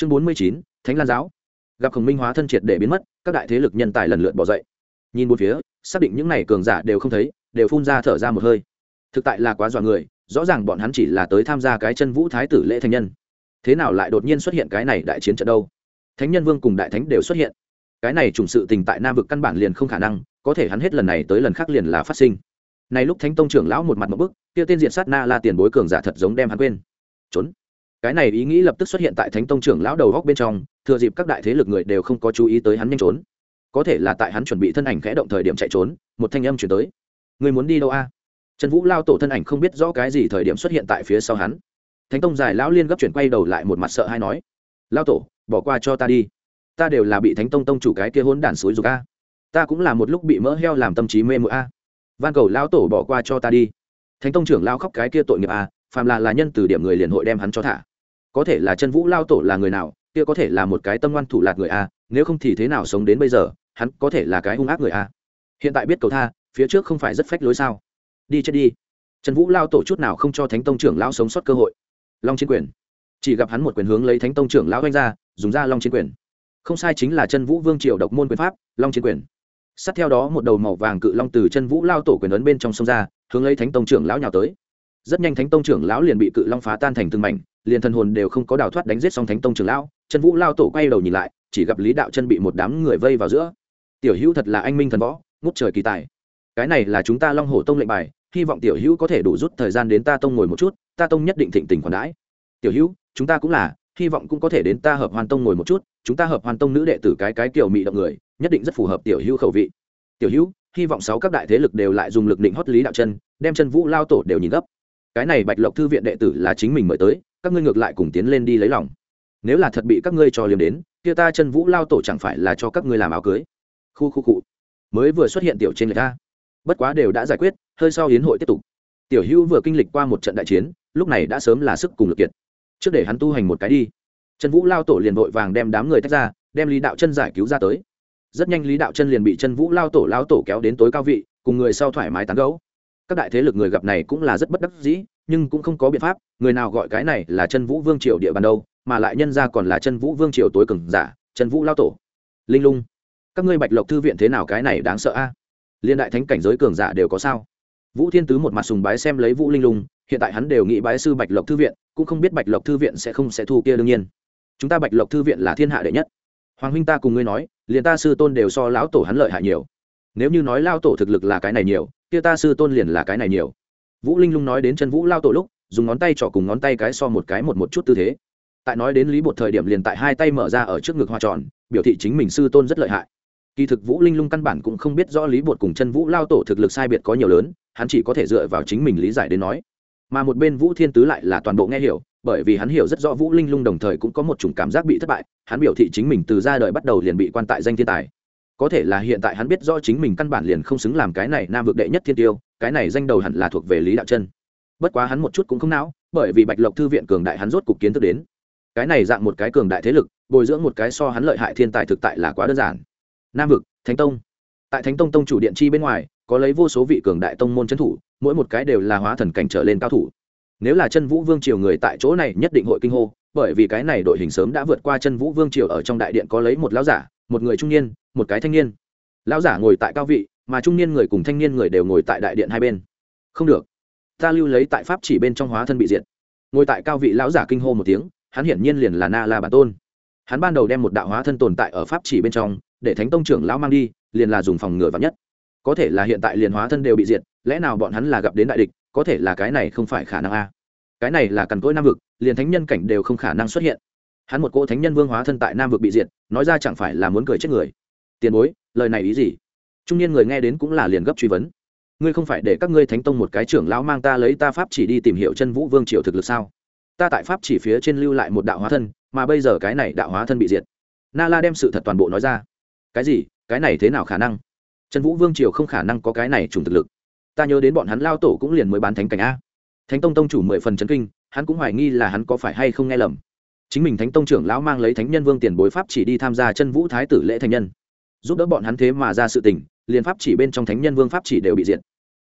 chương bốn mươi chín, thánh lan giáo. Gặp khổng minh hóa thân triệt để biến mất, các đại thế lực nhân tài lần lượt bỏ dậy. Nhìn một phía, xác định những n à y cường giả đều không thấy, đều phun ra thở ra một hơi. Thực tại là quá dọa người, rõ ràng bọn hắn chỉ là tới tham gia cái chân vũ thái tử lễ thành nhân. Thế nào lại đột nhiên xuất hiện cái này đại chiến trận đâu? Thánh nhân vương cùng đại thánh đều xuất hiện. Cái này trùng sự tình tại nam vực căn bản liền không khả năng, có thể hắn hết lần này tới lần khác liền là phát sinh. Này lúc thánh tông trưởng lão một mặt một bức, kia tên diện sát na la tiền bối cường giả thật giống đem hắn quên. Trốn cái này ý nghĩ lập tức xuất hiện tại thánh tông trưởng lão đầu góc bên trong, thừa dịp các đại thế lực người đều không có chú ý tới hắn nhanh trốn. Có thể là tại hắn chuẩn bị thân ảnh khẽ động thời điểm chạy trốn, một thanh âm chuyển tới. Người muốn đi đâu a? Trần vũ lao tổ thân ảnh không biết rõ cái gì thời điểm xuất hiện tại phía sau hắn. Thánh tông giải lão liên gấp chuyển quay đầu lại một mặt sợ hay nói, lao tổ, bỏ qua cho ta đi. Ta đều là bị thánh tông tông chủ cái kia hôn đản suối dục a. Ta cũng là một lúc bị mỡ heo làm tâm trí mê mụa a. Van cầu lao tổ bỏ qua cho ta đi. Thánh tông trưởng lao khóc cái kia tội nghiệp a, phàm là là nhân từ điểm người liền hội đem hắn cho thả có thể là chân vũ lao tổ là người nào, kia có thể là một cái tâm ngoan thủ lạc người a, nếu không thì thế nào sống đến bây giờ, hắn có thể là cái hung ác người a. Hiện tại biết cầu tha, phía trước không phải rất phách lối sao? Đi chết đi. Trần vũ lao tổ chút nào không cho thánh tông trưởng lão sống sót cơ hội. Long chiến quyền. Chỉ gặp hắn một quyền hướng lấy thánh tông trưởng lão oanh ra, dùng ra long chiến quyền. Không sai chính là chân vũ vương triều độc môn quyền pháp, long chiến quyền. Sát theo đó một đầu màu vàng cự long từ chân vũ lao tổ quyền ấn bên trong sông ra, hướng lấy thánh tông trưởng lão nhào tới. Rất nhanh thánh tông trưởng lão liền bị cự long phá tan thành từng mảnh liền thần hồn đều không có đào thoát đánh giết xong thánh tông trưởng lão chân vũ lao tổ quay đầu nhìn lại, chỉ gặp lý đạo chân bị một đám người vây vào giữa. Tiểu hữu thật là anh minh thần võ, ngút trời kỳ tài. Cái này là chúng ta long hổ tông lệnh bài, hy vọng tiểu hữu có thể đủ rút thời gian đến ta tông ngồi một chút, ta tông nhất định thịnh tình quản đãi. Tiểu hữu, chúng ta cũng là, hy vọng cũng có thể đến ta hợp hoàn tông ngồi một chút, chúng ta hợp hoàn tông nữ đệ tử cái cái kiểu mị động người, nhất định rất phù hợp tiểu hữu khẩu vị. Tiểu hữu, hy vọng sáu các đại thế lực đều lại dùng lực định hót lý đạo chân, đem chân vũ lao tổ đều nhìn gấp cái này bạch lộc thư viện đệ tử là chính mình mời tới, các ngươi ngược lại cùng tiến lên đi lấy lòng. Nếu là thật bị các ngươi cho liềm đến, kia ta chân vũ lao tổ chẳng phải là cho các ngươi làm áo cưới? Khu khu cụ mới vừa xuất hiện tiểu trên người ta bất quá đều đã giải quyết, hơi sau hiến hội tiếp tục. Tiểu hữu vừa kinh lịch qua một trận đại chiến, lúc này đã sớm là sức cùng lực kiệt. Trước để hắn tu hành một cái đi. Trần vũ lao tổ liền vội vàng đem đám người tách ra, đem lý đạo chân giải cứu ra tới. Rất nhanh lý đạo chân liền bị chân vũ lao tổ lao tổ kéo đến tối cao vị, cùng người sau thoải mái tán gấu các đại thế lực người gặp này cũng là rất bất đắc dĩ, nhưng cũng không có biện pháp, người nào gọi cái này là chân vũ vương triều địa bàn đâu, mà lại nhân ra còn là chân vũ vương triều tối cường giả, chân vũ lao tổ. Linh lung, các ngươi bạch lộc thư viện thế nào cái này đáng sợ a? Liên đại thánh cảnh giới cường giả đều có sao? Vũ thiên tứ một mặt sùng bái xem lấy vũ linh lung, hiện tại hắn đều nghĩ bái sư bạch lộc thư viện, cũng không biết bạch lộc thư viện sẽ không sẽ thu kia đương nhiên. Chúng ta bạch lộc thư viện là thiên hạ đệ nhất. Hoàng huynh ta cùng ngươi nói, liền ta sư tôn đều so lão tổ hắn lợi hại nhiều nếu như nói lao tổ thực lực là cái này nhiều, kia ta sư tôn liền là cái này nhiều. Vũ linh lung nói đến chân vũ lao tổ lúc, dùng ngón tay trỏ cùng ngón tay cái so một cái một một chút tư thế. Tại nói đến lý bột thời điểm liền tại hai tay mở ra ở trước ngực hoa tròn, biểu thị chính mình sư tôn rất lợi hại. Kỳ thực vũ linh lung căn bản cũng không biết rõ lý bột cùng chân vũ lao tổ thực lực sai biệt có nhiều lớn, hắn chỉ có thể dựa vào chính mình lý giải đến nói. Mà một bên vũ thiên tứ lại là toàn bộ nghe hiểu, bởi vì hắn hiểu rất rõ vũ linh lung đồng thời cũng có một chủng cảm giác bị thất bại, hắn biểu thị chính mình từ ra đời bắt đầu liền bị quan tại danh thiên tài có thể là hiện tại hắn biết rõ chính mình căn bản liền không xứng làm cái này nam vực đệ nhất thiên tiêu, cái này danh đầu hẳn là thuộc về lý đạo chân. Bất quá hắn một chút cũng không não, bởi vì bạch lộc thư viện cường đại hắn rốt cục kiến thức đến. Cái này dạng một cái cường đại thế lực, bồi dưỡng một cái so hắn lợi hại thiên tài thực tại là quá đơn giản. Nam vực, thánh tông. Tại thánh tông tông chủ điện chi bên ngoài, có lấy vô số vị cường đại tông môn trấn thủ, mỗi một cái đều là hóa thần cảnh trở lên cao thủ. Nếu là chân vũ vương triều người tại chỗ này nhất định hội kinh hô, bởi vì cái này đội hình sớm đã vượt qua chân vũ vương triều ở trong đại điện có lấy một lão giả một người trung niên, một cái thanh niên. Lão giả ngồi tại cao vị, mà trung niên người cùng thanh niên người đều ngồi tại đại điện hai bên. Không được. Ta lưu lấy tại pháp chỉ bên trong hóa thân bị diệt. Ngồi tại cao vị lão giả kinh hô một tiếng, hắn hiển nhiên liền là na la bản tôn. Hắn ban đầu đem một đạo hóa thân tồn tại ở pháp chỉ bên trong, để thánh tông trưởng lão mang đi, liền là dùng phòng ngừa vắn nhất. Có thể là hiện tại liền hóa thân đều bị diệt, lẽ nào bọn hắn là gặp đến đại địch, có thể là cái này không phải khả năng a. Cái này là cằn cỗi nam vực, liền thánh nhân cảnh đều không khả năng xuất hiện hắn một cỗ thánh nhân vương hóa thân tại nam vực bị diệt, nói ra chẳng phải là muốn cười chết người. Tiền bối, lời này ý gì? Trung niên người nghe đến cũng là liền gấp truy vấn. Ngươi không phải để các ngươi thánh tông một cái trưởng lão mang ta lấy ta pháp chỉ đi tìm hiểu chân vũ vương triều thực lực sao? Ta tại pháp chỉ phía trên lưu lại một đạo hóa thân, mà bây giờ cái này đạo hóa thân bị diệt. Na la đem sự thật toàn bộ nói ra. Cái gì? Cái này thế nào khả năng? Trần vũ vương triều không khả năng có cái này trùng thực lực. Ta nhớ đến bọn hắn lao tổ cũng liền mới bán thánh cảnh a. Thánh tông tông chủ mười phần chấn kinh, hắn cũng hoài nghi là hắn có phải hay không nghe lầm chính mình thánh tông trưởng lão mang lấy thánh nhân vương tiền bối pháp chỉ đi tham gia chân vũ thái tử lễ thành nhân. Giúp đỡ bọn hắn thế mà ra sự tình, liền pháp chỉ bên trong thánh nhân vương pháp chỉ đều bị diện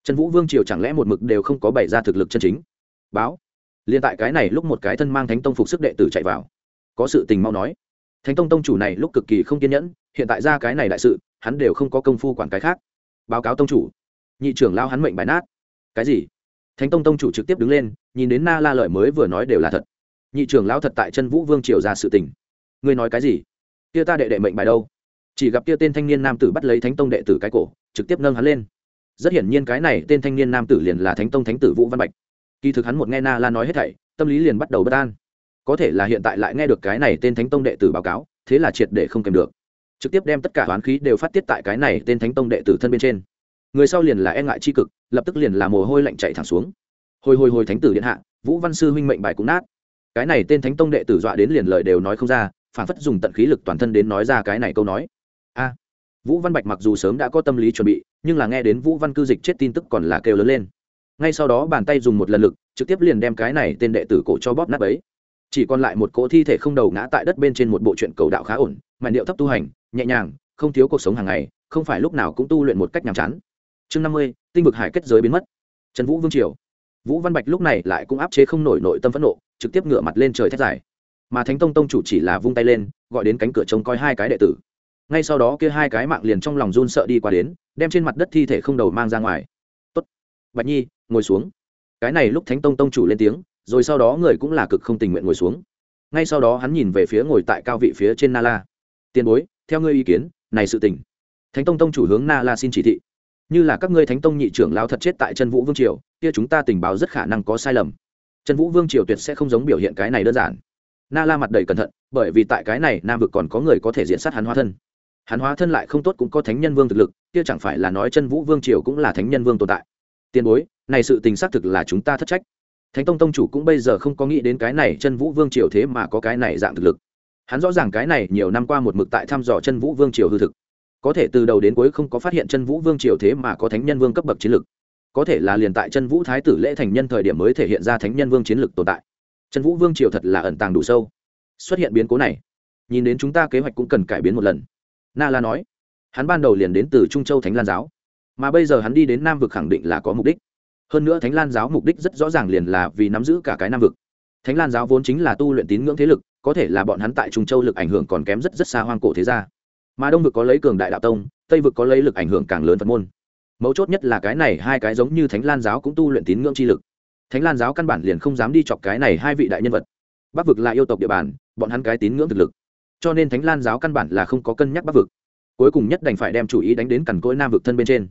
chân vũ vương triều chẳng lẽ một mực đều không có bày ra thực lực chân chính? Báo. Liền tại cái này lúc một cái thân mang thánh tông phục sức đệ tử chạy vào. Có sự tình mau nói. Thánh tông tông chủ này lúc cực kỳ không kiên nhẫn, hiện tại ra cái này đại sự, hắn đều không có công phu quản cái khác. Báo cáo tông chủ. Nhị trưởng lao hắn mệnh bài nát. Cái gì? Thánh tông tông chủ trực tiếp đứng lên, nhìn đến na la lợi mới vừa nói đều là thật nhị trưởng lão thật tại chân vũ vương triều ra sự tình. Ngươi nói cái gì? Kia ta đệ đệ mệnh bài đâu? Chỉ gặp kia tên thanh niên nam tử bắt lấy thánh tông đệ tử cái cổ, trực tiếp nâng hắn lên. Rất hiển nhiên cái này tên thanh niên nam tử liền là thánh tông thánh tử vũ văn bạch. Kỳ thực hắn một nghe na la nói hết thảy, tâm lý liền bắt đầu bất an. Có thể là hiện tại lại nghe được cái này tên thánh tông đệ tử báo cáo, thế là triệt để không kèm được. Trực tiếp đem tất cả hoán khí đều phát tiết tại cái này tên thánh tông đệ tử thân bên trên. Người sau liền là e ngại c cực, lập tức liền là mồ hôi lạnh chạy thẳng xuống. Hồi hồi hồi thánh tử điện hạ, vũ văn sư huynh mệnh bài cũng nát cái này tên thánh tông đệ tử dọa đến liền lời đều nói không ra, phản phất dùng tận khí lực toàn thân đến nói ra cái này câu nói. A. Vũ văn bạch mặc dù sớm đã có tâm lý chuẩn bị, nhưng là nghe đến vũ văn cư dịch chết tin tức còn là kêu lớn lên. Ngay sau đó bàn tay dùng một lần lực, trực tiếp liền đem cái này tên đệ tử cổ cho bóp nát ấy chỉ còn lại một cỗ thi thể không đầu ngã tại đất bên trên một bộ truyện cầu đạo khá ổn mà điệu thấp tu hành, nhẹ nhàng, không thiếu cuộc sống hàng ngày, không phải lúc nào cũng tu luyện một cách nhàm chán. Chương năm mươi, tinh vực hải kết giới biến mất. Trần vũ vương triều vũ văn bạch lúc này lại cũng áp chế không nổi nội tâm phẫn nộ, trực tiếp ngửa mặt lên trời thét dài. Mà thánh tông tông chủ chỉ là vung tay lên, gọi đến cánh cửa trông coi hai cái đệ tử. Ngay sau đó kia hai cái mạng liền trong lòng run sợ đi qua đến, đem trên mặt đất thi thể không đầu mang ra ngoài. Tốt, bạch nhi, ngồi xuống. Cái này lúc thánh tông tông chủ lên tiếng, rồi sau đó người cũng là cực không tình nguyện ngồi xuống. Ngay sau đó hắn nhìn về phía ngồi tại cao vị phía trên na la. Tiền bối, theo ngươi ý kiến, này sự tình. Thánh tông tông chủ hướng na la xin chỉ thị như là các ngươi thánh tông nhị trưởng lao thật chết tại chân vũ vương triều, kia chúng ta tình báo rất khả năng có sai lầm. Chân vũ vương triều tuyệt sẽ không giống biểu hiện cái này đơn giản. Na la mặt đầy cẩn thận, bởi vì tại cái này nam vực còn có người có thể diễn sát hắn hóa thân. Hắn hóa thân lại không tốt cũng có thánh nhân vương thực lực, kia chẳng phải là nói chân vũ vương triều cũng là thánh nhân vương tồn tại. Tiền bối, này sự tình xác thực là chúng ta thất trách. Thánh tông tông chủ cũng bây giờ không có nghĩ đến cái này chân vũ vương triều thế mà có cái này dạng thực lực. Hắn rõ ràng cái này nhiều năm qua một mực tại thăm dò chân vũ vương triều hư thực có thể từ đầu đến cuối không có phát hiện chân vũ vương triều thế mà có thánh nhân vương cấp bậc chiến lực. Có thể là liền tại chân vũ thái tử lễ thành nhân thời điểm mới thể hiện ra thánh nhân vương chiến lực tồn tại. Chân vũ vương triều thật là ẩn tàng đủ sâu. Xuất hiện biến cố này, nhìn đến chúng ta kế hoạch cũng cần cải biến một lần. Na la nói. Hắn ban đầu liền đến từ trung châu thánh lan giáo, mà bây giờ hắn đi đến nam vực khẳng định là có mục đích. Hơn nữa thánh lan giáo mục đích rất rõ ràng liền là vì nắm giữ cả cái nam vực. Thánh lan giáo vốn chính là tu luyện tín ngưỡng thế lực, có thể là bọn hắn tại trung châu lực ảnh hưởng còn kém rất rất xa hoang cổ thế gia mà đông vực có lấy cường đại đạo tông, tây vực có lấy lực ảnh hưởng càng lớn phật môn. Mấu chốt nhất là cái này hai cái giống như thánh lan giáo cũng tu luyện tín ngưỡng chi lực. Thánh lan giáo căn bản liền không dám đi chọc cái này hai vị đại nhân vật. Bắc vực là yêu tộc địa bàn, bọn hắn cái tín ngưỡng thực lực. Cho nên thánh lan giáo căn bản là không có cân nhắc bắc vực. Cuối cùng nhất đành phải đem chủ ý đánh đến cằn cỗi nam vực thân bên trên.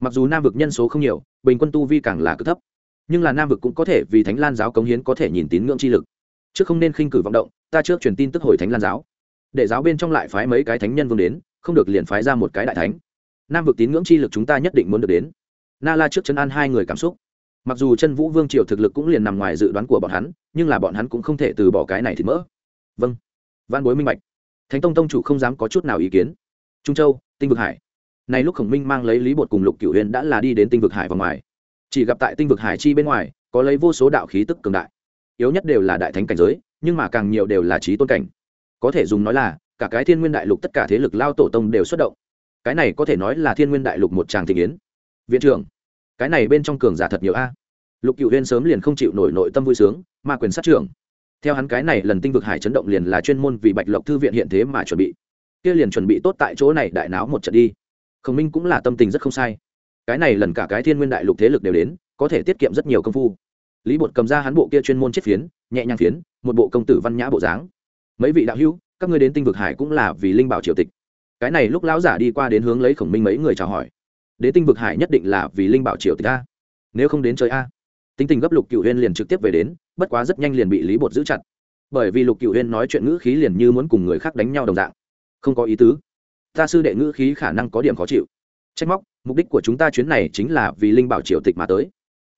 Mặc dù nam vực nhân số không nhiều, bình quân tu vi càng là cực thấp, nhưng là nam vực cũng có thể vì thánh lan giáo cống hiến có thể nhìn tín ngưỡng chi lực. Chứ không nên khinh cử vọng động, ta trước truyền tin tức hồi thánh lan giáo để giáo bên trong lại phái mấy cái thánh nhân vương đến, không được liền phái ra một cái đại thánh. Nam vực tín ngưỡng chi lực chúng ta nhất định muốn được đến. Na la trước chân an hai người cảm xúc. Mặc dù chân vũ vương triều thực lực cũng liền nằm ngoài dự đoán của bọn hắn, nhưng là bọn hắn cũng không thể từ bỏ cái này thì mỡ. Vâng. Văn bối minh bạch. Thánh tông tông chủ không dám có chút nào ý kiến. Trung châu, tinh vực hải. Nay lúc khổng minh mang lấy lý bột cùng lục cửu huyền đã là đi đến tinh vực hải và ngoài. Chỉ gặp tại tinh vực hải chi bên ngoài, có lấy vô số đạo khí tức cường đại. Yếu nhất đều là đại thánh cảnh giới, nhưng mà càng nhiều đều là trí tôn cảnh có thể dùng nói là, cả cái thiên nguyên đại lục tất cả thế lực lao tổ tông đều xuất động. Cái này có thể nói là thiên nguyên đại lục một tràng thị kiến. Viện trưởng, cái này bên trong cường giả thật nhiều a. Lục cựu huyên sớm liền không chịu nổi nội tâm vui sướng mà quyền sát trưởng. Theo hắn cái này lần tinh vực hải chấn động liền là chuyên môn vì bạch lộc thư viện hiện thế mà chuẩn bị. Kia liền chuẩn bị tốt tại chỗ này đại náo một trận đi. Khổng minh cũng là tâm tình rất không sai. Cái này lần cả cái thiên nguyên đại lục thế lực đều đến, có thể tiết kiệm rất nhiều công phu. Lý bột cầm ra hắn bộ kia chuyên môn chiết phiến, nhẹ nhàng phiến, một bộ công tử văn nhã bộ dáng mấy vị đạo hữu, các ngươi đến tinh vực hải cũng là vì linh bảo triều tịch. Cái này lúc lão giả đi qua đến hướng lấy khổng minh mấy người chào hỏi. Đến tinh vực hải nhất định là vì linh bảo triều tịch a. Nếu không đến chơi a. Tính tình gấp lục cựu huyên liền trực tiếp về đến, bất quá rất nhanh liền bị lý bột giữ chặt. Bởi vì lục cựu huyên nói chuyện ngữ khí liền như muốn cùng người khác đánh nhau đồng dạng. Không có ý tứ. Ta sư đệ ngữ khí khả năng có điểm khó chịu. Trách móc, mục đích của chúng ta chuyến này chính là vì linh bảo triều tịch mà tới.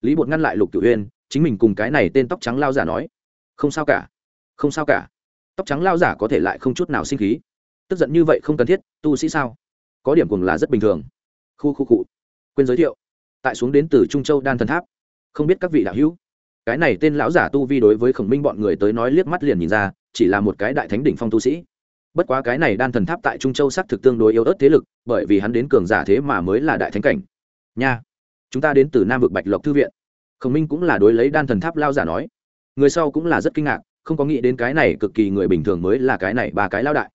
Lý bột ngăn lại lục cựu huyên, chính mình cùng cái này tên tóc trắng lao giả nói. Không sao cả. Không sao cả tóc trắng lao giả có thể lại không chút nào sinh khí. Tức giận như vậy không cần thiết, tu sĩ sao? Có điểm cùng là rất bình thường. Khu khu cụ quên giới thiệu. Tại xuống đến từ trung châu đan thần tháp. Không biết các vị đạo hữu. Cái này tên lão giả tu vi đối với khổng minh bọn người tới nói liếc mắt liền nhìn ra, chỉ là một cái đại thánh đỉnh phong tu sĩ. Bất quá cái này đan thần tháp tại trung châu xác thực tương đối yếu ớt thế lực, bởi vì hắn đến cường giả thế mà mới là đại thánh cảnh. Nha. Chúng ta đến từ nam vực bạch lộc thư viện. Khổng minh cũng là đối lấy đan thần tháp lao giả nói. Người sau cũng là rất kinh ngạc không có nghĩ đến cái này cực kỳ người bình thường mới là cái này ba cái lao đại.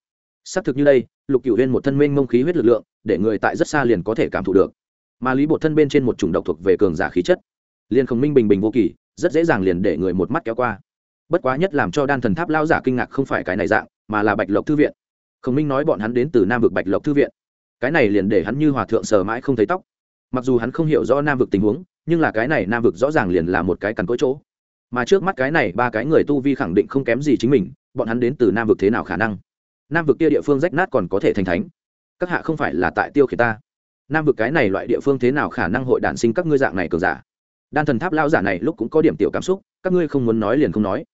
Xác thực như đây, lục cựu huyên một thân minh mông khí huyết lực lượng, để người tại rất xa liền có thể cảm thụ được. Mà lý bột thân bên trên một chủng độc thuộc về cường giả khí chất. Liền không minh bình bình vô kỳ, rất dễ dàng liền để người một mắt kéo qua. Bất quá nhất làm cho đan thần tháp lao giả kinh ngạc không phải cái này dạng, mà là bạch lộc thư viện. Khổng minh nói bọn hắn đến từ nam vực bạch lộc thư viện. Cái này liền để hắn như hòa thượng sờ mãi không thấy tóc. Mặc dù hắn không hiểu rõ nam vực tình huống, nhưng là cái này nam vực rõ ràng liền là một cái cằn cỗi chỗ mà trước mắt cái này ba cái người tu vi khẳng định không kém gì chính mình, bọn hắn đến từ nam vực thế nào khả năng? Nam vực kia địa phương rách nát còn có thể thành thánh. Các hạ không phải là tại tiêu khiển ta. Nam vực cái này loại địa phương thế nào khả năng hội đản sinh các ngươi dạng này cường giả? Đan thần tháp lao giả này lúc cũng có điểm tiểu cảm xúc, các ngươi không muốn nói liền không nói.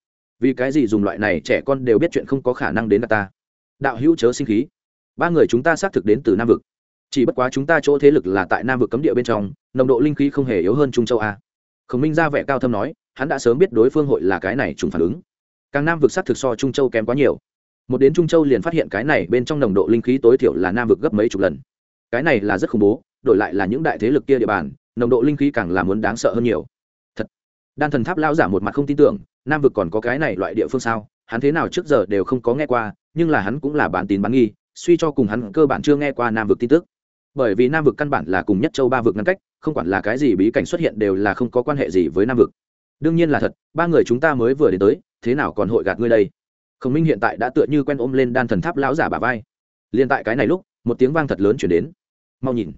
Vì cái gì dùng loại này trẻ con đều biết chuyện không có khả năng đến gặp ta? Đạo hữu chớ sinh khí. Ba người chúng ta xác thực đến từ nam vực. Chỉ bất quá chúng ta chỗ thế lực là tại nam vực cấm địa bên trong, nồng độ linh khí không hề yếu hơn trung châu a. Khổng minh ra vẻ cao thâm nói hắn đã sớm biết đối phương hội là cái này trùng phản ứng. Càng nam vực sát thực so trung châu kém quá nhiều. Một đến trung châu liền phát hiện cái này bên trong nồng độ linh khí tối thiểu là nam vực gấp mấy chục lần. Cái này là rất khủng bố, đổi lại là những đại thế lực kia địa bàn, nồng độ linh khí càng là muốn đáng sợ hơn nhiều. Thật. Đan thần tháp lao giả một mặt không tin tưởng, nam vực còn có cái này loại địa phương sao? Hắn thế nào trước giờ đều không có nghe qua, nhưng là hắn cũng là bản tín bán nghi, suy cho cùng hắn cơ bản chưa nghe qua nam vực tin tức. Bởi vì nam vực căn bản là cùng nhất châu ba vực ngăn cách, không quản là cái gì bí cảnh xuất hiện đều là không có quan hệ gì với nam vực đương nhiên là thật, ba người chúng ta mới vừa đến tới, thế nào còn hội gạt ngươi đây? Khổng minh hiện tại đã tựa như quen ôm lên đan thần tháp lão giả bà vai. Liền tại cái này lúc, một tiếng vang thật lớn chuyển đến. Mau nhìn,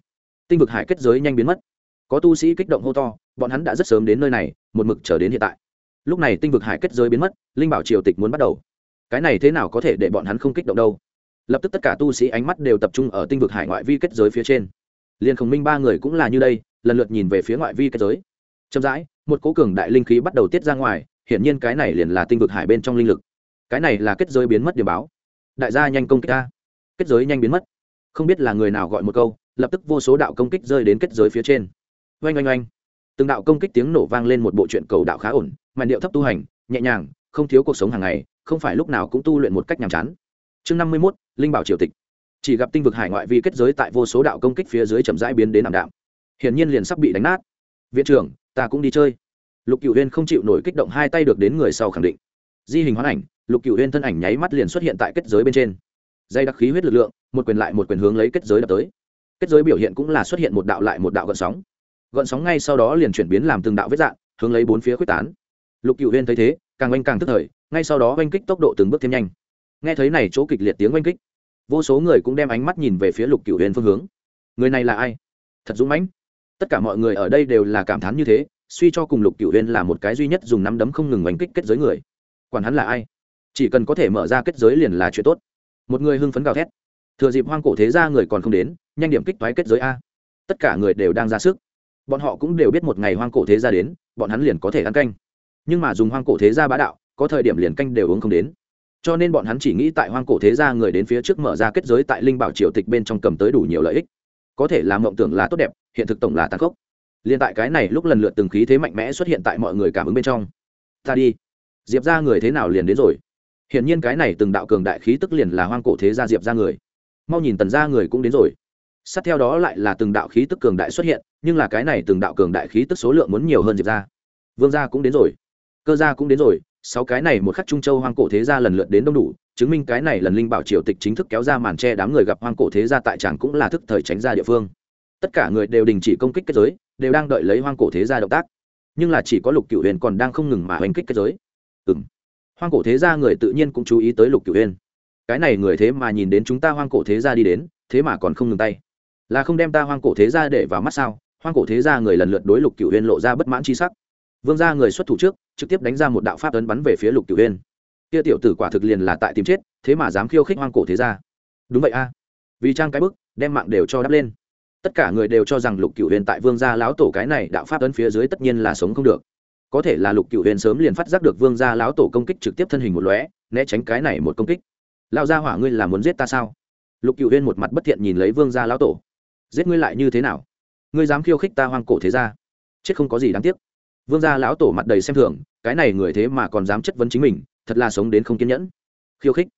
tinh vực hải kết giới nhanh biến mất. Có tu sĩ kích động hô to, bọn hắn đã rất sớm đến nơi này, một mực chờ đến hiện tại. Lúc này tinh vực hải kết giới biến mất, linh bảo triều tịch muốn bắt đầu. Cái này thế nào có thể để bọn hắn không kích động đâu? Lập tức tất cả tu sĩ ánh mắt đều tập trung ở tinh vực hải ngoại vi kết giới phía trên. Liền khổng minh ba người cũng là như đây, lần lượt nhìn về phía ngoại vi kết giới. Chậm rãi một cố cường đại linh khí bắt đầu tiết ra ngoài, hiển nhiên cái này liền là tinh vực hải bên trong linh lực. Cái này là kết giới biến mất điểm báo. Đại gia nhanh công kích ta. Kết giới nhanh biến mất. Không biết là người nào gọi một câu, lập tức vô số đạo công kích rơi đến kết giới phía trên. Oanh oanh oanh. Từng đạo công kích tiếng nổ vang lên một bộ truyện cầu đạo khá ổn, màn điệu thấp tu hành, nhẹ nhàng, không thiếu cuộc sống hàng ngày, không phải lúc nào cũng tu luyện một cách nhàm chán. Chương năm mươi mốt, linh bảo triều tịch. Chỉ gặp tinh vực hải ngoại vi kết giới tại vô số đạo công kích phía dưới chậm rãi biến đến ảm đạm. Hiển nhiên liền sắp bị đánh nát. Viện trưởng ta cũng đi chơi. Lục cựu huyên không chịu nổi kích động hai tay được đến người sau khẳng định. Di hình hoán ảnh, lục cựu huyên thân ảnh nháy mắt liền xuất hiện tại kết giới bên trên. Dây đặc khí huyết lực lượng, một quyền lại một quyền hướng lấy kết giới đập tới. Kết giới biểu hiện cũng là xuất hiện một đạo lại một đạo gợn sóng. Gợn sóng ngay sau đó liền chuyển biến làm từng đạo vết dạng hướng lấy bốn phía quyết tán. Lục cựu huyên thấy thế, càng oanh càng tức thời, ngay sau đó oanh kích tốc độ từng bước thêm nhanh. Nghe thấy này chỗ kịch liệt tiếng oanh kích, vô số người cũng đem ánh mắt nhìn về phía lục cựu huyên phương hướng. Người này là ai? Thật dũng mãnh tất cả mọi người ở đây đều là cảm thán như thế, suy cho cùng lục cựu huyên là một cái duy nhất dùng nắm đấm không ngừng oanh kích kết giới người. Quản hắn là ai? Chỉ cần có thể mở ra kết giới liền là chuyện tốt. Một người hưng phấn gào thét. Thừa dịp hoang cổ thế ra người còn không đến, nhanh điểm kích toái kết giới a. Tất cả người đều đang ra sức. Bọn họ cũng đều biết một ngày hoang cổ thế ra đến, bọn hắn liền có thể ăn canh. Nhưng mà dùng hoang cổ thế ra bá đạo, có thời điểm liền canh đều uống không đến. Cho nên bọn hắn chỉ nghĩ tại hoang cổ thế gia người đến phía trước mở ra kết giới tại linh bảo triều tịch bên trong cầm tới đủ nhiều lợi ích có thể là mộng tưởng là tốt đẹp, hiện thực tổng là tàn khốc. Liên tại cái này lúc lần lượt từng khí thế mạnh mẽ xuất hiện tại mọi người cảm ứng bên trong. Ta đi. Diệp ra người thế nào liền đến rồi. Hiển nhiên cái này từng đạo cường đại khí tức liền là hoang cổ thế gia diệp ra người. Mau nhìn tần ra người cũng đến rồi. Sát theo đó lại là từng đạo khí tức cường đại xuất hiện, nhưng là cái này từng đạo cường đại khí tức số lượng muốn nhiều hơn diệp ra. Vương gia cũng đến rồi. Cơ gia cũng đến rồi. Sáu cái này một khắc trung châu hoang cổ thế gia lần lượt đến đông đủ chứng minh cái này lần linh bảo triều tịch chính thức kéo ra màn tre đám người gặp hoang cổ thế gia tại tràng cũng là thức thời tránh ra địa phương. Tất cả người đều đình chỉ công kích kết giới, đều đang đợi lấy hoang cổ thế gia động tác. Nhưng là chỉ có lục cửu huyền còn đang không ngừng mà hoành kích kết giới. Ừ m hoang cổ thế gia người tự nhiên cũng chú ý tới lục cửu huyền. Cái này người thế mà nhìn đến chúng ta hoang cổ thế gia đi đến, thế mà còn không ngừng tay. Là không đem ta hoang cổ thế gia để vào mắt sao? Hoang cổ thế gia người lần lượt đối lục cửu huyền lộ ra bất mãn tri sắc. Vương gia người xuất thủ trước, trực tiếp đánh ra một đạo pháp ấn bắn về phía lục cửu huyền kia tiểu tử quả thực liền là tại tìm chết, thế mà dám khiêu khích hoang cổ thế gia. Đúng vậy a. Vì trang cái bức, đem mạng đều cho đắp lên. Tất cả người đều cho rằng lục cửu huyền tại vương gia lão tổ cái này đạo pháp ấn phía dưới tất nhiên là sống không được. Có thể là lục cửu huyền sớm liền phát giác được vương gia lão tổ công kích trực tiếp thân hình một lóe, né tránh cái này một công kích. Lao gia hỏa ngươi là muốn giết ta sao? Lục cửu huyền một mặt bất thiện nhìn lấy vương gia lão tổ. Giết ngươi lại như thế nào? Ngươi dám khiêu khích ta hoang cổ thế gia? Chết không có gì đáng tiếc. Vương gia lão tổ mặt đầy xem thường, cái này người thế mà còn dám chất vấn chính mình thật là sống đến không kiên nhẫn. Khiêu khích.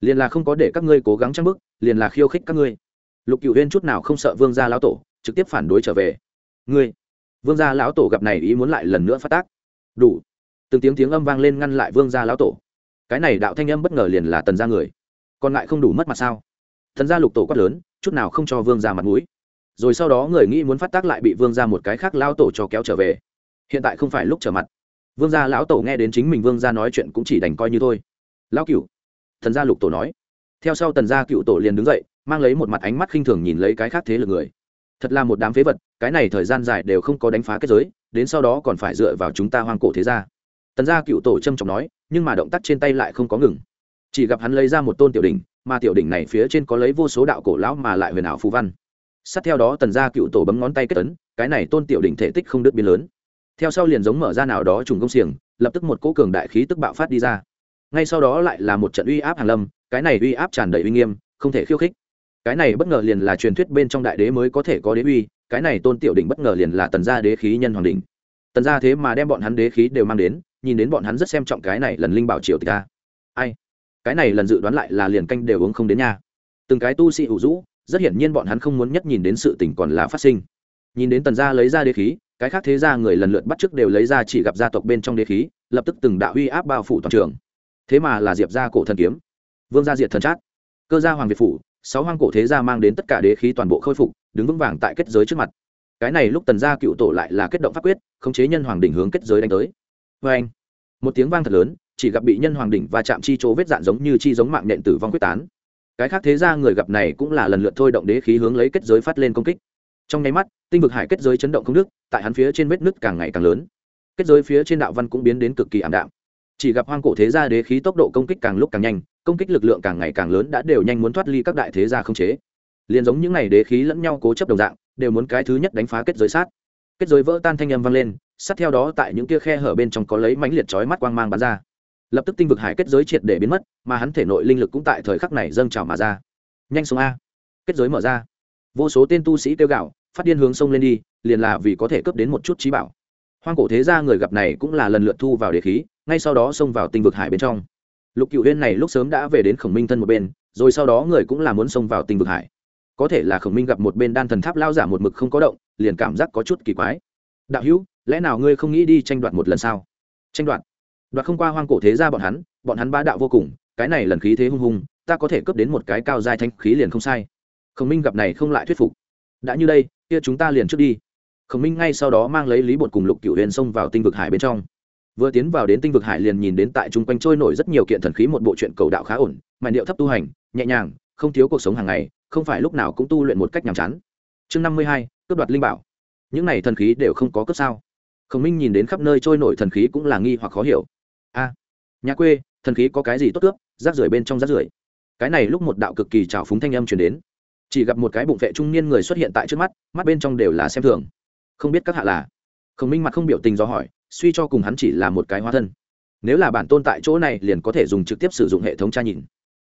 Liền là không có để các ngươi cố gắng trang bức liền là khiêu khích các ngươi. Lục cựu huyên chút nào không sợ vương gia lão tổ, trực tiếp phản đối trở về. Ngươi, vương gia lão tổ gặp này ý muốn lại lần nữa phát tác. Đủ. Từng tiếng tiếng âm vang lên ngăn lại vương gia lão tổ. Cái này đạo thanh âm bất ngờ liền là tần gia người. Còn lại không đủ mất mặt sao? Thần gia lục tổ quát lớn, chút nào không cho vương gia mặt mũi. Rồi sau đó người nghĩ muốn phát tác lại bị vương gia một cái khác lao tổ cho kéo trở về. Hiện tại không phải lúc trở mặt vương gia lão tổ nghe đến chính mình vương gia nói chuyện cũng chỉ đành coi như thôi. Lão cựu thần gia lục tổ nói. Theo sau tần gia cựu tổ liền đứng dậy, mang lấy một mặt ánh mắt khinh thường nhìn lấy cái khác thế lực người. Thật là một đám phế vật, cái này thời gian dài đều không có đánh phá kết giới, đến sau đó còn phải dựa vào chúng ta hoang cổ thế gia. Tần gia cựu tổ trâm trọng nói, nhưng mà động tác trên tay lại không có ngừng. Chỉ gặp hắn lấy ra một tôn tiểu đỉnh, mà tiểu đỉnh này phía trên có lấy vô số đạo cổ lão mà lại huyền ảo phú văn. Sát theo đó tần gia cựu tổ bấm ngón tay kết tấn cái này tôn tiểu đỉnh thể tích không đứt biến lớn theo sau liền giống mở ra nào đó trùng công xiềng, lập tức một cỗ cường đại khí tức bạo phát đi ra. Ngay sau đó lại là một trận uy áp hàng lâm, cái này uy áp tràn đầy uy nghiêm, không thể khiêu khích. Cái này bất ngờ liền là truyền thuyết bên trong đại đế mới có thể có đế uy, cái này tôn tiểu đỉnh bất ngờ liền là tần gia đế khí nhân hoàng đỉnh. Tần gia thế mà đem bọn hắn đế khí đều mang đến, nhìn đến bọn hắn rất xem trọng cái này lần linh bảo triều tịch ta ai? Cái này lần dự đoán lại là liền canh đều uống không đến nha. Từng cái tu sĩ ủ rũ, rất hiển nhiên bọn hắn không muốn nhất nhìn đến sự tình còn là phát sinh nhìn đến tần gia lấy ra đế khí, cái khác thế gia người lần lượt bắt chước đều lấy ra chỉ gặp gia tộc bên trong đế khí, lập tức từng đạo uy áp bao phủ toàn trường. Thế mà là diệp gia cổ thần kiếm. Vương gia diệt thần trát cơ gia hoàng việt phủ, sáu hoang cổ thế gia mang đến tất cả đế khí toàn bộ khôi phục, đứng vững vàng tại kết giới trước mặt. Cái này lúc tần gia cựu tổ lại là kết động pháp quyết, khống chế nhân hoàng đỉnh hướng kết giới đánh tới. Vê anh, một tiếng vang thật lớn, chỉ gặp bị nhân hoàng đỉnh và chạm chi chỗ vết dạn giống như chi giống mạng nện tử vong quyết tán. Cái khác thế gia người gặp này cũng là lần lượt thôi động đế khí hướng lấy kết giới phát lên công kích trong nháy mắt, tinh vực hải kết giới chấn động không nước tại hắn phía trên vết nứt càng ngày càng lớn. Kết giới phía trên đạo văn cũng biến đến cực kỳ ảm đạm. Chỉ gặp hoang cổ thế gia đế khí tốc độ công kích càng lúc càng nhanh, công kích lực lượng càng ngày càng lớn đã đều nhanh muốn thoát ly các đại thế gia không chế. Liền giống những n à y đế khí lẫn nhau cố chấp đồng dạng, đều muốn cái thứ nhất đánh phá kết giới sát. Kết giới vỡ tan thanh âm vang lên, sát theo đó tại những kia khe hở bên trong có lấy mánh liệt chói mắt quang mang bắn ra. Lập tức tinh vực hải kết giới triệt để biến mất, mà hắn thể nội linh lực cũng tại thời khắc này dâng trào mà ra. Nhanh xuống a. Kết giới mở ra. Vô số tên tu sĩ kêu gạo phát điên hướng sông lên đi, liền là vì có thể cướp đến một chút trí bảo. Hoang cổ thế gia người gặp này cũng là lần lượt thu vào đề khí, ngay sau đó xông vào tinh vực hải bên trong. Lục cựu huyên này lúc sớm đã về đến khổng minh thân một bên, rồi sau đó người cũng là muốn xông vào tinh vực hải. Có thể là khổng minh gặp một bên đan thần tháp lao giả một mực không có động, liền cảm giác có chút kỳ quái. Đạo hữu, lẽ nào ngươi không nghĩ đi tranh đoạt một lần sao? Tranh đoạt? Đoạt không qua hoang cổ thế gia bọn hắn bọn hắn ba đạo vô cùng, cái này lần khí thế hung hùng, ta có thể cướp đến một cái cao dài thanh khí liền không sai. Khổng minh gặp này không lại thuyết phục. Đã như đây kia chúng ta liền trước đi. Khổng minh ngay sau đó mang lấy lý bột cùng lục cựu huyền xông vào tinh vực hải bên trong. Vừa tiến vào đến tinh vực hải liền nhìn đến tại chung quanh trôi nổi rất nhiều kiện thần khí một bộ chuyện cầu đạo khá ổn mà điệu thấp tu hành, nhẹ nhàng, không thiếu cuộc sống hàng ngày, không phải lúc nào cũng tu luyện một cách nhàm chán. Chương năm mươi hai, cướp đoạt linh bảo. Những này thần khí đều không có cướp sao? Khổng minh nhìn đến khắp nơi trôi nổi thần khí cũng là nghi hoặc khó hiểu. A, nhà quê, thần khí có cái gì tốt cướp? Rác rưởi bên trong rác rưởi. Cái này lúc một đạo cực kỳ trào phúng thanh âm truyền đến chỉ gặp một cái bụng vệ trung niên người xuất hiện tại trước mắt mắt bên trong đều là xem thường. Không biết các hạ là? Khổng minh mặt không biểu tình do hỏi, suy cho cùng hắn chỉ là một cái hóa thân. Nếu là bản tôn tại chỗ này liền có thể dùng trực tiếp sử dụng hệ thống tra nhìn.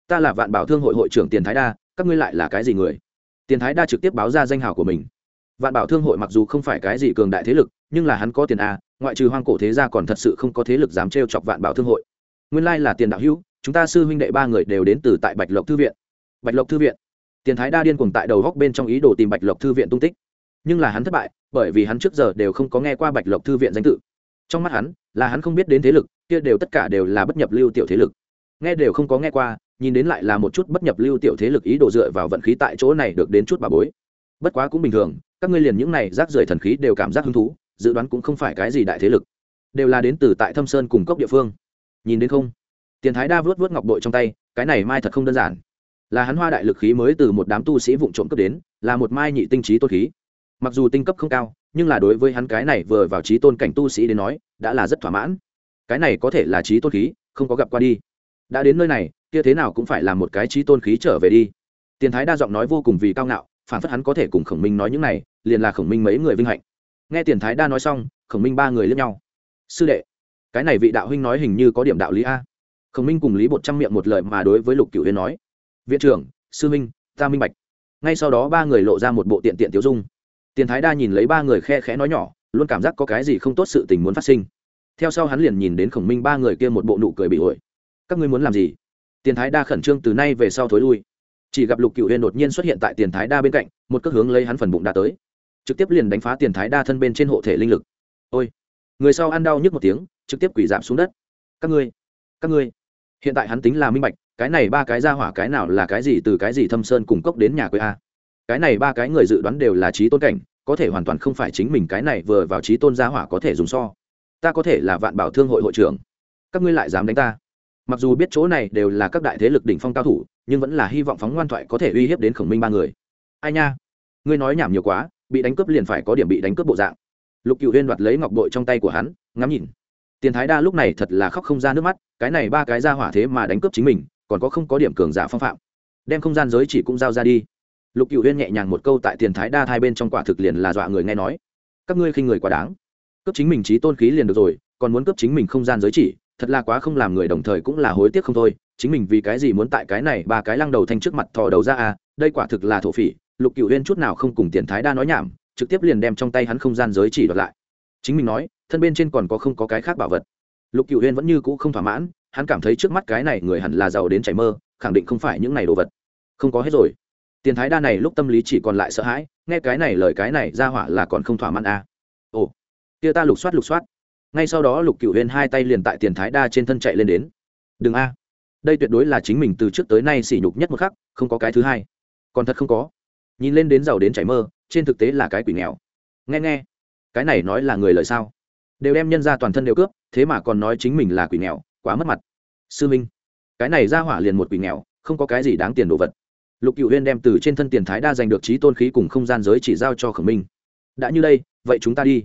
Ta là vạn bảo thương hội hội trưởng tiền thái đa, các ngươi lại là cái gì người? Tiền thái đa trực tiếp báo ra danh hào của mình. Vạn bảo thương hội mặc dù không phải cái gì cường đại thế lực, nhưng là hắn có tiền a, ngoại trừ hoang cổ thế gia còn thật sự không có thế lực dám trêu chọc vạn bảo thương hội. Nguyên lai là tiền đạo hữu, chúng ta sư huynh đệ ba người đều đến từ tại bạch lộc thư viện. Bạch lộc thư viện tiền thái đa điên cuồng tại đầu góc bên trong ý đồ tìm bạch lộc thư viện tung tích. Nhưng là hắn thất bại, bởi vì hắn trước giờ đều không có nghe qua bạch lộc thư viện danh tự. Trong mắt hắn, là hắn không biết đến thế lực, kia đều tất cả đều là bất nhập lưu tiểu thế lực. Nghe đều không có nghe qua, nhìn đến lại là một chút bất nhập lưu tiểu thế lực ý đồ dựa vào vận khí tại chỗ này được đến chút bà bối. Bất quá cũng bình thường, các ngươi liền những này rác rưởi thần khí đều cảm giác hứng thú, dự đoán cũng không phải cái gì đại thế lực. Đều là đến từ tại thâm sơn cùng cốc địa phương. Nhìn đến không? Tiền thái đa vớt vớt ngọc bội trong tay, cái này mai thật không đơn giản là hắn hoa đại lực khí mới từ một đám tu sĩ vụn trộm cấp đến, là một mai nhị tinh trí tôn khí. Mặc dù tinh cấp không cao, nhưng là đối với hắn cái này vừa vào trí tôn cảnh tu sĩ đến nói, đã là rất thỏa mãn. Cái này có thể là trí tôn khí, không có gặp qua đi. Đã đến nơi này, kia thế nào cũng phải là một cái trí tôn khí trở về đi. Tiền thái đa giọng nói vô cùng vì cao ngạo, phản phất hắn có thể cùng khổng minh nói những này, liền là khổng minh mấy người vinh hạnh. Nghe tiền thái đa nói xong, khổng minh ba người lướt nhau. Sư đệ, cái này vị đạo huynh nói hình như có điểm đạo lý a. Khổng minh cùng lý bột trăm miệng một lời mà đối với lục cửu huyên nói viện trưởng, sư minh ta minh bạch. Ngay sau đó ba người lộ ra một bộ tiện tiện tiêu dung. Tiền thái đa nhìn lấy ba người khe khẽ nói nhỏ, luôn cảm giác có cái gì không tốt sự tình muốn phát sinh. Theo sau hắn liền nhìn đến khổng minh ba người kia một bộ nụ cười bị ổi. Các ngươi muốn làm gì? Tiền thái đa khẩn trương từ nay về sau thối lui. Chỉ gặp lục cựu huyên đột nhiên xuất hiện tại tiền thái đa bên cạnh, một cước hướng lấy hắn phần bụng đã tới. Trực tiếp liền đánh phá tiền thái đa thân bên trên hộ thể linh lực. Ôi! Người sau ăn đau nhức một tiếng, trực tiếp quỷ giảm xuống đất. Các ngươi! Các ngươi! Hiện tại hắn tính là minh bạch cái này ba cái ra hỏa cái nào là cái gì từ cái gì thâm sơn cùng cốc đến nhà quê a? Cái này ba cái người dự đoán đều là trí tôn cảnh, có thể hoàn toàn không phải chính mình cái này vừa vào trí tôn gia hỏa có thể dùng so. Ta có thể là vạn bảo thương hội hội trưởng. Các ngươi lại dám đánh ta? Mặc dù biết chỗ này đều là các đại thế lực đỉnh phong cao thủ, nhưng vẫn là hy vọng phóng ngoan thoại có thể uy hiếp đến khổng minh ba người. Ai nha? Ngươi nói nhảm nhiều quá, bị đánh cướp liền phải có điểm bị đánh cướp bộ dạng. Lục cựu huyên đoạt lấy ngọc bội trong tay của hắn, ngắm nhìn. Tiền thái đa lúc này thật là khóc không ra nước mắt, cái này ba cái ra hỏa thế mà đánh cướp chính mình còn có không có điểm cường giả phong phạm, đem không gian giới chỉ cũng giao ra đi. Lục cựu huyên nhẹ nhàng một câu tại tiền thái đa hai bên trong quả thực liền là dọa người nghe nói. Các ngươi khinh người quá đáng. Cướp chính mình trí tôn khí liền được rồi, còn muốn cướp chính mình không gian giới chỉ, thật là quá không làm người đồng thời cũng là hối tiếc không thôi. Chính mình vì cái gì muốn tại cái này ba cái lăng đầu thanh trước mặt thò đầu ra à đây quả thực là thổ phỉ. Lục cựu huyên chút nào không cùng tiền thái đa nói nhảm, trực tiếp liền đem trong tay hắn không gian giới chỉ đoạt lại. Chính mình nói, thân bên trên còn có không có cái khác bảo vật. Lục cựu huyên vẫn như cũ không thỏa mãn hắn cảm thấy trước mắt cái này người hẳn là giàu đến chảy mơ, khẳng định không phải những này đồ vật. Không có hết rồi. Tiền thái đa này lúc tâm lý chỉ còn lại sợ hãi, nghe cái này lời cái này ra hỏa là còn không thỏa mãn à. ồ, kia ta lục soát lục soát. Ngay sau đó lục cựu huyên hai tay liền tại tiền thái đa trên thân chạy lên đến. Đừng a. Đây tuyệt đối là chính mình từ trước tới nay sỉ nhục nhất một khắc, không có cái thứ hai. Còn thật không có. Nhìn lên đến giàu đến chảy mơ, trên thực tế là cái quỷ nghèo. Nghe nghe. Cái này nói là người lời sao? Đều đem nhân ra toàn thân đều cướp, thế mà còn nói chính mình là quỷ nghèo quá mất mặt. Sư minh, cái này ra hỏa liền một quỷ nghèo, không có cái gì đáng tiền đồ vật. Lục cựu huyên đem từ trên thân tiền thái đa giành được trí tôn khí cùng không gian giới chỉ giao cho khổng minh. Đã như đây, vậy chúng ta đi.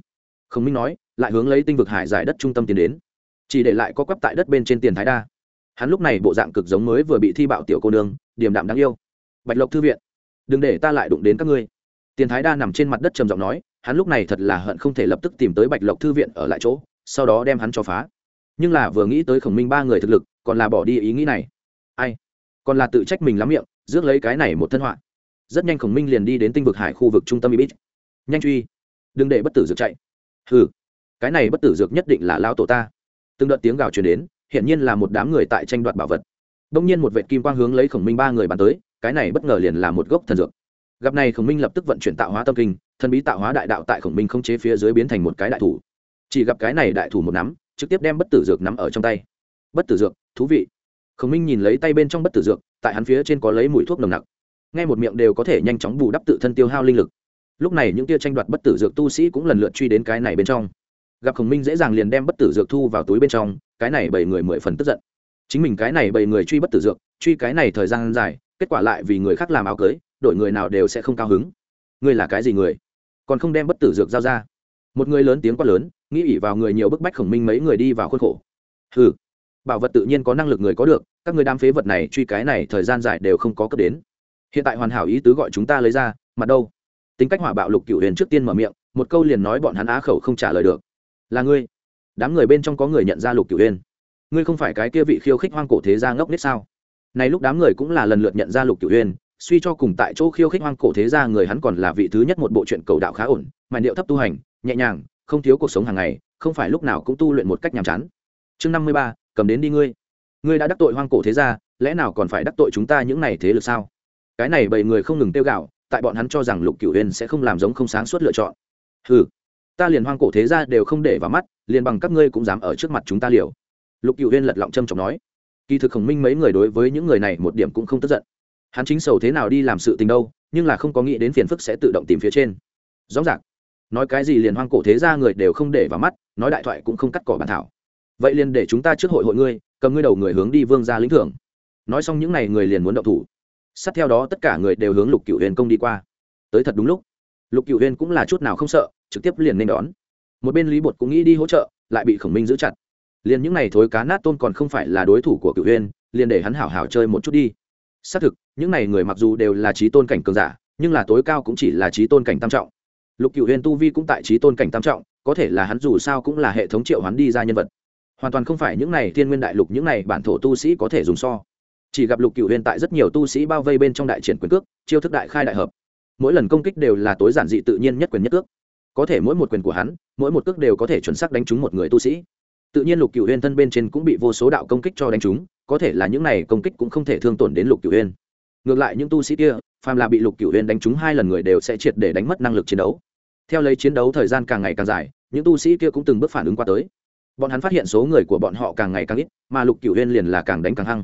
Khổng minh nói, lại hướng lấy tinh vực hải giải đất trung tâm tiến đến. Chỉ để lại có quắp tại đất bên trên tiền thái đa. Hắn lúc này bộ dạng cực giống mới vừa bị thi bạo tiểu cô nương, điềm đạm đáng yêu. Bạch lộc thư viện, đừng để ta lại đụng đến các ngươi. Tiền thái đa nằm trên mặt đất trầm giọng nói, hắn lúc này thật là hận không thể lập tức tìm tới bạch lộc thư viện ở lại chỗ, sau đó đem hắn cho phá nhưng là vừa nghĩ tới khổng minh ba người thực lực, còn là bỏ đi ý nghĩ này. Ai? Còn là tự trách mình lắm miệng, rước lấy cái này một thân họa. Rất nhanh khổng minh liền đi đến tinh vực hải khu vực trung tâm ibit nhanh truy. Đừng để bất tử dược chạy. Hừ. Cái này bất tử dược nhất định là lao tổ ta. Từng đợt tiếng gào truyền đến hiện nhiên là một đám người tại tranh đoạt bảo vật. Đông nhiên một vệ kim quang hướng lấy khổng minh ba người bàn tới, cái này bất ngờ liền là một gốc thần dược. Gặp này khổng minh lập tức vận chuyển tạo hóa tâm kinh, thần bí tạo hóa đại đạo tại khổng minh không chế phía dưới biến thành một cái đại thủ. Chỉ gặp cái này đại thủ một nắm trực tiếp đem bất tử dược nắm ở trong tay. Bất tử dược, thú vị. Khổng minh nhìn lấy tay bên trong bất tử dược, tại hắn phía trên có lấy mùi thuốc nồng nặc. Ngay một miệng đều có thể nhanh chóng bù đắp tự thân tiêu hao linh lực. Lúc này những tia tranh đoạt bất tử dược tu sĩ cũng lần lượt truy đến cái này bên trong. Gặp khổng minh dễ dàng liền đem bất tử dược thu vào túi bên trong, cái này bảy người mười phần tức giận. Chính mình cái này bảy người truy bất tử dược, truy cái này thời gian dài, kết quả lại vì người khác làm áo cưới đội người nào đều sẽ không cao hứng. Ngươi là cái gì người? Còn không đem bất tử dược giao ra. Một người lớn tiếng quát lớn nghĩ ỉ vào người nhiều bức bách khổng minh mấy người đi vào khuôn khổ. Ừ bảo vật tự nhiên có năng lực người có được, các người đam phế vật này truy cái này thời gian dài đều không có cấp đến. Hiện tại hoàn hảo ý tứ gọi chúng ta lấy ra, mặt đâu? Tính cách hỏa bạo lục cựu huyền trước tiên mở miệng, một câu liền nói bọn hắn á khẩu không trả lời được. Là ngươi. Đám người bên trong có người nhận ra lục cựu huyền. Ngươi không phải cái kia vị khiêu khích hoang cổ thế gia ngốc nết sao? Này lúc đám người cũng là lần lượt nhận ra lục cựu huyền, suy cho cùng tại chỗ khiêu khích hoang cổ thế gia người hắn còn là vị thứ nhất một bộ truyện cầu đạo khá ổn mà điệu thấp tu hành, nhẹ nhàng không thiếu cuộc sống hàng ngày, không phải lúc nào cũng tu luyện một cách nhàm chán. Chương năm mươi ba, cầm đến đi ngươi. Ngươi đã đắc tội hoang cổ thế gia, lẽ nào còn phải đắc tội chúng ta những này thế lực sao? Cái này bảy người không ngừng tiêu gạo tại bọn hắn cho rằng lục cửu uyên sẽ không làm giống không sáng suốt lựa chọn. Ừ ta liền hoang cổ thế gia đều không để vào mắt, liền bằng các ngươi cũng dám ở trước mặt chúng ta liều. Lục cửu uyên lật lọng trâm trọng nói. Kỳ thực khổng minh mấy người đối với những người này một điểm cũng không tức giận. Hắn chính sầu thế nào đi làm sự tình đâu, nhưng là không có nghĩ đến phiền phức sẽ tự động tìm phía trên. Rõ ràng nói cái gì liền hoang cổ thế ra người đều không để vào mắt nói đại thoại cũng không cắt cỏ bàn thảo. Vậy liền để chúng ta trước hội hội ngươi cầm ngươi đầu người hướng đi vương ra lĩnh thưởng. Nói xong những n à y người liền muốn động thủ. Sát theo đó tất cả người đều hướng lục cựu huyền công đi qua. Tới thật đúng lúc. Lục cựu huyền cũng là chút nào không sợ trực tiếp liền nên đón. Một bên lý bột cũng nghĩ đi hỗ trợ lại bị khổng minh giữ chặt. Liền những n à y thối cá nát tôn còn không phải là đối thủ của cựu huyền, liền để hắn hảo hảo chơi một chút đi. Xác thực những n à y người mặc dù đều là trí tôn cảnh cường giả nhưng là tối cao cũng chỉ là trí tôn cảnh tam trọng lục cựu huyền tu vi cũng tại trí tôn cảnh tam trọng, có thể là hắn dù sao cũng là hệ thống triệu hắn đi ra nhân vật. Hoàn toàn không phải những n à y thiên nguyên đại lục, những n à y bản thổ tu sĩ có thể dùng so. Chỉ gặp lục cựu huyền tại rất nhiều tu sĩ bao vây bên trong đại triển quyền cước, chiêu thức đại khai đại hợp. Mỗi lần công kích đều là tối giản dị tự nhiên nhất quyền nhất cước. Có thể mỗi một quyền của hắn, mỗi một cước đều có thể chuẩn xác đánh trúng một người tu sĩ. Tự nhiên lục cựu huyên thân bên trên cũng bị vô số đạo công kích cho đánh trúng, có thể là những này công kích cũng không thể thương tổn đến lục cựu huyên ngược lại những tu sĩ kia, phàm là bị lục cựu huyên đánh trúng hai lần người đều sẽ triệt để đánh mất năng lực chiến đấu theo lấy chiến đấu thời gian càng ngày càng dài, những tu sĩ kia cũng từng bước phản ứng qua tới. Bọn hắn phát hiện số người của bọn họ càng ngày càng ít, mà lục cửu huyên liền là càng đánh càng hăng.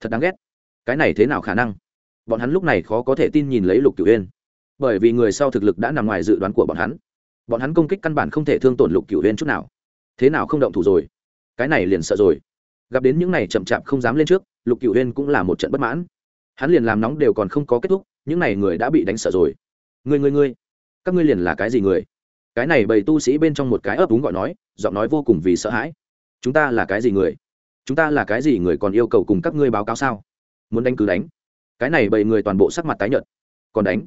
Thật đáng ghét. Cái này thế nào khả năng? Bọn hắn lúc này khó có thể tin nhìn lấy lục cửu huyên bởi vì người sau thực lực đã nằm ngoài dự đoán của bọn hắn. Bọn hắn công kích căn bản không thể thương tổn lục cửu huyên chút nào. Thế nào không động thủ rồi? Cái này liền sợ rồi. Gặp đến những này chậm chạp không dám lên trước, lục cửu huyên cũng là một trận bất mãn. Hắn liền làm nóng đều còn không có kết thúc, những này người đã bị đánh sợ rồi. Người người người các ngươi liền là cái gì người? Cái này bầy tu sĩ bên trong một cái ấp úng gọi nói, giọng nói vô cùng vì sợ hãi. Chúng ta là cái gì người? Chúng ta là cái gì người còn yêu cầu cùng các ngươi báo cáo sao? Muốn đánh cứ đánh. Cái này bầy người toàn bộ sắc mặt tái nhợt. Còn đánh?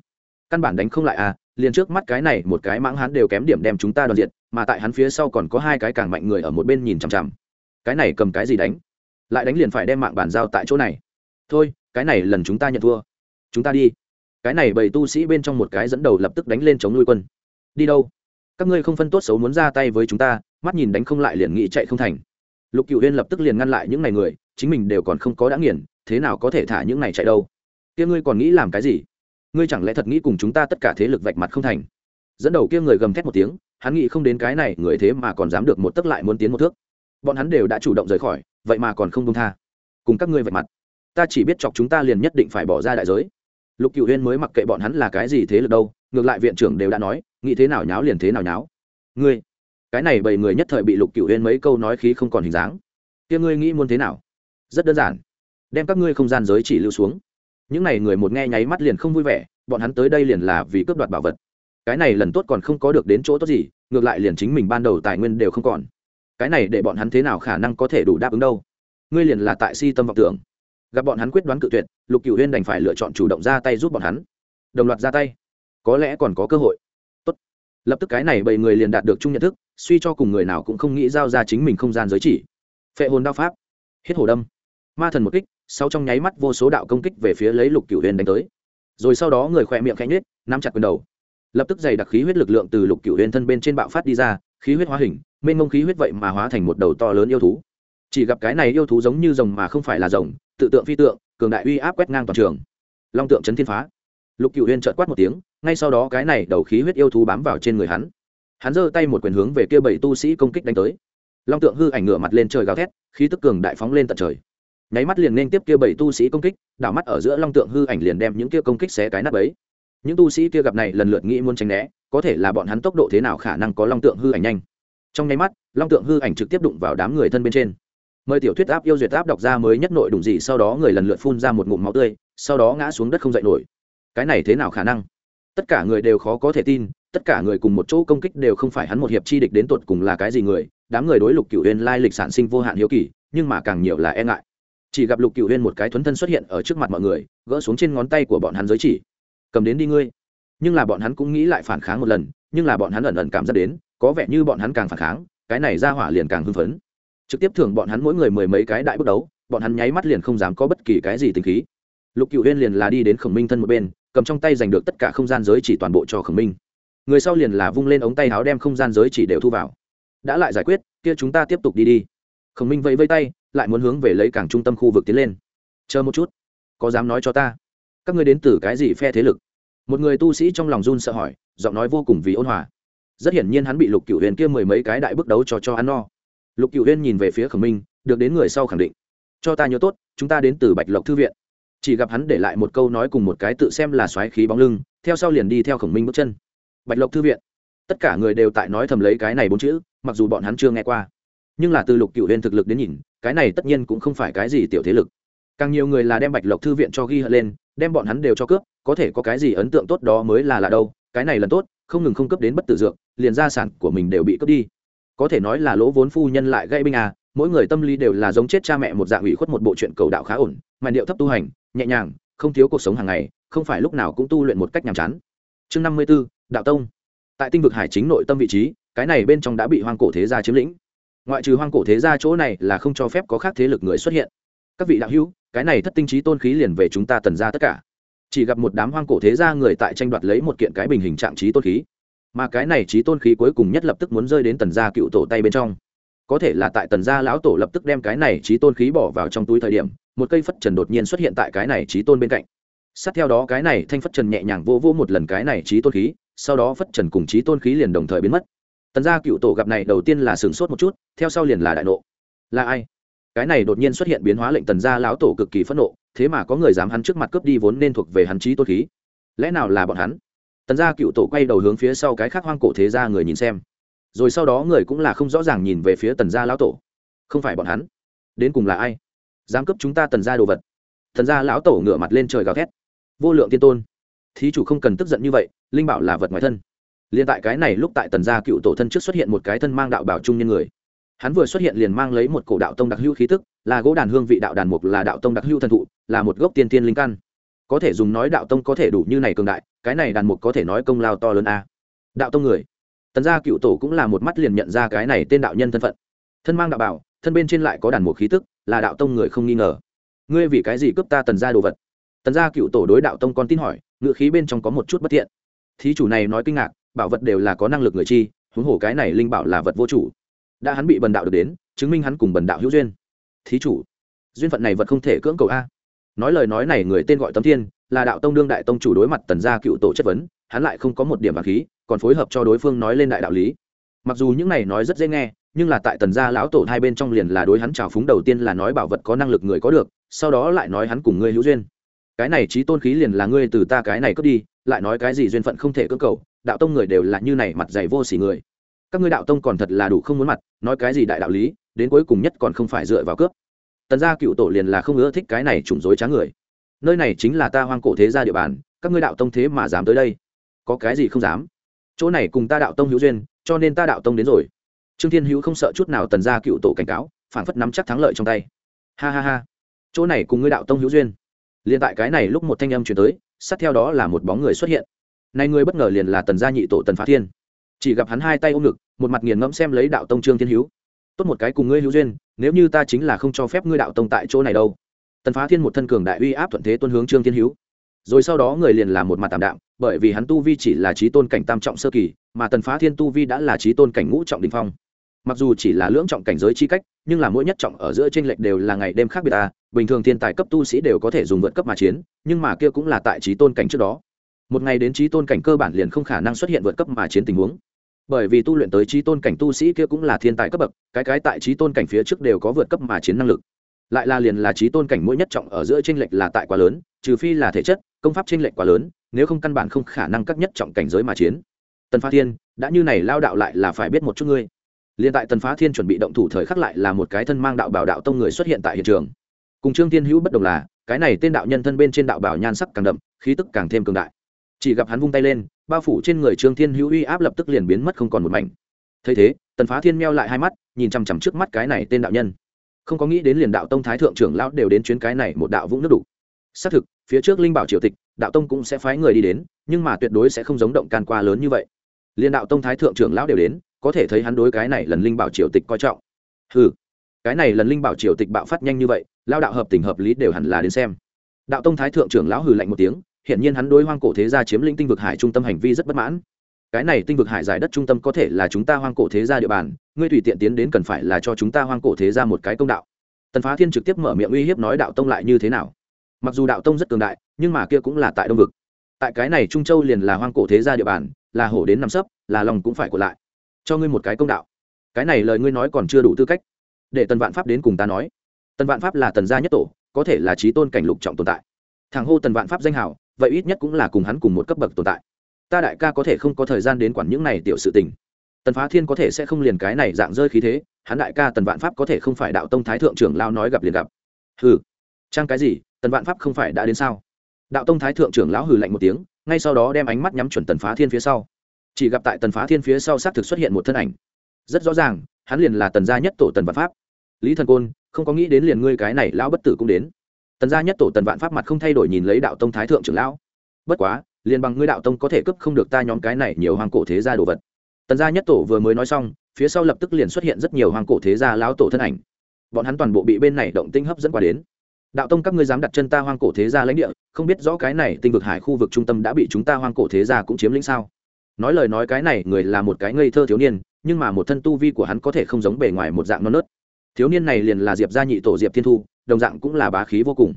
Căn bản đánh không lại à liền trước mắt cái này một cái mãng hắn đều kém điểm đem chúng ta đoàn diện mà tại hắn phía sau còn có hai cái càng mạnh người ở một bên nhìn chằm chằm. Cái này cầm cái gì đánh? Lại đánh liền phải đem mạng bàn giao tại chỗ này. Thôi, cái này lần chúng ta nhận thua. Chúng ta đi cái này bầy tu sĩ bên trong một cái dẫn đầu lập tức đánh lên chống nuôi quân. Đi đâu? Các ngươi không phân tốt xấu muốn ra tay với chúng ta, mắt nhìn đánh không lại liền nghĩ chạy không thành. Lục cựu huyên lập tức liền ngăn lại những này người, chính mình đều còn không có đã nghiền, thế nào có thể thả những này chạy đâu? Kia ngươi còn nghĩ làm cái gì? Ngươi chẳng lẽ thật nghĩ cùng chúng ta tất cả thế lực vạch mặt không thành? Dẫn đầu kia người gầm thét một tiếng, hắn nghĩ không đến cái này người thế mà còn dám được một tấc lại muốn tiến một thước. Bọn hắn đều đã chủ động rời khỏi, vậy mà còn không công tha. Cùng các ngươi vạch mặt. Ta chỉ biết chọc chúng ta liền nhất định phải bỏ ra đại giới lục cựu huyên mới mặc kệ bọn hắn là cái gì thế lực đâu, ngược lại viện trưởng đều đã nói, nghĩ thế nào nháo liền thế nào nháo. Ngươi, cái này bảy người nhất thời bị lục cựu huyên mấy câu nói khí không còn hình dáng. Kia ngươi nghĩ muốn thế nào? Rất đơn giản, đem các ngươi không gian giới chỉ lưu xuống. Những n à y người một nghe nháy mắt liền không vui vẻ, bọn hắn tới đây liền là vì cướp đoạt bảo vật. Cái này lần tốt còn không có được đến chỗ tốt gì, ngược lại liền chính mình ban đầu tài nguyên đều không còn. Cái này để bọn hắn thế nào khả năng có thể đủ đáp ứng đâu? Ngươi liền là tại si tâm vọng tưởng gặp bọn hắn quyết đoán cự tuyệt lục cựu huyên đành phải lựa chọn chủ động ra tay giúp bọn hắn. Đồng loạt ra tay. Có lẽ còn có cơ hội. Tốt. lập tức cái này bảy người liền đạt được chung nhận thức suy cho cùng người nào cũng không nghĩ giao ra chính mình không gian giới chỉ. Phệ hồn đao pháp. Hết hồ đâm. Ma thần một kích sau trong nháy mắt vô số đạo công kích về phía lấy lục cựu huyên đánh tới. Rồi sau đó người khỏe miệng khẽ nhếch, nắm chặt quyền đầu. Lập tức dày đặc khí huyết lực lượng từ lục cựu huyên thân bên trên bạo phát đi ra khí huyết hóa hình mênh mông khí huyết vậy mà hóa thành một đầu to lớn yêu thú chỉ gặp cái này yêu thú giống như rồng mà không phải là rồng, tự tượng phi tượng, cường đại uy áp quét ngang toàn trường. Long tượng chấn thiên phá. Lục cựu huyên trợt quát một tiếng, ngay sau đó cái này đầu khí huyết yêu thú bám vào trên người hắn. Hắn giơ tay một quyền hướng về kia bảy tu sĩ công kích đánh tới. Long tượng hư ảnh ngửa mặt lên trời gào thét, khí tức cường đại phóng lên tận trời. Nháy mắt liền nên tiếp kia bảy tu sĩ công kích, đảo mắt ở giữa long tượng hư ảnh liền đem những kia công kích xé cái nắp ấy những tu sĩ kia gặp này lần lượt nghĩ muốn tránh né, có thể là bọn hắn tốc độ thế nào khả năng có long tượng hư ảnh nhanh. Trong nháy mắt, long tượng hư ảnh trực tiếp đụng vào đám người thân bên trên mời tiểu thuyết áp yêu duyệt áp đọc ra mới nhất nội đủng gì, sau đó người lần lượt phun ra một ngụm máu tươi, sau đó ngã xuống đất không dậy nổi. Cái này thế nào khả năng? Tất cả người đều khó có thể tin, tất cả người cùng một chỗ công kích đều không phải hắn một hiệp chi địch đến tột cùng là cái gì người, đám người đối lục cựu huyên lai lịch sản sinh vô hạn hiếu kỳ, nhưng mà càng nhiều là e ngại. Chỉ gặp lục cựu huyên một cái thuấn thân xuất hiện ở trước mặt mọi người, gỡ xuống trên ngón tay của bọn hắn giới chỉ. Cầm đến đi ngươi. Nhưng là bọn hắn cũng nghĩ lại phản kháng một lần, nhưng là bọn hắn ẩn ẩn cảm giác đến, có vẻ như bọn hắn càng phản kháng, cái này ra hỏa liền càng hưng phấn trực tiếp thưởng bọn hắn mỗi người mười mấy cái đại bước đấu, bọn hắn nháy mắt liền không dám có bất kỳ cái gì tình khí. Lục cựu huyên liền là đi đến khổng minh thân một bên, cầm trong tay giành được tất cả không gian giới chỉ toàn bộ cho khổng minh. Người sau liền là vung lên ống tay áo đem không gian giới chỉ đều thu vào. Đã lại giải quyết, kia chúng ta tiếp tục đi đi. Khổng minh vẫy vây tay, lại muốn hướng về lấy cảng trung tâm khu vực tiến lên. Chờ một chút, có dám nói cho ta? Các ngươi đến từ cái gì phe thế lực? Một người tu sĩ trong lòng run sợ hỏi, giọng nói vô cùng vì ôn hòa. Rất hiển nhiên hắn bị lục cựu huyền kia mười mấy cái đại bước đấu cho cho ăn no lục cựu huyên nhìn về phía khổng minh, được đến người sau khẳng định. Cho ta nhớ tốt, chúng ta đến từ bạch lộc thư viện. Chỉ gặp hắn để lại một câu nói cùng một cái tự xem là xoáy khí bóng lưng, theo sau liền đi theo khổng minh bước chân. Bạch lộc thư viện. Tất cả người đều tại nói thầm lấy cái này bốn chữ, mặc dù bọn hắn chưa nghe qua. Nhưng là từ lục cựu huyên thực lực đến nhìn, cái này tất nhiên cũng không phải cái gì tiểu thế lực. Càng nhiều người là đem bạch lộc thư viện cho ghi hận lên, đem bọn hắn đều cho cướp, có thể có cái gì ấn tượng tốt đó mới là là đâu, cái này lần tốt, không ngừng không cướp đến bất tử dược, liền gia sản của mình đều bị cướp đi có thể nói là lỗ vốn phu nhân lại gây binh à mỗi người tâm lý đều là giống chết cha mẹ một dạng ủy khuất một bộ chuyện cầu đạo khá ổn, mà điệu thấp tu hành, nhẹ nhàng, không thiếu cuộc sống hàng ngày, không phải lúc nào cũng tu luyện một cách nhàm chán. Chương năm mươi b ố đạo tông. Tại tinh vực hải chính nội tâm vị trí, cái này bên trong đã bị hoang cổ thế gia chiếm lĩnh. Ngoại trừ hoang cổ thế gia chỗ này là không cho phép có khác thế lực người xuất hiện. Các vị đạo hữu, cái này thất tinh trí tôn khí liền về chúng ta tần ra tất cả. Chỉ gặp một đám hoang cổ thế gia người tại tranh đoạt lấy một kiện cái bình hình trạng trí tôn khí mà cái này trí tôn khí cuối cùng nhất lập tức muốn rơi đến tần gia cựu tổ tay bên trong. Có thể là tại tần gia lão tổ lập tức đem cái này trí tôn khí bỏ vào trong túi thời điểm, một cây phất trần đột nhiên xuất hiện tại cái này trí tôn bên cạnh. Sát theo đó cái này thanh phất trần nhẹ nhàng vô vô một lần cái này trí tôn khí, sau đó phất trần cùng trí tôn khí liền đồng thời biến mất. Tần gia cựu tổ gặp này đầu tiên là sửng sốt một chút, theo sau liền là đại nộ. Là ai? Cái này đột nhiên xuất hiện biến hóa lệnh tần gia lão tổ cực kỳ phẫn nộ, thế mà có người dám hắn trước mặt cướp đi vốn nên thuộc về hắn trí tôn khí. Lẽ nào là bọn hắn? Tần gia cựu tổ quay đầu hướng phía sau cái khác hoang cổ thế gia người nhìn xem. Rồi sau đó người cũng là không rõ ràng nhìn về phía tần gia lão tổ. Không phải bọn hắn. Đến cùng là ai? Dám cướp chúng ta tần gia đồ vật. Tần gia lão tổ ngửa mặt lên trời gào thét. Vô lượng tiên tôn. Thí chủ không cần tức giận như vậy, linh bảo là vật ngoài thân. Liền tại cái này lúc tại tần gia cựu tổ thân trước xuất hiện một cái thân mang đạo bảo trung nhân người. Hắn vừa xuất hiện liền mang lấy một cổ đạo tông đặc hữu khí tức, là gỗ đàn hương vị đạo đàn mục, là đạo tông đặc hữu thần thụ, là một gốc tiên tiên linh căn có thể dùng nói đạo tông có thể đủ như này cường đại, cái này đàn mục có thể nói công lao to lớn a. Đạo tông người. Tần gia cựu tổ cũng là một mắt liền nhận ra cái này tên đạo nhân thân phận. Thân mang đạo bảo, thân bên trên lại có đàn mục khí tức, là đạo tông người không nghi ngờ. Ngươi vì cái gì cướp ta tần gia đồ vật? Tần gia cựu tổ đối đạo tông con tin hỏi ngự khí bên trong có một chút bất thiện. Thí chủ này nói kinh ngạc, bảo vật đều là có năng lực người chi, huống hồ cái này linh bảo là vật vô chủ. Đã hắn bị bần đạo được đến, chứng minh hắn cùng bần đạo hữu duyên. Thí chủ, duyên phận này vật không thể cưỡng cầu a nói lời nói này người tên gọi tấm thiên, là đạo tông đương đại tông chủ đối mặt tần gia cựu tổ chất vấn, hắn lại không có một điểm vàng khí, còn phối hợp cho đối phương nói lên đại đạo lý. Mặc dù những này nói rất dễ nghe, nhưng là tại tần gia lão tổ hai bên trong liền là đối hắn trào phúng đầu tiên là nói bảo vật có năng lực người có được, sau đó lại nói hắn cùng ngươi hữu duyên. Cái này trí tôn khí liền là ngươi từ ta cái này cướp đi, lại nói cái gì duyên phận không thể cơ cầu, đạo tông người đều là như này mặt dày vô s ỉ người. Các ngươi đạo tông còn thật là đủ không muốn mặt, nói cái gì đại đạo lý, đến cuối cùng nhất còn không phải dựa vào cướp tần gia cựu tổ liền là không ưa thích cái này trùng dối trá người. Nơi này chính là ta hoang cổ thế gia địa bàn, các ngươi đạo tông thế mà dám tới đây? Có cái gì không dám? Chỗ này cùng ta đạo tông hữu duyên, cho nên ta đạo tông đến rồi. Trương thiên hữu không sợ chút nào tần gia cựu tổ cảnh cáo phản phất nắm chắc thắng lợi trong tay. Ha ha ha. Chỗ này cùng ngươi đạo tông hữu duyên. Liền tại cái này lúc một thanh âm chuyển tới, sát theo đó là một bóng người xuất hiện. Này người bất ngờ liền là tần gia nhị tổ tần phá thiên. Chỉ gặp hắn hai tay ôm ngực, một mặt nghiền ngẫm xem lấy đạo tông trương thiên hữu tốt một cái cùng ngươi hữu duyên, nếu như ta chính là không cho phép ngươi đạo tông tại chỗ này đâu. Tần phá thiên một thân cường đại uy áp thuận thế tuân hướng trương thiên hữu. Rồi sau đó người liền làm một mặt tạm đạm, bởi vì hắn tu vi chỉ là trí tôn cảnh tam trọng sơ kỳ, mà tần phá thiên tu vi đã là trí tôn cảnh ngũ trọng đình phong. Mặc dù chỉ là lưỡng trọng cảnh giới chi cách, nhưng là mỗi nhất trọng ở giữa tranh lệch đều là ngày đêm khác biệt ta bình thường thiên tài cấp tu sĩ đều có thể dùng vượt cấp mà chiến, nhưng mà kia cũng là tại trí tôn cảnh trước đó. Một ngày đến trí tôn cảnh cơ bản liền không khả năng xuất hiện vượt cấp mà chiến tình huống bởi vì tu luyện tới trí tôn cảnh tu sĩ kia cũng là thiên tài cấp bậc, cái cái tại trí tôn cảnh phía trước đều có vượt cấp mà chiến năng lực. Lại là liền là trí tôn cảnh mỗi nhất trọng ở giữa tranh lệch là tại quá lớn, trừ phi là thể chất, công pháp tranh lệch quá lớn, nếu không căn bản không khả năng các nhất trọng cảnh giới mà chiến. Tần phá thiên, đã như này lao đạo lại là phải biết một chút ngươi. Liền tại tần phá thiên chuẩn bị động thủ thời khắc lại là một cái thân mang đạo bảo đạo tông người xuất hiện tại hiện trường. Cùng trương thiên hữu bất đồng là, cái này tên đạo nhân thân bên trên đạo bảo nhan sắc càng đậm, khí tức càng thêm cường đại chỉ gặp hắn vung tay lên, bao phủ trên người trương thiên hữu uy áp lập tức liền biến mất không còn một mảnh. Thấy thế, tần phá thiên meo lại hai mắt, nhìn chằm chằm trước mắt cái này tên đạo nhân. Không có nghĩ đến liền đạo tông thái thượng trưởng lão đều đến chuyến cái này một đạo vũng nước đủ xác thực, phía trước linh bảo triều tịch, đạo tông cũng sẽ phái người đi đến, nhưng mà tuyệt đối sẽ không giống động can qua lớn như vậy. Liền đạo tông thái thượng trưởng lão đều đến, có thể thấy hắn đối cái này lần linh bảo triều tịch coi trọng. Ừ cái này lần linh bảo triều tịch bạo phát nhanh như vậy, lao đạo hợp tình hợp lý đều hẳn là đến xem. Đạo tông thái thượng trưởng lão hừ lạnh một tiếng hiện nhiên hắn đối hoang cổ thế gia chiếm lĩnh tinh vực hải trung tâm hành vi rất bất mãn. Cái này tinh vực hải giải đất trung tâm có thể là chúng ta hoang cổ thế gia địa bàn, ngươi tùy tiện tiến đến cần phải là cho chúng ta hoang cổ thế gia một cái công đạo. Tần phá thiên trực tiếp mở miệng uy hiếp nói đạo tông lại như thế nào. Mặc dù đạo tông rất cường đại, nhưng mà kia cũng là tại đông vực. Tại cái này trung châu liền là hoang cổ thế gia địa bàn, là hổ đến nằm sấp, là lòng cũng phải của lại. Cho ngươi một cái công đạo. Cái này lời ngươi nói còn chưa đủ tư cách. Để tần vạn pháp đến cùng ta nói. Tần vạn pháp là tần gia nhất tổ, có thể là trí tôn cảnh lục trọng tồn tại. Thằng hô tần vạn pháp danh hào vậy ít nhất cũng là cùng hắn cùng một cấp bậc tồn tại. Ta đại ca có thể không có thời gian đến quản những này tiểu sự tình. Tần phá thiên có thể sẽ không liền cái này dạng rơi khí thế, hắn đại ca tần vạn pháp có thể không phải đạo tông thái thượng trưởng lao nói gặp liền gặp. Hừ, trang cái gì, tần vạn pháp không phải đã đến sao? Đạo tông thái thượng trưởng lão hừ lạnh một tiếng, ngay sau đó đem ánh mắt nhắm chuẩn tần phá thiên phía sau. Chỉ gặp tại tần phá thiên phía sau xác thực xuất hiện một thân ảnh. Rất rõ ràng, hắn liền là tần gia nhất tổ tần vạn pháp. Lý thần côn, không có nghĩ đến liền ngươi cái này lão bất tử cũng đến tần gia nhất tổ tần vạn pháp mặt không thay đổi nhìn lấy đạo tông thái thượng trưởng lão. Bất quá, liền bằng ngươi đạo tông có thể cướp không được ta nhóm cái này nhiều hoàng cổ thế gia đồ vật. Tần gia nhất tổ vừa mới nói xong, phía sau lập tức liền xuất hiện rất nhiều hoàng cổ thế gia lão tổ thân ảnh. Bọn hắn toàn bộ bị bên này động tinh hấp dẫn qua đến. Đạo tông các ngươi dám đặt chân ta hoang cổ thế gia lãnh địa, không biết rõ cái này tinh vực hải khu vực trung tâm đã bị chúng ta hoang cổ thế gia cũng chiếm lĩnh sao? Nói lời nói cái này, người là một cái ngây thơ thiếu niên, nhưng mà một thân tu vi của hắn có thể không giống bề ngoài một dạng non nớt thiếu niên này liền là diệp gia nhị tổ diệp thiên thu, đồng dạng cũng là bá khí vô cùng.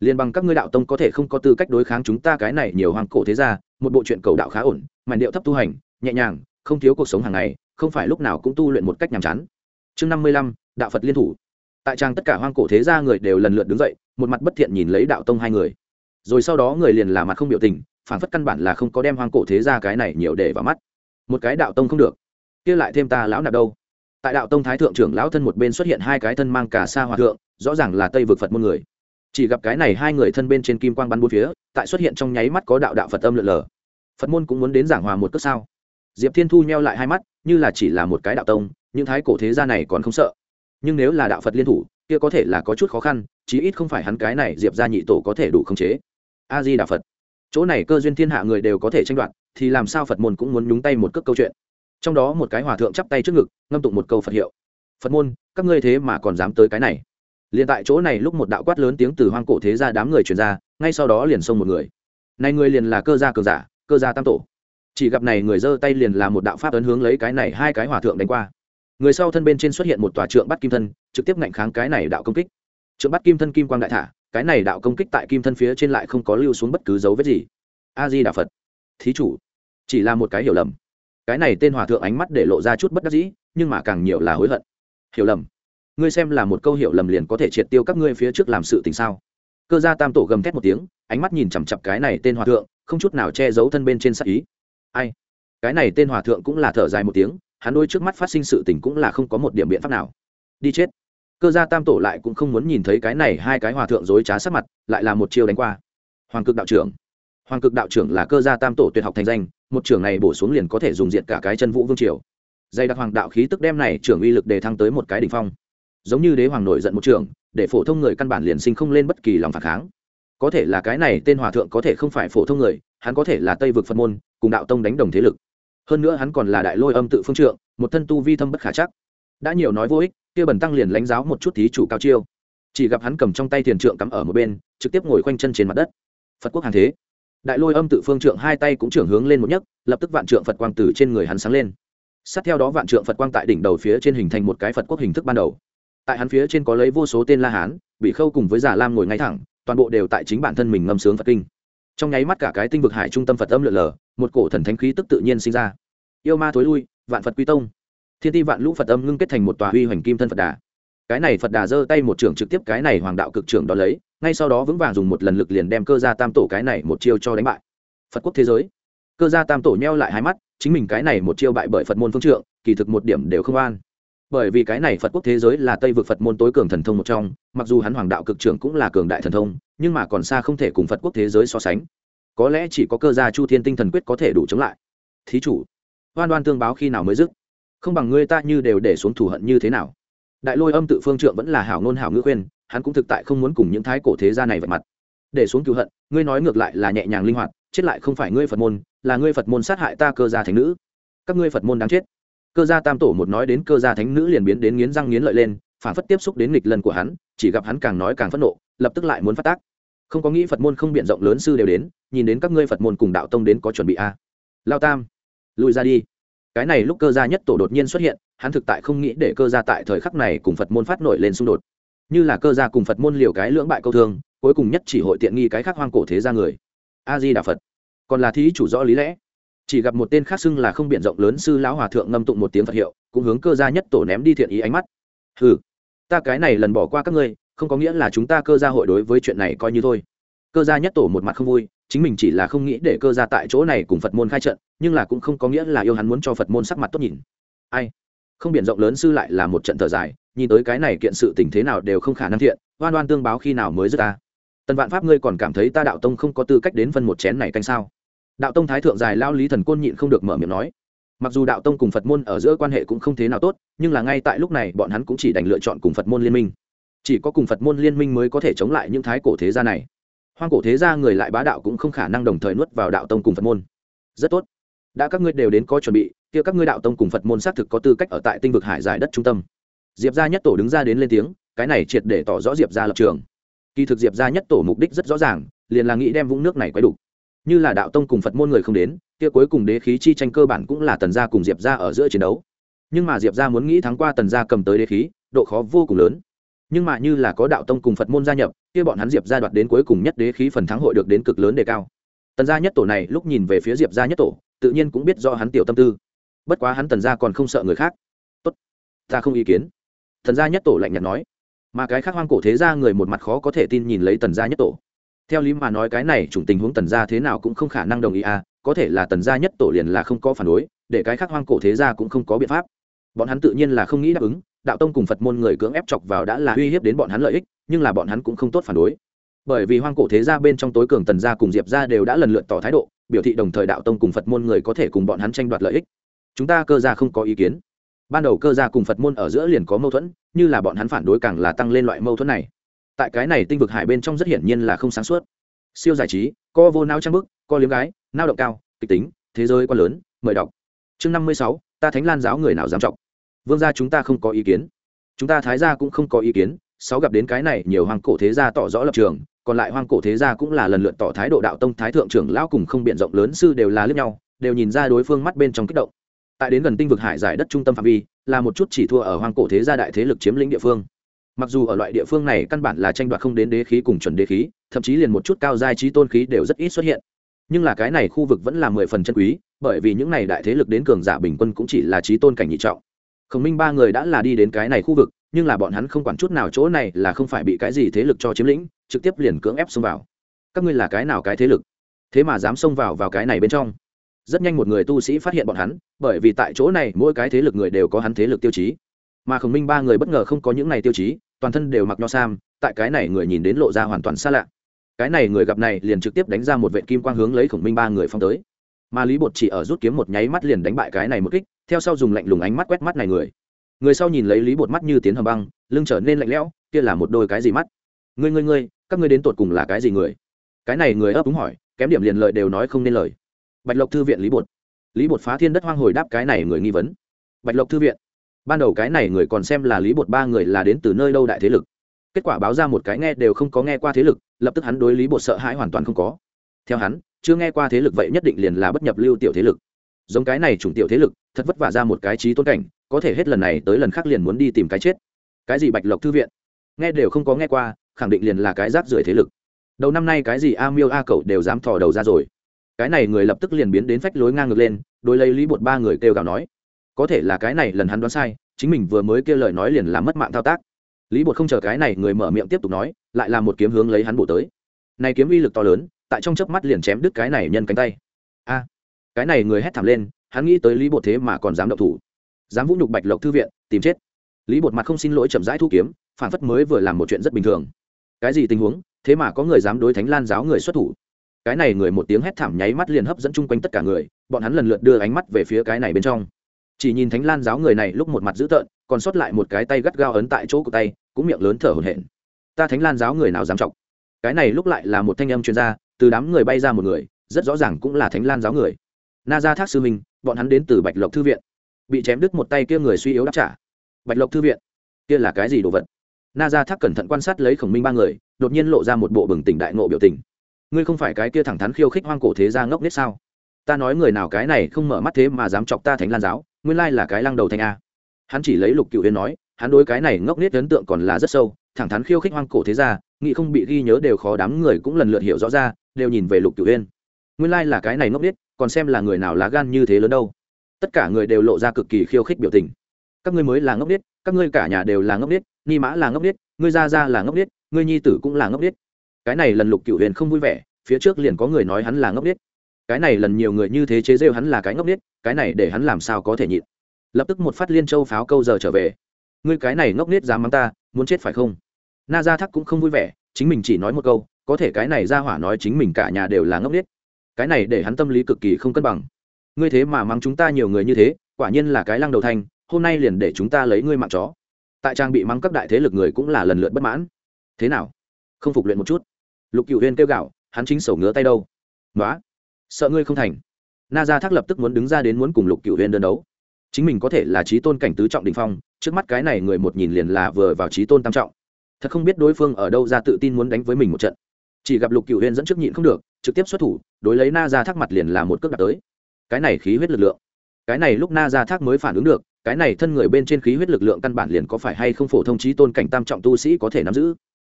Liền bằng các ngươi đạo tông có thể không có tư cách đối kháng chúng ta cái này nhiều hoàng cổ thế gia, một bộ chuyện cầu đạo khá ổn màn điệu thấp tu hành, nhẹ nhàng, không thiếu cuộc sống hàng ngày, không phải lúc nào cũng tu luyện một cách nhàm chán. Chương năm mươi lăm, đạo phật liên thủ. Tại trang tất cả hoang cổ thế gia người đều lần lượt đứng dậy, một mặt bất thiện nhìn lấy đạo tông hai người. Rồi sau đó người liền là mặt không biểu tình phản phất căn bản là không có đem hoang cổ thế gia cái này nhiều để vào mắt. Một cái đạo tông không được, kia lại thêm ta lão nạp đâu? Tại đạo tông thái thượng trưởng lão thân một bên xuất hiện hai cái thân mang cả sa hòa thượng, rõ ràng là tây vực phật môn người. Chỉ gặp cái này hai người thân bên trên kim quang bắn bốn phía, tại xuất hiện trong nháy mắt có đạo đạo phật âm lượn lờ. Phật môn cũng muốn đến giảng hòa một cước sao? Diệp thiên thu nheo lại hai mắt, như là chỉ là một cái đạo tông, những thái cổ thế gia này còn không sợ. Nhưng nếu là đạo phật liên thủ, kia có thể là có chút khó khăn, chí ít không phải hắn cái này diệp ra nhị tổ có thể đủ khống chế. A di đà phật. Chỗ này cơ duyên thiên hạ người đều có thể tranh đoạt, thì làm sao phật môn cũng muốn nhúng tay một cước câu chuyện? Trong đó một cái hòa thượng chắp tay trước ngực, ngâm tụng một câu phật hiệu. Phật môn, các ngươi thế mà còn dám tới cái này. Liền tại chỗ này lúc một đạo quát lớn tiếng từ hoang cổ thế ra đám người truyền ra, ngay sau đó liền xông một người. Này người liền là cơ gia cường giả, cơ gia tam tổ. Chỉ gặp này người giơ tay liền là một đạo pháp ấn hướng lấy cái này hai cái hòa thượng đánh qua. Người sau thân bên trên xuất hiện một tòa trượng bắt kim thân, trực tiếp ngạnh kháng cái này đạo công kích. Trượng bắt kim thân kim quang đại thả, cái này đạo công kích tại kim thân phía trên lại không có lưu xuống bất cứ dấu vết gì. A di đà phật. Thí chủ, chỉ là một cái hiểu lầm cái này tên hòa thượng ánh mắt để lộ ra chút bất đắc dĩ, nhưng mà càng nhiều là hối hận. Hiểu lầm. Ngươi xem là một câu hiểu lầm liền có thể triệt tiêu các ngươi phía trước làm sự tình sao? Cơ gia tam tổ gầm thét một tiếng, ánh mắt nhìn chằm chặp cái này tên hòa thượng, không chút nào che giấu thân bên trên sắc ý. Ai? Cái này tên hòa thượng cũng là thở dài một tiếng, hắn đôi trước mắt phát sinh sự tình cũng là không có một điểm biện pháp nào. Đi chết. Cơ gia tam tổ lại cũng không muốn nhìn thấy cái này hai cái hòa thượng dối trá sắc mặt, lại là một chiêu đánh qua. Hoàng cực đạo trưởng. Hoàng cực đạo trưởng là cơ gia tam tổ tuyệt học thành danh một trưởng này bổ xuống liền có thể dùng diệt cả cái chân vũ vương triều. Dây đặc hoàng đạo khí tức đem này trưởng uy lực đề thăng tới một cái đỉnh phong. Giống như đế hoàng nổi giận một trưởng, để phổ thông người căn bản liền sinh không lên bất kỳ lòng phản kháng. Có thể là cái này tên hòa thượng có thể không phải phổ thông người, hắn có thể là tây vực phật môn, cùng đạo tông đánh đồng thế lực. Hơn nữa hắn còn là đại lôi âm tự phương trượng, một thân tu vi thâm bất khả chắc. Đã nhiều nói vô ích, kia bẩn tăng liền lãnh giáo một chút thí chủ cao chiêu. Chỉ gặp hắn cầm trong tay thiền trượng cắm ở một bên, trực tiếp ngồi khoanh chân trên mặt đất. Phật quốc hàng thế đại lôi âm tự phương trượng hai tay cũng trưởng hướng lên một nhấc, lập tức vạn trượng phật quang từ trên người hắn sáng lên. Sát theo đó vạn trượng phật quang tại đỉnh đầu phía trên hình thành một cái phật quốc hình thức ban đầu. Tại hắn phía trên có lấy vô số tên la hán bị khâu cùng với giả lam ngồi ngay thẳng, toàn bộ đều tại chính bản thân mình ngâm sướng phật kinh. Trong nháy mắt cả cái tinh vực hải trung tâm phật âm lượn lờ, một cổ thần thánh khí tức tự nhiên sinh ra. Yêu ma thối lui, vạn phật quy tông. Thiên ti vạn lũ phật âm ngưng kết thành một tòa huy hoành kim thân phật đà. Cái này phật đà giơ tay một trưởng trực tiếp, cái này hoàng đạo cực trưởng đó lấy ngay sau đó vững vàng dùng một lần lực liền đem cơ gia tam tổ cái này một chiêu cho đánh bại. Phật quốc thế giới. Cơ gia tam tổ nheo lại hai mắt, chính mình cái này một chiêu bại bởi phật môn phương trượng, kỳ thực một điểm đều không an bởi vì cái này phật quốc thế giới là tây vực phật môn tối cường thần thông một trong, mặc dù hắn hoàng đạo cực trưởng cũng là cường đại thần thông, nhưng mà còn xa không thể cùng phật quốc thế giới so sánh. Có lẽ chỉ có cơ gia chu thiên tinh thần quyết có thể đủ chống lại. Thí chủ hoan đoan tương báo khi nào mới dứt? Không bằng ngươi ta như đều để xuống thù hận như thế nào. Đại lôi âm tự phương trượng vẫn là hảo ngôn hảo ngữ khuyên hắn cũng thực tại không muốn cùng những thái cổ thế gia này vật mặt. Để xuống cựu hận, ngươi nói ngược lại là nhẹ nhàng linh hoạt, chết lại không phải ngươi phật môn, là ngươi phật môn sát hại ta cơ gia thánh nữ. Các ngươi phật môn đáng chết. Cơ gia tam tổ một nói đến cơ gia thánh nữ liền biến đến nghiến răng nghiến lợi lên, phản phất tiếp xúc đến nghịch lần của hắn, chỉ gặp hắn càng nói càng phẫn nộ, lập tức lại muốn phát tác. Không có nghĩ phật môn không biện rộng lớn sư đều đến, nhìn đến các ngươi phật môn cùng đạo tông đến có chuẩn bị a. À. lao tam lùi ra đi. Cái này lúc cơ gia nhất tổ đột nhiên xuất hiện, hắn thực tại không nghĩ để cơ gia tại thời khắc này cùng phật môn phát nổi lên xung đột như là cơ gia cùng phật môn liều cái lưỡng bại câu thương, cuối cùng nhất chỉ hội tiện nghi cái khác hoang cổ thế ra người. A di đà phật còn là thí chủ rõ lý lẽ. Chỉ gặp một tên khác xưng là không biện rộng lớn sư lão hòa thượng ngâm tụng một tiếng phật hiệu, cũng hướng cơ gia nhất tổ ném đi thiện ý ánh mắt. Ừ ta cái này lần bỏ qua các ngươi, không có nghĩa là chúng ta cơ gia hội đối với chuyện này coi như thôi. Cơ gia nhất tổ một mặt không vui, chính mình chỉ là không nghĩ để cơ gia tại chỗ này cùng phật môn khai trận, nhưng là cũng không có nghĩa là yêu hắn muốn cho phật môn sắc mặt tốt nhìn. Ai? Không biển rộng lớn sư lại là một trận thở dài nhìn tới cái này kiện sự tình thế nào đều không khả năng thiện, oan oan tương báo khi nào mới dứt ta. Tần vạn pháp ngươi còn cảm thấy ta đạo tông không có tư cách đến phân một chén này canh sao? Đạo tông thái thượng dài lao lý thần côn nhịn không được mở miệng nói. Mặc dù đạo tông cùng phật môn ở giữa quan hệ cũng không thế nào tốt, nhưng là ngay tại lúc này bọn hắn cũng chỉ đành lựa chọn cùng phật môn liên minh. Chỉ có cùng phật môn liên minh mới có thể chống lại những thái cổ thế gia này. Hoang cổ thế gia người lại bá đạo cũng không khả năng đồng thời nuốt vào đạo tông cùng phật môn. Rất tốt. Đã các ngươi đều đến có chuẩn bị, kia các ngươi đạo tông cùng phật môn xác thực có tư cách ở tại tinh vực hải giải đất trung tâm diệp gia nhất tổ đứng ra đến lên tiếng, cái này triệt để tỏ rõ diệp gia lập trường. Kỳ thực diệp gia nhất tổ mục đích rất rõ ràng, liền là nghĩ đem vũng nước này quay đủ như là đạo tông cùng phật môn người không đến, kia cuối cùng đế khí chi tranh cơ bản cũng là tần gia cùng diệp gia ở giữa chiến đấu. Nhưng mà diệp gia muốn nghĩ thắng qua tần gia cầm tới đế khí, độ khó vô cùng lớn. Nhưng mà như là có đạo tông cùng phật môn gia nhập, kia bọn hắn diệp gia đoạt đến cuối cùng nhất đế khí phần thắng hội được đến cực lớn đề cao. Tần gia nhất tổ này lúc nhìn về phía diệp gia nhất tổ, tự nhiên cũng biết do hắn tiểu tâm tư. Bất quá hắn tần gia còn không sợ người khác. Tốt, ta không ý kiến thần gia nhất tổ lạnh nhạt nói. Mà cái khác hoang cổ thế gia người một mặt khó có thể tin nhìn lấy tần gia nhất tổ. Theo lý mà nói cái này chủng tình huống tần gia thế nào cũng không khả năng đồng ý à có thể là tần gia nhất tổ liền là không có phản đối, để cái khác hoang cổ thế gia cũng không có biện pháp. Bọn hắn tự nhiên là không nghĩ đáp ứng, đạo tông cùng phật môn người cưỡng ép chọc vào đã là uy hiếp đến bọn hắn lợi ích, nhưng là bọn hắn cũng không tốt phản đối. Bởi vì hoang cổ thế gia bên trong tối cường tần gia cùng diệp gia đều đã lần lượt tỏ thái độ, biểu thị đồng thời đạo tông cùng phật môn người có thể cùng bọn hắn tranh đoạt lợi ích. Chúng ta cơ gia không có ý kiến ban đầu cơ gia cùng phật môn ở giữa liền có mâu thuẫn, như là bọn hắn phản đối càng là tăng lên loại mâu thuẫn này. Tại cái này tinh vực hải bên trong rất hiển nhiên là không sáng suốt. Siêu giải trí, co vô nao trang bức, co liếm gái nao động cao, kịch tính, thế giới quá lớn, mời đọc. Chương năm mươi sáu, ta thánh lan giáo người nào dám trọng vương gia chúng ta không có ý kiến. Chúng ta thái gia cũng không có ý kiến, sáu gặp đến cái này, nhiều hoàng cổ thế gia tỏ rõ lập trường, còn lại hoang cổ thế gia cũng là lần lượt tỏ thái độ đạo tông, thái thượng trưởng lão cùng không biện rộng lớn sư đều là lướt nhau, đều nhìn ra đối phương mắt bên trong kích động tại đến gần tinh vực hải giải đất trung tâm phạm vi, là một chút chỉ thua ở hoang cổ thế gia đại thế lực chiếm lĩnh địa phương. Mặc dù ở loại địa phương này căn bản là tranh đoạt không đến đế khí cùng chuẩn đế khí, thậm chí liền một chút cao giai trí tôn khí đều rất ít xuất hiện. Nhưng là cái này khu vực vẫn là mười phần chân quý, bởi vì những này đại thế lực đến cường giả bình quân cũng chỉ là trí tôn cảnh nhị trọng. Khổng minh ba người đã là đi đến cái này khu vực, nhưng là bọn hắn không quản chút nào chỗ này là không phải bị cái gì thế lực cho chiếm lĩnh, trực tiếp liền cưỡng ép xông vào. Các ngươi là cái nào cái thế lực? Thế mà dám xông vào vào cái này bên trong? Rất nhanh một người tu sĩ phát hiện bọn hắn, bởi vì tại chỗ này mỗi cái thế lực người đều có hắn thế lực tiêu chí. Mà khổng minh ba người bất ngờ không có những này tiêu chí, toàn thân đều mặc nho sam, tại cái này người nhìn đến lộ ra hoàn toàn xa lạ. Cái này người gặp này liền trực tiếp đánh ra một vệ kim quang hướng lấy khổng minh ba người phong tới. Mà lý bột chỉ ở rút kiếm một nháy mắt liền đánh bại cái này một kích, theo sau dùng lạnh lùng ánh mắt quét mắt này người. Người sau nhìn lấy lý bột mắt như tiến hầm băng, lưng trở nên lạnh lẽo, kia là một đôi cái gì mắt? Ngươi ngươi ngươi, các ngươi đến tột cùng là cái gì người? Cái này người ấp úng hỏi, kém điểm liền lợi đều nói không nên lời bạch lộc thư viện lý bột. Lý bột phá thiên đất hoang hồi đáp cái này người nghi vấn. Bạch lộc thư viện. Ban đầu cái này người còn xem là lý bột ba người là đến từ nơi đâu đại thế lực. Kết quả báo ra một cái nghe đều không có nghe qua thế lực, lập tức hắn đối lý bột sợ hãi hoàn toàn không có. Theo hắn, chưa nghe qua thế lực vậy nhất định liền là bất nhập lưu tiểu thế lực. Giống cái này chủng tiểu thế lực, thật vất vả ra một cái trí tôn cảnh, có thể hết lần này tới lần khác liền muốn đi tìm cái chết. Cái gì bạch lộc thư viện? Nghe đều không có nghe qua, khẳng định liền là cái rác rưởi thế lực. Đầu năm nay cái gì a miêu a cậu đều dám thò đầu ra rồi cái này người lập tức liền biến đến phách lối ngang ngược lên, đôi lấy lý bột ba người kêu gào nói. Có thể là cái này lần hắn đoán sai, chính mình vừa mới kêu lời nói liền làm mất mạng thao tác. Lý bột không chờ cái này người mở miệng tiếp tục nói, lại là một kiếm hướng lấy hắn bổ tới. Này kiếm uy lực to lớn, tại trong chớp mắt liền chém đứt cái này nhân cánh tay. A! Cái này người hét thảm lên, hắn nghĩ tới lý bột thế mà còn dám động thủ. Dám vũ nhục bạch lộc thư viện, tìm chết. Lý bột mặt không xin lỗi chậm rãi thu kiếm, phản phất mới vừa làm một chuyện rất bình thường. Cái gì tình huống, thế mà có người dám đối thánh lan giáo người xuất thủ? Cái này người một tiếng hét thảm nháy mắt liền hấp dẫn chung quanh tất cả người, bọn hắn lần lượt đưa ánh mắt về phía cái này bên trong. Chỉ nhìn thánh lan giáo người này lúc một mặt dữ tợn, còn sót lại một cái tay gắt gao ấn tại chỗ của tay, cũng miệng lớn thở hổn hển. Ta thánh lan giáo người nào dám trọng cái này lúc lại là một thanh âm chuyên gia, từ đám người bay ra một người, rất rõ ràng cũng là thánh lan giáo người. Na ra thác sư minh, bọn hắn đến từ bạch lộc thư viện. Bị chém đứt một tay kia người suy yếu đáp trả. Bạch lộc thư viện? Kia là cái gì đồ vật? Na ra thác cẩn thận quan sát lấy khổng minh ba người, đột nhiên lộ ra một bộ bừng tỉnh đại ngộ biểu tình ngươi không phải cái kia thẳng thắn khiêu khích hoang cổ thế gia ngốc nết sao? Ta nói người nào cái này không mở mắt thế mà dám chọc ta thánh lan giáo, nguyên lai là cái lăng đầu thanh a. Hắn chỉ lấy lục cựu huyên nói, hắn đối cái này ngốc nết ấn tượng còn là rất sâu, thẳng thắn khiêu khích hoang cổ thế gia, nghĩ không bị ghi nhớ đều khó đám người cũng lần lượt hiểu rõ ra, đều nhìn về lục cựu huyên nguyên lai là cái này ngốc nết còn xem là người nào lá gan như thế lớn đâu. Tất cả người đều lộ ra cực kỳ khiêu khích biểu tình. Các ngươi mới là ngốc nết các ngươi cả nhà đều là ngốc nết ni mã là ngốc nết ngươi ra ra là ngốc nết ngươi nhi tử cũng là ngốc nết cái này lần lục cựu huyền không vui vẻ, phía trước liền có người nói hắn là ngốc nết cái này lần nhiều người như thế chế rêu hắn là cái ngốc nết cái này để hắn làm sao có thể nhịn. Lập tức một phát liên châu pháo câu giờ trở về. Ngươi cái này ngốc nết dám mắng ta, muốn chết phải không? Na ra thắc cũng không vui vẻ, chính mình chỉ nói một câu, có thể cái này ra hỏa nói chính mình cả nhà đều là ngốc nết cái này để hắn tâm lý cực kỳ không cân bằng. Ngươi thế mà mắng chúng ta nhiều người như thế, quả nhiên là cái lăng đầu thanh hôm nay liền để chúng ta lấy ngươi mạng chó. Tại trang bị mắng các đại thế lực người cũng là lần lượt bất mãn. Thế nào? Không phục luyện một chút lục cựu huyên kêu gạo hắn chính sầu ngứa tay đâu? Nói sợ ngươi không thành. Na Ra thác lập tức muốn đứng ra đến muốn cùng lục cựu huyên đơn đấu. Chính mình có thể là trí tôn cảnh tứ trọng đình phong, trước mắt cái này người một nhìn liền là vừa vào trí tôn tam trọng. Thật không biết đối phương ở đâu ra tự tin muốn đánh với mình một trận. Chỉ gặp lục cựu huyên dẫn trước nhịn không được, trực tiếp xuất thủ, đối lấy na ra thác mặt liền là một cước đặt tới. Cái này khí huyết lực lượng. Cái này lúc na ra thác mới phản ứng được, cái này thân người bên trên khí huyết lực lượng căn bản liền có phải hay không phổ thông trí tôn cảnh tam trọng tu sĩ có thể nắm giữ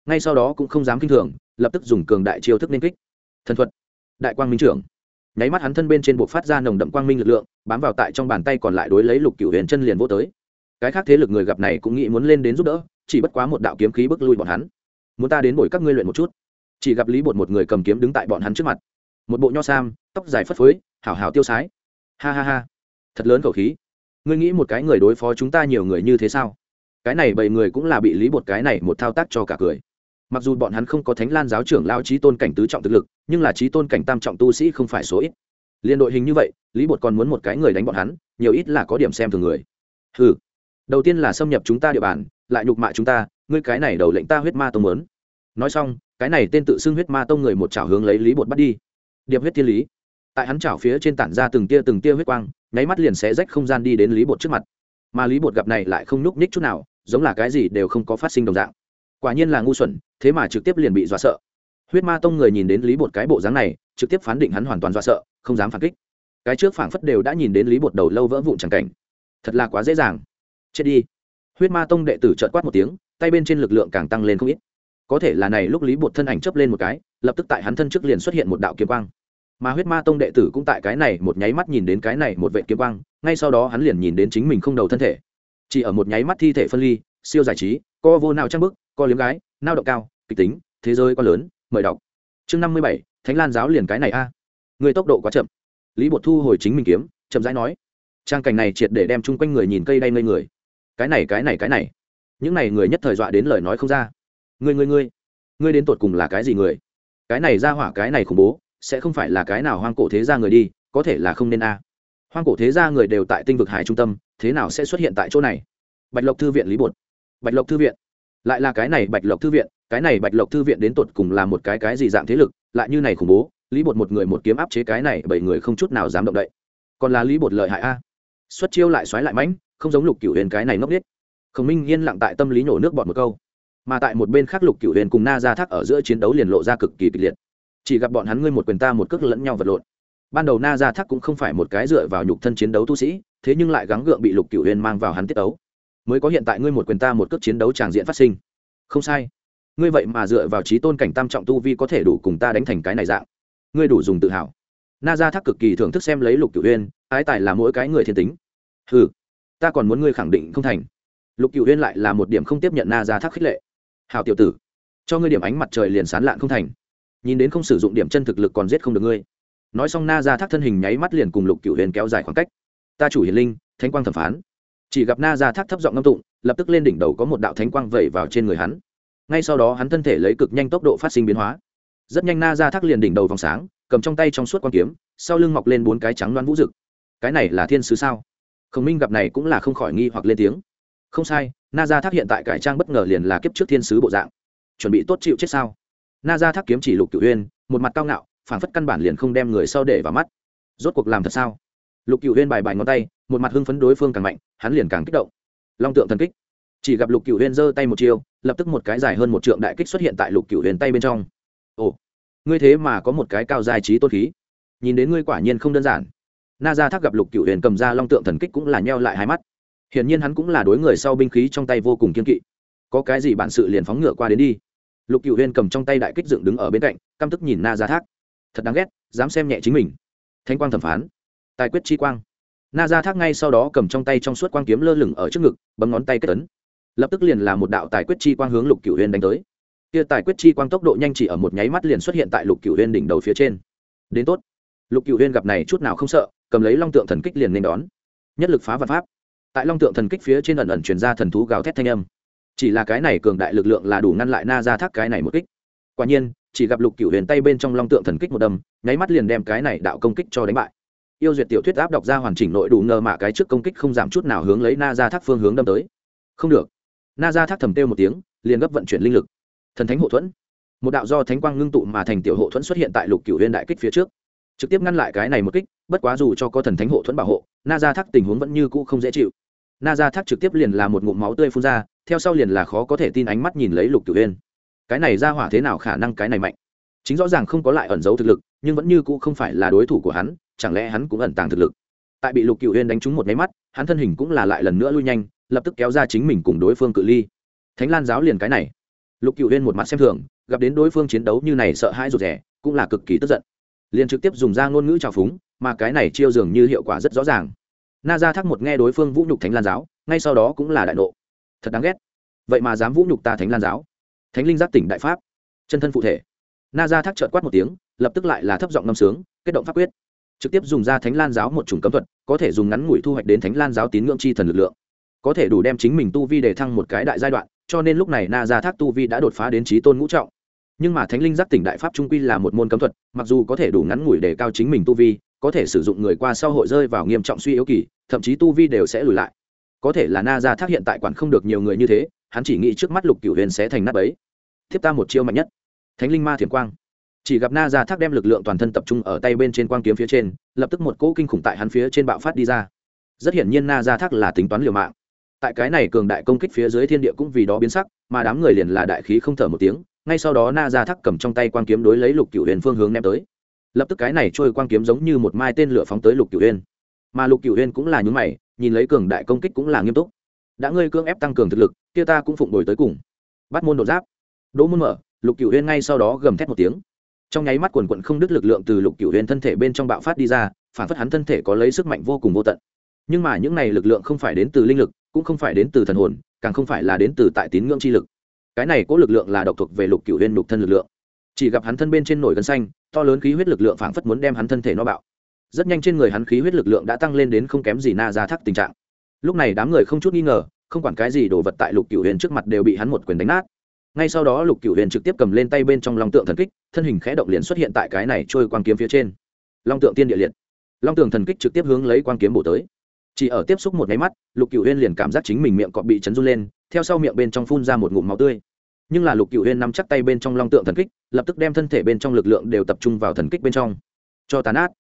ngay sau đó cũng không dám kinh thường, lập tức dùng cường đại chiêu thức nên kích. Thần thuật. Đại quang minh trưởng. Nháy mắt hắn thân bên trên buộc phát ra nồng đậm quang minh lực lượng, bám vào tại trong bàn tay còn lại đối lấy lục cựu huyền chân liền vô tới. Cái khác thế lực người gặp này cũng nghĩ muốn lên đến giúp đỡ, chỉ bất quá một đạo kiếm khí bức lui bọn hắn. Muốn ta đến bồi các ngươi luyện một chút. Chỉ gặp lý bột một người cầm kiếm đứng tại bọn hắn trước mặt. Một bộ nho sam, tóc dài phất phới, hảo hảo tiêu sái. Ha ha ha. Thật lớn khẩu khí. Ngươi nghĩ một cái người đối phó chúng ta nhiều người như thế sao? Cái này bảy người cũng là bị lý bột cái này một thao tác cho cả cười mặc dù bọn hắn không có thánh lan giáo trưởng lao trí tôn cảnh tứ trọng thực lực, nhưng là trí tôn cảnh tam trọng tu sĩ không phải số ít. Liên đội hình như vậy, lý bột còn muốn một cái người đánh bọn hắn, nhiều ít là có điểm xem thường người. Ừ đầu tiên là xâm nhập chúng ta địa bàn, lại nhục mạ chúng ta, ngươi cái này đầu lệnh ta huyết ma tông lớn nói xong, cái này tên tự xưng huyết ma tông người một chảo hướng lấy lý bột bắt đi. Điệp huyết thiên lý. Tại hắn chảo phía trên tản ra từng tia từng tia huyết quang, nháy mắt liền xé rách không gian đi đến lý bột trước mặt. Mà lý bột gặp này lại không nhúc nhích chút nào, giống là cái gì đều không có phát sinh đồng dạng quả nhiên là ngu xuẩn, thế mà trực tiếp liền bị dọa sợ. Huyết ma tông người nhìn đến lý bột cái bộ dáng này, trực tiếp phán định hắn hoàn toàn dọa sợ, không dám phản kích. Cái trước phảng phất đều đã nhìn đến lý bột đầu lâu vỡ vụn chẳng cảnh. Thật là quá dễ dàng. Chết đi. Huyết ma tông đệ tử trợt quát một tiếng, tay bên trên lực lượng càng tăng lên không ít. Có thể là này lúc lý bột thân ảnh chấp lên một cái, lập tức tại hắn thân trước liền xuất hiện một đạo kiếm quang. Mà huyết ma tông đệ tử cũng tại cái này một nháy mắt nhìn đến cái này một vệ kiếm quang, ngay sau đó hắn liền nhìn đến chính mình không đầu thân thể. Chỉ ở một nháy mắt thi thể phân ly, siêu giải trí co vô nào trang bức co liếm gái, nao động cao, kịch tính, thế giới quá lớn, mời đọc. Chương năm mươi bảy, thánh lan giáo liền cái này a. Người tốc độ quá chậm. Lý bột thu hồi chính mình kiếm, chậm rãi nói, trang cảnh này triệt để đem chung quanh người nhìn cây đay ngây người. Cái này cái này cái này. Những này người nhất thời dọa đến lời nói không ra. Ngươi ngươi ngươi ngươi đến tột cùng là cái gì người? Cái này ra hỏa, cái này khủng bố, sẽ không phải là cái nào hoang cổ thế gia người đi, có thể là không nên a. Hoang cổ thế gia người đều tại tinh vực hải trung tâm, thế nào sẽ xuất hiện tại chỗ này? Bạch lộc thư viện lý bột. Bạch lộc thư viện lại là cái này bạch lộc thư viện, cái này bạch lộc thư viện đến tột cùng là một cái cái gì dạng thế lực, lại như này khủng bố, lý bột một người một kiếm áp chế cái này bảy người không chút nào dám động đậy. Còn là lý bột lợi hại a. Xuất chiêu lại xoáy lại mãnh, không giống lục cửu huyền cái này ngốc nghếch. Khổng minh yên lặng tại tâm lý nhổ nước bọt một câu. Mà tại một bên khác lục cửu huyền cùng na ra thác ở giữa chiến đấu liền lộ ra cực kỳ kịch liệt. Chỉ gặp bọn hắn ngươi một quyền ta một cước lẫn nhau vật lộn. Ban đầu na ra thác cũng không phải một cái dựa vào nhục thân chiến đấu tu sĩ, thế nhưng lại gắng gượng bị lục cửu huyền mang vào hắn tiết ấu mới có hiện tại ngươi một quyền ta một cước chiến đấu tràng diện phát sinh. Không sai. Ngươi vậy mà dựa vào trí tôn cảnh tam trọng tu vi có thể đủ cùng ta đánh thành cái này dạng. Ngươi đủ dùng tự hào. Na ra thác cực kỳ thưởng thức xem lấy lục cửu huyên ái tài là mỗi cái người thiên tính. Ừ ta còn muốn ngươi khẳng định không thành. Lục cửu huyên lại là một điểm không tiếp nhận na ra thác khích lệ. Hào tiểu tử, cho ngươi điểm ánh mặt trời liền sán lạn không thành. Nhìn đến không sử dụng điểm chân thực lực còn giết không được ngươi. Nói xong na ra thác thân hình nháy mắt liền cùng lục cửu huyền kéo dài khoảng cách. Ta chủ hiền linh, thánh quang thẩm phán chỉ gặp na ra thác thấp giọng ngâm tụng, lập tức lên đỉnh đầu có một đạo thánh quang vẩy vào trên người hắn. Ngay sau đó hắn thân thể lấy cực nhanh tốc độ phát sinh biến hóa. Rất nhanh na ra thác liền đỉnh đầu vòng sáng, cầm trong tay trong suốt quang kiếm, sau lưng mọc lên bốn cái trắng loan vũ rực. Cái này là thiên sứ sao? Khổng minh gặp này cũng là không khỏi nghi hoặc lên tiếng. Không sai, na ra thác hiện tại cải trang bất ngờ liền là kiếp trước thiên sứ bộ dạng. Chuẩn bị tốt chịu chết sao? Na ra thác kiếm chỉ lục cựu huyên một mặt cao ngạo, phảng phất căn bản liền không đem người sau để vào mắt. Rốt cuộc làm thật sao? Lục cựu huyên bài bài ngón tay một mặt hưng phấn đối phương càng mạnh, hắn liền càng kích động. Long tượng thần kích. Chỉ gặp lục cửu huyền giơ tay một chiêu, lập tức một cái dài hơn một trượng đại kích xuất hiện tại lục cửu huyền tay bên trong. Ồ, ngươi thế mà có một cái cao dài trí tôn khí. Nhìn đến ngươi quả nhiên không đơn giản. Na ra thác gặp lục cửu huyền cầm ra long tượng thần kích cũng là nheo lại hai mắt. Hiển nhiên hắn cũng là đối người sau binh khí trong tay vô cùng kiên kỵ. Có cái gì bản sự liền phóng ngựa qua đến đi. Lục cửu huyền cầm trong tay đại kích dựng đứng ở bên cạnh, căm tức nhìn na ra thác. Thật đáng ghét, dám xem nhẹ chính mình. Thanh quang thẩm phán. Tài quyết chi quang na ra thác ngay sau đó cầm trong tay trong suốt quang kiếm lơ lửng ở trước ngực, bấm ngón tay kết tấn lập tức liền là một đạo tài quyết chi quang hướng lục cửu huyền đánh tới. Kia tài quyết chi quang tốc độ nhanh chỉ ở một nháy mắt liền xuất hiện tại lục cửu huyền đỉnh đầu phía trên. Đến tốt. Lục cửu huyền gặp này chút nào không sợ, cầm lấy long tượng thần kích liền nên đón. Nhất lực phá vật pháp. Tại long tượng thần kích phía trên ẩn ẩn truyền ra thần thú gào thét thanh âm. Chỉ là cái này cường đại lực lượng là đủ ngăn lại na ra thác cái này một kích. Quả nhiên, chỉ gặp lục cửu huyền tay bên trong long tượng thần kích một đâm, nháy mắt liền đem cái này đạo công kích cho đánh bại yêu duyệt tiểu thuyết áp đọc ra hoàn chỉnh nội đủ ngờ mạ cái trước công kích không giảm chút nào hướng lấy na ra thác phương hướng đâm tới. Không được. Na ra thác thầm têu một tiếng, liền gấp vận chuyển linh lực. Thần thánh hộ thuẫn. Một đạo do thánh quang ngưng tụ mà thành tiểu hộ thuẫn xuất hiện tại lục cửu huyên đại kích phía trước. Trực tiếp ngăn lại cái này một kích, bất quá dù cho có thần thánh hộ thuẫn bảo hộ, na ra thác tình huống vẫn như cũ không dễ chịu. Na ra thác trực tiếp liền là một ngụm máu tươi phun ra, theo sau liền là khó có thể tin ánh mắt nhìn lấy lục cửu huyên cái này ra hỏa thế nào khả năng cái này mạnh? Chính rõ ràng không có lại ẩn giấu thực lực, nhưng vẫn như cũ không phải là đối thủ của hắn chẳng lẽ hắn cũng ẩn tàng thực lực? Tại bị lục cửu huyên đánh trúng một máy mắt, hắn thân hình cũng là lại lần nữa lui nhanh, lập tức kéo ra chính mình cùng đối phương cự ly. Thánh lan giáo liền cái này. Lục cựu huyên một mặt xem thường, gặp đến đối phương chiến đấu như này sợ hãi rụt rẻ cũng là cực kỳ tức giận. Liền trực tiếp dùng ra ngôn ngữ trào phúng, mà cái này chiêu dường như hiệu quả rất rõ ràng. Na ra thác một nghe đối phương vũ nhục thánh lan giáo, ngay sau đó cũng là đại nộ. Thật đáng ghét. Vậy mà dám vũ nhục ta thánh lan giáo. Thánh linh giác tỉnh đại pháp. Chân thân phụ thể. Na ra thác trợt quát một tiếng, lập tức lại là thấp giọng ngâm sướng, kết động pháp quyết trực tiếp dùng ra thánh lan giáo một chủng cấm thuật, có thể dùng ngắn ngủi thu hoạch đến thánh lan giáo tín ngưỡng chi thần lực lượng. Có thể đủ đem chính mình tu vi để thăng một cái đại giai đoạn, cho nên lúc này na ra thác tu vi đã đột phá đến trí tôn ngũ trọng. Nhưng mà thánh linh giác tỉnh đại pháp trung quy là một môn cấm thuật, mặc dù có thể đủ ngắn ngủi để cao chính mình tu vi, có thể sử dụng người qua sau hội rơi vào nghiêm trọng suy yếu kỳ, thậm chí tu vi đều sẽ lùi lại. Có thể là na ra thác hiện tại quản không được nhiều người như thế, hắn chỉ nghĩ trước mắt lục cửu huyền sẽ thành nắp ấy thiếp ta một chiêu mạnh nhất. Thánh linh ma thiểm quang chỉ gặp na ra thác đem lực lượng toàn thân tập trung ở tay bên trên quang kiếm phía trên, lập tức một cỗ kinh khủng tại hắn phía trên bạo phát đi ra. Rất hiển nhiên na ra thác là tính toán liều mạng. Tại cái này cường đại công kích phía dưới thiên địa cũng vì đó biến sắc, mà đám người liền là đại khí không thở một tiếng, ngay sau đó na ra thác cầm trong tay quang kiếm đối lấy lục cửu huyền phương hướng ném tới. Lập tức cái này trôi quang kiếm giống như một mai tên lửa phóng tới lục cửu huyền mà lục cửu huyền cũng là những mày, nhìn lấy cường đại công kích cũng là nghiêm túc. Đã ngươi cưỡng ép tăng cường thực lực, kia ta cũng phụng đổi tới cùng. Bắt môn đột giáp. Đỗ môn mở, lục cửu huyền ngay sau đó gầm thét một tiếng trong nháy mắt quần quận không đứt lực lượng từ lục cửu huyền thân thể bên trong bạo phát đi ra, phản phất hắn thân thể có lấy sức mạnh vô cùng vô tận. Nhưng mà những này lực lượng không phải đến từ linh lực, cũng không phải đến từ thần hồn, càng không phải là đến từ tại tín ngưỡng chi lực. Cái này có lực lượng là độc thuộc về lục cửu huyền lục thân lực lượng. Chỉ gặp hắn thân bên trên nổi gân xanh, to lớn khí huyết lực lượng phảng phất muốn đem hắn thân thể nó bạo. Rất nhanh trên người hắn khí huyết lực lượng đã tăng lên đến không kém gì na ra thác tình trạng. Lúc này đám người không chút nghi ngờ, không quản cái gì đồ vật tại lục cửu huyền trước mặt đều bị hắn một quyền đánh nát ngay sau đó lục cửu huyền trực tiếp cầm lên tay bên trong long tượng thần kích, thân hình khẽ động liền xuất hiện tại cái này trôi quang kiếm phía trên. Long tượng tiên địa liệt. Long tượng thần kích trực tiếp hướng lấy quang kiếm bổ tới. Chỉ ở tiếp xúc một nháy mắt, lục cửu huyên liền cảm giác chính mình miệng cọp bị chấn run lên, theo sau miệng bên trong phun ra một ngụm máu tươi. Nhưng là lục cửu huyên nắm chắc tay bên trong long tượng thần kích, lập tức đem thân thể bên trong lực lượng đều tập trung vào thần kích bên trong. Cho tàn át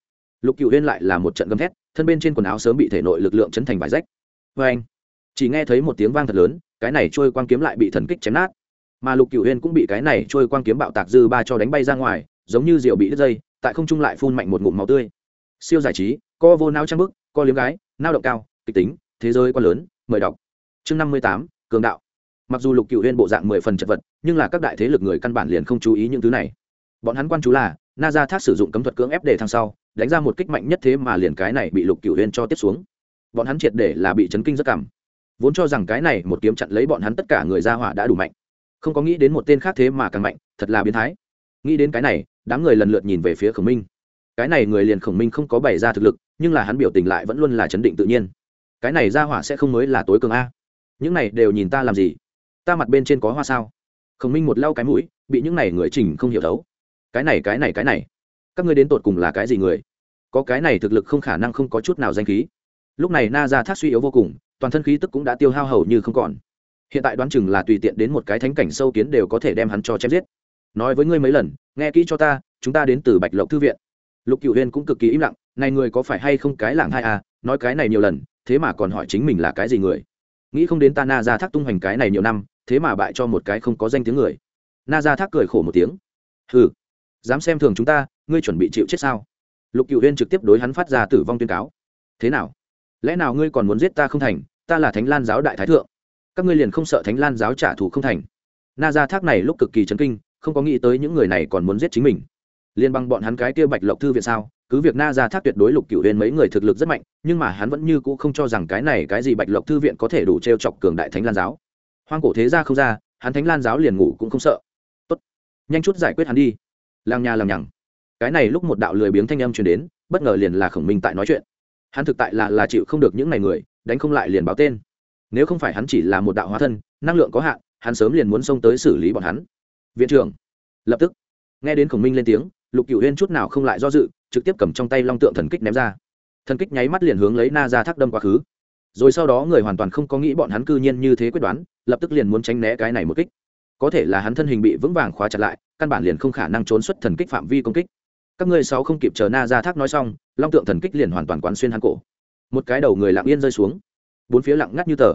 lục cửu huyên lại là một trận gầm thét, thân bên trên quần áo sớm bị thể nội lực lượng chấn thành vải rách. Vê anh chỉ nghe thấy một tiếng vang thật lớn, cái này trôi quang kiếm lại bị thần kích chém nát mà lục cửu huyên cũng bị cái này trôi quang kiếm bạo tạc dư ba cho đánh bay ra ngoài, giống như rượu bị đứt dây, tại không trung lại phun mạnh một ngụm máu tươi. Siêu giải trí, co vô nao trang bức, co liếm gái nao động cao, kịch tính, thế giới quá lớn, mời đọc. Chương năm mươi tám, cường đạo. Mặc dù lục cựu huyên bộ dạng mười phần chật vật, nhưng là các đại thế lực người căn bản liền không chú ý những thứ này. Bọn hắn quan chú là na ra thác sử dụng cấm thuật cưỡng ép để thăng sau, đánh ra một kích mạnh nhất thế mà liền cái này bị lục cựu huyên cho tiếp xuống. Bọn hắn triệt để là bị chấn kinh rất cảm. Vốn cho rằng cái này một kiếm chặn lấy bọn hắn tất cả người ra hỏa đã đủ mạnh không có nghĩ đến một tên khác thế mà càng mạnh, thật là biến thái. Nghĩ đến cái này, đám người lần lượt nhìn về phía khổng minh. Cái này người liền khổng minh không có bày ra thực lực, nhưng là hắn biểu tình lại vẫn luôn là chấn định tự nhiên. Cái này ra hỏa sẽ không mới là tối cường a. Những này đều nhìn ta làm gì? Ta mặt bên trên có hoa sao? Khổng minh một lau cái mũi, bị những này người chỉnh không hiểu thấu. Cái này cái này cái này. Các ngươi đến tột cùng là cái gì người? Có cái này thực lực không khả năng không có chút nào danh khí. Lúc này na ra thác suy yếu vô cùng, toàn thân khí tức cũng đã tiêu hao hầu như không còn hiện tại đoán chừng là tùy tiện đến một cái thánh cảnh sâu kiến đều có thể đem hắn cho chém giết. Nói với ngươi mấy lần, nghe kỹ cho ta, chúng ta đến từ bạch lộc thư viện. Lục cựu huyên cũng cực kỳ im lặng, này người có phải hay không cái làng hai à nói cái này nhiều lần, thế mà còn hỏi chính mình là cái gì người. Nghĩ không đến ta na ra thác tung hoành cái này nhiều năm, thế mà bại cho một cái không có danh tiếng người. Na ra thác cười khổ một tiếng. Ừ dám xem thường chúng ta, ngươi chuẩn bị chịu chết sao? Lục cựu huyên trực tiếp đối hắn phát ra tử vong tuyên cáo. Thế nào? Lẽ nào ngươi còn muốn giết ta không thành, ta là thánh lan giáo đại thái thượng? Các ngươi liền không sợ thánh lan giáo trả thù không thành. Na ra thác này lúc cực kỳ chấn kinh, không có nghĩ tới những người này còn muốn giết chính mình. Liên bang bọn hắn cái kia bạch lộc thư viện sao? Cứ việc na ra thác tuyệt đối lục cựu huyền mấy người thực lực rất mạnh, nhưng mà hắn vẫn như cũ không cho rằng cái này cái gì bạch lộc thư viện có thể đủ t r e o chọc cường đại thánh lan giáo. Hoang cổ thế ra không ra, hắn thánh lan giáo liền ngủ cũng không sợ. Tốt, nhanh chút giải quyết hắn đi. Làng nhà làng nhằng. Cái này lúc một đạo lười biếng thanh âm truyền đến, bất ngờ liền là khổng minh tại nói chuyện. Hắn thực tại là là chịu không được những ngày người, đánh không lại liền báo tên nếu không phải hắn chỉ là một đạo hóa thân, năng lượng có hạn, hắn sớm liền muốn xông tới xử lý bọn hắn. Viện trưởng, lập tức. Nghe đến khổng minh lên tiếng, lục cựu huyên chút nào không lại do dự, trực tiếp cầm trong tay long tượng thần kích ném ra. Thần kích nháy mắt liền hướng lấy na ra thác đâm quá khứ. Rồi sau đó người hoàn toàn không có nghĩ bọn hắn cư nhiên như thế quyết đoán, lập tức liền muốn tránh né cái này một kích. Có thể là hắn thân hình bị vững vàng khóa chặt lại, căn bản liền không khả năng trốn xuất thần kích phạm vi công kích. Các ngươi sáu không kịp chờ na ra thác nói xong, long tượng thần kích liền hoàn toàn quán xuyên hắn cổ. Một cái đầu người lặng yên rơi xuống bốn phía lặng ngắt như tờ.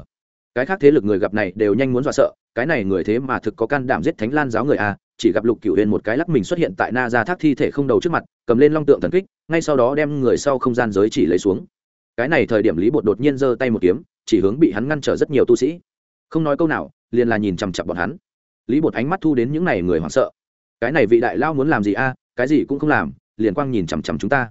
Cái khác thế lực người gặp này đều nhanh muốn dọa sợ, cái này người thế mà thực có can đảm giết thánh lan giáo người a chỉ gặp lục cửu huyền một cái lắc mình xuất hiện tại na ra thác thi thể không đầu trước mặt, cầm lên long tượng thần kích, ngay sau đó đem người sau không gian giới chỉ lấy xuống. Cái này thời điểm lý bột đột nhiên giơ tay một kiếm, chỉ hướng bị hắn ngăn trở rất nhiều tu sĩ. Không nói câu nào, liền là nhìn chằm chặp bọn hắn. Lý bột ánh mắt thu đến những n à y người hoảng sợ. Cái này vị đại lao muốn làm gì a cái gì cũng không làm, liền quang nhìn chằm chằm chúng ta.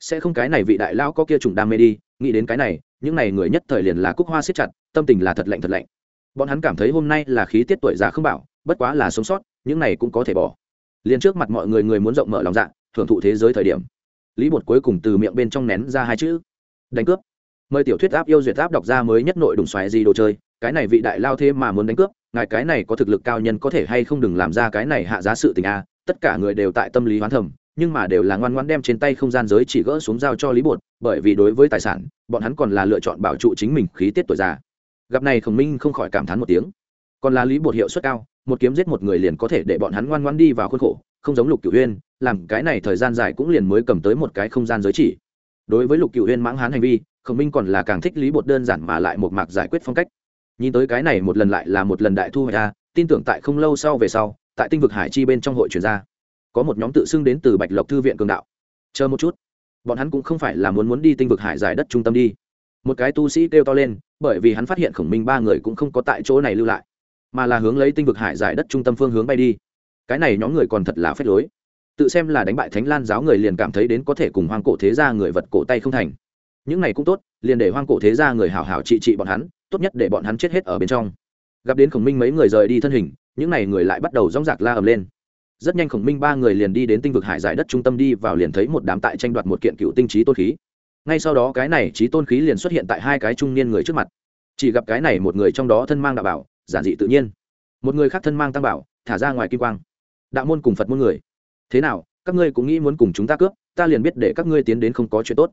Sẽ không cái này vị đại lão có kia trùng đam mê đi, nghĩ đến cái này những này người nhất thời liền là cúc hoa siết chặt, tâm tình là thật lạnh thật lạnh. Bọn hắn cảm thấy hôm nay là khí tiết tuổi già không bảo, bất quá là sống sót, những này cũng có thể bỏ. Liền trước mặt mọi người người muốn rộng mở lòng dạ thưởng thụ thế giới thời điểm. Lý bột cuối cùng từ miệng bên trong nén ra hai chữ. Đánh cướp. Mời tiểu thuyết áp yêu duyệt áp đọc ra mới nhất nội đùng xoáy gì đồ chơi, cái này vị đại lao thế mà muốn đánh cướp, ngài cái này có thực lực cao nhân có thể hay không đừng làm ra cái này hạ giá sự tình a, tất cả người đều tại tâm lý hoán thầm nhưng mà đều là ngoan ngoãn đem trên tay không gian giới chỉ gỡ xuống giao cho lý bột, bởi vì đối với tài sản, bọn hắn còn là lựa chọn bảo trụ chính mình khí tiết tuổi già. Gặp này khổng minh không khỏi cảm thán một tiếng. Còn là lý bột hiệu suất cao, một kiếm giết một người liền có thể để bọn hắn ngoan ngoan đi vào khuôn khổ, không giống lục cửu huyên làm cái này thời gian dài cũng liền mới cầm tới một cái không gian giới chỉ. Đối với lục cửu huyên mãng hán hành vi, khổng minh còn là càng thích lý bột đơn giản mà lại một mạc giải quyết phong cách. Nhìn tới cái này một lần lại là một lần đại thu hoạch ra, tin tưởng tại không lâu sau về sau, tại tinh vực hải chi bên trong hội chuyển ra có một nhóm tự xưng đến từ bạch lộc thư viện cường đạo. Chờ một chút. Bọn hắn cũng không phải là muốn muốn đi tinh vực hải giải đất trung tâm đi. Một cái tu sĩ kêu to lên, bởi vì hắn phát hiện khổng minh ba người cũng không có tại chỗ này lưu lại, mà là hướng lấy tinh vực hải giải đất trung tâm phương hướng bay đi. Cái này nhóm người còn thật là phép lối. Tự xem là đánh bại thánh lan giáo người liền cảm thấy đến có thể cùng hoang cổ thế gia người vật cổ tay không thành. Những này cũng tốt, liền để hoang cổ thế gia người hảo hảo trị trị bọn hắn, tốt nhất để bọn hắn chết hết ở bên trong. Gặp đến khổng minh mấy người rời đi thân hình, những này người lại bắt đầu rong rạc la ầm lên rất nhanh khổng minh ba người liền đi đến tinh vực hải giải đất trung tâm đi vào liền thấy một đám tại tranh đoạt một kiện cựu tinh trí tôn khí. Ngay sau đó cái này trí tôn khí liền xuất hiện tại hai cái trung niên người trước mặt. Chỉ gặp cái này một người trong đó thân mang đạo bảo, giản dị tự nhiên. Một người khác thân mang tăng bảo, thả ra ngoài kim quang. Đạo môn cùng phật môn người. Thế nào, các ngươi cũng nghĩ muốn cùng chúng ta cướp, ta liền biết để các ngươi tiến đến không có chuyện tốt.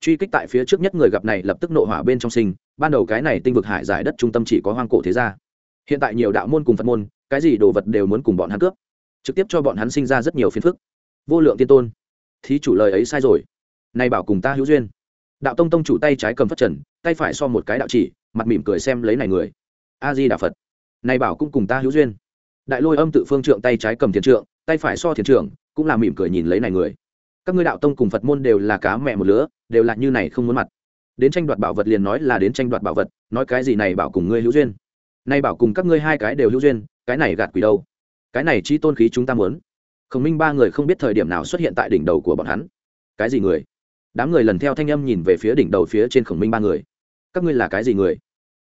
Truy kích tại phía trước nhất người gặp này lập tức nộ hỏa bên trong sinh, ban đầu cái này tinh vực hải giải đất trung tâm chỉ có hoang cổ thế gia. Hiện tại nhiều đạo môn cùng phật môn, cái gì đồ vật đều muốn cùng bọn hắn cướp trực tiếp cho bọn hắn sinh ra rất nhiều phiền phức. Vô lượng tiên tôn, thí chủ lời ấy sai rồi. Nay bảo cùng ta hữu duyên. Đạo tông tông chủ tay trái cầm phất trần, tay phải so một cái đạo chỉ, mặt mỉm cười xem lấy này người. A di đà phật. Nay bảo cũng cùng ta hữu duyên. Đại lôi âm tự phương trượng tay trái cầm thiền trượng, tay phải so thiền trượng, cũng là mỉm cười nhìn lấy này người. Các ngươi đạo tông cùng phật môn đều là cá mẹ một lứa, đều là như này không muốn mặt. Đến tranh đoạt bảo vật liền nói là đến tranh đoạt bảo vật, nói cái gì này bảo cùng ngươi hữu duyên. Nay bảo cùng các ngươi hai cái đều hữu duyên, cái này gạt quỷ đâu? Cái này chi tôn khí chúng ta muốn. Khổng minh ba người không biết thời điểm nào xuất hiện tại đỉnh đầu của bọn hắn. Cái gì người? Đám người lần theo thanh âm nhìn về phía đỉnh đầu phía trên khổng minh ba người. Các ngươi là cái gì người?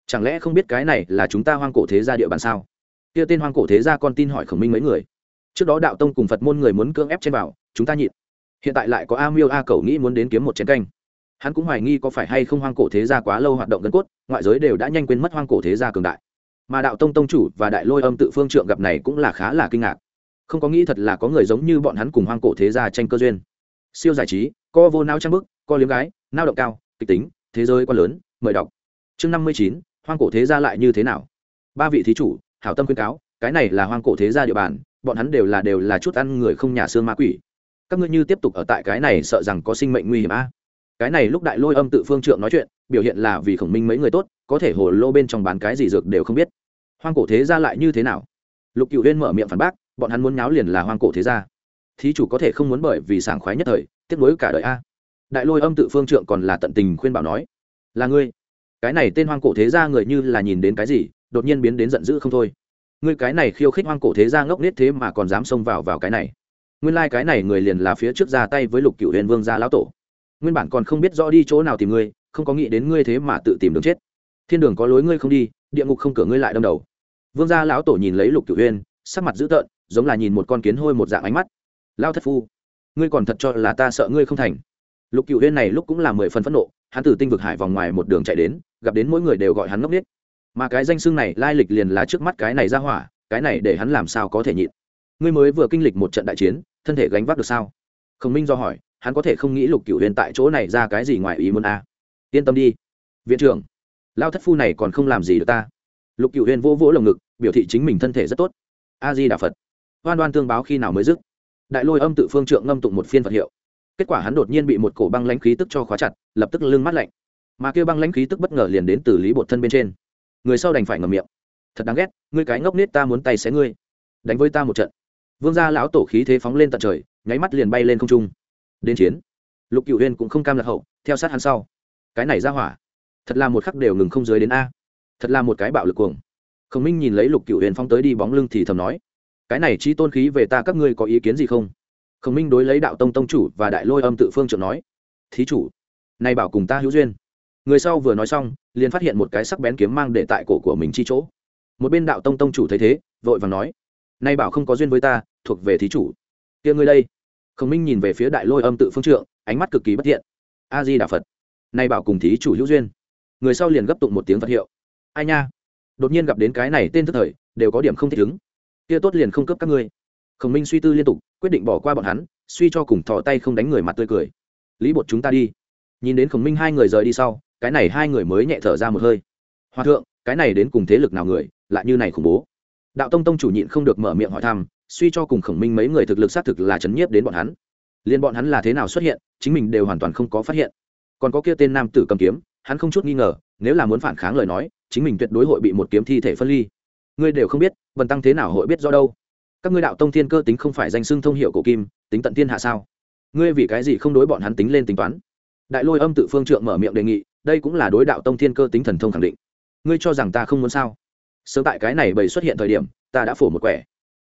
Chẳng lẽ không biết cái này là chúng ta hoang cổ thế gia địa bàn sao? Kia tên hoang cổ thế gia con tin hỏi khổng minh mấy người. Trước đó đạo tông cùng phật môn người muốn cưỡng ép trên bảo, chúng ta nhịn. Hiện tại lại có a miêu a cầu nghĩ muốn đến kiếm một chén canh. Hắn cũng hoài nghi có phải hay không hoang cổ thế gia quá lâu hoạt động gần cốt, ngoại giới đều đã nhanh quên mất hoang cổ thế gia cường đại mà đạo tông tông chủ và đại lôi âm tự phương trượng gặp này cũng là khá là kinh ngạc. Không có nghĩ thật là có người giống như bọn hắn cùng hoang cổ thế gia tranh cơ duyên. Siêu giải trí co vô nao trang bức co liếm gái nao động cao, kịch tính, thế giới quá lớn, mời đọc. Chương năm mươi chín, hoang cổ thế gia lại như thế nào? Ba vị thí chủ, hảo tâm khuyên cáo, cái này là hoang cổ thế gia địa bàn, bọn hắn đều là đều là chút ăn người không nhà xương ma quỷ. Các ngươi như tiếp tục ở tại cái này sợ rằng có sinh mệnh nguy hiểm a cái này lúc đại lôi âm tự phương trượng nói chuyện, biểu hiện là vì khổng minh mấy người tốt, có thể hồ lô bên trong bán cái gì dược đều không biết. Hoang cổ thế gia lại như thế nào? Lục cựu huyên mở miệng phản bác, bọn hắn muốn nháo liền là hoang cổ thế gia. Thí chủ có thể không muốn bởi vì sảng khoái nhất thời tiếp nối cả đời a. Đại lôi âm tự phương trượng còn là tận tình khuyên bảo nói, là ngươi. Cái này tên hoang cổ thế gia người như là nhìn đến cái gì, đột nhiên biến đến giận dữ không thôi. Ngươi cái này khiêu khích hoang cổ thế gia ngốc nết thế mà còn dám xông vào vào cái này. Nguyên lai、like、cái này người liền là phía trước ra tay với lục cựu huyền vương gia lão tổ nguyên bản còn không biết rõ đi chỗ nào tìm ngươi, không có nghĩ đến ngươi thế mà tự tìm đường chết. Thiên đường có lối ngươi không đi, địa ngục không cửa ngươi lại đâm đầu. Vương gia lão tổ nhìn lấy lục cửu huyên sắc mặt dữ tợn, giống là nhìn một con kiến hôi một dạng ánh mắt. Lao thất phu, ngươi còn thật cho là ta sợ ngươi không thành. Lục cửu huyên này lúc cũng là mười phần phẫn nộ, hắn từ tinh vực hải vòng ngoài một đường chạy đến, gặp đến mỗi người đều gọi hắn ngốc n mà cái danh xưng này lai lịch liền là trước mắt cái này ra hỏa, cái này để hắn làm sao có thể nhịn. Ngươi mới vừa kinh lịch một trận đại chiến, thân thể gánh vác được sao? Khổng minh do hỏi hắn có thể không nghĩ lục cựu huyền tại chỗ này ra cái gì ngoài ý muốn a. À. yên tâm đi. Viện trưởng lao thất phu này còn không làm gì được ta. Lục cựu huyền vô vỗ lồng ngực, biểu thị chính mình thân thể rất tốt. A di đà phật. Hoan đoan tương báo khi nào mới dứt. Đại lôi âm tự phương trượng ngâm tụng một phiên phật hiệu. Kết quả hắn đột nhiên bị một cổ băng lãnh khí tức cho khóa chặt, lập tức lưng mắt lạnh. Mà kêu băng lãnh khí tức bất ngờ liền đến từ lý bột thân bên trên. Người sau đành phải ngầm miệng. Thật đáng ghét, ngươi cái ngốc nết ta muốn tay xé ngươi. Đánh với ta một trận. Vương gia lão tổ khí thế phóng lên tận trời, nháy mắt liền bay lên không trung đến chiến. Lục cựu huyên cũng không cam lạc hậu, theo sát hắn sau. Cái này ra hỏa, thật là một khắc đều ngừng không dưới đến a. Thật là một cái bạo lực cuồng. Khổng minh nhìn lấy lục cựu huyền phong tới đi bóng lưng thì thầm nói, cái này chi tôn khí về ta các ngươi có ý kiến gì không? Khổng minh đối lấy đạo tông tông chủ và đại lôi âm tự phương trợ nói, thí chủ, nay bảo cùng ta hữu duyên. Người sau vừa nói xong, liền phát hiện một cái sắc bén kiếm mang để tại cổ của mình chi chỗ. Một bên đạo tông tông chủ thấy thế, vội vàng nói, nay bảo không có duyên với ta, thuộc về thí chủ. Kia ngươi đây khổng minh nhìn về phía đại lôi âm tự phương trượng, ánh mắt cực kỳ bất thiện. A di đà phật, nay bảo cùng thí chủ hữu duyên. Người sau liền gấp tụng một tiếng phật hiệu. Ai nha? Đột nhiên gặp đến cái này tên thức thời, đều có điểm không thích ứng. Kia tốt liền không cướp các ngươi. Khổng minh suy tư liên tục, quyết định bỏ qua bọn hắn, suy cho cùng thò tay không đánh người mặt tươi cười. Lý bột chúng ta đi. Nhìn đến khổng minh hai người rời đi sau, cái này hai người mới nhẹ thở ra một hơi. Hòa thượng, cái này đến cùng thế lực nào người, lại như này khủng bố. Đạo tông tông chủ nhịn không được mở miệng hỏi thăm suy cho cùng khổng minh mấy người thực lực xác thực là chấn nhiếp đến bọn hắn. Liên bọn hắn là thế nào xuất hiện, chính mình đều hoàn toàn không có phát hiện. Còn có kia tên nam tử cầm kiếm, hắn không chút nghi ngờ, nếu là muốn phản kháng lời nói, chính mình tuyệt đối hội bị một kiếm thi thể phân ly. Ngươi đều không biết, vần tăng thế nào hội biết do đâu. Các ngươi đạo tông thiên cơ tính không phải danh xưng thông hiệu cổ kim, tính tận thiên hạ sao? Ngươi vì cái gì không đối bọn hắn tính lên tính toán? Đại lôi âm tự phương trượng mở miệng đề nghị, đây cũng là đối đạo tông thiên cơ tính thần thông khẳng định. Ngươi cho rằng ta không muốn sao? Sớm tại cái này bầy xuất hiện thời điểm, ta đã phổ một quẻ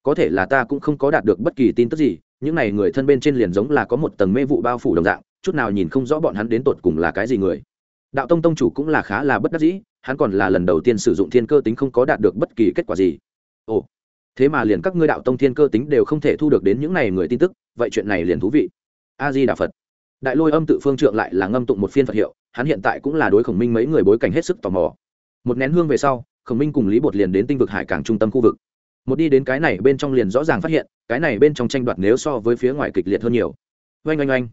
có thể là ta cũng không có đạt được bất kỳ tin tức gì, những này người thân bên trên liền giống là có một tầng mê vụ bao phủ đồng dạng, chút nào nhìn không rõ bọn hắn đến tột cùng là cái gì người. Đạo tông tông chủ cũng là khá là bất đắc dĩ, hắn còn là lần đầu tiên sử dụng thiên cơ tính không có đạt được bất kỳ kết quả gì. Ồ, thế mà liền các ngươi đạo tông thiên cơ tính đều không thể thu được đến những này người tin tức, vậy chuyện này liền thú vị. A di đà phật. Đại lôi âm tự phương trượng lại là ngâm tụng một phiên phật hiệu, hắn hiện tại cũng là đối khổng minh mấy người bối cảnh hết sức tò mò. Một nén hương về sau, khổng minh cùng lý bột liền đến tinh vực hải cảng trung tâm khu vực một đi đến cái này bên trong liền rõ ràng phát hiện, cái này bên trong tranh đoạt nếu so với phía ngoài kịch liệt hơn nhiều. Oanh oanh oanh.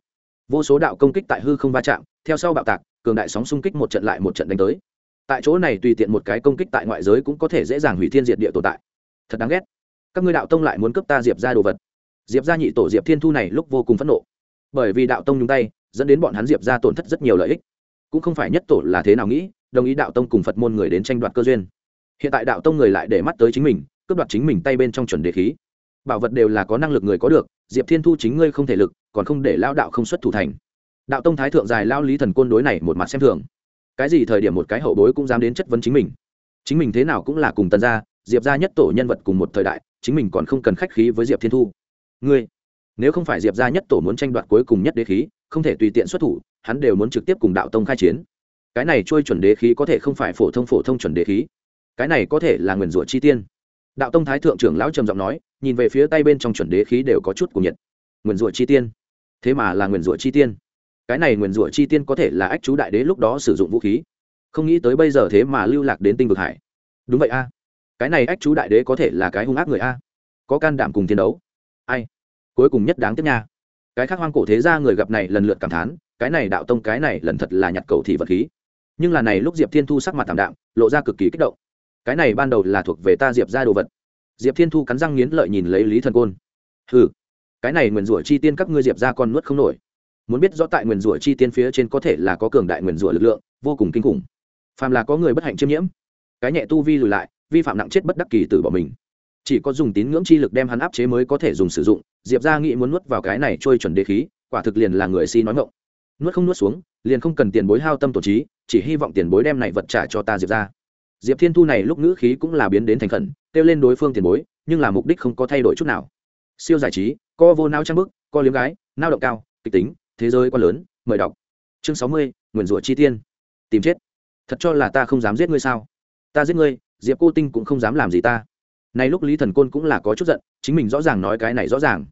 Vô số đạo công kích tại hư không va chạm, theo sau bạo tạc, cường đại sóng xung kích một trận lại một trận đánh tới. Tại chỗ này tùy tiện một cái công kích tại ngoại giới cũng có thể dễ dàng hủy thiên diệt địa tồn tại. Thật đáng ghét. Các ngươi đạo tông lại muốn cấp ta diệp ra đồ vật. Diệp ra nhị tổ diệp thiên thu này lúc vô cùng phẫn nộ. Bởi vì đạo tông nhúng tay, dẫn đến bọn hắn diệp ra tổn thất rất nhiều lợi ích. Cũng không phải nhất tổ là thế nào nghĩ, đồng ý đạo tông cùng phật môn người đến tranh đoạt cơ duyên. Hiện tại đạo tông người lại để mắt tới chính mình cướp đoạt chính mình tay bên trong chuẩn đề khí. Bảo vật đều là có năng lực người có được, diệp thiên thu chính ngươi không thể lực, còn không để lao đạo không xuất thủ thành. Đạo tông thái thượng dài lao lý thần côn đối này một mặt xem thường. Cái gì thời điểm một cái hậu bối cũng dám đến chất vấn chính mình? Chính mình thế nào cũng là cùng tần gia, diệp gia nhất tổ nhân vật cùng một thời đại, chính mình còn không cần khách khí với diệp thiên thu. Ngươi, nếu không phải diệp gia nhất tổ muốn tranh đoạt cuối cùng nhất đế khí, không thể tùy tiện xuất thủ, hắn đều muốn trực tiếp cùng đạo tông khai chiến. Cái này trôi chuẩn đế khí có thể không phải phổ thông phổ thông chuẩn đế khí. Cái này có thể là nguyền rủa chi tiên đạo tông thái thượng trưởng lão trầm giọng nói, nhìn về phía tay bên trong chuẩn đế khí đều có chút của nhiệt. Nguyền rủa chi tiên. Thế mà là nguyền rủa chi tiên. Cái này nguyền rủa chi tiên có thể là ách chú đại đế lúc đó sử dụng vũ khí. Không nghĩ tới bây giờ thế mà lưu lạc đến tinh vực hải. Đúng vậy a. Cái này ách chú đại đế có thể là cái hung ác người a. Có can đảm cùng chiến đấu. Ai? Cuối cùng nhất đáng tiếc nha. Cái khác hoang cổ thế ra người gặp này lần lượt cảm thán, cái này đạo tông cái này lần thật là nhặt cầu thị vật khí. Nhưng là này lúc diệp thiên thu sắc mặt tảm đạm, lộ ra cực kỳ kích động cái này ban đầu là thuộc về ta diệp ra đồ vật. Diệp thiên thu cắn răng nghiến lợi nhìn lấy lý thần côn. Ừ cái này nguyền rủa chi tiên các ngươi diệp ra còn nuốt không nổi. Muốn biết rõ tại nguyền rủa chi tiên phía trên có thể là có cường đại nguyền rủa lực lượng, vô cùng kinh khủng. Phàm là có người bất hạnh chiêm nhiễm, cái nhẹ tu vi lùi lại, vi phạm nặng chết bất đắc kỳ từ bỏ mình. Chỉ có dùng tín ngưỡng chi lực đem hắn áp chế mới có thể dùng sử dụng, diệp ra nghĩ muốn nuốt vào cái này trôi chuẩn đế khí, quả thực liền là người si nói ngộng nuốt không nuốt xuống, liền không cần tiền bối hao tâm tổ trí, chỉ hy vọng tiền bối đem này vật trả cho ta diệp ra diệp thiên thu này lúc ngữ khí cũng là biến đến thành khẩn, kêu lên đối phương tiền bối, nhưng là mục đích không có thay đổi chút nào. Siêu giải trí, co vô nao trang bức, co liếm gái nao động cao, kịch tính, thế giới quá lớn, mời đọc. Chương sáu mươi, nguyền rủa chi tiên. Tìm chết. Thật cho là ta không dám giết ngươi sao? Ta giết ngươi, diệp cô tinh cũng không dám làm gì ta. Này lúc lý thần côn cũng là có chút giận, chính mình rõ ràng nói cái này rõ ràng.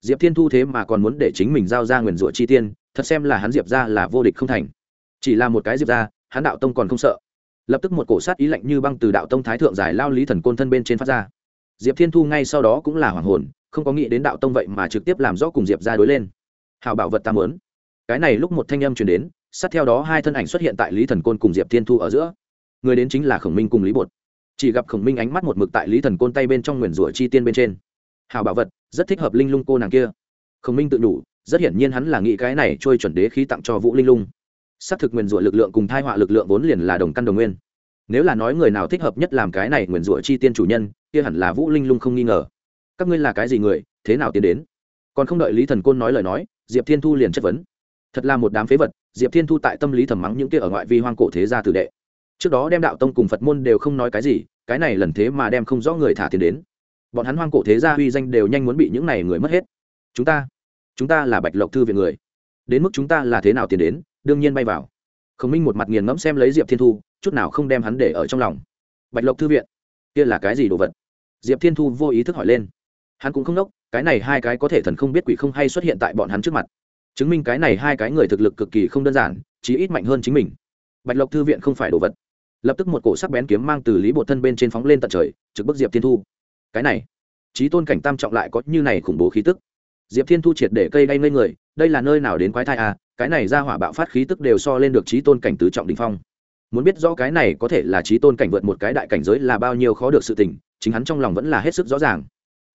Diệp thiên thu thế mà còn muốn để chính mình giao ra nguyền rủa chi tiên, thật xem là hắn diệp ra là vô địch không thành. Chỉ là một cái diệp ra hắn đạo tông còn không sợ lập tức một cổ sát ý lạnh như băng từ đạo tông thái thượng giải lao lý thần côn thân bên trên phát ra. Diệp thiên thu ngay sau đó cũng là hoàng hồn, không có nghĩ đến đạo tông vậy mà trực tiếp làm rõ cùng diệp ra đối lên. Hào bảo vật tam lớn cái này lúc một thanh âm truyền đến, sát theo đó hai thân ảnh xuất hiện tại lý thần côn cùng diệp thiên thu ở giữa. Người đến chính là khổng minh cùng lý bột. Chỉ gặp khổng minh ánh mắt một mực tại lý thần côn tay bên trong nguyền rủa chi tiên bên trên. Hào bảo vật, rất thích xác thực nguyền rủa lực lượng cùng thai họa lực lượng vốn liền là đồng căn đồng nguyên. Nếu là nói người nào thích hợp nhất làm cái này nguyền rủa chi tiên chủ nhân, kia hẳn là vũ linh lung không nghi ngờ. Các ngươi là cái gì người, thế nào tiến đến? Còn không đợi lý thần côn nói lời nói, diệp thiên thu liền chất vấn. Thật là một đám phế vật, diệp thiên thu tại tâm lý thầm mắng những kia ở ngoại vi hoang cổ thế gia tử đệ. Trước đó đem đạo tông cùng phật môn đều không nói cái gì, cái này lần thế mà đem không rõ người thả tiền đến. Bọn hắn hoang cổ thế gia uy danh đều nhanh muốn bị những này người mất hết. Chúng ta chúng ta là bạch lộc thư viện người. Đến mức chúng ta là thế nào tiền đến? Đương nhiên bay vào. Khổng minh một mặt nghiền ngẫm xem lấy diệp thiên thu, chút nào không đem hắn để ở trong lòng. Bạch lộc thư viện, kia là cái gì đồ vật? Diệp thiên thu vô ý thức hỏi lên. Hắn cũng không đốc, cái này hai cái có thể thần không biết quỷ không hay xuất hiện tại bọn hắn trước mặt. Chứng minh cái này hai cái người thực lực cực kỳ không đơn giản, chí ít mạnh hơn chính mình. Bạch lộc thư viện không phải đồ vật. Lập tức một cổ sắc bén kiếm mang từ lý bộ thân bên trên phóng lên tận trời, trực bức diệp thiên thu. Cái này trí tôn cảnh tam trọng lại có như này khủng bố khí tức. Diệp thiên thu triệt để cây đay ngây người, đây là nơi nào đến quái thai à? Cái này ra hỏa bạo phát khí tức đều so lên được trí tôn cảnh tứ trọng đình phong. Muốn biết rõ cái này có thể là trí tôn cảnh vượt một cái đại cảnh giới là bao nhiêu khó được sự tình, chính hắn trong lòng vẫn là hết sức rõ ràng.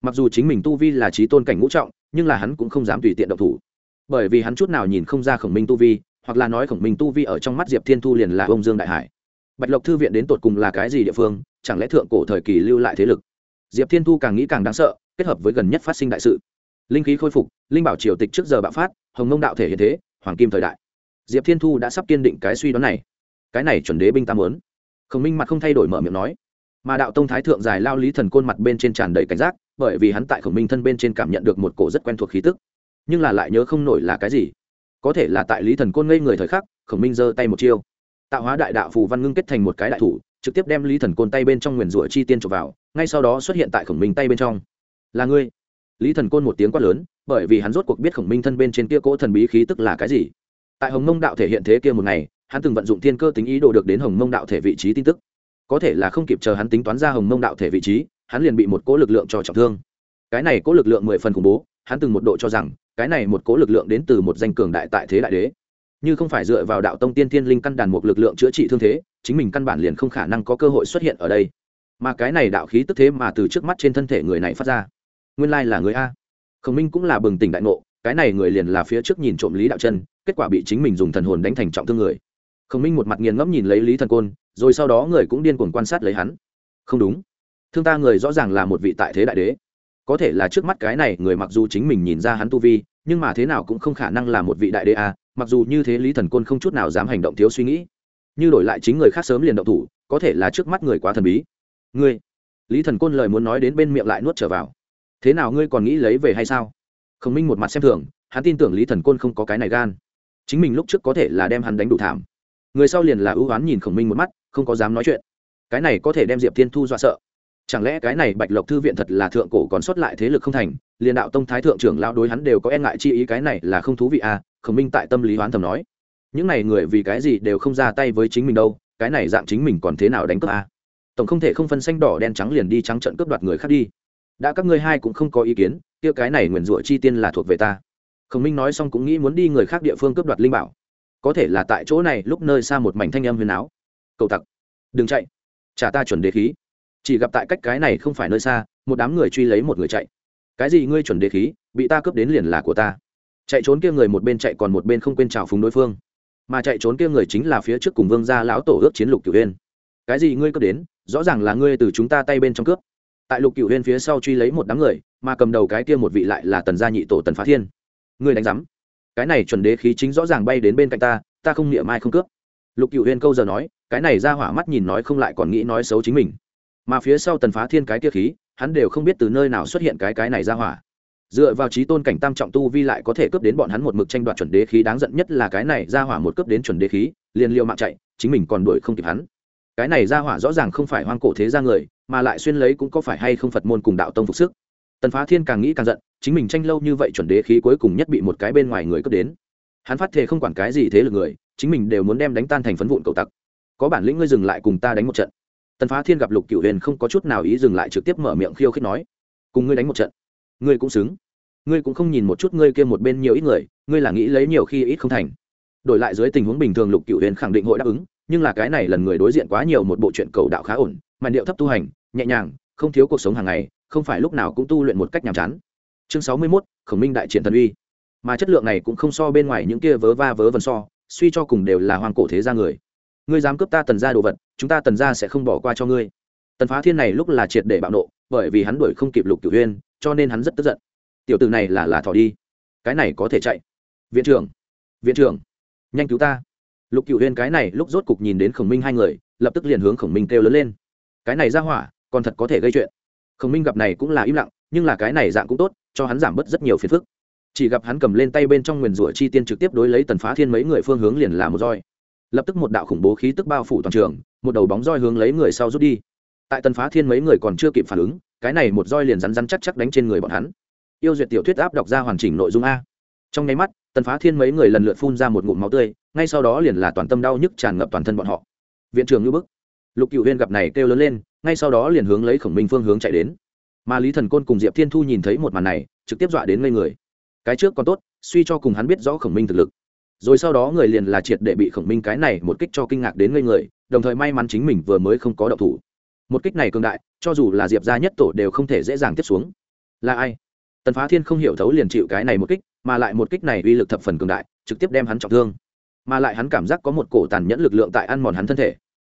Mặc dù chính mình tu vi là trí tôn cảnh ngũ trọng, nhưng là hắn cũng không dám tùy tiện động thủ. Bởi vì hắn chút nào nhìn không ra khổng minh tu vi, hoặc là nói khổng minh tu vi ở trong mắt diệp thiên thu liền là ông dương đại hải. Bạch lộc thư viện đến tột cùng là cái gì địa phương, chẳng lẽ thượng cổ thời kỳ lưu lại thế lực? Diệp thiên thu càng nghĩ càng đáng sợ, kết hợp với gần nhất phát sinh đại sự. Linh khí khôi phục, linh bảo triều tịch trước giờ bạo phát, hồng nông đạo thể hiện thế hoàng kim thời đại. Diệp thiên thu đã sắp kiên định cái suy đoán này. Cái này chuẩn đế binh tam lớn khổng minh mặt không thay đổi mở miệng nói. Mà đạo tông thái thượng dài lao lý thần côn mặt bên trên tràn đầy cảnh giác, bởi vì hắn tại khổng minh thân bên trên cảm nhận được một cổ rất quen thuộc khí tức. Nhưng là lại nhớ không nổi là cái gì. Có thể là tại lý thần côn ngây người thời khắc, khổng minh giơ tay một chiêu. Tạo hóa đại đạo phù văn ngưng kết thành một cái đại thủ, trực tiếp đem lý thần côn tay bên trong nguyền rủa chi tiên trộm vào, ngay sau đó xuất hiện tại khổng minh tay bên trong. Là ngươi lý thần côn một tiếng quát lớn, bởi vì hắn rốt cuộc biết khổng minh thân bên trên kia cỗ thần bí khí tức là cái gì. Tại hồng mông đạo thể hiện thế kia một ngày, hắn từng vận dụng thiên cơ tính ý đồ được đến hồng mông đạo thể vị trí tin tức. Có thể là không kịp chờ hắn tính toán ra hồng mông đạo thể vị trí, hắn liền bị một cỗ lực lượng cho trọng thương. Cái này cỗ lực lượng mười phần khủng bố, hắn từng một độ cho rằng, cái này một cỗ lực lượng đến từ một danh cường đại tại thế đại đế. Như không phải dựa vào đạo tông tiên thiên linh căn đàn một lực lượng chữa trị thương thế, chính mình căn bản liền không khả năng có cơ hội xuất hiện ở đây. Mà cái này đạo khí tức thế mà từ trước mắt trên thân thể người này phát ra nguyên lai là người a. Khổng minh cũng là bừng tỉnh đại ngộ, cái này người liền là phía trước nhìn trộm lý đạo chân, kết quả bị chính mình dùng thần hồn đánh thành trọng thương người. Khổng minh một mặt nghiền ngẫm nhìn lấy lý thần côn, rồi sau đó người cũng điên cuồng quan sát lấy hắn. Không đúng. Thương ta người rõ ràng là một vị tại thế đại đế. Có thể là trước mắt cái này người mặc dù chính mình nhìn ra hắn tu vi, nhưng mà thế nào cũng không khả năng là một vị đại đế a, mặc dù như thế lý thần côn không chút nào dám hành động thiếu suy nghĩ. Như đổi lại chính người khác sớm liền động thủ, có thể là trước mắt người quá thần bí. Ngươi. Lý thần côn lời muốn nói đến bên miệng lại nuốt trở vào thế nào ngươi còn nghĩ lấy về hay sao? Khổng minh một mặt xem thường, hắn tin tưởng lý thần côn không có cái này gan. Chính mình lúc trước có thể là đem hắn đánh đủ thảm. Người sau liền là ưu oán nhìn khổng minh một mắt, không có dám nói chuyện. Cái này có thể đem diệp thiên thu dọa sợ. Chẳng lẽ cái này bạch lộc thư viện thật là thượng cổ còn sót lại thế lực không thành, liền đạo tông thái thượng trưởng lão đối hắn đều có e ngại chi ý, cái này là không thú vị à? Khổng minh tại tâm lý hoán thầm nói. Những này người vì cái gì đều không ra tay với chính mình đâu, cái này dạng chính mình còn thế nào đánh cướp à? Tổng không thể không phân xanh đỏ đen trắng liền đi trắng trận cướp đoạt người khác đi đã các ngươi hai cũng không có ý kiến, kia cái này nguyền rủa chi tiên là thuộc về ta. Khổng minh nói xong cũng nghĩ muốn đi người khác địa phương cướp đoạt linh bảo. Có thể là tại chỗ này, lúc nơi xa một mảnh thanh âm huyền áo. Cầu tặc, đừng chạy. Trả ta chuẩn đế khí. Chỉ gặp tại cách cái này không phải nơi xa, một đám người truy lấy một người chạy. Cái gì ngươi chuẩn đế khí, bị ta cướp đến liền là của ta. Chạy trốn kia người một bên chạy còn một bên không quên trào phúng đối phương. Mà chạy trốn kia người chính là phía trước cùng vương gia lão tổ ước chiến lục cửu huyên cái gì ngươi cướp đến, rõ ràng là ngươi từ chúng ta tay bên trong cướp tại lục cửu huyên phía sau truy lấy một đám người, mà cầm đầu cái kia một vị lại là tần gia nhị tổ tần phá thiên. Ngươi đánh giám. Cái này chuẩn đế khí chính rõ ràng bay đến bên cạnh ta ta không niệm mai không cướp. Lục cửu huyên câu giờ nói, cái này ra hỏa mắt nhìn nói không lại còn nghĩ nói xấu chính mình. Mà phía sau tần phá thiên cái kia khí, hắn đều không biết từ nơi nào xuất hiện cái cái này ra hỏa. Dựa vào trí tôn cảnh tam trọng tu vi lại có thể cướp đến bọn hắn một mực tranh đoạt chuẩn đế khí, đáng giận nhất là cái này ra hỏa một cướp đến chuẩn đế khí, liền liều mạng chạy, chính mình còn đuổi không kịp hắn. Cái này ra hỏa rõ ràng không phải hoang cổ thế ra người mà lại xuyên lấy cũng có phải hay không phật môn cùng đạo tông phục sức. Tần phá thiên càng nghĩ càng giận, chính mình tranh lâu như vậy chuẩn đế khí cuối cùng nhất bị một cái bên ngoài người cướp đến. Hắn phát thề không quản cái gì thế lực người, chính mình đều muốn đem đánh tan thành phấn vụn cậu tặc. Có bản lĩnh ngươi dừng lại cùng ta đánh một trận. Tần phá thiên gặp lục cựu huyền không có chút nào ý dừng lại trực tiếp mở miệng khiêu khích nói, cùng ngươi đánh một trận, ngươi cũng xứng. Ngươi cũng không nhìn một chút ngươi kia một bên nhiều ít người, ngươi là nghĩ lấy nhiều khi ít không thành. Đổi lại dưới tình huống bình thường lục cựu huyền khẳng định hội đáp ứng, nhưng là cái này lần người đối diện quá nhiều một bộ chuyện cầu đạo khá ổn mà điệu thấp tu hành nhẹ nhàng không thiếu cuộc sống hàng ngày không phải lúc nào cũng tu luyện một cách nhàm chán. Chương sáu mươi 61, khổng minh đại triển thần uy. Mà chất lượng này cũng không so bên ngoài những kia vớ va vớ vẩn so suy cho cùng đều là hoàng cổ thế gia người. Ngươi dám cướp ta tần gia đồ vật chúng ta tần gia sẽ không bỏ qua cho ngươi. Tần phá thiên này lúc là triệt để bạo nộ bởi vì hắn đuổi không kịp lục cửu huyên cho nên hắn rất tức giận. Tiểu tử này là là thỏ đi. Cái này có thể chạy. Viện trưởng viện trưởng nhanh cứu ta. Lục cửu huyên cái này lúc rốt cục nhìn đến khổng minh hai người lập tức liền hướng khổng minh kêu lớn lên. Cái này ra hỏa còn thật có thể gây chuyện. Khổng minh gặp này cũng là im lặng, nhưng là cái này dạng cũng tốt, cho hắn giảm bớt rất nhiều phiền phức. Chỉ gặp hắn cầm lên tay bên trong nguyền rủa chi tiên trực tiếp đối lấy tần phá thiên mấy người phương hướng liền là một roi. Lập tức một đạo khủng bố khí tức bao phủ toàn trường, một đầu bóng roi hướng lấy người sau rút đi. Tại tần phá thiên mấy người còn chưa kịp phản ứng, cái này một roi liền rắn rắn chắc chắc đánh trên người bọn hắn. Yêu duyệt tiểu thuyết áp đọc ra hoàn chỉnh nội dung a. Trong nháy mắt, tần phá thiên mấy người lần lượt phun ra một ngụm máu tươi, ngay sau đó liền là toàn tâm đau nhức tràn ngập toàn thân bọn họ. Viện trưởng ngữ bức. Lục cựu huyên gặp này kêu lớn lên ngay sau đó liền hướng lấy khổng minh phương hướng chạy đến. Mà lý thần côn cùng diệp thiên thu nhìn thấy một màn này, trực tiếp dọa đến ngây người. Cái trước còn tốt, suy cho cùng hắn biết rõ khổng minh thực lực. Rồi sau đó người liền là triệt để bị khổng minh cái này một kích cho kinh ngạc đến ngây người, đồng thời may mắn chính mình vừa mới không có động thủ. Một kích này cường đại, cho dù là diệp gia nhất tổ đều không thể dễ dàng tiếp xuống. Là ai? Tần phá thiên không hiểu thấu liền chịu cái này một kích, mà lại một kích này uy lực thập phần cường đại, trực tiếp đem hắn trọng thương. Mà lại hắn cảm giác có một cổ tàn nhẫn lực lượng tại ăn mòn hắn thân thể.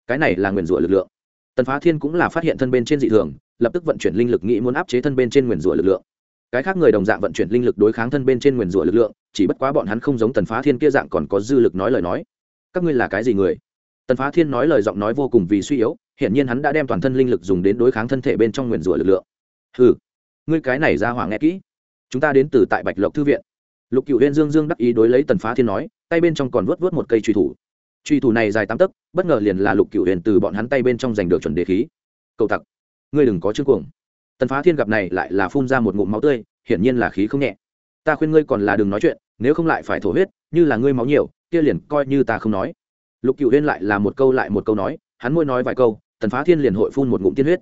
Cái này là nguyền rủa lực lượng tần phá thiên cũng là phát hiện thân bên trên dị thường, lập tức vận chuyển linh lực nghĩ muốn áp chế thân bên trên nguyền rủa lực lượng. Cái khác người đồng dạng vận chuyển linh lực đối kháng thân bên trên nguyền rủa lực lượng, chỉ bất quá bọn hắn không giống tần phá thiên kia dạng còn có dư lực nói lời nói. Các ngươi là cái gì người? Tần phá thiên nói lời giọng nói vô cùng vì suy yếu, hiển nhiên hắn đã đem toàn thân linh lực dùng đến đối kháng thân thể bên trong nguyền rủa lực lượng. Ừ ngươi cái này ra hỏa nghe kỹ. Chúng ta đến từ tại bạch lộc thư viện. Lục cựu huyên dương dương đắc ý đối lấy tần phá thiên nói, tay bên trong còn vớt vớt một cây truy thủ truy thủ này dài tám tấc, bất ngờ liền là lục cựu huyền từ bọn hắn tay bên trong giành được chuẩn đề khí. Cầu tặc, ngươi đừng có chương cuồng. Tần phá thiên gặp này lại là phun ra một ngụm máu tươi, hiển nhiên là khí không nhẹ. Ta khuyên ngươi còn là đừng nói chuyện, nếu không lại phải thổ huyết, như là ngươi máu nhiều, kia liền coi như ta không nói. Lục cựu huyên lại là một câu lại một câu nói, hắn môi nói vài câu, tần phá thiên liền hội phun một ngụm tiên huyết.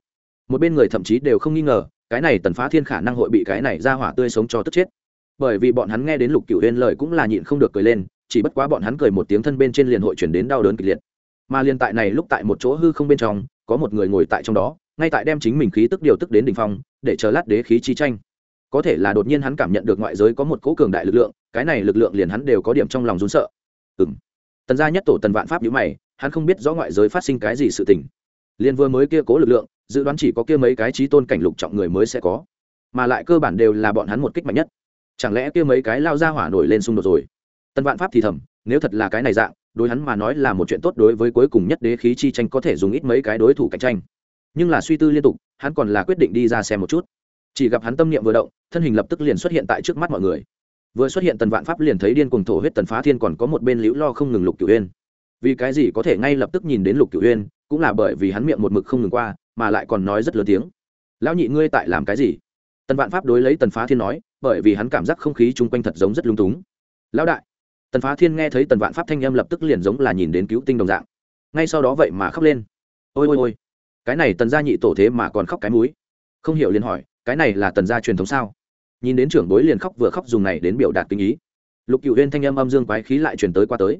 Một bên người thậm chí đều không nghi ngờ, cái này tần phá thiên khả năng hội bị cái này ra hỏa tươi sống cho tức chết. Bởi vì bọn hắn nghe đến lục cựu huyên lời cũng là nhịn không được cười lên chỉ bất quá bọn hắn cười một tiếng thân bên trên liền hội chuyển đến đau đớn kịch liệt. Mà liền tại này lúc tại một chỗ hư không bên trong, có một người ngồi tại trong đó, ngay tại đem chính mình khí tức điều tức đến đ ỉ n h phong, để chờ lát đế khí chi tranh. Có thể là đột nhiên hắn cảm nhận được ngoại giới có một cỗ cường đại lực lượng, cái này lực lượng liền hắn đều có điểm trong lòng rún sợ. Ừng tần gia nhất tổ tần vạn pháp nhữ mày, hắn không biết rõ ngoại giới phát sinh cái gì sự tình. Liền vừa mới kia cố lực lượng, dự đoán chỉ có kia mấy cái trí tôn cảnh lục trọng người mới sẽ có. Mà lại cơ bản đều là bọn hắn một kích mạnh nhất. Chẳng lẽ kia mấy cái lao ra hỏa nổi lên xung đột rồi? Tân vạn pháp thì thầm, nếu thật là cái này dạng, đối hắn mà nói là một chuyện tốt đối với cuối cùng nhất đế khí chi tranh có thể dùng ít mấy cái đối thủ cạnh tranh. Nhưng là suy tư liên tục, hắn còn là quyết định đi ra xem một chút. Chỉ gặp hắn tâm niệm vừa động, thân hình lập tức liền xuất hiện tại trước mắt mọi người. Vừa xuất hiện tần vạn pháp liền thấy điên cuồng thổ huyết tần phá thiên còn có một bên liễu lo không ngừng lục cửu uyên. Vì cái gì có thể ngay lập tức nhìn đến lục cửu uyên, cũng là bởi vì hắn miệng một mực không ngừng qua, mà lại còn nói rất lớn tiếng. Lão nhị ngươi tại làm cái gì? Tần vạn pháp đối lấy tần phá thiên nói, bởi vì hắn cảm giác không khí chung quanh thật giống rất lung túng. Lão đại tần phá thiên nghe thấy tần vạn pháp thanh âm lập tức liền giống là nhìn đến cứu tinh đồng dạng. Ngay sau đó vậy mà khóc lên. Ôi ôi ôi. Cái này tần gia nhị tổ thế mà còn khóc cái múi không hiểu liền hỏi, cái này là tần gia truyền thống sao? Nhìn đến trưởng bối liền khóc vừa khóc dùng này đến biểu đạt kinh ý. Lục cựu huyên thanh âm âm dương quái khí lại truyền tới qua tới.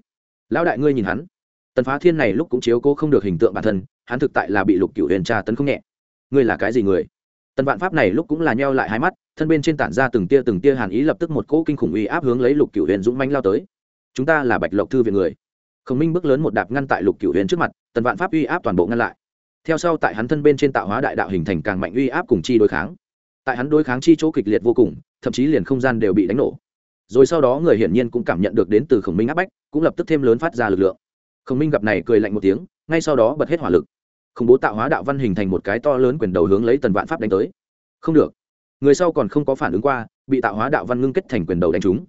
Lão đại ngươi nhìn hắn. Tần phá thiên này lúc cũng chiếu cố không được hình tượng bản thân, hắn thực tại là bị lục cựu huyền tra tấn không nhẹ. Ngươi là cái gì người? Tần vạn pháp này lúc cũng là nheo lại hai mắt, thân bên trên tản ra từng tia từng tia hàn ý lập tức một cỗ kinh khủng uy áp hướng lấy lục cựu huyền dũng manh lao tới chúng ta là bạch lộc thư viện người. Khổng minh bước lớn một đạp ngăn tại lục cựu huyền trước mặt, tần vạn pháp uy áp toàn bộ ngăn lại. Theo sau tại hắn thân bên trên tạo hóa đại đạo hình thành càng mạnh uy áp cùng chi đối kháng. Tại hắn đối kháng chi chỗ kịch liệt vô cùng, thậm chí liền không gian đều bị đánh nổ. Rồi sau đó người hiển nhiên cũng cảm nhận được đến từ khổng minh áp bách, cũng lập tức thêm lớn phát ra lực lượng. Khổng minh gặp này cười lạnh một tiếng, ngay sau đó bật hết hỏa lực. Khủng bố tạo hóa đạo văn hình thành một cái to lớn quyền đầu hướng lấy tần vạn pháp đánh tới. Không được. Người sau còn không có phản ứng qua, bị tạo hóa đạo văn ngưng kết thành quyền đầu đánh trúng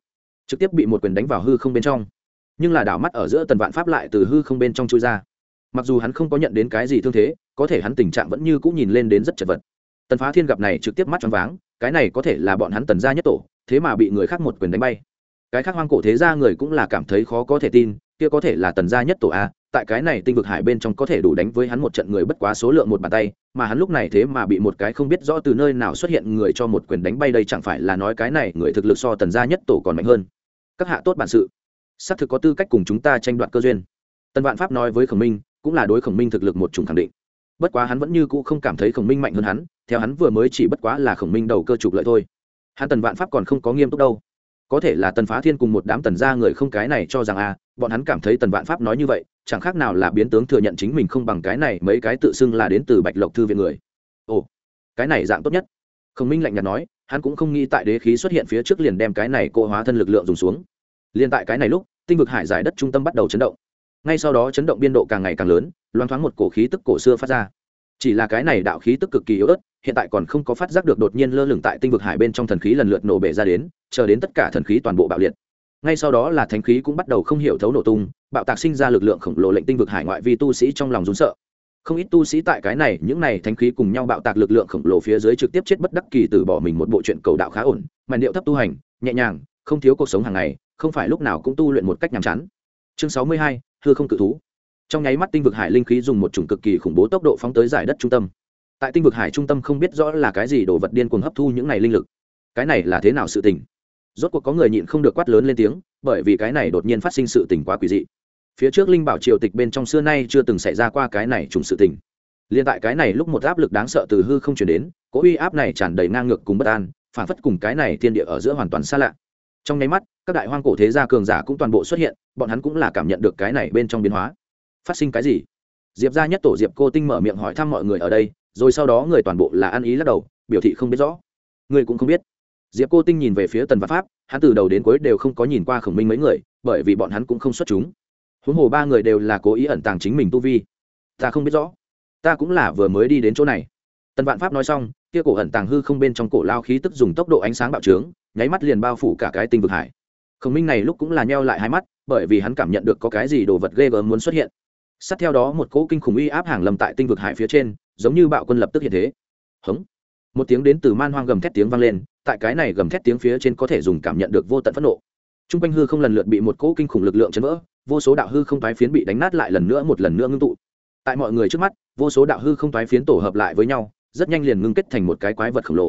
trực tiếp bị một quyền đánh vào hư không bên trong. Nhưng là đảo mắt ở giữa tần vạn pháp lại từ hư không bên trong chui ra. Mặc dù hắn không có nhận đến cái gì thương thế, có thể hắn tình trạng vẫn như cũng nhìn lên đến rất chật vật. Tần phá thiên gặp này trực tiếp mắt choáng váng, cái này có thể là bọn hắn tần gia nhất tổ, thế mà bị người khác một quyền đánh bay. Cái khác hoang cổ thế gia người cũng là cảm thấy khó có thể tin, kia có thể là tần gia nhất tổ a, tại cái này tinh vực hải bên trong có thể đủ đánh với hắn một trận người bất quá số lượng một bàn tay, mà hắn lúc này thế mà bị một cái không biết rõ từ nơi nào xuất hiện người cho một quyền đánh bay đây chẳng phải là nói cái này người thực lực so tần gia nhất tổ còn mạnh hơn các hạ tốt bản sự. Xác thực có tư cách cùng chúng ta tranh đoạt cơ duyên. Tần vạn pháp nói với khổng minh, cũng là đối khổng minh thực lực một chủng khẳng định. Bất quá hắn vẫn như cũ không cảm thấy khổng minh mạnh hơn hắn, theo hắn vừa mới chỉ bất quá là khổng minh đầu cơ trục lợi thôi. Hắn tần vạn pháp còn không có nghiêm túc đâu. Có thể là tần phá thiên cùng một đám tần gia người không cái này cho rằng a bọn hắn cảm thấy tần vạn pháp nói như vậy, chẳng khác nào là biến tướng thừa nhận chính mình không bằng cái này mấy cái tự xưng là đến từ bạch lộc thư viện người. Ồ, cái này dạng tốt nhất. Khổng minh lạnh nhạt nói hắn cũng không nghĩ tại đế khí xuất hiện phía trước liền đem cái này cô hóa thân lực lượng dùng xuống. Liền tại cái này lúc, tinh vực hải giải đất trung tâm bắt đầu chấn động. Ngay sau đó chấn động biên độ càng ngày càng lớn loan thoáng một cổ khí tức cổ xưa phát ra. Chỉ là cái này đạo khí tức cực kỳ yếu ớt, hiện tại còn không có phát giác được đột nhiên lơ lửng tại tinh vực hải bên trong thần khí lần lượt nổ bể ra đến, chờ đến tất cả thần khí toàn bộ bạo liệt. Ngay sau đó là thánh khí cũng bắt đầu không hiểu thấu nổ tung, bạo tạc sinh ra lực lượng khổng lồ lệnh tinh vực hải ngoại vi tu sĩ trong lòng rún sợ không ít tu sĩ tại cái này, những này thánh khí cùng nhau bạo tạc lực lượng khổng lồ phía dưới trực tiếp chết bất đắc kỳ từ bỏ mình một bộ chuyện cầu đạo khá ổn, mà điệu thấp tu hành, nhẹ nhàng, không thiếu cuộc sống hàng ngày, không phải lúc nào cũng tu luyện một cách nhàm chán. Chương sáu mươi hai, hư không cự thú. Trong nháy mắt tinh vực hải linh khí dùng một chủng cực kỳ khủng bố tốc độ phóng tới giải đất trung tâm. Tại tinh vực hải trung tâm không biết rõ là cái gì đồ vật điên cuồng hấp thu những này linh lực. Cái này là thế nào sự tình? Rốt cuộc có người nhịn không được quát lớn lên tiếng, bởi vì cái này đột nhiên phát sinh sự tình quá quỷ dị phía trước linh bảo triều tịch bên trong xưa nay chưa từng xảy ra qua cái này trùng sự tình. Liên tại cái này lúc một áp lực đáng sợ từ hư không chuyển đến, cỗ uy áp này tràn đầy ngang ngược cùng bất an, phản phất cùng cái này thiên địa ở giữa hoàn toàn xa lạ. Trong nháy mắt, các đại hoang cổ thế gia cường giả cũng toàn bộ xuất hiện, bọn hắn cũng là cảm nhận được cái này bên trong biến hóa. Phát sinh cái gì? Diệp gia nhất tổ diệp cô tinh mở miệng hỏi thăm mọi người ở đây, rồi sau đó người toàn bộ là ăn ý lắc đầu, biểu thị không biết rõ. Người cũng không biết. Diệp cô tinh nhìn về phía tần văn pháp, hắn từ đầu đến cuối đều không có nhìn qua khổng minh mấy người, bởi vì bọn hắn cũng không xuất chúng huống hồ ba người đều là cố ý ẩn tàng chính mình tu vi. Ta không biết rõ. Ta cũng là vừa mới đi đến chỗ này. Tần vạn pháp nói xong, kia cổ ẩn tàng hư không bên trong cổ lao khí tức dùng tốc độ ánh sáng bạo trướng, nháy mắt liền bao phủ cả cái tinh vực hải. Khổng minh này lúc cũng là nheo lại hai mắt, bởi vì hắn cảm nhận được có cái gì đồ vật ghê gớm muốn xuất hiện. Sát theo đó một cỗ kinh khủng uy áp hàng lầm tại tinh vực hải phía trên, giống như bạo quân lập tức hiện thế. Hống. Một tiếng đến từ man hoang gầm thét tiếng vang lên, tại cái này gầm thét tiếng phía trên có thể dùng cảm nhận được vô tận phẫn nộ t r u n g quanh hư không lần lượt bị một cỗ kinh khủng lực lượng chấn vỡ, vô số đạo hư không tái phiến bị đánh nát lại lần nữa một lần nữa ngưng tụ. Tại mọi người trước mắt, vô số đạo hư không tái phiến tổ hợp lại với nhau, rất nhanh liền ngưng kết thành một cái quái vật khổng lồ.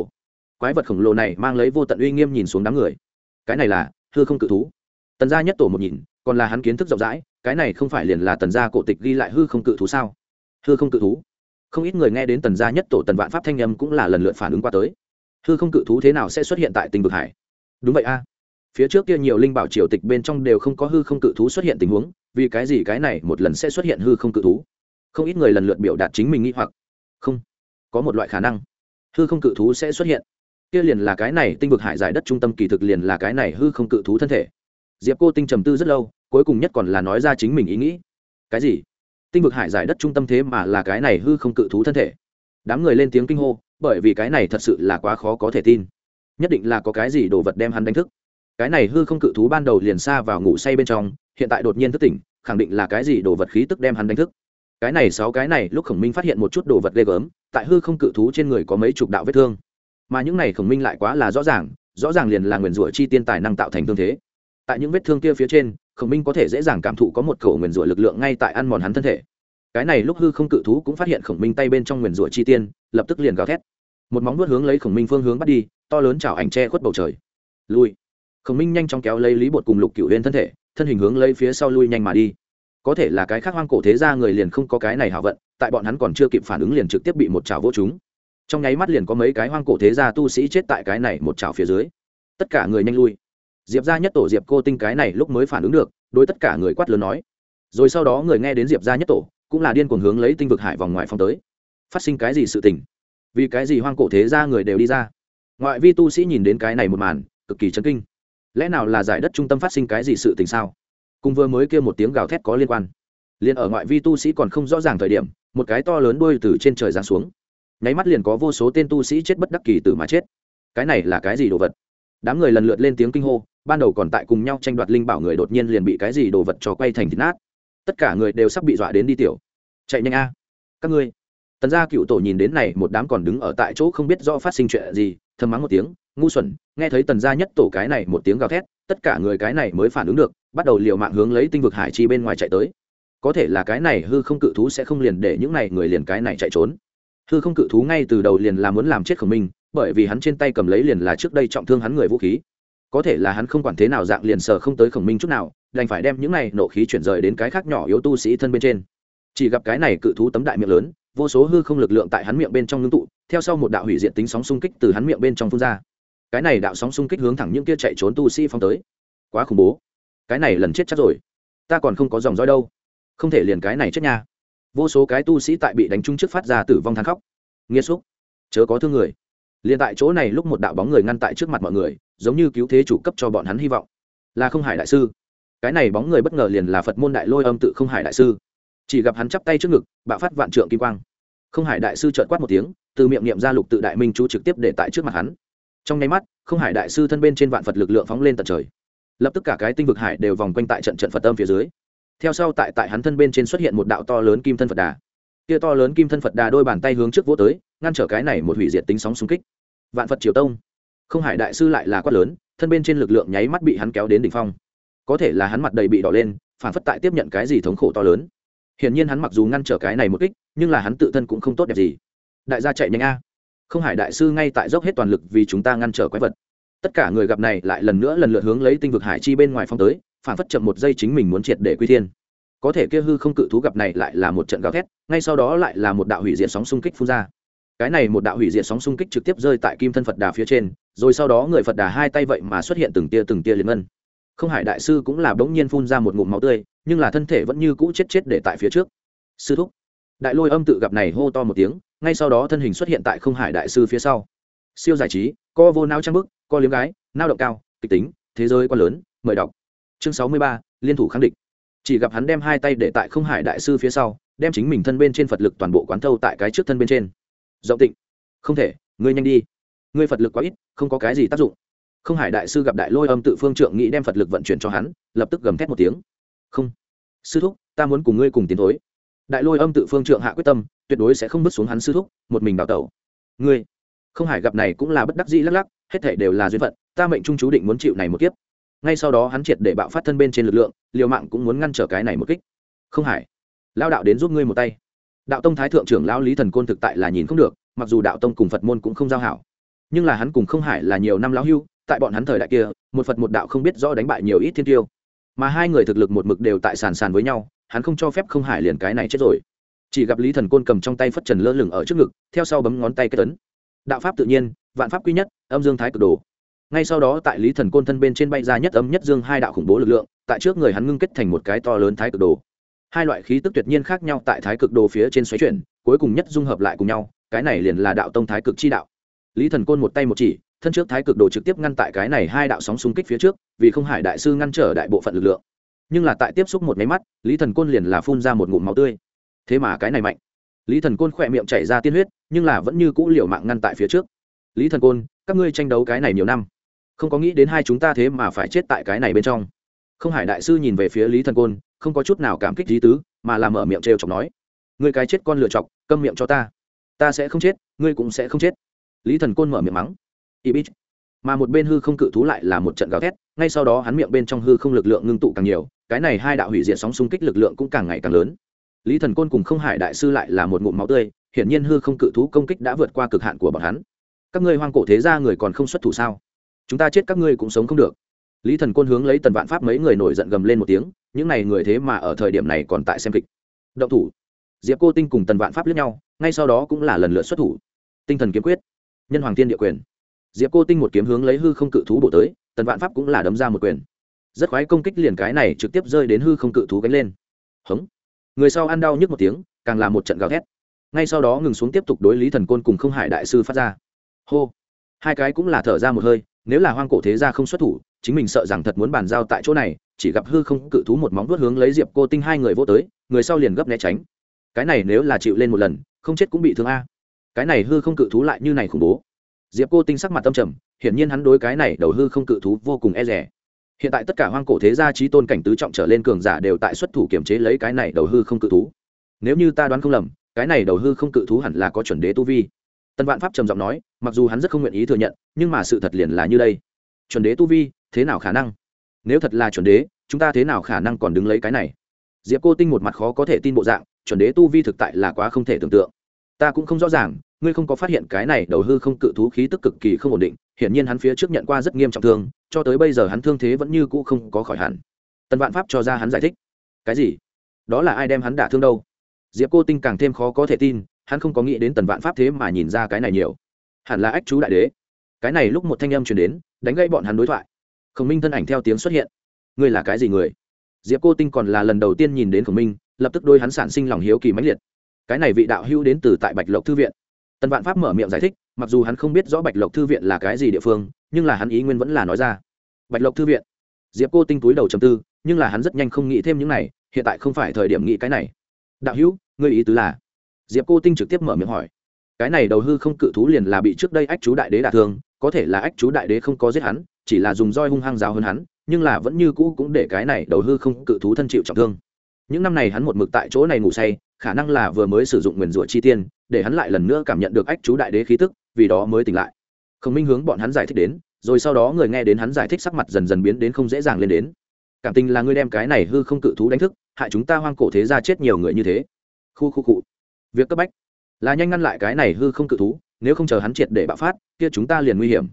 Quái vật khổng lồ này mang lấy vô tận uy nghiêm nhìn xuống đám người. Cái này là hư không cự thú. Tần gia nhất tổ một nhìn, còn là hắn kiến thức rộng rãi, cái này không phải liền là tần gia cổ tịch ghi lại hư không cự thú sao? Hư không cự thú. Không ít người nghe đến tần gia nhất tổ tần vạn pháp thanh âm cũng là lần lượt phản ứng qua tới. Hư không cự thú thế nào sẽ xuất hiện tại tình vực hải? Đúng vậy a phía trước kia nhiều linh bảo triều tịch bên trong đều không có hư không cự thú xuất hiện tình huống, vì cái gì cái này một lần sẽ xuất hiện hư không cự thú? Không ít người lần lượt biểu đạt chính mình nghĩ hoặc. Không, có một loại khả năng, hư không cự thú sẽ xuất hiện. Kia liền là cái này tinh vực hải giải đất trung tâm kỳ thực liền là cái này hư không cự thú thân thể. Diệp cô tinh trầm tư rất lâu, cuối cùng nhất còn là nói ra chính mình ý nghĩ. Cái gì? Tinh vực hải giải đất trung tâm thế mà là cái này hư không cự thú thân thể? Đám người lên tiếng kinh hô, bởi vì cái này thật sự là quá khó có thể tin. Nhất định là có cái gì đồ vật đem hắn đánh thức cái này hư không cự thú ban đầu liền xa vào ngủ say bên trong, hiện tại đột nhiên thức tỉnh, khẳng định là cái gì đồ vật khí tức đem hắn đánh thức. Cái này sáu cái này, lúc khổng minh phát hiện một chút đồ vật ghê gớm, tại hư không cự thú trên người có mấy chục đạo vết thương. Mà những này khổng minh lại quá là rõ ràng rõ ràng liền là nguyền rủa chi tiên tài năng tạo thành thương thế. Tại những vết thương kia phía trên, khổng minh có thể dễ dàng cảm thụ có một khẩu nguyền rủa lực lượng ngay tại ăn mòn hắn thân thể. Cái này lúc hư không cự thú cũng phát hiện khổng minh tay bên trong nguyền rủa chi tiên, lập tức liền gào thét. Một móng nuốt hướng lấy khổng minh phương hướng bắt đi, to lớn chảo ảnh che khuất bầu trời. Lui khổng minh nhanh chóng kéo lấy lý bột cùng lục cựu huyên thân thể, thân hình hướng lấy phía sau lui nhanh mà đi. Có thể là cái khác hoang cổ thế ra người liền không có cái này hảo vận, tại bọn hắn còn chưa kịp phản ứng liền trực tiếp bị một chảo vô chúng trong nháy mắt liền có mấy cái hoang cổ thế gia tu sĩ chết tại cái này một chảo phía dưới. Tất cả người nhanh lui. Diệp gia nhất tổ diệp cô tinh cái này lúc mới phản ứng được, đối tất cả người quát lớn nói. Rồi sau đó người nghe đến diệp gia nhất tổ, cũng là điên cuồng hướng lấy tinh vực hải vòng ngoài phong tới. Phát sinh cái gì sự tình? Vì cái gì hoang cổ thế gia người đều đi ra? Ngoại vi tu sĩ nhìn đến cái này một màn, cực kỳ chấn kinh lẽ nào là giải đất trung tâm phát sinh cái gì sự tình sao? Cùng vừa mới kêu một tiếng gào thét có liên quan. Liền ở ngoại vi tu sĩ còn không rõ ràng thời điểm, một cái to lớn đuôi từ trên trời giáng xuống. Nháy mắt liền có vô số tên tu sĩ chết bất đắc kỳ từ mà chết. Cái này là cái gì đồ vật? Đám người lần lượt lên tiếng kinh hô, ban đầu còn tại cùng nhau tranh đoạt linh bảo người đột nhiên liền bị cái gì đồ vật cho quay thành thịt nát. Tất cả người đều sắp bị dọa đến đi tiểu. Chạy nhanh a. Các ngươi. Tần gia cựu tổ nhìn đến này, một đám còn đứng ở tại chỗ không biết do phát sinh chuyện gì thầm mắng một tiếng, ngu xuẩn, nghe thấy tần gia nhất tổ cái này một tiếng gào thét, tất cả người cái này mới phản ứng được, bắt đầu liều mạng hướng lấy tinh vực hải chi bên ngoài chạy tới. Có thể là cái này hư không cự thú sẽ không liền để những này người liền cái này chạy trốn. Hư không cự thú ngay từ đầu liền là muốn làm chết khổng minh, bởi vì hắn trên tay cầm lấy liền là trước đây trọng thương hắn người vũ khí. Có thể là hắn không quản thế nào dạng liền sờ không tới khổng minh chút nào, đành phải đem những này nộ khí chuyển rời đến cái khác nhỏ yếu tu sĩ thân bên trên. Chỉ gặp cái này cự thú tấm đại miệng lớn vô số hư không lực lượng tại hắn miệng bên trong ngưng tụ, theo sau một đạo hủy diệt tính sóng xung kích từ hắn miệng bên trong phun ra. Cái này đạo sóng xung kích hướng thẳng những kia chạy trốn tu sĩ phong tới. Quá khủng bố. Cái này lần chết chắc rồi. Ta còn không có dòng dõi đâu. Không thể liền cái này chết nha. Vô số cái tu sĩ tại bị đánh trúng trước phát ra tử vong than khóc. Nghiêm xúc. Chớ có thương người. Liền tại chỗ này lúc một đạo bóng người ngăn tại trước mặt mọi người, giống như cứu thế chủ cấp cho bọn hắn hy vọng. Là không hải đại sư. Cái này bóng người bất ngờ liền là phật môn đại lôi âm tự không hải đại sư. Chỉ gặp hắn chắp tay trước ngực, bạo phát vạn trượng kim quang không hải đại sư trợn quát một tiếng, từ miệng niệm ra lục tự đại minh chú trực tiếp để tại trước mặt hắn. Trong nháy mắt, không hải đại sư thân bên trên vạn phật lực lượng phóng lên tận trời. Lập tức cả cái tinh vực hải đều vòng quanh tại trận trận phật tâm phía dưới. Theo sau tại tại hắn thân bên trên xuất hiện một đạo to lớn kim thân phật đà. Kia to lớn kim thân phật đà đôi bàn tay hướng trước vỗ tới, ngăn trở cái này một hủy diệt tính sóng xung kích. Vạn phật triều tông. Không hải đại sư lại là quát lớn, thân bên trên lực lượng nháy mắt bị hắn kéo đến đỉnh phong. Có thể là hắn mặt đầy bị đỏ lên, phản phất tại tiếp nhận cái gì thống khổ to lớn hiển nhiên hắn mặc dù ngăn trở cái này một kích, nhưng là hắn tự thân cũng không tốt đẹp gì. Đại gia chạy nhanh a. Không hải đại sư ngay tại dốc hết toàn lực vì chúng ta ngăn trở quái vật. Tất cả người gặp này lại lần nữa lần lượt hướng lấy tinh vực hải chi bên ngoài phong tới, phản phất chậm một giây chính mình muốn triệt để quy thiên. Có thể kia hư không cự thú gặp này lại là một trận gào thét, ngay sau đó lại là một đạo hủy diệt sóng xung kích phun ra. Cái này một đạo hủy diệt sóng xung kích trực tiếp rơi tại kim thân phật đà phía trên, rồi sau đó người phật đà hai tay vậy mà xuất hiện từng tia từng tia liền ngân. Không hải đại sư cũng là bỗng nhiên phun ra một ngụm máu tươi nhưng là thân thể vẫn như cũ chết chết để tại phía trước. Sư thúc. Đại lôi âm tự gặp này hô to một tiếng, ngay sau đó thân hình xuất hiện tại không hải đại sư phía sau. Siêu giải trí, co vô nao trang bức, co liếm gái nao động cao, kịch tính, thế giới quá lớn, mời đọc. Chương sáu mươi ba, liên thủ khẳng định chỉ gặp hắn đem hai tay để tại không hải đại sư phía sau, đem chính mình thân bên trên phật lực toàn bộ quán thâu tại cái trước thân bên trên. Rộng tịnh. Không thể, ngươi nhanh đi. Ngươi phật lực quá ít, không có cái gì tác dụng. Không hải đại sư gặp đại lôi âm tự phương trượng nghĩ đem phật lực vận chuyển cho hắn, lập tức gầm thét một tiếng. Không sư thúc, ta muốn cùng ngươi cùng tiến thối. Đại lôi âm tự phương trượng hạ quyết tâm, tuyệt đối sẽ không bước xuống hắn sư thúc, một mình đào tẩu. Ngươi, không hải gặp này cũng là bất đắc dĩ lắc lắc, hết thể đều là duyên phận, ta mệnh trung chú định muốn chịu này một kiếp. Ngay sau đó hắn triệt để bạo phát thân bên trên lực lượng, liều mạng cũng muốn ngăn trở cái này một kích. Không hải lao đạo đến giúp ngươi một tay. Đạo tông thái thượng trưởng lão lý thần côn thực tại là nhìn không được, mặc dù đạo tông cùng phật môn cũng không giao hảo. Nhưng là hắn cùng không hải là nhiều năm lão hưu, tại bọn hắn thời đại kia, một phật một đạo không biết rõ đánh bại nhiều ít thiên tiêu mà hai người thực lực một mực đều tại sàn sàn với nhau, hắn không cho phép không hải liền cái này chết rồi. Chỉ gặp lý thần côn cầm trong tay phất trần lơ lửng ở trước ngực, theo sau bấm ngón tay kết tấn. Đạo pháp tự nhiên, vạn pháp quý nhất, âm dương thái cực đồ. Ngay sau đó tại lý thần côn thân bên trên bay ra nhất âm nhất dương hai đạo khủng bố lực lượng, tại trước người hắn ngưng kết thành một cái to lớn thái cực đồ. Hai loại khí tức tuyệt nhiên khác nhau tại thái cực đồ phía trên xoáy chuyển, cuối cùng nhất dung hợp lại cùng nhau, cái này liền là đạo tông thái cực chi đạo. Lý thần côn một tay một chỉ thân trước thái cực đồ trực tiếp ngăn tại cái này hai đạo sóng xung kích phía trước, vì không hải đại sư ngăn trở đại bộ phận lực lượng. Nhưng là tại tiếp xúc một máy mắt, lý thần côn liền là phun ra một ngụm máu tươi. Thế mà cái này mạnh. Lý thần côn khỏe miệng chảy ra tiên huyết, nhưng là vẫn như cũ liều mạng ngăn tại phía trước. Lý thần côn, các ngươi tranh đấu cái này nhiều năm, không có nghĩ đến hai chúng ta thế mà phải chết tại cái này bên trong. Không hải đại sư nhìn về phía lý thần côn, không có chút nào cảm kích lý tứ, mà làm mở miệng trêu chọc nói người cái chết con lựa chọc, câm miệng cho ta. Ta sẽ không chết, ngươi cũng sẽ không chết. Lý thần côn mở miệng mắng ibit. Mà một bên hư không cự thú lại là một trận gào thét, ngay sau đó hắn miệng bên trong hư không lực lượng ngưng tụ càng nhiều, cái này hai đạo hủy diệt sóng xung kích lực lượng cũng càng ngày càng lớn. Lý thần côn cùng không hải đại sư lại là một ngụm máu tươi, hiển nhiên hư không cự thú công kích đã vượt qua cực hạn của bọn hắn. Các ngươi hoang cổ thế gia người còn không xuất thủ sao? Chúng ta chết các ngươi cũng sống không được. Lý thần côn hướng lấy tần vạn pháp mấy người nổi giận gầm lên một tiếng, những này người thế mà ở thời điểm này còn tại xem kịch. Động thủ. Diệp cô tinh cùng tần vạn pháp liếc nhau, ngay sau đó cũng là lần lượt xuất thủ. Tinh thần kiếm quyết. Nhân hoàng thiên địa quyền diệp cô tinh một kiếm hướng lấy hư không cự thú bổ tới, tần vạn pháp cũng là đấm ra một quyền. Rất khoái công kích liền cái này trực tiếp rơi đến hư không cự thú gánh lên. Hống. Người sau ăn đau nhức một tiếng, càng là một trận gào thét. Ngay sau đó ngừng xuống tiếp tục đối lý thần côn cùng không hải đại sư phát ra. Hô. Hai cái cũng là thở ra một hơi, nếu là hoang cổ thế gia không xuất thủ, chính mình sợ rằng thật muốn bàn giao tại chỗ này, chỉ gặp hư không cự thú một móng vuốt hướng lấy diệp cô tinh hai người vô tới, người sau liền gấp né tránh. Cái này nếu là chịu lên một lần, không chết cũng bị thương a. Cái này hư không cự thú lại như này khủng bố diệp cô tinh sắc mặt tâm trầm, hiển nhiên hắn đối cái này đầu hư không cự thú vô cùng e rẻ hiện tại tất cả hoang cổ thế gia trí tôn cảnh tứ trọng trở lên cường giả đều tại xuất thủ kiểm chế lấy cái này đầu hư không cự thú. Nếu như ta đoán không lầm, cái này đầu hư không cự thú hẳn là có chuẩn đế tu vi. Tân vạn pháp trầm giọng nói, mặc dù hắn rất không nguyện ý thừa nhận, nhưng mà sự thật liền là như đây. Chuẩn đế tu vi, thế nào khả năng? Nếu thật là chuẩn đế, chúng ta thế nào khả năng còn đứng lấy cái này? Diệp cô tinh một mặt khó có thể tin bộ dạng, chuẩn đế tu vi thực tại là quá không thể tưởng tượng. Ta cũng không rõ ràng ngươi không có phát hiện cái này đầu hư không cự thú khí tức cực kỳ không ổn định, hiển nhiên hắn phía trước nhận qua rất nghiêm trọng thương, cho tới bây giờ hắn thương thế vẫn như cũ không có khỏi hẳn. Tần vạn pháp cho ra hắn giải thích. Cái gì? Đó là ai đem hắn đả thương đâu? Diệp cô tinh càng thêm khó có thể tin, hắn không có nghĩ đến tần vạn pháp thế mà nhìn ra cái này nhiều. Hẳn là ách chú đại đế. Cái này lúc một thanh âm chuyển đến, đánh gây bọn hắn đối thoại. Khổng minh thân ảnh theo tiếng xuất hiện. Ngươi là cái gì người? Diệp cô tinh còn là lần đầu tiên nhìn đến khổng minh, lập tức đôi hắn sản sinh lòng hiếu kỳ mãnh liệt. Cái này vị đạo hữu đến từ tại bạch lộc thư viện tần vạn pháp mở miệng giải thích, mặc dù hắn không biết rõ bạch lộc thư viện là cái gì địa phương, nhưng là hắn ý nguyên vẫn là nói ra. Bạch lộc thư viện. Diệp cô tinh túi đầu chầm tư, nhưng là hắn rất nhanh không nghĩ thêm những này, hiện tại không phải thời điểm nghĩ cái này. Đạo hữu, ngươi ý tứ là? Diệp cô tinh trực tiếp mở miệng hỏi. Cái này đầu hư không cự thú liền là bị trước đây ách chú đại đế đả thương, có thể là ách chú đại đế không có giết hắn, chỉ là dùng roi hung hăng rào hơn hắn, nhưng là vẫn như cũ cũng để cái này đầu hư không cự thú thân chịu trọng thương. Những năm này hắn một mực tại chỗ này ngủ say khả năng là vừa mới sử dụng nguyền rủa chi tiên, để hắn lại lần nữa cảm nhận được ách chú đại đế khí tức, vì đó mới tỉnh lại. Khổng minh hướng bọn hắn giải thích đến, rồi sau đó người nghe đến hắn giải thích sắc mặt dần dần biến đến không dễ dàng lên đến. Cảm tình là ngươi đem cái này hư không cự thú đánh thức, hại chúng ta hoang cổ thế ra chết nhiều người như thế. Khu khu cụ việc cấp bách. Là nhanh ngăn lại cái này hư không cự thú, nếu không chờ hắn triệt để bạo phát, kia chúng ta liền nguy hiểm.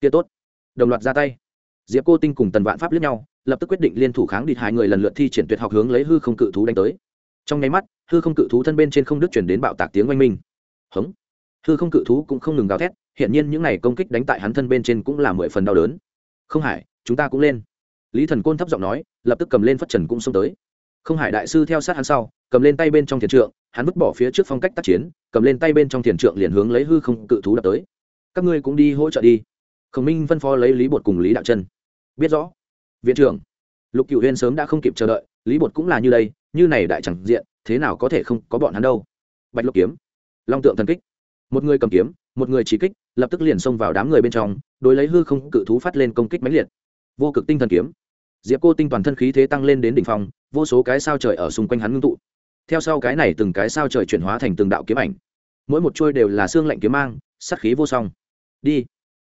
Kia tốt. Đồng loạt ra tay. Diệp cô tinh cùng tần vạn pháp lướt nhau, lập tức quyết định liên thủ kháng địch hai người lần lượt thi triển tuyệt học hướng lấy hư không cự thú đánh tới. Trong nháy mắt hư không cự thú thân bên trên không đứt chuyển đến bạo tạc tiếng oanh minh. Hống. Hư không cự thú cũng không ngừng gào thét hiện nhiên những n à y công kích đánh tại hắn thân bên trên cũng là mười phần đau đớn. Không hải chúng ta cũng lên. Lý thần côn thấp giọng nói, lập tức cầm lên phất trần cũng xông tới. Không hải đại sư theo sát hắn sau, cầm lên tay bên trong thiền trượng, hắn vứt bỏ phía trước phong cách tác chiến, cầm lên tay bên trong thiền trượng liền hướng lấy hư không cự thú đập tới. Các ngươi cũng đi hỗ trợ đi. Khổng minh phân phó lấy lý bột cùng lý đạo chân. Biết rõ. Viện trưởng. Lục cựu huyên sớm đã không kịp chờ đợi, lý bột cũng là như đây, như này đại chẳng diện thế nào có thể không có bọn hắn đâu. Bạch lục kiếm, long tượng thần kích. Một người cầm kiếm, một người chỉ kích, lập tức liền xông vào đám người bên trong, đối lấy hư không cự thú phát lên công kích mãnh liệt. Vô cực tinh thần kiếm. Diệp cô tinh toàn thân khí thế tăng lên đến đỉnh phong, vô số cái sao trời ở xung quanh hắn ngưng tụ. Theo sau cái này từng cái sao trời chuyển hóa thành từng đạo kiếm ảnh. Mỗi một chuôi đều là xương lạnh kiếm mang sắc khí vô song. Đi.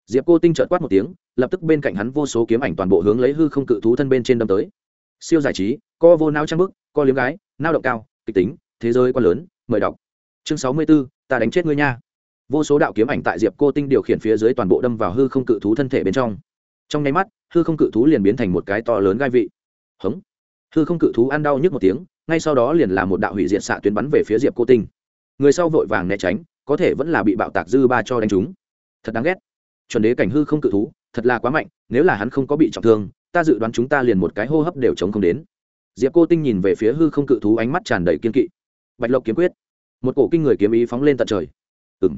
Diệp cô tinh trợt quát một tiếng, lập tức bên cạnh hắn vô số kiếm ảnh toàn bộ hướng lấy hư không cự thú thân bên trên đâm tới. Siêu giải trí, co vô nao trang bức, co liếm gái, nao động cao kịch tính, thế giới quá lớn, mời đọc. Chương sáu mươi b ố ta đánh chết ngươi nha. Vô số đạo kiếm ảnh tại diệp cô tinh điều khiển phía dưới toàn bộ đâm vào hư không cự thú thân thể bên trong. Trong nháy mắt, hư không cự thú liền biến thành một cái to lớn gai vị. Hống. Hư không cự thú ăn đau nhức một tiếng, ngay sau đó liền là một đạo hủy diệt xạ tuyến bắn về phía diệp cô tinh. Người sau vội vàng né tránh, có thể vẫn là bị bạo tạc dư ba cho đánh trúng. Thật đáng ghét. Chuẩn đế cảnh hư không cự thú, thật là quá mạnh, nếu là hắn không có bị trọng thương, ta dự đoán chúng ta liền một cái hô hấp đều chống không đến diệp cô tinh nhìn về phía hư không cự thú ánh mắt tràn đầy kiên kỵ. Bạch lộc kiếm quyết. Một cổ kinh người kiếm ý phóng lên tận trời. Ừng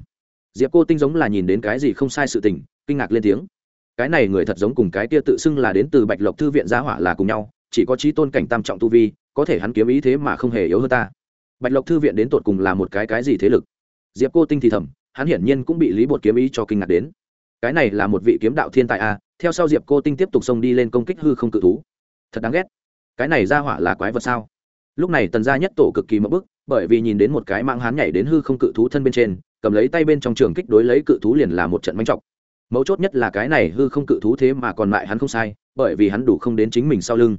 diệp cô tinh giống là nhìn đến cái gì không sai sự tình, kinh ngạc lên tiếng. Cái này người thật giống cùng cái kia tự xưng là đến từ bạch lộc thư viện gia hỏa là cùng nhau, chỉ có trí tôn cảnh tam trọng tu vi, có thể hắn kiếm ý thế mà không hề yếu hơn ta. Bạch lộc thư viện đến tột cùng là một cái cái gì thế lực? Diệp cô tinh thì thầm, hắn hiển nhiên cũng bị lý bột kiếm ý cho kinh ngạc đến. Cái này là một vị kiếm đạo thiên tài a, theo sau diệp cô tinh tiếp tục xông đi lên công kích hư không cự thú. Thật đáng ghét cái này ra hỏa là quái vật sao? Lúc này tần gia nhất tổ cực kỳ mất bức, bởi vì nhìn đến một cái mạng hán nhảy đến hư không cự thú thân bên trên, cầm lấy tay bên trong trường kích đối lấy cự thú liền là một trận manh trọc mấu chốt nhất là cái này hư không cự thú thế mà còn lại hắn không sai, bởi vì hắn đủ không đến chính mình sau lưng.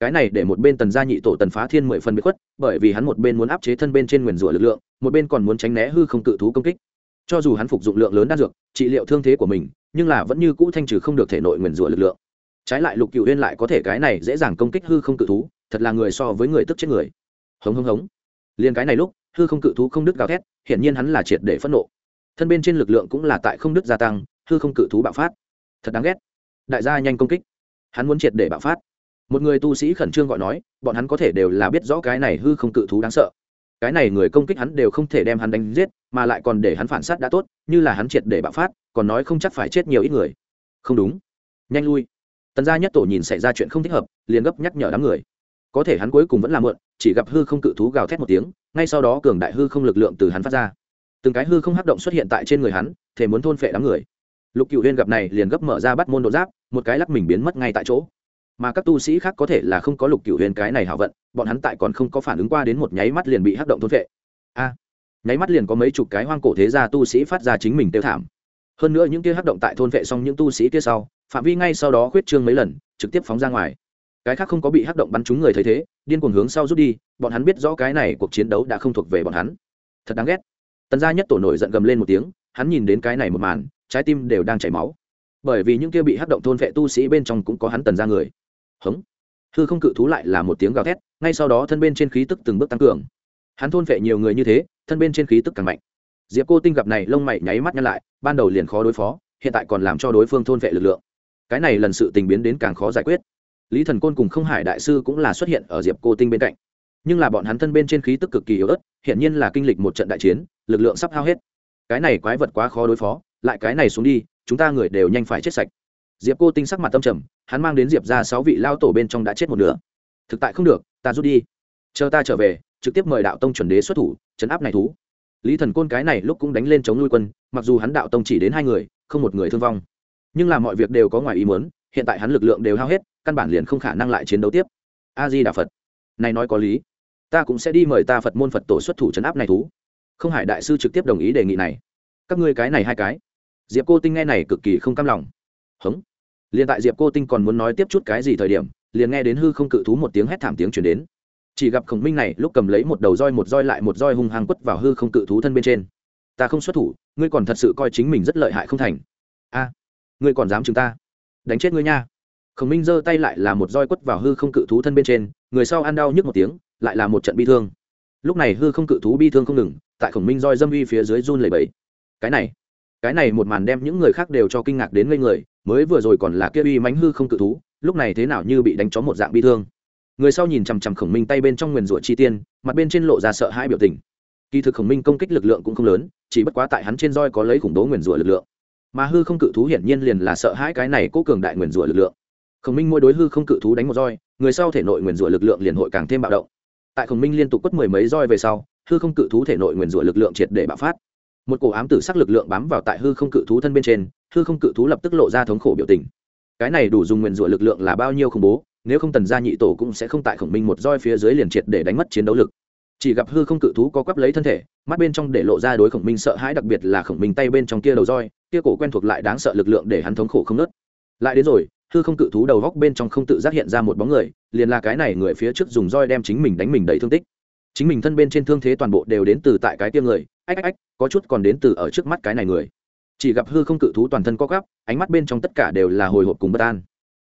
Cái này để một bên tần gia nhị tổ tần phá thiên mười phần bị khuất, bởi vì hắn một bên muốn áp chế thân bên trên nguyền rủa lực lượng, một bên còn muốn tránh né hư không cự thú công kích. Cho dù hắn phục dụng lượng lớn đan dược, trị liệu thương thế của mình, nhưng là vẫn như cũ thanh trừ không được thể nội nguyền rủa lực lượng trái lại lục cựu huyên lại có thể cái này dễ dàng công kích hư không cự thú, thật là người so với người tức chết người. Hống hống hống. Liền cái này lúc, hư không cự thú không đứt gào thét, hiển nhiên hắn là triệt để phẫn nộ. Thân bên trên lực lượng cũng là tại không đứt gia tăng, hư không cự thú bạo phát. Thật đáng ghét. Đại gia nhanh công kích. Hắn muốn triệt để bạo phát. Một người tu sĩ khẩn trương gọi nói, bọn hắn có thể đều là biết rõ cái này hư không cự thú đáng sợ. Cái này người công kích hắn đều không thể đem hắn đánh giết, mà lại còn để hắn phản sát đã tốt, như là hắn triệt để bạo phát, còn nói không chắc phải chết nhiều ít người. Không đúng. Nhanh lui tần gia nhất tổ nhìn xảy ra chuyện không thích hợp, liền gấp nhắc nhở đám người. Có thể hắn cuối cùng vẫn là mượn chỉ gặp hư không cự thú gào thét một tiếng, ngay sau đó cường đại hư không lực lượng từ hắn phát ra. Từng cái hư không hấp động xuất hiện tại trên người hắn thể muốn thôn phệ đám người. Lục cựu huyên gặp này liền gấp mở ra bắt môn độ giáp, một cái lắc mình biến mất ngay tại chỗ. Mà các tu sĩ khác có thể là không có lục cựu huyên cái này hảo vận, bọn hắn tại còn không có phản ứng qua đến một nháy mắt liền bị hấp động thôn phệ. A! Nháy mắt liền có mấy chục cái hoang cổ thế gia tu sĩ phát ra chính mình tiêu thảm. Hơn nữa những kia hấp động tại thôn vệ xong những tu sĩ kia sau phạm vi ngay sau đó khuyết trương mấy lần, trực tiếp phóng ra ngoài. Cái khác không có bị hắc động bắn trúng người thấy thế, điên cuồng hướng sau rút đi, bọn hắn biết rõ cái này cuộc chiến đấu đã không thuộc về bọn hắn. Thật đáng ghét. Tần gia nhất tổ nổi giận gầm lên một tiếng, hắn nhìn đến cái này một màn, trái tim đều đang chảy máu. Bởi vì những kia bị hắc động thôn vệ tu sĩ bên trong cũng có hắn tần ra người. Hống. Hư không cự thú lại là một tiếng gào thét, ngay sau đó thân bên trên khí tức từng bước tăng cường. Hắn thôn vệ nhiều người như thế, thân bên trên khí tức càng mạnh. Diệp cô tinh gặp này lông mày nháy mắt nhăn lại, ban đầu liền khó đối phó, hiện tại còn làm cho đối phương thôn vệ lực lượng cái này lần sự tình biến đến càng khó giải quyết. Lý thần côn cùng không hải đại sư cũng là xuất hiện ở diệp cô tinh bên cạnh. Nhưng là bọn hắn thân bên trên khí tức cực kỳ yếu ớt hiện nhiên là kinh lịch một trận đại chiến, lực lượng sắp hao hết. Cái này quái vật quá khó đối phó, lại cái này xuống đi, chúng ta người đều nhanh phải chết sạch. Diệp cô tinh sắc mặt tâm trầm, hắn mang đến diệp ra sáu vị lao tổ bên trong đã chết một nửa. Thực tại không được, ta rút đi. Chờ ta trở về, trực tiếp mời đạo tông chuẩn đế xuất thủ, chấn áp này thú. Lý thần côn cái này lúc cũng đánh lên chống nuôi quân, mặc dù hắn đạo tông chỉ đến hai người, không một người thương vong nhưng là mọi việc đều có ngoài ý muốn, hiện tại hắn lực lượng đều hao hết, căn bản liền không khả năng lại chiến đấu tiếp. A di đà phật. Này nói có lý. Ta cũng sẽ đi mời ta phật môn phật tổ xuất thủ chấn áp này thú. Không hải đại sư trực tiếp đồng ý đề nghị này. Các ngươi cái này hai cái. Diệp cô tinh nghe này cực kỳ không cam lòng. Hống. Liền tại diệp cô tinh còn muốn nói tiếp chút cái gì thời điểm, liền nghe đến hư không cự thú một tiếng hét thảm tiếng chuyển đến. Chỉ gặp khổng minh này lúc cầm lấy một đầu roi một roi lại một roi hung hăng quất vào hư không cự thú thân bên trên. Ta không xuất thủ, ngươi còn thật sự coi chính mình rất lợi hại không thành. A ngươi còn dám chúng ta? Đánh chết ngươi nha. Khổng minh giơ tay lại là một roi quất vào hư không cự thú thân bên trên, người sau ăn đau nhức một tiếng, lại là một trận bi thương. Lúc này hư không cự thú bi thương không ngừng, tại khổng minh roi dâm uy phía dưới run lầy bẫy cái này cái này một màn đem những người khác đều cho kinh ngạc đến ngây người, mới vừa rồi còn là kia uy mánh hư không cự thú, lúc này thế nào như bị đánh chó một dạng bi thương. Người sau nhìn chằm chằm khổng minh tay bên trong nguyền rủa chi tiên, mặt bên trên lộ ra sợ hãi biểu tình. Kỳ thực khổng minh công kích lực lượng cũng không lớn, chỉ bất quá tại hắn trên roi có lấy khủng bố nguyền rủa lực lượng mà hư không cự thú hiển nhiên liền là sợ hãi cái này cố cường đại nguyền rủa lực lượng. Khổng minh môi đối hư không cự thú đánh một roi, người sau thể nội nguyền rủa lực lượng liền hội càng thêm bạo động. Tại khổng minh liên tục quất mười mấy roi về sau, hư không cự thú thể nội nguyền rủa lực lượng triệt để bạo phát. Một cổ ám tử sắc lực lượng bám vào tại hư không cự thú thân bên trên, hư không cự thú lập tức lộ ra thống khổ biểu tình. Cái này đủ dùng nguyền rủa lực lượng là bao nhiêu khủng bố, nếu không tần gia nhị tổ cũng sẽ không tại khổng minh một roi phía dưới liền triệt để đánh mất chiến đấu lực chỉ gặp hư không cự thú có quắp lấy thân thể, mắt bên trong để lộ ra đối khổng minh sợ hãi, đặc biệt là khổng minh tay bên trong kia đầu roi, kia cổ quen thuộc lại đáng sợ lực lượng để hắn thống khổ không nớt. Lại đến rồi, hư không cự thú đầu góc bên trong không tự giác hiện ra một bóng người, liền là cái này người phía trước dùng roi đem chính mình đánh mình đầy thương tích. Chính mình thân bên trên thương thế toàn bộ đều đến từ tại cái tiêm người, ách ách ách, có chút còn đến từ ở trước mắt cái này người. Chỉ gặp hư không cự thú toàn thân co gắp ánh mắt bên trong tất cả đều là hồi hộp cùng bất an.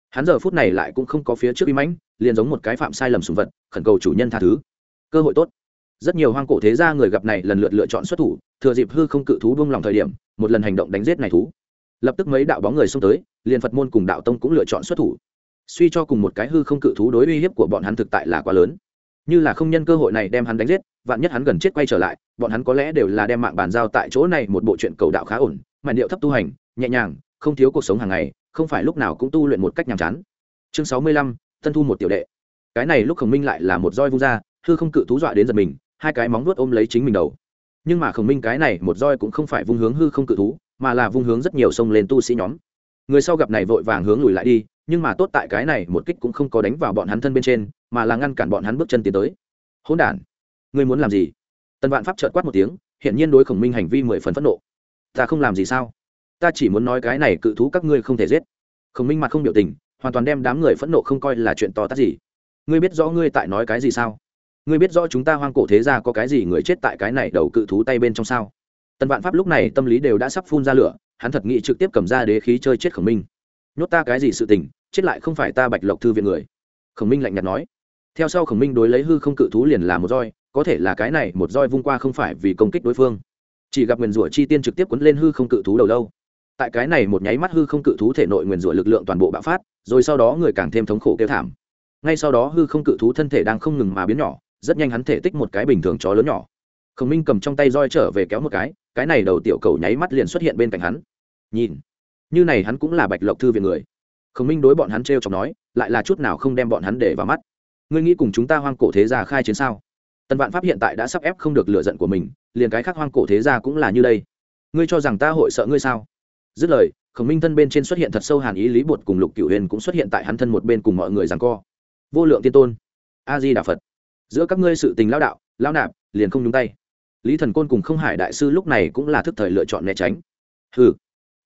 Hắn giờ phút này lại cũng không có phía trước uy mãnh, liền giống một cái phạm sai lầm sùng vật, khẩn cầu chủ nhân tha thứ. Cơ hội tốt rất nhiều hoang cổ thế gia người gặp này lần lượt lựa chọn xuất thủ, thừa dịp hư không cự thú buông lòng thời điểm, một lần hành động đánh giết này thú. Lập tức mấy đạo bóng người xông tới, liền phật môn cùng đạo tông cũng lựa chọn xuất thủ. Suy cho cùng một cái hư không cự thú đối uy hiếp của bọn hắn thực tại là quá lớn. Như là không nhân cơ hội này đem hắn đánh giết, vạn nhất hắn gần chết quay trở lại, bọn hắn có lẽ đều là đem mạng bàn giao tại chỗ này một bộ chuyện cầu đạo khá ổn mà điệu thấp tu hành, nhẹ nhàng, không thiếu cuộc sống hàng ngày, không phải lúc nào cũng tu luyện một cách nhàm chán. Chương sáu mươi lăm, tân thu một tiểu đệ. Cái này lúc khổng minh lại là một roi vung ra, hư không cự thú dọa đến giật mình hai cái móng vuốt ôm lấy chính mình đầu. Nhưng mà khổng minh cái này một roi cũng không phải vung hướng hư không cự thú, mà là vung hướng rất nhiều sông lên tu sĩ nhóm. Người sau gặp này vội vàng hướng lùi lại đi, nhưng mà tốt tại cái này một kích cũng không có đánh vào bọn hắn thân bên trên, mà là ngăn cản bọn hắn bước chân tiến tới. Hỗn đản, ngươi muốn làm gì? Tần vạn pháp trợt quát một tiếng hiện nhiên đối khổng minh hành vi mười phần phẫn nộ. Ta không làm gì sao? Ta chỉ muốn nói cái này cự thú các ngươi không thể giết. Khổng minh mặt không biểu tình, hoàn toàn đem đám người phẫn nộ không coi là chuyện to tát gì. Ngươi biết rõ ngươi tại nói cái gì sao? Ngươi biết rõ chúng ta hoang cổ thế ra có cái gì người chết tại cái này đầu cự thú tay bên trong sao? Tần vạn pháp lúc này tâm lý đều đã sắp phun ra lửa, hắn thật nghĩ trực tiếp cầm ra đế khí chơi chết khổng minh. Nhốt ta cái gì sự tình, chết lại không phải ta bạch lộc thư viện người. Khổng minh lạnh nhạt nói. Theo sau khổng minh đối lấy hư không cự thú liền là một roi, có thể là cái này một roi vung qua không phải vì công kích đối phương. Chỉ gặp nguyền rủa chi tiên trực tiếp quấn lên hư không cự thú đầu lâu. Tại cái này một nháy mắt hư không cự thú thể nội nguyền rủa lực lượng toàn bộ bạo phát, rồi sau đó người càng thêm thống khổ kêu thảm. Ngay sau đó hư không cự thú thân thể đang không ngừng mà biến nhỏ rất nhanh hắn thể tích một cái bình thường chó lớn nhỏ. Khổng minh cầm trong tay roi trở về kéo một cái cái này đầu tiểu cầu nháy mắt liền xuất hiện bên cạnh hắn. Nhìn, như này hắn cũng là bạch lộc thư viện người. Khổng minh đối bọn hắn t r e o chọc nói, lại là chút nào không đem bọn hắn để vào mắt. Ngươi nghĩ cùng chúng ta hoang cổ thế gia khai chiến sao? Tần vạn pháp hiện tại đã sắp ép không được lựa giận của mình, liền cái khác hoang cổ thế gia cũng là như đây. Ngươi cho rằng ta hội sợ ngươi sao? Dứt lời, khổng minh thân bên trên xuất hiện thật sâu hàn ý, lý bột cùng lục cửu huyền cũng xuất hiện tại hắn thân một bên cùng mọi người rằng co. Vô lượng tiên tôn, a di đà phật giữa các ngươi sự tình lao đạo, lao nạp, liền không nhúng tay. Lý thần côn cùng không hải đại sư lúc này cũng là thức thời lựa chọn né tránh. Ừ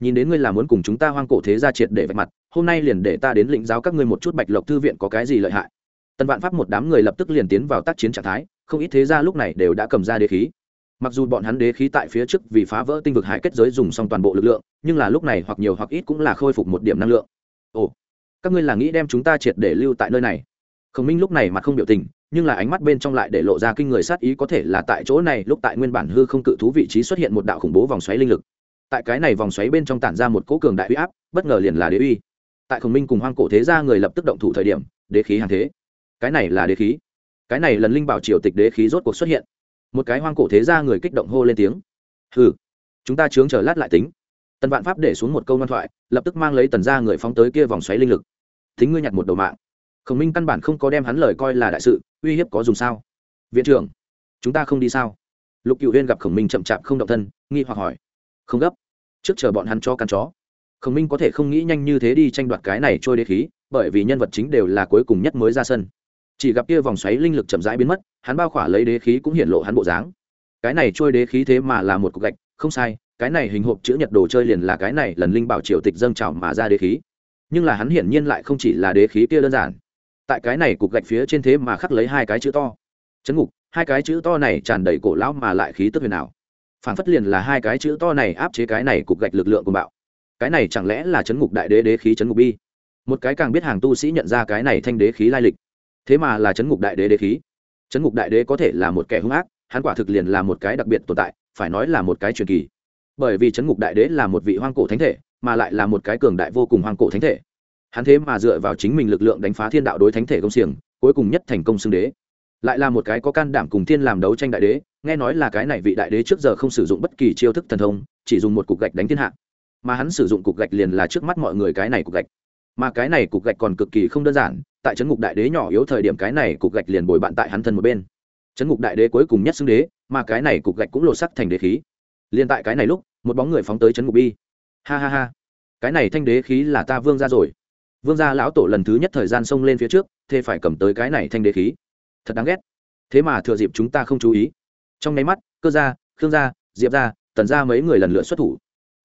nhìn đến ngươi là muốn cùng chúng ta hoang cổ thế ra triệt để vạch mặt, hôm nay liền để ta đến lĩnh giáo các ngươi một chút bạch lộc thư viện có cái gì lợi hại. Tần vạn pháp một đám người lập tức liền tiến vào tác chiến trạng thái, không ít thế ra lúc này đều đã cầm ra đế khí. Mặc dù bọn hắn đế khí tại phía trước vì phá vỡ tinh vực hải kết giới dùng xong toàn bộ lực lượng, nhưng là lúc này hoặc nhiều hoặc ít cũng là khôi phục một điểm năng lượng. Ồ, các ngươi là nghĩ đem chúng ta triệt để lưu tại nơi này? Khổng minh lúc này mặt không biểu tình, nhưng là ánh mắt bên trong lại để lộ ra kinh người sát ý có thể là tại chỗ này, lúc tại nguyên bản hư không cự thú vị trí xuất hiện một đạo khủng bố vòng xoáy linh lực. Tại cái này vòng xoáy bên trong tản ra một cỗ cường đại uy áp, bất ngờ liền là đế uy. Tại khổng minh cùng hoang cổ thế gia người lập tức động thủ thời điểm, đế khí hàng thế. Cái này là đế khí. Cái này lần linh bảo triều tịch đế khí rốt cuộc xuất hiện. Một cái hoang cổ thế gia người kích động hô lên tiếng. Hừ, chúng ta chướng chờ lát lại tính. Tần vạn pháp để xuống một câu ngoan thoại, lập tức mang lấy tần ra người phóng tới kia vòng xoáy linh lực. Thính ngươi nhặt một đầu mạng khổng minh căn bản không có đem hắn lời coi là đại sự, uy hiếp có dùng sao? Viện trưởng, chúng ta không đi sao? Lục cựu huyên gặp khổng minh chậm chạp không động thân, nghi hoặc hỏi. Không gấp. Trước chờ bọn hắn cho căn chó. Khổng minh có thể không nghĩ nhanh như thế đi tranh đoạt cái này trôi đế khí, bởi vì nhân vật chính đều là cuối cùng nhất mới ra sân. Chỉ gặp kia vòng xoáy linh lực chậm rãi biến mất, hắn bao khỏa lấy đế khí cũng hiện lộ hắn bộ dáng. Cái này trôi đế khí thế mà là một cục gạch, không sai, cái này hình hộp chữ nhật đồ chơi liền là cái này lần linh bảo triều tịch dâng trào mà ra đế khí. Nhưng là hắn hiển nhiên lại không chỉ là đế khí kia đơn giản tại cái này cục gạch phía trên thế mà khắc lấy hai cái chữ to. Chấn ngục, hai cái chữ to này tràn đầy cổ lão mà lại khí tức huyền ảo. Phản phất liền là hai cái chữ to này áp chế cái này cục gạch lực lượng của bạo. Cái này chẳng lẽ là chấn ngục đại đế đế khí chấn ngục bi? Một cái càng biết hàng tu sĩ nhận ra cái này thanh đế khí lai lịch. Thế mà là chấn ngục đại đế đế khí. Chấn ngục đại đế có thể là một kẻ hung ác, hắn quả thực liền là một cái đặc biệt tồn tại, phải nói là một cái truyền kỳ. Bởi vì chấn ngục đại đế là một vị hoang cổ thánh thể, mà lại là một cái cường đại vô cùng hoang cổ thánh thể hắn thế mà dựa vào chính mình lực lượng đánh phá thiên đạo đối thánh thể công xiềng, cuối cùng nhất thành công xưng đế. Lại là một cái có can đảm cùng thiên làm đấu tranh đại đế, nghe nói là cái này vị đại đế trước giờ không sử dụng bất kỳ chiêu thức thần thông, chỉ dùng một cục gạch đánh thiên hạ. Mà hắn sử dụng cục gạch liền là trước mắt mọi người cái này cục gạch. Mà cái này cục gạch còn cực kỳ không đơn giản, tại trấn ngục đại đế nhỏ yếu thời điểm cái này cục gạch liền bồi bạn tại hắn thân một bên. Trấn ngục đại đế cuối cùng nhất xưng đế, mà cái này cục gạch cũng lột sắc thành đế khí. Liền tại cái này lúc, một bóng người phóng tới trấn ngục bi. Ha ha ha. Cái này thanh đế khí là ta vương ra rồi vương gia lão tổ lần thứ nhất thời gian xông lên phía trước thế phải cầm tới cái này thanh đế khí. Thật đáng ghét. Thế mà thừa dịp chúng ta không chú ý. Trong nháy mắt cơ gia khương gia diệp gia tần gia mấy người lần lượt xuất thủ.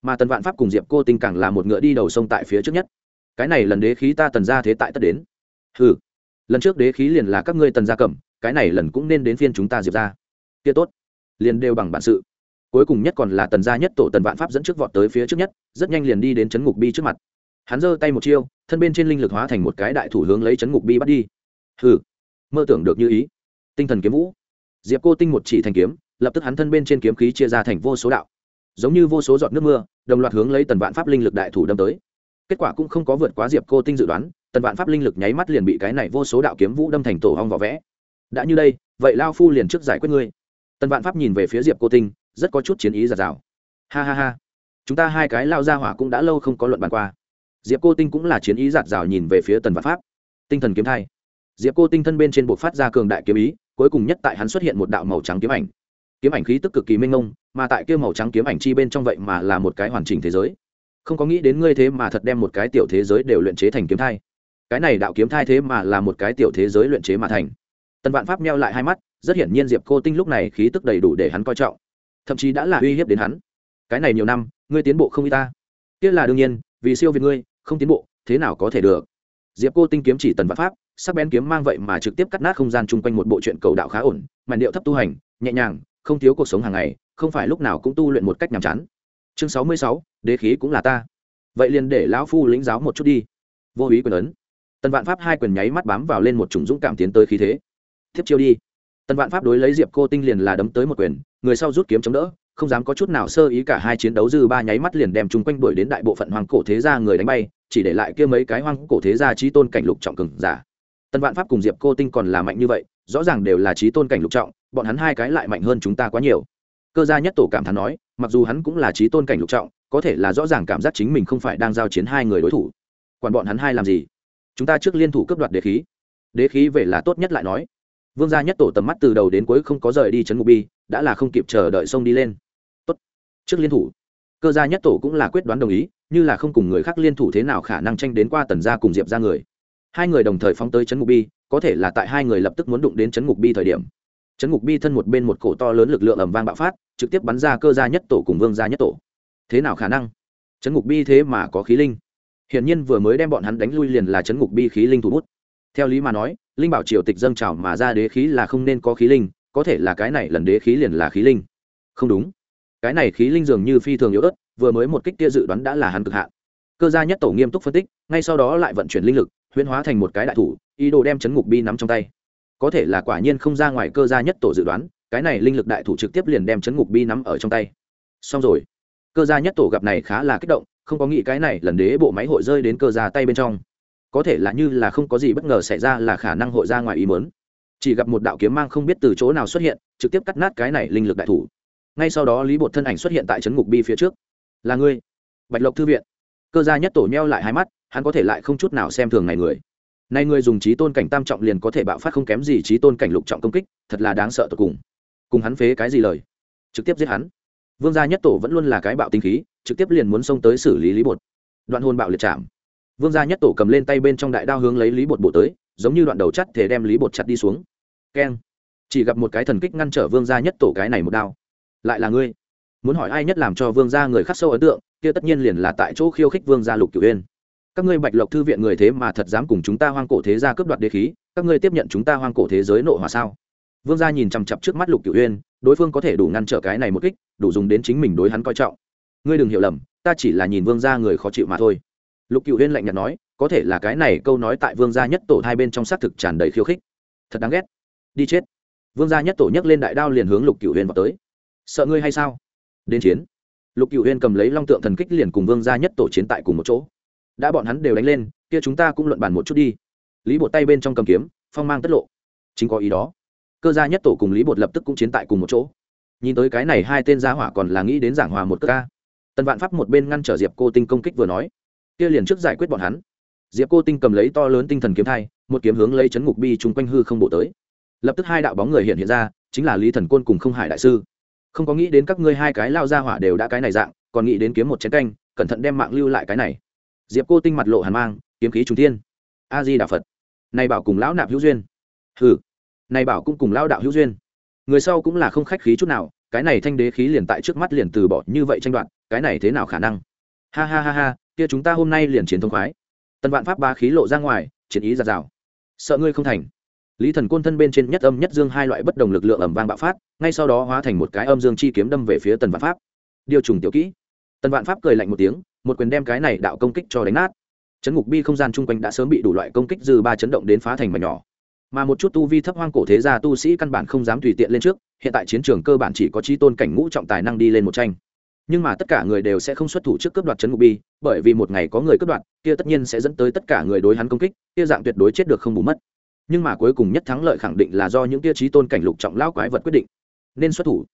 Mà tần vạn pháp cùng diệp cô tinh càng là một ngựa đi đầu sông tại phía trước nhất. Cái này lần đế khí ta tần gia thế tại tất đến. Hừ, lần trước đế khí liền là các ngươi tần gia cầm cái này lần cũng nên đến phiên chúng ta diệp ra kia tốt. Liền đều bằng bản sự. Cuối cùng nhất còn là tần gia nhất tổ tần vạn pháp dẫn trước vọt tới phía trước nhất rất nhanh liền đi đến chấn ngục bi trước mặt hắn giơ tay một chiêu, thân bên trên linh lực hóa thành một cái đại thủ hướng lấy chấn ngục bi bắt đi. Hừ, mơ tưởng được như ý. Tinh thần kiếm vũ. Diệp cô tinh một chỉ thành kiếm, lập tức hắn thân bên trên kiếm khí chia ra thành vô số đạo. Giống như vô số giọt nước mưa, đồng loạt hướng lấy tần vạn pháp linh lực đại thủ đâm tới. Kết quả cũng không có vượt quá diệp cô tinh dự đoán, tần vạn pháp linh lực nháy mắt liền bị cái này vô số đạo kiếm vũ đâm thành tổ hong vỏ vẽ. Đã như đây, vậy lao phu liền trước giải quyết ngươi. Tần vạn pháp nhìn về phía diệp cô tinh, rất có chút chiến ý giạt rào ha ha ha. Chúng ta hai cái lao ra hỏa cũng đã lâu không có luận bàn qua diệp cô tinh cũng là chiến ý giạt rào nhìn về phía tần vạn pháp. Tinh thần kiếm thai. Diệp cô tinh thân bên trên buộc phát ra cường đại kiếm ý, cuối cùng nhất tại hắn xuất hiện một đạo màu trắng kiếm ảnh. Kiếm ảnh khí tức cực kỳ minh ngông mà tại kia màu trắng kiếm ảnh chi bên trong vậy mà là một cái hoàn chỉnh thế giới. Không có nghĩ đến ngươi thế mà thật đem một cái tiểu thế giới đều luyện chế thành kiếm thai. Cái này đạo kiếm thai thế mà là một cái tiểu thế giới luyện chế mà thành. Tần vạn pháp meo lại hai mắt, rất hiển nhiên diệp cô tinh lúc này khí tức đầy đủ để hắn coi trọng. Thậm chí đã là uy hiếp đến hắn. Cái này nhiều năm, ngươi tiến bộ không y ta. Kia là đương nhiên, vì siêu việt ngươi không tiến bộ, thế nào có thể được? Diệp cô tinh kiếm chỉ tần vạn pháp, sắc bén kiếm mang vậy mà trực tiếp cắt nát không gian chung quanh một bộ truyện cầu đạo khá ổn, màn điệu thấp tu hành, nhẹ nhàng, không thiếu cuộc sống hàng ngày, không phải lúc nào cũng tu luyện một cách nhàm chán. Chương sáu mươi sáu, đế khí cũng là ta. Vậy liền để lão phu lĩnh giáo một chút đi. Vô ý quyền ấn. Tần vạn pháp hai quyền nháy mắt bám vào lên một chủng dũng cảm tiến tới khí thế. Tiếp chiêu đi. Tần vạn pháp đối lấy diệp cô tinh liền là đấm tới một quyền, người sau rút kiếm chống đỡ, không dám có chút nào sơ ý cả hai chiến đấu dư ba nháy mắt liền đem chung quanh đuổi đến đại bộ phận hoàng cổ thế gia người đánh bay chỉ để lại kia mấy cái hoang cổ thế gia trí tôn cảnh lục trọng cường giả. Tần vạn pháp cùng diệp cô tinh còn là mạnh như vậy, rõ ràng đều là trí tôn cảnh lục trọng, bọn hắn hai cái lại mạnh hơn chúng ta quá nhiều. Cơ gia nhất tổ cảm thán nói, mặc dù hắn cũng là trí tôn cảnh lục trọng, có thể là rõ ràng cảm giác chính mình không phải đang giao chiến hai người đối thủ. Còn bọn hắn hai làm gì? Chúng ta trước liên thủ cướp đoạt đế khí. Đế khí về là tốt nhất lại nói. Vương gia nhất tổ tầm mắt từ đầu đến cuối không có rời đi chấn ngục bi, đã là không kịp chờ đợi sông đi lên. Tốt, trước liên thủ cơ gia nhất tổ cũng là quyết đoán đồng ý, như là không cùng người khác liên thủ thế nào khả năng tranh đến qua tần gia cùng diệp ra người. Hai người đồng thời phóng tới chấn ngục bi, có thể là tại hai người lập tức muốn đụng đến chấn ngục bi thời điểm. Chấn ngục bi thân một bên một cổ to lớn lực lượng ẩm vang bạo phát, trực tiếp bắn ra cơ gia nhất tổ cùng vương gia nhất tổ. Thế nào khả năng? Chấn ngục bi thế mà có khí linh. Hiển nhiên vừa mới đem bọn hắn đánh lui liền là chấn ngục bi khí linh thủ bút. Theo lý mà nói, linh bảo triều tịch dâng trào mà ra đế khí là không nên có khí linh, có thể là cái này lần đế khí liền là khí linh. Không đúng cái này khí linh dường như phi thường yếu ớt, vừa mới một kích tia dự đoán đã là hắn cực hạn. Cơ gia nhất tổ nghiêm túc phân tích, ngay sau đó lại vận chuyển linh lực, huyễn hóa thành một cái đại thủ, ý đồ đem chấn ngục bi nắm trong tay. Có thể là quả nhiên không ra ngoài cơ gia nhất tổ dự đoán, cái này linh lực đại thủ trực tiếp liền đem chấn ngục bi nắm ở trong tay. Xong rồi. Cơ gia nhất tổ gặp này khá là kích động, không có nghĩ cái này lần đế bộ máy hội rơi đến cơ gia tay bên trong. Có thể là như là không có gì bất ngờ xảy ra là khả năng hội ra ngoài ý mớn chỉ gặp một đạo kiếm mang không biết từ chỗ nào xuất hiện, trực tiếp cắt nát cái này linh lực đại thủ ngay sau đó lý bột thân ảnh xuất hiện tại trấn ngục bi phía trước. Là ngươi? Bạch lộc thư viện. Cơ gia nhất tổ nheo lại hai mắt, hắn có thể lại không chút nào xem thường này người. Nay ngươi dùng trí tôn cảnh tam trọng liền có thể bạo phát không kém gì trí tôn cảnh lục trọng công kích, thật là đáng sợ tột cùng. Cùng hắn phế cái gì lời? Trực tiếp giết hắn. Vương gia nhất tổ vẫn luôn là cái bạo tinh khí, trực tiếp liền muốn xông tới xử lý lý bột. Đoạn hôn bạo liệt chạm vương gia nhất tổ cầm lên tay bên trong đại đao hướng lấy lý bột bộ tới, giống như đoạn đầu chắt thể đem lý bột chặt đi xuống. Keng. Chỉ gặp một cái thần kích ngăn trở vương gia nhất tổ cái này một đao lại là ngươi. Muốn hỏi ai nhất làm cho vương gia người khắc sâu ấn tượng, kia tất nhiên liền là tại chỗ khiêu khích vương gia lục cửu uyên. Các ngươi bạch lộc thư viện người thế mà thật dám cùng chúng ta hoang cổ thế gia cướp đoạt đế khí, các ngươi tiếp nhận chúng ta hoang cổ thế giới nộ hòa sao? Vương gia nhìn chằm chặp trước mắt lục cửu uyên, đối phương có thể đủ ngăn trở cái này một kích, đủ dùng đến chính mình đối hắn coi trọng. Ngươi đừng hiểu lầm, ta chỉ là nhìn vương gia người khó chịu mà thôi. Lục cửu uyên lạnh nhạt nói, có thể là cái này câu nói tại vương gia nhất tổ hai bên trong xác thực tràn đầy khiêu khích. Thật đáng ghét. Đi chết. Vương gia nhất tổ nhấc lên đại đao liền hướng lục cửu uyên vào tới sợ ngươi hay sao? Đến chiến. Lục cựu huyên cầm lấy long tượng thần kích liền cùng vương gia nhất tổ chiến tại cùng một chỗ. Đã bọn hắn đều đánh lên, kia chúng ta cũng luận bàn một chút đi. Lý bột tay bên trong cầm kiếm, phong mang tất lộ. Chính có ý đó. Cơ gia nhất tổ cùng lý bột lập tức cũng chiến tại cùng một chỗ. Nhìn tới cái này hai tên gia hỏa còn là nghĩ đến giảng hòa một cơ ca. Tần vạn pháp một bên ngăn trở diệp cô tinh công kích vừa nói. Kia liền trước giải quyết bọn hắn. Diệp cô tinh cầm lấy to lớn tinh thần kiếm thai, một kiếm hướng lấy chấn ngục bi chung quanh hư không bộ tới. Lập tức hai đạo bóng người hiện hiện ra, chính là lý thần côn cùng không hải đại sư không có nghĩ đến các ngươi hai cái lao ra hỏa đều đã cái này dạng, còn nghĩ đến kiếm một chén canh, cẩn thận đem mạng lưu lại cái này. Diệp cô tinh mặt lộ hàn mang, kiếm khí trung thiên. A di đà phật. Này bảo cùng lão nạp hữu duyên. Hừ. Này bảo cũng cùng lao đạo hữu duyên. Người sau cũng là không khách khí chút nào, cái này thanh đế khí liền tại trước mắt liền từ bỏ như vậy tranh đoạt, cái này thế nào khả năng? Ha ha ha ha, kia chúng ta hôm nay liền chiến thông khoái. Tần vạn pháp ba khí lộ ra ngoài, chiến ý giạt rào. Sợ ngươi không thành lý thần côn thân bên trên nhất âm nhất dương hai loại bất đồng lực lượng ẩm vang bạo phát, ngay sau đó hóa thành một cái âm dương chi kiếm đâm về phía tần vạn pháp. Điều trùng tiểu kỹ. Tần vạn pháp cười lạnh một tiếng, một quyền đem cái này đạo công kích cho đánh nát. Chấn ngục bi không gian chung quanh đã sớm bị đủ loại công kích dư ba chấn động đến phá thành mà nhỏ. Mà một chút tu vi thấp hoang cổ thế gia tu sĩ căn bản không dám tùy tiện lên trước, hiện tại chiến trường cơ bản chỉ có chi tôn cảnh ngũ trọng tài năng đi lên một tranh. Nhưng mà tất cả người đều sẽ không xuất thủ trước cướp đoạt chấn ngục bi, bởi vì một ngày có người cướp đoạt, kia tất nhiên sẽ dẫn tới tất cả người đối hắn công kích, kia dạng tuyệt đối chết được không bù mất nhưng mà cuối cùng nhất thắng lợi khẳng định là do những tia trí tôn cảnh lục trọng lao quái vật quyết định. Nên xuất thủ.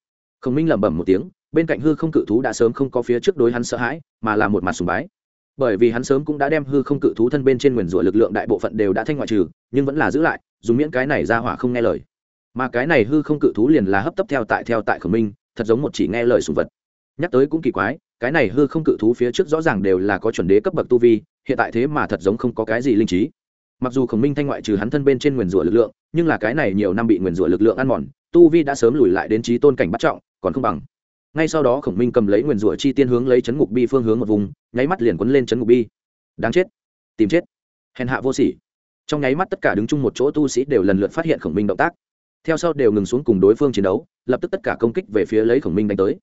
Khổng minh lẩm bẩm một tiếng, bên cạnh hư không cự thú đã sớm không có phía trước đối hắn sợ hãi, mà là một mặt sùng bái. Bởi vì hắn sớm cũng đã đem hư không cự thú thân bên trên nguyền rủa lực lượng đại bộ phận đều đã thanh ngoại trừ, nhưng vẫn là giữ lại, dùng miễn cái này ra hỏa không nghe lời. Mà cái này hư không cự thú liền là hấp tấp theo tại theo tại khổng minh, thật giống một chỉ nghe lời sùng vật. Nhắc tới cũng kỳ quái, cái này hư không cự thú phía trước rõ ràng đều là có chuẩn đế cấp bậc tu vi, hiện tại thế mà thật giống không có cái gì linh trí mặc dù khổng minh thanh ngoại trừ hắn thân bên trên nguyền rủa lực lượng, nhưng là cái này nhiều năm bị nguyền rủa lực lượng ăn mòn, tu vi đã sớm lùi lại đến trí tôn cảnh bắt trọng, còn không bằng. Ngay sau đó khổng minh cầm lấy nguyền rủa chi tiên hướng lấy chấn ngục bi phương hướng một vùng, nháy mắt liền quấn lên chấn ngục bi. Đáng chết. Tìm chết. Hèn hạ vô sỉ. Trong nháy mắt tất cả đứng chung một chỗ tu sĩ đều lần lượt phát hiện khổng minh động tác. Theo sau đều ngừng xuống cùng đối phương chiến đấu, lập tức tất cả công kích về phía lấy khổng minh đánh tới.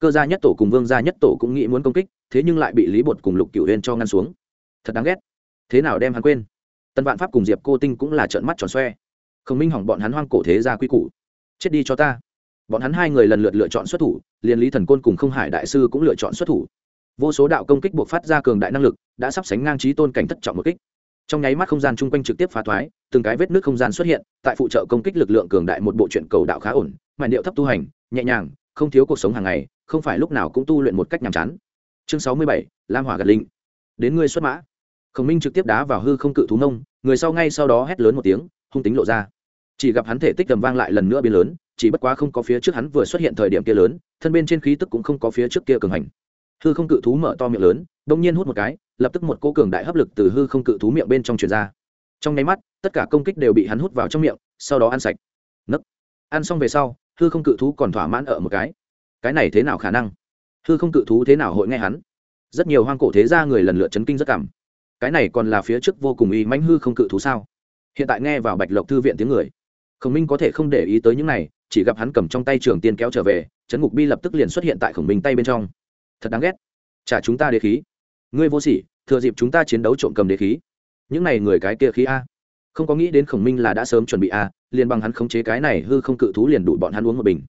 Cơ gia nhất tổ cùng vương gia nhất tổ cũng nghĩ muốn công kích, thế nhưng lại bị lý bột cùng lục cựu huyên cho ngăn xuống. Thật đáng ghét. Thế nào đem hắn quên? Tân vạn pháp cùng diệp cô tinh cũng là trợn mắt tròn xoe. Khổng minh hỏng bọn hắn hoang cổ thế gia quy củ. Chết đi cho ta. Bọn hắn hai người lần lượt lựa chọn xuất thủ, liền lý thần côn cùng không hải đại sư cũng lựa chọn xuất thủ. Vô số đạo công kích buộc phát ra cường đại năng lực, đã sắp sánh ngang trí tôn cảnh thất trọng một kích. Trong nháy mắt không gian chung quanh trực tiếp phá thoái, từng cái vết nước không gian xuất hiện, tại phụ trợ công kích lực lượng cường đại một bộ truyện cầu đạo khá ổn màn điệu thấp tu hành, nhẹ nhàng, không thiếu cuộc sống hàng ngày, không phải lúc nào cũng tu luyện một cách nhàm chán. Chương sáu mươi bảy, lam hỏa gạt linh. Đến ngươi xuất mã khổng minh trực tiếp đá vào hư không cự thú nông người sau ngay sau đó hét lớn một tiếng, hung tính lộ ra. Chỉ gặp hắn thể tích tầm vang lại lần nữa biến lớn, chỉ bất quá không có phía trước hắn vừa xuất hiện thời điểm kia lớn, thân bên trên khí tức cũng không có phía trước kia cường hành. Hư không cự thú mở to miệng lớn, đông nhiên hút một cái, lập tức một cô cường đại hấp lực từ hư không cự thú miệng bên trong truyền ra. Trong nháy mắt, tất cả công kích đều bị hắn hút vào trong miệng, sau đó ăn sạch. Nấc. Ăn xong về sau, hư không cự thú còn thỏa mãn ở một cái. Cái này thế nào khả năng? Hư không cự thú thế nào hội nghe hắn? Rất nhiều hoang cổ thế ra người lần lượt chấn kinh rất cảm cái này còn là phía trước vô cùng y mãnh hư không cự thú sao? Hiện tại nghe vào bạch lộc thư viện tiếng người, khổng minh có thể không để ý tới những này, chỉ gặp hắn cầm trong tay trường tiên kéo trở về chấn ngục bi lập tức liền xuất hiện tại khổng minh tay bên trong. Thật đáng ghét. Trả chúng ta đế khí. Ngươi vô sỉ, thừa dịp chúng ta chiến đấu trộm cầm đế khí. Những này người cái kia khí a. Không có nghĩ đến khổng minh là đã sớm chuẩn bị a, liền bằng hắn khống chế cái này hư không cự thú liền đủ bọn hắn uống một bình.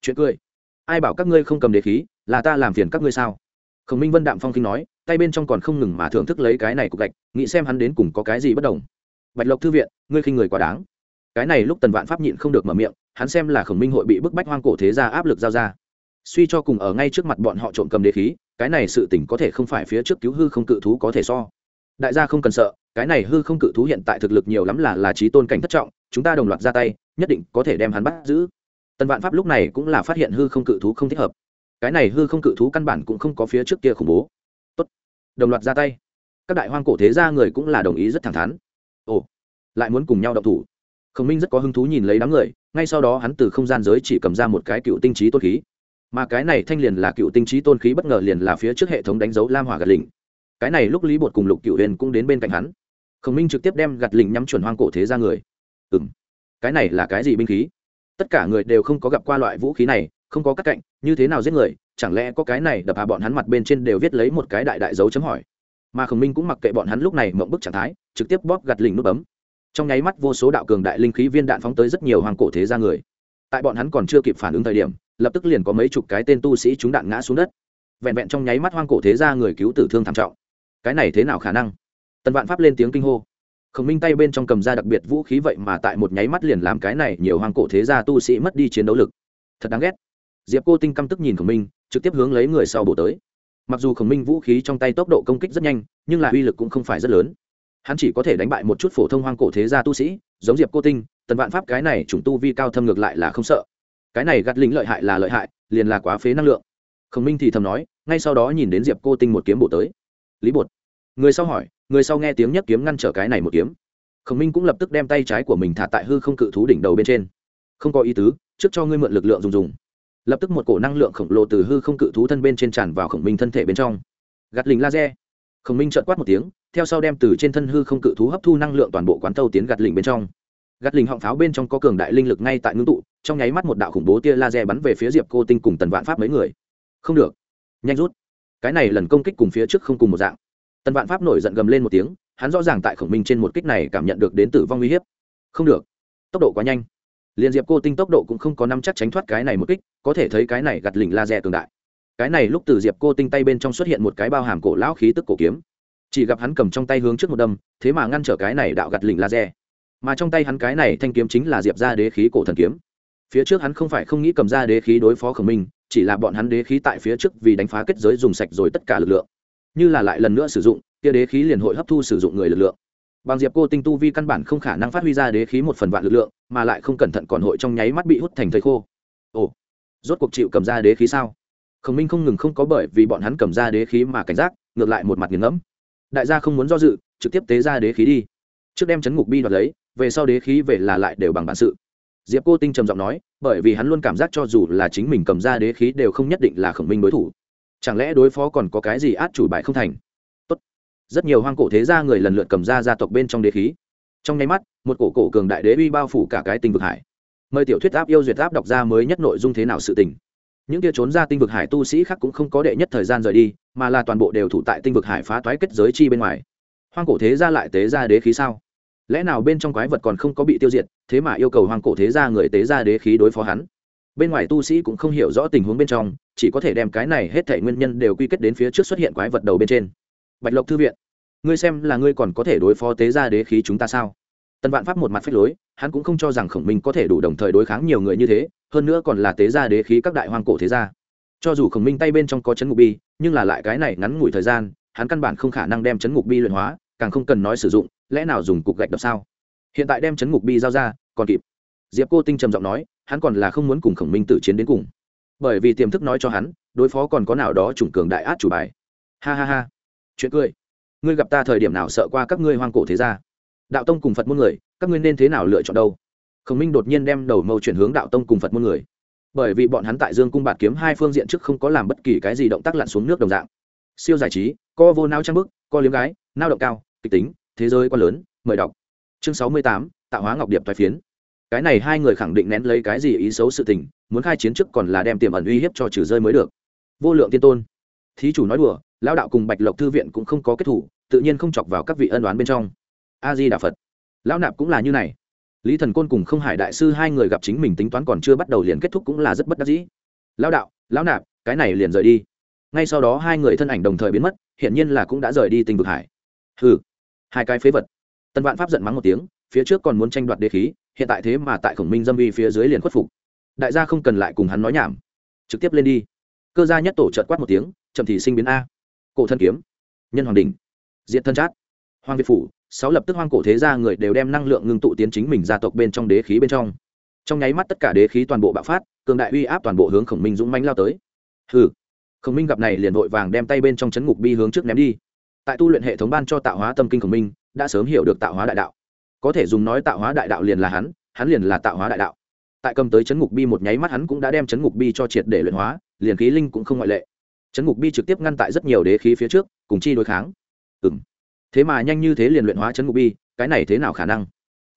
Chuyện cười. Ai bảo các ngươi không cầm đế khí, là ta làm phiền các ngươi sao? Khổng minh vân đạm phong kinh nói tay bên trong còn không ngừng mà thưởng thức lấy cái này cục gạch, nghĩ xem hắn đến cùng có cái gì bất đồng. Bạch lộc thư viện, ngươi khinh người quá đáng. Cái này lúc tần vạn pháp nhịn không được mở miệng, hắn xem là khổng minh hội bị bức bách hoang cổ thế ra áp lực giao ra. Suy cho cùng ở ngay trước mặt bọn họ trộm cầm đế khí, cái này sự tỉnh có thể không phải phía trước cứu hư không cự thú có thể so. Đại gia không cần sợ, cái này hư không cự thú hiện tại thực lực nhiều lắm là là trí tôn cảnh thất trọng, chúng ta đồng loạt ra tay, nhất định có thể đem hắn bắt giữ. Tần vạn pháp lúc này cũng là phát hiện hư không cự thú không thích hợp. Cái này hư không cự thú căn bản cũng không có phía trước kia khủng bố đồng loạt ra tay. Các đại hoang cổ thế gia người cũng là đồng ý rất thẳng thắn. Ồ, lại muốn cùng nhau đậu thủ. Khổng minh rất có hứng thú nhìn lấy đám người, ngay sau đó hắn từ không gian giới chỉ cầm ra một cái cựu tinh trí tôn khí. Mà cái này thanh liền là cựu tinh trí tôn khí bất ngờ liền là phía trước hệ thống đánh dấu lam hỏa gạt lình cái này lúc lý bột cùng lục cựu huyền cũng đến bên cạnh hắn. Khổng minh trực tiếp đem gạt lình nhắm chuẩn hoang cổ thế ra người. Ừ m cái này là cái gì binh khí? Tất cả người đều không có gặp qua loại vũ khí này, không có các cạnh, như thế nào giết người chẳng lẽ có cái này đập hà bọn hắn mặt bên trên đều viết lấy một cái đại đại dấu chấm hỏi. Mà khổng minh cũng mặc kệ bọn hắn lúc này mộng bức trạng thái, trực tiếp bóp gặt lình nút bấm. Trong nháy mắt vô số đạo cường đại linh khí viên đạn phóng tới rất nhiều hoàng cổ thế ra người. Tại bọn hắn còn chưa kịp phản ứng thời điểm, lập tức liền có mấy chục cái tên tu sĩ trúng đạn ngã xuống đất. Vẹn vẹn trong nháy mắt hoang cổ thế ra người cứu tử thương thảm trọng. Cái này thế nào khả năng? Tần vạn pháp lên tiếng kinh hô. Khổng minh tay bên trong cầm ra đặc biệt vũ khí vậy mà tại một nháy mắt liền làm cái này nhiều hoang cổ thế gia tu sĩ mất đi chiến đấu lực. Thật đáng ghét diệp cô tinh căm tức nhìn khổng minh, trực tiếp hướng lấy người sau bổ tới. Mặc dù khổng minh vũ khí trong tay tốc độ công kích rất nhanh, nhưng là uy lực cũng không phải rất lớn. Hắn chỉ có thể đánh bại một chút phổ thông hoang cổ thế gia tu sĩ, giống diệp cô tinh, tần vạn pháp cái này chủng tu vi cao thâm ngược lại là không sợ. Cái này gắt lính lợi hại là lợi hại, liền là quá phế năng lượng. Khổng minh thì thầm nói, ngay sau đó nhìn đến diệp cô tinh một kiếm bổ tới. Lý bột. Người sau hỏi, người sau nghe tiếng nhất kiếm ngăn trở cái này một kiếm. Khổng minh cũng lập tức đem tay trái của mình thả tại hư không cự thú đỉnh đầu bên trên. Không có ý tứ, trước cho ngươi mượn lực lượng dùng dùng lập tức một cổ năng lượng khổng lồ từ hư không cự thú thân bên trên tràn vào khổng minh thân thể bên trong. Gạt lình laser. Khổng minh trợn quát một tiếng, theo sau đem từ trên thân hư không cự thú hấp thu năng lượng toàn bộ quán tâu tiến gạt lình bên trong. Gạt lình họng pháo bên trong có cường đại linh lực ngay tại ngưng tụ, trong nháy mắt một đạo khủng bố tia laser bắn về phía diệp cô tinh cùng tần vạn pháp mấy người. Không được. Nhanh rút. Cái này lần công kích cùng phía trước không cùng một dạng. Tần vạn pháp nổi giận gầm lên một tiếng, hắn rõ ràng tại khổng minh trên một kích này cảm nhận được đến tử vong uy hiếp. Không được. Tốc độ quá nhanh. Liên diệp cô tinh tốc độ cũng không có năm chắc tránh thoát cái này một kích, có thể thấy cái này gạt lình laser cường đại. Cái này lúc từ diệp cô tinh tay bên trong xuất hiện một cái bao hàm cổ lão khí tức cổ kiếm. Chỉ gặp hắn cầm trong tay hướng trước một đâm, thế mà ngăn trở cái này đạo gặt lình laser. Mà trong tay hắn cái này thanh kiếm chính là diệp ra đế khí cổ thần kiếm. Phía trước hắn không phải không nghĩ cầm ra đế khí đối phó khổng minh, chỉ là bọn hắn đế khí tại phía trước vì đánh phá kết giới dùng sạch rồi tất cả lực lượng. Như là lại lần nữa sử dụng, kia đế khí liền hội hấp thu sử dụng người lực lượng. Bằng diệp cô tinh tu vi căn bản không khả năng phát huy ra đế khí một phần vạn lực lượng mà lại không cẩn thận còn hội trong nháy mắt bị hút thành thây khô. Ồ, rốt cuộc chịu cầm ra đế khí sao? Khổng minh không ngừng không có bởi vì bọn hắn cầm ra đế khí mà cảnh giác, ngược lại một mặt nghiền ngẫm. Đại gia không muốn do dự, trực tiếp tế ra đế khí đi. Trước đem chấn ngục bi đoạt lấy, về sau đế khí về là lại đều bằng bản sự. Diệp cô tinh trầm giọng nói, bởi vì hắn luôn cảm giác cho dù là chính mình cầm ra đế khí đều không nhất định là khổng minh đối thủ. Chẳng lẽ đối phó còn có cái gì át chủ bài không thành? Tốt. rất nhiều hoang cổ thế gia người lần lượt cầm ra gia tộc bên trong đế khí. Trong nháy mắt một cổ cổ cường đại đế uy bao phủ cả cái tinh vực hải. Mời tiểu thuyết áp yêu duyệt áp đọc ra mới nhất nội dung thế nào sự tình. Những kia trốn ra tinh vực hải tu sĩ khác cũng không có đệ nhất thời gian rời đi, mà là toàn bộ đều thủ tại tinh vực hải phá toái kết giới chi bên ngoài. Hoang cổ thế ra lại tế ra đế khí sao? Lẽ nào bên trong quái vật còn không có bị tiêu diệt, thế mà yêu cầu hoang cổ thế ra người tế ra đế khí đối phó hắn? Bên ngoài tu sĩ cũng không hiểu rõ tình huống bên trong, chỉ có thể đem cái này hết thể nguyên nhân đều quy kết đến phía trước xuất hiện quái vật đầu bên trên. Bạch lộc thư viện, ngươi xem là ngươi còn có thể đối phó tế ra đế khí chúng ta sao? Tần vạn pháp một mặt phách lối, hắn cũng không cho rằng khổng minh có thể đủ đồng thời đối kháng nhiều người như thế, hơn nữa còn là tế gia đế khí các đại hoang cổ thế gia. Cho dù khổng minh tay bên trong có chấn ngục bi, nhưng là lại cái này ngắn ngủi thời gian, hắn căn bản không khả năng đem chấn ngục bi luyện hóa, càng không cần nói sử dụng, lẽ nào dùng cục gạch đập sao? Hiện tại đem chấn ngục bi giao ra, còn kịp. Diệp cô tinh trầm giọng nói, hắn còn là không muốn cùng khổng minh tự chiến đến cùng. Bởi vì tiềm thức nói cho hắn, đối phó còn có nào đó chủng cường đại át chủ bài. Ha ha ha. Chuyện cười. Ngươi gặp ta thời điểm nào sợ qua các ngươi hoang cổ thế gia? Đạo tông cùng phật muôn người, các ngươi nên thế nào lựa chọn đâu? Khổng minh đột nhiên đem đầu mâu chuyển hướng đạo tông cùng phật muôn người. Bởi vì bọn hắn tại dương cung bạt kiếm hai phương diện trước không có làm bất kỳ cái gì động tác lặn xuống nước đồng dạng. Siêu giải trí, co vô nao trang bức, co liếm gái, nao động cao, kịch tính, thế giới quá lớn, mời đọc. Chương sáu mươi tám, tạo hóa ngọc điệp thoái phiến. Cái này hai người khẳng định nén lấy cái gì ý xấu sự tình, muốn khai chiến trước còn là đem tiềm ẩn uy hiếp cho trừ rơi mới được. Vô lượng tiên tôn. Thí chủ nói đùa, lão đạo cùng bạch lộc thư viện cũng không có kết thủ, tự nhiên không chọc vào các vị ân đoán bên trong a di đà phật. Lão nạp cũng là như này. Lý thần côn cùng không hải đại sư hai người gặp chính mình tính toán còn chưa bắt đầu liền kết thúc cũng là rất bất đắc dĩ. Lão đạo, lão nạp, cái này liền rời đi. Ngay sau đó hai người thân ảnh đồng thời biến mất hiện nhiên là cũng đã rời đi tình vực hải. Hừ, hai cái phế vật. Tân vạn pháp giận mắng một tiếng, phía trước còn muốn tranh đoạt đế khí, hiện tại thế mà tại khổng minh dâm vi phía dưới liền khuất phục. Đại gia không cần lại cùng hắn nói nhảm. Trực tiếp lên đi. Cơ gia nhất tổ trợt quát một tiếng, chậm thì sinh biến a. Cổ thân kiếm. Nhân hoàng đình diện thân chát. Hoàng việt phủ sáu lập tức hoang cổ thế gia người đều đem năng lượng ngưng tụ tiến chính mình gia tộc bên trong đế khí bên trong. Trong nháy mắt tất cả đế khí toàn bộ bạo phát, cường đại uy áp toàn bộ hướng khổng minh dũng mánh lao tới. Hừ. Khổng minh gặp này liền vội vàng đem tay bên trong chấn ngục bi hướng trước ném đi. Tại tu luyện hệ thống ban cho tạo hóa tâm kinh khổng minh, đã sớm hiểu được tạo hóa đại đạo. Có thể dùng nói tạo hóa đại đạo liền là hắn hắn liền là tạo hóa đại đạo. Tại cầm tới chấn ngục bi một nháy mắt hắn cũng đã đem chấn ngục bi cho triệt để luyện hóa, liền khí linh cũng không ngoại lệ. Chấn ngục bi trực tiếp ngăn tại rất nhiều đế khí phía trước, cùng chi đối kháng. Ừ thế mà nhanh như thế liền luyện hóa chấn ngục bi, cái này thế nào khả năng?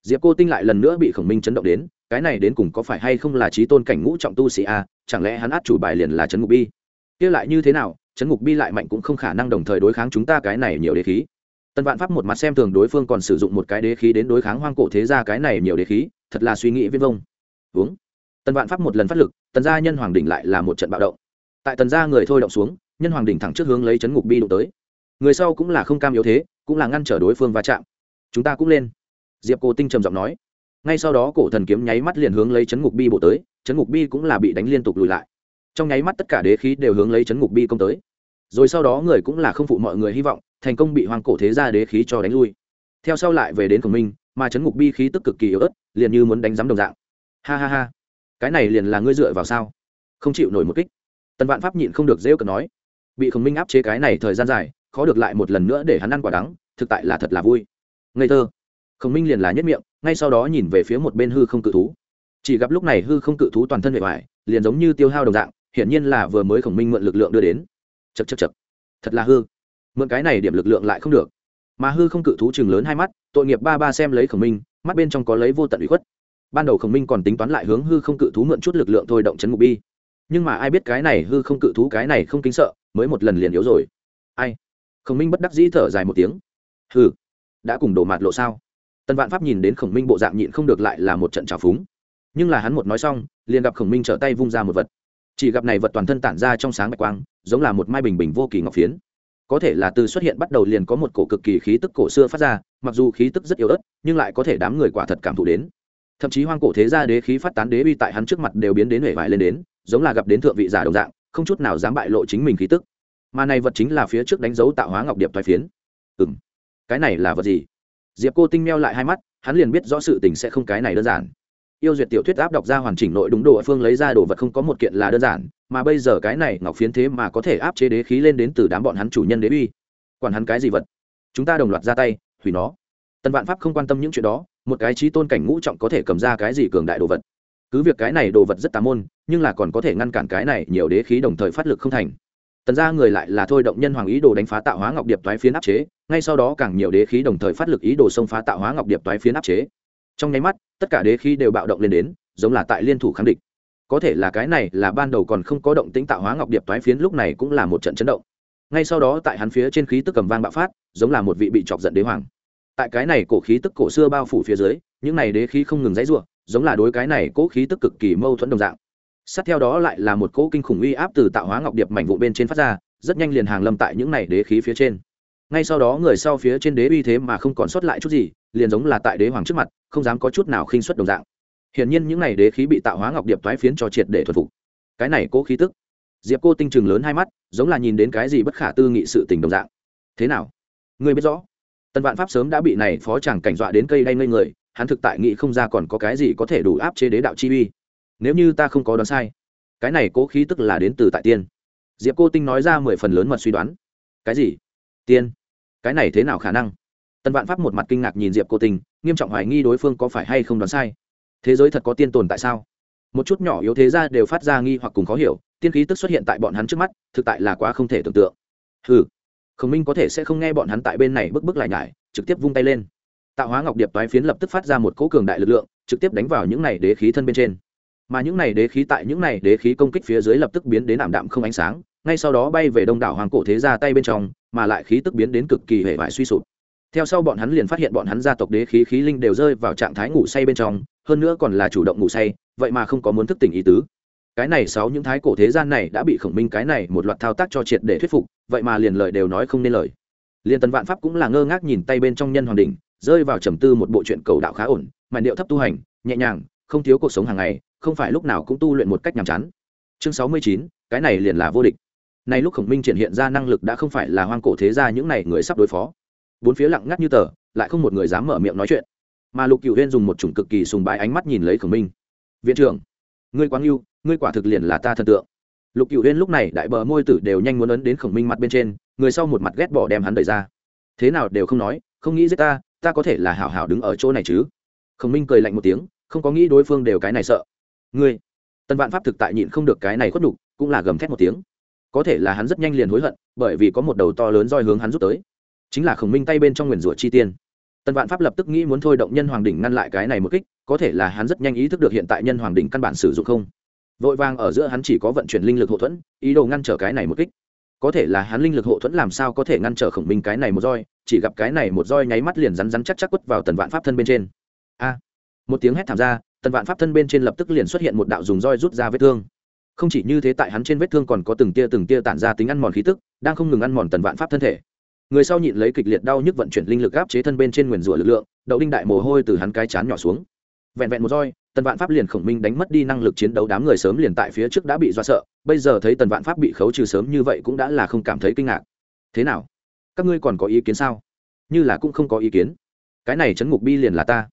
Diệp cô tinh lại lần nữa bị khổng minh chấn động đến, cái này đến cùng có phải hay không là trí tôn cảnh ngũ trọng tu sĩ a, chẳng lẽ hắn át chủ bài liền là chấn ngục bi? Kia lại như thế nào, chấn ngục bi lại mạnh cũng không khả năng đồng thời đối kháng chúng ta cái này nhiều đế khí. Tần vạn pháp một mặt xem thường đối phương còn sử dụng một cái đế khí đến đối kháng hoang cổ thế ra cái này nhiều đế khí, thật là suy nghĩ viết vông. Uống tần vạn pháp một lần phát lực, tần gia nhân hoàng đỉnh lại là một trận bạo động. Tại tần gia người thôi động xuống, nhân hoàng đỉnh thẳng trước hướng lấy chấn ngục bi đụng tới. Người sau cũng là không cam yếu thế cũng là ngăn trở đối phương va chạm. Chúng ta cũng lên. Diệp cô tinh trầm giọng nói. Ngay sau đó, cổ thần kiếm nháy mắt liền hướng lấy chấn ngục bi bộ tới, chấn ngục bi cũng là bị đánh liên tục lùi lại. Trong nháy mắt tất cả đế khí đều hướng lấy chấn ngục bi công tới. Rồi sau đó người cũng là không phụ mọi người hy vọng, thành công bị hoàng cổ thế ra đế khí cho đánh lui. Theo sau lại về đến khổng minh, mà chấn ngục bi khí tức cực kỳ yếu ớt, liền như muốn đánh giám đồng dạng. Ha ha ha. Cái này liền là ngươi dựa vào sao? Không chịu nổi một kích. Tần vạn pháp nhịn không được rêu cần nói. Bị khổng minh áp chế cái này thời gian dài khó được lại một lần nữa để hắn ăn quả đắng, thực tại là thật là vui. Ngây thơ. Khổng minh liền là nhất miệng, ngay sau đó nhìn về phía một bên hư không cự thú. Chỉ gặp lúc này hư không cự thú toàn thân bề ngoài liền giống như tiêu hao đồng dạng, hiển nhiên là vừa mới khổng minh mượn lực lượng đưa đến. Chật chật chật thật là hư. Mượn cái này điểm lực lượng lại không được. Mà hư không cự thú chừng lớn hai mắt, tội nghiệp ba ba xem lấy khổng minh, mắt bên trong có lấy vô tận ủy khuất. Ban đầu khổng minh còn tính toán lại hướng hư không cự thú mượn chút lực lượng thôi động chấn ngục bi. Nhưng mà ai biết cái này hư không cự thú cái này không kính sợ, mới một lần liền yếu rồi. Ai? Khổng minh bất đắc dĩ thở dài một tiếng. Hừ, đã cùng đổ mạt lộ sao? Tân vạn pháp nhìn đến khổng minh bộ dạng nhịn không được lại là một trận trào phúng. Nhưng là hắn một nói xong liền gặp khổng minh trở tay vung ra một vật. Chỉ gặp này vật toàn thân tản ra trong sáng bạch quang giống là một mai bình bình vô kỳ ngọc phiến. Có thể là từ xuất hiện bắt đầu liền có một cổ cực kỳ khí tức cổ xưa phát ra mặc dù khí tức rất yếu ớt nhưng lại có thể đám người quả thật cảm thụ đến. Thậm chí hoang cổ thế gia đế khí phát tán đế uy tại hắn trước mặt đều biến đến hể vải lên đến giống là gặp đến thượng vị giả đồng dạng không chút nào dám bại lộ chính mình khí tức mà này vật chính là phía trước đánh dấu tạo hóa ngọc điệp thoái phiến. Ừ m cái này là vật gì? Diệp cô tinh meo lại hai mắt, hắn liền biết rõ sự tình sẽ không cái này đơn giản. Yêu duyệt tiểu thuyết áp đọc ra hoàn chỉnh nội đúng đồ phương lấy ra đồ vật không có một kiện là đơn giản, mà bây giờ cái này ngọc phiến thế mà có thể áp chế đế khí lên đến từ đám bọn hắn chủ nhân đế uy. Quản hắn cái gì vật? Chúng ta đồng loạt ra tay, hủy nó. Tần vạn pháp không quan tâm những chuyện đó, một cái trí tôn cảnh ngũ trọng có thể cầm ra cái gì cường đại đồ vật? Cứ việc cái này đồ vật rất tà môn, nhưng là còn có thể ngăn cản cái này nhiều đế khí đồng thời phát lực không thành tần ra người lại là thôi động nhân hoàng ý đồ đánh phá tạo hóa ngọc điệp toái phiến áp chế, ngay sau đó càng nhiều đế khí đồng thời phát lực ý đồ xông phá tạo hóa ngọc điệp toái phiến áp chế. Trong nháy mắt, tất cả đế khí đều bạo động lên đến, giống là tại liên thủ kháng địch. Có thể là cái này là ban đầu còn không có động tĩnh tạo hóa ngọc điệp toái phiến lúc này cũng là một trận chấn động. Ngay sau đó tại hắn phía trên khí tức cầm vang bạo phát, giống là một vị bị chọc giận đế hoàng. Tại cái này cổ khí tức cổ xưa bao phủ phía dưới, những này đế khí không ngừng dãy ruộng giống là đối cái này cố khí tức cực kỳ mâu thuẫn đồng dạng sát theo đó lại là một cỗ kinh khủng uy áp từ tạo hóa ngọc điệp mảnh vụ bên trên phát ra, rất nhanh liền hàng lâm tại những này đế khí phía trên. Ngay sau đó người sau phía trên đế uy thế mà không còn sót lại chút gì, liền giống là tại đế hoàng trước mặt, không dám có chút nào khinh xuất đồng dạng. Hiển nhiên những này đế khí bị tạo hóa ngọc điệp thoái phiến cho triệt để thuần phục. Cái này cố khí tức, diệp cô tinh chừng lớn hai mắt, giống là nhìn đến cái gì bất khả tư nghị sự tình đồng dạng. Thế nào? Ngươi biết rõ. Tần vạn pháp sớm đã bị này phó chàng cảnh dọa đến cây đay ngây người, hắn thực tại nghĩ không ra còn có cái gì có thể đủ áp chế đế đạo chi uy nếu như ta không có đoán sai, cái này cố khí tức là đến từ tại tiên. Diệp cô tinh nói ra mười phần lớn mật suy đoán. Cái gì? Tiên? Cái này thế nào khả năng? Tần vạn pháp một mặt kinh ngạc nhìn diệp cô tinh, nghiêm trọng hoài nghi đối phương có phải hay không đoán sai. Thế giới thật có tiên tồn tại sao? Một chút nhỏ yếu thế ra đều phát ra nghi hoặc cùng khó hiểu, tiên khí tức xuất hiện tại bọn hắn trước mắt, thực tại là quá không thể tưởng tượng. Ừ khổng minh có thể sẽ không nghe bọn hắn tại bên này bức bức lại nhải, trực tiếp vung tay lên. Tạo hóa ngọc điệp toái phiến lập tức phát ra một cỗ cường đại lực lượng, trực tiếp đánh vào những này đế khí thân bên trên mà những này đế khí tại những này đế khí công kích phía dưới lập tức biến đến ảm đạm không ánh sáng, ngay sau đó bay về đông đảo hoàng cổ thế ra tay bên trong, mà lại khí tức biến đến cực kỳ hệ vải suy sụp. Theo sau bọn hắn liền phát hiện bọn hắn gia tộc đế khí khí linh đều rơi vào trạng thái ngủ say bên trong, hơn nữa còn là chủ động ngủ say, vậy mà không có muốn thức tỉnh ý tứ. Cái này sáu những thái cổ thế gian này đã bị khổng minh cái này một loạt thao tác cho triệt để thuyết phục, vậy mà liền lời đều nói không nên lời. Liền tần vạn pháp cũng là ngơ ngác nhìn tay bên trong nhân hoàng đình rơi vào trầm tư một bộ chuyện cầu đạo khá ổn mà điệu thấp tu hành, nhẹ nhàng không thiếu cuộc sống hàng ngày, không phải lúc nào cũng tu luyện một cách nhàm chán. Chương sáu mươi chín, cái này liền là vô địch. Này lúc khổng minh triển hiện ra năng lực đã không phải là hoang cổ thế gia những này người sắp đối phó. Bốn phía lặng ngắt như tờ, lại không một người dám mở miệng nói chuyện. Mà lục cựu huyên dùng một chủng cực kỳ sùng bái ánh mắt nhìn lấy khổng minh. Viện trưởng, ngươi quang yêu ngươi quả thực liền là ta thần tượng. Lục cựu huyên lúc này đại bờ môi tử đều nhanh muốn ấn đến khổng minh mặt bên trên, người sau một mặt ghét bỏ đem hắn đẩy ra. Thế nào đều không nói, không nghĩ giết ta ta có thể là hảo hảo đứng ở chỗ này chứ? Khổng minh cười lạnh một tiếng không có nghĩ đối phương đều cái này sợ. Ngươi, tần vạn pháp thực tại nhịn không được cái này khuất nhục, cũng là gầm thét một tiếng. Có thể là hắn rất nhanh liền hối hận, bởi vì có một đầu to lớn roi hướng hắn rút tới. Chính là khổng minh tay bên trong nguyền rủa chi tiên. Tần vạn pháp lập tức nghĩ muốn thôi động nhân hoàng đỉnh ngăn lại cái này một kích, có thể là hắn rất nhanh ý thức được hiện tại nhân hoàng đỉnh căn bản sử dụng không. Vội vàng ở giữa hắn chỉ có vận chuyển linh lực hậu thuẫn, ý đồ ngăn trở cái này một kích. Có thể là hắn linh lực hộ thuẫn làm sao có thể ngăn trở khổng minh cái này một roi, chỉ gặp cái này một roi nháy mắt liền rắn rắn chắc chắc quất vào tần vạn pháp thân bên trên. A! Một tiếng hét thảm ra, tần vạn pháp thân bên trên lập tức liền xuất hiện một đạo dùng roi rút ra vết thương. Không chỉ như thế, tại hắn trên vết thương còn có từng tia từng tia tản ra tính ăn mòn khí tức, đang không ngừng ăn mòn tần vạn pháp thân thể. Người sau nhịn lấy kịch liệt đau nhức vận chuyển linh lực áp chế thân bên trên nguyền rủa lực lượng, đậu đinh đại mồ hôi từ hắn cái chán nhỏ xuống. Vẹn vẹn một roi, tần vạn pháp liền khổng minh đánh mất đi năng lực chiến đấu, đám người sớm liền tại phía trước đã bị do sợ, bây giờ thấy tần vạn pháp bị khấu trừ sớm như vậy cũng đã là không cảm thấy kinh ngạc. Thế nào? Các ngươi còn có ý kiến sao? Như là cũng không có ý kiến. Cái này chấn ngục bi liền là ta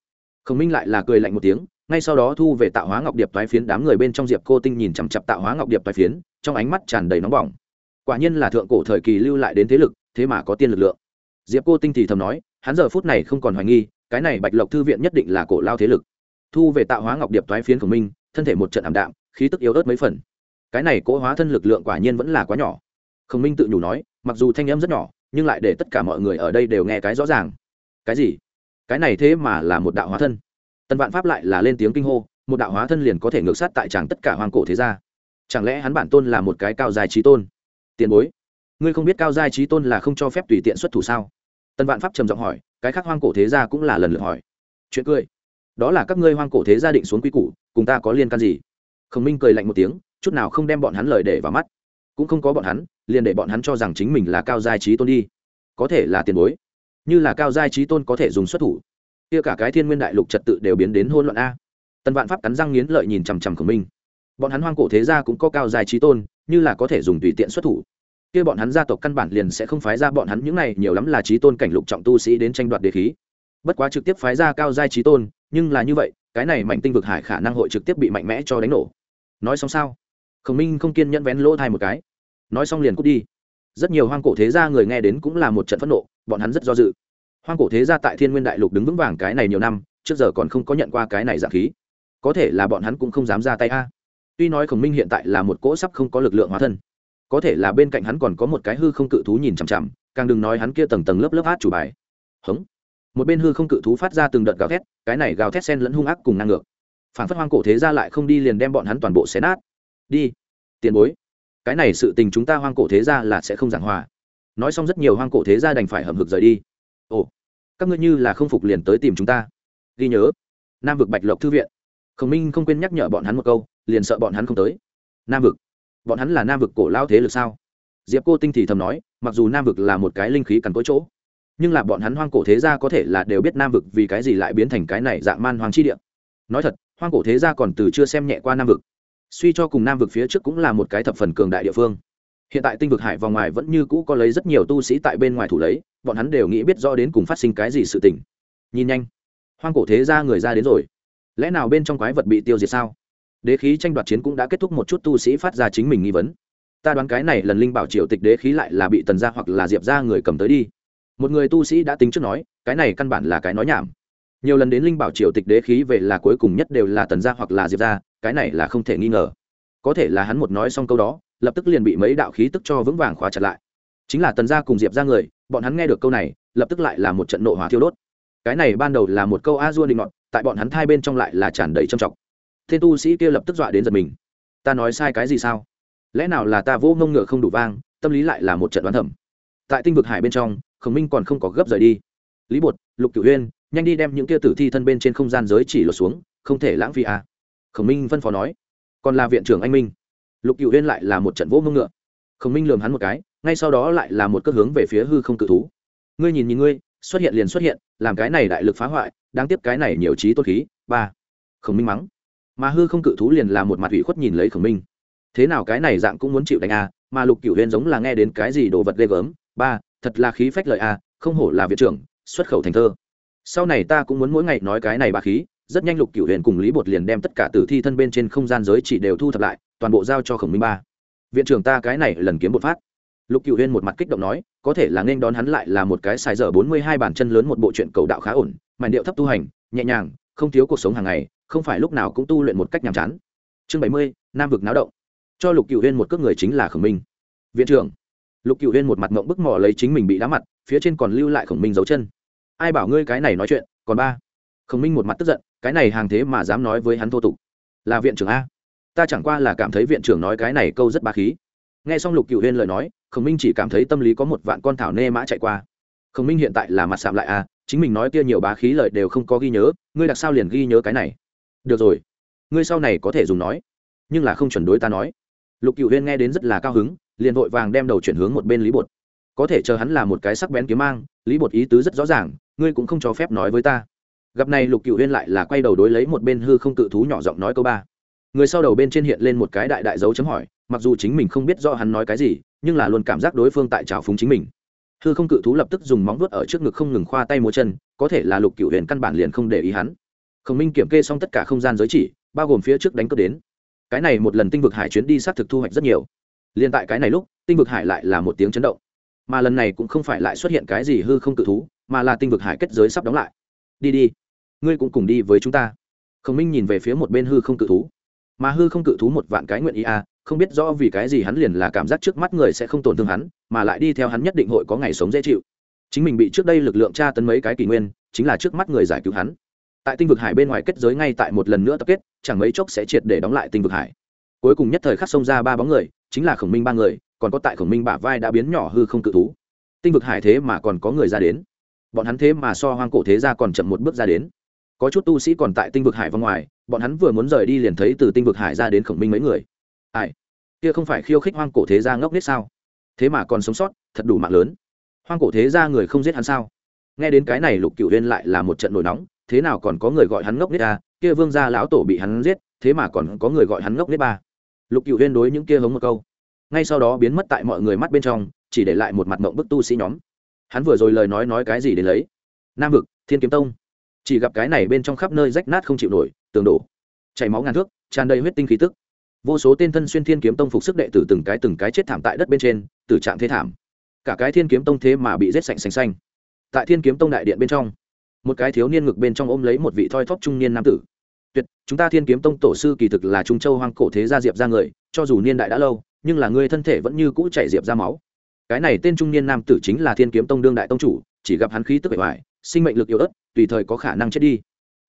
khổng minh lại là cười lạnh một tiếng, ngay sau đó thu về tạo hóa ngọc điệp toái phiến, đám người bên trong diệp cô tinh nhìn chằm chặp tạo hóa ngọc điệp toái phiến, trong ánh mắt tràn đầy nóng bỏng. Quả nhiên là thượng cổ thời kỳ lưu lại đến thế lực, thế mà có tiên lực lượng. Diệp cô tinh thì thầm nói, hắn giờ phút này không còn hoài nghi, cái này bạch lộc thư viện nhất định là cổ lao thế lực. Thu về tạo hóa ngọc điệp toái phiến khổng minh, thân thể một trận ảm đạm, khí tức yếu ớt mấy phần. Cái này cỗ hóa thân lực lượng quả nhiên vẫn là quá nhỏ. Khổng minh tự nhủ nói, mặc dù thanh âm rất nhỏ, nhưng lại để tất cả mọi người ở đây đều nghe cái rõ ràng. Cái gì? Cái này thế mà là một đạo hóa thân. Tần vạn pháp lại là lên tiếng kinh hô, một đạo hóa thân liền có thể ngược sát tại tràng tất cả hoàng cổ thế gia. Chẳng lẽ hắn bản tôn là một cái cao dài trí tôn? Tiền bối, ngươi không biết cao giai trí tôn là không cho phép tùy tiện xuất thủ sao? Tần vạn pháp trầm giọng hỏi, cái khác hoang cổ thế gia cũng là lần lượt hỏi. Chuyện cười. Đó là các ngươi hoang cổ thế gia định xuống quy củ, cùng ta có liên can gì? Khổng minh cười lạnh một tiếng, chút nào không đem bọn hắn lời để vào mắt. Cũng không có bọn hắn, liền để bọn hắn cho rằng chính mình là cao giai trí tôn đi. Có thể là tiền bối như là cao giai trí tôn có thể dùng xuất thủ. Kia cả cái thiên nguyên đại lục trật tự đều biến đến hôn loạn a. Tần vạn pháp cắn răng nghiến lợi nhìn chằm chằm khổng minh bọn hắn hoang cổ thế gia cũng có cao giai trí tôn, như là có thể dùng tùy tiện xuất thủ. Kia bọn hắn gia tộc căn bản liền sẽ không phái ra bọn hắn những này nhiều lắm là trí tôn cảnh lục trọng tu sĩ đến tranh đoạt đề khí. Bất quá trực tiếp phái ra cao giai trí tôn, nhưng là như vậy, cái này mạnh tinh vực hải khả năng hội trực tiếp bị mạnh mẽ cho đánh nổ. Nói xong sao? Khổng minh không kiên nhẫn vén lỗ thai một cái. Nói xong liền cút đi. Rất nhiều hoang cổ thế gia người nghe đến cũng là một trận phẫn nộ bọn hắn rất do dự. Hoang cổ thế gia tại thiên nguyên đại lục đứng vững vàng cái này nhiều năm, trước giờ còn không có nhận qua cái này dạng khí. Có thể là bọn hắn cũng không dám ra tay a. Tuy nói khổng minh hiện tại là một cỗ sắp không có lực lượng hóa thân, có thể là bên cạnh hắn còn có một cái hư không cự thú nhìn chằm chằm, càng đừng nói hắn kia tầng tầng lớp lớp hát chủ bài. Hống. Một bên hư không cự thú phát ra từng đợt gào thét, cái này gào thét sen lẫn hung ác cùng năng ngược. Phản phất hoang cổ thế ra lại không đi liền đem bọn hắn toàn bộ xé nát. Đi. Tiền bối. Cái này sự tình chúng ta hoang cổ thế ra là sẽ không giảng hòa nói xong rất nhiều hoang cổ thế gia đành phải hầm hực rời đi. Ồ, các ngươi như là không phục liền tới tìm chúng ta. Ghi nhớ, nam vực bạch lộc thư viện. Khổng minh không quên nhắc nhở bọn hắn một câu, liền sợ bọn hắn không tới. Nam vực, bọn hắn là nam vực cổ lao thế lực sao? Diệp cô tinh thì thầm nói, mặc dù nam vực là một cái linh khí cằn cỗi chỗ, nhưng là bọn hắn hoang cổ thế gia có thể là đều biết nam vực vì cái gì lại biến thành cái này dạng man hoàng chi địa. Nói thật, hoang cổ thế gia còn từ chưa xem nhẹ qua nam vực. Suy cho cùng nam vực phía trước cũng là một cái thập phần cường đại địa phương hiện tại tinh vực hải vòng ngoài vẫn như cũ có lấy rất nhiều tu sĩ tại bên ngoài thủ lấy, bọn hắn đều nghĩ biết rõ đến cùng phát sinh cái gì sự tình. Nhìn nhanh. Hoang cổ thế gia người ra đến rồi. Lẽ nào bên trong quái vật bị tiêu diệt sao? Đế khí tranh đoạt chiến cũng đã kết thúc một chút tu sĩ phát ra chính mình nghi vấn. Ta đoán cái này lần linh bảo triều tịch đế khí lại là bị tần gia hoặc là diệp ra người cầm tới đi. Một người tu sĩ đã tính trước nói, cái này căn bản là cái nói nhảm. Nhiều lần đến linh bảo triều tịch đế khí về là cuối cùng nhất đều là tần gia hoặc là diệp gia, cái này là không thể nghi ngờ. Có thể là hắn một nói xong câu đó lập tức liền bị mấy đạo khí tức cho vững vàng khóa chặt lại. Chính là tần gia cùng diệp ra người, bọn hắn nghe được câu này, lập tức lại là một trận nộ hỏa thiêu đốt. Cái này ban đầu là một câu a dua định ngọn tại bọn hắn thai bên trong lại là tràn đầy trầm trọng. Thiên tu sĩ kia lập tức dọa đến giật mình. Ta nói sai cái gì sao? Lẽ nào là ta vô ngông ngựa không đủ vang, tâm lý lại là một trận đoán thẩm tại tinh vực hải bên trong, khổng minh còn không có gấp rời đi. Lý bột, lục cửu huyên, nhanh đi đem những kia tử thi thân bên trên không gian giới chỉ lột xuống, không thể lãng phí à. khổng minh phân phó nói. Còn là viện trưởng anh minh lục cựu huyên lại là một trận vỗ mông ngựa. Khổng minh lường hắn một cái ngay sau đó lại là một cước hướng về phía hư không cự thú. Ngươi nhìn nhìn ngươi xuất hiện liền xuất hiện làm cái này đại lực phá hoại đáng tiếc cái này nhiều trí tốt khí ba. Khổng minh mắng. Mà hư không cự thú liền là một mặt ủy khuất nhìn lấy khổng minh. Thế nào cái này dạng cũng muốn chịu đánh a à, mà lục cựu huyên giống là nghe đến cái gì đồ vật ghê gớm ba thật là khí phách lợi a không hổ là viện trưởng xuất khẩu thành thơ. Sau này ta cũng muốn mỗi ngày nói cái này bà khí rất nhanh lục cựu huyền cùng lý bột liền đem tất cả tử thi thân bên trên không gian giới chỉ đều thu thập lại, toàn bộ giao cho khổng minh ba. Viện trưởng ta cái này lần kiếm bột phát. Lục cựu huyên một mặt kích động nói, có thể là nên đón hắn lại là một cái xài dở bốn mươi hai bản chân lớn một bộ chuyện cầu đạo khá ổn mảnh điệu thấp tu hành, nhẹ nhàng, không thiếu cuộc sống hàng ngày, không phải lúc nào cũng tu luyện một cách nhàm chán. Chương bảy mươi, nam vực náo động. Cho lục cựu huyên một cước người chính là khổng minh. Viện trưởng. Lục cựu huyên một mặt mộng bức mỏ lấy chính mình bị đá mặt, phía trên còn lưu lại khổng minh dấu chân. Ai bảo ngươi cái này nói chuyện, còn ba. Khổng minh một mặt tức giận cái này hàng thế mà dám nói với hắn thô tục. Là viện trưởng a. Ta chẳng qua là cảm thấy viện trưởng nói cái này câu rất ba khí. Nghe xong lục cựu huyên lời nói, khổng minh chỉ cảm thấy tâm lý có một vạn con thảo nê mã chạy qua. Khổng minh hiện tại là mặt sạm lại a, chính mình nói kia nhiều bá khí lời đều không có ghi nhớ, ngươi đặc sao liền ghi nhớ cái này? Được rồi, ngươi sau này có thể dùng nói, nhưng là không chuẩn đối ta nói. Lục cựu huyên nghe đến rất là cao hứng, liền vội vàng đem đầu chuyển hướng một bên lý bột. Có thể chờ hắn là một cái sắc bén kiếm mang, lý bột ý tứ rất rõ ràng, ngươi cũng không cho phép nói với ta gặp này lục cựu huyên lại là quay đầu đối lấy một bên hư không cự thú nhỏ giọng nói câu ba. Người sau đầu bên trên hiện lên một cái đại đại dấu chấm hỏi, mặc dù chính mình không biết do hắn nói cái gì, nhưng là luôn cảm giác đối phương tại trào phúng chính mình. Hư không cự thú lập tức dùng móng vuốt ở trước ngực không ngừng khoa tay múa chân, có thể là lục cựu huyền căn bản liền không để ý hắn. Khổng minh kiểm kê xong tất cả không gian giới chỉ, bao gồm phía trước đánh cướp đến. Cái này một lần tinh vực hải chuyến đi xác thực thu hoạch rất nhiều. Liền tại cái này lúc, tinh vực hải lại là một tiếng chấn động. Mà lần này cũng không phải lại xuất hiện cái gì hư không cự thú, mà là tinh vực hải kết giới sắp đóng lại. Đi đi ngươi cũng cùng đi với chúng ta. Khổng minh nhìn về phía một bên hư không cự thú. Mà hư không cự thú một vạn cái nguyện ý à không biết rõ vì cái gì hắn liền là cảm giác trước mắt người sẽ không tổn thương hắn, mà lại đi theo hắn nhất định hội có ngày sống dễ chịu. Chính mình bị trước đây lực lượng tra tấn mấy cái kỷ nguyên, chính là trước mắt người giải cứu hắn. Tại tinh vực hải bên ngoài kết giới ngay tại một lần nữa tập kết, chẳng mấy chốc sẽ triệt để đóng lại tinh vực hải. Cuối cùng nhất thời khắc xông ra ba bóng người, chính là khổng minh ba người, còn có tại khổng minh bả vai đã biến nhỏ hư không cự thú. Tinh vực hải thế mà còn có người ra đến. Bọn hắn thế mà so hoang cổ thế ra còn chậm một bước ra đến có chút tu sĩ còn tại tinh vực hải vòng ngoài, bọn hắn vừa muốn rời đi liền thấy từ tinh vực hải ra đến khổng minh mấy người. Ai? Kia không phải khiêu khích hoang cổ thế gia ngốc nết sao? Thế mà còn sống sót, thật đủ mạng lớn. Hoang cổ thế gia người không giết hắn sao? Nghe đến cái này lục cựu huyên lại là một trận nổi nóng, thế nào còn có người gọi hắn ngốc nết ta à? kia vương gia lão tổ bị hắn giết, thế mà còn có người gọi hắn ngốc nết ba. Lục cựu huyên đối những kia hống một câu. Ngay sau đó biến mất tại mọi người mắt bên trong, chỉ để lại một mặt mộng bức tu sĩ nhóm. Hắn vừa rồi lời nói nói cái gì đến lấy? Nam vực, thiên kiếm tông chỉ gặp cái này bên trong khắp nơi rách nát không chịu nổi, tường đổ. Chảy máu ngàn thước, tràn đầy huyết tinh khí tức. Vô số tên thân xuyên thiên kiếm tông phục sức đệ tử từng cái từng cái chết thảm tại đất bên trên từ trạng thế thảm. Cả cái thiên kiếm tông thế mà bị rết sạch xanh xanh. Tại thiên kiếm tông đại điện bên trong, một cái thiếu niên ngực bên trong ôm lấy một vị thoi thóp trung niên nam tử. Tuyệt, chúng ta thiên kiếm tông tổ sư kỳ thực là trung châu hoang cổ thế gia diệp ra người, cho dù niên đại đã lâu, nhưng là người thân thể vẫn như cũ chảy diệp ra máu. Cái này tên trung niên nam tử chính là thiên kiếm tông đương đại tông chủ, chỉ gặp hắn khí tức bề ngoài sinh mệnh lực yếu ớt, tùy thời có khả năng chết đi.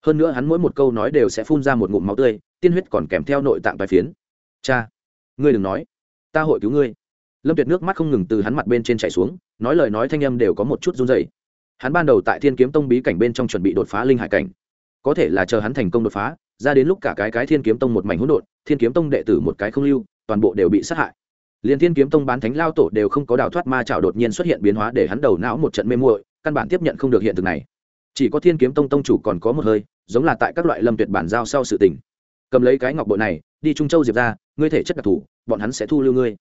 Hơn nữa hắn mỗi một câu nói đều sẽ phun ra một ngụm máu tươi, tiên huyết còn kèm theo nội tạng bài phiến. Cha, ngươi đừng nói. Ta hội cứu ngươi. Lâm tuyệt nước mắt không ngừng từ hắn mặt bên trên chảy xuống, nói lời nói thanh âm đều có một chút run dày hắn ban đầu tại thiên kiếm tông bí cảnh bên trong chuẩn bị đột phá linh hải cảnh. Có thể là chờ hắn thành công đột phá, ra đến lúc cả cái cái thiên kiếm tông một mảnh hỗn độn, thiên kiếm tông đệ tử một cái không lưu, toàn bộ đều bị sát hại. Liền thiên kiếm tông bán thánh lao tổ đều không có đào thoát ma chảo đột nhiên xuất hiện biến hóa để hắn đầu não một trận mê muội căn bản tiếp nhận không được hiện thực này. Chỉ có thiên kiếm tông tông chủ còn có một hơi, giống là tại các loại lâm tuyệt bản giao sau sự tình. Cầm lấy cái ngọc bội này, đi trung châu diệp ra, ngươi thể chất đặc thù bọn hắn sẽ thu lưu ngươi.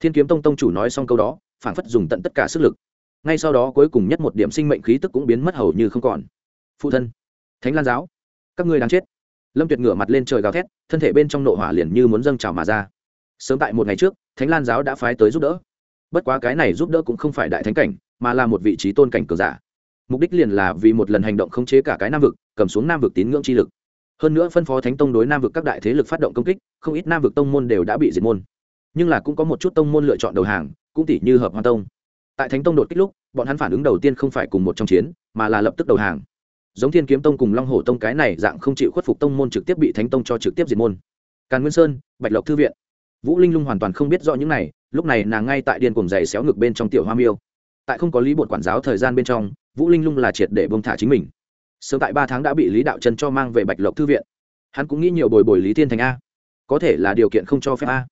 Thiên kiếm tông tông chủ nói xong câu đó phản phất dùng tận tất cả sức lực. Ngay sau đó cuối cùng nhất một điểm sinh mệnh khí tức cũng biến mất hầu như không còn. Phụ thân, thánh lan giáo, các ngươi đang chết. Lâm tuyệt ngửa mặt lên trời gào thét, thân thể bên trong nộ hỏa liền như muốn dâng trào mà ra. Sớm tại một ngày trước, thánh lan giáo đã phái tới giúp đỡ. Bất quá cái này giúp đỡ cũng không phải đại thánh cảnh mà là một vị trí tôn cảnh cường giả. Mục đích liền là vì một lần hành động khống chế cả cái nam vực, cầm xuống nam vực tín ngưỡng chi lực. Hơn nữa phân phó thánh tông đối nam vực các đại thế lực phát động công kích, không ít nam vực tông môn đều đã bị diệt môn. Nhưng là cũng có một chút tông môn lựa chọn đầu hàng, cũng tỷ như hợp hoa tông. Tại thánh tông đột kích lúc, bọn hắn phản ứng đầu tiên không phải cùng một trong chiến, mà là lập tức đầu hàng. Giống thiên kiếm tông cùng long hổ tông cái này dạng không chịu khuất phục tông môn trực tiếp bị thánh tông cho trực tiếp diệt môn. Càn nguyên sơn, bạch lộc thư viện. Vũ linh lung hoàn toàn không biết rõ những này, lúc này nàng ngay tại điên cùng giày xéo ngực bên trong tiểu hoa miêu tại không có lý bột quản giáo thời gian bên trong, vũ linh lung là triệt để bông thả chính mình. Sớm tại ba tháng đã bị lý đạo trần cho mang về bạch lộc thư viện. Hắn cũng nghĩ nhiều bồi bồi lý thiên thành a. Có thể là điều kiện không cho phép a.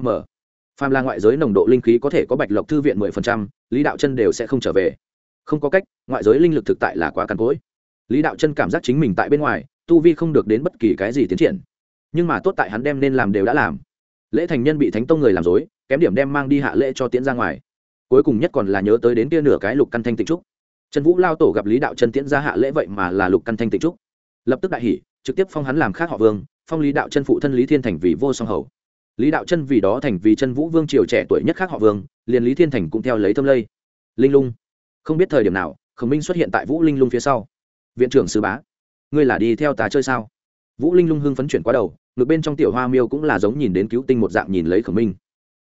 M. Phàm là ngoại giới nồng độ linh khí có thể có bạch lộc thư viện mười phần trăm, lý đạo chân đều sẽ không trở về. Không có cách, ngoại giới linh lực thực tại là quá cằn cỗi. Lý đạo chân cảm giác chính mình tại bên ngoài, tu vi không được đến bất kỳ cái gì tiến triển. Nhưng mà tốt tại hắn đem nên làm đều đã làm. Lễ thành nhân bị thánh tông người làm dối, kém điểm đem mang đi hạ lễ cho tiễn ra ngoài cuối cùng nhất còn là nhớ tới đến kia nửa cái lục căn thanh tịnh trúc. Trần vũ lao tổ gặp lý đạo chân tiễn ra hạ lễ vậy mà là lục căn thanh tịnh trúc. Lập tức đại hỉ, trực tiếp phong hắn làm khác họ vương, phong lý đạo chân phụ thân lý thiên thành vì vô song hầu. Lý đạo chân vì đó thành vì chân vũ vương triều trẻ tuổi nhất khác họ vương, liền lý thiên thành cũng theo lấy thâm lây. Linh lung. Không biết thời điểm nào, khổng minh xuất hiện tại vũ linh lung phía sau. Viện trưởng sứ bá, ngươi là đi theo ta chơi sao? Vũ linh lung hưng phấn chuyển qua đầu ngược bên trong tiểu hoa miêu cũng là giống nhìn đến cứu tinh một dạng nhìn lấy khổng minh.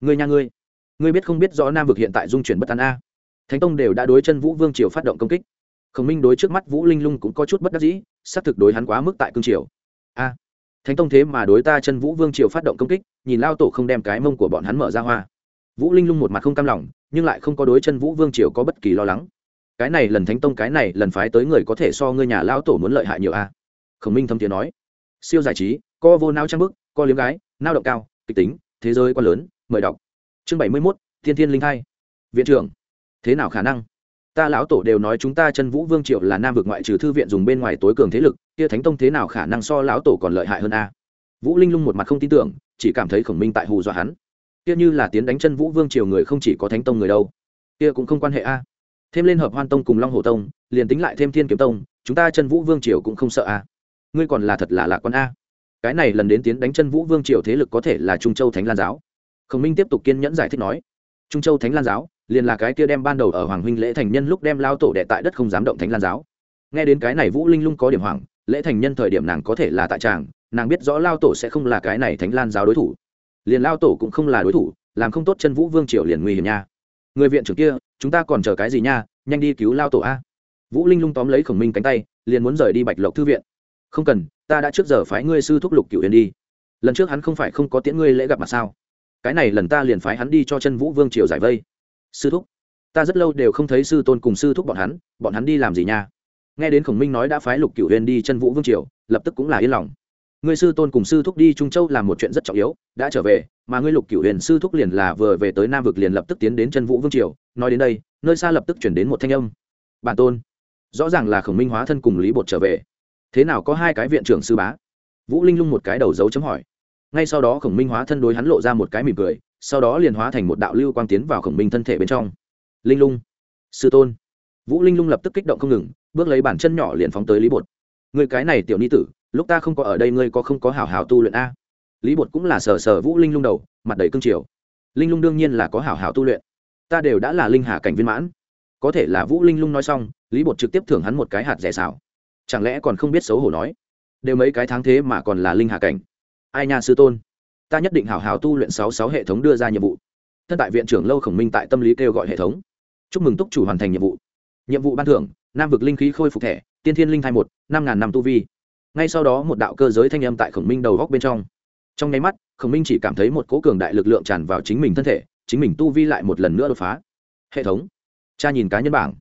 Ngươi nha ngươi ngươi biết không biết rõ nam vực hiện tại dung chuyển bất an a. Thánh tông đều đã đối chân vũ vương triều phát động công kích. Khổng minh đối trước mắt vũ linh lung cũng có chút bất đắc dĩ, xác thực đối hắn quá mức tại cương triều. A, thánh tông thế mà đối ta chân vũ vương triều phát động công kích, nhìn lao tổ không đem cái mông của bọn hắn mở ra hoa. Vũ linh lung một mặt không cam lòng, nhưng lại không có đối chân vũ vương triều có bất kỳ lo lắng. Cái này lần thánh tông, cái này lần phái tới người có thể so ngươi nhà lao tổ muốn lợi hại nhiều a. Khổng minh thâm tiếng nói, siêu giải trí, co vô nao trang bức, co liếm gái, nao động cao, kịch tính, thế giới quá lớn, mời đọc chương bảy mươi mốt thiên thiên linh hai, viện trưởng thế nào khả năng? Ta lão tổ đều nói chúng ta chân vũ vương triệu là nam vực ngoại trừ thư viện dùng bên ngoài tối cường thế lực kia thánh tông thế nào khả năng so lão tổ còn lợi hại hơn a? Vũ linh lung một mặt không tin tưởng chỉ cảm thấy khổng minh tại hù dọa hắn. Kia như là tiến đánh chân vũ vương triều người không chỉ có thánh tông người đâu kia cũng không quan hệ a. Thêm lên hợp hoan tông cùng long hồ tông liền tính lại thêm thiên kiếm tông chúng ta chân vũ vương triều cũng không sợ a. Ngươi còn là thật là lạ quan a. Cái này lần đến tiến đánh chân vũ vương triều thế lực có thể là trung châu thánh lan giáo khổng minh tiếp tục kiên nhẫn giải thích nói, trung châu thánh lan giáo liền là cái kia đem ban đầu ở hoàng huynh lễ thành nhân lúc đem lao tổ đệ tại đất không dám động thánh lan giáo. Nghe đến cái này vũ linh lung có điểm hoảng, lễ thành nhân thời điểm nàng có thể là tại tràng, nàng biết rõ lao tổ sẽ không là cái này thánh lan giáo đối thủ. Liền lao tổ cũng không là đối thủ, làm không tốt chân vũ vương triều liền nguy hiểm nha. Người viện trưởng kia, chúng ta còn chờ cái gì nha? Nhanh đi cứu lao tổ a. Vũ linh lung tóm lấy khổng minh cánh tay, liền muốn rời đi bạch lộc thư viện. Không cần, ta đã trước giờ phái ngươi sư thúc lục cựu huyền đi. Lần trước hắn không phải không có tiễn ngươi lễ gặp mặt sao? Cái này lần ta liền phái hắn đi cho chân vũ vương triều giải vây. Sư thúc, ta rất lâu đều không thấy sư tôn cùng sư thúc bọn hắn bọn hắn đi làm gì nha? Nghe đến khổng minh nói đã phái lục cựu huyền đi chân vũ vương triều, lập tức cũng là yên lòng. Ngươi sư tôn cùng sư thúc đi trung châu làm một chuyện rất trọng yếu, đã trở về, mà ngươi lục cựu huyền sư thúc liền là vừa về tới nam vực liền lập tức tiến đến chân vũ vương triều, nói đến đây, nơi xa lập tức chuyển đến một thanh âm. Bản tôn, rõ ràng là khổng minh hóa thân cùng lý bột trở về. Thế nào có hai cái viện trưởng sư bá? Vũ linh lung một cái đầu dấu chấm hỏi ngay sau đó khổng minh hóa thân đối hắn lộ ra một cái mỉm cười, sau đó liền hóa thành một đạo lưu quang tiến vào khổng minh thân thể bên trong. Linh lung, sư tôn. Vũ linh lung lập tức kích động không ngừng, bước lấy bản chân nhỏ liền phóng tới lý bột. Người cái này tiểu ni tử, lúc ta không có ở đây ngươi có không có hảo hảo tu luyện a? Lý bột cũng là sờ sờ vũ linh lung đầu, mặt đầy cương triều. Linh lung đương nhiên là có hảo hảo tu luyện. Ta đều đã là linh hà cảnh viên mãn. Có thể là vũ linh lung nói xong, lý bột trực tiếp thưởng hắn một cái hạt rẻ xào. Chẳng lẽ còn không biết xấu hổ nói? Đều mấy cái tháng thế mà còn là linh hà cảnh ai nha sư tôn? Ta nhất định hảo hảo tu luyện sáu sáu hệ thống đưa ra nhiệm vụ. Thân tại viện trưởng lâu khổng minh tại tâm lý kêu gọi hệ thống. Chúc mừng túc chủ hoàn thành nhiệm vụ. Nhiệm vụ ban thưởng, nam vực linh khí khôi phục thẻ, tiên thiên linh thai một, năm ngàn năm tu vi. Ngay sau đó một đạo cơ giới thanh âm tại khổng minh đầu góc bên trong. Trong nháy mắt, khổng minh chỉ cảm thấy một cố cường đại lực lượng tràn vào chính mình thân thể, chính mình tu vi lại một lần nữa đột phá. Hệ thống. Cha nhìn cá nhân bảng.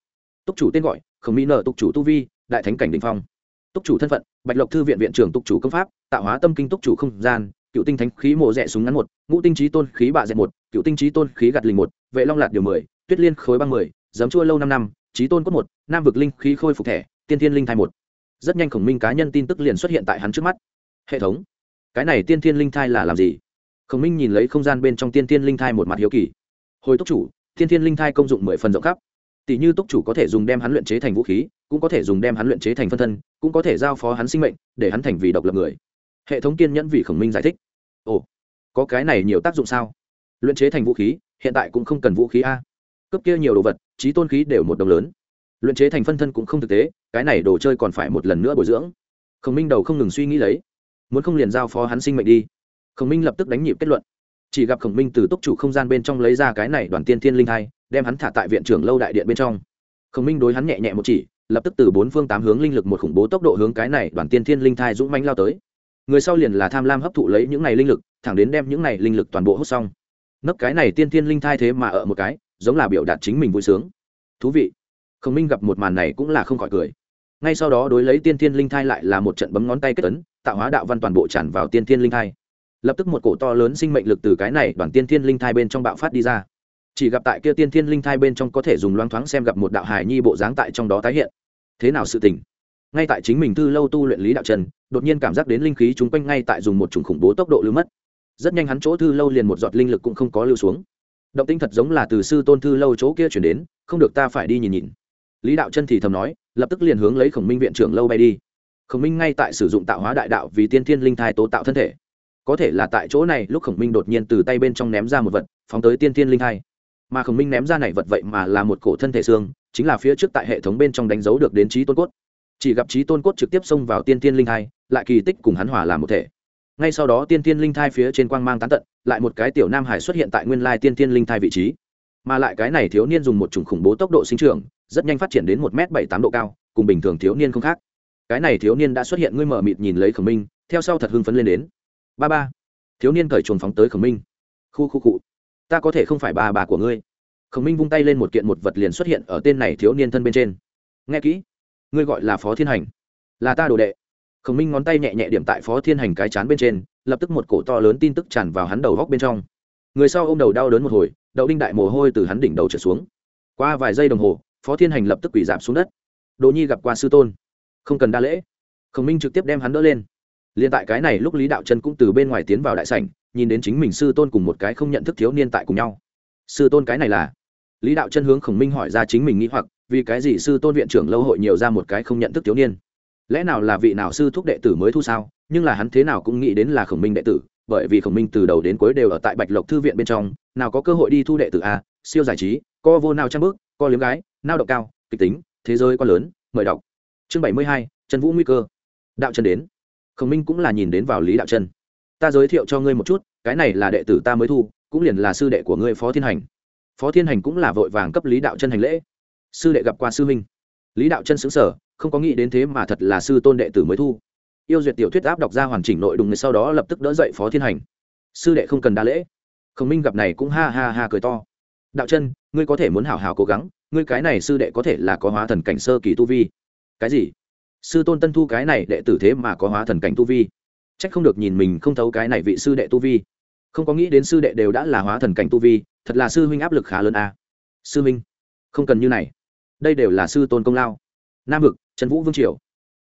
Túc chủ tên gọi, khổng minh nợ túc chủ tu vi, đại thánh cảnh đình phong. Túc chủ thân phận bạch lộc thư viện viện trưởng túc chủ công pháp, tạo hóa tâm kinh túc chủ không gian, cựu tinh thánh khí mộ rẽ súng ngắn một, ngũ tinh trí tôn khí bạ dẹt một, cựu tinh trí tôn khí gạt lình một, vệ long lạt điều mười, tuyết liên khối băng mười, giấm chua lâu năm năm trí tôn cốt một, nam vực linh khí khôi phục thẻ tiên thiên linh thai một. Rất nhanh khổng minh cá nhân tin tức liền xuất hiện tại hắn trước mắt. Hệ thống. Cái này tiên thiên linh thai là làm gì? Khổng minh nhìn lấy không gian bên trong tiên thiên linh thai một mặt hiếu kỳ. Hồi túc chủ, tiên thiên linh thai công dụng mười phần rộng khắp tỷ như túc chủ có thể dùng đem hắn luyện chế thành vũ khí, cũng có thể dùng đem hắn luyện chế thành phân thân, cũng có thể giao phó hắn sinh mệnh, để hắn thành vì độc lập người. Hệ thống kiên nhẫn vì khổng minh giải thích. Ồ, có cái này nhiều tác dụng sao? Luyện chế thành vũ khí, hiện tại cũng không cần vũ khí a. Cấp kia nhiều đồ vật trí tôn khí đều một đồng lớn. Luyện chế thành phân thân cũng không thực tế, cái này đồ chơi còn phải một lần nữa bồi dưỡng. Khổng minh đầu không ngừng suy nghĩ lấy. Muốn không liền giao phó hắn sinh mệnh đi. Khổng minh lập tức đánh nhịp kết luận chỉ gặp khổng minh từ túc chủ không gian bên trong lấy ra cái này đoàn tiên thiên linh hai đem hắn thả tại viện trưởng lâu đại điện bên trong. Khổng minh đối hắn nhẹ nhẹ một chỉ, lập tức từ bốn phương tám hướng linh lực một khủng bố tốc độ hướng cái này đoàn tiên thiên linh thai dũng manh lao tới. Người sau liền là tham lam hấp thụ lấy những này linh lực, thẳng đến đem những này linh lực toàn bộ hút xong. Nấp cái này tiên thiên linh thai thế mà ở một cái, giống là biểu đạt chính mình vui sướng. Thú vị. Khổng minh gặp một màn này cũng là không khỏi cười. Ngay sau đó đối lấy tiên thiên linh thai lại là một trận bấm ngón tay kết tấn tạo hóa đạo văn toàn bộ tràn vào tiên thiên linh thai lập tức một cổ to lớn sinh mệnh lực từ cái này đoàn tiên thiên linh thai bên trong bạo phát đi ra. Chỉ gặp tại kia tiên thiên linh thai bên trong có thể dùng loáng thoáng xem gặp một đạo hài nhi bộ dáng tại trong đó tái hiện. Thế nào sự tình? Ngay tại chính mình thư lâu tu luyện lý đạo trần, đột nhiên cảm giác đến linh khí chung quanh ngay tại dùng một chủng khủng bố tốc độ lưu mất. Rất nhanh hắn chỗ thư lâu liền một giọt linh lực cũng không có lưu xuống. Động tinh thật giống là từ sư tôn thư lâu chỗ kia chuyển đến, không được ta phải đi nhìn nhìn. Lý đạo chân thì thầm nói, lập tức liền hướng lấy khổng minh viện trưởng lâu bay đi. Khổng minh ngay tại sử dụng tạo hóa đại đạo vì tiên thiên linh thai tố tạo thân thể có thể là tại chỗ này, lúc khổng minh đột nhiên từ tay bên trong ném ra một vật, phóng tới tiên tiên linh thai mà khổng minh ném ra này vật vậy mà là một cổ thân thể xương, chính là phía trước tại hệ thống bên trong đánh dấu được đến trí tôn cốt. Chỉ gặp trí tôn cốt trực tiếp xông vào tiên tiên linh thai lại kỳ tích cùng hắn hòa làm một thể. Ngay sau đó tiên tiên linh thai phía trên quang mang tán tận, lại một cái tiểu nam hải xuất hiện tại nguyên lai tiên tiên linh thai vị trí. Mà lại cái này thiếu niên dùng một chủng khủng bố tốc độ sinh trưởng, rất nhanh phát triển đến một m bảy tám độ cao, cùng bình thường thiếu niên không khác. Cái này thiếu niên đã xuất hiện, ngươi mở mịt nhìn lấy khổng minh, theo sau thật hưng phấn lên đến ba ba. Thiếu niên cởi chuồng phóng tới khổng minh. Khu khu cụ ta có thể không phải ba bà của ngươi. Khổng minh vung tay lên một kiện một vật liền xuất hiện ở tên này thiếu niên thân bên trên. Nghe kỹ. Ngươi gọi là phó thiên hành. Là ta đồ đệ. Khổng minh ngón tay nhẹ nhẹ điểm tại phó thiên hành cái chán bên trên, lập tức một cổ to lớn tin tức tràn vào hắn đầu góc bên trong. Người sau ô m đầu đau đớn một hồi, đậu đinh đại mồ hôi từ hắn đỉnh đầu trở xuống. Qua vài giây đồng hồ, phó thiên hành lập tức quỷ giảm xuống đất. Đỗ nhi gặp qua sư tôn. Không cần đa lễ. Khổng minh trực tiếp đem hắn đỡ lên liền tại cái này lúc lý đạo chân cũng từ bên ngoài tiến vào đại sảnh, nhìn đến chính mình sư tôn cùng một cái không nhận thức thiếu niên tại cùng nhau. Sư tôn cái này là? Lý đạo chân hướng khổng minh hỏi ra chính mình nghĩ hoặc, vì cái gì sư tôn viện trưởng lâu hội nhiều ra một cái không nhận thức thiếu niên? Lẽ nào là vị nào sư thúc đệ tử mới thu sao? Nhưng là hắn thế nào cũng nghĩ đến là khổng minh đệ tử, bởi vì khổng minh từ đầu đến cuối đều ở tại bạch lộc thư viện bên trong, nào có cơ hội đi thu đệ tử a, siêu giải trí, co vô nào trang bước, co liếm gái, nao động cao, kịch tính, thế giới quá lớn, mời đọc. Chương bảy mươi hai, trần vũ nguy cơ. Đạo chân đến khổng minh cũng là nhìn đến vào lý đạo chân. Ta giới thiệu cho ngươi một chút, cái này là đệ tử ta mới thu, cũng liền là sư đệ của ngươi phó thiên hành. Phó thiên hành cũng là vội vàng cấp lý đạo chân hành lễ. Sư đệ gặp qua sư minh lý đạo chân xứng sở không có nghĩ đến thế mà thật là sư tôn đệ tử mới thu. Yêu duyệt tiểu thuyết áp đọc ra hoàn chỉnh nội dung sau đó lập tức đỡ dậy phó thiên hành. Sư đệ không cần đa lễ. Khổng minh gặp này cũng ha ha ha cười to. Đạo chân, ngươi có thể muốn hảo hảo cố gắng, ngươi cái này sư đệ có thể là có hóa thần cảnh sơ kỳ tu vi. Cái gì? Sư tôn tân thu cái này đệ tử thế mà có hóa thần cảnh tu vi. C h ắ c không được nhìn mình không thấu cái này vị sư đệ tu vi. Không có nghĩ đến sư đệ đều đã là hóa thần cảnh tu vi, thật là sư huynh áp lực khá lớn à. sư minh không cần như này. Đây đều là sư tôn công lao. Nam vực, trần vũ vương triều.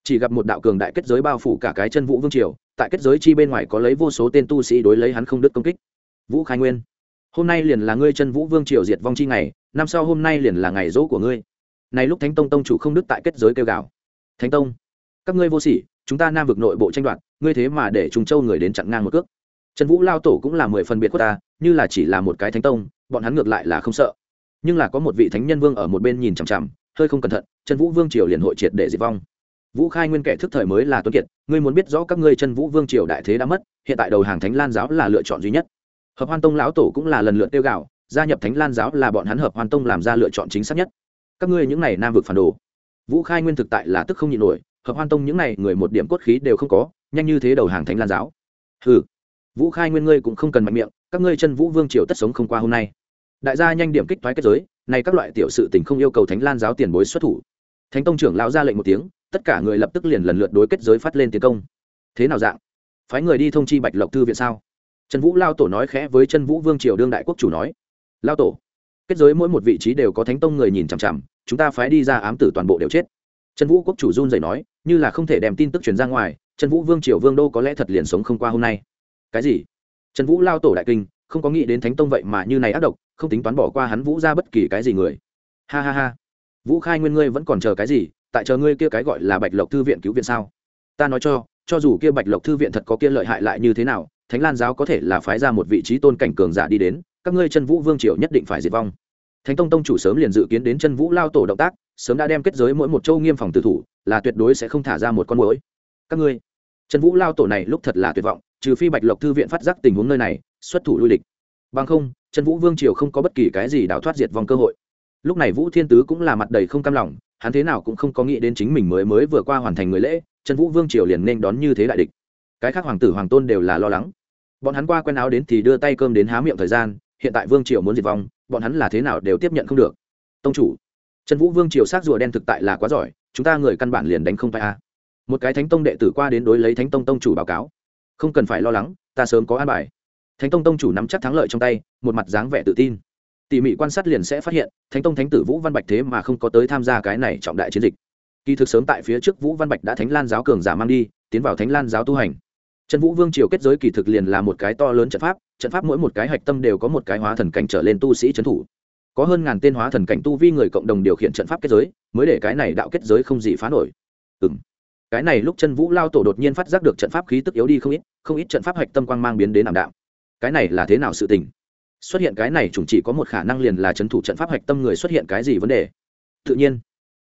Chỉ gặp một đạo cường đại kết giới bao phủ cả cái chân vũ vương triều, tại kết giới chi bên ngoài có lấy vô số tên tu sĩ đối lấy hắn không đứt công kích. Vũ khai nguyên, hôm nay liền là ngươi chân vũ vương triều diệt vong chi ngày, năm sau hôm nay liền là ngày dỗ của ngươi. Này lúc thánh tông tông chủ không đứt tại kết giới kêu gào thánh tông, các ngươi vô sỉ, chúng ta nam vực nội bộ tranh đoạt, ngươi thế mà để trùng châu người đến chặn ngang một cước. Trần vũ lao tổ cũng là mười phần biệt của ta, như là chỉ là một cái thánh tông, bọn hắn ngược lại là không sợ. Nhưng là có một vị thánh nhân vương ở một bên nhìn chằm chằm, hơi không cẩn thận, trần vũ vương triều liền hội triệt để diệt vong. Vũ khai nguyên kẻ thức thời mới là tuấn kiệt, ngươi muốn biết rõ các ngươi chân vũ vương triều đại thế đã mất, hiện tại đầu hàng thánh lan giáo là lựa chọn duy nhất. Hợp hoan tông lão tổ cũng là lần lượt tiêu gạo, gia nhập thánh lan giáo là bọn hắn hợp hoan tông làm ra lựa chọn chính xác nhất. Các ngươi những này nam vực phản đồ vũ khai nguyên thực tại là tức không nhịn nổi, hợp hoan tông những này người một điểm cốt khí đều không có, nhanh như thế đầu hàng thánh lan giáo. Ừ vũ khai nguyên ngươi cũng không cần mạnh miệng, các ngươi chân vũ vương triều tất sống không qua hôm nay. Đại gia nhanh điểm kích thoái kết giới, này các loại tiểu sự tình không yêu cầu thánh lan giáo tiền bối xuất thủ. Thánh tông trưởng lão ra lệnh một tiếng, tất cả người lập tức liền lần lượt đối kết giới phát lên tiến công. Thế nào dạng? Phái người đi thông chi bạch lộc thư viện sao? Trần vũ lao tổ nói khẽ với Trần vũ vương triều đương đại quốc chủ nói. Lao tổ. Kết giới mỗi một vị trí đều có thánh tông người nhìn chằm chằm chúng ta phái đi ra ám tử toàn bộ đều chết. Trần vũ quốc chủ run rẩy nói, như là không thể đem tin tức truyền ra ngoài, trần vũ vương triều vương đô có lẽ thật liền sống không qua hôm nay. Cái gì? Trần vũ lao tổ đại kinh, không có nghĩ đến thánh tông vậy mà như này ác độc, không tính toán bỏ qua hắn vũ ra bất kỳ cái gì người. Ha ha ha. Vũ khai nguyên ngươi vẫn còn chờ cái gì? Tại chờ ngươi kia cái gọi là bạch lộc thư viện cứu viện sao? Ta nói cho cho dù kia bạch lộc thư viện thật có kia lợi hại lại như thế nào, thánh lan giáo có thể là phái ra một vị trí tôn cảnh cường giả đi đến, các ngươi chân vũ vương triều nhất định phải diệt vong thánh tông tông chủ sớm liền dự kiến đến chân vũ lao tổ động tác, sớm đã đem kết giới mỗi một châu nghiêm phòng tử thủ, là tuyệt đối sẽ không thả ra một con mũi các ngươi, chân vũ lao tổ này lúc thật là tuyệt vọng, trừ phi bạch lộc thư viện phát giác tình huống nơi này, xuất thủ lui địch bằng không, chân vũ vương triều không có bất kỳ cái gì đào thoát diệt vong cơ hội. Lúc này vũ thiên tứ cũng là mặt đầy không cam lòng, hắn thế nào cũng không có nghĩ đến chính mình mới mới vừa qua hoàn thành người lễ, chân vũ vương triều liền nên đón như thế đại địch. Cái khác hoàng tử hoàng tôn đều là lo lắng. Bọn hắn qua quen áo đến thì đưa tay cơm đến há miệng thời gian, hiện tại vương triều muốn diệt vong bọn hắn là thế nào đều tiếp nhận không được. Tông chủ, trần vũ vương triều sát rùa đen thực tại là quá giỏi, chúng ta người căn bản liền đánh không phải a. Một cái thánh tông đệ tử qua đến đối lấy thánh tông tông chủ báo cáo. Không cần phải lo lắng, ta sớm có an bài. Thánh tông tông chủ nắm chắc thắng lợi trong tay, một mặt dáng vẻ tự tin. Tỉ mỉ quan sát liền sẽ phát hiện, thánh tông thánh tử vũ văn bạch thế mà không có tới tham gia cái này trọng đại chiến dịch. Kỳ thực sớm tại phía trước vũ văn bạch đã thánh lan giáo cường giả mang đi, tiến vào thánh lan giáo tu hành. Trần vũ vương triều kết giới kỳ thực liền là một cái to lớn trận pháp trận pháp mỗi một cái hạch tâm đều có một cái hóa thần cảnh trở lên tu sĩ trấn thủ. Có hơn ngàn tên hóa thần cảnh tu vi người cộng đồng điều khiển trận pháp kết giới, mới để cái này đạo kết giới không gì phá nổi. Ừ cái này lúc chân vũ lao tổ đột nhiên phát giác được trận pháp khí tức yếu đi không ít không ít trận pháp hạch tâm quang mang biến đến ảm đạm. Cái này là thế nào sự tình? Xuất hiện cái này chủng chỉ có một khả năng liền là c thủ trận pháp hạch tâm người xuất hiện cái gì vấn đề? Tự nhiên.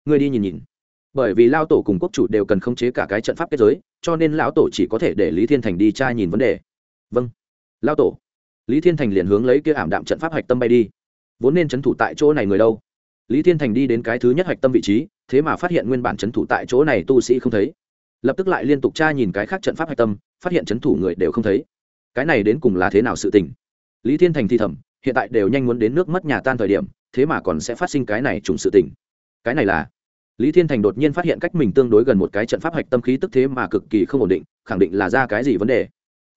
Ngươi đi nhìn nhìn. Bởi vì lao tổ cùng quốc chủ đều cần khống chế cả cái trận pháp kết giới, cho nên lão tổ chỉ có thể để lý thiên thành đi tra nhìn vấn đề. Vâng. Lao tổ lý thiên thành liền hướng lấy kia ảm đạm trận pháp hạch tâm bay đi. Vốn nên c thủ tại chỗ này người đâu? Lý thiên thành đi đến cái thứ nhất hạch tâm vị trí, thế mà phát hiện nguyên bản c thủ tại chỗ này tu sĩ không thấy. Lập tức lại liên tục tra nhìn cái khác trận pháp hạch tâm, phát hiện c thủ người đều không thấy. Cái này đến cùng là thế nào sự tình? Lý thiên thành thi thẩm hiện tại đều nhanh muốn đến nước mất nhà tan thời điểm, thế mà còn sẽ phát sinh cái này trùng sự tình. Cái này là? Lý thiên thành đột nhiên phát hiện cách mình tương đối gần một cái trận pháp hạch tâm khí tức thế mà cực kỳ không ổn định, khẳng định là ra cái gì vấn đề?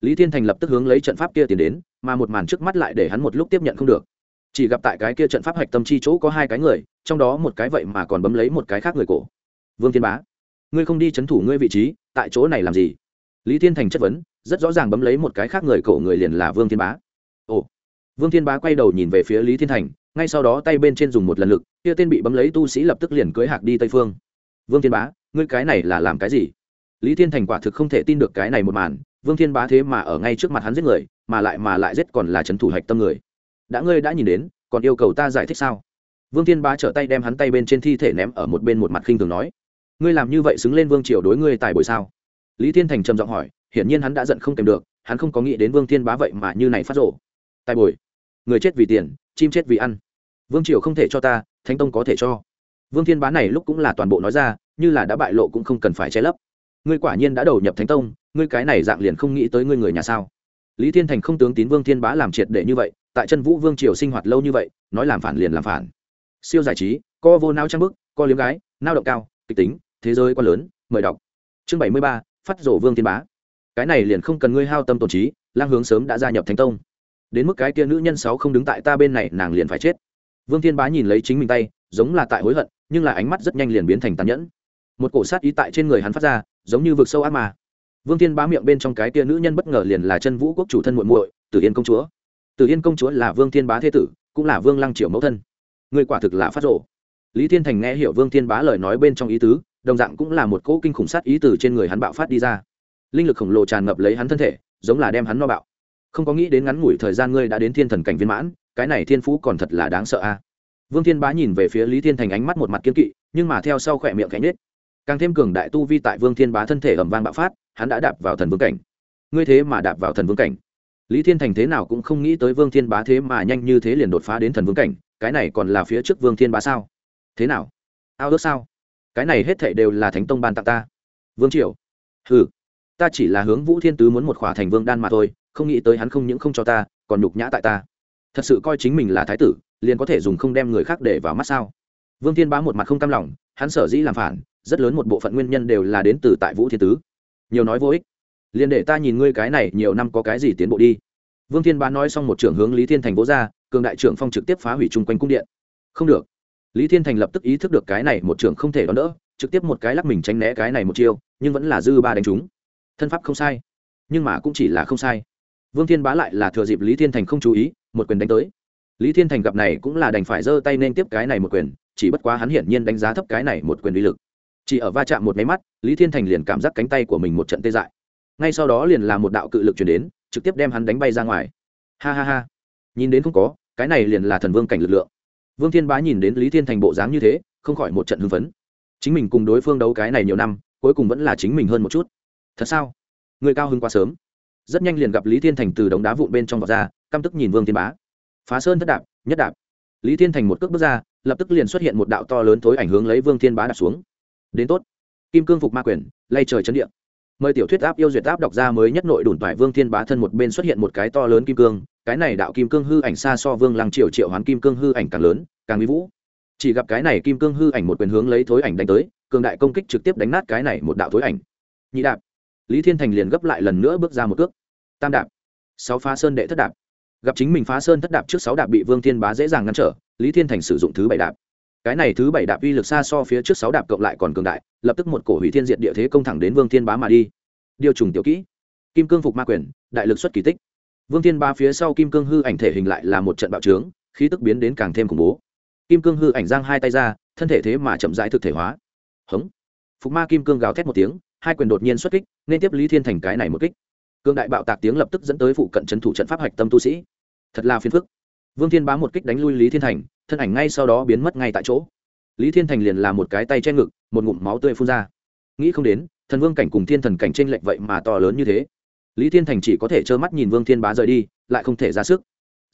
Lý thiên thành lập tức hướng lấy trận pháp kia tiến đến, mà một màn trước mắt lại để hắn một lúc tiếp nhận không được. Chỉ gặp tại cái kia trận pháp hạch tâm chi chỗ có hai cái người, trong đó một cái vậy mà còn bấm lấy một cái khác người cổ. Vương thiên bá, ngươi không đi c h ấ n thủ ngươi vị trí, tại chỗ này làm gì? Lý thiên thành chất vấn, rất rõ ràng bấm lấy một cái khác người cổ người liền là vương thiên bá. Ồ. Vương thiên bá quay đầu nhìn về phía lý thiên thành, ngay sau đó tay bên trên dùng một lần lực, kia tên bị bấm lấy tu sĩ lập tức liền cưới hạc đi tây phương. Vương thiên bá, ngươi cái này là làm cái gì? Lý thiên thành quả thực không thể tin được cái này một màn vương thiên bá thế mà ở ngay trước mặt hắn giết người, mà lại mà lại giết còn là trấn thủ hạch tâm người. Đã ngươi đã nhìn đến, còn yêu cầu ta giải thích sao? Vương thiên bá trở tay đem hắn tay bên trên thi thể ném ở một bên một mặt khinh thường nói. Ngươi làm như vậy xứng lên vương triều đối ngươi tài bồi sao? Lý thiên thành trầm giọng hỏi, hiển nhiên hắn đã giận không kèm được, hắn không có nghĩ đến vương thiên bá vậy mà như này phát rộ tài bồi người chết vì tiền, chim chết vì ăn. Vương triều không thể cho ta, thánh tông có thể cho. Vương thiên bá này lúc cũng là toàn bộ nói ra, như là đã bại lộ cũng không cần phải che lấp ngươi quả nhiên đã đầu nhập thánh tông, ngươi cái này dạng liền không nghĩ tới ngươi người nhà sao? Lý thiên thành không tướng tín vương thiên bá làm triệt để như vậy, tại chân vũ vương triều sinh hoạt lâu như vậy, nói làm phản liền làm phản. Siêu giải trí, co vô nao trang bức, co liếm gái, nao động cao, kịch tính, thế giới quá lớn, mời đọc. Chương bảy mươi ba, phát rổ vương thiên bá. Cái này liền không cần ngươi hao tâm tổn trí, lang hướng sớm đã gia nhập thánh tông. Đến mức cái kia nữ nhân sáu không đứng tại ta bên này, nàng liền phải chết. Vương thiên bá nhìn lấy chính mình tay, giống là tại hối hận, nhưng là ánh mắt rất nhanh liền biến thành tàn nhẫn. Một cổ sát ý tại trên người hắn phát ra giống như vực sâu ác mà vương thiên bá miệng bên trong cái kia nữ nhân bất ngờ liền là chân vũ quốc chủ thân muội muội, tử yên công chúa. Tử yên công chúa là vương thiên bá thế tử, cũng là vương lăng triều mẫu thân. Người quả thực là phát rộ lý thiên thành nghe hiểu vương thiên bá lời nói bên trong ý tứ, đồng dạng cũng là một cỗ kinh khủng sát ý từ trên người hắn bạo phát đi ra. Linh lực khổng lồ tràn ngập lấy hắn thân thể, giống là đem hắn no bạo. Không có nghĩ đến ngắn ngủi thời gian ngươi đã đến thiên thần cảnh viên mãn, cái này thiên phú còn thật là đáng sợ a. Vương thiên bá nhìn về phía lý thiên thành ánh mắt một mặt kiên kỵ, nhưng mà theo sau khỏe miệng cánh nết càng thêm cường đại tu vi tại vương thiên bá thân thể ẩm vang bạo phát, hắn đã đạp vào thần vương cảnh. Ngươi thế mà đạp vào thần vương cảnh. Lý thiên thành thế nào cũng không nghĩ tới vương thiên bá thế mà nhanh như thế liền đột phá đến thần vương cảnh, cái này còn là phía trước vương thiên bá sao? Thế nào? Ao ước sao? Cái này hết thệ đều là thánh tông ban tặng ta. Vương triều. Ừ ta chỉ là hướng vũ thiên tứ muốn một khỏa thành vương đan mà thôi, không nghĩ tới hắn không những không cho ta, còn nhục nhã tại ta. Thật sự coi chính mình là thái tử, liền có thể dùng không đem người khác để vào mắt sao? Vương thiên bá một mặt không cam lòng, hắn sở dĩ làm phản rất lớn một bộ phận nguyên nhân đều là đến từ tại vũ thiên tứ. Nhiều nói vô ích. Liền để ta nhìn ngươi cái này, nhiều năm có cái gì tiến bộ đi. Vương thiên bá nói xong một trưởng hướng lý thiên thành vỗ ra, cường đại trưởng phong trực tiếp phá hủy chung quanh cung điện. Không được. Lý thiên thành lập tức ý thức được cái này một trưởng không thể đón đỡ, trực tiếp một cái lắc mình tránh né cái này một chiêu, nhưng vẫn là dư ba đánh trúng. Thân pháp không sai, nhưng mà cũng chỉ là không sai. Vương thiên bá lại là thừa dịp lý thiên thành không chú ý, một quyền đánh tới. Lý thiên thành gặp này cũng là đành phải giơ tay nên tiếp cái này một quyền, chỉ bất quá hắn hiển nhiên đánh giá thấp cái này một quyền uy lực chỉ ở va chạm một máy mắt, lý thiên thành liền cảm giác cánh tay của mình một trận tê dại. Ngay sau đó liền là một đạo cự lực chuyển đến, trực tiếp đem hắn đánh bay ra ngoài. Ha ha ha. Nhìn đến không có, cái này liền là thần vương cảnh lực lượng. Vương thiên bá nhìn đến lý thiên thành bộ dáng như thế, không khỏi một trận hưng phấn. Chính mình cùng đối phương đấu cái này nhiều năm, cuối cùng vẫn là chính mình hơn một chút. Thật sao? Người cao hơn quá sớm. Rất nhanh liền gặp lý thiên thành từ đống đá vụn bên trong vọt ra, căm tức nhìn vương thiên bá. Phá sơn thất đạp, nhất đạp. Lý thiên thành một cước bước ra, lập tức liền xuất hiện một đạo to lớn thối ảnh hướng lấy vương thiên bá đạp xuống đến tốt. Kim cương phục ma quyền lay trời chấn địa, mời tiểu thuyết áp yêu duyệt áp đọc ra mới nhất nội đủn toại vương thiên bá thân một bên xuất hiện một cái to lớn kim cương cái này đạo kim cương hư ảnh xa so vương lăng triệu triệu hoán kim cương hư ảnh càng lớn càng mỹ vũ. Chỉ gặp cái này kim cương hư ảnh một quyền hướng lấy thối ảnh đánh tới cường đại công kích trực tiếp đánh nát cái này một đạo thối ảnh. Nhị đạp. Lý thiên thành liền gấp lại lần nữa bước ra một cước. Tam đạp. Sáu phá sơn đệ thất đạp. Gặp chính mình phá sơn thất đạp trước sáu đạp bị vương thiên bá dễ dàng ngăn trở lý thiên thành sử dụng thứ bảy đạp cái này thứ bảy đạp uy lực xa so phía trước sáu đạp cộng lại còn cường đại, lập tức một cổ hủy thiên diện địa thế công thẳng đến vương thiên bá mà đi. Điều trùng tiểu kỹ. Kim cương phục ma quyền, đại lực xuất kỳ tích. Vương thiên bá phía sau kim cương hư ảnh thể hình lại là một trận bạo trướng, khí tức biến đến càng thêm khủng bố. Kim cương hư ảnh giang hai tay ra, thân thể thế mà chậm rãi thực thể hóa. Hống. Phục ma kim cương gào thét một tiếng, hai quyền đột nhiên xuất kích, nên tiếp lý thiên thành cái này một kích. Cương đại bạo tạc tiếng lập tức dẫn tới phụ cận trấn thủ trận pháp hạch tâm tu sĩ. Thật là phiền phức. Vương thiên bá một kích đánh lui lý thiên thành thân ảnh ngay sau đó biến mất ngay tại chỗ. Lý thiên thành liền làm một cái tay che ngực, một ngụm máu tươi phun ra. Nghĩ không đến, thần vương cảnh cùng thiên thần cảnh t r ê n lệch vậy mà to lớn như thế. Lý thiên thành chỉ có thể trơ mắt nhìn vương thiên bá rời đi, lại không thể ra sức.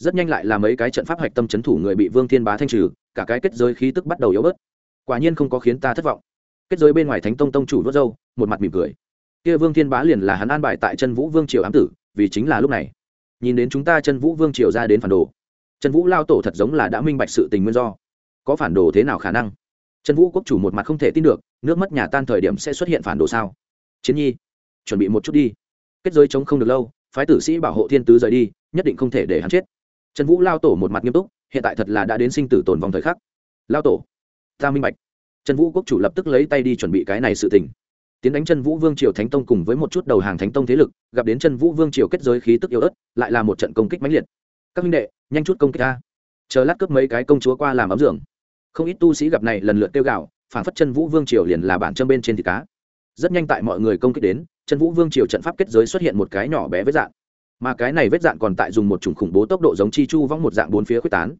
Rất nhanh lại là mấy cái trận pháp hạch tâm c h ấ n thủ người bị vương thiên bá thanh trừ, cả cái kết giới khí tức bắt đầu yếu bớt. Quả nhiên không có khiến ta thất vọng. Kết giới bên ngoài thánh tông tông chủ vớt râu một mặt mỉm cười. Kia vương thiên bá liền là hắn an bài tại chân vũ vương triều ám tử, vì chính là lúc này. Nhìn đến chúng ta chân vũ vương triều ra đến phản đồ. Trần vũ lao tổ thật giống là đã minh bạch sự tình nguyên do. Có phản đồ thế nào khả năng? Trần vũ quốc chủ một mặt không thể tin được, nước mất nhà tan thời điểm sẽ xuất hiện phản đồ sao? Chiến nhi, chuẩn bị một chút đi. Kết giới chống không được lâu, phái tử sĩ bảo hộ thiên tứ rời đi, nhất định không thể để hắn chết. Trần vũ lao tổ một mặt nghiêm túc, hiện tại thật là đã đến sinh tử tồn vòng thời khắc. Lao tổ, ta minh bạch. Trần vũ quốc chủ lập tức lấy tay đi chuẩn bị cái này sự tình. Tiến đánh chân vũ vương triều thánh tông cùng với một chút đầu hàng thánh tông thế lực, gặp đến chân vũ vương triều kết giới khí tức yếu ớt, lại là một trận công kích mãnh liệt. Các minh đệ nhanh chút công kích ta. Chờ lát cướp mấy cái công chúa qua làm ấm dưỡng không ít tu sĩ gặp này lần lượt tiêu gạo phản phất chân vũ vương triều liền là bản chân bên trên thịt cá. Rất nhanh tại mọi người công kích đến, chân vũ vương triều trận pháp kết giới xuất hiện một cái nhỏ bé vết dạn. Mà cái này vết dạn còn tại dùng một chủng khủng bố tốc độ giống chi chu vong một dạng bốn phía quyết tán.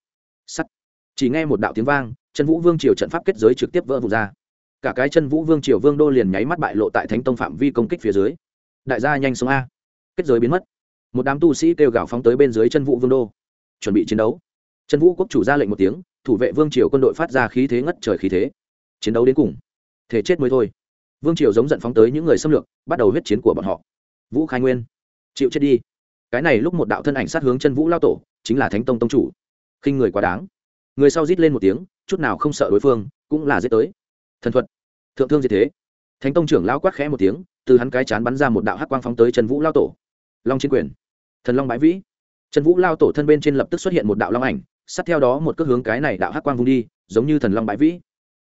Sắt. Chỉ nghe một đạo tiếng vang, chân vũ vương triều trận pháp kết giới trực tiếp vỡ vụt ra. Cả cái chân vũ vương triều vương đô liền nháy mắt bại lộ tại thánh tông phạm vi công kích phía dưới. Đại gia nhanh xuống a. Kết giới biến mất. Một đám tu sĩ kêu gào phóng tới bên dưới chân vũ vương đô chuẩn bị chiến đấu. Chân vũ quốc chủ ra lệnh một tiếng, thủ vệ vương triều quân đội phát ra khí thế ngất trời khí thế. Chiến đấu đến cùng, thể chết mới thôi. Vương triều giống giận phóng tới những người xâm lược, bắt đầu huyết chiến của bọn họ. Vũ khai nguyên, chịu chết đi. Cái này lúc một đạo thân ảnh sát hướng chân vũ lao tổ, chính là thánh tông tông chủ. Khinh người quá đáng. Người sau rít lên một tiếng, chút nào không sợ đối phương, cũng là giết tới. Thần thuật, thượng thương gì thế. Thánh tông trưởng lao quát khẽ một tiếng, từ hắn cái chán bắn ra một đạo hắc quang phóng tới chân vũ lao tổ. Long chiến quyền, thần long bãi vĩ trần vũ lao tổ thân bên trên lập tức xuất hiện một đạo long ảnh, sát theo đó một cước hướng cái này đạo hắc quang vung đi, giống như thần long bãi vĩ.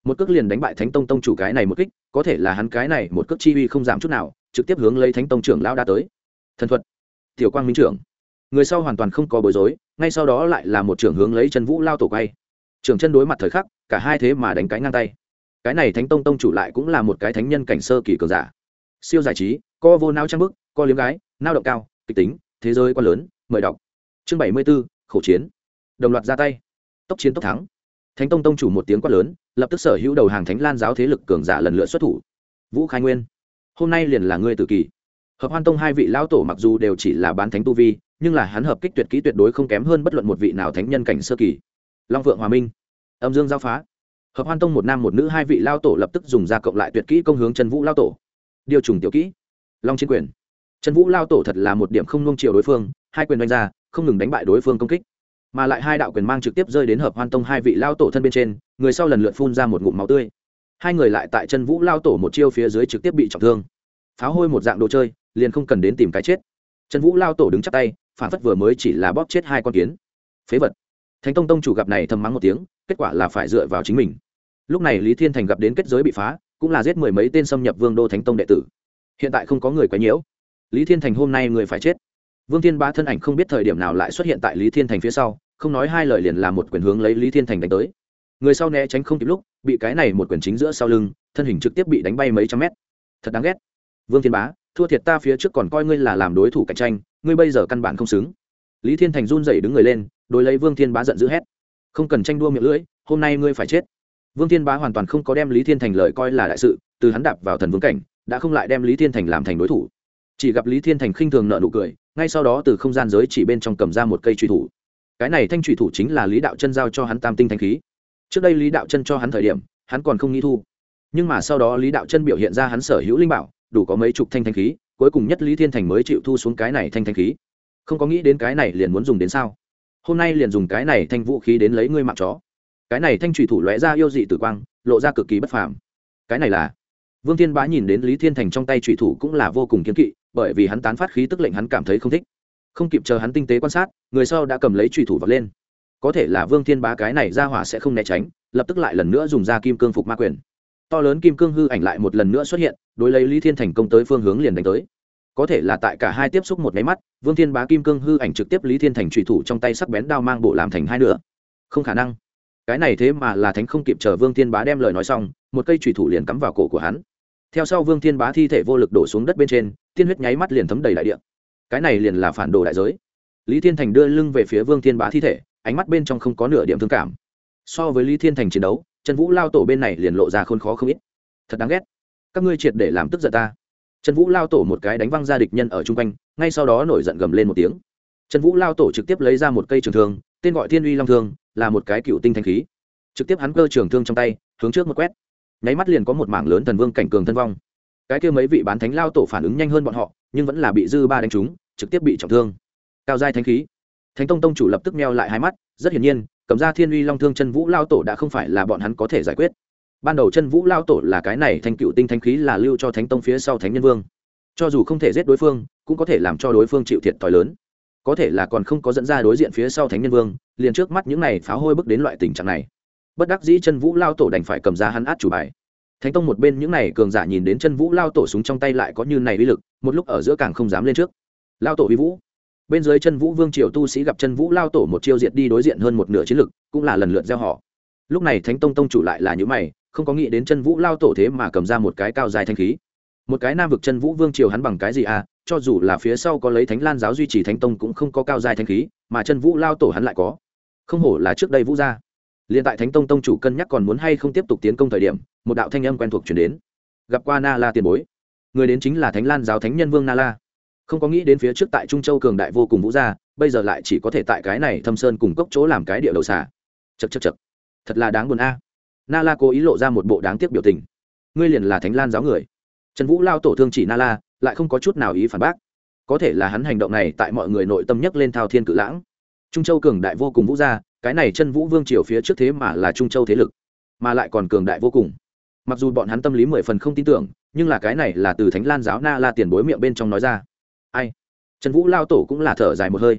Một cước liền đánh bại thánh tông tông chủ cái này một kích, có thể là hắn cái này một cước chi uy không giảm chút nào, trực tiếp hướng lấy thánh tông trưởng lao đã tới. Thần thuật. Tiểu quang minh trưởng. Người sau hoàn toàn không có bối rối, ngay sau đó lại là một trưởng hướng lấy trần vũ lao tổ quay. Trưởng chân đối mặt thời khắc, cả hai thế mà đánh cái ngang tay. Cái này thánh tông tông chủ lại cũng là một cái thánh nhân cảnh sơ kỳ cường giả. Siêu giải trí, co vô nao trang bức, co liếm gái, nao động cao, kịch tính, thế giới quá lớn, mời đọc chương bảy mươi b ố khẩu chiến. Đồng loạt ra tay. Tốc chiến tốc thắng. Thánh tông tông chủ một tiếng quát lớn, lập tức sở hữu đầu hàng thánh lan giáo thế lực cường giả lần lượt xuất thủ. Vũ khai nguyên, hôm nay liền là ngươi tự kỷ hợp hoan tông hai vị lão tổ mặc dù đều chỉ là bán thánh tu vi, nhưng là hắn hợp kích tuyệt kỹ tuyệt đối không kém hơn bất luận một vị nào thánh nhân cảnh sơ kỳ. Long vượng hòa minh, âm dương giao phá. Hợp hoan tông một nam một nữ hai vị lao tổ lập tức dùng ra cộng lại tuyệt kỹ công hướng trần vũ lao tổ. Điều trùng tiểu kỹ. Long chiến quyền. Trần vũ lao tổ thật là một điểm không nung chiều đối phương, hai quyền đánh ra không ngừng đánh bại đối phương công kích. Mà lại hai đạo quyền mang trực tiếp rơi đến hợp hoan tông hai vị lao tổ thân bên trên, người sau lần lượt phun ra một ngụm máu tươi. Hai người lại tại chân vũ lao tổ một chiêu phía dưới trực tiếp bị trọng thương. Pháo hôi một dạng đồ chơi, liền không cần đến tìm cái chết. Chân vũ lao tổ đứng chắc tay, phản phất vừa mới chỉ là bóp chết hai con kiến. Phế vật. Thánh tông tông chủ gặp này thầm mắng một tiếng, kết quả là phải dựa vào chính mình. Lúc này lý thiên thành gặp đến kết giới bị phá, cũng là giết mười mấy tên xâm nhập vương đô thánh tông đệ tử. Hiện tại không có người quấy nhiễu. Lý thiên thành hôm nay người phải chết vương thiên Bá thân ảnh không biết thời điểm nào lại xuất hiện tại lý thiên thành phía sau, không nói hai lời liền làm một quyền hướng lấy lý thiên thành đánh tới. Người sau né tránh không kịp lúc, bị cái này một quyền chính giữa sau lưng, thân hình trực tiếp bị đánh bay mấy trăm mét. Thật đáng ghét. Vương thiên bá, thua thiệt ta phía trước còn coi ngươi là làm đối thủ cạnh tranh, ngươi bây giờ căn bản không xứng. Lý thiên thành run dậy đứng người lên, đối lấy vương thiên bá giận dữ hét. Không cần tranh đua miệng lưỡi, hôm nay ngươi phải chết. Vương thiên bá hoàn toàn không có đem lý thiên thành lời coi là đại sự, từ hắn đạp vào thần vương cảnh, đã không lại đem lý thiên thành làm thành đối thủ chỉ gặp lý thiên thành khinh thường nợ nụ cười, ngay sau đó từ không gian giới chỉ bên trong cầm ra một cây truy thủ. Cái này thanh truy thủ chính là lý đạo chân giao cho hắn tam tinh thanh khí. Trước đây lý đạo chân cho hắn thời điểm, hắn còn không nghĩ thu. Nhưng mà sau đó lý đạo chân biểu hiện ra hắn sở hữu linh bảo, đủ có mấy chục thanh thanh khí, cuối cùng nhất lý thiên thành mới chịu thu xuống cái này thanh thanh khí. Không có nghĩ đến cái này liền muốn dùng đến sao? Hôm nay liền dùng cái này thanh vũ khí đến lấy ngươi mạng chó. Cái này thanh trùy thủ lóe ra yêu dị tử quang, lộ ra cực kỳ bất phàm. Cái này là vương thiên bá nhìn đến lý thiên thành trong tay trùy thủ cũng là vô cùng kiếm kỵ bởi vì hắn tán phát khí tức lệnh hắn cảm thấy không thích. Không kịp chờ hắn tinh tế quan sát, người sau đã cầm lấy trùy thủ vật lên. Có thể là vương thiên bá cái này ra hỏa sẽ không né tránh, lập tức lại lần nữa dùng ra kim cương phục ma quyền. To lớn kim cương hư ảnh lại một lần nữa xuất hiện, đối lấy lý thiên thành công tới phương hướng liền đánh tới. Có thể là tại cả hai tiếp xúc một máy mắt, vương thiên bá kim cương hư ảnh trực tiếp lý thiên thành trùy thủ trong tay sắc bén đao mang bộ làm thành hai nửa. Không khả năng. Cái này thế mà là thánh không kịp chờ vương thiên bá đem lời nói xong, một cây trùy thủ liền cắm vào cổ của hắn theo sau vương thiên bá thi thể vô lực đổ xuống đất bên trên, tiên huyết nháy mắt liền thấm đầy đại địa. Cái này liền là phản đồ đại giới. Lý thiên thành đưa lưng về phía vương thiên bá thi thể, ánh mắt bên trong không có nửa điểm thương cảm. So với lý thiên thành chiến đấu, trần vũ lao tổ bên này liền lộ ra khôn khó không ít. Thật đáng ghét. Các ngươi triệt để làm tức giận ta. Trần vũ lao tổ một cái đánh văng ra địch nhân ở chung quanh, ngay sau đó nổi giận gầm lên một tiếng. Trần vũ lao tổ trực tiếp lấy ra một cây trường thương, tên gọi thiên uy long thương, là một cái cựu tinh thanh khí. Trực tiếp hắn cơ trường thương trong tay, hướng trước một quét nháy mắt liền có một mảng lớn thần vương cảnh cường thân vong. Cái kia mấy vị bán thánh lao tổ phản ứng nhanh hơn bọn họ, nhưng vẫn là bị dư ba đánh trúng, trực tiếp bị trọng thương. Cao giai thánh khí. Thánh tông tông chủ lập tức meo lại hai mắt, rất hiển nhiên, cầm ra thiên uy long thương chân vũ lao tổ đã không phải là bọn hắn có thể giải quyết. Ban đầu chân vũ lao tổ là cái này thanh cựu tinh thánh khí là lưu cho thánh tông phía sau thánh nhân vương. Cho dù không thể giết đối phương, cũng có thể làm cho đối phương chịu thiệt thòi lớn. Có thể là còn không có dẫn ra đối diện phía sau thánh nhân vương, liền trước mắt những này pháo hôi bước đến loại tình trạng này bất đắc dĩ chân vũ lao tổ đành phải cầm ra hắn át chủ bài. Thánh tông một bên những này cường giả nhìn đến chân vũ lao tổ súng trong tay lại có như này uy lực, một lúc ở giữa càng không dám lên trước. Lao tổ uy vũ. Bên dưới chân vũ vương triều tu sĩ gặp chân vũ lao tổ một chiêu diệt đi đối diện hơn một nửa chiến lực, cũng là lần lượt gieo họ. Lúc này thánh tông tông chủ lại là những mày, không có nghĩ đến chân vũ lao tổ thế mà cầm ra một cái cao dài thanh khí. Một cái nam vực chân vũ vương triều hắn bằng cái gì à? Cho dù là phía sau có lấy thánh lan giáo duy trì thánh tông cũng không có cao dài thanh khí, mà chân vũ lao tổ hắn lại có. Không hổ là trước đây vũ gia liền tại thánh tông tông chủ cân nhắc còn muốn hay không tiếp tục tiến công thời điểm, một đạo thanh âm quen thuộc chuyển đến. Gặp qua na la tiền bối. Người đến chính là thánh lan giáo thánh nhân vương na la. Không có nghĩ đến phía trước tại trung châu cường đại vô cùng vũ gia, bây giờ lại chỉ có thể tại cái này thâm sơn cùng cốc chỗ làm cái địa đầu xả chật chật chật thật là đáng buồn a. Na la cố ý lộ ra một bộ đáng tiếc biểu tình. Ngươi liền là thánh lan giáo người. Trần vũ lao tổ thương chỉ na la, lại không có chút nào ý phản bác. Có thể là hắn hành động này tại mọi người nội tâm nhất lên thao thiên cự lãng trung châu cường đại vô cùng vũ gia, cái này chân vũ vương triều phía trước thế mà là trung châu thế lực, mà lại còn cường đại vô cùng. Mặc dù bọn hắn tâm lý mười phần không tin tưởng, nhưng là cái này là từ thánh lan giáo na la tiền bối miệng bên trong nói ra. Ai? Trần vũ lao tổ cũng là thở dài một hơi.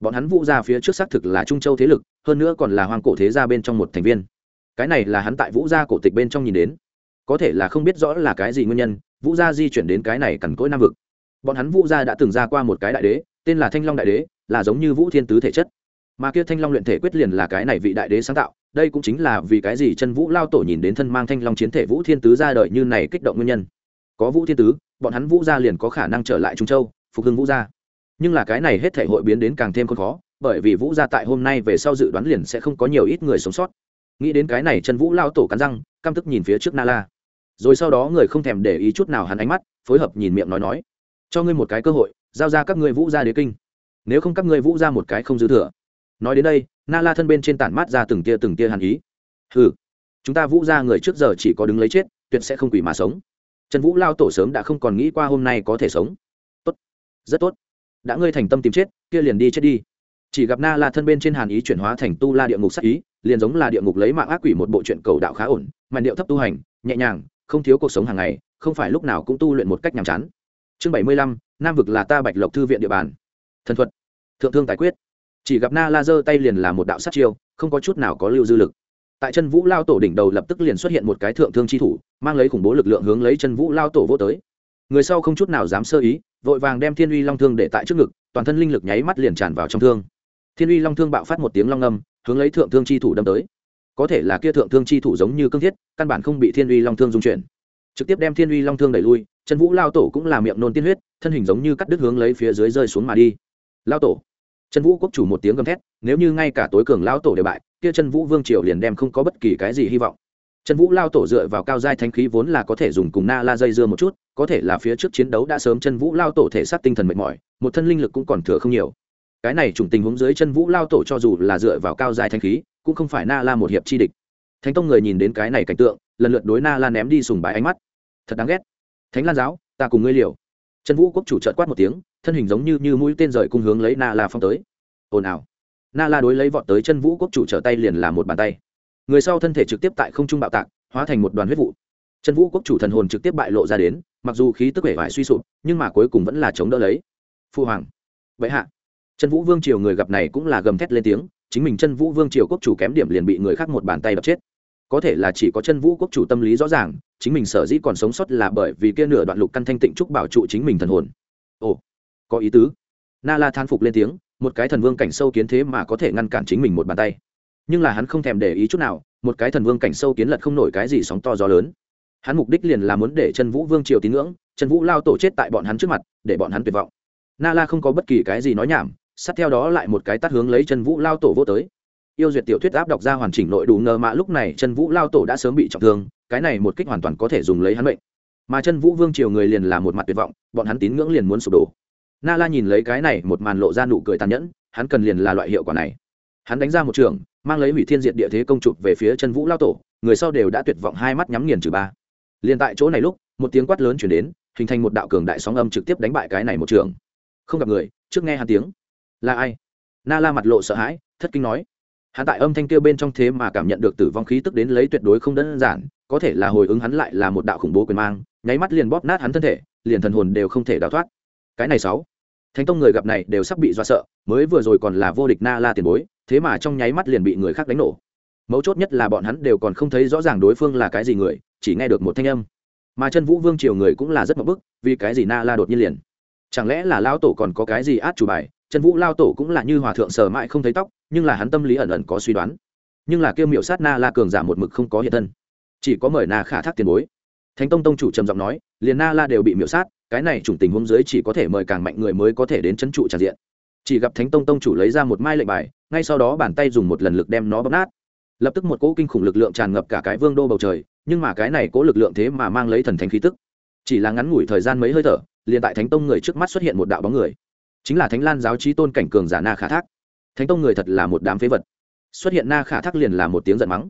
Bọn hắn vũ ra phía trước xác thực là trung châu thế lực, hơn nữa còn là hoàng cổ thế gia bên trong một thành viên. Cái này là hắn tại vũ gia cổ tịch bên trong nhìn đến. Có thể là không biết rõ là cái gì nguyên nhân, vũ gia di chuyển đến cái này cằn cỗi nam vực. Bọn hắn vũ gia đã từng ra qua một cái đại đế, tên là thanh long đại đế là giống như vũ thiên tứ thể chất. Mà kia thanh long luyện thể quyết liền là cái này vị đại đế sáng tạo, đây cũng chính là vì cái gì chân vũ lao tổ nhìn đến thân mang thanh long chiến thể vũ thiên tứ ra đời như này kích động nguyên nhân. Có vũ thiên tứ, bọn hắn vũ gia liền có khả năng trở lại trung châu, phục hưng vũ gia. Nhưng là cái này hết thể hội biến đến càng thêm khó, bởi vì vũ gia tại hôm nay về sau dự đoán liền sẽ không có nhiều ít người sống sót. Nghĩ đến cái này chân vũ lao tổ cắn răng, căm tức nhìn phía trước na la. Rồi sau đó người không thèm để ý chút nào hắn ánh mắt, phối hợp nhìn miệng nói nói, cho ngươi một cái cơ hội, giao ra các ngươi vũ gia đế kinh nếu không các ngươi vũ ra một cái không dư thừa. Nói đến đây, na la thân bên trên tản mát ra từng tia từng tia hàn ý. Ừ chúng ta vũ ra người trước giờ chỉ có đứng lấy chết, tuyệt sẽ không quỷ mà sống. Trần vũ lao tổ sớm đã không còn nghĩ qua hôm nay có thể sống. Tốt, rất tốt. Đã ngươi thành tâm tìm chết, kia liền đi chết đi. Chỉ gặp na la thân bên trên hàn ý chuyển hóa thành tu la địa ngục sắc ý, liền giống là địa ngục lấy mạng ác quỷ một bộ chuyện cầu đạo khá ổn mà điệu thấp tu hành, nhẹ nhàng, không thiếu cuộc sống hàng ngày, không phải lúc nào cũng tu luyện một cách nhàm chán. Chương bảy mươi lăm, nam vực là ta bạch lộc thư viện địa bàn thần thuật. Thượng thương tài quyết. Chỉ gặp na la giơ tay liền là một đạo sát chiêu, không có chút nào có lưu dư lực. Tại chân vũ lao tổ đỉnh đầu lập tức liền xuất hiện một cái thượng thương chi thủ, mang lấy khủng bố lực lượng hướng lấy chân vũ lao tổ vô tới. Người sau không chút nào dám sơ ý, vội vàng đem thiên uy long thương để tại trước ngực, toàn thân linh lực nháy mắt liền tràn vào trong thương. Thiên uy long thương bạo phát một tiếng long âm, hướng lấy thượng thương chi thủ đâm tới. Có thể là kia thượng thương chi thủ giống như cương thiết, căn bản không bị thiên uy long thương dung chuyển. Trực tiếp đem thiên uy long thương đẩy lui, chân vũ lao tổ cũng là miệng nôn tiên huyết, thân hình giống như cắt đứt hướng lấy phía dưới rơi xuống mà đi lao tổ. Trần vũ quốc chủ một tiếng gầm thét, nếu như ngay cả tối cường lao tổ đều bại, kia Trần vũ vương triều liền đem không có bất kỳ cái gì hy vọng. Trần vũ lao tổ dựa vào cao giai thanh khí vốn là có thể dùng cùng na la dây dưa một chút, có thể là phía trước chiến đấu đã sớm Trần vũ lao tổ thể sát tinh thần mệt mỏi, một thân linh lực cũng còn thừa không nhiều. Cái này trùng tình huống dưới chân vũ lao tổ cho dù là dựa vào cao giai thanh khí, cũng không phải na la một hiệp chi địch. Thánh tông người nhìn đến cái này cảnh tượng, lần lượt đối na la ném đi sùng bái ánh mắt. Thật đáng ghét. Thánh lan giáo, ta cùng ngươi liều. Trần vũ quốc chủ trợt quát một tiếng thân hình giống như như mũi tên rời cung hướng lấy na la phong tới. Ồn ào. Na la đối lấy vọt tới chân vũ quốc chủ trở tay liền là một bàn tay. Người sau thân thể trực tiếp tại không trung bạo tạc, hóa thành một đoàn huyết vụ. Chân vũ quốc chủ thần hồn trực tiếp bại lộ ra đến, mặc dù khí tức vẻ vải suy sụp, nhưng mà cuối cùng vẫn là chống đỡ lấy. Phu hoàng. Vậy hạ. Chân vũ vương triều người gặp này cũng là gầm thét lên tiếng, chính mình chân vũ vương triều quốc chủ kém điểm liền bị người khác một bàn tay đập chết. Có thể là chỉ có chân vũ quốc chủ tâm lý rõ ràng, chính mình sở dĩ còn sống sót là bởi vì kia nửa đoạn lục căn thanh tịnh trúc bảo trụ chính mình thần hồn. Ồ có ý tứ. Na la than phục lên tiếng, một cái thần vương cảnh sâu kiến thế mà có thể ngăn cản chính mình một bàn tay. Nhưng là hắn không thèm để ý chút nào, một cái thần vương cảnh sâu kiến lật không nổi cái gì sóng to gió lớn. Hắn mục đích liền là muốn để chân vũ vương triều tín ngưỡng, chân vũ lao tổ chết tại bọn hắn trước mặt, để bọn hắn tuyệt vọng. Na la không có bất kỳ cái gì nói nhảm, sát theo đó lại một cái tắt hướng lấy chân vũ lao tổ vô tới. Yêu duyệt tiểu thuyết áp đọc ra hoàn chỉnh nội đủ ngờ mạ lúc này chân vũ lao tổ đã sớm bị trọng thương, cái này một kích hoàn toàn có thể dùng lấy hắn bệnh mà chân vũ vương triều người liền là một mặt tuyệt vọng, bọn hắn tín ngưỡng liền muốn sụp đổ na la nhìn lấy cái này, một màn lộ ra nụ cười tàn nhẫn, hắn cần liền là loại hiệu quả này. Hắn đánh ra một trường, mang lấy hủy thiên diệt địa thế công trục về phía chân vũ lao tổ, người sau đều đã tuyệt vọng hai mắt nhắm nghiền trừ ba. Liền tại chỗ này lúc, một tiếng quát lớn chuyển đến, hình thành một đạo cường đại sóng âm trực tiếp đánh bại cái này một trường. Không gặp người, trước nghe hắn tiếng. Là ai? Na la mặt lộ sợ hãi, thất kinh nói. Hắn tại âm thanh kêu bên trong thế mà cảm nhận được tử vong khí tức đến lấy tuyệt đối không đơn giản, có thể là hồi ứng hắn lại là một đạo khủng bố quyền mang, nháy mắt liền bóp nát hắn thân thể, liền thần hồn đều không thể đào thoát. Cái này sáu thánh tông người gặp này đều sắp bị dọa sợ, mới vừa rồi còn là vô địch na la tiền bối, thế mà trong nháy mắt liền bị người khác đánh nổ. Mấu chốt nhất là bọn hắn đều còn không thấy rõ ràng đối phương là cái gì người, chỉ nghe được một thanh âm. Mà chân vũ vương triều người cũng là rất mập bức, vì cái gì na la đột nhiên liền? Chẳng lẽ là lao tổ còn có cái gì át chủ bài? Chân vũ lao tổ cũng là như hòa thượng sờ mãi không thấy tóc, nhưng là hắn tâm lý ẩn ẩn có suy đoán. Nhưng là kêu miệu sát na la cường giả một mực không có hiện thân. Chỉ có mời na khả thác tiền bối. Thánh tông tông chủ trầm giọng nói, liền na la đều bị miệu sát cái này chủng tình huống dưới chỉ có thể mời càng mạnh người mới có thể đến chân trụ tràn diện. Chỉ gặp thánh tông tông chủ lấy ra một mai lệnh bài, ngay sau đó bàn tay dùng một lần lực đem nó bóp nát. Lập tức một cỗ kinh khủng lực lượng tràn ngập cả cái vương đô bầu trời, nhưng mà cái này cỗ lực lượng thế mà mang lấy thần thánh khí tức. Chỉ là ngắn ngủi thời gian mấy hơi thở, liền tại thánh tông người trước mắt xuất hiện một đạo bóng người. Chính là thánh lan giáo trí tôn cảnh cường giả na khả thác. Thánh tông người thật là một đám phế vật. Xuất hiện na khả thác liền là một tiếng giận mắng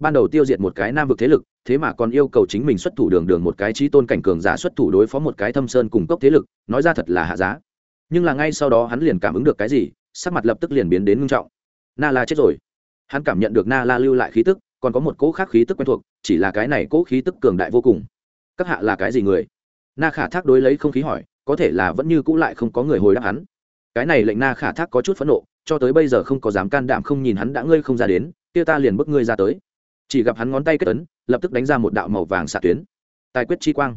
ban đầu tiêu diệt một cái nam vực thế lực, thế mà còn yêu cầu chính mình xuất thủ đường đường một cái trí tôn cảnh cường giả xuất thủ đối phó một cái thâm sơn cùng cốc thế lực, nói ra thật là hạ giá. Nhưng là ngay sau đó hắn liền cảm ứng được cái gì, sắc mặt lập tức liền biến đến ngưng trọng. Na la chết rồi. Hắn cảm nhận được na la lưu lại khí tức, còn có một cỗ khác khí tức quen thuộc, chỉ là cái này cỗ khí tức cường đại vô cùng. Các hạ là cái gì người? Na khả thác đối lấy không khí hỏi, có thể là vẫn như cũ lại không có người hồi đáp hắn. Cái này lệnh na khả thác có chút phẫn nộ, cho tới bây giờ không có dám can đảm không nhìn hắn đã ngươi không ra đến, kia ta liền bức ngươi ra tới chỉ gặp hắn ngón tay kết tấn lập tức đánh ra một đạo màu vàng xạ tuyến. Tài quyết chi quang.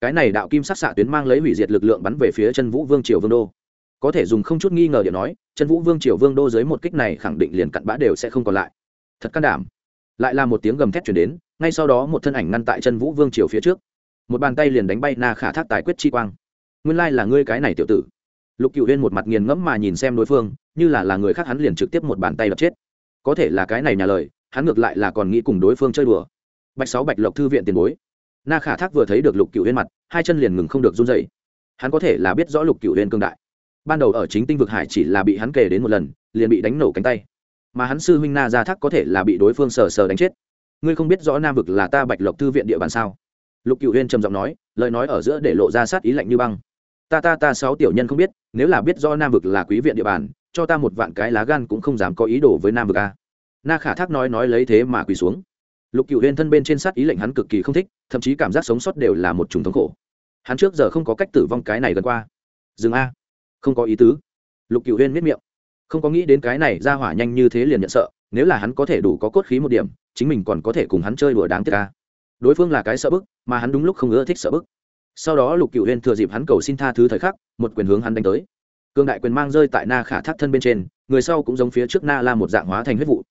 Cái này đạo kim sắc xạ tuyến mang lấy hủy diệt lực lượng bắn về phía chân vũ vương triều vương đô. Có thể dùng không chút nghi ngờ điện nói, chân vũ vương triều vương đô dưới một kích này khẳng định liền cặn bã đều sẽ không còn lại. Thật can đảm. Lại là một tiếng gầm thét chuyển đến, ngay sau đó một thân ảnh ngăn tại chân vũ vương triều phía trước. Một bàn tay liền đánh bay na khả thác tài quyết chi quang. Nguyên lai là ngươi cái này tiểu tử. Lục cựu huyên một mặt nghiền ngẫm mà nhìn xem đối phương, như là là người khác hắn liền trực tiếp một bàn tay đập chết. Có thể là cái này nhà lời hắn ngược lại là còn nghĩ cùng đối phương chơi đùa. Bạch sáu bạch lộc thư viện tiền bối. Na khả thác vừa thấy được lục cựu huyên mặt, hai chân liền ngừng không được run dậy hắn có thể là biết rõ lục cựu huyên cương đại. Ban đầu ở chính tinh vực hải chỉ là bị hắn kể đến một lần, liền bị đánh nổ cánh tay. Mà hắn sư huynh na gia thác có thể là bị đối phương sờ sờ đánh chết. Ngươi không biết rõ nam vực là ta bạch lộc thư viện địa bàn sao? Lục cựu huyên trầm giọng nói, lời nói ở giữa để lộ ra sát ý lạnh như băng. Ta ta ta sáu tiểu nhân không biết, nếu là biết do nam vực là quý viện địa bàn, cho ta một vạn cái lá gan cũng không dám có ý đồ với nam vực a na khả thác nói nói lấy thế mà quỳ xuống. Lục cựu huyên thân bên trên sát ý lệnh hắn cực kỳ không thích, thậm chí cảm giác sống sót đều là một trùng thống khổ. Hắn trước giờ không có cách tử vong cái này gần qua. Dừng a. Không có ý tứ. Lục cựu huyên miết miệng. Không có nghĩ đến cái này ra hỏa nhanh như thế liền nhận sợ, nếu là hắn có thể đủ có cốt khí một điểm, chính mình còn có thể cùng hắn chơi đùa đáng tiếc ca đối phương là cái sợ bức, mà hắn đúng lúc không ưa thích sợ bức. Sau đó lục cựu huyên thừa dịp hắn cầu xin tha thứ thời khắc, một quyền hướng hắn đánh tới. Cương đại quyền mang rơi tại na khả thác thân bên trên, người sau cũng giống phía trước na la một dạng hóa thành huyết vụ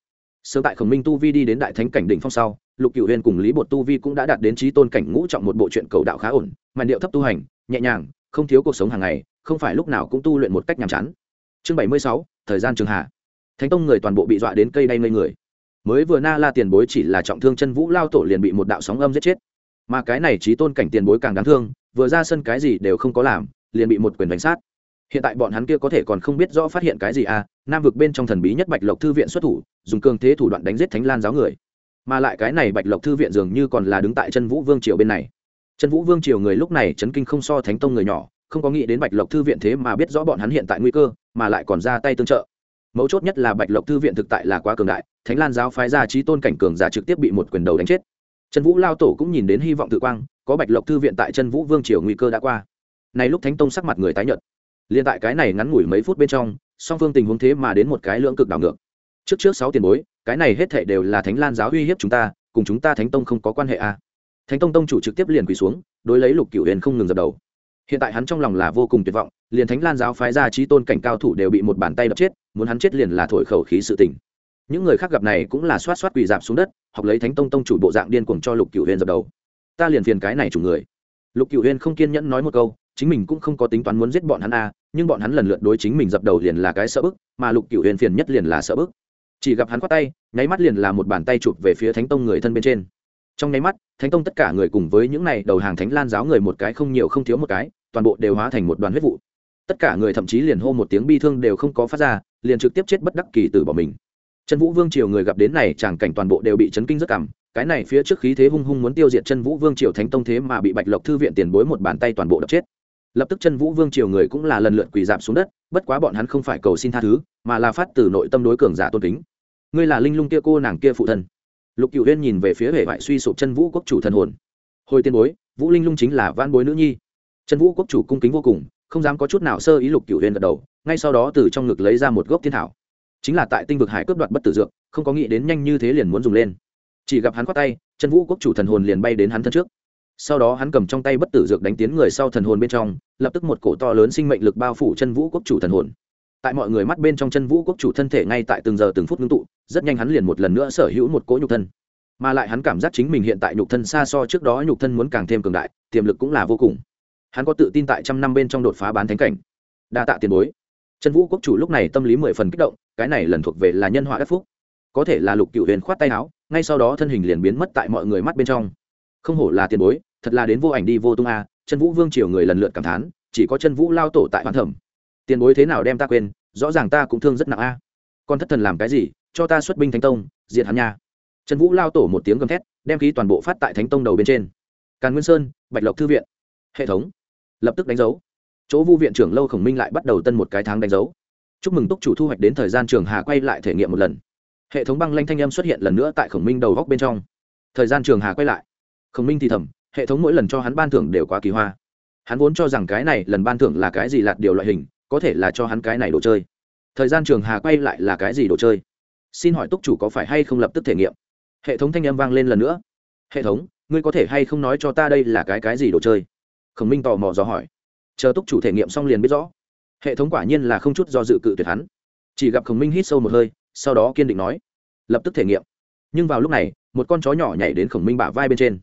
sớm tại khổng minh tu vi đi đến đại thánh cảnh đỉnh phong sau, lục cựu huyền cùng lý bột tu vi cũng đã đạt đến trí tôn cảnh ngũ trọng một bộ truyện cầu đạo khá ổn mà điệu thấp tu hành, nhẹ nhàng, không thiếu cuộc sống hàng ngày, không phải lúc nào cũng tu luyện một cách nhàm chán. Chương bảy mươi sáu, thời gian trường hạ. Thánh tông người toàn bộ bị dọa đến cây đay ngây người. Mới vừa na la tiền bối chỉ là trọng thương chân vũ lao tổ liền bị một đạo sóng âm giết chết. Mà cái này trí tôn cảnh tiền bối càng đáng thương, vừa ra sân cái gì đều không có làm, liền bị một quyền đánh sát hiện tại bọn hắn kia có thể còn không biết rõ phát hiện cái gì à nam vực bên trong thần bí nhất bạch lộc thư viện xuất thủ, dùng cường thế thủ đoạn đánh giết thánh lan giáo người. Mà lại cái này bạch lộc thư viện dường như còn là đứng tại chân vũ vương triều bên này. Chân vũ vương triều người lúc này chấn kinh không so thánh tông người nhỏ, không có nghĩ đến bạch lộc thư viện thế mà biết rõ bọn hắn hiện tại nguy cơ, mà lại còn ra tay tương trợ. Mấu chốt nhất là bạch lộc thư viện thực tại là quá cường đại, thánh lan giáo phái ra trí tôn cảnh cường giả trực tiếp bị một quyền đầu đánh chết. Trần vũ lao tổ cũng nhìn đến hy vọng tự quang, có bạch lộc thư viện tại chân vũ vương triều nguy cơ đã qua. Này lúc thánh tông sắc mặt người tái nhợt liên tại cái này ngắn ngủi mấy phút bên trong, song phương tình huống thế mà đến một cái lưỡng cực đảo ngược. Trước trước sáu tiền bối, cái này hết thảy đều là thánh lan giáo uy hiếp chúng ta, cùng chúng ta thánh tông không có quan hệ à. thánh tông tông chủ trực tiếp liền quỳ xuống, đối lấy lục cửu huyền không ngừng dập đầu. Hiện tại hắn trong lòng là vô cùng tuyệt vọng, liền thánh lan giáo phái ra trí tôn cảnh cao thủ đều bị một bàn tay đập chết, muốn hắn chết liền là thổi khẩu khí sự tình. Những người khác gặp này cũng là xoát xoát quỳ dạp xuống đất, học lấy thánh tông tông chủ bộ dạng điên cuồng cho lục cửu huyền dập đầu. Ta liền phiền cái này chủ người. Lục cửu huyền không kiên nhẫn nói một câu chính mình cũng không có tính toán muốn giết bọn hắn a, nhưng bọn hắn lần lượt đối chính mình dập đầu liền là cái sợ bức, mà lục cựu huyền phiền nhất liền là sợ bức. Chỉ gặp hắn khoát tay, nháy mắt liền là một bàn tay chụp về phía thánh tông người thân bên trên. Trong nháy mắt, thánh tông tất cả người cùng với những này đầu hàng thánh lan giáo người một cái không nhiều không thiếu một cái, toàn bộ đều hóa thành một đoàn huyết vụ. Tất cả người thậm chí liền hô một tiếng bi thương đều không có phát ra, liền trực tiếp chết bất đắc kỳ từ bỏ mình. Chân vũ vương triều người gặp đến này chẳng cảnh toàn bộ đều bị chấn kinh rất cảm, cái này phía trước khí thế hung hung muốn tiêu diệt chân vũ vương triều thánh tông thế mà bị bạch lộc thư viện tiền bối một bàn tay toàn bộ đập chết lập tức chân vũ vương triều người cũng là lần lượt quỳ giảm xuống đất, bất quá bọn hắn không phải cầu xin tha thứ, mà là phát từ nội tâm đối cường giả tôn kính. Ngươi là linh lung kia cô nàng kia phụ thân. Lục cựu huyên nhìn về phía hệ vải suy sụp chân vũ quốc chủ thần hồn. Hồi tiên bối, vũ linh lung chính là van bối nữ nhi. Chân vũ quốc chủ cung kính vô cùng, không dám có chút nào sơ ý lục cựu huyên gật đầu, ngay sau đó từ trong ngực lấy ra một gốc thiên thảo. Chính là tại tinh vực hải cướp đoạt bất tử dược, không có nghĩ đến nhanh như thế liền muốn dùng lên. Chỉ gặp hắn khoát tay, chân vũ quốc chủ thần hồn liền bay đến hắn thân trước sau đó hắn cầm trong tay bất tử dược đánh tiến người sau thần hồn bên trong, lập tức một cổ to lớn sinh mệnh lực bao phủ chân vũ quốc chủ thần hồn. Tại mọi người mắt bên trong chân vũ quốc chủ thân thể ngay tại từng giờ từng phút ngưng tụ, rất nhanh hắn liền một lần nữa sở hữu một cỗ nhục thân. Mà lại hắn cảm giác chính mình hiện tại nhục thân xa so trước đó nhục thân muốn càng thêm cường đại, tiềm lực cũng là vô cùng. Hắn có tự tin tại trăm năm bên trong đột phá bán thánh cảnh. Đa tạ tiền bối. Chân vũ quốc chủ lúc này tâm lý mười phần kích động, cái này lần thuộc về là nhân họa đắc phúc. Có thể là lục cựu huyền khoát tay áo, ngay sau đó thân hình liền biến mất tại mọi người mắt bên trong. Không hổ là tiền bối thật là đến vô ảnh đi vô tung a, chân vũ vương triều người lần lượt cảm thán, chỉ có chân vũ lao tổ tại hoàn thẩm. Tiền bối thế nào đem ta quên, rõ ràng ta cũng thương rất nặng a. Con thất thần làm cái gì, cho ta xuất binh thánh tông diện hắn nha. Trần vũ lao tổ một tiếng gầm thét, đem khí toàn bộ phát tại thánh tông đầu bên trên. Càn nguyên sơn, bạch lộc thư viện. Hệ thống. Lập tức đánh dấu. Chỗ vu viện trưởng lâu khổng minh lại bắt đầu tân một cái tháng đánh dấu. Chúc mừng túc chủ thu hoạch đến thời gian trường hà quay lại thể nghiệm một lần. Hệ thống băng lanh thanh âm xuất hiện lần nữa tại khổng minh đầu góc bên trong. Thời gian trường hà quay lại. Khổng minh thì thầm hệ thống mỗi lần cho hắn ban thưởng đều quá kỳ hoa. Hắn vốn cho rằng cái này lần ban thưởng là cái gì lạt điều loại hình, có thể là cho hắn cái này đồ chơi. Thời gian trường hà quay lại là cái gì đồ chơi? Xin hỏi túc chủ có phải hay không lập tức thể nghiệm? Hệ thống thanh âm vang lên lần nữa. Hệ thống, ngươi có thể hay không nói cho ta đây là cái cái gì đồ chơi? Khổng minh tò mò dò hỏi. Chờ túc chủ thể nghiệm xong liền biết rõ. Hệ thống quả nhiên là không chút do dự cự tuyệt hắn. Chỉ gặp khổng minh hít sâu một hơi, sau đó kiên định nói. Lập tức thể nghiệm. Nhưng vào lúc này, một con chó nhỏ nhảy đến khổng minh bả vai bên trên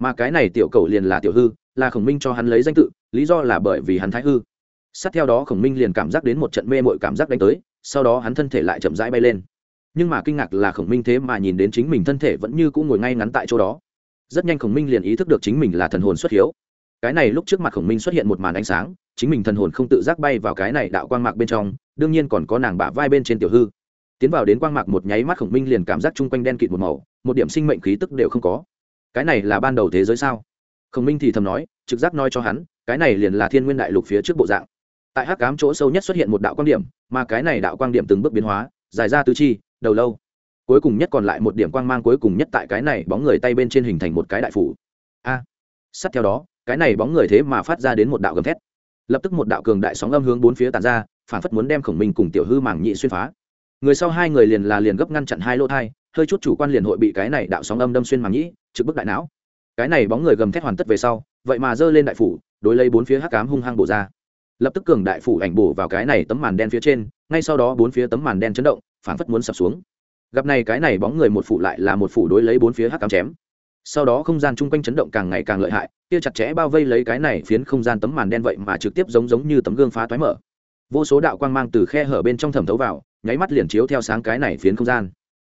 mà cái này tiểu cầu liền là tiểu hư, là khổng minh cho hắn lấy danh tự, lý do là bởi vì hắn thái hư. Sát theo đó khổng minh liền cảm giác đến một trận mê mội cảm giác đánh tới, sau đó hắn thân thể lại chậm rãi bay lên. Nhưng mà kinh ngạc là khổng minh thế mà nhìn đến chính mình thân thể vẫn như cũng ngồi ngay ngắn tại chỗ đó. Rất nhanh khổng minh liền ý thức được chính mình là thần hồn xuất hiếu. Cái này lúc trước mặt khổng minh xuất hiện một màn ánh sáng, chính mình thần hồn không tự giác bay vào cái này đạo quang mạc bên trong, đương nhiên còn có nàng bả vai bên trên tiểu hư. Tiến vào đến quang mạc một nháy mắt khổng minh liền cảm giác chung quanh đen kịt một màu, một điểm sinh mệnh khí tức đều không có cái này là ban đầu thế giới sao? Khổng minh thì thầm nói trực giác nói cho hắn cái này liền là thiên nguyên đại lục phía trước bộ dạng. Tại hắc cám chỗ sâu nhất xuất hiện một đạo quan điểm mà cái này đạo quan điểm từng bước biến hóa dài ra tứ chi đầu lâu. Cuối cùng nhất còn lại một điểm quang mang cuối cùng nhất tại cái này bóng người tay bên trên hình thành một cái đại phủ. A! À, sát theo đó cái này bóng người thế mà phát ra đến một đạo gầm thét. Lập tức một đạo cường đại sóng âm hướng bốn phía tàn ra phản phất muốn đem khổng minh cùng tiểu hư mảng nhị xuyên phá. Người sau hai người liền là liền gấp ngăn chặn hai lỗ thai hơi chút chủ quan liền hội bị cái này đạo sóng âm đâm xuyên mảng nhĩ trực bức đại não. Cái này bóng người gầm thét hoàn tất về sau, vậy mà giơ lên đại phủ, đối lấy bốn phía hắc cám hung hăng bổ ra. Lập tức cường đại phủ ảnh bổ vào cái này tấm màn đen phía trên, ngay sau đó bốn phía tấm màn đen chấn động phản phất muốn sập xuống. Gặp này cái này bóng người một phủ lại là một phủ đối lấy bốn phía hắc cám chém. Sau đó không gian chung quanh chấn động càng ngày càng lợi hại, kia chặt chẽ bao vây lấy cái này phiến không gian tấm màn đen vậy mà trực tiếp giống giống như tấm gương phá toái mở. Vô số đạo quang mang từ khe hở bên trong thẩm thấu vào, nháy mắt liền chiếu theo sáng cái này phiến không gian.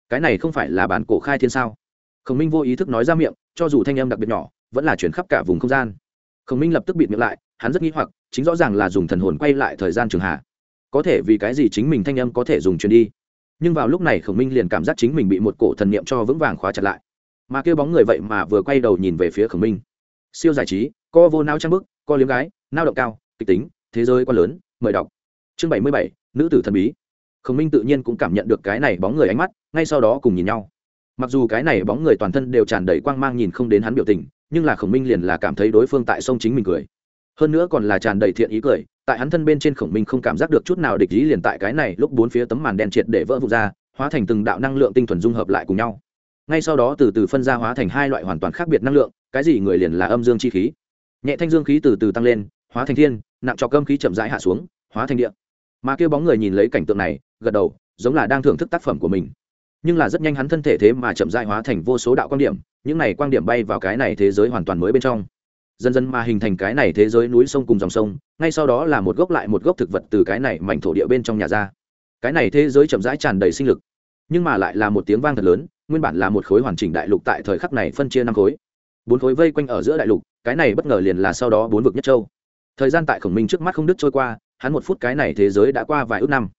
Cái này không phải là bản cổ khai thiên sao? Khổng minh vô ý thức nói ra miệng, cho dù thanh âm đặc biệt nhỏ, vẫn là chuyển khắp cả vùng không gian. Khổng minh lập tức bịt miệng lại, hắn rất nghĩ hoặc, chính rõ ràng là dùng thần hồn quay lại thời gian trường hạ. Có thể vì cái gì chính mình thanh âm có thể dùng truyền đi? Nhưng vào lúc này khổng minh liền cảm giác chính mình bị một cổ thần niệm cho vững vàng khóa chặt lại. Mà kêu bóng người vậy mà vừa quay đầu nhìn về phía khổng minh. Siêu giải trí, co vô nao trang bức, co liếm gái nao động cao, kịch tính, thế giới quá lớn, mời đọc. Chương bảy mươi bảy, nữ tử thần bí. Khổng minh tự nhiên cũng cảm nhận được cái này bóng người ánh mắt, ngay sau đó cùng nhìn nhau mặc dù cái này bóng người toàn thân đều tràn đầy quang mang nhìn không đến hắn biểu tình, nhưng là khổng minh liền là cảm thấy đối phương tại sông chính mình cười. Hơn nữa còn là tràn đầy thiện ý cười, tại hắn thân bên trên khổng minh không cảm giác được chút nào địch ý liền tại cái này lúc bốn phía tấm màn đen triệt để vỡ vụt ra, hóa thành từng đạo năng lượng tinh thuần dung hợp lại cùng nhau. Ngay sau đó từ từ phân ra hóa thành hai loại hoàn toàn khác biệt năng lượng, cái gì người liền là âm dương chi khí. Nhẹ thanh dương khí từ từ tăng lên, hóa thành thiên, nặng cho cơm khí chậm rãi hạ xuống, hóa thành địa. Mà kêu bóng người nhìn lấy cảnh tượng này, gật đầu, giống là đang thưởng thức tác phẩm của mình nhưng là rất nhanh hắn thân thể thế mà chậm rãi hóa thành vô số đạo quan điểm, những này quan điểm bay vào cái này thế giới hoàn toàn mới bên trong. Dần dần mà hình thành cái này thế giới núi sông cùng dòng sông, ngay sau đó là một gốc lại một gốc thực vật từ cái này mảnh thổ địa bên trong nhà ra. Cái này thế giới chậm rãi tràn đầy sinh lực, nhưng mà lại là một tiếng vang thật lớn, nguyên bản là một khối hoàn chỉnh đại lục tại thời khắc này phân chia năm khối. Bốn khối vây quanh ở giữa đại lục, cái này bất ngờ liền là sau đó bốn vực nhất châu. Thời gian tại khổng minh trước mắt không đứt trôi qua, hắn một phút cái này thế giới đã qua vài ước năm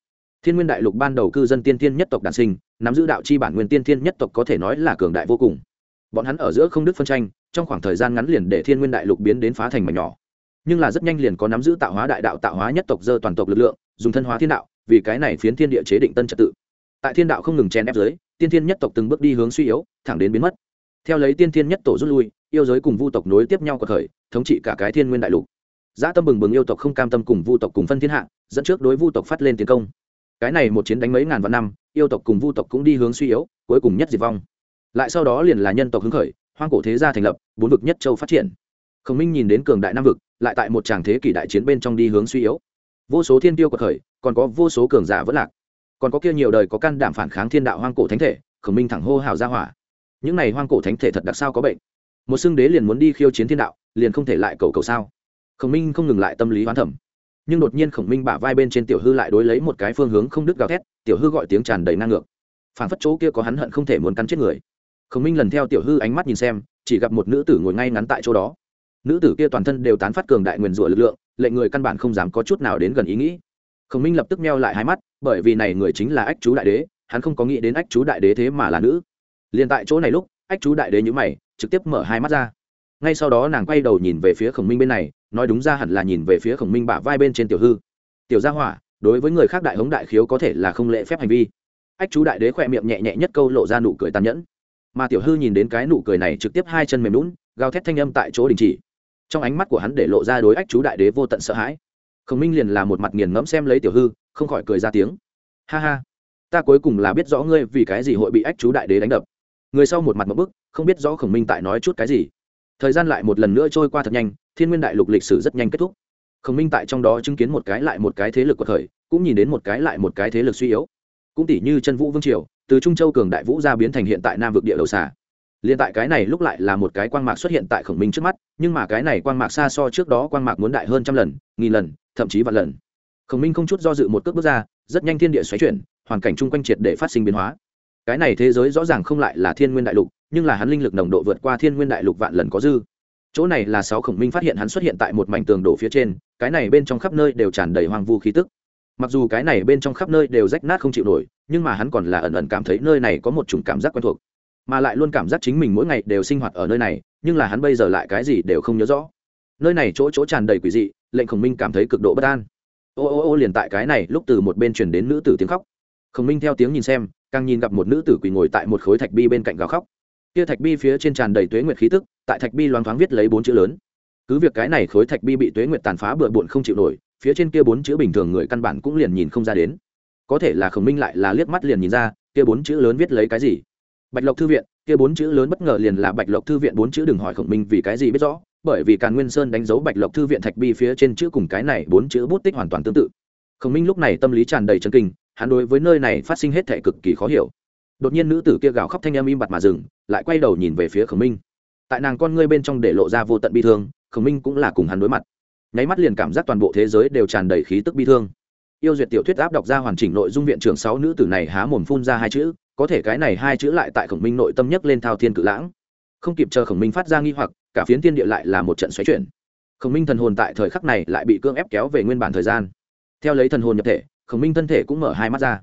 thiên nguyên đại lục ban đầu cư dân tiên thiên nhất tộc đàn sinh, nắm giữ đạo chi bản nguyên tiên thiên nhất tộc có thể nói là cường đại vô cùng. Bọn hắn ở giữa không đứt phân tranh, trong khoảng thời gian ngắn liền để thiên nguyên đại lục biến đến phá thành mảnh nhỏ. Nhưng là rất nhanh liền có nắm giữ tạo hóa đại đạo, tạo hóa nhất tộc dơ toàn tộc lực lượng, dùng thân hóa thiên đạo, vì cái này phiến thiên địa chế định tân trật tự. Tại thiên đạo không ngừng chèn ép giới tiên thiên nhất tộc từng bước đi hướng suy yếu, thẳng đến biến mất. Theo lấy tiên thiên nhất tổ rút lui, yêu giới cùng vu tộc nối tiếp nhau cuộc khởi, thống trị cả cái thiên nguyên đại lục. Dã tâm bừng bừng yêu tộc không cam tâm cùng vu tộc cùng phân thiên hạ, dẫn trước đối vu tộc phát lên tiến công cái này một chiến đánh mấy ngàn vạn năm, yêu tộc cùng vu tộc cũng đi hướng suy yếu, cuối cùng nhất diệt vong. Lại sau đó liền là nhân tộc hứng khởi, hoang cổ thế gia thành lập, bốn vực nhất châu phát triển. Khổng minh nhìn đến cường đại nam vực, lại tại một tràng thế kỷ đại chiến bên trong đi hướng suy yếu. Vô số thiên tiêu cuộc khởi, còn có vô số cường giả vẫn lạc. Còn có kia nhiều đời có can đảm phản kháng thiên đạo hoang cổ thánh thể, khổng minh thẳng hô hào ra hỏa. Những này hoang cổ thánh thể thật đặc sao có bệnh? Một xưng đế liền muốn đi khiêu chiến thiên đạo, liền không thể lại cầu cầu sao? Khổng minh không ngừng lại tâm lý hoán thẩm nhưng đột nhiên khổng minh bả vai bên trên tiểu hư lại đối lấy một cái phương hướng không đứt gào thét, tiểu hư gọi tiếng tràn đầy năng ngược. Phản phất chỗ kia có hắn hận không thể muốn cắn chết người. Khổng minh lần theo tiểu hư ánh mắt nhìn xem, chỉ gặp một nữ tử ngồi ngay ngắn tại chỗ đó. Nữ tử kia toàn thân đều tán phát cường đại nguyền rủa lực lượng, lệnh người căn bản không dám có chút nào đến gần ý nghĩ. Khổng minh lập tức meo lại hai mắt, bởi vì này người chính là ách chú đại đế, hắn không có nghĩ đến ách chú đại đế thế mà là nữ. Liền tại chỗ này lúc, ách chú đại đế nhữ mày, trực tiếp mở hai mắt ra ngay sau đó nàng quay đầu nhìn về phía khổng minh bên này, nói đúng ra hẳn là nhìn về phía khổng minh bả vai bên trên tiểu hư. Tiểu gia hỏa, đối với người khác đại hống đại khiếu có thể là không lễ phép hành vi. Ách chú đại đế khỏe miệng nhẹ nhẹ nhất câu lộ ra nụ cười tàn nhẫn. Mà tiểu hư nhìn đến cái nụ cười này trực tiếp hai chân mềm lún gào thét thanh âm tại chỗ đình chỉ. Trong ánh mắt của hắn để lộ ra đối ách chú đại đế vô tận sợ hãi. Khổng minh liền là một mặt nghiền ngẫm xem lấy tiểu hư, không khỏi cười ra tiếng. Ha ha, ta cuối cùng là biết rõ ngươi vì cái gì hội bị ách chú đại đế đánh đập. Người sau một mặt một bức, không biết rõ khổng minh tại nói chút cái gì thời gian lại một lần nữa trôi qua thật nhanh, thiên nguyên đại lục lịch sử rất nhanh kết thúc. Khổng minh tại trong đó chứng kiến một cái lại một cái thế lực của thời, cũng nhìn đến một cái lại một cái thế lực suy yếu. Cũng tỷ như chân vũ vương triều, từ trung châu cường đại vũ ra biến thành hiện tại nam vực địa đầu xà. Liền tại cái này lúc lại là một cái quang mạc xuất hiện tại khổng minh trước mắt, nhưng mà cái này quang mạc xa so trước đó quang mạc muốn đại hơn trăm lần, nghìn lần, thậm chí vạn lần. Khổng minh không chút do dự một cước bước ra, rất nhanh thiên địa xoáy chuyển, hoàn cảnh chung quanh triệt để phát sinh biến hóa. Cái này thế giới rõ ràng không lại là thiên nguyên đại lục nhưng là hắn linh lực nồng độ vượt qua thiên nguyên đại lục vạn lần có dư. Chỗ này là sáu khổng minh phát hiện hắn xuất hiện tại một mảnh tường đổ phía trên, cái này bên trong khắp nơi đều tràn đầy hoang vu khí tức. Mặc dù cái này bên trong khắp nơi đều rách nát không chịu nổi, nhưng mà hắn còn là ẩn ẩn cảm thấy nơi này có một chủng cảm giác quen thuộc. Mà lại luôn cảm giác chính mình mỗi ngày đều sinh hoạt ở nơi này, nhưng là hắn bây giờ lại cái gì đều không nhớ rõ. Nơi này chỗ chỗ tràn đầy quỷ dị, lệnh khổng minh cảm thấy cực độ bất an. Ô ô ô liền tại cái này lúc từ một bên truyền đến nữ tử tiếng khóc. Khổng minh theo tiếng nhìn xem, càng nhìn gặp một nữ tử quỳ ngồi tại một khối thạch bi bên cạnh gào khóc kia thạch bi phía trên tràn đầy tuế nguyệt khí tức, tại thạch bi loáng thoáng viết lấy bốn chữ lớn. Cứ việc cái này khối thạch bi bị tuế nguyệt tàn phá bừa bộn không chịu nổi, phía trên kia bốn chữ bình thường người căn bản cũng liền nhìn không ra đến. Có thể là khổng minh lại là liếc mắt liền nhìn ra, kia bốn chữ lớn viết lấy cái gì? Bạch lộc thư viện, kia bốn chữ lớn bất ngờ liền là bạch lộc thư viện bốn chữ đừng hỏi khổng minh vì cái gì biết rõ, bởi vì càn nguyên sơn đánh dấu bạch lộc thư viện thạch bi phía trên chữ cùng cái này bốn chữ bút tích hoàn toàn tương tự. Khổng minh lúc này tâm lý tràn đầy chân kinh, hắn đối với nơi này phát sinh hết thể cực kỳ khó hiểu đột nhiên nữ tử kia gào khóc thanh em im bặt mà dừng, lại quay đầu nhìn về phía khổng minh. Tại nàng con ngươi bên trong để lộ ra vô tận bi thương, khổng minh cũng là cùng hắn đối mặt. Nháy mắt liền cảm giác toàn bộ thế giới đều tràn đầy khí tức bi thương. Yêu duyệt tiểu thuyết áp đọc ra hoàn chỉnh nội dung viện trưởng sáu nữ tử này há mồm phun ra hai chữ, có thể cái này hai chữ lại tại khổng minh nội tâm nhất lên thao thiên cự lãng. Không kịp chờ khổng minh phát ra nghi hoặc, cả phiến tiên địa lại là một trận xoáy chuyển. Khổng minh thần hồn tại thời khắc này lại bị cưỡng ép kéo về nguyên bản thời gian. Theo lấy thần hồn nhập thể, khổng minh thân thể cũng mở hai mắt ra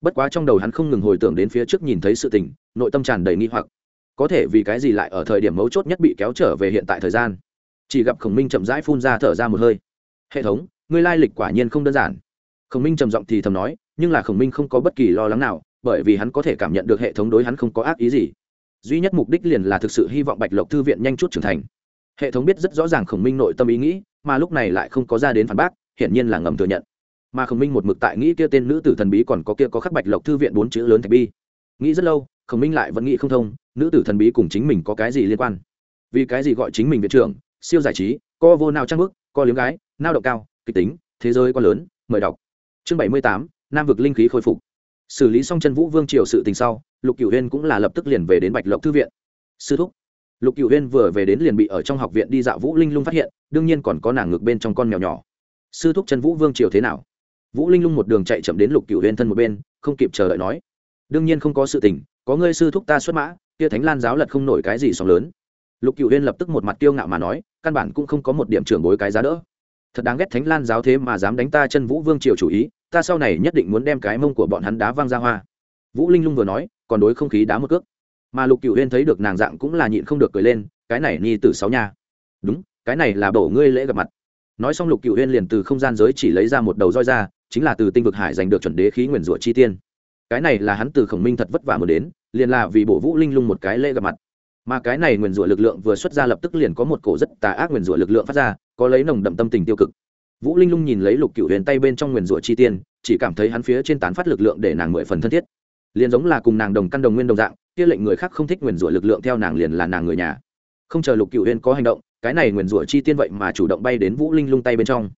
bất quá trong đầu hắn không ngừng hồi tưởng đến phía trước nhìn thấy sự tình, nội tâm tràn đầy nghi hoặc. Có thể vì cái gì lại ở thời điểm mấu chốt nhất bị kéo trở về hiện tại thời gian? Chỉ gặp khổng minh chậm rãi phun ra thở ra một hơi. Hệ thống, ngươi lai lịch quả nhiên không đơn giản. Khổng minh trầm giọng thì thầm nói, nhưng là khổng minh không có bất kỳ lo lắng nào, bởi vì hắn có thể cảm nhận được hệ thống đối hắn không có ác ý gì. Duy nhất mục đích liền là thực sự hy vọng bạch lộc thư viện nhanh chút trưởng thành. Hệ thống biết rất rõ ràng khổng minh nội tâm ý nghĩ, mà lúc này lại không có ra đến phản bác, hiển nhiên là ngầm thừa nhận mà khổng minh một mực tại nghĩ kia tên nữ tử thần bí còn có kia có khắc bạch lộc thư viện bốn chữ lớn thạch bi. Nghĩ rất lâu, khổng minh lại vẫn nghĩ không thông, nữ tử thần bí cùng chính mình có cái gì liên quan? Vì cái gì gọi chính mình viện trưởng, siêu giải trí, co vô nào trang bức, co liếm gái, nao động cao, kịch tính, thế giới quá lớn, mời đọc. Chương bảy mươi tám, nam vực linh khí khôi phục. Xử lý xong chân vũ vương triều sự tình sau, lục cửu huyên cũng là lập tức liền về đến bạch lộc thư viện. Sư thúc, lục cựu huyên vừa về đến liền bị ở trong học viện đi dạo vũ linh lung phát hiện, đương nhiên còn có nàng ngược bên trong con mèo nhỏ. Sư thúc chân vũ vương triều thế nào? Vũ linh lung một đường chạy chậm đến lục cựu huyên thân một bên, không kịp chờ đợi nói, đương nhiên không có sự tình, có ngươi sư thúc ta xuất mã, kia thánh lan giáo lật không nổi cái gì sóng lớn. Lục cựu huyên lập tức một mặt tiêu ngạo mà nói, căn bản cũng không có một điểm trưởng bối cái giá đỡ. Thật đáng ghét thánh lan giáo thế mà dám đánh ta chân vũ vương triều chủ ý, ta sau này nhất định muốn đem cái mông của bọn hắn đá văng ra hoa. Vũ linh lung vừa nói, còn đối không khí đá một cước. Mà lục cựu huyên thấy được nàng dạng cũng là nhịn không được cười lên, cái này nhi từ sáu nha. Đúng, cái này là bổ ngươi lễ gặp mặt. Nói xong lục cựu huyên liền từ không gian giới chỉ lấy ra một đầu roi ra chính là từ tinh vực hải giành được chuẩn đế khí nguyền rủa chi tiên. Cái này là hắn từ khổng minh thật vất vả mới đến, liền là vì bổ vũ linh lung một cái lễ gặp mặt. Mà cái này nguyền rủa lực lượng vừa xuất ra lập tức liền có một cổ rất tà ác nguyền rủa lực lượng phát ra, có lấy nồng đậm tâm tình tiêu cực. Vũ linh lung nhìn lấy lục cựu huyền tay bên trong nguyền rủa chi tiên, chỉ cảm thấy hắn phía trên tán phát lực lượng để nàng mười phần thân thiết. Liền giống là cùng nàng đồng căn đồng nguyên đồng dạng, kia lệnh người khác không thích nguyền rủa lực lượng theo nàng liền là nàng người nhà. Không chờ lục cựu huyền có hành động, cái này nguyền rủa chi tiên vậy mà chủ động bay đến vũ linh lung tay bên trong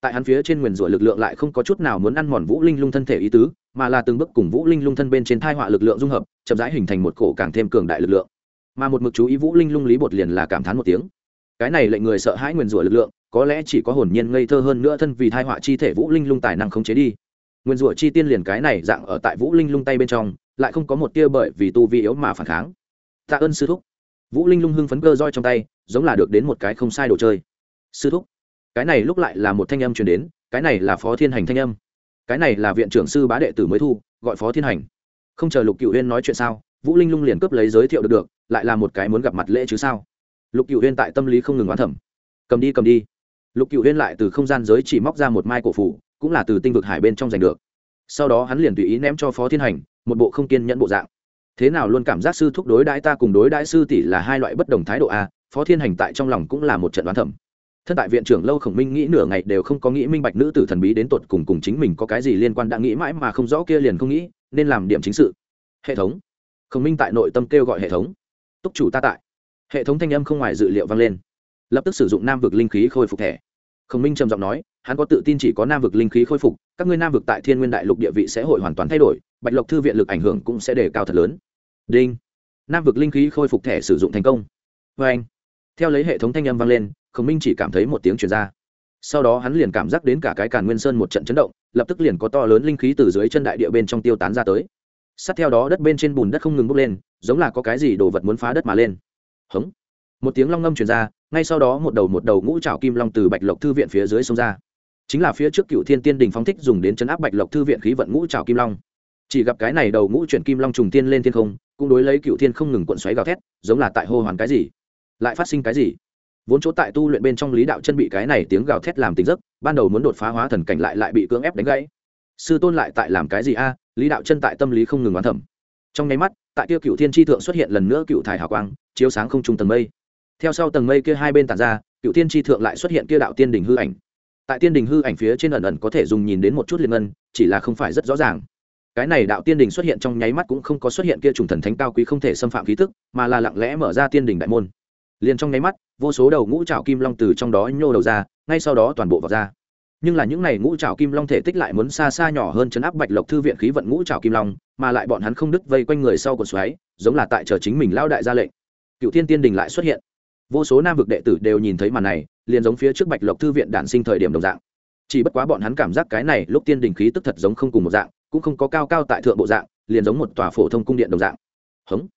tại hắn phía trên nguyền rủa lực lượng lại không có chút nào muốn ăn mòn vũ linh lung thân thể ý tứ, mà là từng bước cùng vũ linh lung thân bên trên thai họa lực lượng dung hợp, chậm rãi hình thành một cổ càng thêm cường đại lực lượng. Mà một mực chú ý vũ linh lung lý bột liền là cảm thán một tiếng. Cái này lệnh người sợ hãi nguyền rủa lực lượng, có lẽ chỉ có hồn nhiên ngây thơ hơn nữa thân vì thai họa chi thể vũ linh lung tài năng khống chế đi. Nguyên rủa chi tiên liền cái này dạng ở tại vũ linh lung tay bên trong, lại không có một tia bởi vì tu vi yếu mà phản kháng. Tạ ơn sư thúc. Vũ linh lung hưng phấn cơ roi trong tay, giống là được đến một cái không sai đồ chơi. Sư thúc cái này lúc lại là một thanh âm truyền đến, cái này là phó thiên hành thanh âm. Cái này là viện trưởng sư bá đệ tử mới thu, gọi phó thiên hành. Không chờ lục cựu huyên nói chuyện sao, vũ linh lung liền cướp lấy giới thiệu được được, lại là một cái muốn gặp mặt lễ chứ sao. Lục cựu huyên tại tâm lý không ngừng oán thẩm cầm đi cầm đi. Lục cựu huyên lại từ không gian giới chỉ móc ra một mai cổ phủ, cũng là từ tinh vực hải bên trong giành được. Sau đó hắn liền tùy ý ném cho phó thiên hành, một bộ không kiên nhẫn bộ dạng. Thế nào luôn cảm giác sư thúc đối đãi ta cùng đối đãi sư tỷ là hai loại bất đồng thái độ a phó thiên hành tại trong lòng cũng là một trận đoán thẩm thân tại viện trưởng lâu khổng minh nghĩ nửa ngày đều không có nghĩ minh bạch nữ tử thần bí đến tột cùng cùng chính mình có cái gì liên quan đã nghĩ mãi mà không rõ kia liền không nghĩ, nên làm điểm chính sự. Hệ thống. Khổng minh tại nội tâm kêu gọi hệ thống. Túc chủ ta tại. Hệ thống thanh âm không ngoài dự liệu vang lên. Lập tức sử dụng nam vực linh khí khôi phục thẻ. Khổng minh trầm giọng nói, hắn có tự tin chỉ có nam vực linh khí khôi phục, các ngươi nam vực tại thiên nguyên đại lục địa vị sẽ hội hoàn toàn thay đổi, bạch lộc thư viện lực ảnh hưởng cũng sẽ đề cao thật lớn. Đinh. Nam vực linh khí khôi phục thẻ sử dụng thành công. Vê anh theo lấy hệ thống thanh âm vang lên khổng minh chỉ cảm thấy một tiếng chuyển ra. Sau đó hắn liền cảm giác đến cả cái càn nguyên sơn một trận chấn động, lập tức liền có to lớn linh khí từ dưới chân đại địa bên trong tiêu tán ra tới. Sát theo đó đất bên trên bùn đất không ngừng bốc lên, giống là có cái gì đồ vật muốn phá đất mà lên. Hống! Một tiếng long ngâm truyền ra, ngay sau đó một đầu một đầu ngũ trào kim long từ bạch lộc thư viện phía dưới sông ra. Chính là phía trước cựu thiên tiên đình phóng thích dùng đến chấn áp bạch lộc thư viện khí vận ngũ trào kim long. Chỉ gặp cái này đầu ngũ chuyển kim long trùng tiên lên thiên không, cũng đối lấy cựu thiên không ngừng cuộn xoáy gào thét, giống là tại hô hoàn cái gì, lại phát sinh cái gì vốn chỗ tại tu luyện bên trong lý đạo chân bị cái này tiếng gào thét làm tính giấc, ban đầu muốn đột phá hóa thần cảnh lại lại bị cưỡng ép đánh gãy. Sư tôn lại tại làm cái gì a? Lý đạo chân tại tâm lý không ngừng oán thẩm trong nháy mắt, tại kia cựu thiên tri thượng xuất hiện lần nữa cựu thải hào quang, chiếu sáng không trung tầng mây. Theo sau tầng mây kia hai bên tàn ra, cựu thiên tri thượng lại xuất hiện kia đạo tiên đình hư ảnh. Tại tiên đình hư ảnh phía trên ẩn ẩn có thể dùng nhìn đến một chút liên ngân, chỉ là không phải rất rõ ràng. Cái này đạo tiên đình xuất hiện trong nháy mắt cũng không có xuất hiện kia trùng thần thánh cao quý không thể xâm phạm khí thức mà là lặng lẽ mở ra tiên đình đại môn liền trong nháy mắt, vô số đầu ngũ trào kim long từ trong đó nhô đầu ra, ngay sau đó toàn bộ vào ra. Nhưng là những này ngũ trào kim long thể tích lại muốn xa xa nhỏ hơn chấn áp bạch lộc thư viện khí vận ngũ trào kim long, mà lại bọn hắn không đứt vây quanh người sau cột xoáy, giống là tại chờ chính mình lao đại ra lệnh. Cựu thiên tiên đình lại xuất hiện. Vô số nam vực đệ tử đều nhìn thấy màn này, liền giống phía trước bạch lộc thư viện đản sinh thời điểm đồng dạng. Chỉ bất quá bọn hắn cảm giác cái này lúc tiên đình khí tức thật giống không cùng một dạng, cũng không có cao cao tại thượng bộ dạng, liền giống một tòa phổ thông cung điện đồng dạng. Hống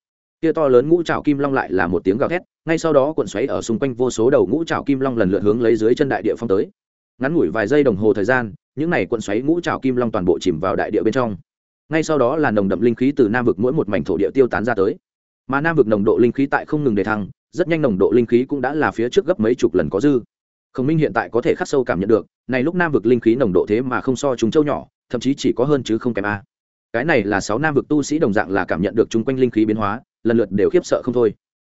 kia to lớn ngũ trào kim long lại là một tiếng gào thét, ngay sau đó cuộn xoáy ở xung quanh vô số đầu ngũ trào kim long lần lượt hướng lấy dưới chân đại địa phong tới. Ngắn ngủi vài giây đồng hồ thời gian, những này cuộn xoáy ngũ trào kim long toàn bộ chìm vào đại địa bên trong. Ngay sau đó là nồng đậm linh khí từ nam vực mỗi một mảnh thổ địa tiêu tán ra tới. Mà nam vực nồng độ linh khí tại không ngừng đề thăng, rất nhanh nồng độ linh khí cũng đã là phía trước gấp mấy chục lần có dư. Khổng minh hiện tại có thể khắc sâu cảm nhận được, này lúc nam vực linh khí nồng độ thế mà không so chúng châu nhỏ, thậm chí chỉ có hơn chứ không kém a. Cái này là sáu nam vực tu sĩ đồng dạng là cảm nhận được chung quanh linh khí biến hóa lần lượt đều khiếp sợ không thôi.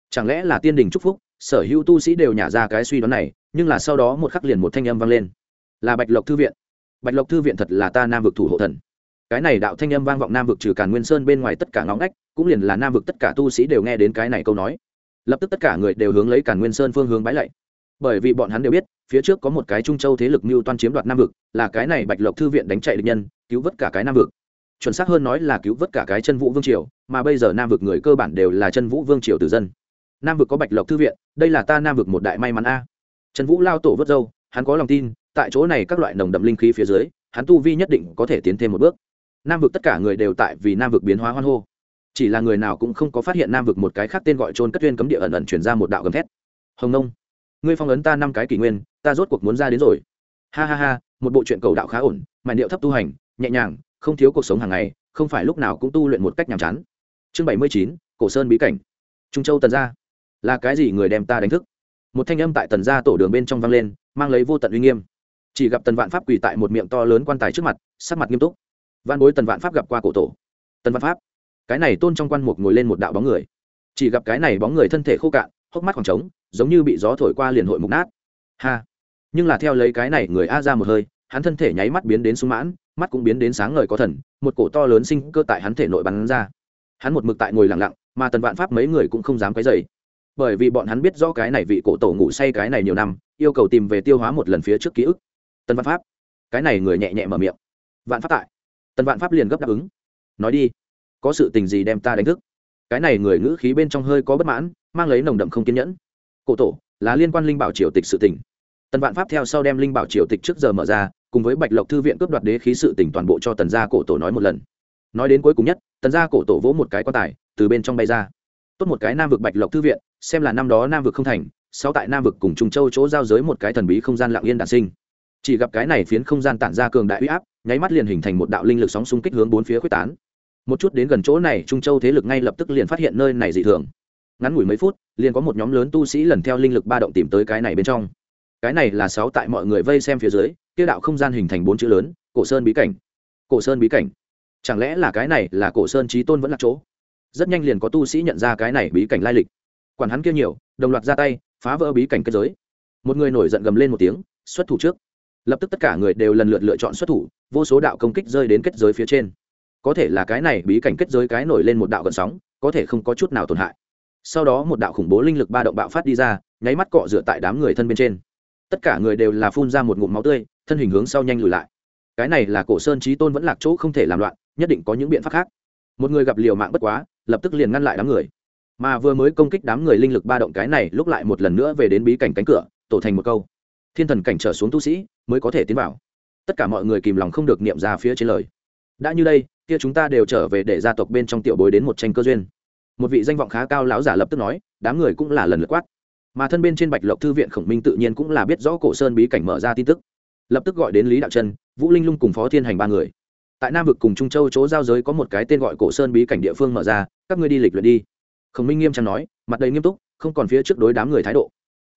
Chẳng lẽ là tiên đình chúc phúc, sở hữu tu sĩ đều nhả ra cái suy đoán này, nhưng là sau đó một khắc liền một thanh âm vang lên. Là bạch lộc thư viện. Bạch lộc thư viện thật là ta nam vực thủ hộ thần. Cái này đạo thanh âm vang vọng nam vực trừ càn nguyên sơn bên ngoài tất cả ngóng ngách, cũng liền là nam vực tất cả tu sĩ đều nghe đến cái này câu nói. Lập tức tất cả người đều hướng lấy càn nguyên sơn phương hướng bái lạy. Bởi vì bọn hắn đều biết, phía trước có một cái trung châu thế lực mưu toan chiếm đoạt nam vực, là cái này bạch lộc thư viện đánh chạy địch nhân, cứu vớt cả cái nam vực. Chuẩn xác hơn nói là cứu vớt cả cái chân vũ vương triều mà bây giờ nam vực người cơ bản đều là chân vũ vương triều tử dân. Nam vực có bạch lộc thư viện, đây là ta nam vực một đại may mắn a. Trần vũ lao tổ vớt dâu hắn có lòng tin, tại chỗ này các loại nồng đậm linh khí phía dưới, hắn tu vi nhất định có thể tiến thêm một bước. Nam vực tất cả người đều tại vì nam vực biến hóa hoan hô. Chỉ là người nào cũng không có phát hiện nam vực một cái khác tên gọi trôn cất tuyên cấm địa ẩn ẩn chuyển ra một đạo gầm thét. Hồng nông, ngươi phong ấn ta năm cái kỷ nguyên, ta rốt cuộc muốn ra đến rồi. Ha ha ha, một bộ truyện cầu đạo khá ổn mà điệu thấp tu hành, nhẹ nhàng, không thiếu cuộc sống hàng ngày, không phải lúc nào cũng tu luyện một cách nhàm chán chương bảy mươi chín, cổ sơn bí cảnh. Trung châu tần gia. Là cái gì người đem ta đánh thức? Một thanh âm tại tần gia tổ đường bên trong vang lên, mang lấy vô tận uy nghiêm. Chỉ gặp tần vạn pháp quỳ tại một miệng to lớn quan tài trước mặt, sắc mặt nghiêm túc. Văn bối tần vạn pháp gặp qua cổ tổ. Tần vạn pháp. Cái này tôn trong quan mục ngồi lên một đạo bóng người. Chỉ gặp cái này bóng người thân thể khô cạn, hốc mắt khoảng trống, giống như bị gió thổi qua liền hội mục nát. Ha! Nhưng là theo lấy cái này người a ra một hơi, hắn thân thể nháy mắt biến đến sung mãn, mắt cũng biến đến sáng ngời có thần, một cổ to lớn sinh cơ tại hắn thể nội bắn ra hắn một mực tại ngồi lặng lặng, mà tần vạn pháp mấy người cũng không dám cái dày bởi vì bọn hắn biết rõ cái này vị cổ tổ ngủ say cái này nhiều năm, yêu cầu tìm về tiêu hóa một lần phía trước ký ức. Tần vạn pháp. Cái này người nhẹ nhẹ mở miệng. Vạn pháp tại. Tần vạn pháp liền gấp đáp ứng. Nói đi. Có sự tình gì đem ta đánh thức? Cái này người ngữ khí bên trong hơi có bất mãn, mang lấy nồng đậm không kiên nhẫn. Cổ tổ, là liên quan linh bảo triều tịch sự tình. Tần vạn pháp theo sau đem linh bảo triều tịch trước giờ mở ra, cùng với bạch lộc thư viện cướp đoạt đế khí sự tỉnh toàn bộ cho tần gia cổ tổ nói một lần. Nói đến cuối cùng nhất tần gia cổ tổ vỗ một cái quan tài, từ bên trong bay ra. Tốt một cái nam vực bạch lộc thư viện, xem là năm đó nam vực không thành, sau tại nam vực cùng trung châu chỗ giao giới một cái thần bí không gian lạng yên đản sinh. Chỉ gặp cái này phiến không gian tản ra cường đại uy áp, nháy mắt liền hình thành một đạo linh lực sóng xung kích hướng bốn phía quyết tán. Một chút đến gần chỗ này, trung châu thế lực ngay lập tức liền phát hiện nơi này dị thường. Ngắn ngủi mấy phút, liền có một nhóm lớn tu sĩ lần theo linh lực ba động tìm tới cái này bên trong. Cái này là sáu tại mọi người vây xem phía dưới, kia đạo không gian hình thành bốn chữ lớn, cổ sơn bí cảnh. Cổ sơn bí cảnh chẳng lẽ là cái này là cổ sơn trí tôn vẫn là chỗ? Rất nhanh liền có tu sĩ nhận ra cái này bí cảnh lai lịch. Quản hắn kia nhiều, đồng loạt ra tay, phá vỡ bí cảnh kết giới. Một người nổi giận gầm lên một tiếng, xuất thủ trước. Lập tức tất cả người đều lần lượt lựa chọn xuất thủ, vô số đạo công kích rơi đến kết giới phía trên. Có thể là cái này bí cảnh kết giới cái nổi lên một đạo gợn sóng, có thể không có chút nào tổn hại. Sau đó một đạo khủng bố linh lực ba động bạo phát đi ra, nháy mắt cọ dựa tại đám người thân bên trên. Tất cả người đều là phun ra một ngụm máu tươi, thân hình hướng sau nhanh lùi lại. Cái này là cổ sơn trí tôn vẫn lạc chỗ không thể làm loạn nhất định có những biện pháp khác. Một người gặp liều mạng bất quá, lập tức liền ngăn lại đám người. Mà vừa mới công kích đám người linh lực ba động cái này, lúc lại một lần nữa về đến bí cảnh cánh cửa, tổ thành một câu. Thiên thần cảnh trở xuống tu sĩ mới có thể tiến vào. Tất cả mọi người kìm lòng không được niệm ra phía trên lời. Đã như đây, kia chúng ta đều trở về để gia tộc bên trong tiểu bối đến một tranh cơ duyên. Một vị danh vọng khá cao lão giả lập tức nói, đám người cũng là lần lượt quát. Mà thân bên trên bạch lộc thư viện khổng minh tự nhiên cũng là biết rõ cổ sơn bí cảnh mở ra tin tức. Lập tức gọi đến lý đạo trân vũ linh lung cùng phó thiên hành ba người tại nam vực cùng trung châu chỗ giao giới có một cái tên gọi cổ sơn bí cảnh địa phương mở ra, các ngươi đi lịch luyện đi. Khổng minh nghiêm trang nói, mặt đầy nghiêm túc, không còn phía trước đối đám người thái độ.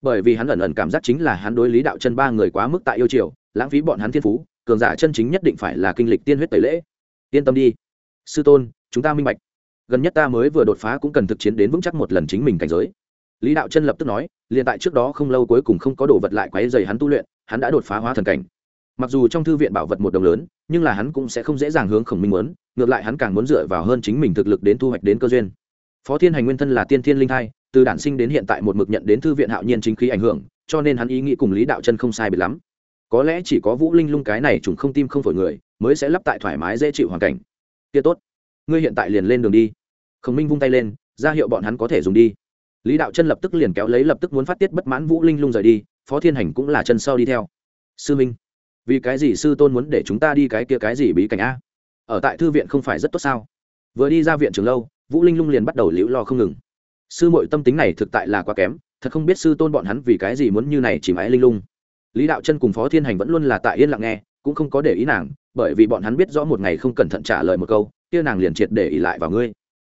Bởi vì hắn ẩn ẩn cảm giác chính là hắn đối lý đạo chân ba người quá mức tại yêu triều lãng phí bọn hắn thiên phú, cường giả chân chính nhất định phải là kinh lịch tiên huyết tẩy lễ. Yên tâm đi, sư tôn, chúng ta minh bạch. Gần nhất ta mới vừa đột phá cũng cần thực chiến đến vững chắc một lần chính mình cảnh giới. Lý đạo chân lập tức nói, liền tại trước đó không lâu cuối cùng không có đồ vật lại quáy dày hắn tu luyện, hắn đã đột phá hóa thần cảnh mặc dù trong thư viện bảo vật một đồng lớn, nhưng là hắn cũng sẽ không dễ dàng hướng khổng minh muốn, ngược lại hắn càng muốn dựa vào hơn chính mình thực lực đến thu hoạch đến cơ duyên. Phó thiên hành nguyên thân là tiên thiên linh thai, từ đản sinh đến hiện tại một mực nhận đến thư viện hạo nhiên chính khí ảnh hưởng, cho nên hắn ý nghĩ cùng lý đạo chân không sai biệt lắm. Có lẽ chỉ có vũ linh lung cái này chúng không tim không phổi người, mới sẽ lắp tại thoải mái dễ chịu hoàn cảnh. Kia tốt, ngươi hiện tại liền lên đường đi. Khổng minh vung tay lên, ra hiệu bọn hắn có thể dùng đi. Lý đạo chân lập tức liền kéo lấy lập tức muốn phát tiết bất mãn vũ linh lung rời đi, phó thiên hành cũng là chân sau đi theo. Sư minh vì cái gì sư tôn muốn để chúng ta đi cái kia cái gì bí cảnh a? Ở tại thư viện không phải rất tốt sao? Vừa đi ra viện trường lâu, vũ linh lung liền bắt đầu liễu lo không ngừng. Sư mội tâm tính này thực tại là quá kém, thật không biết sư tôn bọn hắn vì cái gì muốn như này chỉ mãi linh lung. Lý đạo chân cùng phó thiên hành vẫn luôn là tại yên lặng nghe, cũng không có để ý nàng, bởi vì bọn hắn biết rõ một ngày không cẩn thận trả lời một câu, kia nàng liền triệt để ỉ lại vào ngươi.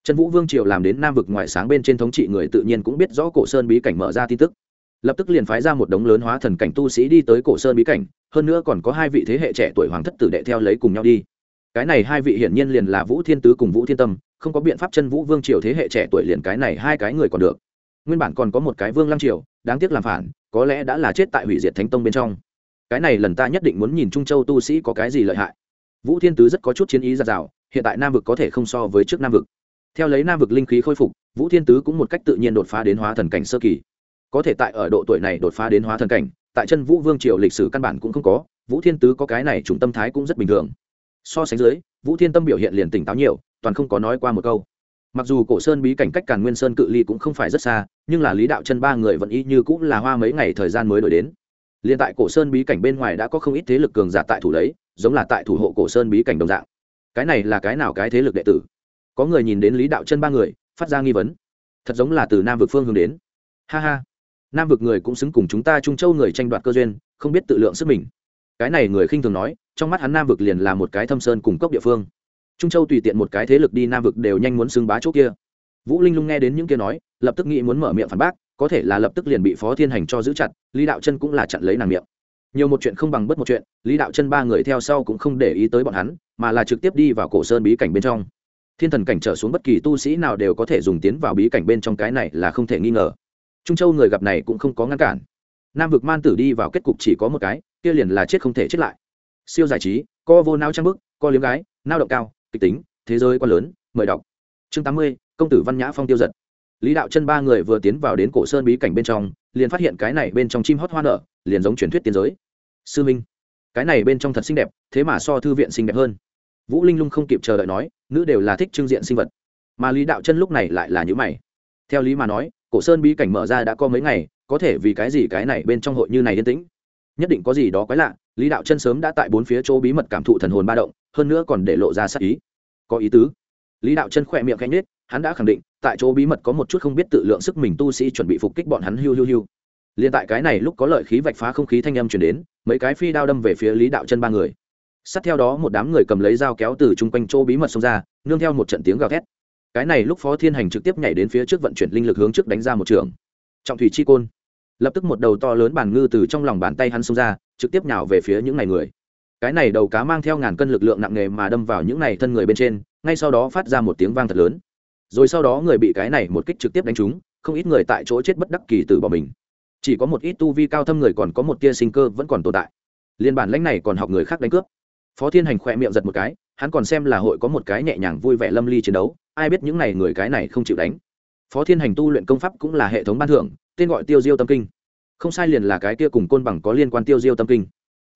Trần vũ vương triều làm đến nam vực ngoại sáng bên trên thống trị người tự nhiên cũng biết rõ cổ sơn bí cảnh mở ra tin tức lập tức liền phái ra một đống lớn hóa thần cảnh tu sĩ đi tới cổ sơn bí cảnh, hơn nữa còn có hai vị thế hệ trẻ tuổi hoàng thất tử đệ theo lấy cùng nhau đi. Cái này hai vị hiển nhiên liền là vũ thiên tứ cùng vũ thiên tâm, không có biện pháp chân vũ vương triều thế hệ trẻ tuổi liền cái này hai cái người còn được. Nguyên bản còn có một cái vương lăng triều, đáng tiếc làm phản, có lẽ đã là chết tại hủy diệt thánh tông bên trong. Cái này lần ta nhất định muốn nhìn trung châu tu sĩ có cái gì lợi hại. Vũ thiên tứ rất có chút chiến ý giạt rào hiện tại nam vực có thể không so với trước nam vực. Theo lấy nam vực linh khí khôi phục, vũ thiên tứ cũng một cách tự nhiên đột phá đến hóa thần cảnh sơ kỳ có thể tại ở độ tuổi này đột phá đến hóa thần cảnh, tại chân vũ vương triều lịch sử căn bản cũng không có, vũ thiên tứ có cái này trùng tâm thái cũng rất bình thường. So sánh dưới, vũ thiên tâm biểu hiện liền tỉnh táo nhiều, toàn không có nói qua một câu. Mặc dù cổ sơn bí cảnh cách càn nguyên sơn cự ly cũng không phải rất xa, nhưng là lý đạo chân ba người vẫn y như cũng là hoa mấy ngày thời gian mới đổi đến. Liền tại cổ sơn bí cảnh bên ngoài đã có không ít thế lực cường giả tại thủ lấy, giống là tại thủ hộ cổ sơn bí cảnh đồng dạng. Cái này là cái nào cái thế lực đệ tử? Có người nhìn đến lý đạo chân ba người, phát ra nghi vấn. Thật giống là từ nam vực phương hướng đến. Ha ha nam vực người cũng xứng cùng chúng ta trung châu người tranh đoạt cơ duyên, không biết tự lượng sức mình. Cái này người khinh thường nói, trong mắt hắn nam vực liền là một cái thâm sơn cùng cốc địa phương. Trung châu tùy tiện một cái thế lực đi nam vực đều nhanh muốn xưng bá chỗ kia. Vũ linh lung nghe đến những kia nói, lập tức nghĩ muốn mở miệng phản bác, có thể là lập tức liền bị phó thiên hành cho giữ chặt, lý đạo chân cũng là chặn lấy nàng miệng. Nhiều một chuyện không bằng bất một chuyện, lý đạo chân ba người theo sau cũng không để ý tới bọn hắn, mà là trực tiếp đi vào cổ sơn bí cảnh bên trong. Thiên thần cảnh trở xuống bất kỳ tu sĩ nào đều có thể dùng tiến vào bí cảnh bên trong cái này là không thể nghi ngờ trung châu người gặp này cũng không có ngăn cản. Nam vực man tử đi vào kết cục chỉ có một cái, kia liền là chết không thể chết lại. Siêu giải trí, co vô nao trang bức, co liếm gái nao động cao, kịch tính, thế giới quá lớn, mời đọc. Chương tám mươi, công tử văn nhã phong tiêu giật. Lý đạo chân ba người vừa tiến vào đến cổ sơn bí cảnh bên trong, liền phát hiện cái này bên trong chim hót hoa nở, liền giống truyền thuyết tiên giới. Sư minh, cái này bên trong thật xinh đẹp, thế mà so thư viện xinh đẹp hơn. Vũ linh lung không kịp chờ đợi nói, nữ đều là thích trưng diện sinh vật. Mà lý đạo chân lúc này lại là những mày. Theo lý mà nói cổ sơn bí cảnh mở ra đã có mấy ngày, có thể vì cái gì cái này bên trong hội như này yên tĩnh? Nhất định có gì đó quái lạ, lý đạo chân sớm đã tại bốn phía chỗ bí mật cảm thụ thần hồn ba động, hơn nữa còn để lộ ra sắc ý. Có ý tứ. Lý đạo chân khỏe miệng khanh nết hắn đã khẳng định, tại chỗ bí mật có một chút không biết tự lượng sức mình tu sĩ chuẩn bị phục kích bọn hắn hiu hiu hiu. Liền tại cái này lúc có lợi khí vạch phá không khí thanh âm chuyển đến, mấy cái phi đao đâm về phía lý đạo chân ba người. Sát theo đó một đám người cầm lấy dao kéo từ chung quanh chỗ bí mật xông ra, nương theo một trận tiếng gào thét cái này lúc phó thiên hành trực tiếp nhảy đến phía trước vận chuyển linh lực hướng trước đánh ra một trường. Trọng thủy chi côn. Lập tức một đầu to lớn bàn ngư từ trong lòng bàn tay hắn xông ra, trực tiếp nhào về phía những này người. Cái này đầu cá mang theo ngàn cân lực lượng nặng nề mà đâm vào những này thân người bên trên, ngay sau đó phát ra một tiếng vang thật lớn. Rồi sau đó người bị cái này một kích trực tiếp đánh trúng, không ít người tại chỗ chết bất đắc kỳ từ bỏ mình. Chỉ có một ít tu vi cao thâm người còn có một tia sinh cơ vẫn còn tồn tại. Liên bản lãnh này còn học người khác đánh cướp. Phó thiên hành khỏe miệng giật một cái, hắn còn xem là hội có một cái nhẹ nhàng vui vẻ lâm ly chiến đấu ai biết những này người cái này không chịu đánh. Phó thiên hành tu luyện công pháp cũng là hệ thống ban thưởng, tên gọi tiêu diêu tâm kinh. Không sai liền là cái kia cùng côn bằng có liên quan tiêu diêu tâm kinh.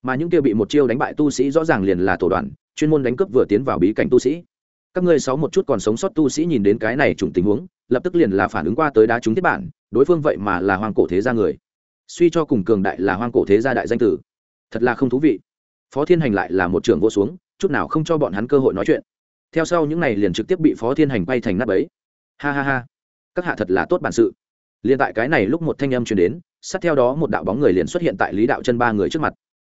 Mà những kia bị một chiêu đánh bại tu sĩ rõ ràng liền là tổ đoàn, chuyên môn đánh cướp vừa tiến vào bí cảnh tu sĩ. Các ngươi sáu một chút còn sống sót tu sĩ nhìn đến cái này trùng tình huống, lập tức liền là phản ứng qua tới đá trúng thiết bản, đối phương vậy mà là hoang cổ thế gia người. Suy cho cùng cường đại là hoang cổ thế gia đại danh tử. Thật là không thú vị. Phó thiên hành lại là một trưởng vô xuống, chút nào không cho bọn hắn cơ hội nói chuyện theo sau những này liền trực tiếp bị phó thiên hành bay thành nắp ấy. Ha ha ha. Các hạ thật là tốt bản sự. Liền tại cái này lúc một thanh âm truyền đến, sát theo đó một đạo bóng người liền xuất hiện tại lý đạo chân ba người trước mặt.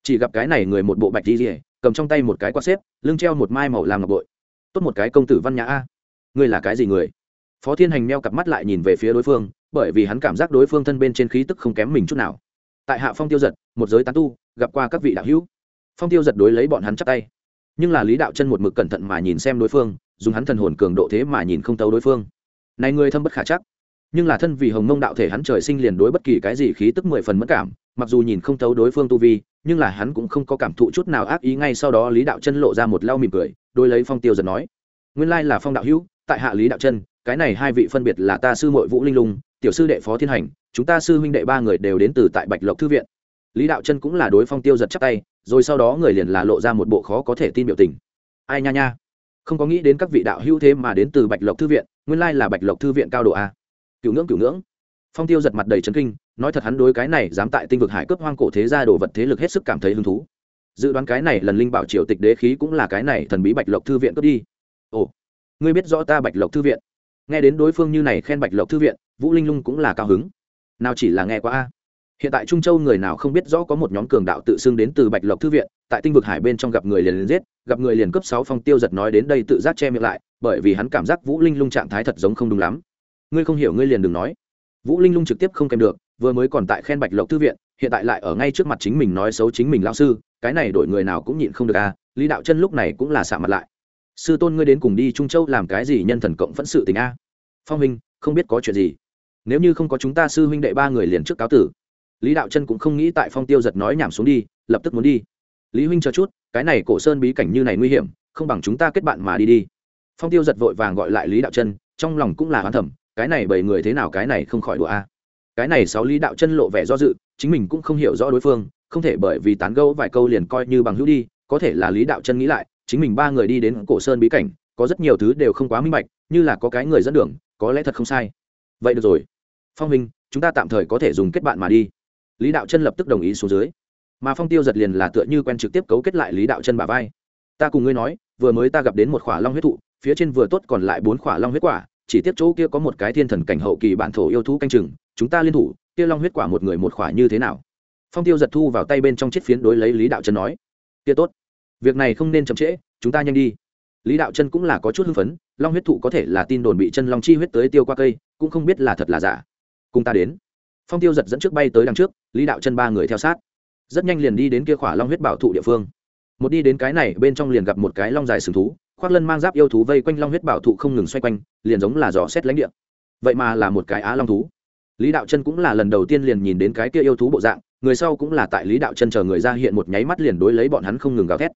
Chỉ gặp cái này người một bộ bạch đi rỉa cầm trong tay một cái quạt xếp, lưng treo một mai màu làm ngọc bội. Tốt một cái công tử văn nhã a. Ngươi là cái gì người? Phó thiên hành meo cặp mắt lại nhìn về phía đối phương, bởi vì hắn cảm giác đối phương thân bên trên khí tức không kém mình chút nào. Tại hạ phong tiêu giật, một giới tán tu, gặp qua các vị đạo hữu. Phong tiêu giật đối lấy bọn hắn chắc tay nhưng là lý đạo chân một mực cẩn thận mà nhìn xem đối phương, dùng hắn thần hồn cường độ thế mà nhìn không tấu đối phương. Này người thâm bất khả chắc. Nhưng là thân vì hồng mông đạo thể hắn trời sinh liền đối bất kỳ cái gì khí tức mười phần mất cảm, mặc dù nhìn không tấu đối phương tu vi, nhưng là hắn cũng không có cảm thụ chút nào ác ý ngay sau đó lý đạo chân lộ ra một lau mỉm cười đôi lấy phong tiêu giật nói, nguyên lai là phong đạo hữu, tại hạ lý đạo chân, cái này hai vị phân biệt là ta sư mội vũ linh lung, tiểu sư đệ phó thiên hành, chúng ta sư huynh đệ ba người đều đến từ tại bạch lộc thư viện. Lý đạo chân cũng là đối phong tiêu giật chắc tay rồi sau đó người liền là lộ ra một bộ khó có thể tin biểu tình. Ai nha nha. Không có nghĩ đến các vị đạo hữu thế mà đến từ bạch lộc thư viện, nguyên lai là bạch lộc thư viện cao độ a. Cựu ngưỡng cựu ngưỡng. Phong tiêu giật mặt đầy trấn kinh, nói thật hắn đối cái này dám tại tinh vực hải cướp hoang cổ thế gia đồ vật thế lực hết sức cảm thấy hứng thú. Dự đoán cái này lần linh bảo triều tịch đế khí cũng là cái này thần bí bạch lộc thư viện cướp đi. Ồ, ngươi biết rõ ta bạch lộc thư viện. Nghe đến đối phương như này khen bạch lộc thư viện, vũ linh lung cũng là cao hứng. Nào chỉ là nghe qua a hiện tại trung châu người nào không biết rõ có một nhóm cường đạo tự xưng đến từ bạch lộc thư viện tại tinh vực hải bên trong gặp người liền, liền giết gặp người liền cấp sáu phong tiêu giật nói đến đây tự giác che miệng lại bởi vì hắn cảm giác vũ linh lung trạng thái thật giống không đúng lắm. Ngươi không hiểu ngươi liền đừng nói. Vũ linh lung trực tiếp không kèm được vừa mới còn tại khen bạch lộc thư viện hiện tại lại ở ngay trước mặt chính mình nói xấu chính mình lao sư cái này đổi người nào cũng nhịn không được à lý đạo chân lúc này cũng là xạ mặt lại. Sư tôn ngươi đến cùng đi trung châu làm cái gì nhân thần cộng phẫn sự tình a? Phong huynh không biết có chuyện gì. Nếu như không có chúng ta sư huynh đệ ba người liền trước cáo tử lý đạo chân cũng không nghĩ tại phong tiêu giật nói nhảm xuống đi lập tức muốn đi. Lý huynh chờ chút cái này cổ sơn bí cảnh như này nguy hiểm không bằng chúng ta kết bạn mà đi đi. Phong tiêu giật vội vàng gọi lại lý đạo chân trong lòng cũng là hoán thẩm cái này bảy người thế nào cái này không khỏi đùa a. Cái này sáu lý đạo chân lộ vẻ do dự chính mình cũng không hiểu rõ đối phương không thể bởi vì tán gẫu vài câu liền coi như bằng hữu đi có thể là lý đạo chân nghĩ lại chính mình ba người đi đến cổ sơn bí cảnh có rất nhiều thứ đều không quá minh bạch như là có cái người dẫn đường có lẽ thật không sai. Vậy được rồi. Phong Minh, chúng ta tạm thời có thể dùng kết bạn mà đi lý đạo chân lập tức đồng ý xuống dưới. Mà phong tiêu giật liền là tựa như quen trực tiếp cấu kết lại lý đạo chân bà vai. Ta cùng ngươi nói, vừa mới ta gặp đến một khỏa long huyết thụ, phía trên vừa tốt còn lại bốn khỏa long huyết quả, chỉ tiếp chỗ kia có một cái thiên thần cảnh hậu kỳ bản thổ yêu thú canh chừng, chúng ta liên thủ, kia long huyết quả một người một khỏa như thế nào? Phong tiêu giật thu vào tay bên trong chiếc phiến đối lấy lý đạo chân nói. Kia tốt, việc này không nên chậm trễ, chúng ta nhanh đi. Lý đạo chân cũng là có chút hưng phấn, long huyết thụ có thể là tin đồn bị chân long chi huyết tới tiêu qua cây, cũng không biết là thật là giả. Cùng ta đến phong tiêu giật dẫn trước bay tới đằng trước, lý đạo chân ba người theo sát. Rất nhanh liền đi đến kia khỏa long huyết bảo thụ địa phương. Một đi đến cái này, bên trong liền gặp một cái long dài sừng thú, khoác lân mang giáp yêu thú vây quanh long huyết bảo thụ không ngừng xoay quanh, liền giống là giò xét lãnh địa. Vậy mà là một cái á long thú. Lý đạo chân cũng là lần đầu tiên liền nhìn đến cái kia yêu thú bộ dạng, người sau cũng là tại lý đạo chân chờ người ra hiện một nháy mắt liền đối lấy bọn hắn không ngừng gào thét.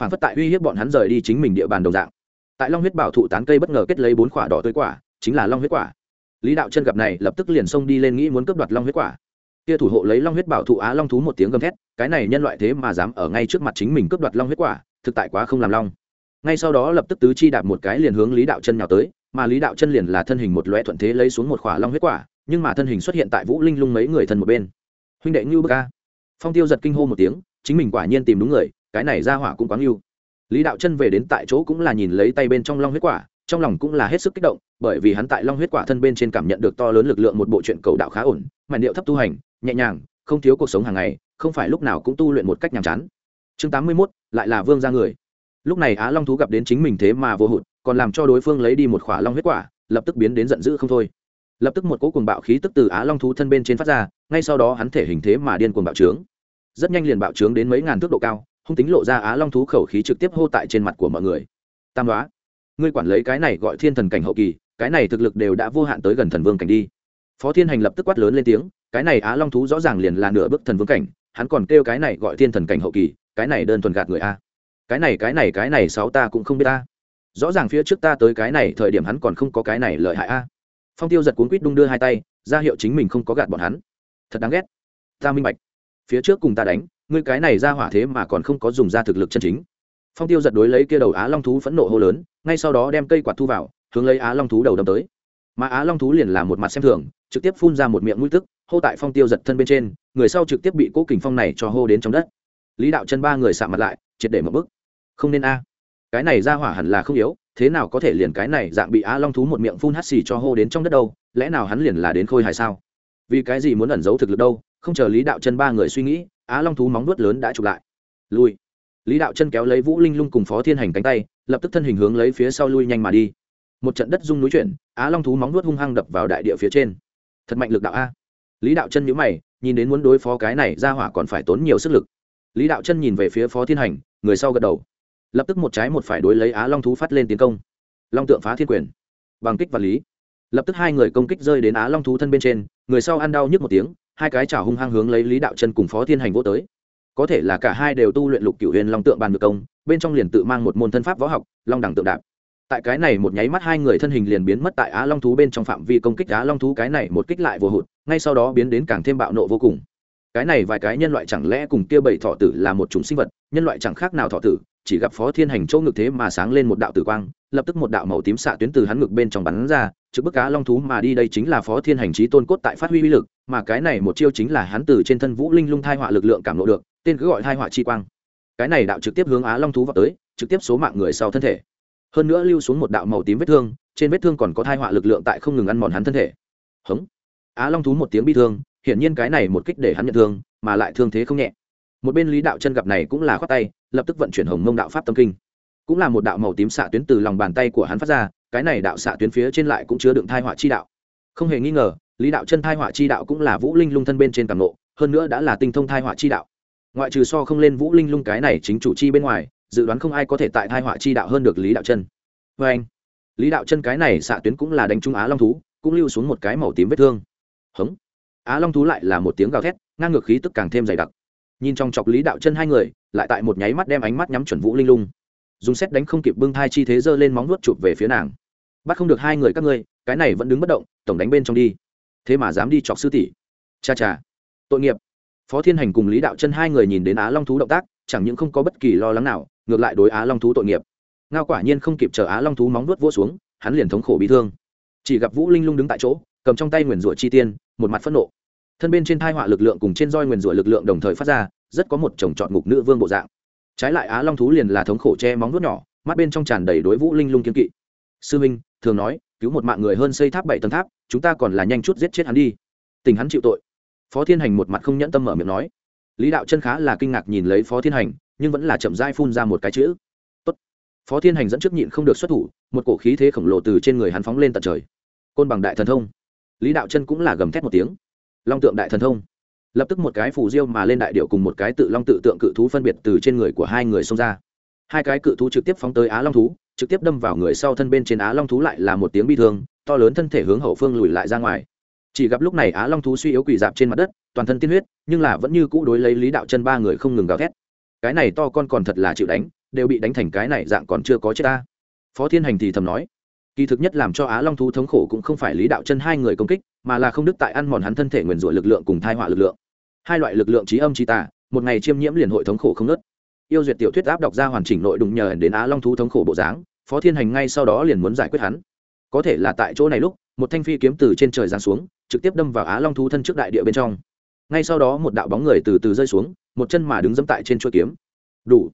Phản phất tại uy hiếp bọn hắn rời đi chính mình địa bàn đồng dạng. Tại long huyết bảo thụ tán cây bất ngờ kết lấy bốn quả đỏ tươi quả, chính là long huyết quả lý đạo chân gặp này, lập tức liền xông đi lên nghĩ muốn cướp đoạt long huyết quả. Kia thủ hộ lấy long huyết bảo thụ á long thú một tiếng gầm thét, cái này nhân loại thế mà dám ở ngay trước mặt chính mình cướp đoạt long huyết quả, thực tại quá không làm long. Ngay sau đó lập tức tứ chi đạp một cái liền hướng lý đạo chân nhào tới, mà lý đạo chân liền là thân hình một loe thuận thế lấy xuống một khỏa long huyết quả, nhưng mà thân hình xuất hiện tại vũ linh lung mấy người thân một bên. Huynh đệ ngưu bơ ca phong tiêu giật kinh hô một tiếng, chính mình quả nhiên tìm đúng người, cái này ra hỏa cũng quá ngưu lý đạo chân về đến tại chỗ cũng là nhìn lấy tay bên trong long huyết quả trong lòng cũng là hết sức kích động, bởi vì hắn tại long huyết quả thân bên trên cảm nhận được to lớn lực lượng một bộ truyện cầu đạo khá ổn, mà điệu thấp tu hành, nhẹ nhàng, không thiếu cuộc sống hàng ngày, không phải lúc nào cũng tu luyện một cách nhàm chán. Chương tám mươi mốt, lại là vương ra người. Lúc này á long thú gặp đến chính mình thế mà vô hụt, còn làm cho đối phương lấy đi một khỏa long huyết quả, lập tức biến đến giận dữ không thôi. Lập tức một cỗ cuồng bạo khí tức từ á long thú thân bên trên phát ra, ngay sau đó hắn thể hình thế mà điên cuồng bạo trướng. Rất nhanh liền bạo trướng đến mấy ngàn thước độ cao, hung tính lộ ra á long thú khẩu khí trực tiếp hô tại trên mặt của mọi người. Tam đoá ngươi quản lấy cái này gọi thiên thần cảnh hậu kỳ, cái này thực lực đều đã vô hạn tới gần thần vương cảnh đi. Phó thiên hành lập tức quát lớn lên tiếng, cái này á long thú rõ ràng liền là nửa bước thần vương cảnh, hắn còn kêu cái này gọi thiên thần cảnh hậu kỳ, cái này đơn thuần gạt người a. Cái này cái này cái này sáu ta cũng không biết ta rõ ràng phía trước ta tới cái này thời điểm hắn còn không có cái này lợi hại a. Phong tiêu giật cuốn quýt đung đưa hai tay, ra hiệu chính mình không có gạt bọn hắn. Thật đáng ghét. Ta minh bạch. Phía trước cùng ta đánh, ngươi cái này ra hỏa thế mà còn không có dùng ra thực lực chân chính phong tiêu giật đối lấy kia đầu á long thú phẫn nộ hô lớn, ngay sau đó đem cây quạt thu vào, hướng lấy á long thú đầu đâm tới. Mà á long thú liền là một mặt xem thường, trực tiếp phun ra một miệng mũi tức, hô tại phong tiêu giật thân bên trên, người sau trực tiếp bị cố kình phong này cho hô đến trong đất. Lý đạo chân ba người sạm mặt lại, triệt để một bức. Không nên a. Cái này ra hỏa hẳn là không yếu, thế nào có thể liền cái này dạng bị á long thú một miệng phun hắt xì cho hô đến trong đất đâu, lẽ nào hắn liền là đến khôi hài sao? Vì cái gì muốn ẩn giấu thực lực đâu, không chờ lý đạo chân ba người suy nghĩ, á long thú móng nuốt lớn đã chụp lại. Lui lý đạo chân kéo lấy vũ linh lung cùng phó thiên hành cánh tay, lập tức thân hình hướng lấy phía sau lui nhanh mà đi. Một trận đất rung núi chuyển, á long thú móng nuốt hung hăng đập vào đại địa phía trên. Thật mạnh lực đạo a. Lý đạo chân nhữ mày, nhìn đến muốn đối phó cái này ra hỏa còn phải tốn nhiều sức lực. Lý đạo chân nhìn về phía phó thiên hành, người sau gật đầu. Lập tức một trái một phải đối lấy á long thú phát lên tiến công. Long tượng phá thiên quyền. Bằng kích và lý. Lập tức hai người công kích rơi đến á long thú thân bên trên, người sau ăn đau nhức một tiếng, hai cái chảo hung hăng hướng lấy lý đạo chân cùng phó thiên hành vô tới có thể là cả hai đều tu luyện lục cửu huyền long tượng bàn ngược công, bên trong liền tự mang một môn thân pháp võ học, long đẳng tượng đạp. Tại cái này một nháy mắt hai người thân hình liền biến mất tại á long thú bên trong phạm vi công kích á long thú, cái này một kích lại vô hụt, ngay sau đó biến đến càng thêm bạo nộ vô cùng. Cái này vài cái nhân loại chẳng lẽ cùng kia bảy thọ tử là một chủng sinh vật, nhân loại chẳng khác nào thọ tử, chỉ gặp phó thiên hành chỗ ngực thế mà sáng lên một đạo tử quang, lập tức một đạo màu tím xạ tuyến từ hắn ngực bên trong bắn ra trước bức cá long thú mà đi, đây chính là phó thiên hành trí tôn cốt tại phát huy uy lực, mà cái này một chiêu chính là hắn từ trên thân vũ linh lung thai họa lực lượng cảm lộ được tên cứ gọi hai họa chi quang. Cái này đạo trực tiếp hướng á long thú vào tới, trực tiếp số mạng người sau thân thể. Hơn nữa lưu xuống một đạo màu tím vết thương, trên vết thương còn có thai họa lực lượng tại không ngừng ăn mòn hắn thân thể. Hống. Á long thú một tiếng bi thương, hiển nhiên cái này một kích để hắn nhận thương, mà lại thương thế không nhẹ. Một bên lý đạo chân gặp này cũng là khoát tay, lập tức vận chuyển hồng mông đạo pháp tâm kinh. Cũng là một đạo màu tím xạ tuyến từ lòng bàn tay của hắn phát ra, cái này đạo xạ tuyến phía trên lại cũng chứa đựng thai họa chi đạo. Không hề nghi ngờ, lý đạo chân thai họa chi đạo cũng là vũ linh lung thân bên trên càng nộ hơn nữa đã là tinh thông thai họa chi đạo ngoại trừ so không lên vũ linh lung cái này chính chủ chi bên ngoài, dự đoán không ai có thể tại thai họa chi đạo hơn được lý đạo chân. Vê anh, lý đạo chân cái này xạ tuyến cũng là đánh trung á long thú, cũng lưu xuống một cái màu tím vết thương. Hống. Á long thú lại là một tiếng gào thét, ngang ngược khí tức càng thêm dày đặc. Nhìn trong chọc lý đạo chân hai người, lại tại một nháy mắt đem ánh mắt nhắm chuẩn vũ linh lung. Dùng xét đánh không kịp bưng thai chi thế giơ lên móng nuốt chụp về phía nàng. Bắt không được hai người các ngươi, cái này vẫn đứng bất động, tổng đánh bên trong đi. Thế mà dám đi chọc sư tỷ. Cha cha. Tội nghiệp phó thiên hành cùng lý đạo chân hai người nhìn đến á long thú động tác, chẳng những không có bất kỳ lo lắng nào, ngược lại đối á long thú tội nghiệp. Ngao quả nhiên không kịp chờ á long thú móng vuốt vỗ xuống, hắn liền thống khổ bị thương. Chỉ gặp vũ linh lung đứng tại chỗ, cầm trong tay nguyền rủa chi tiên, một mặt phẫn nộ. Thân bên trên thai họa lực lượng cùng trên roi nguyền rủa lực lượng đồng thời phát ra, rất có một chồng chọn ngục nữ vương bộ dạng. Trái lại á long thú liền là thống khổ che móng vuốt nhỏ, mắt bên trong tràn đầy đối vũ linh lung kiên kỵ. Sư minh, thường nói, cứu một mạng người hơn xây tháp bảy tầng tháp, chúng ta còn là nhanh chút giết chết hắn đi. Tình hắn chịu tội phó thiên hành một mặt không nhẫn tâm mở miệng nói. Lý đạo chân khá là kinh ngạc nhìn lấy phó thiên hành, nhưng vẫn là chậm dai phun ra một cái chữ. Tốt. phó thiên hành dẫn trước nhịn không được xuất thủ, một cổ khí thế khổng lồ từ trên người hắn phóng lên tận trời. Côn bằng đại thần thông. Lý đạo chân cũng là gầm thét một tiếng. Long tượng đại thần thông. Lập tức một cái phù diêu mà lên đại điệu cùng một cái tự long tự tượng cự thú phân biệt từ trên người của hai người xông ra. Hai cái cự thú trực tiếp phóng tới á long thú, trực tiếp đâm vào người sau thân bên trên á long thú lại là một tiếng bi thương, to lớn thân thể hướng hậu phương lùi lại ra ngoài chỉ gặp lúc này á long thú suy yếu quỳ dạp trên mặt đất, toàn thân tiên huyết, nhưng là vẫn như cũ đối lấy lý đạo chân ba người không ngừng gào thét. Cái này to con còn thật là chịu đánh, đều bị đánh thành cái này dạng còn chưa có chết ta. Phó thiên hành thì thầm nói, kỳ thực nhất làm cho á long thú thống khổ cũng không phải lý đạo chân hai người công kích, mà là không đức tại ăn mòn hắn thân thể nguyền rủa lực lượng cùng thai họa lực lượng. Hai loại lực lượng trí âm trí tà, một ngày chiêm nhiễm liền hội thống khổ không nớt yêu duyệt tiểu thuyết áp đọc ra hoàn chỉnh nội đùng nhờ đến á long thú thống khổ bộ dáng, phó thiên hành ngay sau đó liền muốn giải quyết hắn. Có thể là tại chỗ này lúc, một thanh phi kiếm từ trên trời giáng xuống trực tiếp đâm vào á long thú thân trước đại địa bên trong. Ngay sau đó một đạo bóng người từ từ rơi xuống, một chân mà đứng dẫm tại trên chuôi kiếm. Đủ.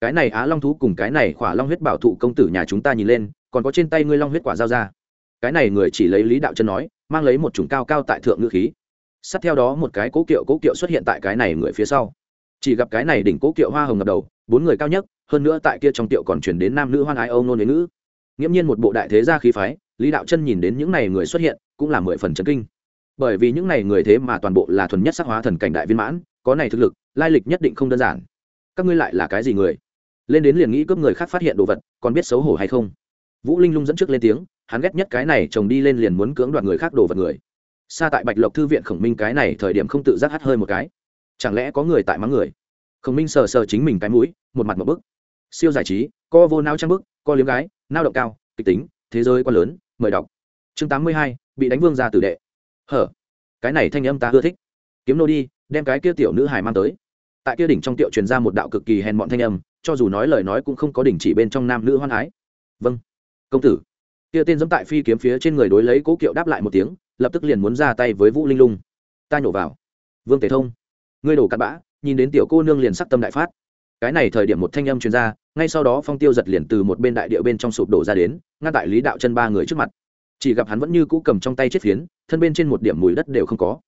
Cái này á long thú cùng cái này khỏa long huyết bảo thụ công tử nhà chúng ta nhìn lên, còn có trên tay ngươi long huyết quả giao ra. Cái này người chỉ lấy lý đạo chân nói, mang lấy một chủng cao cao tại thượng ngữ khí. Sát theo đó một cái cố kiệu cố kiệu xuất hiện tại cái này người phía sau. Chỉ gặp cái này đỉnh cố kiệu hoa hồng ngập đầu, bốn người cao nhất, hơn nữa tại kia trong tiệu còn chuyển đến nam nữ hoan ái âu nôn ngữ. Nghiễm nhiên một bộ đại thế gia khí phái, lý đạo chân nhìn đến những này người xuất hiện, cũng là mười phần chấn kinh bởi vì những này người thế mà toàn bộ là thuần nhất sắc hóa thần cảnh đại viên mãn, có này thực lực, lai lịch nhất định không đơn giản. Các ngươi lại là cái gì người? Lên đến liền nghĩ cướp người khác phát hiện đồ vật, còn biết xấu hổ hay không? Vũ linh lung dẫn trước lên tiếng, hắn ghét nhất cái này, chồng đi lên liền muốn cưỡng đoạt người khác đồ vật người. Xa tại bạch lộc thư viện khổng minh cái này thời điểm không tự giác hắt hơi một cái. Chẳng lẽ có người tại mắng người? Khổng minh sờ sờ chính mình cái mũi, một mặt một bức. Siêu giải trí, co vô nao trang bức, co liếm gái, nao động cao, kịch tính, thế giới quá lớn, mời đọc. Chương tám mươi hai, bị đánh vương ra tử đệ hở, cái này thanh âm ta ưa thích. Kiếm nô đi, đem cái kia tiểu nữ hài mang tới. Tại kia đỉnh trong tiệu truyền ra một đạo cực kỳ hèn mọn thanh âm, cho dù nói lời nói cũng không có đỉnh chỉ bên trong nam nữ hoan ái. Vâng công tử. Kia tên dẫm tại phi kiếm phía trên người đối lấy cố kiệu đáp lại một tiếng, lập tức liền muốn ra tay với vũ linh lung. Ta nhổ vào. Vương tề thông. Ngươi đổ cặn bã, nhìn đến tiểu cô nương liền sắc tâm đại phát. Cái này thời điểm một thanh âm truyền ra, ngay sau đó phong tiêu giật liền từ một bên đại địa bên trong sụp đổ ra đến, ngăn tại lý đạo chân ba người trước mặt chỉ gặp hắn vẫn như cũ cầm trong tay chiếc phiến, thân bên trên một điểm mùi đất đều không có.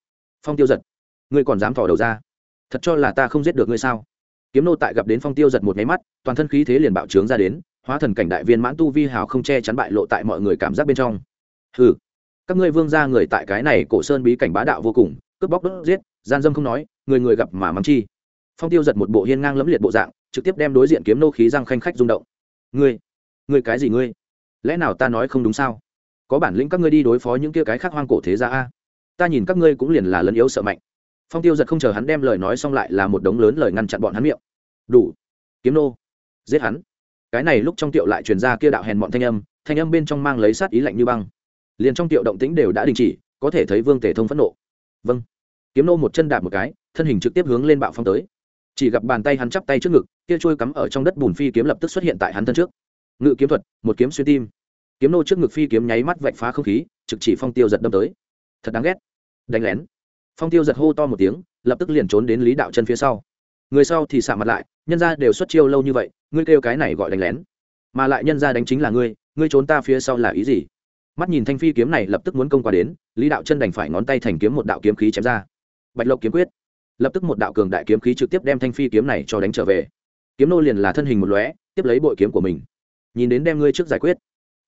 Phong tiêu giật, ngươi còn dám thỏ đầu ra? Thật cho là ta không giết được ngươi sao? Kiếm nô tại gặp đến phong tiêu giật một nháy mắt, toàn thân khí thế liền bạo trướng ra đến, hóa thần cảnh đại viên mãn tu vi hào không che chắn bại lộ tại mọi người cảm giác bên trong. Ừ các ngươi vương gia người tại cái này cổ sơn bí cảnh bá đạo vô cùng, cướp bóc đốt giết, gian dâm không nói, người người gặp mà mắng chi. Phong tiêu giật một bộ hiên ngang lẫm liệt bộ dạng, trực tiếp đem đối diện kiếm nô khí răng khanh khách rung động. Ngươi ngươi cái gì ngươi? Lẽ nào ta nói không đúng sao? Có bản lĩnh các ngươi đi đối phó những kia cái khác hoang cổ thế gia a. Ta nhìn các ngươi cũng liền là lấn yếu sợ mạnh. Phong tiêu giật không chờ hắn đem lời nói xong lại là một đống lớn lời ngăn chặn bọn hắn miệng. Đủ. Kiếm nô. Giết hắn. Cái này lúc trong tiệu lại truyền ra kia đạo hèn bọn thanh âm thanh âm bên trong mang lấy sát ý lạnh như băng. Liền trong tiệu động tĩnh đều đã đình chỉ, có thể thấy vương tể thông phẫn nộ. Vâng. Kiếm nô một chân đạp một cái, thân hình trực tiếp hướng lên bạo phong tới. Chỉ gặp bàn tay hắn chắp tay trước ngực, kia trôi cắm ở trong đất bùn phi kiếm lập tức xuất hiện tại hắn thân trước. Ngự kiếm thuật, một kiếm xuyên tim kiếm nô trước ngực phi kiếm nháy mắt vạch phá không khí, trực chỉ phong tiêu giật đâm tới. Thật đáng ghét. Đánh lén. Phong tiêu giật hô to một tiếng, lập tức liền trốn đến lý đạo chân phía sau. Người sau thì xạ mặt lại, nhân ra đều xuất chiêu lâu như vậy, ngươi kêu cái này gọi đánh lén. Mà lại nhân ra đánh chính là ngươi ngươi trốn ta phía sau là ý gì? Mắt nhìn thanh phi kiếm này lập tức muốn công qua đến, lý đạo chân đành phải ngón tay thành kiếm một đạo kiếm khí chém ra. Bạch lộc kiếm quyết. Lập tức một đạo cường đại kiếm khí trực tiếp đem thanh phi kiếm này cho đánh trở về. Kiếm nô liền là thân hình một lóe, tiếp lấy bội kiếm của mình. Nhìn đến đem ngươi trước giải quyết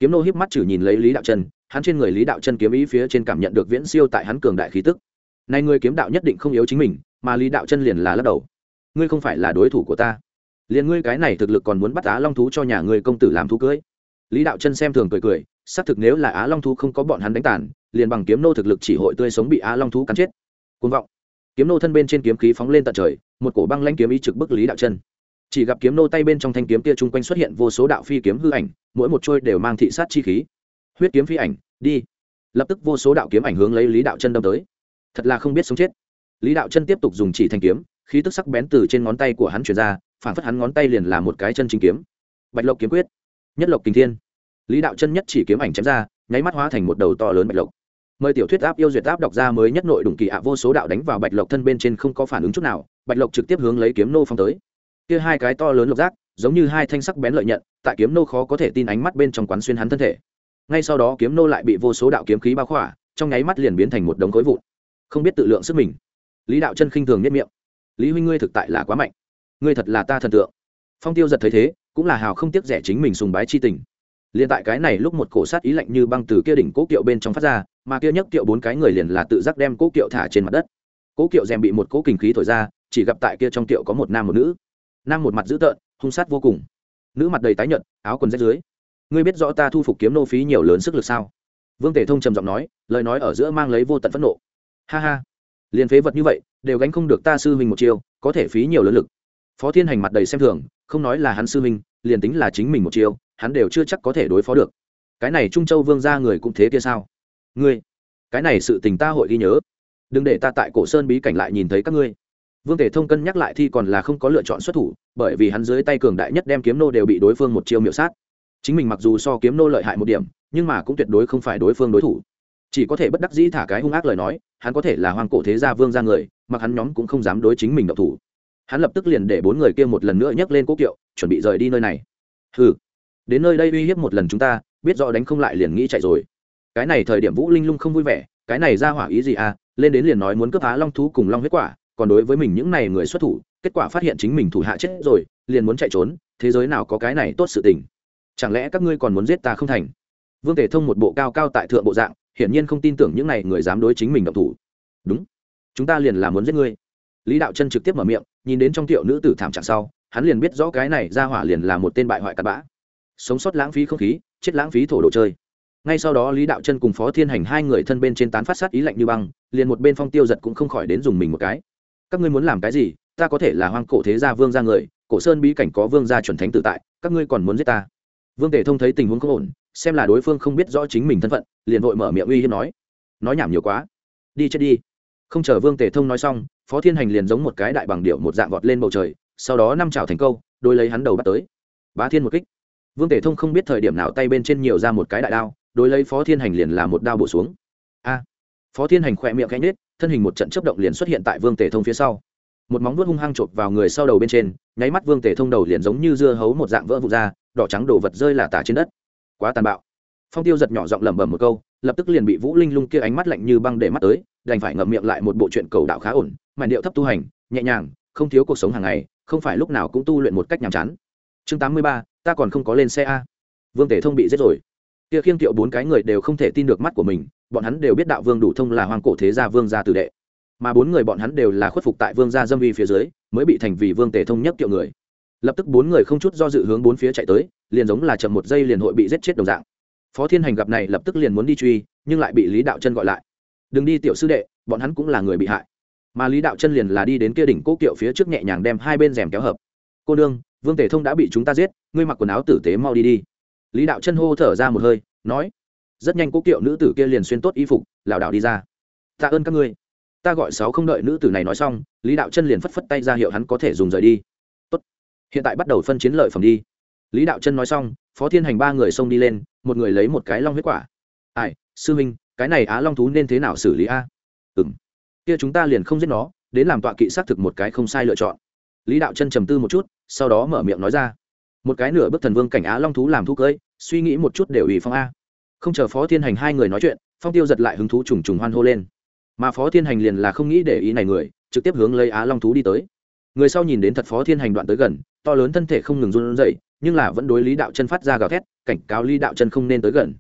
kiếm nô híp mắt chử nhìn lấy lý đạo chân hắn trên người lý đạo chân kiếm ý phía trên cảm nhận được viễn siêu tại hắn cường đại khí tức. Nay người kiếm đạo nhất định không yếu chính mình, mà lý đạo chân liền là lắc đầu. Ngươi không phải là đối thủ của ta. Liền ngươi cái này thực lực còn muốn bắt á long thú cho nhà ngươi công tử làm thú cưới. Lý đạo chân xem thường cười cười, xác thực nếu là á long thú không có bọn hắn đánh tàn, liền bằng kiếm nô thực lực chỉ hội tươi sống bị á long thú cắn chết. Côn vọng. Kiếm nô thân bên trên kiếm khí phóng lên tận trời, một cổ băng lanh kiếm ý trực bức lý đạo chân chỉ gặp kiếm nô tay bên trong thanh kiếm kia chung quanh xuất hiện vô số đạo phi kiếm hư ảnh, mỗi một trôi đều mang thị sát chi khí. Huyết kiếm phi ảnh, đi. Lập tức vô số đạo kiếm ảnh hướng lấy lý đạo chân đâm tới. Thật là không biết sống chết. Lý đạo chân tiếp tục dùng chỉ thanh kiếm, khí tức sắc bén từ trên ngón tay của hắn chuyển ra, phản phất hắn ngón tay liền là một cái chân chính kiếm. Bạch lộc kiếm quyết. Nhất lộc kinh thiên. Lý đạo chân nhất chỉ kiếm ảnh chém ra, nháy mắt hóa thành một đầu to lớn bạch lộc. Mời tiểu thuyết áp yêu duyệt áp đọc ra mới nhất nội đủng kỳ ạ, vô số đạo đánh vào bạch lộc thân bên trên không có phản ứng chút nào, bạch lộc trực tiếp hướng lấy kiếm nô phong tới kia hai cái to lớn lục giác, giống như hai thanh sắc bén lợi nhận, tại kiếm nô khó có thể tin ánh mắt bên trong quán xuyên hắn thân thể. Ngay sau đó kiếm nô lại bị vô số đạo kiếm khí bao khỏa, trong nháy mắt liền biến thành một đống khối vụn. Không biết tự lượng sức mình. Lý đạo chân khinh thường nhất miệng. Lý huynh ngươi thực tại là quá mạnh. Ngươi thật là ta thần tượng. Phong tiêu giật thấy thế, cũng là hào không tiếc rẻ chính mình sùng bái chi tình. Liền tại cái này lúc một cổ sát ý lạnh như băng từ kia đỉnh cố kiệu bên trong phát ra, mà kia nhấc kiệu bốn cái người liền là tự giác đem cố kiệu thả trên mặt đất. Cố kiệu rèm bị một cố kình khí thổi ra, chỉ gặp tại kia trong kiệu có một nam một nữ nam một mặt dữ tợn, hung sát vô cùng. Nữ mặt đầy tái nhợt, áo quần rách dưới. Ngươi biết rõ ta thu phục kiếm nô phí nhiều lớn sức lực sao? Vương tể thông trầm giọng nói, lời nói ở giữa mang lấy vô tận phẫn nộ. Ha ha. Liền phế vật như vậy, đều gánh không được ta sư huynh một chiêu, có thể phí nhiều lớn lực. Phó thiên hành mặt đầy xem thường, không nói là hắn sư huynh, liền tính là chính mình một chiêu, hắn đều chưa chắc có thể đối phó được. Cái này trung châu vương ra người cũng thế kia sao? Ngươi, cái này sự tình ta hội ghi nhớ. Đừng để ta tại cổ sơn bí cảnh lại nhìn thấy các ngươi vương tể thông cân nhắc lại thi còn là không có lựa chọn xuất thủ, bởi vì hắn dưới tay cường đại nhất đem kiếm nô đều bị đối phương một chiêu miệu sát. Chính mình mặc dù so kiếm nô lợi hại một điểm, nhưng mà cũng tuyệt đối không phải đối phương đối thủ. Chỉ có thể bất đắc dĩ thả cái hung ác lời nói, hắn có thể là hoàng cổ thế gia vương ra người, mặc hắn nhóm cũng không dám đối chính mình độc thủ. Hắn lập tức liền để bốn người kia một lần nữa nhấc lên cố kiệu, chuẩn bị rời đi nơi này. Hừ, đến nơi đây uy hiếp một lần chúng ta, biết rõ đánh không lại liền nghĩ chạy rồi. Cái này thời điểm vũ linh lung không vui vẻ, cái này ra hỏa ý gì à lên đến liền nói muốn cướp phá long thú cùng long huyết quả còn đối với mình những này người xuất thủ, kết quả phát hiện chính mình thủ hạ chết rồi, liền muốn chạy trốn, thế giới nào có cái này tốt sự tình? Chẳng lẽ các ngươi còn muốn giết ta không thành? Vương tể thông một bộ cao cao tại thượng bộ dạng, hiển nhiên không tin tưởng những này người dám đối chính mình động thủ. Đúng, chúng ta liền là muốn giết ngươi. Lý đạo chân trực tiếp mở miệng, nhìn đến trong tiểu nữ tử thảm trạng sau, hắn liền biết rõ cái này ra hỏa liền là một tên bại hoại cặn bã. Sống sót lãng phí không khí, chết lãng phí thổ đồ chơi. Ngay sau đó lý đạo chân cùng phó thiên hành hai người thân bên trên tán phát sát ý lạnh như băng, liền một bên phong tiêu giật cũng không khỏi đến dùng mình một cái các ngươi muốn làm cái gì, ta có thể là hoang cổ thế gia vương gia người, cổ sơn bí cảnh có vương gia chuẩn thánh tự tại, các ngươi còn muốn giết ta? Vương tể thông thấy tình huống không ổn, xem là đối phương không biết rõ chính mình thân phận, liền vội mở miệng uy hiếp nói. Nói nhảm nhiều quá. Đi chết đi. Không chờ vương tể thông nói xong, phó thiên hành liền giống một cái đại bằng điệu một dạng vọt lên bầu trời, sau đó năm trào thành câu, đôi lấy hắn đầu bắt tới. Bá thiên một kích. Vương tể thông không biết thời điểm nào tay bên trên nhiều ra một cái đại đao đối lấy phó thiên hành liền là một đao bổ xuống. A. Phó thiên hành khỏe miệng cánh nết thân hình một trận chấp động liền xuất hiện tại vương Tề thông phía sau. Một móng vuốt hung hăng chộp vào người sau đầu bên trên, nháy mắt vương Tề thông đầu liền giống như dưa hấu một dạng vỡ vụt ra, đỏ trắng đổ vật rơi là tả trên đất. Quá tàn bạo. Phong tiêu giật nhỏ giọng lẩm bẩm một câu, lập tức liền bị vũ linh lung kia ánh mắt lạnh như băng để mắt tới, đành phải ngậm miệng lại một bộ chuyện cầu đạo khá ổn mà điệu thấp tu hành, nhẹ nhàng, không thiếu cuộc sống hàng ngày, không phải lúc nào cũng tu luyện một cách nhàm chán. Chương tám mươi ba, ta còn không có lên xe a. Vương Tề thông bị giết rồi kia khiêng tiệu bốn cái người đều không thể tin được mắt của mình, bọn hắn đều biết đạo vương đủ thông là hoàng cổ thế gia vương gia tử đệ. Mà bốn người bọn hắn đều là khuất phục tại vương gia dâm vi phía dưới, mới bị thành vì vương tể thông nhất tiệu người. Lập tức bốn người không chút do dự hướng bốn phía chạy tới, liền giống là chậm một giây liền hội bị giết chết đồng dạng. Phó thiên hành gặp này lập tức liền muốn đi truy, nhưng lại bị lý đạo chân gọi lại. Đừng đi, tiểu sư đệ, bọn hắn cũng là người bị hại. Mà lý đạo chân liền là đi đến kia đỉnh cố kiệu phía trước nhẹ nhàng đem hai bên rèm kéo hợp. Cô đương vương tể thông đã bị chúng ta giết, ngươi mặc quần áo tử tế mau đi đi lý đạo chân hô thở ra một hơi, nói, rất nhanh cố kiệu nữ tử kia liền xuyên tốt y phục, lảo đảo đi ra. Tạ ơn các ngươi. Ta gọi sáu không đợi nữ tử này nói xong, lý đạo chân liền phất phất tay ra hiệu hắn có thể dùng rời đi. Tốt. hiện tại bắt đầu phân chiến lợi phẩm đi. Lý đạo chân nói xong, phó thiên hành ba người xông đi lên, một người lấy một cái long huyết quả. Ai, sư huynh, cái này á long thú nên thế nào xử lý a? Ừ m kia chúng ta liền không giết nó, đến làm tọa kỵ xác thực một cái không sai lựa chọn. Lý đạo chân trầm tư một chút, sau đó mở miệng nói ra một cái nửa bước thần vương cảnh á long thú làm thú cưỡi suy nghĩ một chút đều ủy phong a. Không chờ phó thiên hành hai người nói chuyện, phong tiêu giật lại hứng thú trùng trùng hoan hô lên. Mà phó thiên hành liền là không nghĩ để ý này người, trực tiếp hướng lấy á long thú đi tới. Người sau nhìn đến thật phó thiên hành đoạn tới gần, to lớn thân thể không ngừng run rẩy, nhưng là vẫn đối lý đạo chân phát ra gào thét, cảnh cáo lý đạo chân không nên tới gần.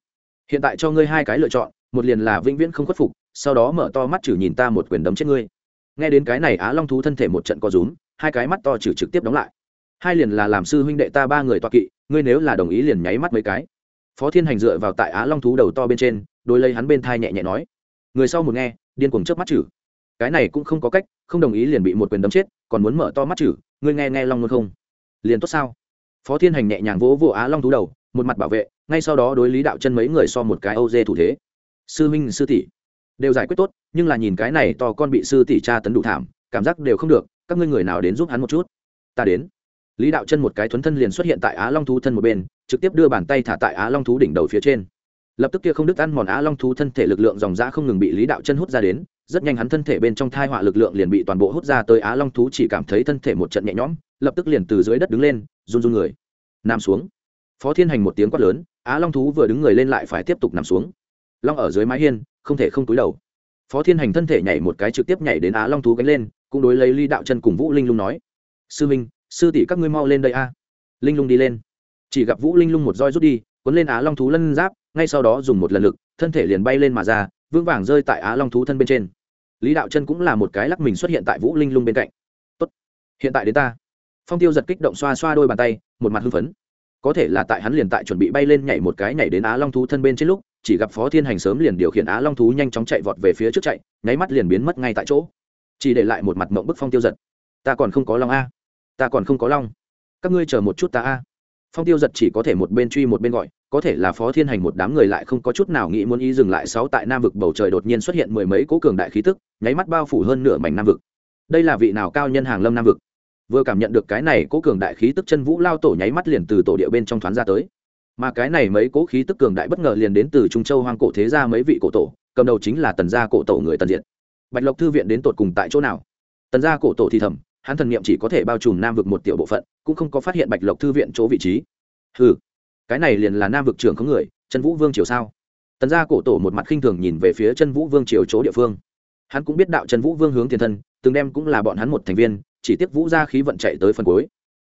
Hiện tại cho ngươi hai cái lựa chọn, một liền là vĩnh viễn không khuất phục, sau đó mở to mắt chử nhìn ta một quyền đấm chết ngươi. Nghe đến cái này á long thú thân thể một trận co rúm, hai cái mắt to chử trực tiếp đóng lại hai liền là làm sư huynh đệ ta ba người toa kỵ, ngươi nếu là đồng ý liền nháy mắt mấy cái. Phó thiên hành dựa vào tại á long thú đầu to bên trên, đôi lấy hắn bên thai nhẹ nhẹ nói. Người sau một nghe, điên cuồng chớp mắt chử. Cái này cũng không có cách, không đồng ý liền bị một quyền đấm chết, còn muốn mở to mắt chử, ngươi nghe nghe long luôn không? Liền tốt sao? Phó thiên hành nhẹ nhàng vỗ vỗ á long thú đầu, một mặt bảo vệ, ngay sau đó đối lý đạo chân mấy người so một cái âu dê thủ thế. Sư minh sư tỷ, đều giải quyết tốt, nhưng là nhìn cái này to con bị sư tỷ tra tấn đủ thảm, cảm giác đều không được, các ngươi người nào đến giúp hắn một chút? Ta đến lý đạo chân một cái thuấn thân liền xuất hiện tại á long thú thân một bên, trực tiếp đưa bàn tay thả tại á long thú đỉnh đầu phía trên. Lập tức kia không đứt ăn mòn á long thú thân thể lực lượng dòng dã không ngừng bị lý đạo chân hút ra đến, rất nhanh hắn thân thể bên trong thai họa lực lượng liền bị toàn bộ hút ra tới á long thú chỉ cảm thấy thân thể một trận nhẹ nhõm, lập tức liền từ dưới đất đứng lên, run run người. Nằm xuống. Phó thiên hành một tiếng quát lớn, á long thú vừa đứng người lên lại phải tiếp tục nằm xuống. Long ở dưới mái hiên, không thể không túi đầu. Phó thiên hành thân thể nhảy một cái trực tiếp nhảy đến á long thú gánh lên, cũng đối lấy Lý đạo chân cùng vũ linh lung nói, sư minh sư tỷ các ngươi mau lên đây a. Linh lung đi lên. Chỉ gặp vũ linh lung một roi rút đi, cuốn lên á long thú lân giáp, ngay sau đó dùng một lần lực, thân thể liền bay lên mà ra, vững vàng rơi tại á long thú thân bên trên. Lý đạo chân cũng là một cái lắc mình xuất hiện tại vũ linh lung bên cạnh. Tốt, hiện tại đến ta. Phong tiêu giật kích động xoa xoa đôi bàn tay, một mặt hưng phấn. Có thể là tại hắn liền tại chuẩn bị bay lên nhảy một cái nhảy đến á long thú thân bên trên lúc, chỉ gặp phó thiên hành sớm liền điều khiển á long thú nhanh chóng chạy vọt về phía trước chạy, nháy mắt liền biến mất ngay tại chỗ. Chỉ để lại một mặt mộng bức phong tiêu giật. Ta còn không có long a ta còn không có long. Các ngươi chờ một chút ta a. Phong tiêu giật chỉ có thể một bên truy một bên gọi, có thể là phó thiên hành một đám người lại không có chút nào nghĩ muốn ý dừng lại sáu tại nam vực bầu trời đột nhiên xuất hiện mười mấy cố cường đại khí tức, nháy mắt bao phủ hơn nửa mảnh nam vực. Đây là vị nào cao nhân hàng lâm nam vực? Vừa cảm nhận được cái này cố cường đại khí tức chân vũ lao tổ nháy mắt liền từ tổ địa bên trong thoáng ra tới. Mà cái này mấy cố khí tức cường đại bất ngờ liền đến từ trung châu hoang cổ thế gia mấy vị cổ tổ, cầm đầu chính là tần gia cổ tổ người tần diện bạch lộc thư viện đến tột cùng tại chỗ nào? Tần gia cổ tổ thì thầm hắn thần niệm chỉ có thể bao trùm nam vực một tiểu bộ phận, cũng không có phát hiện bạch lộc thư viện chỗ vị trí. Ừ cái này liền là nam vực trưởng có người, chân vũ vương triều sao? Tần gia cổ tổ một mặt khinh thường nhìn về phía chân vũ vương triều chỗ địa phương. Hắn cũng biết đạo chân vũ vương hướng tiền thân, từng đem cũng là bọn hắn một thành viên, chỉ tiếc vũ gia khí vận chạy tới phần cuối.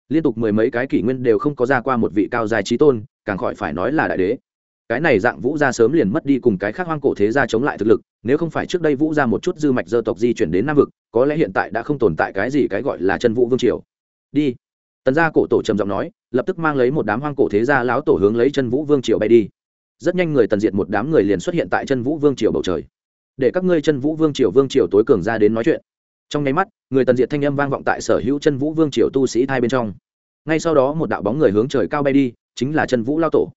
Liên tục mười mấy cái kỷ nguyên đều không có ra qua một vị cao dài trí tôn, càng khỏi phải nói là đại đế cái này dạng vũ gia sớm liền mất đi cùng cái khác hoang cổ thế gia chống lại thực lực, nếu không phải trước đây vũ gia một chút dư mạch dơ tộc di chuyển đến nam vực, có lẽ hiện tại đã không tồn tại cái gì cái gọi là chân vũ vương triều. Đi. Tần gia cổ tổ trầm giọng nói, lập tức mang lấy một đám hoang cổ thế gia láo tổ hướng lấy chân vũ vương triều bay đi. Rất nhanh người tần diệt một đám người liền xuất hiện tại chân vũ vương triều bầu trời. Để các ngươi chân vũ vương triều vương triều tối cường ra đến nói chuyện. Trong nháy mắt, người tần diệt thanh âm vang vọng tại sở hữu chân vũ vương triều tu sĩ thai bên trong. Ngay sau đó một đạo bóng người hướng trời cao bay đi, chính là chân vũ lao tổ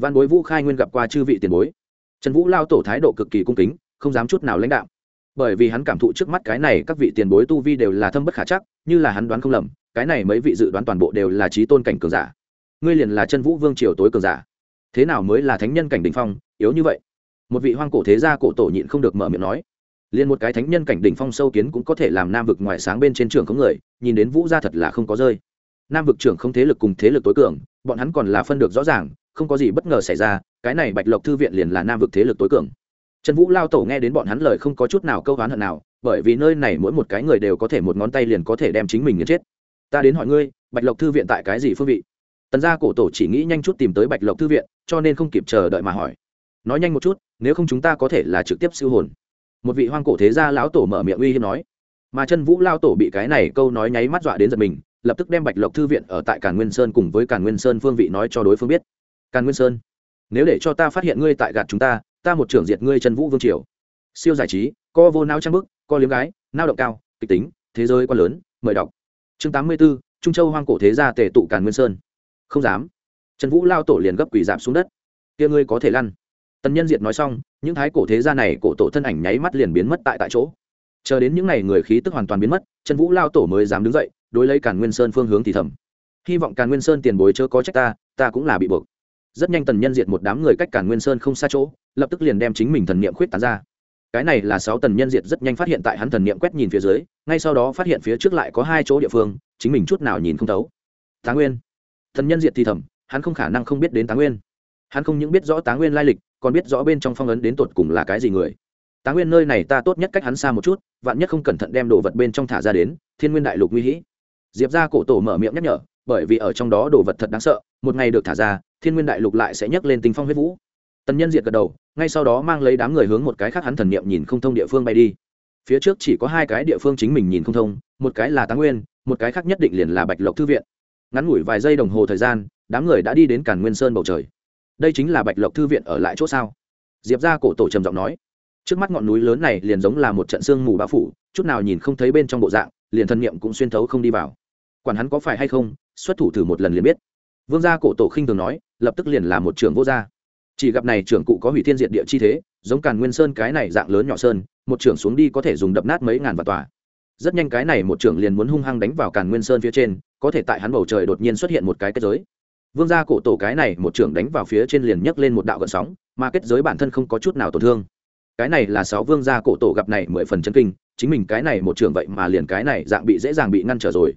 văn bối vũ khai nguyên gặp qua chư vị tiền bối. Trần vũ lao tổ thái độ cực kỳ cung kính, không dám chút nào lãnh đạo. Bởi vì hắn cảm thụ trước mắt cái này, các vị tiền bối tu vi đều là thâm bất khả chắc, như là hắn đoán không lầm, cái này mấy vị dự đoán toàn bộ đều là trí tôn cảnh cường giả. Ngươi liền là chân vũ vương triều tối cường giả. Thế nào mới là thánh nhân cảnh đỉnh phong, yếu như vậy? Một vị hoang cổ thế gia cổ tổ nhịn không được mở miệng nói. Liền một cái thánh nhân cảnh đỉnh phong sâu kiến cũng có thể làm nam vực ngoại sáng bên trên trường không người, nhìn đến vũ gia thật là không có rơi. Nam vực trưởng không thế lực cùng thế lực tối cường, bọn hắn còn là phân được rõ ràng không có gì bất ngờ xảy ra, cái này bạch lộc thư viện liền là nam vực thế lực tối cường. Trần vũ lao tổ nghe đến bọn hắn lời không có chút nào câu hoán hận nào, bởi vì nơi này mỗi một cái người đều có thể một ngón tay liền có thể đem chính mình nghiền chết. Ta đến hỏi ngươi, bạch lộc thư viện tại cái gì phương vị? Tần gia cổ tổ chỉ nghĩ nhanh chút tìm tới bạch lộc thư viện, cho nên không kịp chờ đợi mà hỏi. Nói nhanh một chút, nếu không chúng ta có thể là trực tiếp siêu hồn. Một vị hoang cổ thế gia lão tổ mở miệng uy hiếp nói. Mà chân vũ lao tổ bị cái này câu nói nháy mắt dọa đến giật mình, lập tức đem bạch lộc thư viện ở tại càn nguyên sơn cùng với càn nguyên sơn phương vị nói cho đối phương biết càn nguyên sơn. Nếu để cho ta phát hiện ngươi tại gạt chúng ta ta một trưởng diệt ngươi trần vũ vương triều. Siêu giải trí, co vô nao trang bức, co liếm gái, nao động cao, kịch tính, thế giới quá lớn, mời đọc. Chương tám mươi b ố trung châu hoang cổ thế gia tề tụ càn nguyên sơn. Không dám. Trần vũ lao tổ liền gấp quỷ giảm xuống đất. Kia ngươi có thể lăn. Tần nhân diệt nói xong, những thái cổ thế gia này cổ tổ thân ảnh nháy mắt liền biến mất tại tại chỗ. Chờ đến những n à y người khí tức hoàn toàn biến mất trần vũ lao tổ mới dám đứng dậy, đối lấy càn nguyên sơn phương hướng thì thầm. Hy vọng càn nguyên sơn tiền bối chớ có trách ta ta cũng là bị buộc rất nhanh tần nhân diệt một đám người cách cản nguyên sơn không xa chỗ, lập tức liền đem chính mình thần niệm khuyết tán ra. Cái này là sáu tần nhân diệt rất nhanh phát hiện tại hắn thần niệm quét nhìn phía dưới, ngay sau đó phát hiện phía trước lại có hai chỗ địa phương, chính mình chút nào nhìn không thấu. Tá nguyên. Thần nhân diệt thì thầm, hắn không khả năng không biết đến tá nguyên. Hắn không những biết rõ tá nguyên lai lịch, còn biết rõ bên trong phong ấn đến tột cùng là cái gì người. Tá nguyên nơi này ta tốt nhất cách hắn xa một chút, vạn nhất không cẩn thận đem đồ vật bên trong thả ra đến, thiên nguyên đại lục nguy hĩ diệp ra cổ tổ mở miệng nhắc nhở, bởi vì ở trong đó đồ vật thật đáng sợ, một ngày được thả ra thiên nguyên đại lục lại sẽ nhấc lên tinh phong huyết vũ. Tần nhân diệt gật đầu, ngay sau đó mang lấy đám người hướng một cái khác hắn thần niệm nhìn không thông địa phương bay đi. Phía trước chỉ có hai cái địa phương chính mình nhìn không thông, một cái là tá nguyên, một cái khác nhất định liền là bạch lộc thư viện. Ngắn ngủi vài giây đồng hồ thời gian, đám người đã đi đến cản nguyên sơn bầu trời. Đây chính là bạch lộc thư viện ở lại chỗ sao? Diệp ra cổ tổ trầm giọng nói. Trước mắt ngọn núi lớn này liền giống là một trận sương mù bao phủ, chút nào nhìn không thấy bên trong bộ dạng, liền thân nhiệm cũng xuyên thấu không đi vào. Quản hắn có phải hay không, xuất thủ thử một lần liền biết. Vương gia cổ tổ khinh thường nói lập tức liền là một trưởng vô gia. Chỉ gặp này trưởng cụ có hủy thiên diệt địa chi thế, giống càn nguyên sơn cái này dạng lớn nhỏ sơn, một trưởng xuống đi có thể dùng đập nát mấy ngàn vạn tòa. Rất nhanh cái này một trưởng liền muốn hung hăng đánh vào càn nguyên sơn phía trên, có thể tại hắn bầu trời đột nhiên xuất hiện một cái kết giới. Vương gia cổ tổ cái này một trưởng đánh vào phía trên liền nhấc lên một đạo gợn sóng, mà kết giới bản thân không có chút nào tổn thương. Cái này là sáu vương gia cổ tổ gặp này mười phần chân kinh, chính mình cái này một trưởng vậy mà liền cái này dạng bị dễ dàng bị ngăn trở rồi.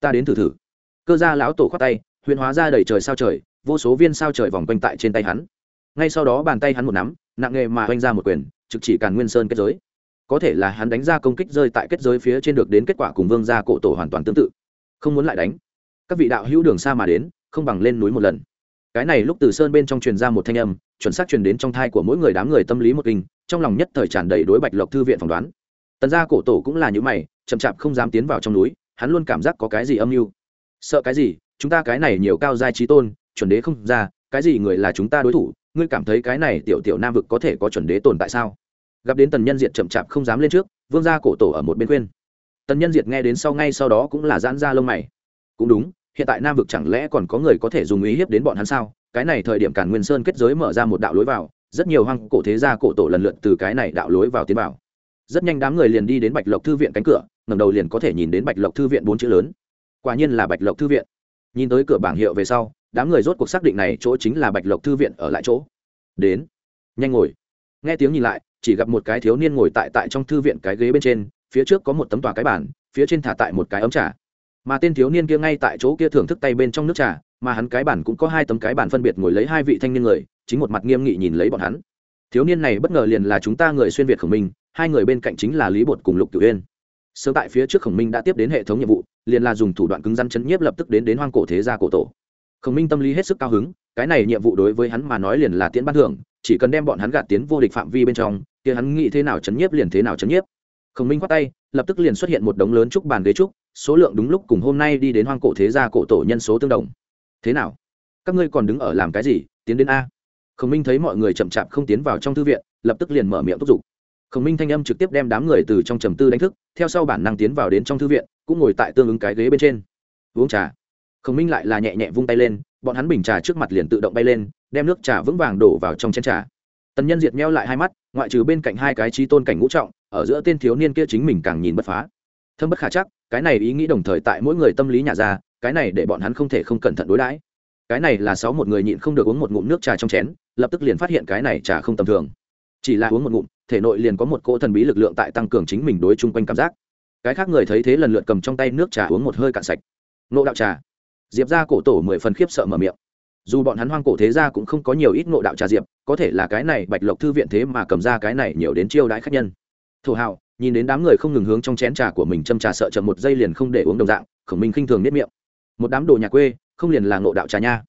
Ta đến thử thử. Cơ gia lão tổ khoát tay, huyền hóa ra đầy trời sao trời vô số viên sao trời vòng quanh tại trên tay hắn. Ngay sau đó bàn tay hắn một nắm, nặng nghề mà oanh ra một quyền, trực chỉ càn nguyên sơn kết giới. Có thể là hắn đánh ra công kích rơi tại kết giới phía trên được đến kết quả cùng vương gia cổ tổ hoàn toàn tương tự. Không muốn lại đánh. Các vị đạo hữu đường xa mà đến, không bằng lên núi một lần. Cái này lúc từ sơn bên trong truyền ra một thanh âm, chuẩn xác truyền đến trong thai của mỗi người đám người tâm lý một kinh, trong lòng nhất thời tràn đầy đối bạch lộc thư viện phỏng đoán. Tần gia cổ tổ cũng là những mày, chậm chạp không dám tiến vào trong núi, hắn luôn cảm giác có cái gì âm mưu. Sợ cái gì? Chúng ta cái này nhiều cao giai trí tôn chuẩn đế không ra, cái gì người là chúng ta đối thủ, ngươi cảm thấy cái này tiểu tiểu nam vực có thể có chuẩn đế tồn tại sao? Gặp đến tần nhân diệt chậm chạp không dám lên trước, vương gia cổ tổ ở một bên khuyên. Tần nhân diệt nghe đến sau ngay sau đó cũng là giãn ra lông mày. Cũng đúng, hiện tại nam vực chẳng lẽ còn có người có thể dùng ý hiếp đến bọn hắn sao? Cái này thời điểm cản nguyên sơn kết giới mở ra một đạo lối vào, rất nhiều hoang cổ thế gia cổ tổ lần lượt từ cái này đạo lối vào tiến vào. Rất nhanh đám người liền đi đến bạch lộc thư viện cánh cửa ngầm đầu liền có thể nhìn đến bạch lộc thư viện bốn chữ lớn. Quả nhiên là bạch lộc thư viện. Nhìn tới cửa bảng hiệu về sau đám người rốt cuộc xác định này chỗ chính là bạch lộc thư viện ở lại chỗ. Đến, nhanh ngồi. Nghe tiếng nhìn lại, chỉ gặp một cái thiếu niên ngồi tại tại trong thư viện cái ghế bên trên, phía trước có một tấm tòa cái bàn, phía trên thả tại một cái ấm trà. Mà tên thiếu niên kia ngay tại chỗ kia thưởng thức tay bên trong nước trà, mà hắn cái bản cũng có hai tấm cái bản phân biệt ngồi lấy hai vị thanh niên người, chính một mặt nghiêm nghị nhìn lấy bọn hắn. Thiếu niên này bất ngờ liền là chúng ta người xuyên việt khổng minh, hai người bên cạnh chính là lý bột cùng lục cửu yên sớm tại phía trước khổng minh đã tiếp đến hệ thống nhiệm vụ, liền là dùng thủ đoạn cứng rắn chấn nhiếp lập tức đến đến hoang cổ thế gia cổ tổ khổng minh tâm lý hết sức cao hứng, cái này nhiệm vụ đối với hắn mà nói liền là tiến ban thưởng, chỉ cần đem bọn hắn gạt tiến vô địch phạm vi bên trong, kia hắn nghĩ thế nào chấn nhiếp liền thế nào chấn nhiếp. Khổng minh khoát tay, lập tức liền xuất hiện một đống lớn trúc bàn ghế trúc, số lượng đúng lúc cùng hôm nay đi đến hoang cổ thế gia cổ tổ nhân số tương đồng. Thế nào? Các ngươi còn đứng ở làm cái gì? Tiến đến a. Khổng minh thấy mọi người chậm chạp không tiến vào trong thư viện, lập tức liền mở miệng thúc giục. Khổng minh thanh âm trực tiếp đem đám người từ trong trầm tư đánh thức, theo sau bản năng tiến vào đến trong thư viện, cũng ngồi tại tương ứng cái ghế bên trên. Uống trà khổng minh lại là nhẹ nhẹ vung tay lên, bọn hắn bình trà trước mặt liền tự động bay lên, đem nước trà vững vàng đổ vào trong chén trà. Tần nhân diệt meo lại hai mắt, ngoại trừ bên cạnh hai cái trí tôn cảnh ngũ trọng, ở giữa tên thiếu niên kia chính mình càng nhìn bất phá. Thâm bất khả chắc, cái này ý nghĩ đồng thời tại mỗi người tâm lý nhà ra, cái này để bọn hắn không thể không cẩn thận đối đãi. Cái này là sáu một người nhịn không được uống một ngụm nước trà trong chén, lập tức liền phát hiện cái này trà không tầm thường. Chỉ là uống một ngụm, thể nội liền có một cỗ thần bí lực lượng tại tăng cường chính mình đối chung quanh cảm giác. Cái khác người thấy thế lần lượt cầm trong tay nước trà uống một hơi cạn sạch. Nộ đạo trà diệp ra cổ tổ mười phần khiếp sợ mở miệng. Dù bọn hắn hoang cổ thế ra cũng không có nhiều ít ngộ đạo trà diệp, có thể là cái này bạch lộc thư viện thế mà cầm ra cái này nhiều đến chiêu đãi khách nhân. Thổ hào nhìn đến đám người không ngừng hướng trong chén trà của mình châm trà sợ chậm một giây liền không để uống đồng dạng, khổng minh khinh thường nếp miệng. Một đám đồ nhà quê, không liền là ngộ đạo trà nha.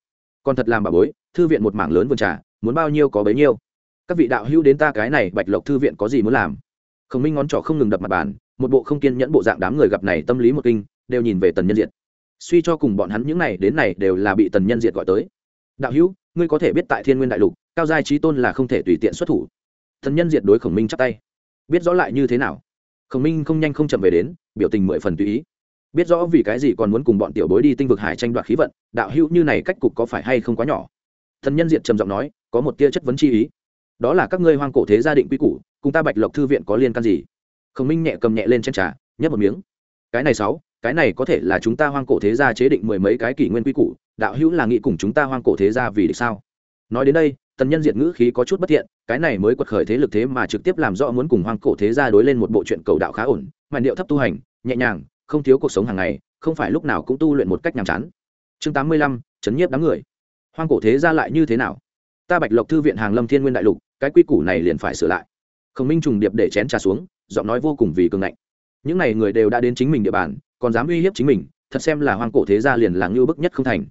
Còn thật làm bà bối, thư viện một mảng lớn vườn trà, muốn bao nhiêu có bấy nhiêu. Các vị đạo hữu đến ta cái này bạch lộc thư viện có gì muốn làm? Khổng minh ngón trỏ không ngừng đập mặt bàn, một bộ không kiên nhẫn bộ dạng đám người gặp này tâm lý một kinh, đều nhìn về tần nhân diện suy cho cùng bọn hắn những này đến này đều là bị tần nhân diệt gọi tới. Đạo hữu, ngươi có thể biết tại thiên nguyên đại lục, cao giai trí tôn là không thể tùy tiện xuất thủ. Thần nhân diệt đối khổng minh chắp tay. Biết rõ lại như thế nào? Khổng minh không nhanh không chậm về đến, biểu tình mười phần tùy ý. Biết rõ vì cái gì còn muốn cùng bọn tiểu bối đi tinh vực hải tranh đoạt khí vận, đạo hữu như này cách cục có phải hay không quá nhỏ? Thần nhân diệt trầm giọng nói, có một tia chất vấn chi ý. Đó là các ngươi hoang cổ thế gia định quy củ, cùng ta bạch lộc thư viện có liên can gì? Khổng minh nhẹ cầm nhẹ lên trên trà, nhấp một miếng. Cái này sáu cái này có thể là chúng ta hoang cổ thế gia chế định mười mấy cái kỷ nguyên quy củ, đạo hữu là nghĩ cùng chúng ta hoang cổ thế gia vì địch sao? Nói đến đây, tần nhân diệt ngữ khí có chút bất thiện, cái này mới quật khởi thế lực thế mà trực tiếp làm rõ muốn cùng hoang cổ thế gia đối lên một bộ chuyện cầu đạo khá ổn mà điệu thấp tu hành, nhẹ nhàng, không thiếu cuộc sống hàng ngày, không phải lúc nào cũng tu luyện một cách nhàm chán. Chương tám mươi lăm, chấn nhiếp đám người. Hoang cổ thế gia lại như thế nào? Ta bạch lộc thư viện hàng lâm thiên nguyên đại lục, cái quy củ này liền phải sửa lại. Khổng minh trùng điệp để chén trà xuống, giọng nói vô cùng vì cường ngạnh những n à y người đều đã đến chính mình địa bàn, còn dám uy hiếp chính mình, thật xem là hoang cổ thế gia liền là ngưu bức nhất không thành.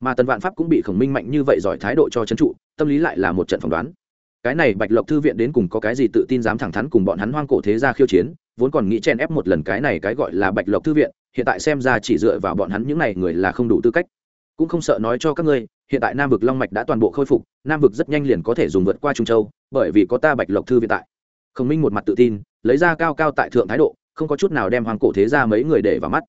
Mà tần vạn pháp cũng bị khổng minh mạnh như vậy giỏi thái độ cho c trụ, tâm lý lại là một trận phỏng đoán. Cái này bạch lộc thư viện đến cùng có cái gì tự tin dám thẳng thắn cùng bọn hắn hoang cổ thế gia khiêu chiến, vốn còn nghĩ chen ép một lần cái này cái gọi là bạch lộc thư viện, hiện tại xem ra chỉ dựa vào bọn hắn những n à y người là không đủ tư cách. Cũng không sợ nói cho các ngươi, hiện tại nam vực long mạch đã toàn bộ khôi phục, nam vực rất nhanh liền có thể dùng vượt qua trung châu, bởi vì có ta bạch lộc thư viện tại. Khổng minh một mặt tự tin, lấy ra cao cao tại thượng thái độ không có chút nào đem hoàng cổ thế ra mấy người để vào mắt.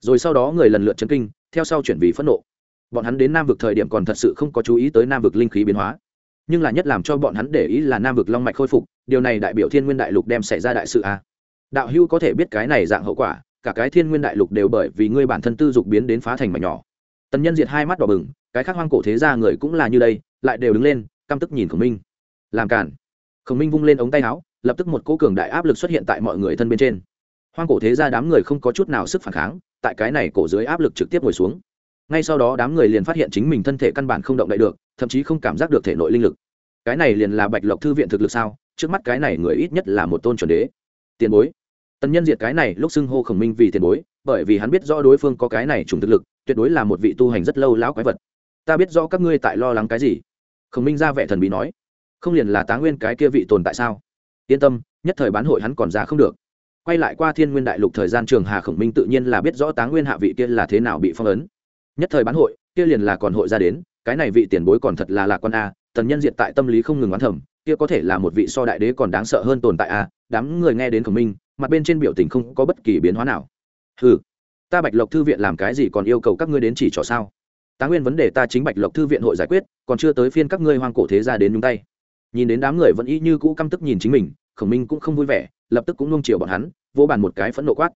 Rồi sau đó người lần lượt chấn kinh, theo sau chuyển vì phẫn nộ. Bọn hắn đến nam vực thời điểm còn thật sự không có chú ý tới nam vực linh khí biến hóa. Nhưng là nhất làm cho bọn hắn để ý là nam vực long mạch khôi phục, điều này đại biểu thiên nguyên đại lục đem xảy ra đại sự a đạo hưu có thể biết cái này dạng hậu quả, cả cái thiên nguyên đại lục đều bởi vì ngươi bản thân tư dục biến đến phá thành mảnh nhỏ. Tần nhân diệt hai mắt đỏ bừng, cái khác hoang cổ thế ra người cũng là như đây, lại đều đứng lên, căm tức nhìn khổng minh. Làm cản khổng minh vung lên ống tay áo, lập tức một cỗ cường đại áp lực xuất hiện tại mọi người thân bên trên hoang cổ thế ra đám người không có chút nào sức phản kháng, tại cái này cổ dưới áp lực trực tiếp ngồi xuống. Ngay sau đó đám người liền phát hiện chính mình thân thể căn bản không động đậy được, thậm chí không cảm giác được thể nội linh lực. Cái này liền là bạch lộc thư viện thực lực sao? Trước mắt cái này người ít nhất là một tôn chuẩn đế. Tiền bối. Tần nhân diệt cái này lúc xưng hô khổng minh vì tiền bối, bởi vì hắn biết rõ đối phương có cái này trùng thực lực, tuyệt đối là một vị tu hành rất lâu lão quái vật. Ta biết rõ các ngươi tại lo lắng cái gì? Khổng minh ra vẻ thần bí nói. Không liền là tá nguyên cái kia vị tồn tại sao? Yên tâm, nhất thời bán hội hắn còn ra không được quay lại qua thiên nguyên đại lục thời gian trường hà khổng minh tự nhiên là biết rõ tá nguyên hạ vị kia là thế nào bị phong ấn. Nhất thời bán hội, kia liền là còn hội ra đến, cái này vị tiền bối còn thật là lạc con a, tần nhân diện tại tâm lý không ngừng oán thầm, kia có thể là một vị so đại đế còn đáng sợ hơn tồn tại a, đám người nghe đến khổng minh, mặt bên trên biểu tình không có bất kỳ biến hóa nào. Ừ ta bạch lộc thư viện làm cái gì còn yêu cầu các ngươi đến chỉ trò sao? Tá nguyên vấn đề ta chính bạch lộc thư viện hội giải quyết, còn chưa tới phiên các ngươi hoang cổ thế ra đến nhúng tay. Nhìn đến đám người vẫn y như cũ căm tức nhìn chính mình khổng minh cũng không vui vẻ, lập tức cũng nung chiều bọn hắn, vô bàn một cái phẫn nộ quát.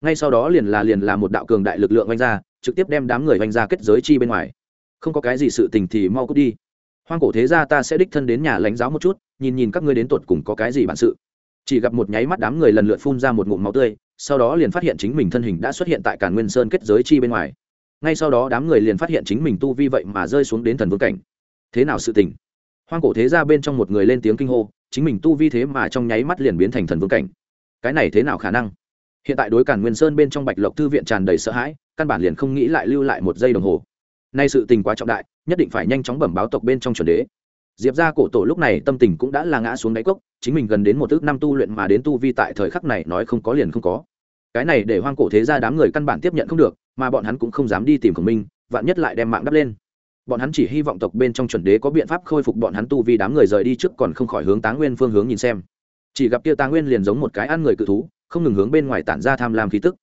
Ngay sau đó liền là liền là một đạo cường đại lực lượng oanh ra, trực tiếp đem đám người oanh ra kết giới chi bên ngoài. Không có cái gì sự tình thì mau cút đi. Hoang cổ thế ra ta sẽ đích thân đến nhà lãnh giáo một chút, nhìn nhìn các ngươi đến tột cùng có cái gì bản sự. Chỉ gặp một nháy mắt đám người lần lượt phun ra một ngụm máu tươi, sau đó liền phát hiện chính mình thân hình đã xuất hiện tại cản nguyên sơn kết giới chi bên ngoài. Ngay sau đó đám người liền phát hiện chính mình tu vi vậy mà rơi xuống đến thần vương cảnh. Thế nào sự tình? Hoang cổ thế ra bên trong một người lên tiếng kinh hô chính mình tu vi thế mà trong nháy mắt liền biến thành thần vương cảnh. Cái này thế nào khả năng? Hiện tại đối cản nguyên sơn bên trong bạch lộc thư viện tràn đầy sợ hãi, căn bản liền không nghĩ lại lưu lại một giây đồng hồ. Nay sự tình quá trọng đại, nhất định phải nhanh chóng bẩm báo tộc bên trong chuẩn đế. Diệp ra cổ tổ lúc này tâm tình cũng đã là ngã xuống đáy cốc, chính mình gần đến một ước năm tu luyện mà đến tu vi tại thời khắc này nói không có liền không có. Cái này để hoang cổ thế ra đám người căn bản tiếp nhận không được, mà bọn hắn cũng không dám đi tìm khổng minh, vạn nhất lại đem mạng đắp lên bọn hắn chỉ hy vọng tộc bên trong chuẩn đế có biện pháp khôi phục bọn hắn tu vì đám người rời đi trước còn không khỏi hướng tá nguyên phương hướng nhìn xem. Chỉ gặp kia tá nguyên liền giống một cái ăn người cự thú, không ngừng hướng bên ngoài tản ra tham lam khí tức.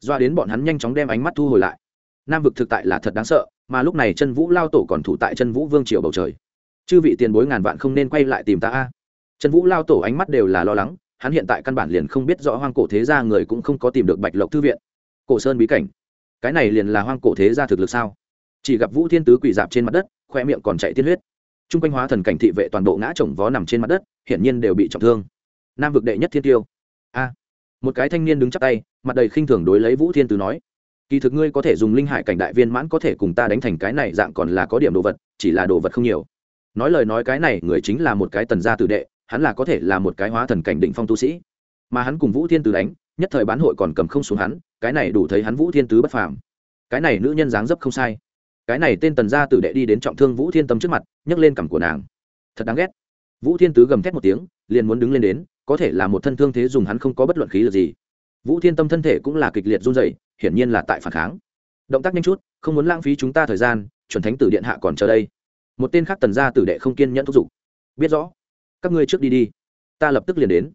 Doa đến bọn hắn nhanh chóng đem ánh mắt thu hồi lại. Nam vực thực tại là thật đáng sợ, mà lúc này chân vũ lao tổ còn thủ tại chân vũ vương triều bầu trời. Chư vị tiền bối ngàn vạn không nên quay lại tìm ta a. Chân vũ lao tổ ánh mắt đều là lo lắng, hắn hiện tại căn bản liền không biết rõ hoang cổ thế gia người cũng không có tìm được bạch lộc thư viện. Cổ sơn bí cảnh. Cái này liền là hoang cổ thế gia thực lực sao? Chỉ gặp vũ thiên tứ quỳ dạp trên mặt đất, khoe miệng còn chạy tiên huyết. T r u n g quanh hóa thần cảnh thị vệ toàn bộ ngã chồng vó nằm trên mặt đất, hiển nhiên đều bị trọng thương. Nam vực đệ nhất thiên tiêu. A. Một cái thanh niên đứng chắc tay, mặt đầy khinh thường đối lấy vũ thiên tứ nói, kỳ thực ngươi có thể dùng linh hải cảnh đại viên mãn có thể cùng ta đánh thành cái này dạng còn là có điểm đồ vật, chỉ là đồ vật không nhiều. Nói lời nói cái này, người chính là một cái tần gia tử đệ, hắn là có thể là một cái hóa thần cảnh định phong tu sĩ. Mà hắn cùng vũ thiên tứ đánh, nhất thời bán hội còn cầm không xuống hắn, cái này đủ thấy hắn vũ thiên tứ bất phàm. Cái này nữ nhân dáng dấp không sai cái này tên tần gia tử đệ đi đến trọng thương vũ thiên tâm trước mặt, nhấc lên cằm của nàng. Thật đáng ghét. Vũ thiên tứ gầm thét một tiếng, liền muốn đứng lên đến, có thể là một thân thương thế dùng hắn không có bất luận khí lực gì. Vũ thiên tâm thân thể cũng là kịch liệt run dày hiển nhiên là tại phản kháng. Động tác nhanh chút, không muốn lãng phí chúng ta thời gian, chuẩn thánh tử điện hạ còn chờ đây. Một tên khác tần gia tử đệ không kiên nhẫn thúc giục. Biết rõ, các ngươi trước đi đi. Ta lập tức liền đến.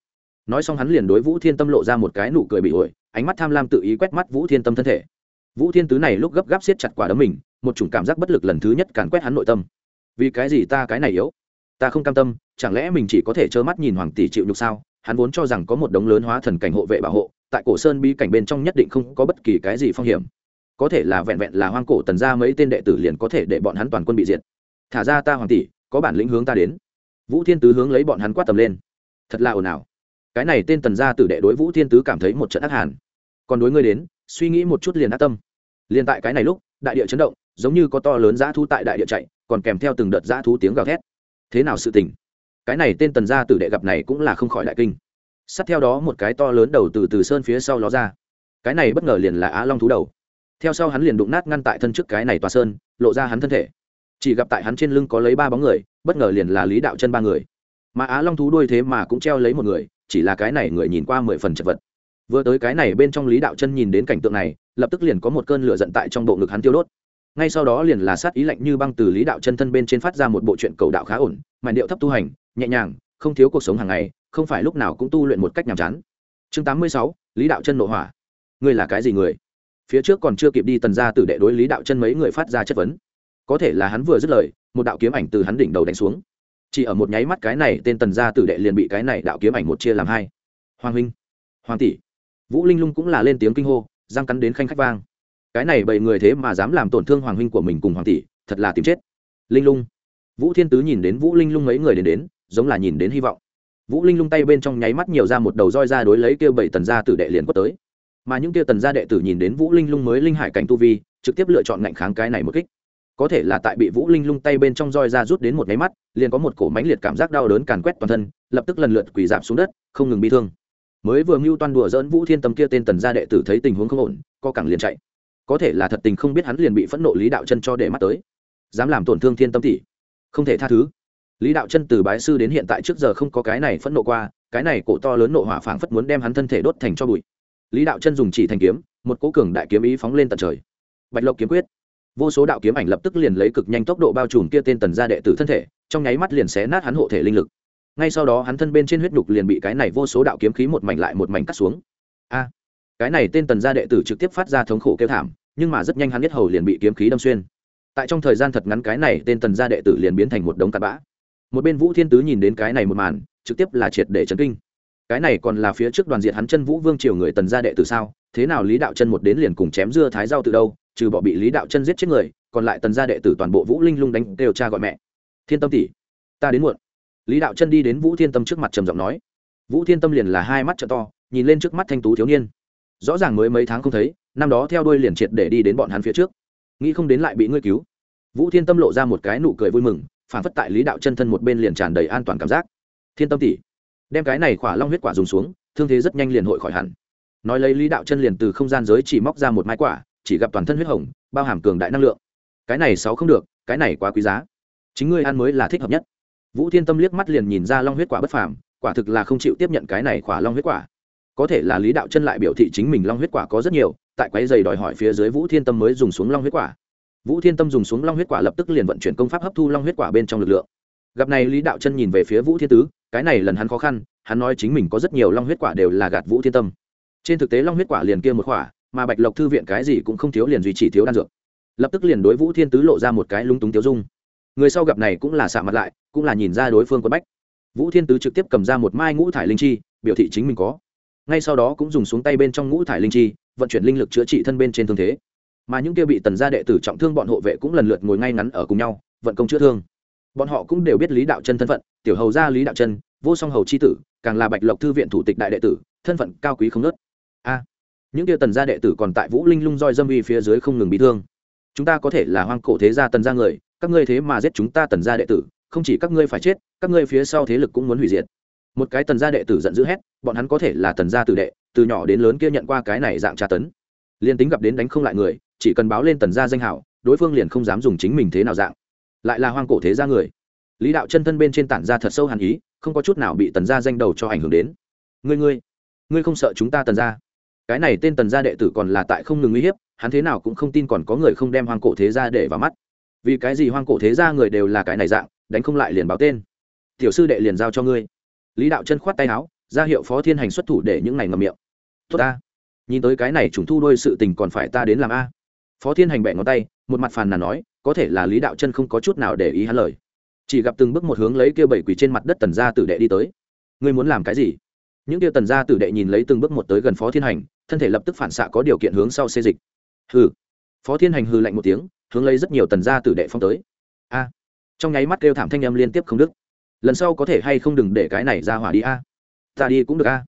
Nói xong hắn liền đối vũ thiên tâm lộ ra một cái nụ cười bị ổi, ánh mắt tham lam tự ý quét mắt vũ thiên tâm thân thể. Vũ thiên tứ này lúc gấp gáp siết chặt quả đấm mình một chủng cảm giác bất lực lần thứ nhất càn quét hắn nội tâm. Vì cái gì ta cái này yếu? Ta không cam tâm, chẳng lẽ mình chỉ có thể trơ mắt nhìn hoàng tỷ chịu nhục sao? Hắn vốn cho rằng có một đống lớn hóa thần cảnh hộ vệ bảo hộ, tại cổ sơn bi cảnh bên trong nhất định không có bất kỳ cái gì phong hiểm. Có thể là vẹn vẹn là hoang cổ tần ra mấy tên đệ tử liền có thể để bọn hắn toàn quân bị diệt. Thả ra ta hoàng tỷ, có bản lĩnh hướng ta đến. Vũ thiên tứ hướng lấy bọn hắn quát tầm lên. Thật là ồn ào. Cái này tên tần gia tử đệ đối vũ thiên tứ cảm thấy một trận ác hàn. Còn đối ngươi đến, suy nghĩ một chút liền ác tâm. Liền tại cái này lúc, đại địa chấn động giống như có to lớn dã thú tại đại địa chạy, còn kèm theo từng đợt dã thú tiếng gào thét. Thế nào sự tình? Cái này tên tần gia tử đệ gặp này cũng là không khỏi đại kinh. Sát theo đó một cái to lớn đầu từ từ sơn phía sau ló ra. Cái này bất ngờ liền là á long thú đầu. Theo sau hắn liền đụng nát ngăn tại thân trước cái này tòa sơn, lộ ra hắn thân thể. Chỉ gặp tại hắn trên lưng có lấy ba bóng người, bất ngờ liền là lý đạo chân ba người. Mà á long thú đuôi thế mà cũng treo lấy một người, chỉ là cái này người nhìn qua mười phần chật vật. Vừa tới cái này bên trong lý đạo chân nhìn đến cảnh tượng này, lập tức liền có một cơn lửa giận tại trong bộ ngực hắn tiêu đốt ngay sau đó liền là sát ý lạnh như băng từ lý đạo chân thân bên trên phát ra một bộ truyện cầu đạo khá ổn, màn điệu thấp tu hành, nhẹ nhàng, không thiếu cuộc sống hàng ngày, không phải lúc nào cũng tu luyện một cách nhàm chán. Chương tám mươi sáu, lý đạo chân nội hỏa. Ngươi là cái gì người? Phía trước còn chưa kịp đi tần ra tử đệ đối lý đạo chân mấy người phát ra chất vấn. Có thể là hắn vừa dứt lời, một đạo kiếm ảnh từ hắn đỉnh đầu đánh xuống. Chỉ ở một nháy mắt cái này, tên tần gia tử đệ liền bị cái này đạo kiếm ảnh một chia làm hai. Hoàng huynh, hoàng tỷ. Vũ linh lung cũng là lên tiếng kinh hô, răng cắn đến khanh khách vang cái này bảy người thế mà dám làm tổn thương hoàng huynh của mình cùng hoàng tỷ, thật là tìm chết. Linh lung. Vũ thiên tứ nhìn đến vũ linh lung mấy người đến đến, giống là nhìn đến hy vọng. Vũ linh lung tay bên trong nháy mắt nhiều ra một đầu roi ra đối lấy kêu bảy tần gia tử đệ liền quất tới. Mà những kia tần gia đệ tử nhìn đến vũ linh lung mới linh hải cảnh tu vi, trực tiếp lựa chọn ngạnh kháng cái này một kích. Có thể là tại bị vũ linh lung tay bên trong roi ra rút đến một nháy mắt, liền có một cổ mánh liệt cảm giác đau đớn càn quét toàn thân, lập tức lần lượt quỳ giảm xuống đất, không ngừng bi thương. Mới vừa mưu toan đùa dỡn vũ thiên tâm kia tên tần gia đệ tử thấy tình huống không ổn, co cẳng liền chạy có thể là thật tình không biết hắn liền bị phẫn nộ lý đạo chân cho để mắt tới. Dám làm tổn thương thiên tâm tỷ. Không thể tha thứ. Lý đạo chân từ bái sư đến hiện tại trước giờ không có cái này phẫn nộ qua, cái này cổ to lớn nộ hỏa phảng phất muốn đem hắn thân thể đốt thành cho bụi. Lý đạo chân dùng chỉ thành kiếm, một cố cường đại kiếm ý phóng lên tận trời. Bạch lộc kiếm quyết. Vô số đạo kiếm ảnh lập tức liền lấy cực nhanh tốc độ bao trùm kia tên tần gia đệ tử thân thể, trong nháy mắt liền xé nát hắn hộ thể linh lực. Ngay sau đó hắn thân bên trên huyết nhục liền bị cái này vô số đạo kiếm khí một mảnh lại một mảnh cắt xuống. A! Cái này tên tần gia đệ tử trực tiếp phát ra thống khổ kêu thảm, nhưng mà rất nhanh hắn biết hầu liền bị kiếm khí đâm xuyên. Tại trong thời gian thật ngắn cái này tên tần gia đệ tử liền biến thành một đống cặn bã. Một bên vũ thiên tứ nhìn đến cái này một màn, trực tiếp là triệt để chấn kinh. Cái này còn là phía trước đoàn diện hắn chân vũ vương triều người tần gia đệ tử sao? Thế nào lý đạo chân một đến liền cùng chém dưa thái rau từ đâu? Trừ bỏ bị lý đạo chân giết chết người, còn lại tần gia đệ tử toàn bộ vũ linh lung đánh đều cha gọi mẹ. Thiên tâm tỷ, ta đến muộn. Lý đạo chân đi đến vũ thiên tâm trước mặt trầm giọng nói. Vũ thiên tâm liền là hai mắt t to, nhìn lên trước mắt thanh tú thiếu niên rõ ràng mới mấy tháng không thấy, năm đó theo đuôi liền triệt để đi đến bọn hắn phía trước. Nghĩ không đến lại bị ngươi cứu. Vũ thiên tâm lộ ra một cái nụ cười vui mừng, phản phất tại lý đạo chân thân một bên liền tràn đầy an toàn cảm giác. Thiên tâm tỷ, đem cái này khỏa long huyết quả dùng xuống, thương thế rất nhanh liền hội khỏi hẳn. Nói lấy lý đạo chân liền từ không gian giới chỉ móc ra một mái quả, chỉ gặp toàn thân huyết hồng, bao hàm cường đại năng lượng. Cái này sáu không được, cái này quá quý giá. Chính ngươi ăn mới là thích hợp nhất. Vũ thiên tâm liếc mắt liền nhìn ra long huyết quả bất phàm, quả thực là không chịu tiếp nhận cái này khỏa long huyết quả có thể là lý đạo chân lại biểu thị chính mình long huyết quả có rất nhiều, tại quái dày đòi hỏi phía dưới vũ thiên tâm mới dùng xuống long huyết quả. Vũ thiên tâm dùng xuống long huyết quả lập tức liền vận chuyển công pháp hấp thu long huyết quả bên trong lực lượng. Gặp này lý đạo chân nhìn về phía vũ thiên tứ, cái này lần hắn khó khăn, hắn nói chính mình có rất nhiều long huyết quả đều là gạt vũ thiên tâm. Trên thực tế long huyết quả liền kia một quả, mà bạch lộc thư viện cái gì cũng không thiếu liền duy trì thiếu đan dược. Lập tức liền đối vũ thiên tứ lộ ra một cái lung túng tiêu dung. Người sau gặp này cũng là xạ mặt lại, cũng là nhìn ra đối phương quân bách. Vũ thiên tứ trực tiếp cầm ra một mai ngũ thải linh chi, biểu thị chính mình có ngay sau đó cũng dùng xuống tay bên trong ngũ thải linh chi, vận chuyển linh lực chữa trị thân bên trên thương thế. Mà những kia bị tần gia đệ tử trọng thương bọn hộ vệ cũng lần lượt ngồi ngay ngắn ở cùng nhau, vận công chữa thương. Bọn họ cũng đều biết lý đạo chân thân phận, tiểu hầu gia lý đạo chân, vô song hầu c h i tử, càng là bạch lộc thư viện thủ tịch đại đệ tử, thân phận cao quý không nớt a à, những kia tần gia đệ tử còn tại vũ linh lung roi dâm uy phía dưới không ngừng bị thương. Chúng ta có thể là hoang cổ thế gia tần gia người, các ngươi thế mà giết chúng ta tần gia đệ tử, không chỉ các ngươi phải chết, các ngươi phía sau thế lực cũng muốn hủy diệt một cái tần gia đệ tử giận dữ hét, bọn hắn có thể là tần gia tử đệ, từ nhỏ đến lớn kia nhận qua cái này dạng tra tấn. Liên tính gặp đến đánh không lại người, chỉ cần báo lên tần gia danh hảo, đối phương liền không dám dùng chính mình thế nào dạng. Lại là hoang cổ thế gia người. Lý đạo chân thân bên trên tản ra thật sâu hàn ý, không có chút nào bị tần gia danh đầu cho ảnh hưởng đến. Ngươi ngươi ngươi không sợ chúng ta tần gia? Cái này tên tần gia đệ tử còn là tại không ngừng uy hiếp, hắn thế nào cũng không tin còn có người không đem hoang cổ thế gia để vào mắt. Vì cái gì hoang cổ thế gia người đều là cái này dạng, đánh không lại liền báo tên. Tiểu sư đệ liền giao cho ngươi lý đạo chân khoát tay áo, ra hiệu phó thiên hành xuất thủ để những này ngầm miệng. Tốt ta, nhìn tới cái này chúng thu đôi sự tình còn phải ta đến làm a. Phó thiên hành bẹ ngón tay, một mặt phàn nàn nói, có thể là lý đạo chân không có chút nào để ý hắn lời. Chỉ gặp từng bước một hướng lấy kia bảy quỷ trên mặt đất tần gia tử đệ đi tới. Ngươi muốn làm cái gì? Những kia tần gia tử đệ nhìn lấy từng bước một tới gần phó thiên hành, thân thể lập tức phản xạ có điều kiện hướng sau xê dịch. Hừ. Phó thiên hành hừ lạnh một tiếng, hướng lấy rất nhiều tần gia tử đệ phong tới. A. Trong nháy mắt kêu thảm thanh em liên tiếp không đứt lần sau có thể hay không đừng để cái này ra hỏa đi a? Ta đi cũng được a.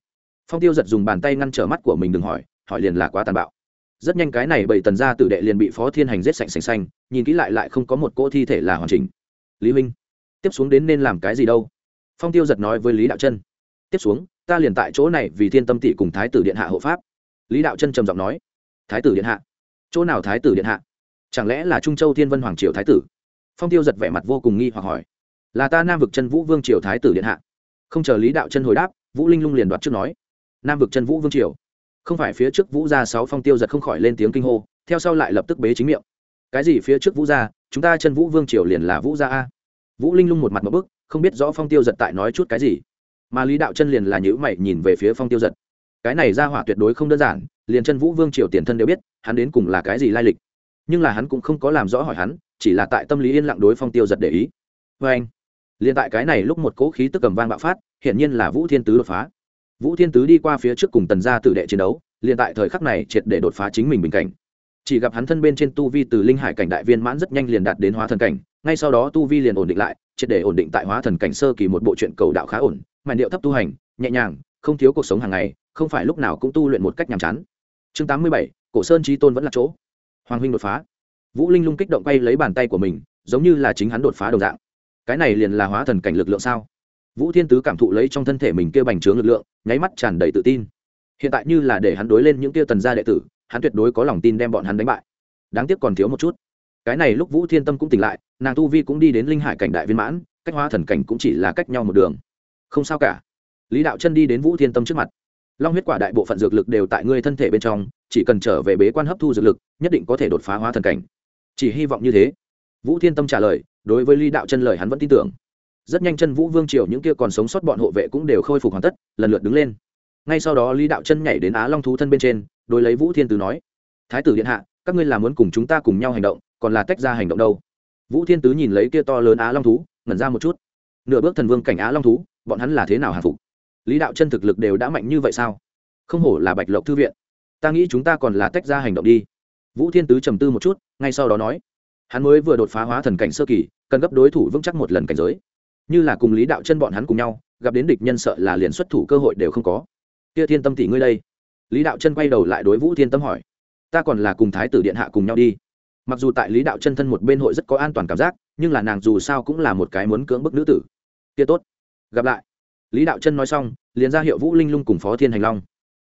Phong tiêu giật dùng bàn tay ngăn trở mắt của mình đừng hỏi hỏi liền là quá tàn bạo. Rất nhanh cái này bảy tần gia tử đệ liền bị phó thiên hành giết sạch sành xanh, nhìn kỹ lại lại không có một cỗ thi thể là hoàn chỉnh. Lý huynh, tiếp xuống đến nên làm cái gì đâu? Phong tiêu giật nói với lý đạo chân. Tiếp xuống, ta liền tại chỗ này vì thiên tâm tỷ cùng thái tử điện hạ hộ pháp. Lý đạo chân trầm giọng nói. Thái tử điện hạ? Chỗ nào thái tử điện hạ? Chẳng lẽ là trung châu thiên vân hoàng triều thái tử? Phong tiêu giật vẻ mặt vô cùng nghi hoặc hỏi là ta nam vực chân vũ vương triều thái tử điện hạ. Không chờ lý đạo chân hồi đáp, vũ linh lung liền đoạt trước nói. Nam vực chân vũ vương triều. Không phải phía trước vũ gia sáu phong tiêu giật không khỏi lên tiếng kinh hô, theo sau lại lập tức bế chính miệng. Cái gì phía trước vũ gia, chúng ta chân vũ vương triều liền là vũ gia a. Vũ linh lung một mặt một bức, không biết rõ phong tiêu giật tại nói chút cái gì. Mà lý đạo chân liền là nhữ mày nhìn về phía phong tiêu giật. Cái này ra hỏa tuyệt đối không đơn giản, liền chân vũ vương triều tiền thân đều biết, hắn đến cùng là cái gì lai lịch. Nhưng là hắn cũng không có làm rõ hỏi hắn, chỉ là tại tâm lý yên lặng đối phong tiêu giật để ý. Vê anh liền tại cái này lúc một cỗ khí tức cầm vang bạo phát hiện nhiên là vũ thiên tứ đột phá. Vũ thiên tứ đi qua phía trước cùng tần gia tử đệ chiến đấu, liền tại thời khắc này triệt để đột phá chính mình bình cảnh. Chỉ gặp hắn thân bên trên tu vi từ linh hải cảnh đại viên mãn rất nhanh liền đạt đến hóa thần cảnh, ngay sau đó tu vi liền ổn định lại, triệt để ổn định tại hóa thần cảnh sơ kỳ một bộ truyện cầu đạo khá ổn, màn điệu thấp tu hành, nhẹ nhàng, không thiếu cuộc sống hàng ngày, không phải lúc nào cũng tu luyện một cách nhàm chán. Chương tám mươi bảy, cổ sơn trí tôn vẫn là chỗ. Hoàng huynh đột phá. Vũ linh lung kích động quay lấy bàn tay của mình, giống như là chính hắn đột phá đồng dạng cái này liền là hóa thần cảnh lực lượng sao? Vũ thiên tứ cảm thụ lấy trong thân thể mình kêu bành trướng lực lượng, nháy mắt tràn đầy tự tin. Hiện tại như là để hắn đối lên những kia tần gia đệ tử, hắn tuyệt đối có lòng tin đem bọn hắn đánh bại. Đáng tiếc còn thiếu một chút. Cái này lúc vũ thiên tâm cũng tỉnh lại, nàng tu vi cũng đi đến linh hải cảnh đại viên mãn, cách hóa thần cảnh cũng chỉ là cách nhau một đường. Không sao cả. Lý đạo chân đi đến vũ thiên tâm trước mặt. Long huyết quả đại bộ phận dược lực đều tại ngươi thân thể bên trong, chỉ cần trở về bế quan hấp thu dược lực, nhất định có thể đột phá hóa thần cảnh. Chỉ hy vọng như thế. Vũ thiên tâm trả lời đối với lý đạo chân lời hắn vẫn tin tưởng. Rất nhanh chân vũ vương triều những kia còn sống sót bọn hộ vệ cũng đều khôi phục hoàn tất, lần lượt đứng lên. Ngay sau đó lý đạo chân nhảy đến á long thú thân bên trên, đối lấy vũ thiên tứ nói, thái tử điện hạ, các ngươi là muốn cùng chúng ta cùng nhau hành động, còn là tách ra hành động đâu? Vũ thiên tứ nhìn lấy kia to lớn á long thú, ngẩn ra một chút. Nửa bước thần vương cảnh á long thú, bọn hắn là thế nào hạ phục? Lý đạo chân thực lực đều đã mạnh như vậy sao? Không hổ là bạch lộc thư viện. Ta nghĩ chúng ta còn là tách ra hành động đi. Vũ thiên tứ trầm tư một chút, ngay sau đó nói, hắn mới vừa đột phá hóa thần cảnh sơ kỳ cần gấp đối thủ vững chắc một lần cảnh giới. Như là cùng lý đạo chân bọn hắn cùng nhau, gặp đến địch nhân sợ là liền xuất thủ cơ hội đều không có. Kia thiên tâm tỷ ngươi đây. Lý đạo chân quay đầu lại đối vũ thiên tâm hỏi. Ta còn là cùng thái tử điện hạ cùng nhau đi. Mặc dù tại lý đạo chân thân một bên hội rất có an toàn cảm giác, nhưng là nàng dù sao cũng là một cái muốn cưỡng bức nữ tử. Kia tốt. Gặp lại. Lý đạo chân nói xong, liền ra hiệu vũ linh lung cùng phó thiên hành long.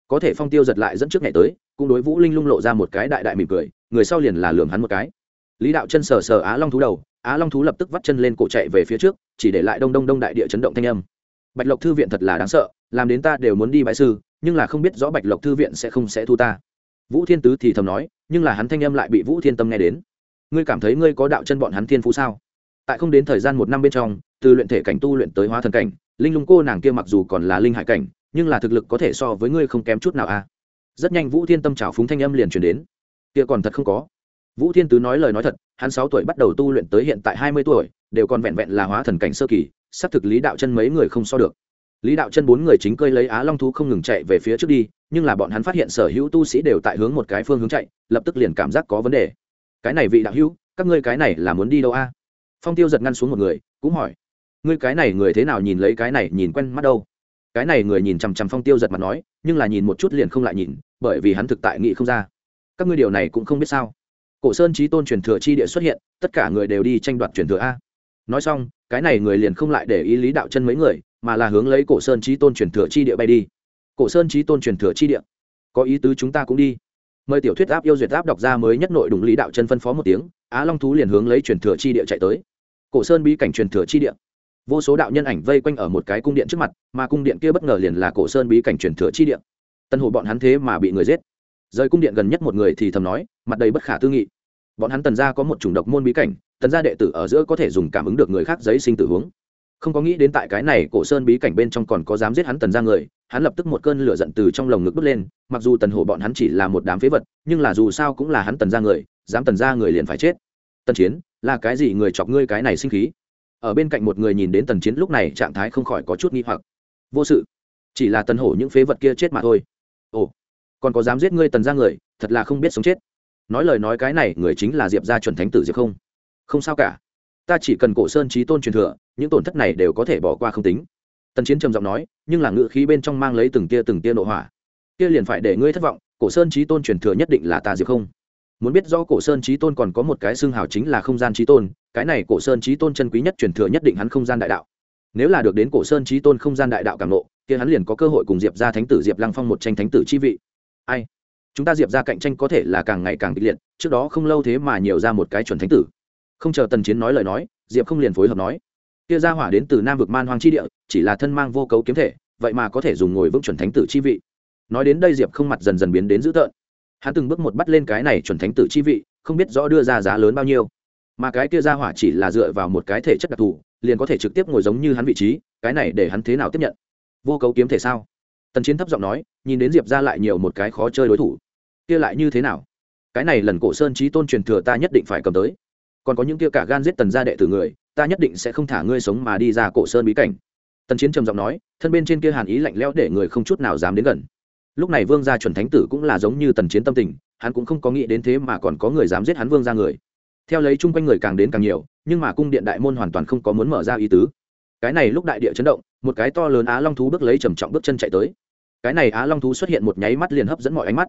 Có thể phong tiêu giật lại dẫn trước ngày tới, cũng đối vũ linh lung lộ ra một cái đại đại mỉm cười, người sau liền là lường hắn một cái lý đạo chân sờ sờ á long thú đầu, á long thú lập tức vắt chân lên cổ chạy về phía trước, chỉ để lại đông đông đông đại địa chấn động thanh âm. Bạch lộc thư viện thật là đáng sợ, làm đến ta đều muốn đi bãi sư, nhưng là không biết rõ bạch lộc thư viện sẽ không sẽ thu ta. Vũ thiên tứ thì thầm nói, nhưng là hắn thanh âm lại bị vũ thiên tâm nghe đến. Ngươi cảm thấy ngươi có đạo chân bọn hắn thiên phú sao? Tại không đến thời gian một năm bên trong, từ luyện thể cảnh tu luyện tới hóa thần cảnh, linh lung cô nàng kia mặc dù còn là linh hải cảnh, nhưng là thực lực có thể so với ngươi không kém chút nào à? rất nhanh vũ thiên tâm trào phúng thanh âm liền truyền đến. Kia còn thật không có vũ thiên tứ nói lời nói thật, hắn sáu tuổi bắt đầu tu luyện tới hiện tại hai mươi tuổi, đều còn vẹn vẹn là hóa thần cảnh sơ kỳ, xác thực lý đạo chân mấy người không so được. Lý đạo chân bốn người chính cơi lấy á long thú không ngừng chạy về phía trước đi, nhưng là bọn hắn phát hiện sở hữu tu sĩ đều tại hướng một cái phương hướng chạy, lập tức liền cảm giác có vấn đề. Cái này vị đạo hữu, các ngươi cái này là muốn đi đâu a? Phong tiêu giật ngăn xuống một người, cũng hỏi. Ngươi cái này người thế nào nhìn lấy cái này, nhìn quen mắt đâu? Cái này người nhìn chằm chằm phong tiêu giật mặt nói, nhưng là nhìn một chút liền không lại nhìn, bởi vì hắn thực tại nghĩ không ra. Các ngươi điều này cũng không biết sao? Cổ sơn trí tôn truyền thừa chi địa xuất hiện, tất cả người đều đi tranh đoạt truyền thừa a. Nói xong, cái này người liền không lại để ý lý đạo chân mấy người, mà là hướng lấy cổ sơn trí tôn truyền thừa chi địa bay đi. Cổ sơn trí tôn truyền thừa chi địa. Có ý tứ chúng ta cũng đi. Mời tiểu thuyết áp yêu duyệt áp đọc ra mới nhất nội đúng lý đạo chân phân phó một tiếng, á long thú liền hướng lấy truyền thừa chi địa chạy tới. Cổ sơn bí cảnh truyền thừa chi địa. Vô số đạo nhân ảnh vây quanh ở một cái cung điện trước mặt, mà cung điện kia bất ngờ liền là cổ sơn bí cảnh truyền thừa chi địa. Tân hồ bọn hắn thế mà bị người giết rời cung điện gần nhất một người thì thầm nói, mặt đầy bất khả tư nghị. Bọn hắn tần gia có một chủng độc môn bí cảnh, tần gia đệ tử ở giữa có thể dùng cảm ứng được người khác giấy sinh tử huống không có nghĩ đến tại cái này cổ sơn bí cảnh bên trong còn có dám giết hắn tần gia người, hắn lập tức một cơn lửa giận từ trong lồng ngực bứt lên, mặc dù tần hổ bọn hắn chỉ là một đám phế vật, nhưng là dù sao cũng là hắn tần gia người, dám tần gia người liền phải chết. Tần chiến, là cái gì người chọc ngươi cái này sinh khí? Ở bên cạnh một người nhìn đến tần chiến lúc này trạng thái không khỏi có chút nghi hoặc. Vô sự. Chỉ là tần hổ những phế vật kia chết mà thôi. Ồ còn có dám giết ngươi tần gia người, thật là không biết sống chết. Nói lời nói cái này, người chính là diệp gia chuẩn thánh tử diệp không. Không sao cả. Ta chỉ cần cổ sơn trí tôn truyền thừa, những tổn thất này đều có thể bỏ qua không tính. Tần chiến trầm giọng nói, nhưng là ngự khí bên trong mang lấy từng tia từng tia nội hỏa. Kia liền phải để ngươi thất vọng, cổ sơn trí tôn truyền thừa nhất định là ta diệp không. Muốn biết rõ cổ sơn trí tôn còn có một cái xương hào chính là không gian trí tôn, cái này cổ sơn trí tôn chân quý nhất truyền thừa nhất định hắn không gian đại đạo. Nếu là được đến cổ sơn trí tôn không gian đại đạo cảm nộ, kia hắn liền có cơ hội cùng diệp ra thánh tử diệp lăng phong một tranh thánh tử chi vị ai? Chúng ta diệp ra cạnh tranh có thể là càng ngày càng kịch liệt, trước đó không lâu thế mà nhiều ra một cái chuẩn thánh tử. Không chờ tần chiến nói lời nói, diệp không liền phối hợp nói. Kia ra hỏa đến từ nam vực man hoang chi địa, chỉ là thân mang vô cấu kiếm thể, vậy mà có thể dùng ngồi vững chuẩn thánh tử chi vị. Nói đến đây diệp không mặt dần dần biến đến dữ tợn. Hắn từng bước một bắt lên cái này chuẩn thánh tử chi vị, không biết rõ đưa ra giá lớn bao nhiêu. Mà cái kia ra hỏa chỉ là dựa vào một cái thể chất đặc thù, liền có thể trực tiếp ngồi giống như hắn vị trí, cái này để hắn thế nào tiếp nhận? Vô cấu kiếm thể sao? Tần chiến thấp giọng nói, nhìn đến diệp ra lại nhiều một cái khó chơi đối thủ. Kia lại như thế nào? Cái này lần cổ sơn trí tôn truyền thừa ta nhất định phải cầm tới. Còn có những kia cả gan giết tần gia đệ tử người, ta nhất định sẽ không thả ngươi sống mà đi ra cổ sơn bí cảnh. Tần chiến trầm giọng nói, thân bên trên kia hàn ý lạnh lẽo để người không chút nào dám đến gần. Lúc này vương gia chuẩn thánh tử cũng là giống như tần chiến tâm tình, hắn cũng không có nghĩ đến thế mà còn có người dám giết hắn vương ra người. Theo lấy chung quanh người càng đến càng nhiều, nhưng mà cung điện đại môn hoàn toàn không có muốn mở ra ý tứ cái này lúc đại địa chấn động, một cái to lớn á long thú bước lấy trầm trọng bước chân chạy tới. Cái này á long thú xuất hiện một nháy mắt liền hấp dẫn mọi ánh mắt.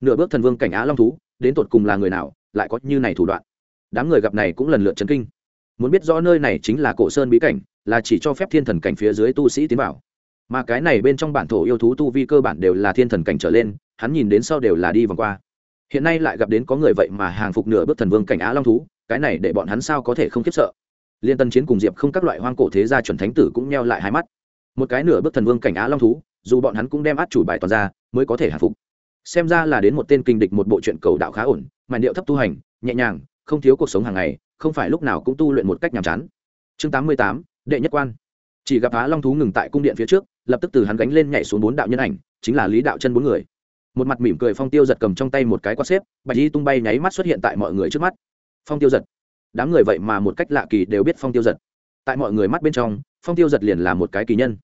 Nửa bước thần vương cảnh á long thú, đến tột cùng là người nào, lại có như này thủ đoạn. Đám người gặp này cũng lần lượt chấn kinh. Muốn biết rõ nơi này chính là cổ sơn bí cảnh, là chỉ cho phép thiên thần cảnh phía dưới tu sĩ tiến vào. Mà cái này bên trong bản thổ yêu thú tu vi cơ bản đều là thiên thần cảnh trở lên, hắn nhìn đến sau đều là đi vòng qua. Hiện nay lại gặp đến có người vậy mà hàng phục nửa bước thần vương cảnh á long thú, cái này để bọn hắn sao có thể không khiếp sợ? Liên tân chiến cùng diệp không các loại hoang cổ thế gia chuẩn thánh tử cũng neo lại hai mắt. Một cái nửa bước thần vương cảnh á long thú, dù bọn hắn cũng đem át chủ bài toàn ra, mới có thể hạ phục. Xem ra là đến một tên kinh địch một bộ truyện cầu đạo khá ổn mà điệu thấp tu hành, nhẹ nhàng, không thiếu cuộc sống hàng ngày, không phải lúc nào cũng tu luyện một cách nhàm chán. Chương tám mươi tám, đệ nhất quan. Chỉ gặp á long thú ngừng tại cung điện phía trước, lập tức từ hắn gánh lên nhảy xuống bốn đạo nhân ảnh, chính là lý đạo chân bốn người. Một mặt mỉm cười phong tiêu giật cầm trong tay một cái quạt xếp, bạch y tung bay nháy mắt xuất hiện tại mọi người trước mắt. Phong tiêu giật đám người vậy mà một cách lạ kỳ đều biết phong tiêu giật. Tại mọi người mắt bên trong, phong tiêu giật liền là một cái kỳ nhân.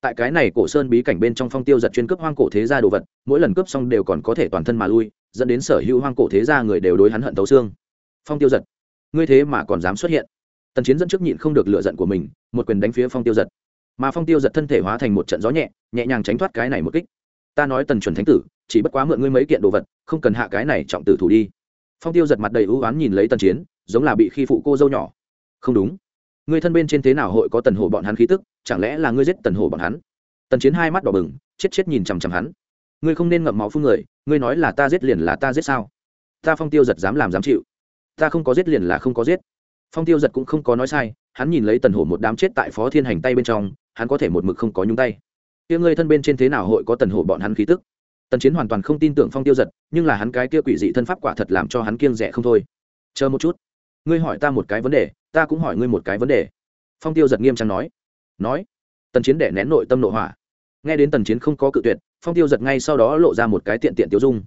Tại cái này cổ sơn bí cảnh bên trong phong tiêu giật chuyên cướp hoang cổ thế gia đồ vật, mỗi lần cướp xong đều còn có thể toàn thân mà lui, dẫn đến sở hữu hoang cổ thế gia người đều đối hắn hận tấu xương. Phong tiêu giật, ngươi thế mà còn dám xuất hiện. Tần chiến dẫn trước nhịn không được lựa giận của mình, một quyền đánh phía phong tiêu giật. Mà phong tiêu giật thân thể hóa thành một trận gió nhẹ nhẹ nhàng tránh thoát cái này một kích. Ta nói tần chuẩn thánh tử, chỉ bất quá mượn ngươi mấy kiện đồ vật, không cần hạ cái này trọng tử thủ đi. Phong tiêu giật mặt đầy ưu oán nhìn lấy tần chiến giống là bị khi phụ cô dâu nhỏ. Không đúng. Người thân bên trên thế nào hội có tần hổ bọn hắn khí tức? Chẳng lẽ là ngươi giết tần hổ bọn hắn? Tần chiến hai mắt đỏ bừng, chết chết nhìn chằm chằm hắn. Ngươi không nên ngậm máu phun người, ngươi nói là ta giết liền là ta giết sao? Ta phong tiêu giật dám làm dám chịu. Ta không có giết liền là không có giết. Phong tiêu giật cũng không có nói sai, hắn nhìn lấy tần hổ một đám chết tại phó thiên hành tay bên trong, hắn có thể một mực không có nhúng tay. Kia ngươi thân bên trên thế nào hội có tần hổ bọn hắn khí tức? Tần chiến hoàn toàn không tin tưởng phong tiêu giật, nhưng là hắn cái kia quỷ dị thân pháp quả thật làm cho hắn kiêng rẻ không thôi. Chờ một chút ngươi hỏi ta một cái vấn đề, ta cũng hỏi ngươi một cái vấn đề. Phong tiêu giật nghiêm trang nói. Nói. Tần chiến để nén nội tâm nội hỏa. Nghe đến tần chiến không có cự tuyệt, phong tiêu giật ngay sau đó lộ ra một cái tiện tiện tiêu dung.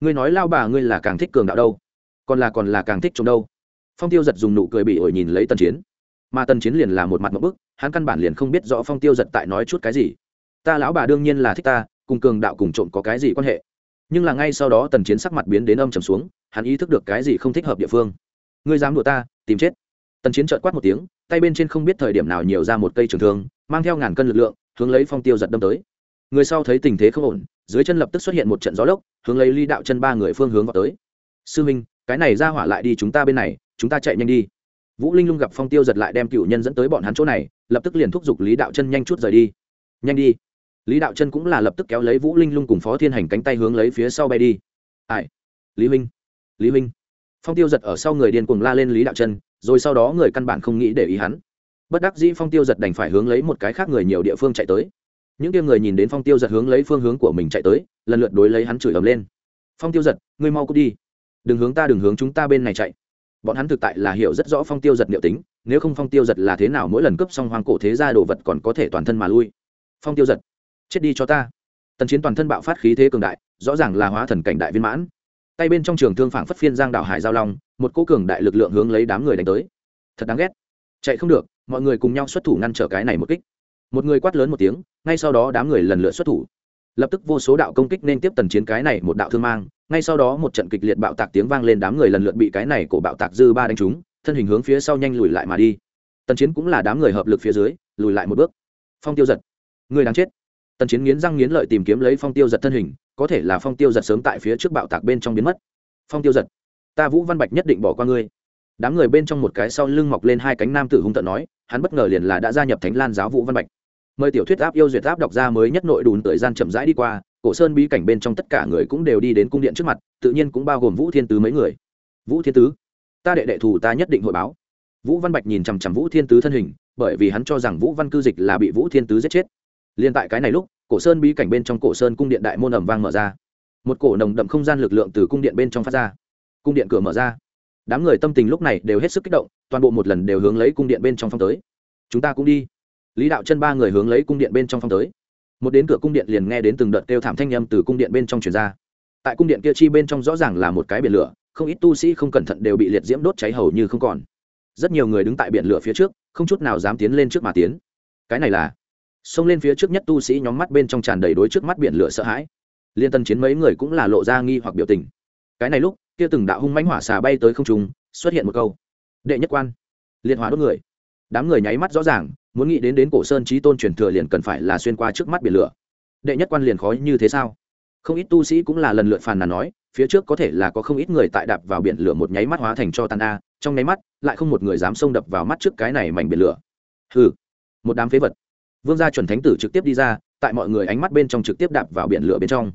Ngươi nói lao bà ngươi là càng thích cường đạo đâu? Còn là còn là càng thích trông đâu? Phong tiêu giật dùng nụ cười bị ổi nhìn lấy tần chiến. Mà tần chiến liền là một mặt một bức, hắn căn bản liền không biết rõ phong tiêu giật tại nói chút cái gì. Ta lão bà đương nhiên là thích ta, cùng cường đạo cùng trộm có cái gì quan hệ? Nhưng là ngay sau đó tần chiến sắc mặt biến đến âm trầm xuống, hắn ý thức được cái gì không thích hợp địa phương ngươi dám đùa ta, tìm chết. Tần chiến trợn quát một tiếng, tay bên trên không biết thời điểm nào nhiều ra một cây trường thương, mang theo ngàn cân lực lượng, hướng lấy phong tiêu giật đâm tới. Người sau thấy tình thế không ổn, dưới chân lập tức xuất hiện một trận gió lốc, hướng lấy ly đạo chân ba người phương hướng vào tới. Sư minh, cái này ra hỏa lại đi chúng ta bên này, chúng ta chạy nhanh đi. Vũ linh lung gặp phong tiêu giật lại đem cựu nhân dẫn tới bọn hắn chỗ này, lập tức liền thúc giục lý đạo chân nhanh chút rời đi. Nhanh đi. Lý đạo chân cũng là lập tức kéo lấy vũ linh lung cùng phó thiên hành cánh tay hướng lấy phía sau bay đi. Ai? Lý huynh. Lý huynh phong tiêu giật ở sau người điên cuồng la lên lý đạo chân, rồi sau đó người căn bản không nghĩ để ý hắn. Bất đắc dĩ phong tiêu giật đành phải hướng lấy một cái khác người nhiều địa phương chạy tới. Những kia người nhìn đến phong tiêu giật hướng lấy phương hướng của mình chạy tới, lần lượt đối lấy hắn chửi ầm lên. Phong tiêu giật, ngươi mau cút đi. Đừng hướng ta, đừng hướng chúng ta bên này chạy. Bọn hắn thực tại là hiểu rất rõ phong tiêu giật liệu tính, nếu không phong tiêu giật là thế nào mỗi lần cướp xong hoang cổ thế ra đồ vật còn có thể toàn thân mà lui. Phong tiêu giật, chết đi cho ta. Tần chiến toàn thân bạo phát khí thế cường đại, rõ ràng là hóa thần cảnh đại viên mãn tay bên trong trường thương phảng phất phiên giang đảo hải giao long, một cô cường đại lực lượng hướng lấy đám người đánh tới. Thật đáng ghét. Chạy không được, mọi người cùng nhau xuất thủ ngăn trở cái này một kích. Một người quát lớn một tiếng, ngay sau đó đám người lần lượt xuất thủ. Lập tức vô số đạo công kích nên tiếp tần chiến cái này một đạo thương mang, ngay sau đó một trận kịch liệt bạo tạc tiếng vang lên đám người lần lượt bị cái này của bạo tạc dư ba đánh trúng, thân hình hướng phía sau nhanh lùi lại mà đi. Tần chiến cũng là đám người hợp lực phía dưới, lùi lại một bước. Phong tiêu giật. Người đáng chết tần chiến nghiến răng nghiến lợi tìm kiếm lấy phong tiêu giật thân hình, có thể là phong tiêu giật sớm tại phía trước bạo tạc bên trong biến mất. Phong tiêu giật, ta vũ văn bạch nhất định bỏ qua ngươi. Đám người bên trong một cái sau lưng mọc lên hai cánh nam tử hung tận nói, hắn bất ngờ liền là đã gia nhập thánh lan giáo vũ văn bạch. Mời tiểu thuyết áp yêu duyệt áp đọc ra mới nhất nội đùn thời gian chậm rãi đi qua, cổ sơn bí cảnh bên trong tất cả người cũng đều đi đến cung điện trước mặt, tự nhiên cũng bao gồm vũ thiên tứ mấy người. Vũ thiên tứ, ta đệ đệ thù ta nhất định hội báo. Vũ văn bạch nhìn chằm chằm vũ thiên tứ thân hình, bởi vì hắn cho rằng vũ văn cư dịch là bị vũ thiên tứ giết chết. Liên tại cái này lúc cổ sơn bí cảnh bên trong cổ sơn cung điện đại môn ẩm vang mở ra. Một cổ nồng đậm không gian lực lượng từ cung điện bên trong phát ra. Cung điện cửa mở ra. Đám người tâm tình lúc này đều hết sức kích động, toàn bộ một lần đều hướng lấy cung điện bên trong phong tới. Chúng ta cũng đi. Lý đạo chân ba người hướng lấy cung điện bên trong phong tới. Một đến cửa cung điện liền nghe đến từng đợt kêu thảm thanh â m từ cung điện bên trong truyền ra. Tại cung điện kia chi bên trong rõ ràng là một cái biển lửa, không ít tu sĩ không cẩn thận đều bị liệt diễm đốt cháy hầu như không còn. Rất nhiều người đứng tại biển lửa phía trước, không chút nào dám tiến lên trước mà tiến. Cái này là xông lên phía trước nhất tu sĩ nhóm mắt bên trong tràn đầy đối trước mắt biển lửa sợ hãi. Liên tân chiến mấy người cũng là lộ ra nghi hoặc biểu tình. Cái này lúc, kia từng đạo hung mãnh hỏa xà bay tới không trung, xuất hiện một câu. Đệ nhất quan. Liệt hỏa đốt người. Đám người nháy mắt rõ ràng, muốn nghĩ đến đến cổ sơn trí tôn truyền thừa liền cần phải là xuyên qua trước mắt biển lửa. Đệ nhất quan liền khó như thế sao? Không ít tu sĩ cũng là lần lượt phàn nàn nói, phía trước có thể là có không ít người tại đạp vào biển lửa một nháy mắt hóa thành cho tàn a, trong nháy mắt, lại không một người dám xông đập vào mắt trước cái này mảnh biển lửa. Hừ. Một đám phế vật vương gia chuẩn thánh tử trực tiếp đi ra, tại mọi người ánh mắt bên trong trực tiếp đạp vào biển lửa bên trong.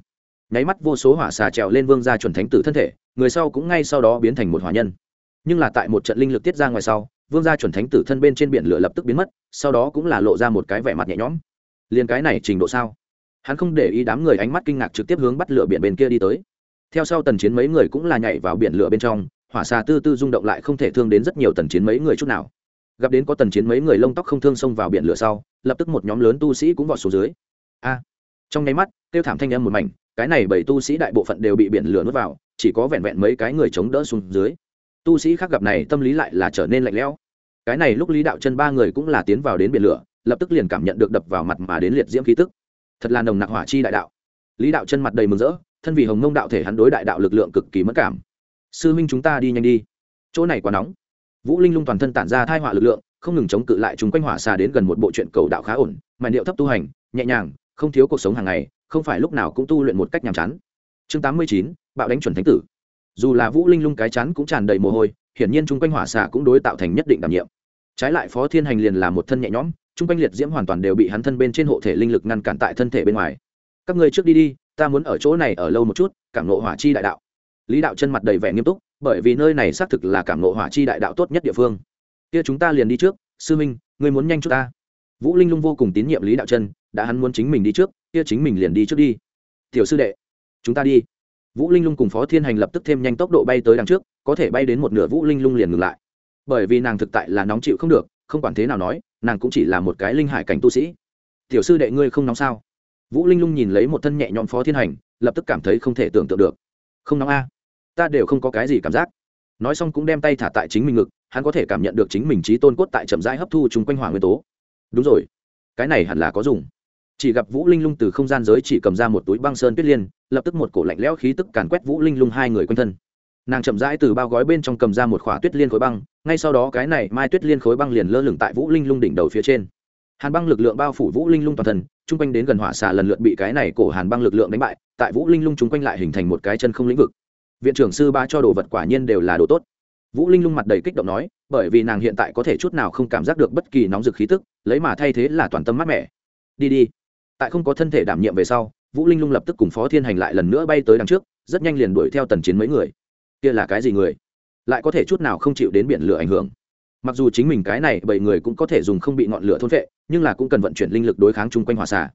Nháy mắt vô số hỏa xà trèo lên vương gia chuẩn thánh tử thân thể, người sau cũng ngay sau đó biến thành một hỏa nhân. Nhưng là tại một trận linh lực tiết ra ngoài sau, vương gia chuẩn thánh tử thân bên trên biển lửa lập tức biến mất, sau đó cũng là lộ ra một cái vẻ mặt nhẹ nhõm. Liền cái này trình độ sao? Hắn không để ý đám người ánh mắt kinh ngạc trực tiếp hướng bắt lửa biển bên kia đi tới. Theo sau tần chiến mấy người cũng là nhảy vào biển lửa bên trong, hỏa xà tư tư rung động lại không thể thương đến rất nhiều tần chiến mấy người chút nào gặp đến có tần chiến mấy người lông tóc không thương xông vào biển lửa sau, lập tức một nhóm lớn tu sĩ cũng vọt xuống dưới. A! Trong nháy mắt, kêu thảm thanh âm một mảnh, cái này bảy tu sĩ đại bộ phận đều bị biển lửa nuốt vào, chỉ có vẹn vẹn mấy cái người chống đỡ xuống dưới. Tu sĩ khác gặp này tâm lý lại là trở nên lạnh lẽo. Cái này lúc lý đạo chân ba người cũng là tiến vào đến biển lửa, lập tức liền cảm nhận được đập vào mặt mà đến liệt diễm khí tức. Thật là nồng nặc hỏa chi đại đạo. Lý đạo chân mặt đầy mừng rỡ, thân vì hồng mông đạo thể hắn đối đại đạo lực lượng cực kỳ mất cảm. Sư minh chúng ta đi nhanh đi. Chỗ này quá nóng vũ linh lung toàn thân tản ra thai họa lực lượng, không ngừng chống cự lại chúng quanh hỏa xa đến gần một bộ chuyện cầu đạo khá ổn mà điệu thấp tu hành, nhẹ nhàng, không thiếu cuộc sống hàng ngày, không phải lúc nào cũng tu luyện một cách nhàm chán. Chương tám mươi chín, bạo đánh chuẩn thánh tử. Dù là vũ linh lung cái chán cũng tràn đầy mồ hôi, hiển nhiên chung quanh hỏa xạ cũng đối tạo thành nhất định đảm nhiệm. Trái lại phó thiên hành liền là một thân nhẹ nhõm chung quanh liệt diễm hoàn toàn đều bị hắn thân bên trên hộ thể linh lực ngăn cản tại thân thể bên ngoài. Các người trước đi đi, ta muốn ở chỗ này ở lâu một chút, cảm nộ hỏa chi đại đạo. Lý đạo chân mặt đầy vẻ nghiêm túc bởi vì nơi này xác thực là cảm ngộ hỏa chi đại đạo tốt nhất địa phương. Kia chúng ta liền đi trước, sư minh, ngươi muốn nhanh chút ta. Vũ linh lung vô cùng tín nhiệm lý đạo chân đã hắn muốn chính mình đi trước, kia chính mình liền đi trước đi. Tiểu sư đệ, chúng ta đi. Vũ linh lung cùng phó thiên hành lập tức thêm nhanh tốc độ bay tới đằng trước, có thể bay đến một nửa vũ linh lung liền ngừng lại. Bởi vì nàng thực tại là nóng chịu không được, không quản thế nào nói, nàng cũng chỉ là một cái linh hải cảnh tu sĩ. Tiểu sư đệ ngươi không nóng sao? Vũ linh lung nhìn lấy một thân nhẹ nhõm phó thiên hành, lập tức cảm thấy không thể tưởng tượng được. Không nóng a ta đều không có cái gì cảm giác. Nói xong cũng đem tay thả tại chính mình ngực, hắn có thể cảm nhận được chính mình trí tôn cốt tại chậm rãi hấp thu chung quanh hỏa nguyên tố. Đúng rồi, cái này hẳn là có dùng. Chỉ gặp vũ linh lung từ không gian giới chỉ cầm ra một túi băng sơn tuyết liên, lập tức một cổ lạnh lẽo khí tức càn quét vũ linh lung hai người quanh thân. Nàng chậm rãi từ bao gói bên trong cầm ra một khỏa tuyết liên khối băng, ngay sau đó cái này mai tuyết liên khối băng liền lơ lửng tại vũ linh lung đỉnh đầu phía trên. Hàn băng lực lượng bao phủ vũ linh lung toàn thân, chung quanh đến gần hỏa xà lần lượt bị cái này cổ hàn băng lực lượng đánh bại, tại vũ linh lung chung quanh lại hình thành một cái chân không lĩnh vực viện trưởng sư ba cho đồ vật quả nhiên đều là đồ tốt. Vũ linh lung mặt đầy kích động nói, bởi vì nàng hiện tại có thể chút nào không cảm giác được bất kỳ nóng rực khí tức, lấy mà thay thế là toàn tâm mát mẻ. Đi đi. Tại không có thân thể đảm nhiệm về sau, vũ linh lung lập tức cùng phó thiên hành lại lần nữa bay tới đằng trước, rất nhanh liền đuổi theo tần chiến mấy người. Kia là cái gì người? Lại có thể chút nào không chịu đến biển lửa ảnh hưởng? Mặc dù chính mình cái này bảy người cũng có thể dùng không bị ngọn lửa thôn vệ nhưng là cũng cần vận chuyển linh lực đối kháng chung quanh hỏa xà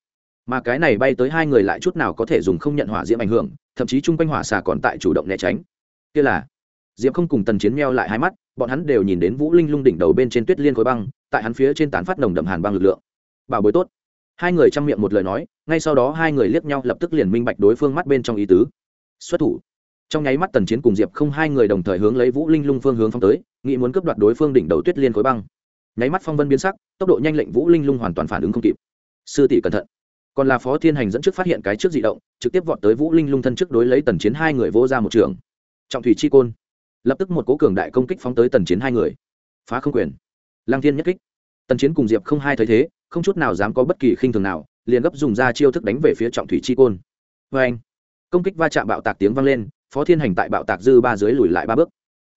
mà cái này bay tới hai người lại chút nào có thể dùng không nhận hỏa diễm ảnh hưởng, thậm chí chung quanh hỏa xà còn tại chủ động né tránh. Kia là diễm không cùng tần chiến meo lại hai mắt, bọn hắn đều nhìn đến vũ linh lung đỉnh đầu bên trên tuyết liên khối băng, tại hắn phía trên tán phát nồng đậm hàn băng lực lượng. Bảo bối tốt. Hai người chăm miệng một lời nói, ngay sau đó hai người liếc nhau lập tức liền minh bạch đối phương mắt bên trong ý tứ. Xuất thủ. Trong nháy mắt tần chiến cùng diệp không hai người đồng thời hướng lấy vũ linh lung phương hướng phong tới, nghĩ muốn cướp đoạt đối phương đỉnh đầu tuyết liên khối băng. Nháy mắt phong vân biến sắc, tốc độ nhanh lệnh vũ linh lung hoàn toàn phản ứng không kịp. Sư tỷ cẩn thận còn là phó thiên hành dẫn trước phát hiện cái trước di động, trực tiếp vọt tới vũ linh lung thân trước đối lấy tần chiến hai người vô ra một trường. Trọng thủy chi côn. Lập tức một cố cường đại công kích phóng tới tần chiến hai người. Phá không quyền. Lang thiên nhất kích. Tần chiến cùng diệp không hai thấy thế, không chút nào dám có bất kỳ khinh thường nào, liền gấp dùng ra chiêu thức đánh về phía trọng thủy chi côn. Vê anh công kích va chạm bạo tạc tiếng vang lên, phó thiên hành tại bạo tạc dư ba dưới lùi lại ba bước.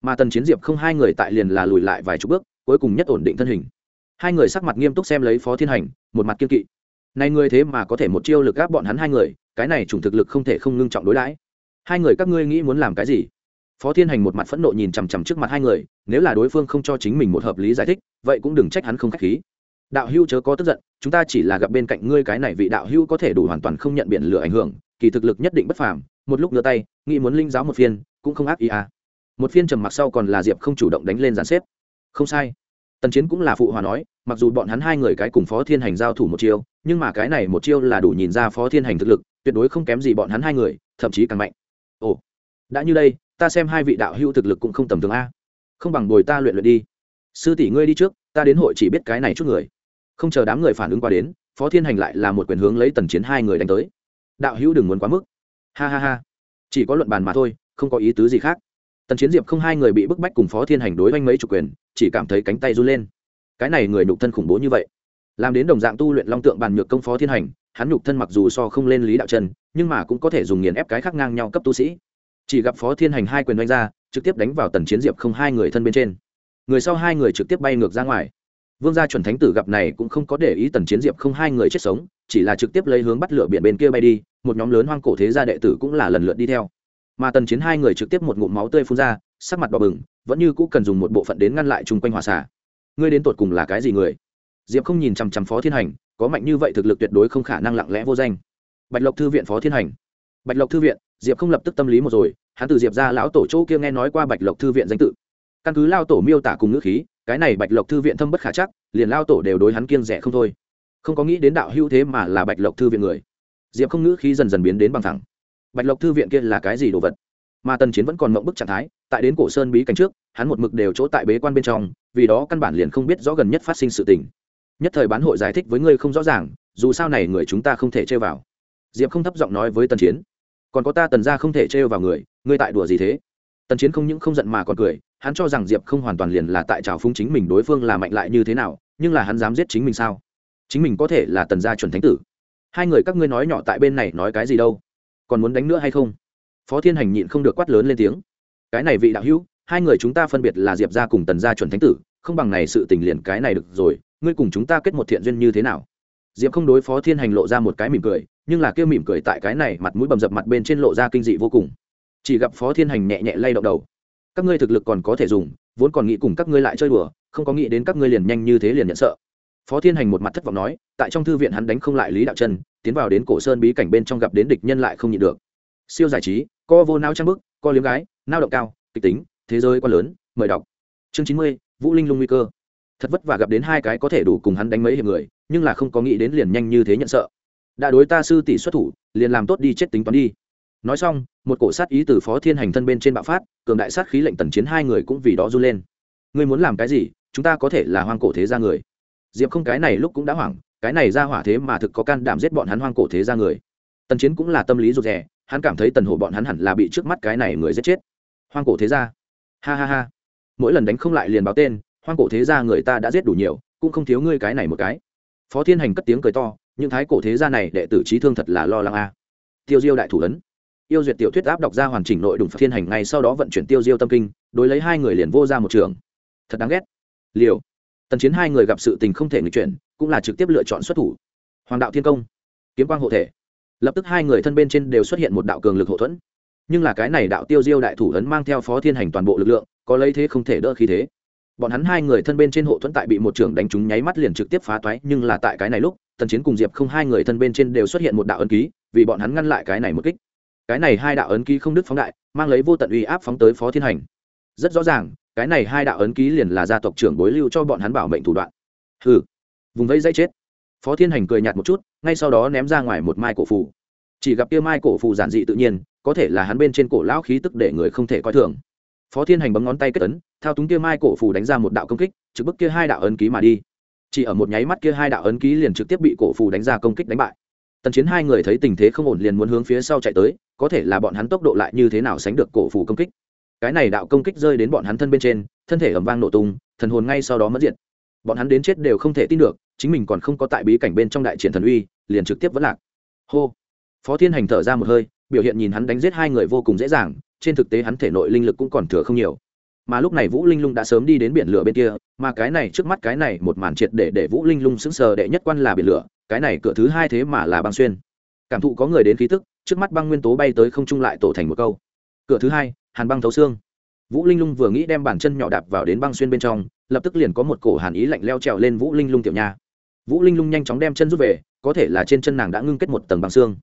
Mà tần chiến diệp không hai người tại liền là lùi lại vài chục bước, cuối cùng nhất ổn định thân hình. Hai người sắc mặt nghiêm túc xem lấy phó thiên hành, một mặt kiên kỵ này ngươi thế mà có thể một chiêu lực gáp bọn hắn hai người, cái này chủng thực lực không thể không ngưng trọng đối đãi. Hai người các ngươi nghĩ muốn làm cái gì? Phó thiên hành một mặt phẫn nộ nhìn chằm chằm trước mặt hai người, nếu là đối phương không cho chính mình một hợp lý giải thích, vậy cũng đừng trách hắn không k h á c h khí. Đạo hưu chớ có tức giận, chúng ta chỉ là gặp bên cạnh ngươi cái này vị đạo hưu có thể đủ hoàn toàn không nhận biển lửa ảnh hưởng, kỳ thực lực nhất định bất phàm, một lúc ngửa tay, nghĩ muốn linh giáo một phiên, cũng không ác ý à. Một phiên trầm mặc sau còn là diệp không chủ động đánh lên dàn xếp. Không sai. Tần chiến cũng là phụ hòa nói, mặc dù bọn hắn hai người cái cùng phó thiên hành giao thủ một chiêu nhưng mà cái này một chiêu là đủ nhìn ra phó thiên hành thực lực, tuyệt đối không kém gì bọn hắn hai người, thậm chí càng mạnh. Ồ, đã như đây, ta xem hai vị đạo hữu thực lực cũng không tầm thường a. Không bằng bồi ta luyện luyện đi. Sư tỷ ngươi đi trước, ta đến hội chỉ biết cái này chút người. Không chờ đám người phản ứng qua đến, phó thiên hành lại là một quyền hướng lấy tần chiến hai người đánh tới. Đạo hữu đừng muốn quá mức. Ha ha ha. Chỉ có luận bàn mà thôi, không có ý tứ gì khác. Tần chiến diệp không hai người bị bức bách cùng phó thiên hành đối oanh mấy chủ quyền, chỉ cảm thấy cánh tay run lên. Cái này người nhục thân khủng bố như vậy làm đến đồng dạng tu luyện long tượng bàn nhược công phó thiên hành, hắn nhục thân mặc dù so không lên lý đạo chân nhưng mà cũng có thể dùng nghiền ép cái khác ngang nhau cấp tu sĩ. Chỉ gặp phó thiên hành hai quyền đánh ra, trực tiếp đánh vào tần chiến diệp không hai người thân bên trên. Người sau hai người trực tiếp bay ngược ra ngoài. Vương gia chuẩn thánh tử gặp này cũng không có để ý tần chiến diệp không hai người chết sống, chỉ là trực tiếp lấy hướng bắt lửa biển bên kia bay đi, một nhóm lớn hoang cổ thế gia đệ tử cũng là lần lượt đi theo. Mà tần chiến hai người trực tiếp một ngụm máu tươi phun ra, sắc mặt đỏ bừng, vẫn như cũ cần dùng một bộ phận đến ngăn lại chung quanh hòa xả ngươi đến tột cùng là cái gì người? Diệp không nhìn chằm chằm phó thiên hành, có mạnh như vậy thực lực tuyệt đối không khả năng lặng lẽ vô danh. Bạch lộc thư viện phó thiên hành. Bạch lộc thư viện, diệp không lập tức tâm lý một rồi, hắn từ diệp ra lão tổ chỗ kia nghe nói qua bạch lộc thư viện danh tự. Căn cứ lao tổ miêu tả cùng ngữ khí, cái này bạch lộc thư viện thâm bất khả chắc, liền lao tổ đều đối hắn kiên rẻ không thôi. Không có nghĩ đến đạo hữu thế mà là bạch lộc thư viện người. Diệp không ngữ khí dần dần biến đến bằng thẳng. Bạch lộc thư viện kia là cái gì đồ vật? Mà tần chiến vẫn còn mộng bức trạng thái, tại đến cổ sơn bí cảnh trước, hắn một mực đều chỗ tại bế quan bên trong, vì đó căn bản liền không biết rõ gần nhất phát sinh sự tình nhất thời bán hội giải thích với ngươi không rõ ràng, dù sao này người chúng ta không thể chơi vào. Diệp không thấp giọng nói với tần chiến. Còn có ta tần ra không thể trêu vào người, ngươi tại đùa gì thế? Tần chiến không những không giận mà còn cười, hắn cho rằng diệp không hoàn toàn liền là tại trào phúng chính mình đối phương là mạnh lại như thế nào, nhưng là hắn dám giết chính mình sao? Chính mình có thể là tần gia chuẩn thánh tử. Hai người các ngươi nói nhỏ tại bên này nói cái gì đâu? Còn muốn đánh nữa hay không? Phó thiên hành nhịn không được quát lớn lên tiếng. Cái này vị đạo hữu, hai người chúng ta phân biệt là diệp gia cùng tần gia chuẩn thánh tử, không bằng này sự tình liền cái này được rồi ngươi cùng chúng ta kết một thiện duyên như thế nào? Diệp không đối phó thiên hành lộ ra một cái mỉm cười, nhưng là kêu mỉm cười tại cái này mặt mũi bầm dập mặt bên trên lộ ra kinh dị vô cùng. Chỉ gặp phó thiên hành nhẹ nhẹ lay động đầu. Các ngươi thực lực còn có thể dùng, vốn còn nghĩ cùng các ngươi lại chơi đùa, không có nghĩ đến các ngươi liền nhanh như thế liền nhận sợ. Phó thiên hành một mặt thất vọng nói, tại trong thư viện hắn đánh không lại lý đạo chân, tiến vào đến cổ sơn bí cảnh bên trong gặp đến địch nhân lại không nhịn được. Siêu giải trí, co vô nao trang bức, co liếm gái, nao động cao, kịch tính, thế giới quá lớn, mời đọc. Chương chín mươi, vũ linh lung nguy cơ thật vất vả gặp đến hai cái có thể đủ cùng hắn đánh mấy hiệp người, nhưng là không có nghĩ đến liền nhanh như thế nhận sợ. Đã đối ta sư tỷ xuất thủ, liền làm tốt đi chết tính toán đi. Nói xong, một cổ sát ý từ phó thiên hành thân bên trên bạo phát, cường đại sát khí lệnh tần chiến hai người cũng vì đó run lên. Ngươi muốn làm cái gì? Chúng ta có thể là hoang cổ thế gia người. Diệp không cái này lúc cũng đã hoảng, cái này ra hỏa thế mà thực có can đảm giết bọn hắn hoang cổ thế gia người. Tần chiến cũng là tâm lý rụt rè, hắn cảm thấy tần hổ bọn hắn hẳn là bị trước mắt cái này người giết chết. Hoang cổ thế gia. Ha ha ha. Mỗi lần đánh không lại liền báo tên hoang cổ thế gia người ta đã giết đủ nhiều, cũng không thiếu ngươi cái này một cái. Phó thiên hành cất tiếng cười to, những thái cổ thế gia này đệ tử trí thương thật là lo lắng a. Tiêu diêu đại thủ ấn yêu duyệt tiểu thuyết áp đọc ra hoàn chỉnh nội đùng thiên hành ngay sau đó vận chuyển tiêu diêu tâm kinh, đối lấy hai người liền vô ra một trường. Thật đáng ghét. Liều. Tần chiến hai người gặp sự tình không thể nghịch chuyển, cũng là trực tiếp lựa chọn xuất thủ. Hoàng đạo thiên công. Kiếm quang hộ thể. Lập tức hai người thân bên trên đều xuất hiện một đạo cường lực hậu thuẫn. Nhưng là cái này đạo tiêu diêu đại thủ ấn mang theo phó thiên hành toàn bộ lực lượng, có lấy thế không thể đỡ khí thế bọn hắn hai người thân bên trên hộ thuẫn tại bị một trưởng đánh trúng nháy mắt liền trực tiếp phá toái, nhưng là tại cái này lúc, tần chiến cùng diệp không hai người thân bên trên đều xuất hiện một đạo ấn ký, vì bọn hắn ngăn lại cái này một kích. Cái này hai đạo ấn ký không đứt phóng đại, mang lấy vô tận uy áp phóng tới phó thiên hành. Rất rõ ràng, cái này hai đạo ấn ký liền là gia tộc trưởng bối lưu cho bọn hắn bảo mệnh thủ đoạn. Hừ, vùng vây dây chết. Phó thiên hành cười nhạt một chút, ngay sau đó ném ra ngoài một mai cổ phù. Chỉ gặp kia mai cổ phù giản dị tự nhiên, có thể là hắn bên trên cổ lão khí tức để người không thể coi thường. Phó thiên hành bấm ngón tay kết ấn thao túng kia mai cổ phù đánh ra một đạo công kích, trực bức kia hai đạo ấn ký mà đi. Chỉ ở một nháy mắt kia hai đạo ấn ký liền trực tiếp bị cổ phù đánh ra công kích đánh bại. Tần chiến hai người thấy tình thế không ổn liền muốn hướng phía sau chạy tới, có thể là bọn hắn tốc độ lại như thế nào sánh được cổ phù công kích. Cái này đạo công kích rơi đến bọn hắn thân bên trên, thân thể ầm vang nổ tung, thần hồn ngay sau đó mất diện. bọn hắn đến chết đều không thể tin được, chính mình còn không có tại bí cảnh bên trong đại triển thần uy, liền trực tiếp vẫn lạc. Hô! Phó thiên hành thở ra một hơi, biểu hiện nhìn hắn đánh giết hai người vô cùng dễ dàng, trên thực tế hắn thể nội linh lực cũng còn thừa không nhiều mà lúc này vũ linh lung đã sớm đi đến biển lửa bên kia, mà cái này trước mắt cái này một màn triệt để để vũ linh lung sững sờ đệ nhất quan là biển lửa, cái này cửa thứ hai thế mà là băng xuyên. Cảm thụ có người đến khí tức, trước mắt băng nguyên tố bay tới không trung lại tổ thành một câu. Cửa thứ hai, hàn băng thấu xương. Vũ linh lung vừa nghĩ đem bàn chân nhỏ đạp vào đến băng xuyên bên trong, lập tức liền có một cổ hàn ý lạnh leo trèo lên vũ linh lung tiểu nha. Vũ linh lung nhanh chóng đem chân rút về, có thể là trên chân nàng đã ngưng kết một tầng băng xương.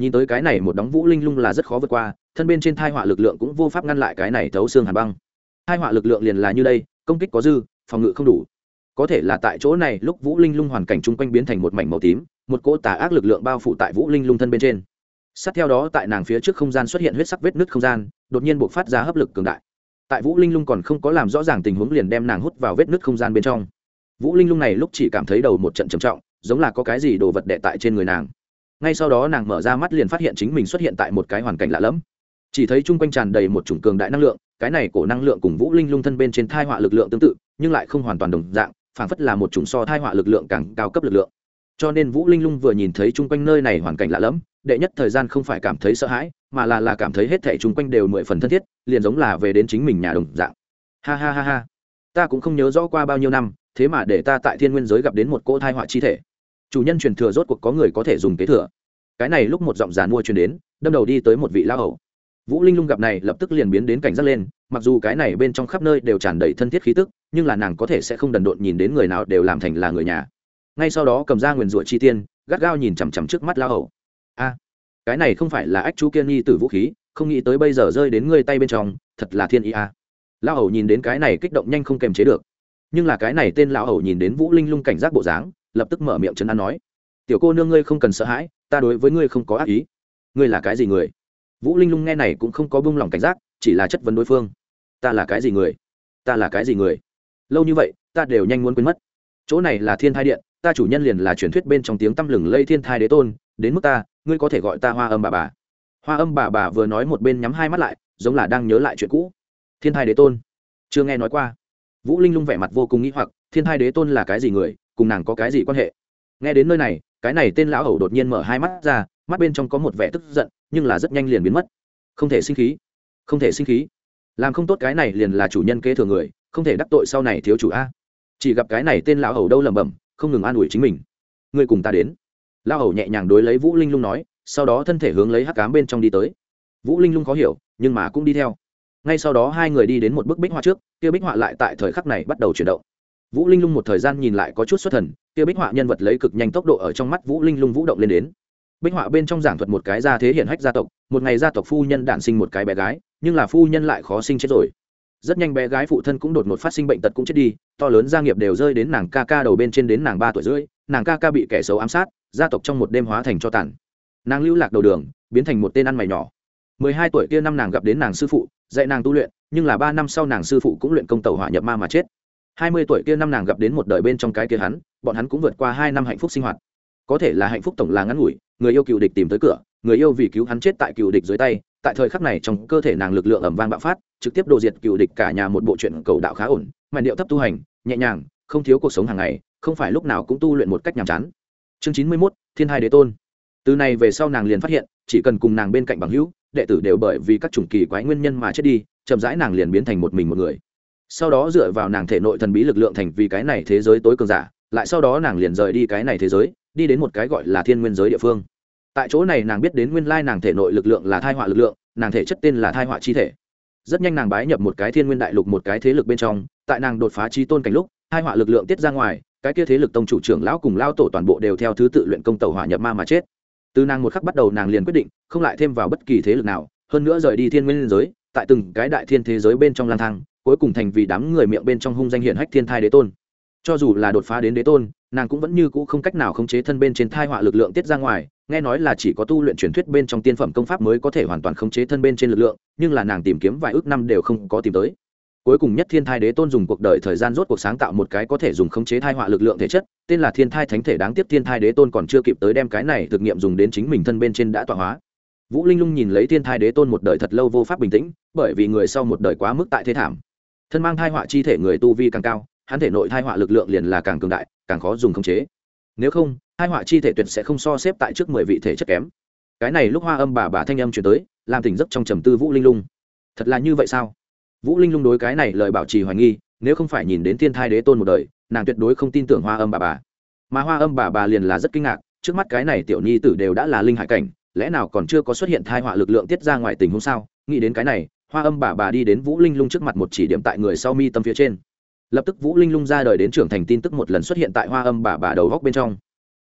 Nhìn tới cái này một đóng vũ linh lung là rất khó vượt qua, thân bên trên thai họa lực lượng cũng vô pháp ngăn lại cái này thấu xương hàn băng hai họa lực lượng liền là như đây, công kích có dư, phòng ngự không đủ. Có thể là tại chỗ này, lúc vũ linh lung hoàn cảnh chung quanh biến thành một mảnh màu tím, một cỗ tà ác lực lượng bao phủ tại vũ linh lung thân bên trên. Sát theo đó, tại nàng phía trước không gian xuất hiện huyết sắc vết nứt không gian, đột nhiên buộc phát ra hấp lực cường đại. Tại vũ linh lung còn không có làm rõ ràng tình huống liền đem nàng hút vào vết nứt không gian bên trong. Vũ linh lung này lúc chỉ cảm thấy đầu một trận trầm trọng, giống là có cái gì đồ vật đệ tại trên người nàng. Ngay sau đó nàng mở ra mắt liền phát hiện chính mình xuất hiện tại một cái hoàn cảnh lạ lẫm. Chỉ thấy chung quanh tràn đầy một chủng cường đại năng lượng cái này cổ năng lượng cùng vũ linh lung thân bên trên thai họa lực lượng tương tự, nhưng lại không hoàn toàn đồng dạng, phảng phất là một chủng so thai họa lực lượng càng cao cấp lực lượng. Cho nên vũ linh lung vừa nhìn thấy chung quanh nơi này hoàn cảnh lạ lẫm, đệ nhất thời gian không phải cảm thấy sợ hãi, mà là là cảm thấy hết thảy chung quanh đều mười phần thân thiết, liền giống là về đến chính mình nhà đồng dạng. Ha ha ha ha. Ta cũng không nhớ rõ qua bao nhiêu năm, thế mà để ta tại thiên nguyên giới gặp đến một cỗ thai họa chi thể. Chủ nhân truyền thừa rốt cuộc có người có thể dùng kế thừa. Cái này lúc một giọng giàn mua truyền đến, đâm đầu đi tới một vị lão hầu vũ linh lung gặp này lập tức liền biến đến cảnh giác lên, mặc dù cái này bên trong khắp nơi đều tràn đầy thân thiết khí tức, nhưng là nàng có thể sẽ không đần độn nhìn đến người nào đều làm thành là người nhà. Ngay sau đó cầm ra nguyền rủa chi tiên, gắt gao nhìn chằm chằm trước mắt lão hầu. A, cái này không phải là ách chú kiên nghi tử vũ khí, không nghĩ tới bây giờ rơi đến ngươi tay bên trong, thật là thiên ý a. Lão hầu nhìn đến cái này kích động nhanh không kềm chế được. Nhưng là cái này tên lão hầu nhìn đến vũ linh lung cảnh giác bộ dáng, lập tức mở miệng chấn an nói, tiểu cô nương ngươi không cần sợ hãi, ta đối với ngươi không có ác ý. Ngươi là cái gì người? Vũ linh lung nghe này cũng không có bung lòng cảnh giác, chỉ là chất vấn đối phương. Ta là cái gì người? Ta là cái gì người? Lâu như vậy, ta đều nhanh muốn quên mất. Chỗ này là thiên thai điện, ta chủ nhân liền là truyền thuyết bên trong tiếng tăm lừng lây thiên thai đế tôn, đến mức ta, ngươi có thể gọi ta hoa âm bà bà. Hoa âm bà bà vừa nói một bên nhắm hai mắt lại, giống là đang nhớ lại chuyện cũ. Thiên thai đế tôn, chưa nghe nói qua. Vũ linh lung vẻ mặt vô cùng nghĩ hoặc, thiên thai đế tôn là cái gì người, cùng nàng có cái gì quan hệ? Nghe đến nơi này, cái này tên lão hầu đột nhiên mở hai mắt ra, mắt bên trong có một vẻ tức giận nhưng là rất nhanh liền biến mất. Không thể sinh khí. Không thể sinh khí. Làm không tốt cái này liền là chủ nhân kế thừa người, không thể đắc tội sau này thiếu chủ a. Chỉ gặp cái này tên lão hầu đâu lẩm bẩm, không ngừng an ủi chính mình. Ngươi cùng ta đến. Lão hầu nhẹ nhàng đối lấy vũ linh lung nói, sau đó thân thể hướng lấy hắc cám bên trong đi tới. Vũ linh lung khó hiểu, nhưng mà cũng đi theo. Ngay sau đó hai người đi đến một bức bích họa trước, kia bích họa lại tại thời khắc này bắt đầu chuyển động. Vũ linh lung một thời gian nhìn lại có chút xuất thần, kia bích họa nhân vật lấy cực nhanh tốc độ ở trong mắt vũ linh lung vũ động lên đến bích họa bên trong giảng thuật một cái gia thế hiển hách gia tộc, một ngày gia tộc phu nhân đản sinh một cái bé gái, nhưng là phu nhân lại khó sinh chết rồi. Rất nhanh bé gái phụ thân cũng đột ngột phát sinh bệnh tật cũng chết đi, to lớn gia nghiệp đều rơi đến nàng ca ca đầu bên trên đến nàng ba tuổi rưỡi, nàng ca ca bị kẻ xấu ám sát, gia tộc trong một đêm hóa thành cho tàn. Nàng lưu lạc đầu đường, biến thành một tên ăn mày nhỏ. Mười hai tuổi kia năm nàng gặp đến nàng sư phụ, dạy nàng tu luyện, nhưng là ba năm sau nàng sư phụ cũng luyện công tàu hỏa nhập ma mà chết. Hai mươi tuổi kia năm nàng gặp đến một đời bên trong cái kia hắn, bọn hắn cũng vượt qua hai năm hạnh phúc sinh hoạt có thể là hạnh phúc tổng là ngắn ngủi, người yêu cựu địch tìm tới cửa, người yêu vì cứu hắn chết tại cựu địch dưới tay, tại thời khắc này trong cơ thể nàng lực lượng ẩm vang bạo phát, trực tiếp đồ diệt cựu địch cả nhà một bộ chuyện cầu đạo khá ổn mà điệu thấp tu hành, nhẹ nhàng, không thiếu cuộc sống hàng ngày, không phải lúc nào cũng tu luyện một cách nhàm chán. Chương chín mươi mốt, thiên hai đế tôn. Từ này về sau nàng liền phát hiện, chỉ cần cùng nàng bên cạnh bằng hữu, đệ tử đều bởi vì các chủng kỳ quái nguyên nhân mà chết đi, chậm rãi nàng liền biến thành một mình một người. Sau đó dựa vào nàng thể nội thần bí lực lượng thành vì cái này thế giới tối cường giả, lại sau đó nàng liền rời đi cái này thế giới đi đến một cái gọi là thiên nguyên giới địa phương. Tại chỗ này nàng biết đến nguyên lai nàng thể nội lực lượng là thai họa lực lượng, nàng thể chất tên là thai họa chi thể. Rất nhanh nàng bái nhập một cái thiên nguyên đại lục một cái thế lực bên trong, tại nàng đột phá trí tôn cảnh lúc hai họa lực lượng tiết ra ngoài, cái kia thế lực tông chủ trưởng lão cùng lao tổ toàn bộ đều theo thứ tự luyện công tàu hỏa nhập ma mà chết. Từ nàng một khắc bắt đầu nàng liền quyết định, không lại thêm vào bất kỳ thế lực nào, hơn nữa rời đi thiên nguyên giới, tại từng cái đại thiên thế giới bên trong lang thang, cuối cùng thành vì đám người miệng bên trong hung danh hiển hách thiên thai đế tôn cho dù là đột phá đến đế tôn, nàng cũng vẫn như cũ không cách nào khống chế thân bên trên thai họa lực lượng tiết ra ngoài, nghe nói là chỉ có tu luyện truyền thuyết bên trong tiên phẩm công pháp mới có thể hoàn toàn khống chế thân bên trên lực lượng, nhưng là nàng tìm kiếm vài ước năm đều không có tìm tới. Cuối cùng nhất thiên thai đế tôn dùng cuộc đời thời gian rốt cuộc sáng tạo một cái có thể dùng khống chế thai họa lực lượng thể chất, tên là thiên thai thánh thể đáng tiếc thiên thai đế tôn còn chưa kịp tới đem cái này thực nghiệm dùng đến chính mình thân bên trên đã tọa hóa. Vũ linh lung nhìn lấy thiên thai đế tôn một đời thật lâu vô pháp bình tĩnh, bởi vì người sau một đời quá mức tại thế thảm. Thân mang thai họa chi thể người tu vi càng cao hắn thể nội thai họa lực lượng liền là càng cường đại, càng khó dùng khống chế. Nếu không hai họa chi thể tuyệt sẽ không so xếp tại trước mười vị thể chất kém. Cái này lúc hoa âm bà bà thanh âm chuyển tới, làm tỉnh giấc trong trầm tư vũ linh lung. Thật là như vậy sao? Vũ linh lung đối cái này lời bảo trì hoài nghi, nếu không phải nhìn đến thiên thai đế tôn một đời, nàng tuyệt đối không tin tưởng hoa âm bà bà. Mà hoa âm bà bà liền là rất kinh ngạc, trước mắt cái này tiểu nhi tử đều đã là linh hải cảnh, lẽ nào còn chưa có xuất hiện thai họa lực lượng tiết ra ngoài tình huống sao? Nghĩ đến cái này, hoa âm bà bà đi đến vũ linh lung trước mặt một chỉ điểm tại người sau mi tâm phía trên lập tức vũ linh lung ra đời đến trưởng thành tin tức một lần xuất hiện tại hoa âm bà bà đầu góc bên trong.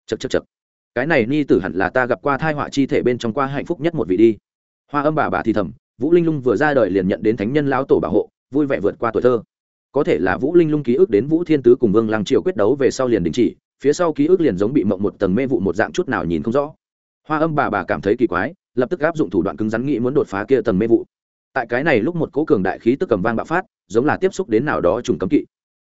Chật chật chật cái này ni tử hẳn là ta gặp qua thai họa chi thể bên trong qua hạnh phúc nhất một vị đi. Hoa âm bà bà thì thầm, vũ linh lung vừa ra đời liền nhận đến thánh nhân lão tổ bảo hộ, vui vẻ vượt qua tuổi thơ. Có thể là vũ linh lung ký ức đến vũ thiên tứ cùng vương lăng triều quyết đấu về sau liền đình chỉ, phía sau ký ức liền giống bị mộng một tầng mê vụ một dạng chút nào nhìn không rõ. Hoa âm bà bà cảm thấy kỳ quái, lập tức áp dụng thủ đoạn cứng rắn nghĩ muốn đột phá kia tầng mê vụ. Tại cái này lúc một cố cường đại khí tức cầm vang bạo phát, giống là tiếp xúc đến nào đó trùng cấm kỵ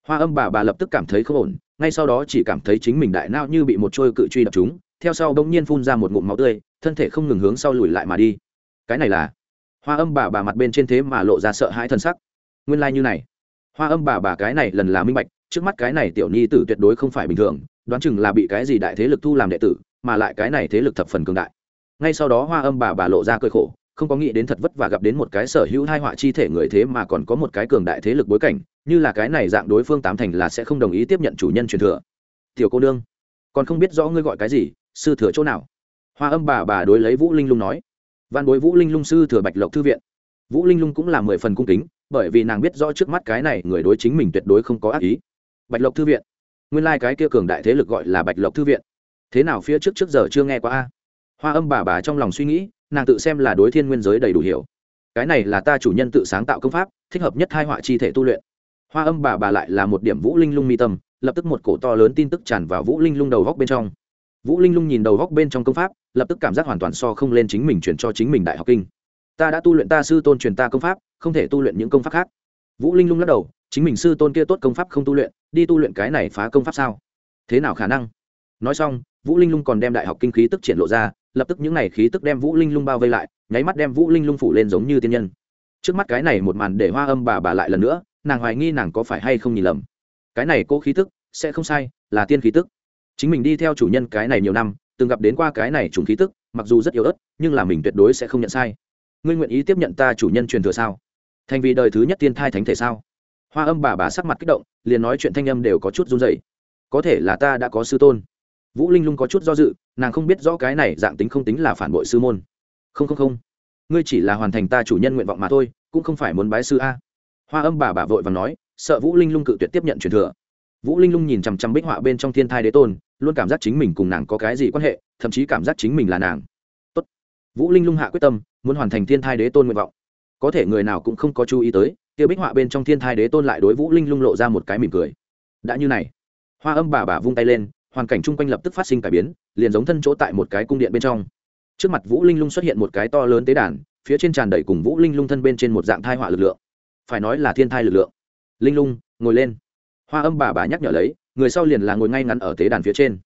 hoa âm bà bà lập tức cảm thấy không ổn, ngay sau đó chỉ cảm thấy chính mình đại nao như bị một trôi cự truy đập chúng theo sau bỗng nhiên phun ra một ngụm máu tươi, thân thể không ngừng hướng sau lùi lại mà đi. Cái này là? Hoa âm bà bà mặt bên trên thế mà lộ ra sợ hãi thân sắc. Nguyên lai、like、như này. Hoa âm bà bà cái này lần là minh bạch, trước mắt cái này tiểu nhi tử tuyệt đối không phải bình thường, đoán chừng là bị cái gì đại thế lực thu làm đệ tử, mà lại cái này thế lực thập phần cường đại. Ngay sau đó hoa âm bà bà lộ ra cơi khổ, không có nghĩ đến thật vất và gặp đến một cái sở hữu hai họa chi thể người thế mà còn có một cái cường đại thế lực bối cảnh như là cái này dạng đối phương tám thành là sẽ không đồng ý tiếp nhận chủ nhân truyền thừa. Tiểu cô nương, còn không biết rõ ngươi gọi cái gì, sư thừa chỗ nào? Hoa âm bà bà đối lấy vũ linh lung nói. Văn đối vũ linh lung sư thừa bạch lộc thư viện. Vũ linh lung cũng là mười phần cung kính, bởi vì nàng biết rõ trước mắt cái này người đối chính mình tuyệt đối không có ác ý. Bạch lộc thư viện. Nguyên lai、like、cái kia cường đại thế lực gọi là bạch lộc thư viện. Thế nào phía trước trước giờ chưa nghe qua a? Hoa âm bà bà trong lòng suy nghĩ, nàng tự xem là đối thiên nguyên giới đầy đủ hiểu. Cái này là ta chủ nhân tự sáng tạo công pháp, thích hợp nhất hai họa chi thể tu luyện hoa âm bà bà lại là một điểm vũ linh lung mi tâm, lập tức một cổ to lớn tin tức tràn vào vũ linh lung đầu góc bên trong. Vũ linh lung nhìn đầu góc bên trong công pháp, lập tức cảm giác hoàn toàn so không lên chính mình chuyển cho chính mình đại học kinh. Ta đã tu luyện ta sư tôn truyền ta công pháp, không thể tu luyện những công pháp khác. Vũ linh lung lắc đầu, chính mình sư tôn kia tốt công pháp không tu luyện, đi tu luyện cái này phá công pháp sao? Thế nào khả năng? Nói xong, vũ linh lung còn đem đại học kinh khí tức triển lộ ra, lập tức những n à y khí tức đem vũ linh lung bao vây lại, nháy mắt đem vũ linh lung phủ lên giống như tiên nhân. Trước mắt cái này một màn để hoa âm bà bà lại lần nữa nàng hoài nghi nàng có phải hay không nhìn lầm. Cái này cô khí tức, sẽ không sai, là tiên khí tức. Chính mình đi theo chủ nhân cái này nhiều năm, từng gặp đến qua cái này trùng khí tức, mặc dù rất yếu ớt, nhưng là mình tuyệt đối sẽ không nhận sai. Ngươi nguyện ý tiếp nhận ta chủ nhân truyền thừa sao? Thành vì đời thứ nhất tiên thai thánh thể sao? Hoa âm bà bà sắc mặt kích động, liền nói chuyện thanh âm đều có chút run dày có thể là ta đã có sư tôn. Vũ linh lung có chút do dự, nàng không biết rõ cái này dạng tính không tính là phản bội sư môn. Không không không. Ngươi chỉ là hoàn thành ta chủ nhân nguyện vọng mà thôi, cũng không phải muốn bái sư a hoa âm bà bà vội và nói, sợ vũ linh lung cự tuyệt tiếp nhận truyền thừa. Vũ linh lung nhìn chằm chằm bích họa bên trong thiên thai đế tôn, luôn cảm giác chính mình cùng nàng có cái gì quan hệ, thậm chí cảm giác chính mình là nàng. Tốt. vũ linh lung hạ quyết tâm, muốn hoàn thành thiên thai đế tôn nguyện vọng. Có thể người nào cũng không có chú ý tới, kia bích họa bên trong thiên thai đế tôn lại đối vũ linh lung lộ ra một cái mỉm cười. Đã như này. Hoa âm bà bà vung tay lên, hoàn cảnh chung quanh lập tức phát sinh cải biến, liền giống thân chỗ tại một cái cung điện bên trong. Trước mặt vũ linh lung xuất hiện một cái to lớn tế đàn, phía trên tràn đầy cùng vũ linh lung thân bên trên một dạng thai họa lực lượng phải nói là thiên thai lực lượng. Linh lung, ngồi lên. Hoa âm bà bà nhắc nhở lấy, người sau liền là ngồi ngay ngắn ở tế đàn phía trên.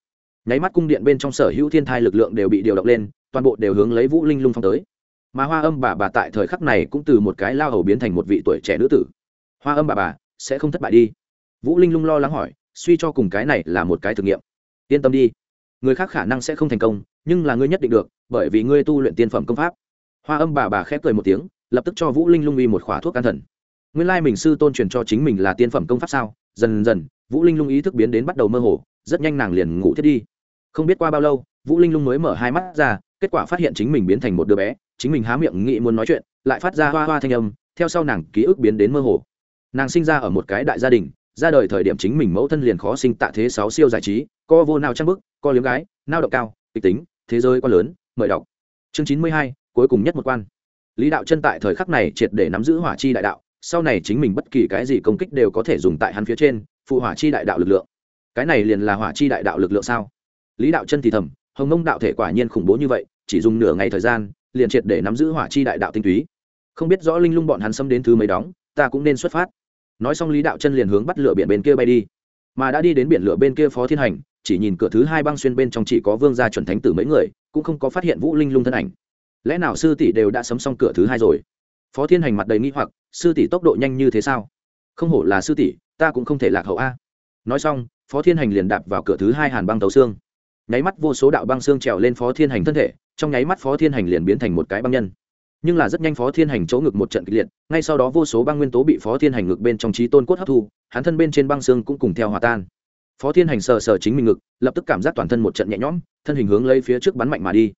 Nháy mắt cung điện bên trong sở hữu thiên thai lực lượng đều bị điều động lên, toàn bộ đều hướng lấy vũ linh lung phong tới. Mà hoa âm bà bà tại thời khắc này cũng từ một cái lao hầu biến thành một vị tuổi trẻ nữ tử. Hoa âm bà bà, sẽ không thất bại đi. Vũ linh lung lo lắng hỏi, suy cho cùng cái này là một cái thử nghiệm. Yên tâm đi. Người khác khả năng sẽ không thành công, nhưng là ngươi nhất định được, bởi vì ngươi tu luyện tiên phẩm công pháp. Hoa âm bà bà khép cười một tiếng, lập tức cho vũ linh lung uy một khỏa thuốc an thần nguyên lai mình sư tôn truyền cho chính mình là tiên phẩm công pháp sao? Dần dần, vũ linh lung ý thức biến đến bắt đầu mơ hồ, rất nhanh nàng liền ngủ thiết đi. Không biết qua bao lâu, vũ linh lung mới mở hai mắt ra, kết quả phát hiện chính mình biến thành một đứa bé, chính mình há miệng nghĩ muốn nói chuyện, lại phát ra hoa hoa thanh âm, theo sau nàng ký ức biến đến mơ hồ. Nàng sinh ra ở một cái đại gia đình, ra đời thời điểm chính mình mẫu thân liền khó sinh tạ thế sáu siêu giải trí co vô nào trang bức co liếm gái, nao động cao, kịch tính, thế giới quá lớn, mời đọc. Chương chín mươi hai, cuối cùng nhất một quan. Lý đạo chân tại thời khắc này triệt để nắm giữ hỏa chi đại đạo sau này chính mình bất kỳ cái gì công kích đều có thể dùng tại hắn phía trên, phụ hỏa chi đại đạo lực lượng. Cái này liền là hỏa chi đại đạo lực lượng sao? Lý đạo chân thì thầm, hồng nông đạo thể quả nhiên khủng bố như vậy, chỉ dùng nửa ngày thời gian, liền triệt để nắm giữ hỏa chi đại đạo tinh túy. Không biết rõ linh lung bọn hắn xâm đến thứ mấy đóng, ta cũng nên xuất phát. Nói xong lý đạo chân liền hướng bắt lửa biển bên kia bay đi. Mà đã đi đến biển lửa bên kia phó thiên hành, chỉ nhìn cửa thứ hai băng xuyên bên trong chỉ có vương gia chuẩn thánh tử mấy người, cũng không có phát hiện vũ linh lung thân ảnh. Lẽ nào sư tỷ đều đã sấm xong cửa thứ hai rồi? Phó thiên hành mặt đầy nghi hoặc, sư tỷ tốc độ nhanh như thế sao? Không hổ là sư tỷ, ta cũng không thể lạc hậu a. Nói xong, phó thiên hành liền đạp vào cửa thứ hai hàn băng tàu xương. Nháy mắt vô số đạo băng xương trèo lên phó thiên hành thân thể, trong nháy mắt phó thiên hành liền biến thành một cái băng nhân. Nhưng là rất nhanh phó thiên hành chỗ ngực một trận kịch liệt, ngay sau đó vô số băng nguyên tố bị phó thiên hành ngực bên trong trí tôn cốt hấp thu, hắn thân bên trên băng xương cũng cùng theo hòa tan. Phó thiên hành sờ sờ chính mình ngực, lập tức cảm giác toàn thân một trận nhẹ nhõm, thân hình hướng lấy phía trước bắn mạnh mà đi.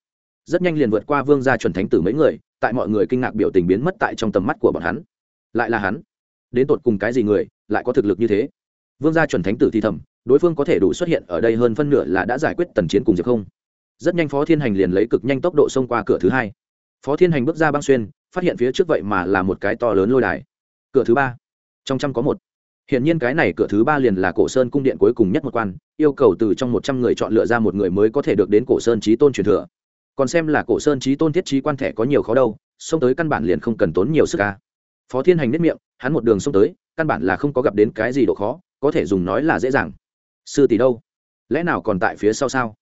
Rất nhanh liền vượt qua vương gia chuẩn thánh tử mấy người tại mọi người kinh ngạc biểu tình biến mất tại trong tầm mắt của bọn hắn. Lại là hắn. Đến tột cùng cái gì người lại có thực lực như thế? Vương gia chuẩn thánh tử thì thầm đối phương có thể đủ xuất hiện ở đây hơn phân nửa là đã giải quyết tần chiến cùng diệp không. Rất nhanh phó thiên hành liền lấy cực nhanh tốc độ xông qua cửa thứ hai. Phó thiên hành bước ra băng xuyên phát hiện phía trước vậy mà là một cái to lớn lôi đài. Cửa thứ ba. Trong trăm có một. Hiện nhiên cái này cửa thứ ba liền là Cổ Sơn cung điện cuối cùng nhất một quan, yêu cầu từ trong một trăm người chọn lựa ra một người mới có thể được đến Cổ Sơn Chí Tôn truyền thừa. Còn xem là Cổ Sơn trí Tôn thiết trí quan thẻ có nhiều khó đâu, xông tới căn bản liền không cần tốn nhiều sức ca Phó Thiên Hành nếp miệng, hắn một đường xông tới, căn bản là không có gặp đến cái gì độ khó, có thể dùng nói là dễ dàng. Sư tỷ đâu? Lẽ nào còn tại phía sau sao?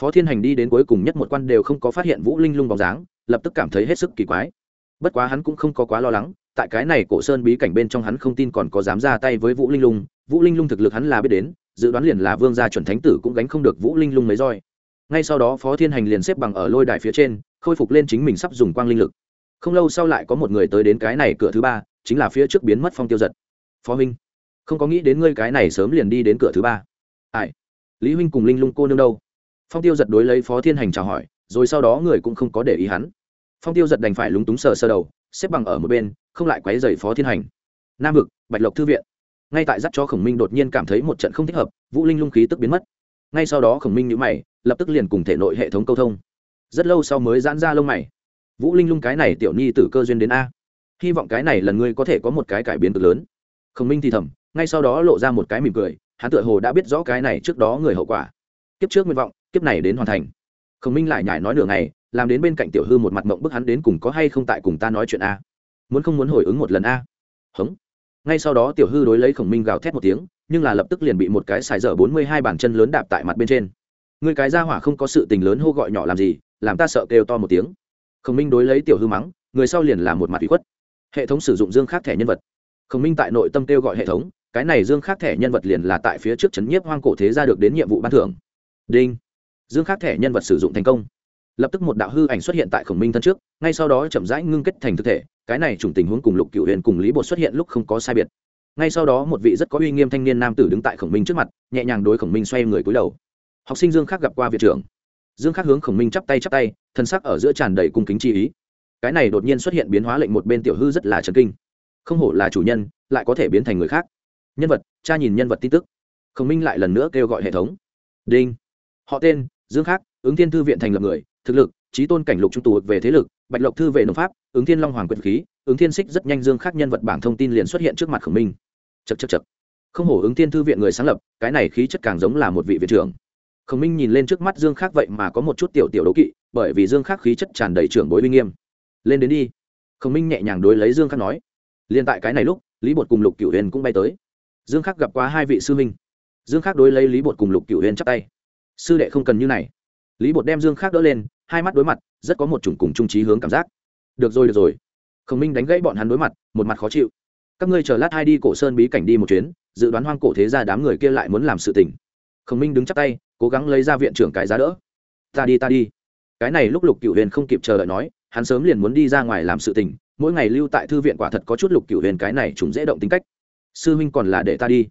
Phó Thiên Hành đi đến cuối cùng nhất một quan đều không có phát hiện Vũ Linh Lung bóng dáng, lập tức cảm thấy hết sức kỳ quái. bất quá hắn cũng không có quá lo lắng tại cái này cổ sơn bí cảnh bên trong hắn không tin còn có dám ra tay với vũ linh lung vũ linh lung thực lực hắn là biết đến dự đoán liền là vương gia chuẩn thánh tử cũng gánh không được vũ linh lung mấy roi ngay sau đó phó thiên hành liền xếp bằng ở lôi đài phía trên, khôi phục lên chính mình sắp dùng quang linh lực. Không lâu sau lại có một người tới đến cái này cửa thứ ba, chính là phía trước biến mất phong tiêu giật. Phó huynh không có nghĩ đến ngươi cái này sớm liền đi đến cửa thứ ba. Ai? Lý huynh cùng linh lung cô nương đâu? Phong tiêu giật đối lấy phó thiên hành chào hỏi, rồi sau đó người cũng không có để ý hắn. Phong tiêu giật đành phải lúng túng sờ sơ đầu, xếp bằng ở một bên, không lại quấy dày phó thiên hành. Nam vực, bạch lộc thư viện. Ngay tại dắt cho khổng minh đột nhiên cảm thấy một trận không thích hợp, vũ linh lung khí tức biến mất. Ngay sau đó khổng minh nhữ mày lập tức liền cùng thể nội hệ thống câu thông. Rất lâu sau mới giãn ra lông mày. Vũ linh lung cái này tiểu nhi tử cơ duyên đến a. Hy vọng cái này lần ngươi có thể có một cái cải biến cực lớn. Khổng minh thì thầm, ngay sau đó lộ ra một cái mỉm cười, hắn tựa hồ đã biết rõ cái này trước đó người hậu quả. Kiếp trước nguyện vọng, kiếp này đến hoàn thành. Khổng minh lại nhải nói nửa ngày, làm đến bên cạnh tiểu hư một mặt mộng bức hắn đến cùng có hay không tại cùng ta nói chuyện a. Muốn không muốn hồi ứng một lần a. Hống. Ngay sau đó tiểu hư đối lấy khổng minh gào thét một tiếng, nhưng là lập tức liền bị một cái xài dở bốn mươi hai bàn chân lớn đạp tại mặt bên trên người cái ra hỏa không có sự tình lớn hô gọi nhỏ làm gì, làm ta sợ kêu to một tiếng. Khổng minh đối lấy tiểu hư mắng, người sau liền là một mặt ủy khuất. Hệ thống sử dụng dương khác thẻ nhân vật. Khổng minh tại nội tâm kêu gọi hệ thống, cái này dương khác thẻ nhân vật liền là tại phía trước chấn nhiếp hoang cổ thế ra được đến nhiệm vụ ban thưởng. Đinh. Dương khác thẻ nhân vật sử dụng thành công. Lập tức một đạo hư ảnh xuất hiện tại khổng minh thân trước, ngay sau đó chậm rãi ngưng kết thành thực thể, cái này chủng tình huống cùng lục cựu huyền cùng lý bột xuất hiện lúc không có sai biệt. Ngay sau đó một vị rất có uy nghiêm thanh niên nam tử đứng tại khổng minh trước mặt, nhẹ nhàng đối khổng minh xoay người cúi đầu học sinh dương khác gặp qua viện trưởng. Dương khác hướng khổng minh chắp tay chắp tay, thân sắc ở giữa tràn đầy cung kính chi ý. Cái này đột nhiên xuất hiện biến hóa lệnh một bên tiểu hư rất là trần kinh. Không hổ là chủ nhân, lại có thể biến thành người khác. Nhân vật, cha nhìn nhân vật tin tức. Khổng minh lại lần nữa kêu gọi hệ thống. Đinh. Họ tên, dương khác ứng thiên thư viện thành lập người, thực lực trí tôn cảnh lục trung tù về thế lực, bạch lộc thư về nộp pháp, ứng thiên long hoàng quyền khí, ứng thiên xích rất nhanh dương khác nhân vật bảng thông tin liền xuất hiện trước mặt khổng minh. Chật chật chật không hổ ứng thiên thư viện người sáng lập, cái này khí chất càng giống là một vị viện trưởng khổng minh nhìn lên trước mắt dương khác vậy mà có một chút tiểu tiểu đấu kỵ, bởi vì dương khác khí chất tràn đầy trưởng bối uy nghiêm. Lên đến đi. Khổng minh nhẹ nhàng đối lấy dương khác nói. Liền tại cái này lúc, lý bột cùng lục cửu huyền cũng bay tới. Dương khắc gặp qua hai vị sư minh dương khắc đối lấy lý bột cùng lục cửu huyền chắp tay. Sư đệ không cần như này. Lý bột đem dương khắc đỡ lên, hai mắt đối mặt, rất có một chủng cùng trung trí hướng cảm giác. Được rồi được rồi. Khổng minh đánh gãy bọn hắn đối mặt, một mặt khó chịu. Các ngươi chờ lát hai đi cổ sơn bí cảnh đi một chuyến, dự đoán hoang cổ thế ra đám người kia lại muốn làm sự tình. Khổng minh đứng chắp tay cố gắng lấy ra viện trưởng cái giá đỡ. Ta đi ta đi. Cái này lúc lục cửu huyền không kịp chờ đợi nói, hắn sớm liền muốn đi ra ngoài làm sự tình, mỗi ngày lưu tại thư viện quả thật có chút lục cửu huyền cái này chúng dễ động tính cách. Sư huynh còn là để ta đi.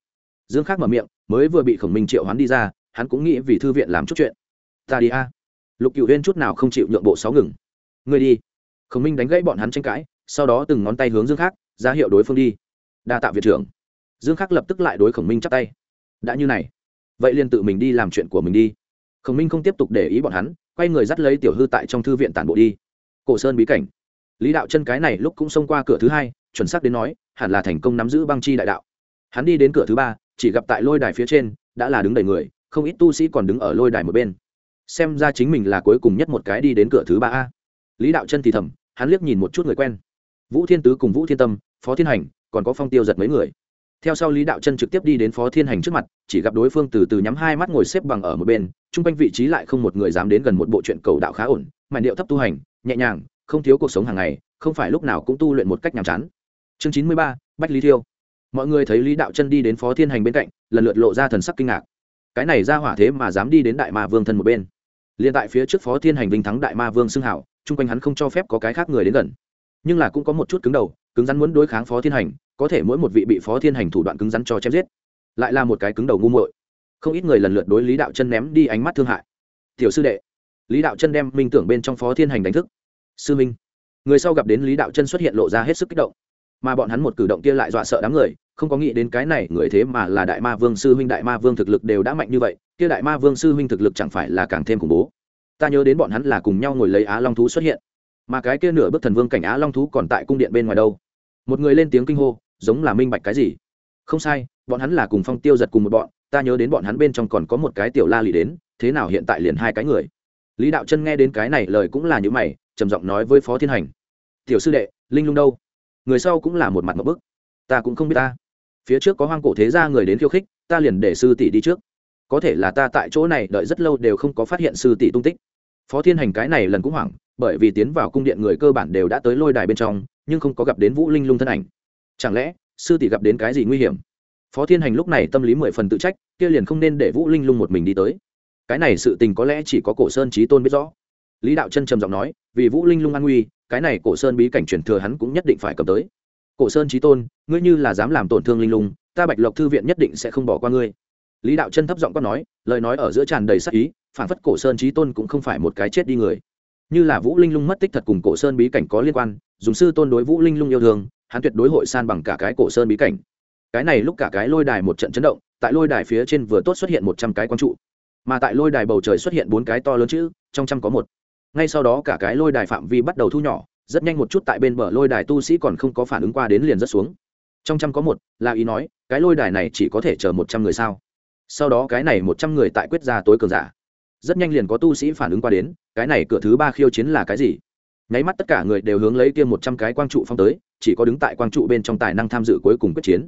Dương khác mở miệng, mới vừa bị khổng minh triệu hắn đi ra, hắn cũng nghĩ vì thư viện làm chút chuyện. Ta đi a. Lục cửu huyền chút nào không chịu nhượng bộ sáu ngừng. Ngươi đi. Khổng minh đánh gãy bọn hắn tranh cãi, sau đó từng ngón tay hướng dương khác ra hiệu đối phương đi. Đa tạ viện trưởng. Dương khắc lập tức lại đối khổng minh chắp tay. Đã như này vậy liền tự mình đi làm chuyện của mình đi. Khổng minh không tiếp tục để ý bọn hắn, quay người dắt lấy tiểu hư tại trong thư viện tản bộ đi. Cổ sơn bí cảnh. Lý đạo chân cái này lúc cũng xông qua cửa thứ hai, chuẩn xác đến nói, hẳn là thành công nắm giữ băng chi đại đạo. Hắn đi đến cửa thứ ba, chỉ gặp tại lôi đài phía trên, đã là đứng đầy người, không ít tu sĩ còn đứng ở lôi đài một bên. Xem ra chính mình là cuối cùng nhất một cái đi đến cửa thứ ba a. Lý đạo chân thì thầm, hắn liếc nhìn một chút người quen. Vũ thiên tứ cùng vũ thiên tâm, phó thiên hành, còn có phong tiêu giật mấy người theo sau lý đạo chân trực tiếp đi đến phó thiên hành trước mặt, chỉ gặp đối phương từ từ nhắm hai mắt ngồi xếp bằng ở một bên, chung quanh vị trí lại không một người dám đến gần một bộ chuyện cầu đạo khá ổn mà điệu thấp tu hành, nhẹ nhàng, không thiếu cuộc sống hàng ngày, không phải lúc nào cũng tu luyện một cách nhàm chán. Chương chín mươi ba, bách lý thiêu. Mọi người thấy lý đạo chân đi đến phó thiên hành bên cạnh, lần lượt lộ ra thần sắc kinh ngạc. Cái này ra hỏa thế mà dám đi đến đại ma vương thân một bên. Liền tại phía trước phó thiên hành vinh thắng đại ma vương xưng hảo chung quanh hắn không cho phép có cái khác người đến gần. Nhưng là cũng có một chút cứng đầu, cứng rắn muốn đối kháng phó thiên hành có thể mỗi một vị bị phó thiên hành thủ đoạn cứng rắn cho chém giết, lại là một cái cứng đầu ngu muội. Không ít người lần lượt đối lý đạo chân ném đi ánh mắt thương hại. Tiểu sư đệ. Lý đạo chân đem minh tưởng bên trong phó thiên hành đánh thức. Sư minh. Người sau gặp đến lý đạo chân xuất hiện lộ ra hết sức kích động. Mà bọn hắn một cử động kia lại dọa sợ đám người, không có nghĩ đến cái này người thế mà là đại ma vương sư huynh, đại ma vương thực lực đều đã mạnh như vậy, kia đại ma vương sư huynh thực lực chẳng phải là càng thêm khủng bố. Ta nhớ đến bọn hắn là cùng nhau ngồi lấy á long thú xuất hiện. Mà cái kia nửa bước thần vương cảnh á long thú còn tại cung điện bên ngoài đâu? Một người lên tiếng kinh hô giống là minh bạch cái gì? Không sai, bọn hắn là cùng phong tiêu giật cùng một bọn, ta nhớ đến bọn hắn bên trong còn có một cái tiểu la lì đến, thế nào hiện tại liền hai cái người? Lý đạo chân nghe đến cái này lời cũng là những mày, trầm giọng nói với phó thiên hành. Tiểu sư đệ, linh lung đâu? Người sau cũng là một mặt một bức. Ta cũng không biết ta. Phía trước có hoang cổ thế ra người đến khiêu khích, ta liền để sư tỷ đi trước. Có thể là ta tại chỗ này đợi rất lâu đều không có phát hiện sư tỷ tung tích. Phó thiên hành cái này lần cũng hoảng, bởi vì tiến vào cung điện người cơ bản đều đã tới lôi đài bên trong, nhưng không có gặp đến vũ linh lung thân ảnh chẳng lẽ, sư tỷ gặp đến cái gì nguy hiểm? Phó thiên hành lúc này tâm lý mười phần tự trách, kia liền không nên để vũ linh lung một mình đi tới. Cái này sự tình có lẽ chỉ có cổ sơn trí tôn biết rõ. Lý đạo chân trầm giọng nói, vì vũ linh lung an nguy, cái này cổ sơn bí cảnh truyền thừa hắn cũng nhất định phải cầm tới. Cổ sơn trí tôn, ngươi như là dám làm tổn thương linh lung, ta bạch lộc thư viện nhất định sẽ không bỏ qua ngươi. Lý đạo chân thấp giọng có nói, lời nói ở giữa tràn đầy sắc ý phản phất cổ sơn trí tôn cũng không phải một cái chết đi người. Như là vũ linh lung mất tích thật cùng cổ sơn bí cảnh có liên quan, dùng sư tôn đối vũ linh lung yêu thương hắn tuyệt đối hội san bằng cả cái cổ sơn bí cảnh. Cái này lúc cả cái lôi đài một trận chấn động, tại lôi đài phía trên vừa tốt xuất hiện một trăm cái quang trụ, mà tại lôi đài bầu trời xuất hiện bốn cái to lớn chữ, trong trăm có một. Ngay sau đó cả cái lôi đài phạm vi bắt đầu thu nhỏ, rất nhanh một chút tại bên bờ lôi đài tu sĩ còn không có phản ứng qua đến liền rất xuống. Trong trăm có một, là ý nói, cái lôi đài này chỉ có thể chờ một trăm người sao? Sau đó cái này một trăm người tại quyết ra tối cường giả. Rất nhanh liền có tu sĩ phản ứng qua đến, cái này cửa thứ ba khiêu chiến là cái gì? Nháy mắt tất cả người đều hướng lấy kia một trăm cái quang trụ phong tới, chỉ có đứng tại quang trụ bên trong tài năng tham dự cuối cùng quyết chiến.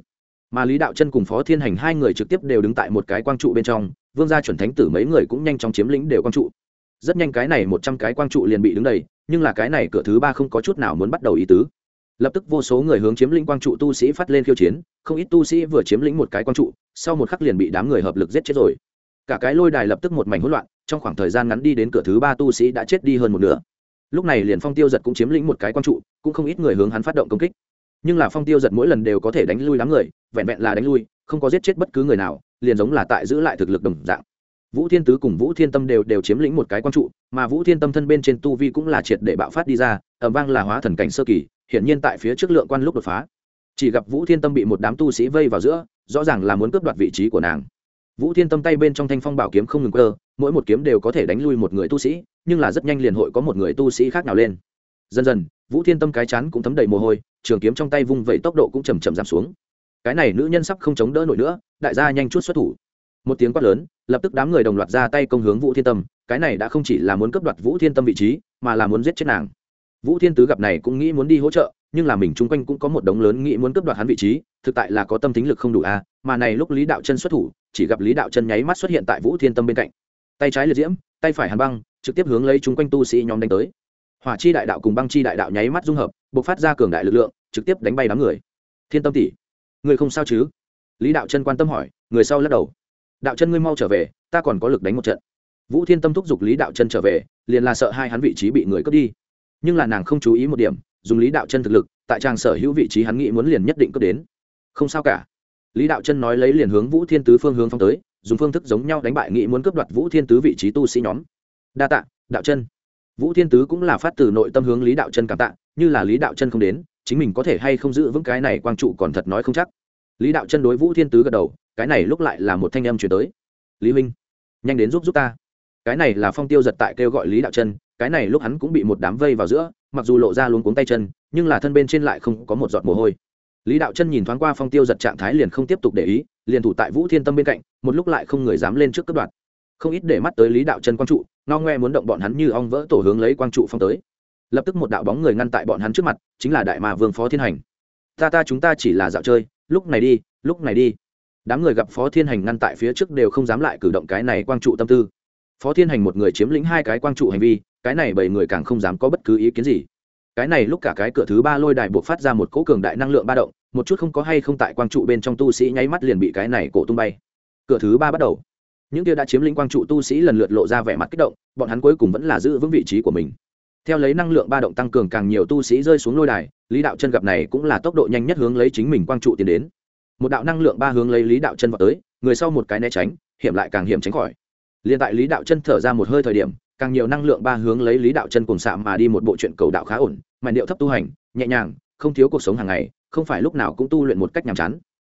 Mà lý đạo chân cùng phó thiên hành hai người trực tiếp đều đứng tại một cái quang trụ bên trong, vương gia chuẩn thánh tử mấy người cũng nhanh chóng chiếm lĩnh đều quang trụ. Rất nhanh cái này một trăm cái quang trụ liền bị đứng đầy, nhưng là cái này cửa thứ ba không có chút nào muốn bắt đầu ý tứ. Lập tức vô số người hướng chiếm lĩnh quang trụ tu sĩ phát lên khiêu chiến, không ít tu sĩ vừa chiếm lĩnh một cái quang trụ, sau một khắc liền bị đám người hợp lực giết chết rồi. Cả cái lôi đài lập tức một mảnh hỗn loạn, trong khoảng thời gian ngắn đi đến cửa thứ ba tu sĩ đã chết đi hơn một nửa lúc này liền phong tiêu giật cũng chiếm lĩnh một cái quang trụ, cũng không ít người hướng hắn phát động công kích. Nhưng là phong tiêu giật mỗi lần đều có thể đánh lui đám người, vẹn vẹn là đánh lui, không có giết chết bất cứ người nào, liền giống là tại giữ lại thực lực đồng dạng. Vũ thiên tứ cùng vũ thiên tâm đều đều chiếm lĩnh một cái quang trụ, mà vũ thiên tâm thân bên trên tu vi cũng là triệt để bạo phát đi ra ẩm vang là hóa thần cảnh sơ kỳ, hiển nhiên tại phía trước lượng quan lúc đột phá. Chỉ gặp vũ thiên tâm bị một đám tu sĩ vây vào giữa, rõ ràng là muốn cướp đoạt vị trí của nàng. Vũ thiên tâm tay bên trong thanh phong bảo kiếm không ngừng cơ mỗi một kiếm đều có thể đánh lui một người tu sĩ nhưng là rất nhanh liền hội có một người tu sĩ khác nào lên. Dần dần vũ thiên tâm cái chán cũng thấm đầy mồ hôi trường kiếm trong tay vung vẩy tốc độ cũng chầm chậm giảm xuống. Cái này nữ nhân sắp không chống đỡ nổi nữa đại gia nhanh chút xuất thủ. Một tiếng quát lớn lập tức đám người đồng loạt ra tay công hướng vũ thiên tâm cái này đã không chỉ là muốn cướp đoạt vũ thiên tâm vị trí mà là muốn giết chết nàng. Vũ thiên tứ gặp này cũng nghĩ muốn đi hỗ trợ nhưng là mình chung quanh cũng có một đống lớn nghĩ muốn cướp đoạt hắn vị trí thực tại là có tâm tính lực không đủ a à, mà này lúc lý đạo chân xuất thủ chỉ gặp lý đạo chân nháy mắt xuất hiện tại vũ thiên tâm bên cạnh. Tay trái liệt diễm tay phải hàn băng trực tiếp hướng lấy chúng quanh tu sĩ nhóm đánh tới. Hỏa chi đại đạo cùng băng chi đại đạo nháy mắt dung hợp, bộc phát ra cường đại lực lượng, trực tiếp đánh bay đám người. Thiên tâm tỷ, người không sao chứ? Lý đạo chân quan tâm hỏi, người sau lắc đầu. Đạo chân ngươi mau trở về, ta còn có lực đánh một trận. Vũ thiên tâm thúc giục lý đạo chân trở về, liền là sợ hai hắn vị trí bị người cướp đi. Nhưng là nàng không chú ý một điểm, dùng lý đạo chân thực lực, tại trang sở hữu vị trí hắn nghĩ muốn liền nhất định cướp đến. Không sao cả. Lý đạo chân nói lấy liền hướng vũ thiên tứ phương hướng phong tới, dùng phương thức giống nhau đánh bại nghĩ muốn cướp đoạt vũ thiên tứ vị trí tu sĩ nhóm đa tạ, đạo chân. Vũ thiên tứ cũng là phát từ nội tâm hướng lý đạo chân cảm tạ, như là lý đạo chân không đến, chính mình có thể hay không giữ vững cái này quang trụ còn thật nói không chắc. Lý đạo chân đối vũ thiên tứ gật đầu, cái này lúc lại là một thanh âm chuyển tới. Lý huynh, nhanh đến giúp giúp ta. Cái này là phong tiêu giật tại kêu gọi lý đạo chân, cái này lúc hắn cũng bị một đám vây vào giữa, mặc dù lộ ra luống cuống tay chân, nhưng là thân bên trên lại không có một giọt mồ hôi. Lý đạo chân nhìn thoáng qua phong tiêu giật trạng thái liền không tiếp tục để ý, liền thủ tại vũ thiên tâm bên cạnh, một lúc lại không người dám lên trước cất đoạt không ít để mắt tới lý đạo chân quang trụ no ngoe muốn động bọn hắn như ong vỡ tổ hướng lấy quang trụ phong tới. Lập tức một đạo bóng người ngăn tại bọn hắn trước mặt, chính là đại mà vương phó thiên hành. Ta ta chúng ta chỉ là dạo chơi, lúc này đi, lúc này đi. Đám người gặp phó thiên hành ngăn tại phía trước đều không dám lại cử động cái này quang trụ tâm tư. Phó thiên hành một người chiếm lĩnh hai cái quang trụ hành vi, cái này bảy người càng không dám có bất cứ ý kiến gì. Cái này lúc cả cái cửa thứ ba lôi đài buộc phát ra một cỗ cường đại năng lượng ba động, một chút không có hay không tại quang trụ bên trong tu sĩ nháy mắt liền bị cái này cổ tung bay. Cửa thứ ba bắt đầu những kia đã chiếm lĩnh quang trụ tu sĩ lần lượt lộ ra vẻ mặt kích động, bọn hắn cuối cùng vẫn là giữ vững vị trí của mình. Theo lấy năng lượng ba động tăng cường càng nhiều tu sĩ rơi xuống lôi đài, lý đạo chân gặp này cũng là tốc độ nhanh nhất hướng lấy chính mình quang trụ tiến đến. Một đạo năng lượng ba hướng lấy lý đạo chân vào tới, người sau một cái né tránh, hiểm lại càng hiểm tránh khỏi. Liền tại lý đạo chân thở ra một hơi thời điểm, càng nhiều năng lượng ba hướng lấy lý đạo chân cùng sạm mà đi một bộ chuyện cầu đạo khá ổn mà điệu thấp tu hành, nhẹ nhàng, không thiếu cuộc sống hàng ngày, không phải lúc nào cũng tu luyện một cách nhàm chán.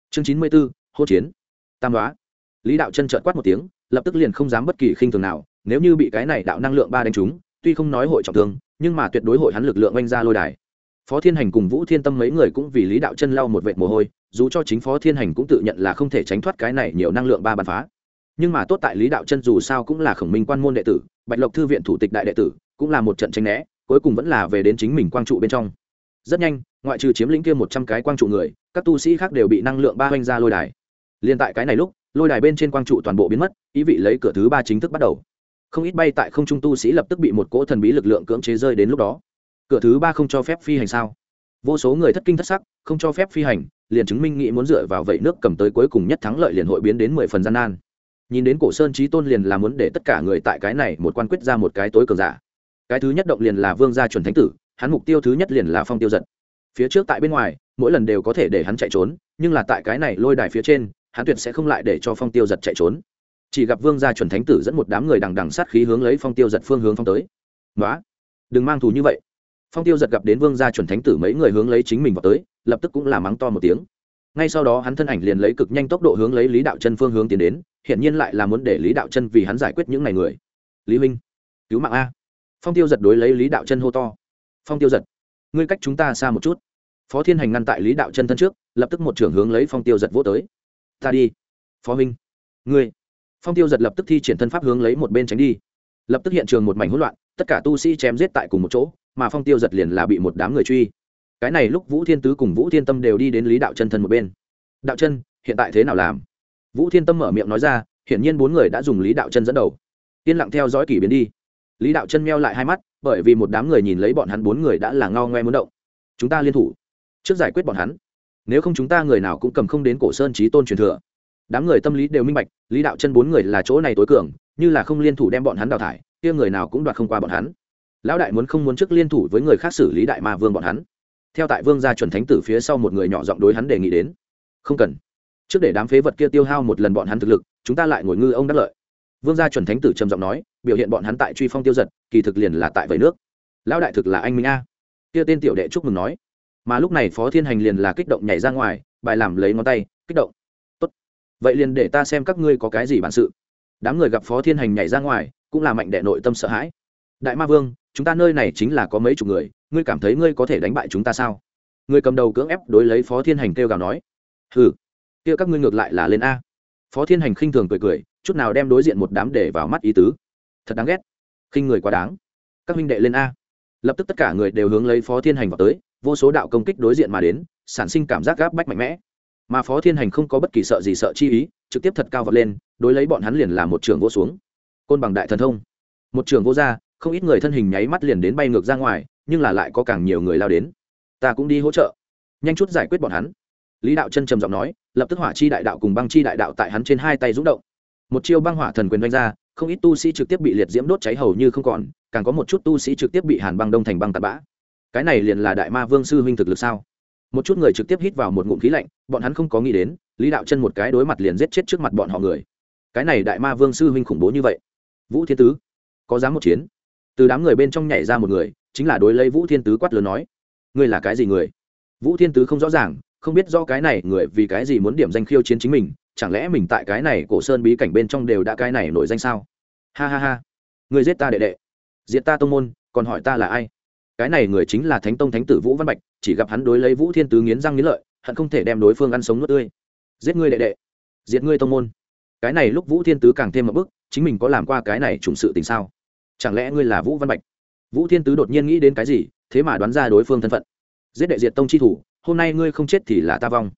Chương chín mươi b ố chiến. Tam đoá lý đạo chân trợt quát một tiếng, lập tức liền không dám bất kỳ khinh thường nào, nếu như bị cái này đạo năng lượng ba đánh trúng, tuy không nói hội trọng thương, nhưng mà tuyệt đối hội hắn lực lượng oanh ra lôi đài. Phó thiên hành cùng vũ thiên tâm mấy người cũng vì lý đạo chân lau một vệt mồ hôi, dù cho chính phó thiên hành cũng tự nhận là không thể tránh thoát cái này nhiều năng lượng ba bàn phá. Nhưng mà tốt tại lý đạo chân dù sao cũng là khổng minh quan môn đệ tử, bạch lộc thư viện thủ tịch đại đệ tử, cũng là một trận tranh né, cuối cùng vẫn là về đến chính mình quang trụ bên trong. Rất nhanh, ngoại trừ chiếm lĩnh kia một trăm cái quang trụ người, các tu sĩ khác đều bị năng lượng ba oanh ra lôi đài liên tại cái này lúc, lôi đài bên trên quang trụ toàn bộ biến mất, ý vị lấy cửa thứ ba chính thức bắt đầu. Không ít bay tại không trung tu sĩ lập tức bị một cỗ thần bí lực lượng cưỡng chế rơi đến lúc đó. Cửa thứ ba không cho phép phi hành sao? Vô số người thất kinh thất sắc, không cho phép phi hành, liền chứng minh nghĩ muốn dựa vào vậy nước cầm tới cuối cùng nhất thắng lợi liền hội biến đến mười phần gian nan. Nhìn đến cổ sơn trí tôn liền là muốn để tất cả người tại cái này một quan quyết ra một cái tối cường giả. Cái thứ nhất động liền là vương gia chuẩn thánh tử, hắn mục tiêu thứ nhất liền là phong tiêu giật. Phía trước tại bên ngoài, mỗi lần đều có thể để hắn chạy trốn, nhưng là tại cái này lôi đài phía trên hắn tuyệt sẽ không lại để cho phong tiêu giật chạy trốn. Chỉ gặp vương gia chuẩn thánh tử dẫn một đám người đằng đằng sát khí hướng lấy phong tiêu giật phương hướng phong tới. Nói đừng mang thù như vậy. Phong tiêu giật gặp đến vương gia chuẩn thánh tử mấy người hướng lấy chính mình vào tới, lập tức cũng là mắng to một tiếng. Ngay sau đó hắn thân ảnh liền lấy cực nhanh tốc độ hướng lấy lý đạo chân phương hướng tiến đến hiện nhiên lại là muốn để lý đạo chân vì hắn giải quyết những ngày người. Lý huynh, cứu mạng a. Phong tiêu giật đối lấy lý đạo chân hô to. Phong tiêu giật, ngươi cách chúng ta xa một chút. Phó thiên hành ngăn tại lý đạo chân thân trước, lập tức một trưởng hướng lấy phong tiêu giật vô tới ta đi. Phó huynh ngươi. Phong tiêu giật lập tức thi triển thân pháp hướng lấy một bên tránh đi. Lập tức hiện trường một mảnh hỗn loạn, tất cả tu sĩ chém giết tại cùng một chỗ, mà phong tiêu giật liền là bị một đám người truy. Cái này lúc vũ thiên tứ cùng vũ thiên tâm đều đi đến lý đạo chân thân một bên. Đạo chân, hiện tại thế nào làm? Vũ thiên tâm mở miệng nói ra, hiển nhiên bốn người đã dùng lý đạo chân dẫn đầu. Yên lặng theo dõi kỷ biến đi. Lý đạo chân meo lại hai mắt, bởi vì một đám người nhìn lấy bọn hắn bốn người đã là ngao ngoe muốn động. Chúng ta liên thủ. Trước giải quyết bọn hắn nếu không chúng ta người nào cũng cầm không đến cổ sơn trí tôn truyền thừa. Đám người tâm lý đều minh bạch, lý đạo chân bốn người là chỗ này tối cường, như là không liên thủ đem bọn hắn đào thải, kia người nào cũng đoạt không qua bọn hắn. Lão đại muốn không muốn trước liên thủ với người khác xử lý đại ma vương bọn hắn. Theo tại vương gia chuẩn thánh tử phía sau một người nhỏ giọng đối hắn đề nghị đến. Không cần. Trước để đám phế vật kia tiêu hao một lần bọn hắn thực lực, chúng ta lại ngồi ngư ông đắc lợi. Vương gia chuẩn thánh tử trầm giọng nói, biểu hiện bọn hắn tại truy phong tiêu giật, kỳ thực liền là tại vầy nước. Lão đại thực là anh minh a. Kia tên tiểu đệ chúc mừng nói mà lúc này phó thiên hành liền là kích động nhảy ra ngoài, bài làm lấy ngón tay, kích động. Tốt, vậy liền để ta xem các ngươi có cái gì bản sự. Đám người gặp phó thiên hành nhảy ra ngoài, cũng là mạnh đệ nội tâm sợ hãi. Đại ma vương, chúng ta nơi này chính là có mấy chục người, ngươi cảm thấy ngươi có thể đánh bại chúng ta sao? Người cầm đầu cưỡng ép đối lấy phó thiên hành kêu gào nói. Hừ, kia các ngươi ngược lại là lên a. Phó thiên hành khinh thường cười cười, chút nào đem đối diện một đám để vào mắt ý tứ. Thật đáng ghét, khinh người quá đáng. Các huynh đệ lên a. Lập tức tất cả người đều hướng lấy phó thiên hành vào tới vô số đạo công kích đối diện mà đến, sản sinh cảm giác gáp bách mạnh mẽ. Mà phó thiên hành không có bất kỳ sợ gì sợ chi ý, trực tiếp thật cao vọt lên, đối lấy bọn hắn liền là một trường vô xuống. Côn bằng đại thần thông. Một trường vô ra, không ít người thân hình nháy mắt liền đến bay ngược ra ngoài, nhưng là lại có càng nhiều người lao đến. Ta cũng đi hỗ trợ. Nhanh chút giải quyết bọn hắn. Lý đạo chân trầm giọng nói, lập tức hỏa chi đại đạo cùng băng chi đại đạo tại hắn trên hai tay rúng động. Một chiêu băng hỏa thần quyền đánh ra, không ít tu sĩ trực tiếp bị liệt diễm đốt cháy hầu như không còn, càng có một chút tu sĩ trực tiếp bị hàn băng đông thành băng tạt bã cái này liền là đại ma vương sư huynh thực lực sao? Một chút người trực tiếp hít vào một ngụm khí lạnh, bọn hắn không có nghĩ đến, lý đạo chân một cái đối mặt liền giết chết trước mặt bọn họ người. Cái này đại ma vương sư huynh khủng bố như vậy. Vũ thiên tứ, có dám một chiến? Từ đám người bên trong nhảy ra một người, chính là đối lấy vũ thiên tứ quát lớn nói. Ngươi là cái gì người? Vũ thiên tứ không rõ ràng, không biết do cái này người vì cái gì muốn điểm danh khiêu chiến chính mình, chẳng lẽ mình tại cái này cổ sơn bí cảnh bên trong đều đã cái này nổi danh sao? Ha ha ha. Người giết ta đệ đệ. Diệt ta tông môn, còn hỏi ta là ai? Cái này người chính là thánh tông thánh tử vũ văn bạch, chỉ gặp hắn đối lấy vũ thiên tứ nghiến răng nghiến lợi, hận không thể đem đối phương ăn sống nuốt tươi. Giết ngươi đệ đệ giết ngươi tông môn. Cái này lúc vũ thiên tứ càng thêm một bức, chính mình có làm qua cái này trùng sự tình sao? Chẳng lẽ ngươi là vũ văn bạch? Vũ thiên tứ đột nhiên nghĩ đến cái gì, thế mà đoán ra đối phương thân phận. Giết đệ diệt tông chi thủ, hôm nay ngươi không chết thì là ta vong.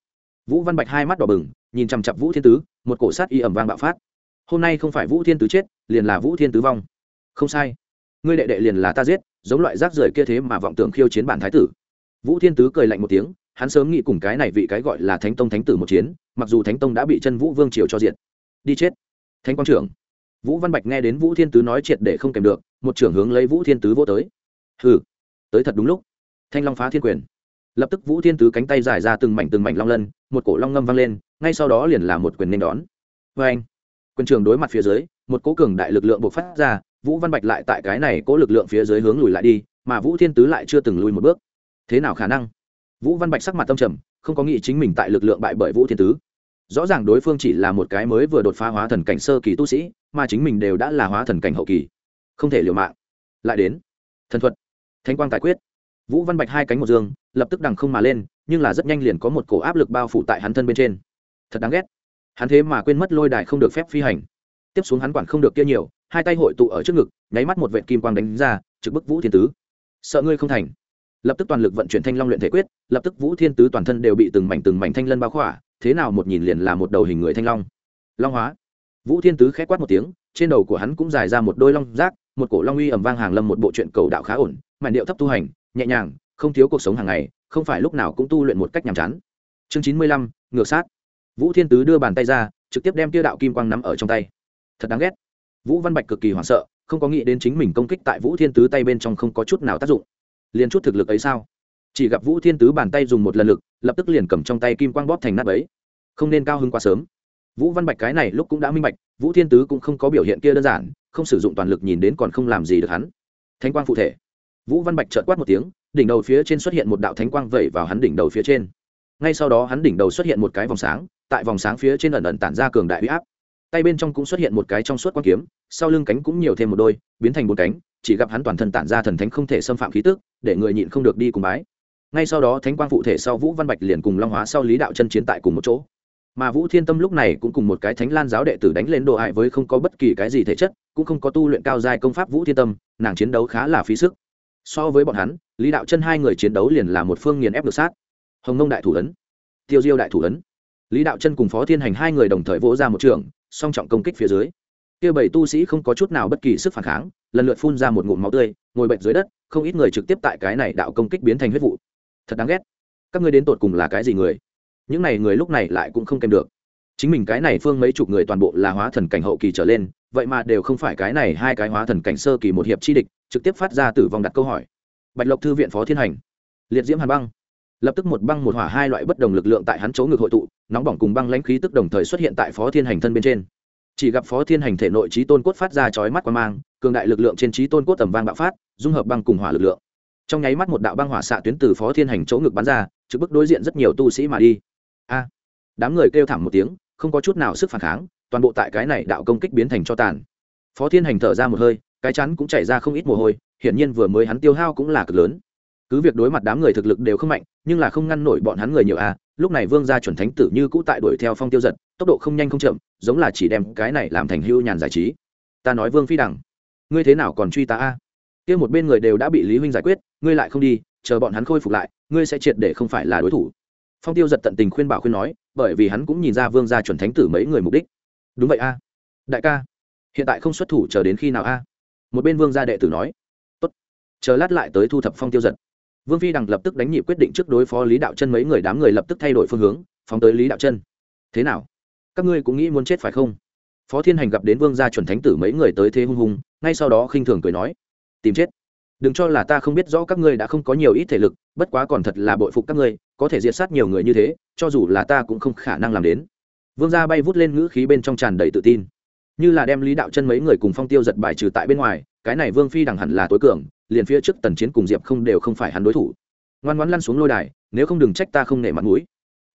Vũ văn bạch hai mắt đỏ bừng, nhìn chằm chặp vũ thiên tứ, một cổ sát y ẩm vang bạo phát. Hôm nay không phải vũ thiên tứ chết, liền là vũ thiên tứ vong. Không sai ngươi đệ đệ liền là ta giết, giống loại rác rưởi kia thế mà vọng tưởng khiêu chiến bản thái tử. Vũ thiên tứ cười lạnh một tiếng, hắn sớm nghĩ cùng cái này vị cái gọi là thánh tông thánh tử một chiến, mặc dù thánh tông đã bị chân vũ vương triều cho diện đi chết. Thánh quang trưởng. Vũ văn bạch nghe đến vũ thiên tứ nói triệt để không kèm được, một trưởng hướng lấy vũ thiên tứ vô tới. Hừ, tới thật đúng lúc. Thanh long phá thiên quyền. Lập tức vũ thiên tứ cánh tay giải ra từng mảnh từng mảnh long lân, một cổ long ngâm vang lên, ngay sau đó liền là một quyền nên đón. Vâng. Vê anh quân trường đối mặt phía dưới, một cố cường đại lực lượng bộc phát ra vũ văn bạch lại tại cái này cố lực lượng phía dưới hướng lùi lại đi, mà vũ thiên tứ lại chưa từng lùi một bước. Thế nào khả năng? Vũ văn bạch sắc mặt tâm trầm, không có nghĩ chính mình tại lực lượng bại bởi vũ thiên tứ. Rõ ràng đối phương chỉ là một cái mới vừa đột phá hóa thần cảnh sơ kỳ tu sĩ, mà chính mình đều đã là hóa thần cảnh hậu kỳ. Không thể liều mạng. Lại đến. Thần thuật. Thanh quang tài quyết. Vũ văn bạch hai cánh một dương, lập tức đằng không mà lên, nhưng là rất nhanh liền có một cổ áp lực bao phủ tại hắn thân bên trên. Thật đáng ghét. Hắn thế mà quên mất lôi đài không được phép phi hành tiếp xuống hắn quản không được kia nhiều, hai tay hội tụ ở trước ngực, nháy mắt một vệ kim quang đánh ra, trực bức vũ thiên tứ. Sợ ngươi không thành. Lập tức toàn lực vận chuyển thanh long luyện thể quyết, lập tức vũ thiên tứ toàn thân đều bị từng mảnh từng mảnh thanh lân bao khỏa, thế nào một nhìn liền là một đầu hình người thanh long. Long hóa. Vũ thiên tứ k h é quát một tiếng, trên đầu của hắn cũng dài ra một đôi long rác, một cổ long uy ẩm vang hàng lâm một bộ chuyện cầu đạo khá ổn mạn điệu thấp tu hành, nhẹ nhàng, không thiếu cuộc sống hàng ngày, không phải lúc nào cũng tu luyện một cách nhàm chán. Chương chín mươi lăm, ngược sát. Vũ thiên tứ đưa bàn tay ra, trực tiếp đem tia đạo kim quang nắm ở trong tay thật đáng ghét. Vũ văn bạch cực kỳ hoảng sợ, không có nghĩ đến chính mình công kích tại vũ thiên tứ tay bên trong không có chút nào tác dụng. Liền chút thực lực ấy sao? Chỉ gặp vũ thiên tứ bàn tay dùng một lần lực, lập tức liền cầm trong tay kim quang bóp thành nắp ấy không nên cao hơn quá sớm. Vũ văn bạch cái này lúc cũng đã minh bạch, vũ thiên tứ cũng không có biểu hiện kia đơn giản, không sử dụng toàn lực nhìn đến còn không làm gì được hắn. Thánh quang phụ thể. Vũ văn bạch trợt quát một tiếng, đỉnh đầu phía trên xuất hiện một đạo thánh quang vẩy vào hắn đỉnh đầu phía trên. Ngay sau đó hắn đỉnh đầu xuất hiện một cái vòng sáng, tại vòng sáng phía trên ẩn ẩn tản ra cường đại huy áp tay bên trong cũng xuất hiện một cái trong suốt quang kiếm, sau lưng cánh cũng nhiều thêm một đôi, biến thành bốn cánh, chỉ gặp hắn toàn thân tản ra thần thánh không thể xâm phạm khí tức, để người nhịn không được đi cùng bái. Ngay sau đó, thánh quang phụ thể sau vũ văn bạch liền cùng long hóa sau lý đạo chân chiến tại cùng một chỗ. Mà vũ thiên tâm lúc này cũng cùng một cái thánh lan giáo đệ tử đánh lên đồ hại với không có bất kỳ cái gì thể chất, cũng không có tu luyện cao dài công pháp vũ thiên tâm, nàng chiến đấu khá là phí sức. So với bọn hắn, lý đạo chân hai người chiến đấu liền là một phương nghiền ép được sát. Hồng nông đại thủ ấn, tiêu diêu đại thủ ấn. Lý đạo chân cùng phó thiên hành hai người đồng thời vỗ ra một trường song trọng công kích phía dưới. Kia bảy tu sĩ không có chút nào bất kỳ sức phản kháng, lần lượt phun ra một ngụm máu tươi, ngồi bệnh dưới đất, không ít người trực tiếp tại cái này đạo công kích biến thành huyết vụ. Thật đáng ghét. Các ngươi đến tột cùng là cái gì người? Những này người lúc này lại cũng không kèm được. Chính mình cái này phương mấy chục người toàn bộ là hóa thần cảnh hậu kỳ trở lên, vậy mà đều không phải cái này hai cái hóa thần cảnh sơ kỳ một hiệp chi địch, trực tiếp phát ra tử vong đặt câu hỏi. Bạch lộc thư viện phó thiên hành. Liệt diễm hàn băng lập tức một băng một hỏa hai loại bất đồng lực lượng tại hắn chỗ ngực hội tụ, nóng bỏng cùng băng lãnh khí tức đồng thời xuất hiện tại phó thiên hành thân bên trên. Chỉ gặp phó thiên hành thể nội trí tôn cốt phát ra chói mắt quan mang, cường đại lực lượng trên trí tôn cốt tầm vang bạo phát, dung hợp băng cùng hỏa lực lượng. Trong nháy mắt một đạo băng hỏa xạ tuyến từ phó thiên hành chỗ ngực bắn ra, trực bức đối diện rất nhiều tu sĩ mà đi. A! Đám người kêu thảm một tiếng, không có chút nào sức phản kháng, toàn bộ tại cái này đạo công kích biến thành cho tàn. Phó thiên hành thở ra một hơi, cái chắn cũng chảy ra không ít mồ hôi, hiển nhiên vừa mới hắn tiêu hao cũng là cực lớn cứ việc đối mặt đám người thực lực đều không mạnh, nhưng là không ngăn nổi bọn hắn người nhiều à lúc này vương gia chuẩn thánh tử như cũ tại đuổi theo phong tiêu giật, tốc độ không nhanh không chậm, giống là chỉ đem cái này làm thành hưu nhàn giải trí. Ta nói vương phi đằng ngươi thế nào còn truy ta a? À? kia một bên người đều đã bị lý huynh giải quyết, ngươi lại không đi, chờ bọn hắn khôi phục lại, ngươi sẽ triệt để không phải là đối thủ. Phong tiêu giật tận tình khuyên bảo khuyên nói, bởi vì hắn cũng nhìn ra vương gia chuẩn thánh tử mấy người mục đích. Đúng vậy a. Đại ca, hiện tại không xuất thủ chờ đến khi nào a? Một bên vương gia đệ tử nói, tốt, chờ lát lại tới thu thập phong tiêu giật vương phi đằng lập tức đánh nhị quyết định trước đối phó lý đạo chân, mấy người đám người lập tức thay đổi phương hướng, phóng tới lý đạo chân. Thế nào? Các ngươi cũng nghĩ muốn chết phải không? Phó thiên hành gặp đến vương gia chuẩn thánh tử mấy người tới thế hung hùng ngay sau đó khinh thường cười nói, tìm chết. Đừng cho là ta không biết rõ các ngươi đã không có nhiều ít thể lực, bất quá còn thật là bội phục các ngươi, có thể diệt sát nhiều người như thế, cho dù là ta cũng không khả năng làm đến. Vương gia bay vút lên ngữ khí bên trong tràn đầy tự tin. Như là đem lý đạo chân mấy người cùng phong tiêu giật bài trừ tại bên ngoài cái này vương phi đằng hẳn là tối cường, liền phía trước tần chiến cùng diệp không đều không phải hắn đối thủ. Ngoan ngoãn lăn xuống lôi đài, nếu không đừng trách ta không nể mặt mũi.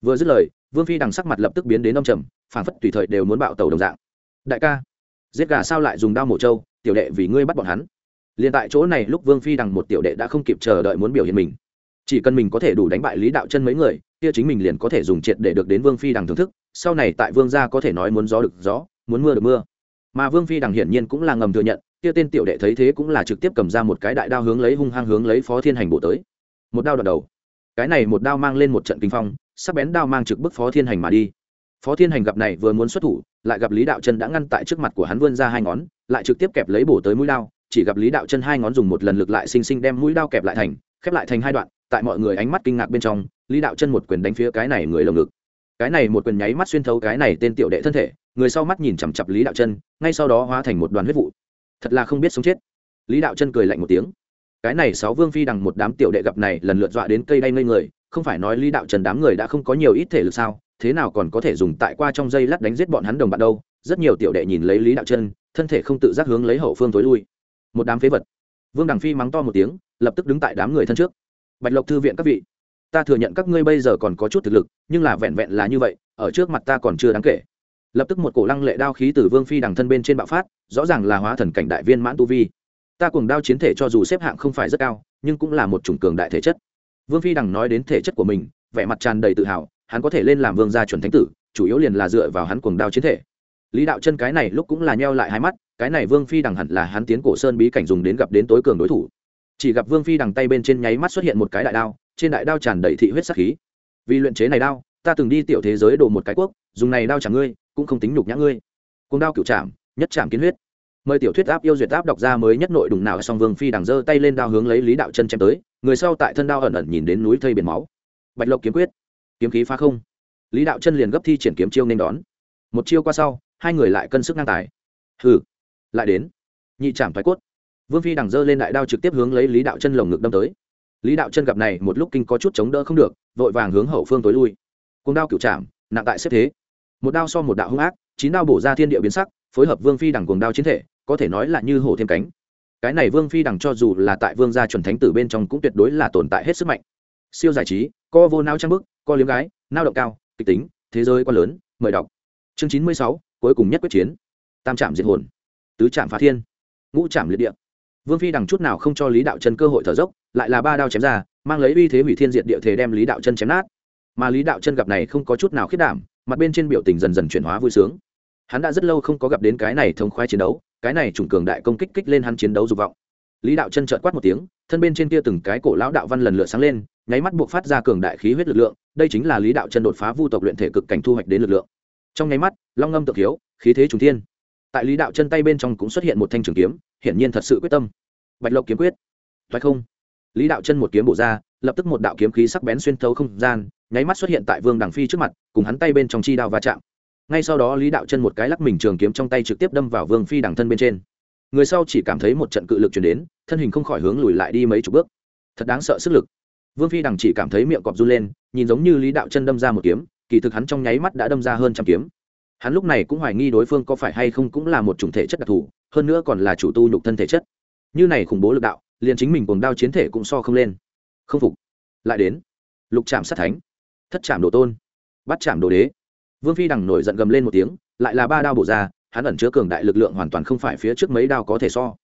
Vừa dứt lời, vương phi đằng sắc mặt lập tức biến đến ông trầm, phảng phất tùy thời đều muốn bạo tàu đồng dạng. Đại ca, giết gà sao lại dùng đao mổ trâu, tiểu đệ vì ngươi bắt bọn hắn. Liền tại chỗ này lúc vương phi đằng một tiểu đệ đã không kịp chờ đợi muốn biểu hiện mình. Chỉ cần mình có thể đủ đánh bại lý đạo chân mấy người, kia chính mình liền có thể dùng triệt để được đến vương phi đằng thưởng thức, sau này tại vương gia có thể nói muốn gió được gió, muốn mưa được mưa. Mà vương phi đằng hiển nhiên cũng là ngầm thừa nhận kia tên tiểu đệ thấy thế cũng là trực tiếp cầm ra một cái đại đao hướng lấy hung hăng hướng lấy phó thiên hành bổ tới. Một đao đợt đầu. Cái này một đao mang lên một trận kinh phong, sắc bén đao mang trực bức phó thiên hành mà đi. Phó thiên hành gặp này vừa muốn xuất thủ, lại gặp lý đạo chân đã ngăn tại trước mặt của hắn vươn ra hai ngón, lại trực tiếp kẹp lấy bổ tới mũi đao, chỉ gặp lý đạo chân hai ngón dùng một lần lực lại xinh xinh đem mũi đao kẹp lại thành, khép lại thành hai đoạn, tại mọi người ánh mắt kinh ngạc bên trong, lý đạo chân một quyền đánh phía cái này người lồng ngực. Cái này một quyền nháy mắt xuyên thấu cái này tên tiểu đệ thân thể, người sau mắt nhìn chằm chặp lý đạo chân, ngay sau đó hóa thành một đoàn huyết vụ thật là không biết sống chết. Lý đạo chân cười lạnh một tiếng. Cái này sáu vương phi đằng một đám tiểu đệ gặp này lần lượt dọa đến cây đay ngây người, không phải nói lý đạo trần đám người đã không có nhiều ít thể lực sao, thế nào còn có thể dùng tại qua trong dây lát đánh giết bọn hắn đồng bạn đâu, rất nhiều tiểu đệ nhìn lấy lý đạo chân, thân thể không tự giác hướng lấy hậu phương tối lui. Một đám phế vật. Vương đằng phi mắng to một tiếng, lập tức đứng tại đám người thân trước. Bạch lộc thư viện các vị, ta thừa nhận các ngươi bây giờ còn có chút thực lực, nhưng là vẹn vẹn là như vậy, ở trước mặt ta còn chưa đáng kể lập tức một cổ lăng lệ đao khí từ vương phi đằng thân bên trên bạo phát, rõ ràng là hóa thần cảnh đại viên mãn tu vi. Ta cùng đao chiến thể cho dù xếp hạng không phải rất cao, nhưng cũng là một chủng cường đại thể chất. Vương phi đằng nói đến thể chất của mình, vẻ mặt tràn đầy tự hào, hắn có thể lên làm vương gia chuẩn thánh tử, chủ yếu liền là dựa vào hắn cuồng đao chiến thể. Lý đạo chân cái này lúc cũng là nheo lại hai mắt, cái này vương phi đằng hẳn là hắn tiến cổ sơn bí cảnh dùng đến gặp đến tối cường đối thủ. Chỉ gặp vương phi đằng tay bên trên nháy mắt xuất hiện một cái đại đao, trên đại đao tràn đầy thị huyết sắc khí. Vì luyện chế này đao, ta từng đi tiểu thế giới đổ một cái quốc, dùng này đao chẳng ngươi cũng không tính nhục nhã ngươi. Cuồng đao cựu trảm, nhất trảm kiến huyết. Mời tiểu thuyết áp yêu duyệt áp đọc ra mới nhất nội đùng nào song vương phi đằng giơ tay lên đao hướng lấy lý đạo chân chém tới, người sau tại thân đao ẩn ẩn nhìn đến núi thây biển máu. Bạch lộc kiếm quyết, kiếm khí phá không. Lý đạo chân liền gấp thi triển kiếm chiêu nên đón. Một chiêu qua sau, hai người lại cân sức ngang tài. Hừ, lại đến. Nhị trảm thoái cốt. Vương phi đằng dơ lên đại đao trực tiếp hướng lấy lý đạo chân lồng ngực đâm tới. Lý đạo chân gặp này, một lúc kinh có chút chống đỡ không được, vội vàng hướng hậu phương tối lui. Cùng đao cựu trảm, nặng tại xếp thế một đao so một đạo hung ác, chín đao bổ ra thiên địa biến sắc, phối hợp vương phi đằng cuồng đao chiến thể, có thể nói là như hổ thêm cánh. Cái này vương phi đằng cho dù là tại vương gia chuẩn thánh tử bên trong cũng tuyệt đối là tồn tại hết sức mạnh. Siêu giải trí, co vô nao trang bức, co liếm gái nao động cao, kịch tính, thế giới quá lớn, mời đọc. Chương chín mươi sáu, cuối cùng nhất quyết chiến. Tam trạm diệt hồn, tứ trạm phá thiên, ngũ trạm liệt địa. Vương phi đằng chút nào không cho lý đạo chân cơ hội thở dốc, lại là ba đao chém ra, mang lấy uy thế hủy thiên diệt địa thế đem lý đạo chân chém nát. Mà lý đạo chân gặp này không có chút nào khiết đảm mặt bên trên biểu tình dần dần chuyển hóa vui sướng. Hắn đã rất lâu không có gặp đến cái này thông khoái chiến đấu, cái này trùng cường đại công kích kích lên hắn chiến đấu dục vọng. Lý đạo chân trợn quát một tiếng, thân bên trên kia từng cái cổ lão đạo văn lần lượt sáng lên, nháy mắt buộc phát ra cường đại khí huyết lực lượng, đây chính là lý đạo chân đột phá vu tộc luyện thể cực cảnh thu hoạch đến lực lượng. Trong nháy mắt, long ngâm tự hiếu khí thế trùng thiên. Tại lý đạo chân tay bên trong cũng xuất hiện một thanh trường kiếm, hiển nhiên thật sự quyết tâm. Bạch lộc kiếm quyết. Phải không? Lý đạo chân một kiếm bổ ra, lập tức một đạo kiếm khí sắc bén xuyên thấu không gian nháy mắt xuất hiện tại vương đằng phi trước mặt, cùng hắn tay bên trong chi đao va chạm. Ngay sau đó, lý đạo chân một cái lắc mình trường kiếm trong tay trực tiếp đâm vào vương phi đằng thân bên trên. Người sau chỉ cảm thấy một trận cự lực chuyển đến, thân hình không khỏi hướng lùi lại đi mấy chục bước. Thật đáng sợ sức lực. Vương phi đằng chỉ cảm thấy miệng cọp run lên, nhìn giống như lý đạo chân đâm ra một kiếm, kỳ thực hắn trong nháy mắt đã đâm ra hơn trăm kiếm. Hắn lúc này cũng hoài nghi đối phương có phải hay không cũng là một chủng thể chất đặc thù, hơn nữa còn là chủ tu nhục thân thể chất. Như này khủng bố lực đạo, liền chính mình cùng đao chiến thể cũng so không lên. Không phục. Lại đến. Lục trạm sát thánh thất chạm đồ tôn, bắt chạm đồ đế. Vương phi đằng nổi giận gầm lên một tiếng, lại là ba đao bổ ra, hắn ẩn chứa cường đại lực lượng hoàn toàn không phải phía trước mấy đao có thể so.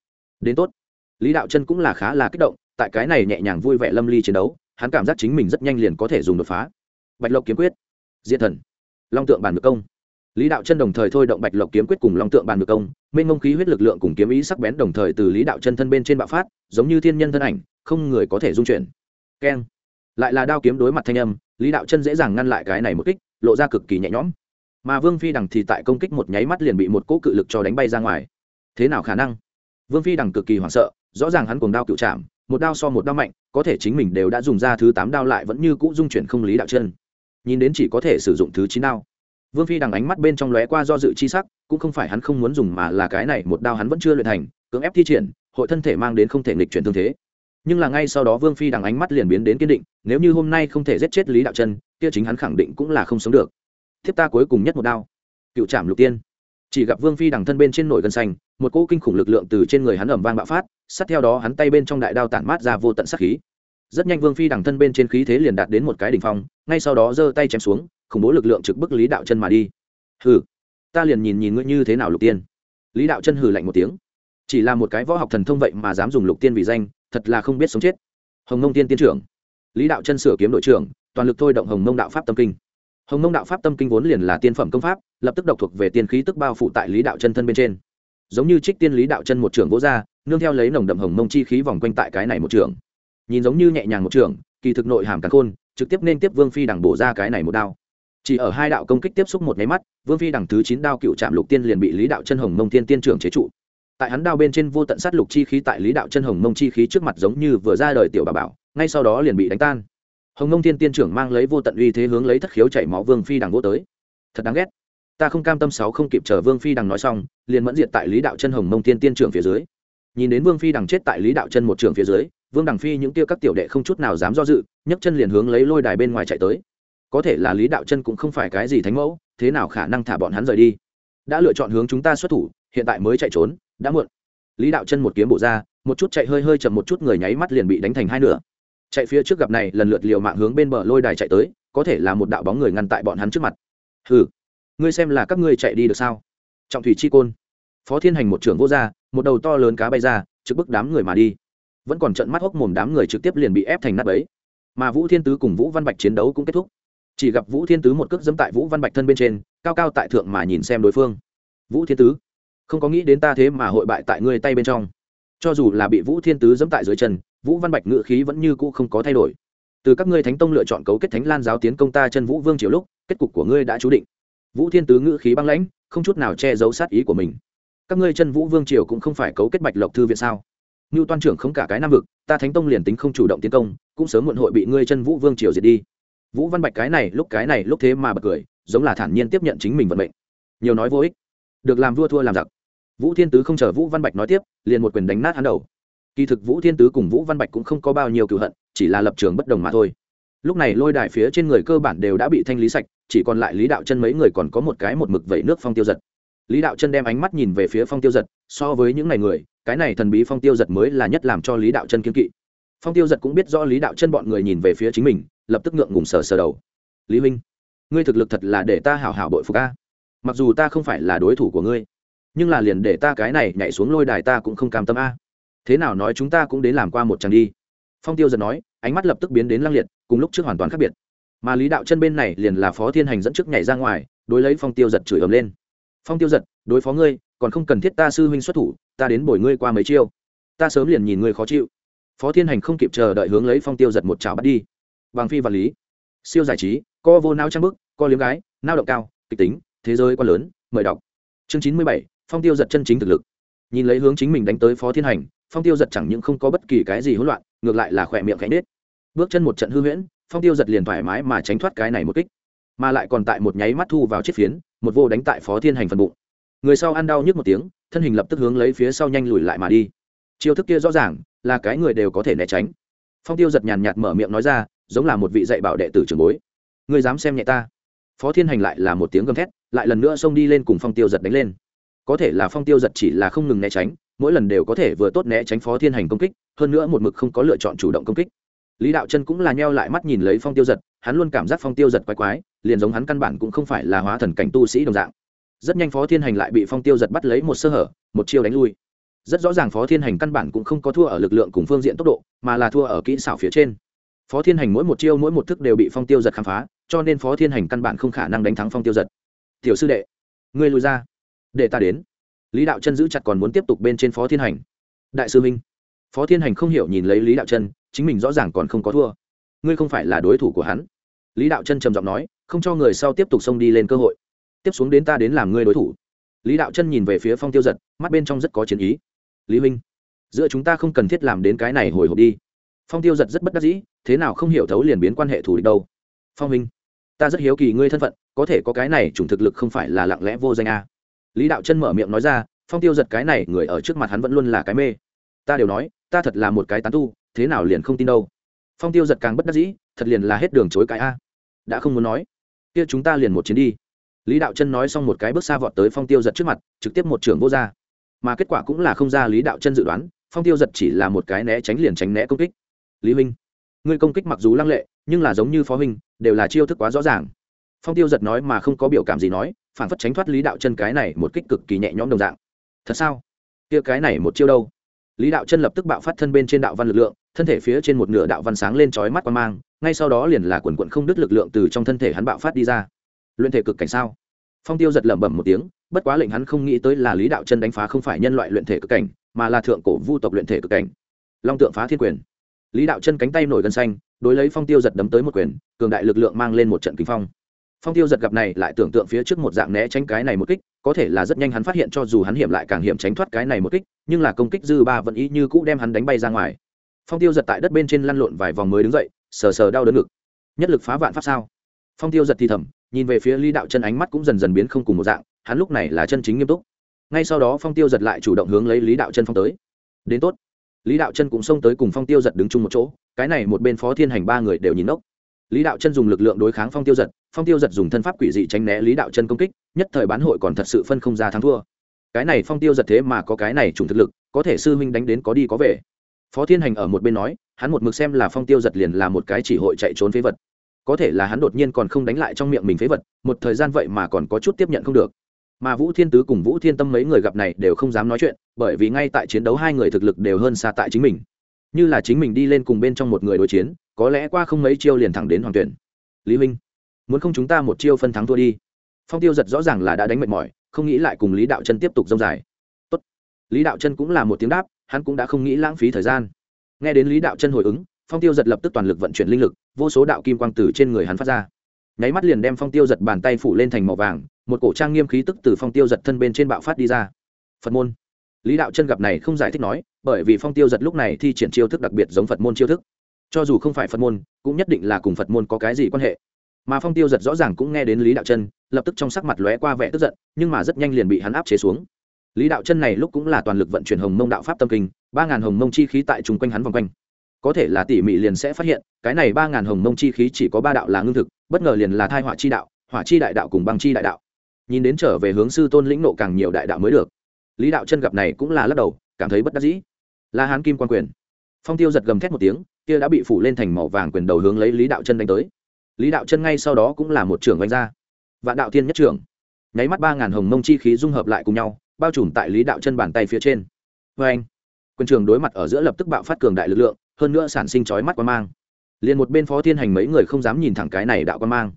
Đến tốt. Lý đạo chân cũng là khá là kích động, tại cái này nhẹ nhàng vui vẻ lâm ly chiến đấu, hắn cảm giác chính mình rất nhanh liền có thể dùng đột phá. Bạch lộc kiếm quyết. Diệt thần. Long tượng bàn ngược công. Lý đạo chân đồng thời thôi động bạch lộc kiếm quyết cùng long tượng bàn ngược công, mênh ngông khí huyết lực lượng cùng kiếm ý sắc bén đồng thời từ lý đạo chân thân bên trên bạo phát, giống như thiên nhân thân ảnh, không người có thể dung chuyển. Keng. Lại là đao kiếm đối mặt thanh âm lý đạo chân dễ dàng ngăn lại cái này một kích, lộ ra cực kỳ nhẹ nhõm. Mà vương phi đằng thì tại công kích một nháy mắt liền bị một cỗ cự lực cho đánh bay ra ngoài. Thế nào khả năng? Vương phi đằng cực kỳ hoảng sợ, rõ ràng hắn cùng đao cựu chạm một đao so một đao mạnh, có thể chính mình đều đã dùng ra thứ tám đao lại vẫn như cũ dung chuyển không lý đạo chân. Nhìn đến chỉ có thể sử dụng thứ chín đao. Vương phi đằng ánh mắt bên trong lóe qua do dự chi sắc, cũng không phải hắn không muốn dùng mà là cái này, một đao hắn vẫn chưa luyện thành, cưỡng ép thi triển, hội thân thể mang đến không thể nghịch chuyển thương thế nhưng là ngay sau đó vương phi đằng ánh mắt liền biến đến kiên định, nếu như hôm nay không thể giết chết lý đạo chân kia chính hắn khẳng định cũng là không sống được. Thiếp ta cuối cùng nhất một đao. Cựu trảm lục tiên. Chỉ gặp vương phi đằng thân bên trên nổi gân xanh, một cỗ kinh khủng lực lượng từ trên người hắn ẩm vang bạo phát, sát theo đó hắn tay bên trong đại đao tản mát ra vô tận sát khí. Rất nhanh vương phi đằng thân bên trên khí thế liền đạt đến một cái đỉnh phong, ngay sau đó giơ tay chém xuống, khủng bố lực lượng trực bức lý đạo chân mà đi. Hừ, ta liền nhìn nhìn ngươi như thế nào lục tiên. Lý đạo chân hừ lạnh một tiếng. Chỉ là một cái võ học thần thông vậy mà dám dùng lục tiên vì danh thật là không biết sống chết. Hồng mông tiên tiên trưởng, lý đạo chân sửa kiếm đội trưởng, toàn lực thôi động hồng mông đạo pháp tâm kinh. Hồng mông đạo pháp tâm kinh vốn liền là tiên phẩm công pháp, lập tức độc thuộc về tiên khí tức bao phủ tại lý đạo chân thân bên trên. Giống như trích tiên lý đạo chân một trưởng vỗ ra, nương theo lấy nồng đậm hồng mông chi khí vòng quanh tại cái này một trưởng. Nhìn giống như nhẹ nhàng một trưởng, kỳ thực nội hàm càng khôn, trực tiếp nên tiếp vương phi đằng bổ ra cái này một đao. Chỉ ở hai đạo công kích tiếp xúc một máy mắt, vương phi đằng thứ chín đao cựu trạm lục tiên liền bị lý đạo chân hồng mông tiên tiên trưởng chế trụ tại hắn đao bên trên vô tận sát lục chi khí tại lý đạo chân hồng mông chi khí trước mặt giống như vừa ra đời tiểu bà bảo, ngay sau đó liền bị đánh tan. Hồng mông thiên tiên trưởng mang lấy vô tận uy thế hướng lấy thất khiếu chảy máu vương phi đằng vô tới. Thật đáng ghét. Ta không cam tâm sáu không kịp chờ vương phi đằng nói xong, liền mẫn diệt tại lý đạo chân hồng mông tiên tiên trưởng phía dưới. Nhìn đến vương phi đằng chết tại lý đạo chân một trường phía dưới, vương đằng phi những tiêu các tiểu đệ không chút nào dám do dự, nhấc chân liền hướng lấy lôi đài bên ngoài chạy tới. Có thể là lý đạo chân cũng không phải cái gì thánh mẫu, thế nào khả năng thả bọn hắn rời đi? Đã lựa chọn hướng chúng ta xuất thủ, hiện tại mới chạy trốn đã muộn. Lý đạo chân một kiếm bổ ra, một chút chạy hơi hơi chậm một chút người nháy mắt liền bị đánh thành hai nửa. Chạy phía trước gặp này, lần lượt liều mạng hướng bên bờ lôi đài chạy tới, có thể là một đạo bóng người ngăn tại bọn hắn trước mặt. Hừ, ngươi xem là các ngươi chạy đi được sao? Trọng thủy chi côn. Phó thiên hành một trưởng vô ra, một đầu to lớn cá bay ra, trực bức đám người mà đi. Vẫn còn trận mắt hốc mồm đám người trực tiếp liền bị ép thành nát ấy mà vũ thiên tứ cùng vũ văn bạch chiến đấu cũng kết thúc. Chỉ gặp vũ thiên tứ một cước dẫm tại vũ văn bạch thân bên trên, cao cao tại thượng mà nhìn xem đối phương. Vũ thiên tứ không có nghĩ đến ta thế mà hội bại tại ngươi tay bên trong. Cho dù là bị vũ thiên tứ dẫm tại dưới chân, vũ văn bạch ngự khí vẫn như cũ không có thay đổi. Từ các ngươi thánh tông lựa chọn cấu kết thánh lan giáo tiến công ta chân vũ vương triều lúc, kết cục của ngươi đã chú định. Vũ thiên tứ ngự khí băng lãnh, không chút nào che giấu sát ý của mình. Các ngươi chân vũ vương triều cũng không phải cấu kết bạch lộc thư viện sao? Như toan trưởng không cả cái nam vực, ta thánh tông liền tính không chủ động tiến công, cũng sớm muộn hội bị ngươi chân vũ vương triều diệt đi. Vũ văn bạch cái này, lúc cái này, lúc thế mà bật cười, giống là thản nhiên tiếp nhận chính mình vận mệnh. Nhiều nói vô ích. Được làm vua thua làm giặc vũ thiên tứ không chờ vũ văn bạch nói tiếp liền một quyền đánh nát hắn đầu. Kỳ thực vũ thiên tứ cùng vũ văn bạch cũng không có bao nhiêu cựu hận chỉ là lập trường bất đồng mà thôi. Lúc này lôi đài phía trên người cơ bản đều đã bị thanh lý sạch chỉ còn lại lý đạo chân mấy người còn có một cái một mực vẩy nước phong tiêu giật. Lý đạo chân đem ánh mắt nhìn về phía phong tiêu giật so với những ngày người cái này thần bí phong tiêu giật mới là nhất làm cho lý đạo chân kiên kỵ. Phong tiêu giật cũng biết do lý đạo chân bọn người nhìn về phía chính mình lập tức ngượng ngùng sờ sờ đầu. Lý Minh, ngươi thực lực thật là để ta hảo hảo bội phục a. Mặc dù ta không phải là đối thủ của ngươi nhưng là liền để ta cái này nhảy xuống lôi đài ta cũng không cam tâm a. Thế nào nói chúng ta cũng đến làm qua một chàng đi. Phong tiêu giật nói, ánh mắt lập tức biến đến lăng liệt, cùng lúc trước hoàn toàn khác biệt. Mà lý đạo chân bên này liền là phó thiên hành dẫn trước nhảy ra ngoài, đối lấy phong tiêu giật chửi ầm lên. Phong tiêu giật, đối phó ngươi, còn không cần thiết ta sư huynh xuất thủ, ta đến bồi ngươi qua mấy chiêu. Ta sớm liền nhìn ngươi khó chịu. Phó thiên hành không kịp chờ đợi hướng lấy phong tiêu giật một chảo bắt đi. Bằng phi và lý. Siêu giải trí, co vô nao trang bức, co liếm gái, nao động cao, kịch tính, thế giới quá lớn, mời đọc. Chương chín mươi bảy phong tiêu giật chân chính thực lực. Nhìn lấy hướng chính mình đánh tới phó thiên hành, phong tiêu giật chẳng những không có bất kỳ cái gì hỗn loạn, ngược lại là khỏe miệng cánh nết bước chân một trận hư huyễn, phong tiêu giật liền thoải mái mà tránh thoát cái này một kích. Mà lại còn tại một nháy mắt thu vào chiếc phiến, một vô đánh tại phó thiên hành phần bụng. Người sau ăn đau nhức một tiếng, thân hình lập tức hướng lấy phía sau nhanh lùi lại mà đi. Chiêu thức kia rõ ràng, là cái người đều có thể né tránh. Phong tiêu giật nhàn nhạt mở miệng nói ra, giống là một vị dạy bảo đệ tử trường bối. Người dám xem nhẹ ta. Phó thiên hành lại là một tiếng gầm thét, lại lần nữa xông đi lên cùng phong tiêu giật đánh lên có thể là phong tiêu giật chỉ là không ngừng né tránh, mỗi lần đều có thể vừa tốt né tránh phó thiên hành công kích, hơn nữa một mực không có lựa chọn chủ động công kích. Lý đạo chân cũng là nheo lại mắt nhìn lấy phong tiêu giật, hắn luôn cảm giác phong tiêu giật quái quái, liền giống hắn căn bản cũng không phải là hóa thần cảnh tu sĩ đồng dạng. Rất nhanh phó thiên hành lại bị phong tiêu giật bắt lấy một sơ hở, một chiêu đánh lui. Rất rõ ràng phó thiên hành căn bản cũng không có thua ở lực lượng cùng phương diện tốc độ, mà là thua ở kỹ xảo phía trên. Phó thiên hành mỗi một chiêu mỗi một thức đều bị phong tiêu giật khám phá, cho nên phó thiên hành căn bản không khả năng đánh thắng phong tiêu giật. Tiểu sư đệ, ngươi lùi ra để ta đến. Lý đạo chân giữ chặt còn muốn tiếp tục bên trên phó thiên hành. Đại sư minh phó thiên hành không hiểu nhìn lấy lý đạo chân chính mình rõ ràng còn không có thua. Ngươi không phải là đối thủ của hắn. Lý đạo chân trầm giọng nói không cho người sau tiếp tục xông đi lên cơ hội. Tiếp xuống đến ta đến làm ngươi đối thủ. Lý đạo chân nhìn về phía phong tiêu giật mắt bên trong rất có chiến ý. Lý Minh, giữa chúng ta không cần thiết làm đến cái này hồi hộp đi. Phong tiêu giật rất bất đắc dĩ thế nào không hiểu thấu liền biến quan hệ thủ địch đâu. Phong Minh, ta rất hiếu kỳ ngươi thân phận có thể có cái này chủng thực lực không phải là lặng lẽ vô danh a lý đạo chân mở miệng nói ra phong tiêu giật cái này người ở trước mặt hắn vẫn luôn là cái mê. Ta đều nói ta thật là một cái tán tu thế nào liền không tin đâu. Phong tiêu giật càng bất đắc dĩ thật liền là hết đường chối cái a. Đã không muốn nói kia chúng ta liền một chuyến đi. Lý đạo chân nói xong một cái bước xa vọt tới phong tiêu giật trước mặt trực tiếp một trưởng vô ra, mà kết quả cũng là không ra lý đạo chân dự đoán phong tiêu giật chỉ là một cái né tránh liền tránh né công kích. Lý huynh ngươi công kích mặc dù lăng lệ nhưng là giống như phó huynh đều là chiêu thức quá rõ ràng. Phong tiêu giật nói mà không có biểu cảm gì nói phản phất tránh thoát lý đạo chân cái này một kích cực kỳ nhẹ nhõm đồng dạng. Thật sao? Kia cái này một chiêu đâu? Lý đạo chân lập tức bạo phát thân bên trên đạo văn lực lượng, thân thể phía trên một nửa đạo văn sáng lên trói mắt qua mang, ngay sau đó liền là quần quận không đứt lực lượng từ trong thân thể hắn bạo phát đi ra. Luyện thể cực cảnh sao? Phong tiêu giật lẩm bẩm một tiếng, bất quá lệnh hắn không nghĩ tới là lý đạo chân đánh phá không phải nhân loại luyện thể cực cảnh, mà là thượng cổ vu tộc luyện thể cực cảnh. Long tượng phá thiên quyền. Lý đạo chân cánh tay nổi gân xanh, đối lấy phong tiêu giật đấm tới một quyền, cường đại lực lượng mang lên một trận kinh phong phong tiêu giật gặp này lại tưởng tượng phía trước một dạng né tránh cái này một kích, có thể là rất nhanh hắn phát hiện cho dù hắn hiểm lại càng hiểm tránh thoát cái này một kích, nhưng là công kích dư ba vẫn ý như cũ đem hắn đánh bay ra ngoài. Phong tiêu giật tại đất bên trên lăn lộn vài vòng mới đứng dậy, sờ sờ đau đớn ngực. Nhất lực phá vạn pháp sao? Phong tiêu giật thì thầm, nhìn về phía lý đạo chân ánh mắt cũng dần dần biến không cùng một dạng, hắn lúc này là chân chính nghiêm túc. Ngay sau đó phong tiêu giật lại chủ động hướng lấy lý đạo chân phong tới. Đến tốt. Lý đạo chân cũng xông tới cùng phong tiêu giật đứng chung một chỗ, cái này một bên phó thiên hành ba người đều nhìn ốc lý đạo chân dùng lực lượng đối kháng phong tiêu giật, phong tiêu giật dùng thân pháp quỷ dị tránh né lý đạo chân công kích, nhất thời bán hội còn thật sự phân không ra thắng thua. Cái này phong tiêu giật thế mà có cái này trùng thực lực, có thể sư huynh đánh đến có đi có về. Phó thiên hành ở một bên nói, hắn một mực xem là phong tiêu giật liền là một cái chỉ hội chạy trốn phế vật. Có thể là hắn đột nhiên còn không đánh lại trong miệng mình phế vật, một thời gian vậy mà còn có chút tiếp nhận không được. Mà vũ thiên tứ cùng vũ thiên tâm mấy người gặp này đều không dám nói chuyện, bởi vì ngay tại chiến đấu hai người thực lực đều hơn xa tại chính mình. Như là chính mình đi lên cùng bên trong một người đối chiến có lẽ qua không mấy chiêu liền thẳng đến hoàng tuyển. Lý huynh, muốn không chúng ta một chiêu phân thắng thua đi? Phong tiêu giật rõ ràng là đã đánh mệt mỏi, không nghĩ lại cùng lý đạo chân tiếp tục dông dài. Tốt. lý đạo chân cũng là một tiếng đáp, hắn cũng đã không nghĩ lãng phí thời gian. Nghe đến lý đạo chân hồi ứng, phong tiêu giật lập tức toàn lực vận chuyển linh lực, vô số đạo kim quang tử trên người hắn phát ra. Nháy mắt liền đem phong tiêu giật bàn tay phủ lên thành màu vàng, một cổ trang nghiêm khí tức từ phong tiêu giật thân bên trên bạo phát đi ra. Phật môn. Lý đạo chân gặp này không giải thích nói, bởi vì phong tiêu giật lúc này thi triển chiêu thức đặc biệt giống phật môn chiêu thức cho dù không phải phật môn, cũng nhất định là cùng phật môn có cái gì quan hệ. Mà phong tiêu giật rõ ràng cũng nghe đến lý đạo chân, lập tức trong sắc mặt lóe qua vẻ tức giận, nhưng mà rất nhanh liền bị hắn áp chế xuống. Lý đạo chân này lúc cũng là toàn lực vận chuyển hồng mông đạo pháp tâm kinh, ba ngàn hồng mông chi khí tại chung quanh hắn vòng quanh. Có thể là tỉ mỉ liền sẽ phát hiện, cái này ba ngàn hồng mông chi khí chỉ có ba đạo là ngưng thực, bất ngờ liền là thai họa chi đạo hỏa chi đại đạo cùng băng chi đại đạo. Nhìn đến trở về hướng sư tôn lĩnh nộ càng nhiều đại đạo mới được. Lý đạo chân gặp này cũng là lắc đầu, cảm thấy bất đắc dĩ. La hán kim quan quyền. Phong tiêu giật gầm thét một tiếng kia đã bị phủ lên thành màu vàng quyền đầu hướng lấy lý đạo chân đánh tới. Lý đạo chân ngay sau đó cũng là một trưởng đánh ra. Vạn đạo thiên nhất trưởng. Nháy mắt ba ngàn hồng mông chi khí dung hợp lại cùng nhau, bao trùm tại lý đạo chân bàn tay phía trên. Vê anh quân trường đối mặt ở giữa lập tức bạo phát cường đại lực lượng, hơn nữa sản sinh chói mắt quan mang. Liền một bên phó thiên hành mấy người không dám nhìn thẳng cái này đạo quan mang.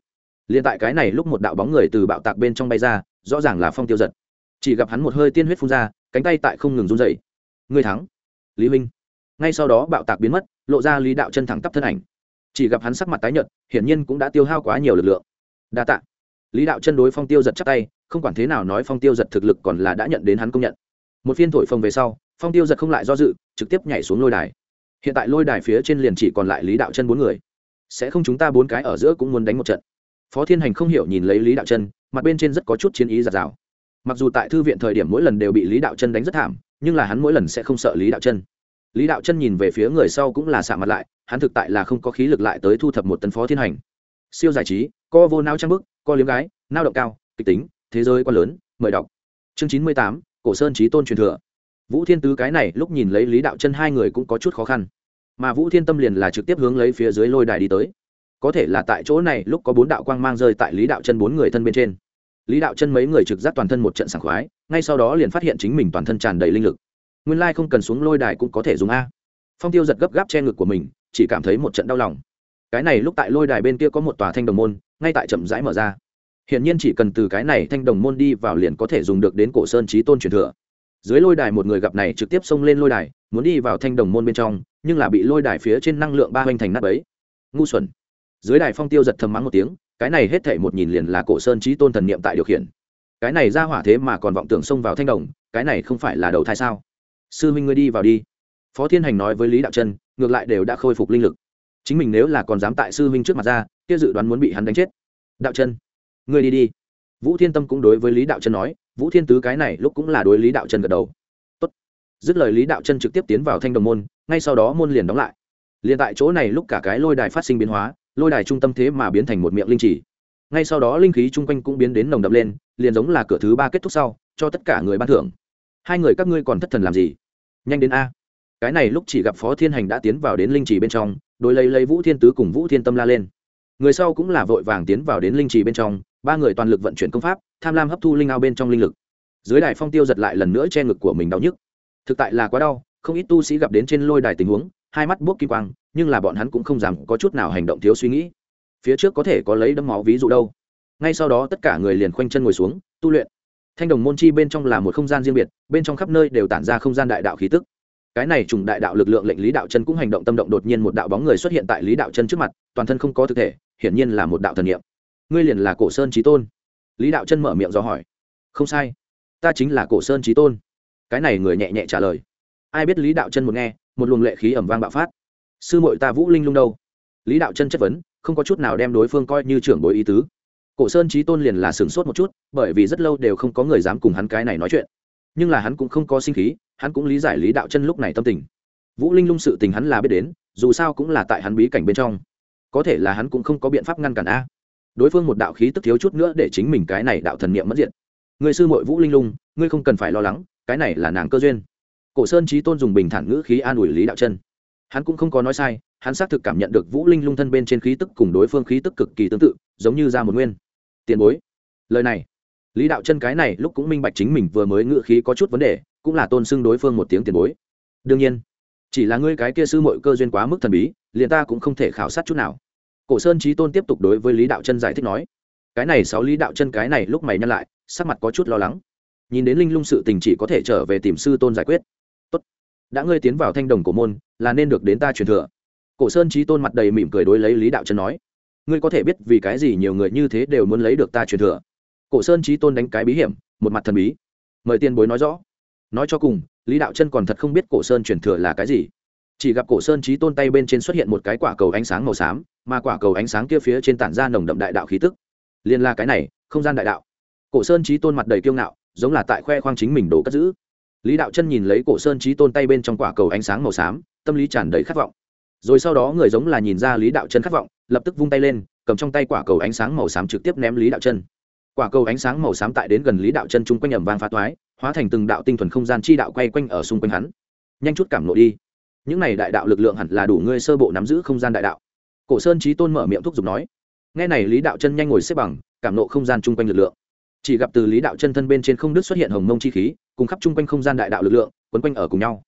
Liền tại cái này lúc một đạo bóng người từ bạo tạc bên trong bay ra, rõ ràng là phong tiêu giật. Chỉ gặp hắn một hơi tiên huyết phun ra, cánh tay tại không ngừng run dậy người thắng. Lý minh ngay sau đó bạo tạc biến mất, lộ ra lý đạo chân thẳng tắp thân ảnh. Chỉ gặp hắn sắc mặt tái nhợt, hiển nhiên cũng đã tiêu hao quá nhiều lực lượng. Đa tạ. Lý đạo chân đối phong tiêu giật chắc tay, không quản thế nào nói phong tiêu giật thực lực còn là đã nhận đến hắn công nhận. Một phiên thổi phồng về sau, phong tiêu giật không lại do dự, trực tiếp nhảy xuống lôi đài. Hiện tại lôi đài phía trên liền chỉ còn lại lý đạo chân bốn người. Sẽ không chúng ta bốn cái ở giữa cũng muốn đánh một trận. Phó thiên hành không hiểu nhìn lấy lý đạo chân, mặt bên trên rất có chút chiến ý giạt rào. Mặc dù tại thư viện thời điểm mỗi lần đều bị lý đạo chân đánh rất thảm, nhưng là hắn mỗi lần sẽ không sợ lý đạo chân lý đạo chân nhìn về phía người sau cũng là xạ mặt lại, hắn thực tại là không có khí lực lại tới thu thập một tấn phó thiên hành. Siêu giải trí, co vô nao trang bức, co liếm gái nao động cao, kịch tính, thế giới quá lớn, mời đọc. Chương chín mươi tám, cổ sơn trí tôn truyền thừa. Vũ thiên tứ cái này lúc nhìn lấy lý đạo chân hai người cũng có chút khó khăn. Mà vũ thiên tâm liền là trực tiếp hướng lấy phía dưới lôi đài đi tới. Có thể là tại chỗ này lúc có bốn đạo quang mang rơi tại lý đạo chân bốn người thân bên trên. Lý đạo chân mấy người trực giác toàn thân một trận sảng khoái, ngay sau đó liền phát hiện chính mình toàn thân tràn đầy linh lực nguyên lai không cần xuống lôi đài cũng có thể dùng a. Phong tiêu giật gấp gáp che ngực của mình, chỉ cảm thấy một trận đau lòng. Cái này lúc tại lôi đài bên kia có một tòa thanh đồng môn, ngay tại chậm rãi mở ra. Hiện nhiên chỉ cần từ cái này thanh đồng môn đi vào liền có thể dùng được đến cổ sơn trí tôn truyền thừa. Dưới lôi đài một người gặp này trực tiếp xông lên lôi đài, muốn đi vào thanh đồng môn bên trong, nhưng là bị lôi đài phía trên năng lượng ba hoành thành nắp ấy ngu xuẩn. Dưới đài phong tiêu giật thầm mắng một tiếng, cái này hết thể một nhìn liền là cổ sơn trí tôn thần niệm tại điều khiển. Cái này ra hỏa thế mà còn vọng tưởng xông vào thanh đồng, cái này không phải là đầu thai sao? Sư huynh ngươi đi vào đi. Phó thiên hành nói với lý đạo chân, ngược lại đều đã khôi phục linh lực. Chính mình nếu là còn dám tại sư huynh trước mặt ra, kia dự đoán muốn bị hắn đánh chết. Đạo chân, ngươi đi đi. Vũ thiên tâm cũng đối với lý đạo chân nói, vũ thiên tứ cái này lúc cũng là đối lý đạo chân gật đầu. Tốt. dứt lời lý đạo chân trực tiếp tiến vào thanh đồng môn, ngay sau đó môn liền đóng lại. Liền tại chỗ này lúc cả cái lôi đài phát sinh biến hóa, lôi đài trung tâm thế mà biến thành một miệng linh chỉ. Ngay sau đó linh khí chung quanh cũng biến đến nồng đậm lên, liền giống là cửa thứ ba kết thúc sau, cho tất cả người ban thưởng hai người các ngươi còn thất thần làm gì? Nhanh đến a. Cái này lúc chỉ gặp phó thiên hành đã tiến vào đến linh trì bên trong đôi lấy lấy vũ thiên tứ cùng vũ thiên tâm la lên. Người sau cũng là vội vàng tiến vào đến linh trì bên trong, ba người toàn lực vận chuyển công pháp, tham lam hấp thu linh ao bên trong linh lực. Dưới đài phong tiêu giật lại lần nữa che ngực của mình đau nhức. Thực tại là quá đau, không ít tu sĩ gặp đến trên lôi đài tình huống, hai mắt buốc kim quang, nhưng là bọn hắn cũng không dám có chút nào hành động thiếu suy nghĩ. Phía trước có thể có lấy đấm máu ví dụ đâu. Ngay sau đó tất cả người liền khoanh chân ngồi xuống, tu luyện thanh đồng môn chi bên trong là một không gian riêng biệt, bên trong khắp nơi đều tản ra không gian đại đạo khí tức. Cái này trùng đại đạo lực lượng lệnh lý đạo chân cũng hành động tâm động đột nhiên một đạo bóng người xuất hiện tại lý đạo chân trước mặt, toàn thân không có thực thể, hiển nhiên là một đạo thần niệm. Ngươi liền là cổ sơn trí tôn. Lý đạo chân mở miệng do hỏi. Không sai, ta chính là cổ sơn trí tôn. Cái này người nhẹ nhẹ trả lời. Ai biết lý đạo chân một nghe, một luồng lệ khí ẩm vang bạo phát. Sư mội ta vũ linh lung đâu? Lý đạo chân chất vấn, không có chút nào đem đối phương coi như trưởng bối ý tứ cổ sơn trí tôn liền là sửng sốt một chút, bởi vì rất lâu đều không có người dám cùng hắn cái này nói chuyện. Nhưng là hắn cũng không có sinh khí, hắn cũng lý giải lý đạo chân lúc này tâm tình. Vũ linh lung sự tình hắn là biết đến, dù sao cũng là tại hắn bí cảnh bên trong. Có thể là hắn cũng không có biện pháp ngăn cản a. Đối phương một đạo khí tức thiếu chút nữa để chính mình cái này đạo thần niệm mất diện người sư mội vũ linh lung, ngươi không cần phải lo lắng, cái này là nàng cơ duyên. Cổ sơn trí tôn dùng bình thản ngữ khí an ủi lý đạo chân. Hắn cũng không có nói sai, hắn xác thực cảm nhận được vũ linh lung thân bên trên khí tức cùng đối phương khí tức cực kỳ tương tự, giống như ra một nguyên tiền bối. Lời này, lý đạo chân cái này lúc cũng minh bạch chính mình vừa mới ngự khí có chút vấn đề, cũng là tôn xưng đối phương một tiếng tiền bối. Đương nhiên, chỉ là ngươi cái kia sư mội cơ duyên quá mức thần bí, liền ta cũng không thể khảo sát chút nào. Cổ sơn trí tôn tiếp tục đối với lý đạo chân giải thích nói, cái này sáu lý đạo chân cái này lúc mày nhăn lại, sắc mặt có chút lo lắng. Nhìn đến linh lung sự tình chỉ có thể trở về tìm sư tôn giải quyết. Tốt, đã ngươi tiến vào thanh đồng cổ môn, là nên được đến ta truyền thừa. Cổ sơn trí tôn mặt đầy mỉm cười đối lấy lý đạo chân nói ngươi có thể biết vì cái gì nhiều người như thế đều muốn lấy được ta truyền thừa. Cổ sơn trí tôn đánh cái bí hiểm, một mặt thần bí. Mời tiền bối nói rõ. Nói cho cùng, lý đạo chân còn thật không biết cổ sơn truyền thừa là cái gì. Chỉ gặp cổ sơn trí tôn tay bên trên xuất hiện một cái quả cầu ánh sáng màu xám, mà quả cầu ánh sáng kia phía trên tản ra nồng đậm đại đạo khí tức. Liên la cái này, không gian đại đạo. Cổ sơn trí tôn mặt đầy kiêu ngạo, giống là tại khoe khoang chính mình đồ cất giữ. Lý đạo chân nhìn lấy cổ sơn trí tôn tay bên trong quả cầu ánh sáng màu xám, tâm lý tràn đầy khát vọng rồi sau đó người giống là nhìn ra lý đạo chân khát vọng, lập tức vung tay lên, cầm trong tay quả cầu ánh sáng màu xám trực tiếp ném lý đạo chân. Quả cầu ánh sáng màu xám tại đến gần lý đạo chân chung quanh ẩm vang phá toái, hóa thành từng đạo tinh thuần không gian chi đạo quay quanh ở xung quanh hắn. Nhanh chút cảm nộ đi. Những này đại đạo lực lượng hẳn là đủ ngươi sơ bộ nắm giữ không gian đại đạo. Cổ sơn trí tôn mở miệng thúc giục nói. Nghe này lý đạo chân nhanh ngồi xếp bằng, cảm nộ không gian chung quanh lực lượng. Chỉ gặp từ lý đạo chân thân bên trên không đứt xuất hiện hồng mông chi khí, cùng khắp chung quanh không gian đại đạo lực lượng, quấn quanh ở cùng nhau.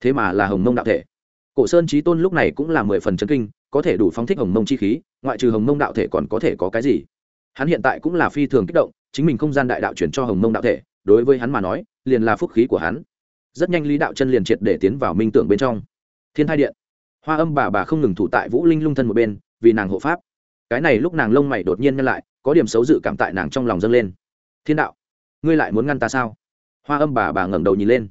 Thế mà là hồng mông đạo thể cổ sơn trí tôn lúc này cũng là mười phần chân kinh, có thể đủ phóng thích hồng mông chi khí, ngoại trừ hồng mông đạo thể còn có thể có cái gì? Hắn hiện tại cũng là phi thường kích động, chính mình không gian đại đạo chuyển cho hồng mông đạo thể, đối với hắn mà nói, liền là phúc khí của hắn. Rất nhanh lý đạo chân liền triệt để tiến vào minh tưởng bên trong. Thiên thai điện. Hoa âm bà bà không ngừng thủ tại vũ linh lung thân một bên, vì nàng hộ pháp. Cái này lúc nàng lông mày đột nhiên ngăn lại, có điểm xấu dự cảm tại nàng trong lòng dâng lên. Thiên đạo, ngươi lại muốn ngăn ta sao? Hoa âm bà bà ngẩng đầu nhìn lên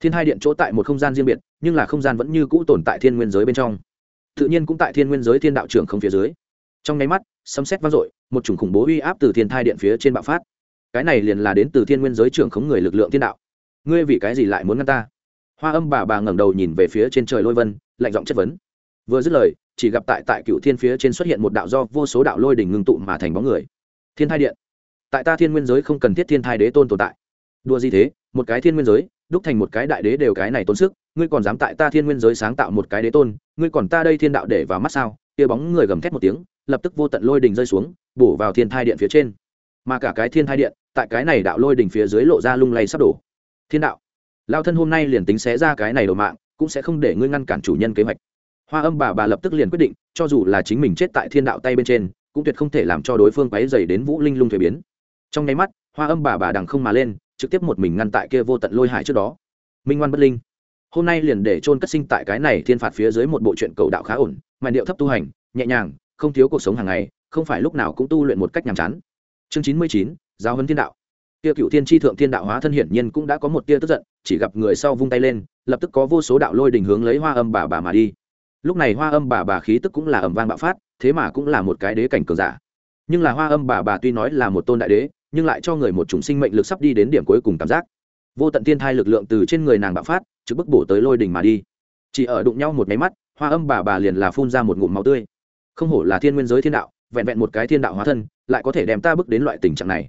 thiên hai điện chỗ tại một không gian riêng biệt, nhưng là không gian vẫn như cũ tồn tại thiên nguyên giới bên trong. Tự nhiên cũng tại thiên nguyên giới thiên đạo trưởng không phía dưới. Trong nháy mắt, sấm xét vang dội, một chủng khủng bố uy áp từ thiên thai điện phía trên bạo phát. Cái này liền là đến từ thiên nguyên giới trưởng khống người lực lượng thiên đạo. Ngươi vì cái gì lại muốn ngăn ta? Hoa âm bà bà ngẩng đầu nhìn về phía trên trời lôi vân, lạnh giọng chất vấn. Vừa dứt lời, chỉ gặp tại tại cựu thiên phía trên xuất hiện một đạo do vô số đạo lôi đỉnh ngưng tụ mà thành bóng người. Thiên thai điện. Tại ta thiên nguyên giới không cần thiết thiên thai đế tôn tồn tại đua gì thế, một cái thiên nguyên giới, đúc thành một cái đại đế đều cái này tốn sức, ngươi còn dám tại ta thiên nguyên giới sáng tạo một cái đế tôn, ngươi còn ta đây thiên đạo để vào mắt sao? Kia bóng người gầm thét một tiếng, lập tức vô tận lôi đỉnh rơi xuống, bổ vào thiên thai điện phía trên. Mà cả cái thiên thai điện, tại cái này đạo lôi đỉnh phía dưới lộ ra lung lay sắp đổ. Thiên đạo lao thân hôm nay liền tính xé ra cái này đồ mạng, cũng sẽ không để ngươi ngăn cản chủ nhân kế hoạch. Hoa âm bà bà lập tức liền quyết định, cho dù là chính mình chết tại thiên đạo tay bên trên, cũng tuyệt không thể làm cho đối phương quáy dày đến vũ linh lung thuế biến. Trong nháy mắt, hoa âm bà bà đằng không mà lên trực tiếp một mình ngăn tại kia vô tận lôi hải trước đó. Minh ngoan bất linh, hôm nay liền để trôn cất sinh tại cái này thiên phạt phía dưới một bộ chuyện cầu đạo khá ổn mà điệu thấp tu hành, nhẹ nhàng, không thiếu cuộc sống hàng ngày, không phải lúc nào cũng tu luyện một cách nhàm chán. Chương chín mươi chín giáo huấn thiên đạo. Kia cựu thiên tri thượng thiên đạo hóa thân hiển nhiên cũng đã có một tia tức giận, chỉ gặp người sau vung tay lên, lập tức có vô số đạo lôi đình hướng lấy hoa âm bà bà mà đi. Lúc này hoa âm bà bà khí tức cũng là ẩm vang bạo phát, thế mà cũng là một cái đế cảnh cường giả. Nhưng là hoa âm bà bà tuy nói là một tôn đại đế nhưng lại cho người một chủng sinh mệnh lực sắp đi đến điểm cuối cùng cảm giác. Vô tận thiên thai lực lượng từ trên người nàng bạo phát, trực bức bổ tới lôi đỉnh mà đi. Chỉ ở đụng nhau một máy mắt, hoa âm bà bà liền là phun ra một ngụm máu tươi. Không hổ là thiên nguyên giới thiên đạo, vẹn vẹn một cái thiên đạo hóa thân, lại có thể đem ta bước đến loại tình trạng này.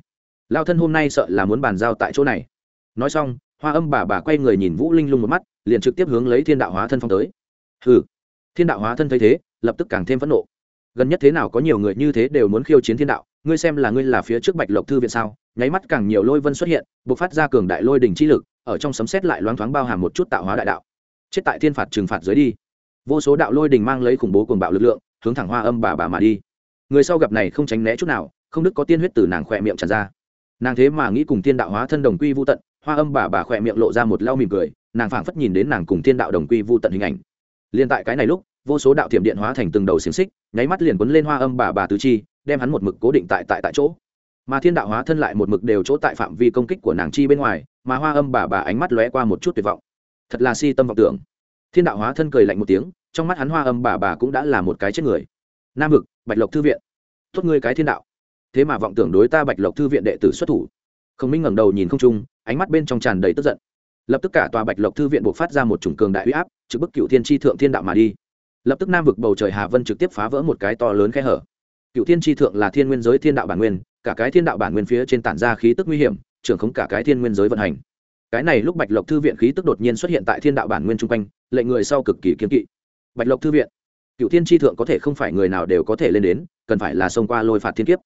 Lao thân hôm nay sợ là muốn bàn giao tại chỗ này. Nói xong, hoa âm bà bà quay người nhìn vũ linh lung một mắt, liền trực tiếp hướng lấy thiên đạo hóa thân phong tới. Hừ, thiên đạo hóa thân thấy thế, lập tức càng thêm phẫn nộ. Gần nhất thế nào có nhiều người như thế đều muốn khiêu chiến thiên đạo ngươi xem là ngươi là phía trước bạch lộc thư viện sao? Nháy mắt càng nhiều lôi vân xuất hiện b ộ c phát ra cường đại lôi đình chi lực, ở trong sấm xét lại loáng thoáng bao hàm một chút tạo hóa đại đạo. Chết tại thiên phạt trừng phạt dưới đi. Vô số đạo lôi đình mang lấy khủng bố cuồng bạo lực lượng, hướng thẳng hoa âm bà bà mà đi. Người sau gặp này không tránh né chút nào, không đức có tiên huyết từ nàng khỏe miệng tràn ra. Nàng thế mà nghĩ cùng tiên đạo hóa thân đồng quy vô tận, hoa âm bà bà khỏe miệng lộ ra một lau mỉm cười, nàng phảng phất nhìn đến nàng cùng tiên đạo đồng quy vô tận hình ảnh. Liên tại cái này lúc vô số đạo thiểm điện hóa thành từng đầu xiềng xích, nháy mắt liền quấn lên hoa âm bà bà tứ chi, đem hắn một mực cố định tại tại tại chỗ. Mà thiên đạo hóa thân lại một mực đều chỗ tại phạm vi công kích của nàng chi bên ngoài, mà hoa âm bà bà ánh mắt lóe qua một chút tuyệt vọng. Thật là si tâm vọng tưởng. Thiên đạo hóa thân cười lạnh một tiếng, trong mắt hắn hoa âm bà bà cũng đã là một cái chết người. Nam vực, bạch lộc thư viện. Tốt ngươi cái thiên đạo. Thế mà vọng tưởng đối ta bạch lộc thư viện đệ tử xuất thủ. Khổng minh ngẩng đầu nhìn không trung, ánh mắt bên trong tràn đầy tức giận. Lập tức cả tòa bạch lộc thư viện buộc phát ra một chủng cường đại huy áp, trực bức cựu thiên tri thượng thiên đạo mà đi lập tức nam vực bầu trời hà vân trực tiếp phá vỡ một cái to lớn khe hở. Cựu thiên tri thượng là thiên nguyên giới thiên đạo bản nguyên, cả cái thiên đạo bản nguyên phía trên tản ra khí tức nguy hiểm, trưởng khống cả cái thiên nguyên giới vận hành. Cái này lúc bạch lộc thư viện khí tức đột nhiên xuất hiện tại thiên đạo bản nguyên chung quanh, lệnh người sau cực kỳ kiếm kỵ. Bạch lộc thư viện, cựu thiên tri thượng có thể không phải người nào đều có thể lên đến, cần phải là xông qua lôi phạt thiên kiếp.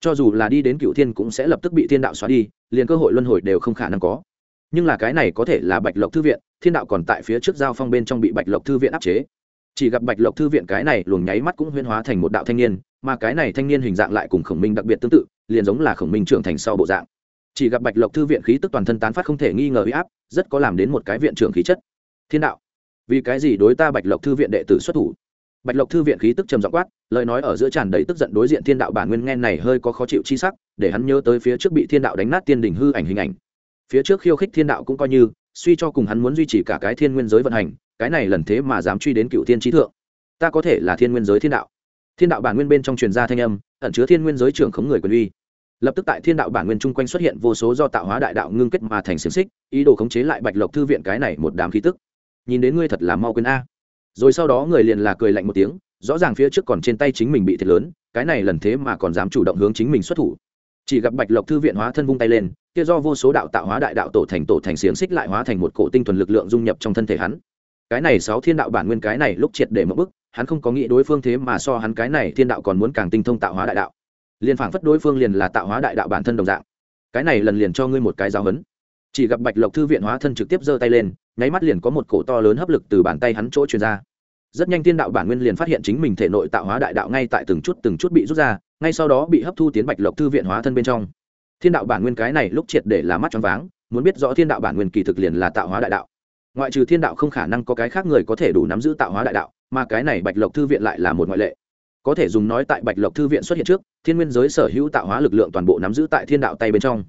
Cho dù là đi đến cựu thiên cũng sẽ lập tức bị thiên đạo xóa đi, liền cơ hội luân hồi đều không khả năng có. Nhưng là cái này có thể là bạch lộc thư viện, thiên đạo còn tại phía trước giao phong bên trong bị bạch lộc thư viện áp chế chỉ gặp bạch lộc thư viện cái này luồng nháy mắt cũng huyên hóa thành một đạo thanh niên, mà cái này thanh niên hình dạng lại cùng khổng minh đặc biệt tương tự, liền giống là khổng minh trưởng thành sau bộ dạng. Chỉ gặp bạch lộc thư viện khí tức toàn thân tán phát không thể nghi ngờ huy áp, rất có làm đến một cái viện trưởng khí chất. Thiên đạo, vì cái gì đối ta bạch lộc thư viện đệ tử xuất thủ? Bạch lộc thư viện khí tức trầm giọng quát, lời nói ở giữa tràn đầy tức giận đối diện thiên đạo bản nguyên nghe này hơi có khó chịu chi sắc, để hắn nhớ tới phía trước bị thiên đạo đánh nát tiên đỉnh hư ảnh hình ảnh. Phía trước khiêu khích thiên đạo cũng coi như, suy cho cùng hắn muốn duy trì cả cái thiên nguyên giới vận hành cái này lần thế mà dám truy đến cựu thiên trí thượng. Ta có thể là thiên nguyên giới thiên đạo. Thiên đạo bản nguyên bên trong truyền gia thanh âm, ẩn chứa thiên nguyên giới trưởng khống người quyền uy. Lập tức tại thiên đạo bản nguyên chung quanh xuất hiện vô số do tạo hóa đại đạo ngưng kết mà thành xiềng xích, ý đồ khống chế lại bạch lộc thư viện cái này một đám khí tức. Nhìn đến ngươi thật là mau quên a. Rồi sau đó người liền là cười lạnh một tiếng, rõ ràng phía trước còn trên tay chính mình bị thiệt lớn, cái này lần thế mà còn dám chủ động hướng chính mình xuất thủ. Chỉ gặp bạch lộc thư viện hóa thân vung tay lên, kia do vô số đạo tạo hóa đại đạo tổ thành tổ thành xiềng xích lại hóa thành một cổ tinh thuần lực lượng dung nhập trong thân thể hắn cái này sáu thiên đạo bản nguyên cái này lúc triệt để mất bức hắn không có nghĩ đối phương thế mà so hắn cái này thiên đạo còn muốn càng tinh thông tạo hóa đại đạo. Liền phảng phất đối phương liền là tạo hóa đại đạo bản thân đồng dạng. Cái này lần liền cho ngươi một cái giáo hấn chỉ gặp bạch lộc thư viện hóa thân trực tiếp giơ tay lên, nháy mắt liền có một cổ to lớn hấp lực từ bàn tay hắn chỗ truyền ra. Rất nhanh thiên đạo bản nguyên liền phát hiện chính mình thể nội tạo hóa đại đạo ngay tại từng chút từng chút bị rút ra, ngay sau đó bị hấp thu tiến bạch lộc thư viện hóa thân bên trong. Thiên đạo bản nguyên cái này lúc triệt để là mắt choáng váng, muốn biết rõ thiên đạo bản nguyên kỳ thực liền là tạo hóa đại đạo ngoại trừ thiên đạo không khả năng có cái khác người có thể đủ nắm giữ tạo hóa đại đạo, mà cái này bạch lộc thư viện lại là một ngoại lệ. Có thể dùng nói tại bạch lộc thư viện xuất hiện trước, thiên nguyên giới sở hữu tạo hóa lực lượng toàn bộ nắm giữ tại thiên đạo tay bên trong.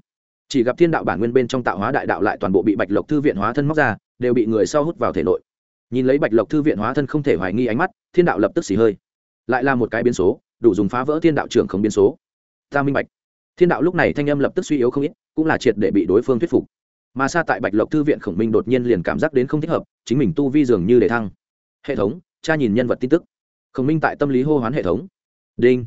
Chỉ gặp thiên đạo bản nguyên bên trong tạo hóa đại đạo lại toàn bộ bị bạch lộc thư viện hóa thân móc ra, đều bị người sau hút vào thể nội. Nhìn lấy bạch lộc thư viện hóa thân không thể hoài nghi ánh mắt, thiên đạo lập tức xì hơi. Lại là một cái biến số, đủ dùng phá vỡ thiên đạo trưởng không biến số. Ta minh bạch. Thiên đạo lúc này thanh âm lập tức suy yếu không ít, cũng là triệt để bị đối phương thuyết phục mà xa tại bạch lộc thư viện khổng minh đột nhiên liền cảm giác đến không thích hợp, chính mình tu vi dường như để thăng. Hệ thống, cha nhìn nhân vật tin tức. Khổng minh tại tâm lý hô hoán hệ thống. Đinh.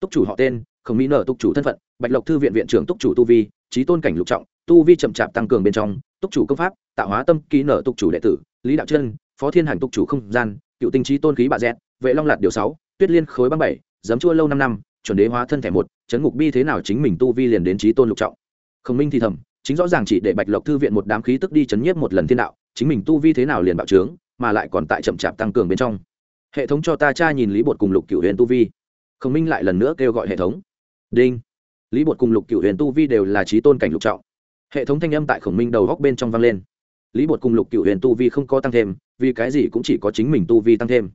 Túc chủ họ tên, khổng minh nở túc chủ thân phận, bạch lộc thư viện viện trưởng túc chủ tu vi, trí tôn cảnh lục trọng, tu vi chậm chạp tăng cường bên trong, túc chủ công pháp, tạo hóa tâm, ký nở túc chủ đệ tử, lý đạo chân, phó thiên hành túc chủ không gian, cựu tinh trí tôn khí bạ dẹt, vệ long lạt điều sáu, tuyết liên khối băng bảy, giấm chua lâu năm năm, chuẩn đế hóa thân thể một, chấn ngục bi thế nào chính mình tu vi liền đến trí tôn lục trọng. Khổng minh thì thầm chính rõ ràng chỉ để bạch lộc thư viện một đám khí tức đi chấn nhiếp một lần thiên đạo, chính mình tu vi thế nào liền bạo trướng, mà lại còn tại chậm chạp tăng cường bên trong. Hệ thống cho ta cha nhìn lý bột cùng lục cựu huyền tu vi. Khổng minh lại lần nữa kêu gọi hệ thống. Đinh. Lý bột cùng lục cựu huyền tu vi đều là trí tôn cảnh lục trọng. Hệ thống thanh âm tại khổng minh đầu góc bên trong vang lên. Lý bột cùng lục cựu huyền tu vi không có tăng thêm, vì cái gì cũng chỉ có chính mình tu vi tăng thêm.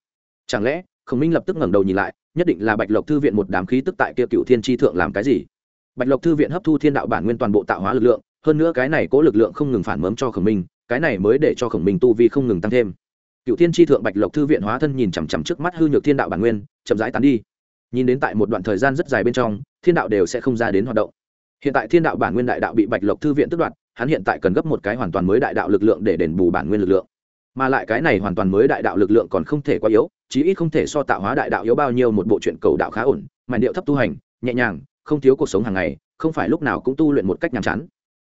Chẳng lẽ, khổng minh lập tức ngẩng đầu nhìn lại, nhất định là bạch lộc thư viện một đám khí tức tại kia cựu thiên tri thượng làm cái gì? Bạch lộc thư viện hấp thu thiên đạo bản nguyên toàn bộ tạo hóa lực lượng hơn nữa cái này cố lực lượng không ngừng phản mớm cho khổng minh, cái này mới để cho khổng minh tu vi không ngừng tăng thêm. Cựu thiên tri thượng bạch lộc thư viện hóa thân nhìn chằm chằm trước mắt hư nhược thiên đạo bản nguyên, chậm rãi tán đi. Nhìn đến tại một đoạn thời gian rất dài bên trong, thiên đạo đều sẽ không ra đến hoạt động. Hiện tại thiên đạo bản nguyên đại đạo bị bạch lộc thư viện tức đoạt, hắn hiện tại cần gấp một cái hoàn toàn mới đại đạo lực lượng để đền bù bản nguyên lực lượng. Mà lại cái này hoàn toàn mới đại đạo lực lượng còn không thể quá yếu, chí ít không thể so tạo hóa đại đạo yếu bao nhiêu một bộ truyện cầu đạo khá ổn mà điệu thấp tu hành, nhẹ nhàng, không thiếu cuộc sống hàng ngày, không phải lúc nào cũng tu luyện một cách nhàm chán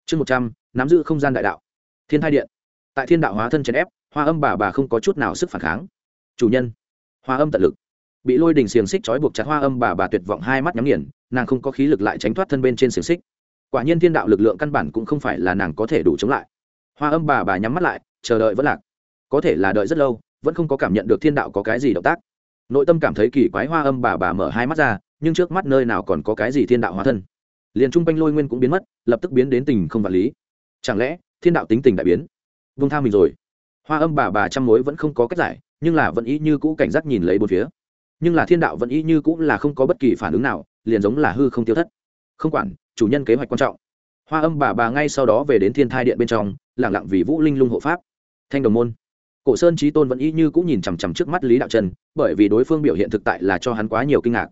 chương một trăm, nắm giữ không gian đại đạo. Thiên thai điện. Tại thiên đạo hóa thân chèn ép, hoa âm bà bà không có chút nào sức phản kháng. Chủ nhân. Hoa âm tận lực. Bị lôi đình xiềng xích trói buộc chặt hoa âm bà bà tuyệt vọng hai mắt nhắm nghiền, nàng không có khí lực lại tránh thoát thân bên trên xiềng xích. Quả nhiên thiên đạo lực lượng căn bản cũng không phải là nàng có thể đủ chống lại. Hoa âm bà bà nhắm mắt lại, chờ đợi vẫn lạc. Có thể là đợi rất lâu, vẫn không có cảm nhận được thiên đạo có cái gì động tác. Nội tâm cảm thấy kỳ quái hoa âm bà bà mở hai mắt ra, nhưng trước mắt nơi nào còn có cái gì thiên đạo hóa thân? Liền trung quanh lôi nguyên cũng biến mất lập tức biến đến tình không vật lý. Chẳng lẽ thiên đạo tính tình đại biến? Vung tha mình rồi. Hoa âm bà bà trăm mối vẫn không có cách giải nhưng là vẫn ý như cũ cảnh giác nhìn lấy bốn phía. Nhưng là thiên đạo vẫn ý như cũ là không có bất kỳ phản ứng nào liền giống là hư không tiêu thất. Không quản chủ nhân kế hoạch quan trọng. Hoa âm bà bà ngay sau đó về đến thiên thai điện bên trong lẳng lặng vì vũ linh lung hộ pháp. Thanh đồng môn. Cổ sơn trí tôn vẫn ý như cũng nhìn chằm chằm trước mắt lý đạo trần, bởi vì đối phương biểu hiện thực tại là cho hắn quá nhiều kinh ngạc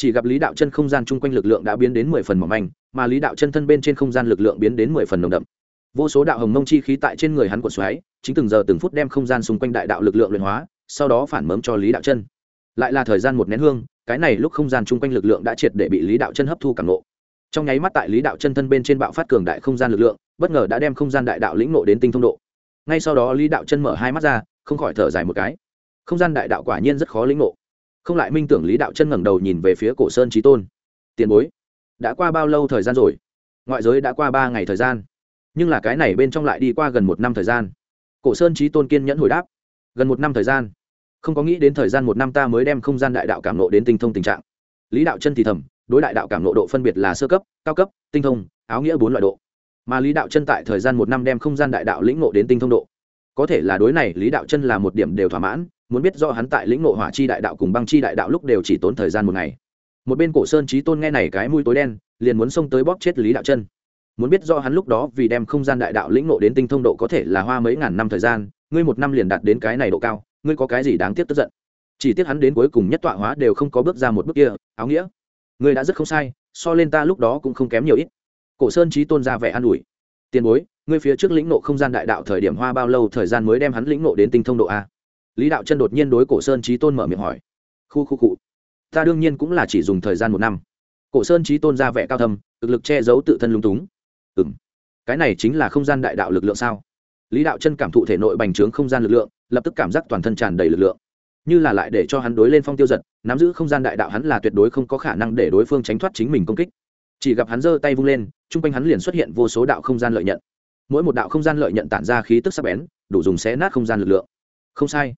chỉ gặp lý đạo chân không gian chung quanh lực lượng đã biến đến mười phần mỏng manh, mà lý đạo chân thân bên trên không gian lực lượng biến đến mười phần nồng đậm. Vô số đạo hồng mông chi khí tại trên người hắn quận xoáy, chính từng giờ từng phút đem không gian xung quanh đại đạo lực lượng luyện hóa, sau đó phản mớm cho lý đạo chân. Lại là thời gian một nén hương, cái này lúc không gian chung quanh lực lượng đã triệt để bị lý đạo chân hấp thu cảm nộ trong nháy mắt tại lý đạo chân thân bên trên bạo phát cường đại không gian lực lượng, bất ngờ đã đem không gian đại đạo lĩnh nộ đến tinh thông độ. Ngay sau đó lý đạo chân mở hai mắt ra, không khỏi thở dài một cái. Không gian đại đạo quả nhiên rất khó lĩnh nộ không lại minh tưởng lý đạo chân ngẩng đầu nhìn về phía cổ sơn trí tôn. Tiền bối, đã qua bao lâu thời gian rồi? Ngoại giới đã qua ba ngày thời gian. Nhưng là cái này bên trong lại đi qua gần một năm thời gian. Cổ sơn trí tôn kiên nhẫn hồi đáp. Gần một năm thời gian. Không có nghĩ đến thời gian một năm ta mới đem không gian đại đạo cảm nộ đến tinh thông tình trạng. Lý đạo chân thì thầm, đối đại đạo cảm nộ độ phân biệt là sơ cấp, cao cấp, tinh thông, áo nghĩa bốn loại độ. Mà lý đạo chân tại thời gian một năm đem không gian đại đạo lĩnh nộ đến tinh thông độ có thể là đối này, lý đạo chân là một điểm đều thỏa mãn, muốn biết do hắn tại lĩnh ngộ hỏa chi đại đạo cùng băng chi đại đạo lúc đều chỉ tốn thời gian một ngày. Một bên cổ sơn trí tôn nghe này cái mũi tối đen, liền muốn xông tới bóp chết lý đạo chân. Muốn biết do hắn lúc đó vì đem không gian đại đạo lĩnh ngộ đến tinh thông độ có thể là hoa mấy ngàn năm thời gian, ngươi một năm liền đạt đến cái này độ cao, ngươi có cái gì đáng tiếc tức giận? Chỉ tiếc hắn đến cuối cùng nhất tọa hóa đều không có bước ra một bước kia, áo nghĩa. Ngươi đã rất không sai, so lên ta lúc đó cũng không kém nhiều ít. Cổ sơn trí tôn ra vẻ an ủi. Tiền bối ngươi phía trước lĩnh nộ không gian đại đạo thời điểm hoa bao lâu thời gian mới đem hắn lĩnh nộ đến tinh thông độ a? Lý đạo chân đột nhiên đối cổ sơn trí tôn mở miệng hỏi. Khu khu cụ ta đương nhiên cũng là chỉ dùng thời gian một năm. Cổ sơn trí tôn ra vẻ cao thâm, thực lực che giấu tự thân lung túng. Ừ m cái này chính là không gian đại đạo lực lượng sao? Lý đạo chân cảm thụ thể nội bành trướng không gian lực lượng, lập tức cảm giác toàn thân tràn đầy lực lượng. Như là lại để cho hắn đối lên phong tiêu giật, nắm giữ không gian đại đạo hắn là tuyệt đối không có khả năng để đối phương tránh thoát chính mình công kích. Chỉ gặp hắn giơ tay vung lên chung quanh hắn liền xuất hiện vô số đạo không gian lợi nhận mỗi một đạo không gian lợi nhận tản ra khí tức sắc bén, đủ dùng xé nát không gian lực lượng. Không sai.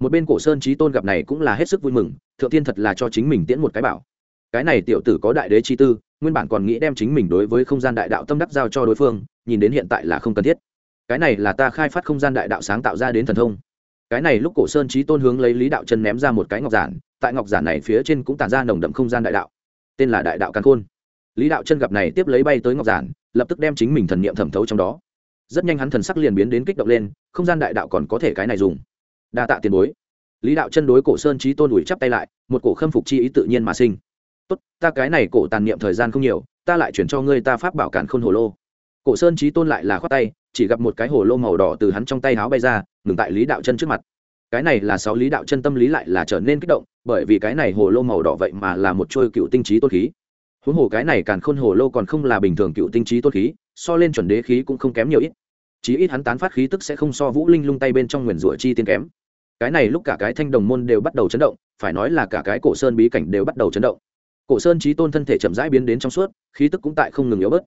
Một bên cổ sơn trí tôn gặp này cũng là hết sức vui mừng, thượng tiên thật là cho chính mình tiễn một cái bảo. Cái này tiểu tử có đại đế chi tư, nguyên bản còn nghĩ đem chính mình đối với không gian đại đạo tâm đắc giao cho đối phương, nhìn đến hiện tại là không cần thiết. Cái này là ta khai phát không gian đại đạo sáng tạo ra đến thần thông. Cái này lúc cổ sơn trí tôn hướng lấy lý đạo chân ném ra một cái ngọc giản, tại ngọc giản này phía trên cũng tản ra nồng đậm không gian đại đạo. Tên là đại đạo càn khôn. Lý đạo chân gặp này tiếp lấy bay tới ngọc giản, lập tức đem chính mình thần niệm thẩm thấu trong đó rất nhanh hắn thần sắc liền biến đến kích động lên, không gian đại đạo còn có thể cái này dùng. Đa tạ tiền bối. Lý đạo chân đối cổ sơn trí tôn ủi chắp tay lại, một cổ khâm phục chi ý tự nhiên mà sinh. Tốt, ta cái này cổ tàn niệm thời gian không nhiều, ta lại chuyển cho ngươi ta pháp bảo cản khôn hồ lô. Cổ sơn trí tôn lại là khoát tay, chỉ gặp một cái hồ lô màu đỏ từ hắn trong tay háo bay ra, ngừng tại lý đạo chân trước mặt. Cái này là sáu lý đạo chân tâm lý lại là trở nên kích động, bởi vì cái này hồ lô màu đỏ vậy mà là một trôi cựu tinh trí tôn khí huống hồ cái này càn khôn hồ lô còn không là bình thường cựu tinh trí tôn khí, so lên chuẩn đế khí cũng không kém nhiều ít. Chí ít hắn tán phát khí tức sẽ không so vũ linh lung tay bên trong nguyền rủa chi tiên kém. Cái này lúc cả cái thanh đồng môn đều bắt đầu chấn động, phải nói là cả cái cổ sơn bí cảnh đều bắt đầu chấn động. Cổ sơn trí tôn thân thể chậm rãi biến đến trong suốt, khí tức cũng tại không ngừng yếu bớt.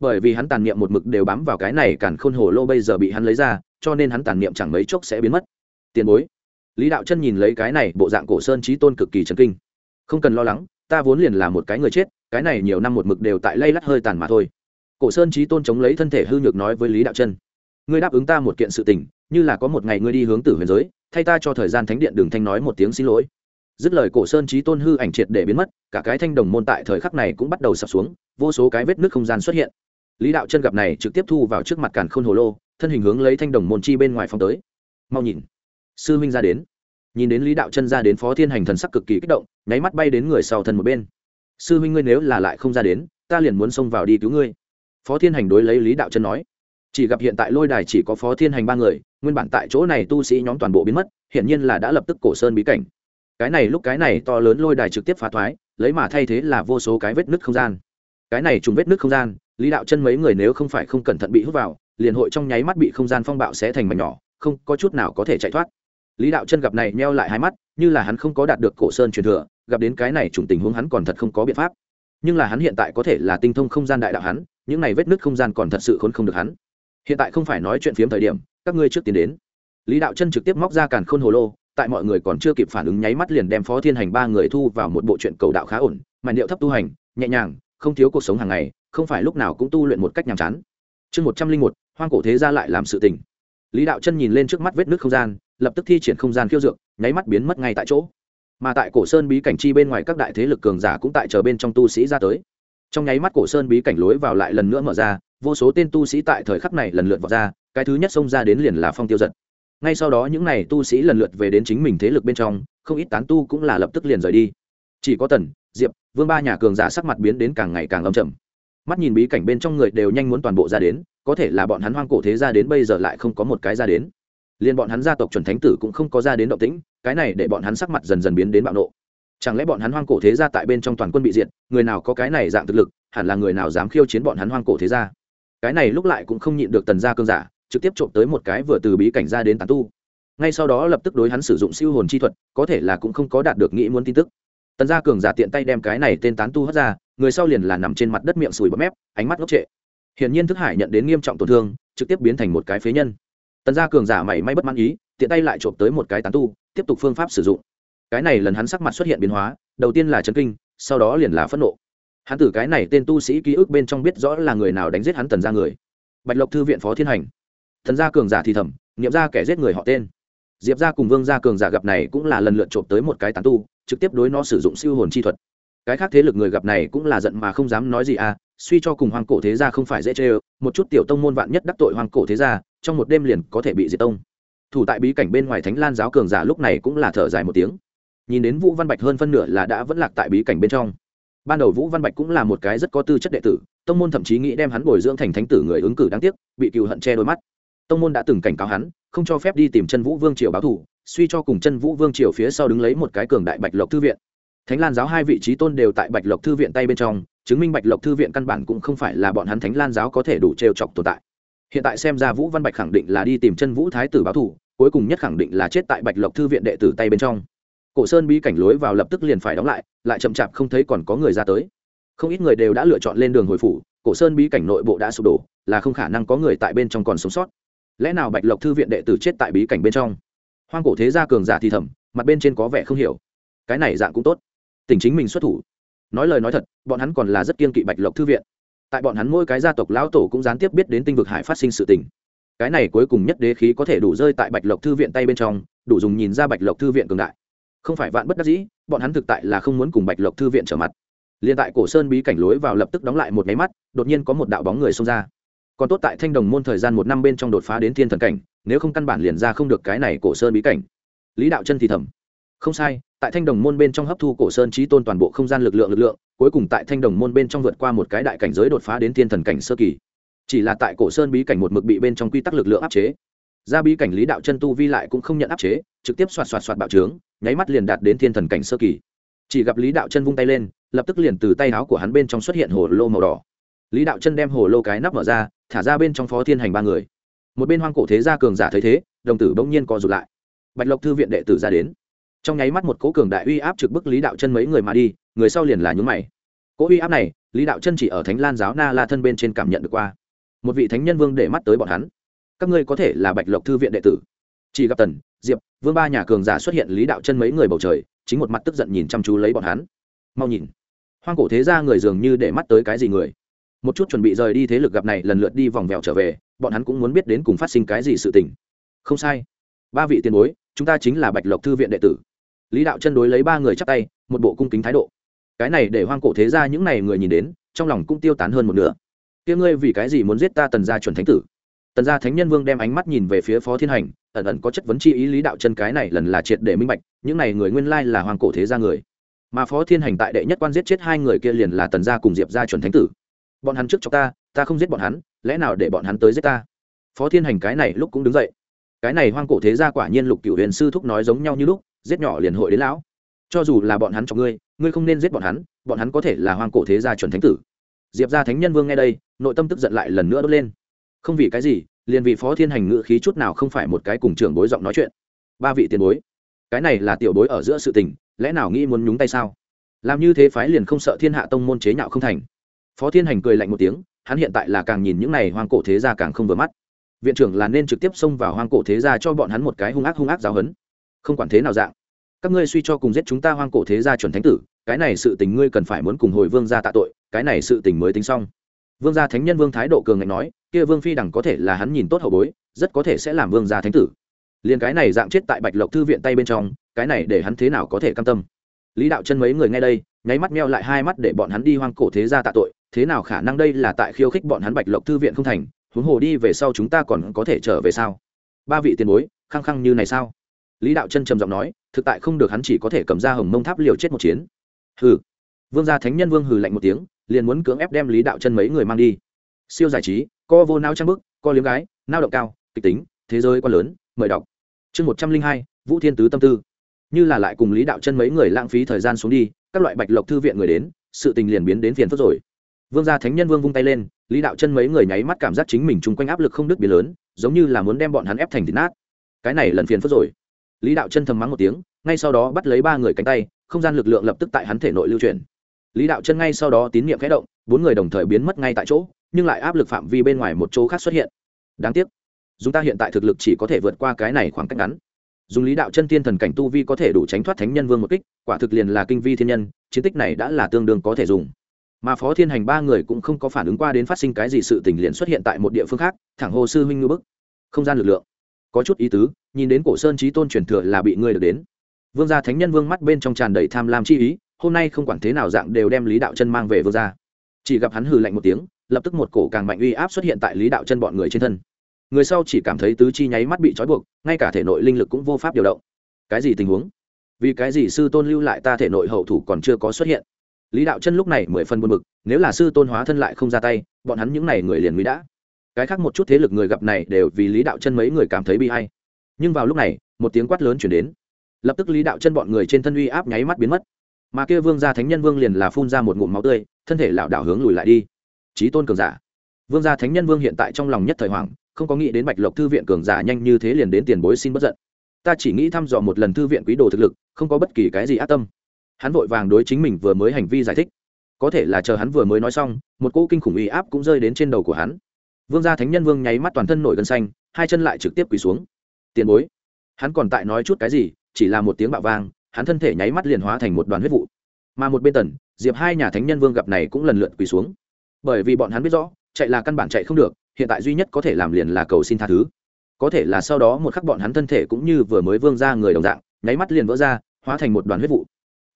Bởi vì hắn tàn niệm một mực đều bám vào cái này càn khôn hồ lô bây giờ bị hắn lấy ra, cho nên hắn tàn niệm chẳng mấy chốc sẽ biến mất. Tiền bối. Lý đạo chân nhìn lấy cái này bộ dạng cổ sơn trí tôn cực kỳ chấn kinh. Không cần lo lắng ta vốn liền là một cái người chết, cái này nhiều năm một mực đều tại lay lắt hơi tàn mà thôi. Cổ sơn trí tôn chống lấy thân thể hư nhược nói với lý đạo chân, ngươi đáp ứng ta một kiện sự tình, như là có một ngày ngươi đi hướng tử huyền giới, thay ta cho thời gian thánh điện đường thanh nói một tiếng xin lỗi. Dứt lời cổ sơn trí tôn hư ảnh triệt để biến mất, cả cái thanh đồng môn tại thời khắc này cũng bắt đầu sập xuống, vô số cái vết nước không gian xuất hiện. Lý đạo chân gặp này trực tiếp thu vào trước mặt càn khôn hồ lô, thân hình hướng lấy thanh đồng môn chi bên ngoài phong tới. Mau nhìn, sư minh ra đến nhìn đến lý đạo chân ra đến phó thiên hành thần sắc cực kỳ kích động, nháy mắt bay đến người sau thân một bên. Sư huynh ngươi nếu là lại không ra đến, ta liền muốn xông vào đi cứu ngươi. Phó thiên hành đối lấy lý đạo chân nói. Chỉ gặp hiện tại lôi đài chỉ có phó thiên hành ba người, nguyên bản tại chỗ này tu sĩ nhóm toàn bộ biến mất hiện nhiên là đã lập tức cổ sơn bí cảnh. Cái này lúc cái này to lớn lôi đài trực tiếp phá thoái, lấy mà thay thế là vô số cái vết nứt không gian. Cái này trùng vết nứt không gian, lý đạo chân mấy người nếu không phải không cẩn thận bị hút vào, liền hội trong nháy mắt bị không gian phong bạo xé thành mảnh nhỏ, không có chút nào có thể chạy thoát lý đạo chân gặp này neo lại hai mắt, như là hắn không có đạt được cổ sơn truyền thừa, gặp đến cái này trùng tình huống hắn còn thật không có biện pháp. Nhưng là hắn hiện tại có thể là tinh thông không gian đại đạo hắn, những này vết nứt không gian còn thật sự khốn không được hắn. Hiện tại không phải nói chuyện phiếm thời điểm, các ngươi trước tiến đến. Lý đạo chân trực tiếp móc ra càn khôn hồ lô, tại mọi người còn chưa kịp phản ứng nháy mắt liền đem phó thiên hành ba người thu vào một bộ truyện cầu đạo khá ổn mà điệu thấp tu hành, nhẹ nhàng, không thiếu cuộc sống hàng ngày, không phải lúc nào cũng tu luyện một cách nhàm chán. Chương một trăm linh một, hoang cổ thế ra lại làm sự tình. Lý đạo chân nhìn lên trước mắt vết nước không gian lập tức thi triển không gian khiêu dược, nháy mắt biến mất ngay tại chỗ. Mà tại cổ sơn bí cảnh chi bên ngoài các đại thế lực cường giả cũng tại chờ bên trong tu sĩ ra tới. Trong nháy mắt cổ sơn bí cảnh lối vào lại lần nữa mở ra, vô số tên tu sĩ tại thời khắc này lần lượt vào ra, cái thứ nhất xông ra đến liền là phong tiêu giật. Ngay sau đó những n à y tu sĩ lần lượt về đến chính mình thế lực bên trong, không ít tán tu cũng là lập tức liền rời đi. Chỉ có tần, diệp, vương ba nhà cường giả sắc mặt biến đến càng ngày càng âm chầm mắt nhìn bí cảnh bên trong người đều nhanh muốn toàn bộ ra đến, có thể là bọn hắn hoang cổ thế ra đến bây giờ lại không có một cái ra đến liền bọn hắn gia tộc chuẩn thánh tử cũng không có ra đến động tĩnh, cái này để bọn hắn sắc mặt dần dần biến đến bạo nộ. Chẳng lẽ bọn hắn hoang cổ thế gia tại bên trong toàn quân bị diệt, người nào có cái này dạng thực lực, hẳn là người nào dám khiêu chiến bọn hắn hoang cổ thế gia? Cái này lúc lại cũng không nhịn được tần gia cơn giả, trực tiếp trộm tới một cái vừa từ bí cảnh ra đến tàn tu. Ngay sau đó lập tức đối hắn sử dụng siêu hồn chi thuật, có thể là cũng không có đạt được nghĩ muốn tin tức. Tần gia cường giả tiện tay đem cái này tên tán tu hất ra, người sau liền là nằm trên mặt đất miệng sùi bấm mép, ánh mắt ngốc trệ. Hiển nhiên thức hải nhận đến nghiêm trọng tổn thương, trực tiếp biến thành một cái phế nhân tần gia cường giả mảy may bất mãn ý, tiện tay lại trộm tới một cái tán tu, tiếp tục phương pháp sử dụng. Cái này lần hắn sắc mặt xuất hiện biến hóa, đầu tiên là chấn kinh, sau đó liền là phẫn nộ. Hắn từ cái này tên tu sĩ ký ức bên trong biết rõ là người nào đánh giết hắn tần gia người. Bạch lộc thư viện phó thiên hành. Thần gia cường giả thì thầm nghiệm ra kẻ giết người họ tên. Diệp gia cùng vương gia cường giả gặp này cũng là lần lượt trộm tới một cái tán tu, trực tiếp đối nó sử dụng siêu hồn chi thuật. Cái khác thế lực người gặp này cũng là giận mà không dám nói gì à suy cho cùng hoàng cổ thế gia không phải dễ chê ơ, một chút tiểu tông môn vạn nhất đắc tội hoàng cổ thế gia trong một đêm liền có thể bị diệt tông. Thủ tại bí cảnh bên ngoài thánh lan giáo cường giả lúc này cũng là thở dài một tiếng. Nhìn đến vũ văn bạch hơn phân nửa là đã vẫn lạc tại bí cảnh bên trong. Ban đầu vũ văn bạch cũng là một cái rất có tư chất đệ tử, tông môn thậm chí nghĩ đem hắn bồi dưỡng thành thánh tử người ứng cử đáng tiếc, bị cựu hận che đôi mắt. Tông môn đã từng cảnh cáo hắn, không cho phép đi tìm chân vũ vương triều báo thù suy cho cùng chân vũ vương triều phía sau đứng lấy một cái cường đại bạch lộc thư viện. Thánh lan giáo hai vị trí tôn đều tại bạch lộc thư viện tay bên trong, chứng minh bạch lộc thư viện căn bản cũng không phải là bọn hắn thánh lan giáo có thể đủ trêu chọc tồn tại hiện tại xem ra vũ văn bạch khẳng định là đi tìm chân vũ thái tử báo thù, cuối cùng nhất khẳng định là chết tại bạch lộc thư viện đệ tử tay bên trong. Cổ sơn bí cảnh lối vào lập tức liền phải đóng lại lại chậm chạp không thấy còn có người ra tới. Không ít người đều đã lựa chọn lên đường hồi phủ, cổ sơn bí cảnh nội bộ đã sụp đổ, là không khả năng có người tại bên trong còn sống sót. Lẽ nào bạch lộc thư viện đệ tử chết tại bí cảnh bên trong? Hoang cổ thế gia cường giả thì thầm, mặt bên trên có vẻ không hiểu. Cái này dạng cũng tốt. Tình chính mình xuất thủ. Nói lời nói thật, bọn hắn còn là rất kiên kỵ bạch lộc thư viện tại bọn hắn mỗi cái gia tộc lão tổ cũng gián tiếp biết đến tinh vực hải phát sinh sự tình. Cái này cuối cùng nhất đế khí có thể đủ rơi tại bạch lộc thư viện tay bên trong, đủ dùng nhìn ra bạch lộc thư viện cường đại. Không phải vạn bất đắc dĩ, bọn hắn thực tại là không muốn cùng bạch lộc thư viện trở mặt. Liền tại cổ sơn bí cảnh lối vào lập tức đóng lại một máy mắt, đột nhiên có một đạo bóng người xông ra. Còn tốt tại thanh đồng môn thời gian một năm bên trong đột phá đến thiên thần cảnh, nếu không căn bản liền ra không được cái này cổ sơn bí cảnh. Lý đạo chân thì thầm không sai, tại thanh đồng môn bên trong hấp thu cổ sơn trí tôn toàn bộ không gian lực lượng lực lượng, cuối cùng tại thanh đồng môn bên trong vượt qua một cái đại cảnh giới đột phá đến thiên thần cảnh sơ kỳ. Chỉ là tại cổ sơn bí cảnh một mực bị bên trong quy tắc lực lượng áp chế. Ra bí cảnh lý đạo chân tu vi lại cũng không nhận áp chế, trực tiếp xoạt xoạt xoạt bạo trướng, nháy mắt liền đạt đến thiên thần cảnh sơ kỳ. Chỉ gặp lý đạo chân vung tay lên, lập tức liền từ tay áo của hắn bên trong xuất hiện hồ lô màu đỏ. Lý đạo chân đem hồ lô cái nắp mở ra, thả ra bên trong phó thiên hành ba người. Một bên hoang cổ thế gia cường giả thấy thế, đồng tử bỗng nhiên co rụt lại. Bạch lộc thư viện đệ tử ra đến trong nháy mắt một cố cường đại uy áp trực bức lý đạo chân mấy người mà đi, người sau liền là nhún mày. Cố uy áp này, lý đạo chân chỉ ở thánh lan giáo na la thân bên trên cảm nhận được qua. Một vị thánh nhân vương để mắt tới bọn hắn. Các ngươi có thể là bạch lộc thư viện đệ tử. Chỉ gặp tần, diệp, vương ba nhà cường giả xuất hiện lý đạo chân mấy người bầu trời, chính một mặt tức giận nhìn chăm chú lấy bọn hắn. Mau nhìn. Hoang cổ thế ra người dường như để mắt tới cái gì người. Một chút chuẩn bị rời đi thế lực gặp này lần lượt đi vòng vèo trở về, bọn hắn cũng muốn biết đến cùng phát sinh cái gì sự tình. Không sai. Ba vị tiền bối, chúng ta chính là bạch lộc thư viện đệ tử lý đạo chân đối lấy ba người chắp tay, một bộ cung kính thái độ. Cái này để hoang cổ thế ra những n à y người nhìn đến, trong lòng cũng tiêu tán hơn một nửa. Tiếng ngươi vì cái gì muốn giết ta tần gia chuẩn thánh tử? Tần gia thánh nhân vương đem ánh mắt nhìn về phía phó thiên hành, ẩn ẩn có chất vấn chi ý lý đạo chân cái này lần là triệt để minh bạch, những n à y người nguyên lai là hoàng cổ thế gia người. Mà phó thiên hành tại đệ nhất quan giết chết hai người kia liền là tần gia cùng diệp gia chuẩn thánh tử. Bọn hắn trước cho ta ta không giết bọn hắn, lẽ nào để bọn hắn tới giết ta? Phó thiên hành cái này lúc cũng đứng dậy. Cái này hoang cổ thế gia quả nhiên lục cựu huyền sư thúc nói giống nhau như lúc giết nhỏ liền hội đến lão. Cho dù là bọn hắn cho ngươi ngươi không nên giết bọn hắn bọn hắn có thể là hoang cổ thế gia chuẩn thánh tử. Diệp gia thánh nhân vương nghe đây, nội tâm tức giận lại lần nữa đốt lên. Không vì cái gì, liền vì phó thiên hành ngự khí chút nào không phải một cái cùng trưởng bối giọng nói chuyện. Ba vị tiền bối, cái này là tiểu bối ở giữa sự tình, lẽ nào nghĩ muốn nhúng tay sao? Làm như thế phái liền không sợ thiên hạ tông môn chế nhạo không thành. Phó thiên hành cười lạnh một tiếng, hắn hiện tại là càng nhìn những này hoang cổ thế gia càng không vừa mắt. Viện trưởng là nên trực tiếp xông vào hoang cổ thế gia cho bọn hắn một cái hung ác hung ác giáo hấn không quản thế nào dạng. Các ngươi suy cho cùng giết chúng ta hoang cổ thế gia chuẩn thánh tử, cái này sự tình ngươi cần phải muốn cùng hồi vương gia tạ tội, cái này sự tình mới tính xong. Vương gia thánh nhân vương thái độ cường ngạnh nói, kia vương phi đẳng có thể là hắn nhìn tốt hậu bối, rất có thể sẽ làm vương gia thánh tử. Liền cái này dạng chết tại bạch lộc thư viện tay bên trong, cái này để hắn thế nào có thể cam tâm? Lý đạo chân mấy người nghe đây, nháy mắt meo lại hai mắt để bọn hắn đi hoang cổ thế gia tạ tội, thế nào khả năng đây là tại khiêu khích bọn hắn bạch lộc thư viện không thành, huống hồ đi về sau chúng ta còn có thể trở về sao? Ba vị tiền bối, khăng khăng như này sao? Lý đạo chân trầm giọng nói, thực tại không được hắn chỉ có thể cầm ra hồng mông tháp liều chết một chiến. Hừ. Vương gia thánh nhân vương hừ lạnh một tiếng, liền muốn cưỡng ép đem lý đạo chân mấy người mang đi. Siêu giải trí, co vô nao trang bức, co liếm gái, nao động cao, kịch tính, thế giới quá lớn, mời đọc. Chương một trăm linh hai, vũ thiên tứ tâm tư. Như là lại cùng lý đạo chân mấy người lãng phí thời gian xuống đi, các loại bạch lộc thư viện người đến, sự tình liền biến đến phiền phức rồi. Vương gia thánh nhân vương vung tay lên, lý đạo chân mấy người nháy mắt cảm giác chính mình chung quanh áp lực không đứt biến lớn, giống như là muốn đem bọn hắn ép thành thịt nát. Cái này lần phiền phức rồi lý đạo chân thầm mắng một tiếng, ngay sau đó bắt lấy ba người cánh tay, không gian lực lượng lập tức tại hắn thể nội lưu truyền lý đạo chân ngay sau đó tín nhiệm khẽ động, bốn người đồng thời biến mất ngay tại chỗ, nhưng lại áp lực phạm vi bên ngoài một chỗ khác xuất hiện. Đáng tiếc chúng ta hiện tại thực lực chỉ có thể vượt qua cái này khoảng cách ngắn. Dùng lý đạo chân thiên thần cảnh tu vi có thể đủ tránh thoát thánh nhân vương một kích, quả thực liền là kinh vi thiên nhân, chiến tích này đã là tương đương có thể dùng. Mà phó thiên hành ba người cũng không có phản ứng qua đến phát sinh cái gì sự tình liền xuất hiện tại một địa phương khác, thẳng hồ sư huynh ngư bức. Không gian lực lượng có chút ý tứ, nhìn đến cổ sơn trí tôn truyền thừa là bị ngươi được đến. Vương gia thánh nhân vương mắt bên trong tràn đầy tham lam chi ý, hôm nay không quản thế nào dạng đều đem lý đạo chân mang về vương gia. Chỉ gặp hắn hừ lạnh một tiếng, lập tức một cổ càng mạnh uy áp xuất hiện tại lý đạo chân bọn người trên thân. Người sau chỉ cảm thấy tứ chi nháy mắt bị trói buộc, ngay cả thể nội linh lực cũng vô pháp điều động. Cái gì tình huống? Vì cái gì sư tôn lưu lại ta thể nội hậu thủ còn chưa có xuất hiện? Lý đạo chân lúc này mười phân buồn bực, nếu là sư tôn hóa thân lại không ra tay, bọn hắn những n à y người liền mỹ đã cái khác một chút thế lực người gặp này đều vì lý đạo chân mấy người cảm thấy bi hay nhưng vào lúc này, một tiếng quát lớn chuyển đến. Lập tức lý đạo chân bọn người trên thân uy áp nháy mắt biến mất. Mà kia vương gia thánh nhân vương liền là phun ra một ngụm máu tươi, thân thể lảo đảo hướng lùi lại đi. Trí tôn cường giả. Vương gia thánh nhân vương hiện tại trong lòng nhất thời hoàng không có nghĩ đến bạch lộc thư viện cường giả nhanh như thế liền đến tiền bối xin bất giận. Ta chỉ nghĩ thăm dò một lần thư viện quý đồ thực lực, không có bất kỳ cái gì ác tâm. Hắn vội vàng đối chính mình vừa mới hành vi giải thích. Có thể là chờ hắn vừa mới nói xong, một cỗ kinh khủng uy áp cũng rơi đến trên đầu của hắn vương gia thánh nhân vương nháy mắt toàn thân nổi gân xanh, hai chân lại trực tiếp quỳ xuống. Tiền bối, hắn còn tại nói chút cái gì, chỉ là một tiếng bạo vang, hắn thân thể nháy mắt liền hóa thành một đoàn huyết vụ. Mà một bên tần, diệp hai nhà thánh nhân vương gặp này cũng lần lượt quỳ xuống. Bởi vì bọn hắn biết rõ, chạy là căn bản chạy không được, hiện tại duy nhất có thể làm liền là cầu xin tha thứ. Có thể là sau đó một khắc bọn hắn thân thể cũng như vừa mới vương ra người đồng dạng, nháy mắt liền vỡ ra, hóa thành một đoàn huyết vụ.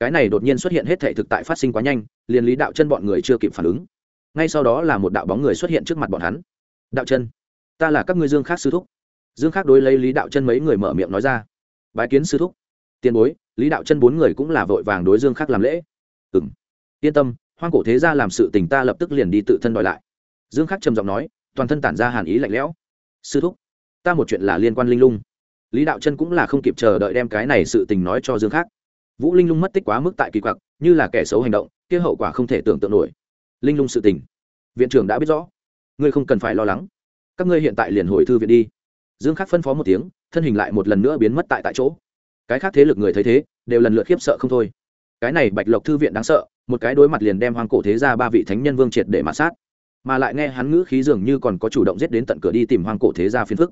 Cái này đột nhiên xuất hiện hết thể thực tại phát sinh quá nhanh, liền lý đạo chân bọn người chưa kịp phản ứng. Ngay sau đó là một đạo bóng người xuất hiện trước mặt bọn hắn đạo chân. Ta là các ngươi dương khác sư thúc. Dương khác đối lấy lý đạo chân mấy người mở miệng nói ra. Bái kiến sư thúc. Tiền bối, lý đạo chân bốn người cũng là vội vàng đối dương khác làm lễ. Ừ m yên tâm, hoang cổ thế gia làm sự tình ta lập tức liền đi tự thân đòi lại. Dương khắc trầm giọng nói, toàn thân tản ra hàn ý lạnh lẽo. Sư thúc, ta một chuyện là liên quan linh lung. Lý đạo chân cũng là không kịp chờ đợi đem cái này sự tình nói cho dương khắc vũ linh lung mất tích quá mức tại kỳ quặc, như là kẻ xấu hành động, kia hậu quả không thể tưởng tượng nổi. Linh lung sự tình, viện trưởng đã biết rõ ngươi không cần phải lo lắng. Các ngươi hiện tại liền hồi thư viện đi. Dương khắc phân phó một tiếng, thân hình lại một lần nữa biến mất tại tại chỗ. Cái khác thế lực người thấy thế, đều lần lượt khiếp sợ không thôi. Cái này bạch lộc thư viện đáng sợ, một cái đối mặt liền đem hoang cổ thế ra ba vị thánh nhân vương triệt để mã sát. Mà lại nghe hắn ngữ khí dường như còn có chủ động giết đến tận cửa đi tìm hoang cổ thế gia phiền phức.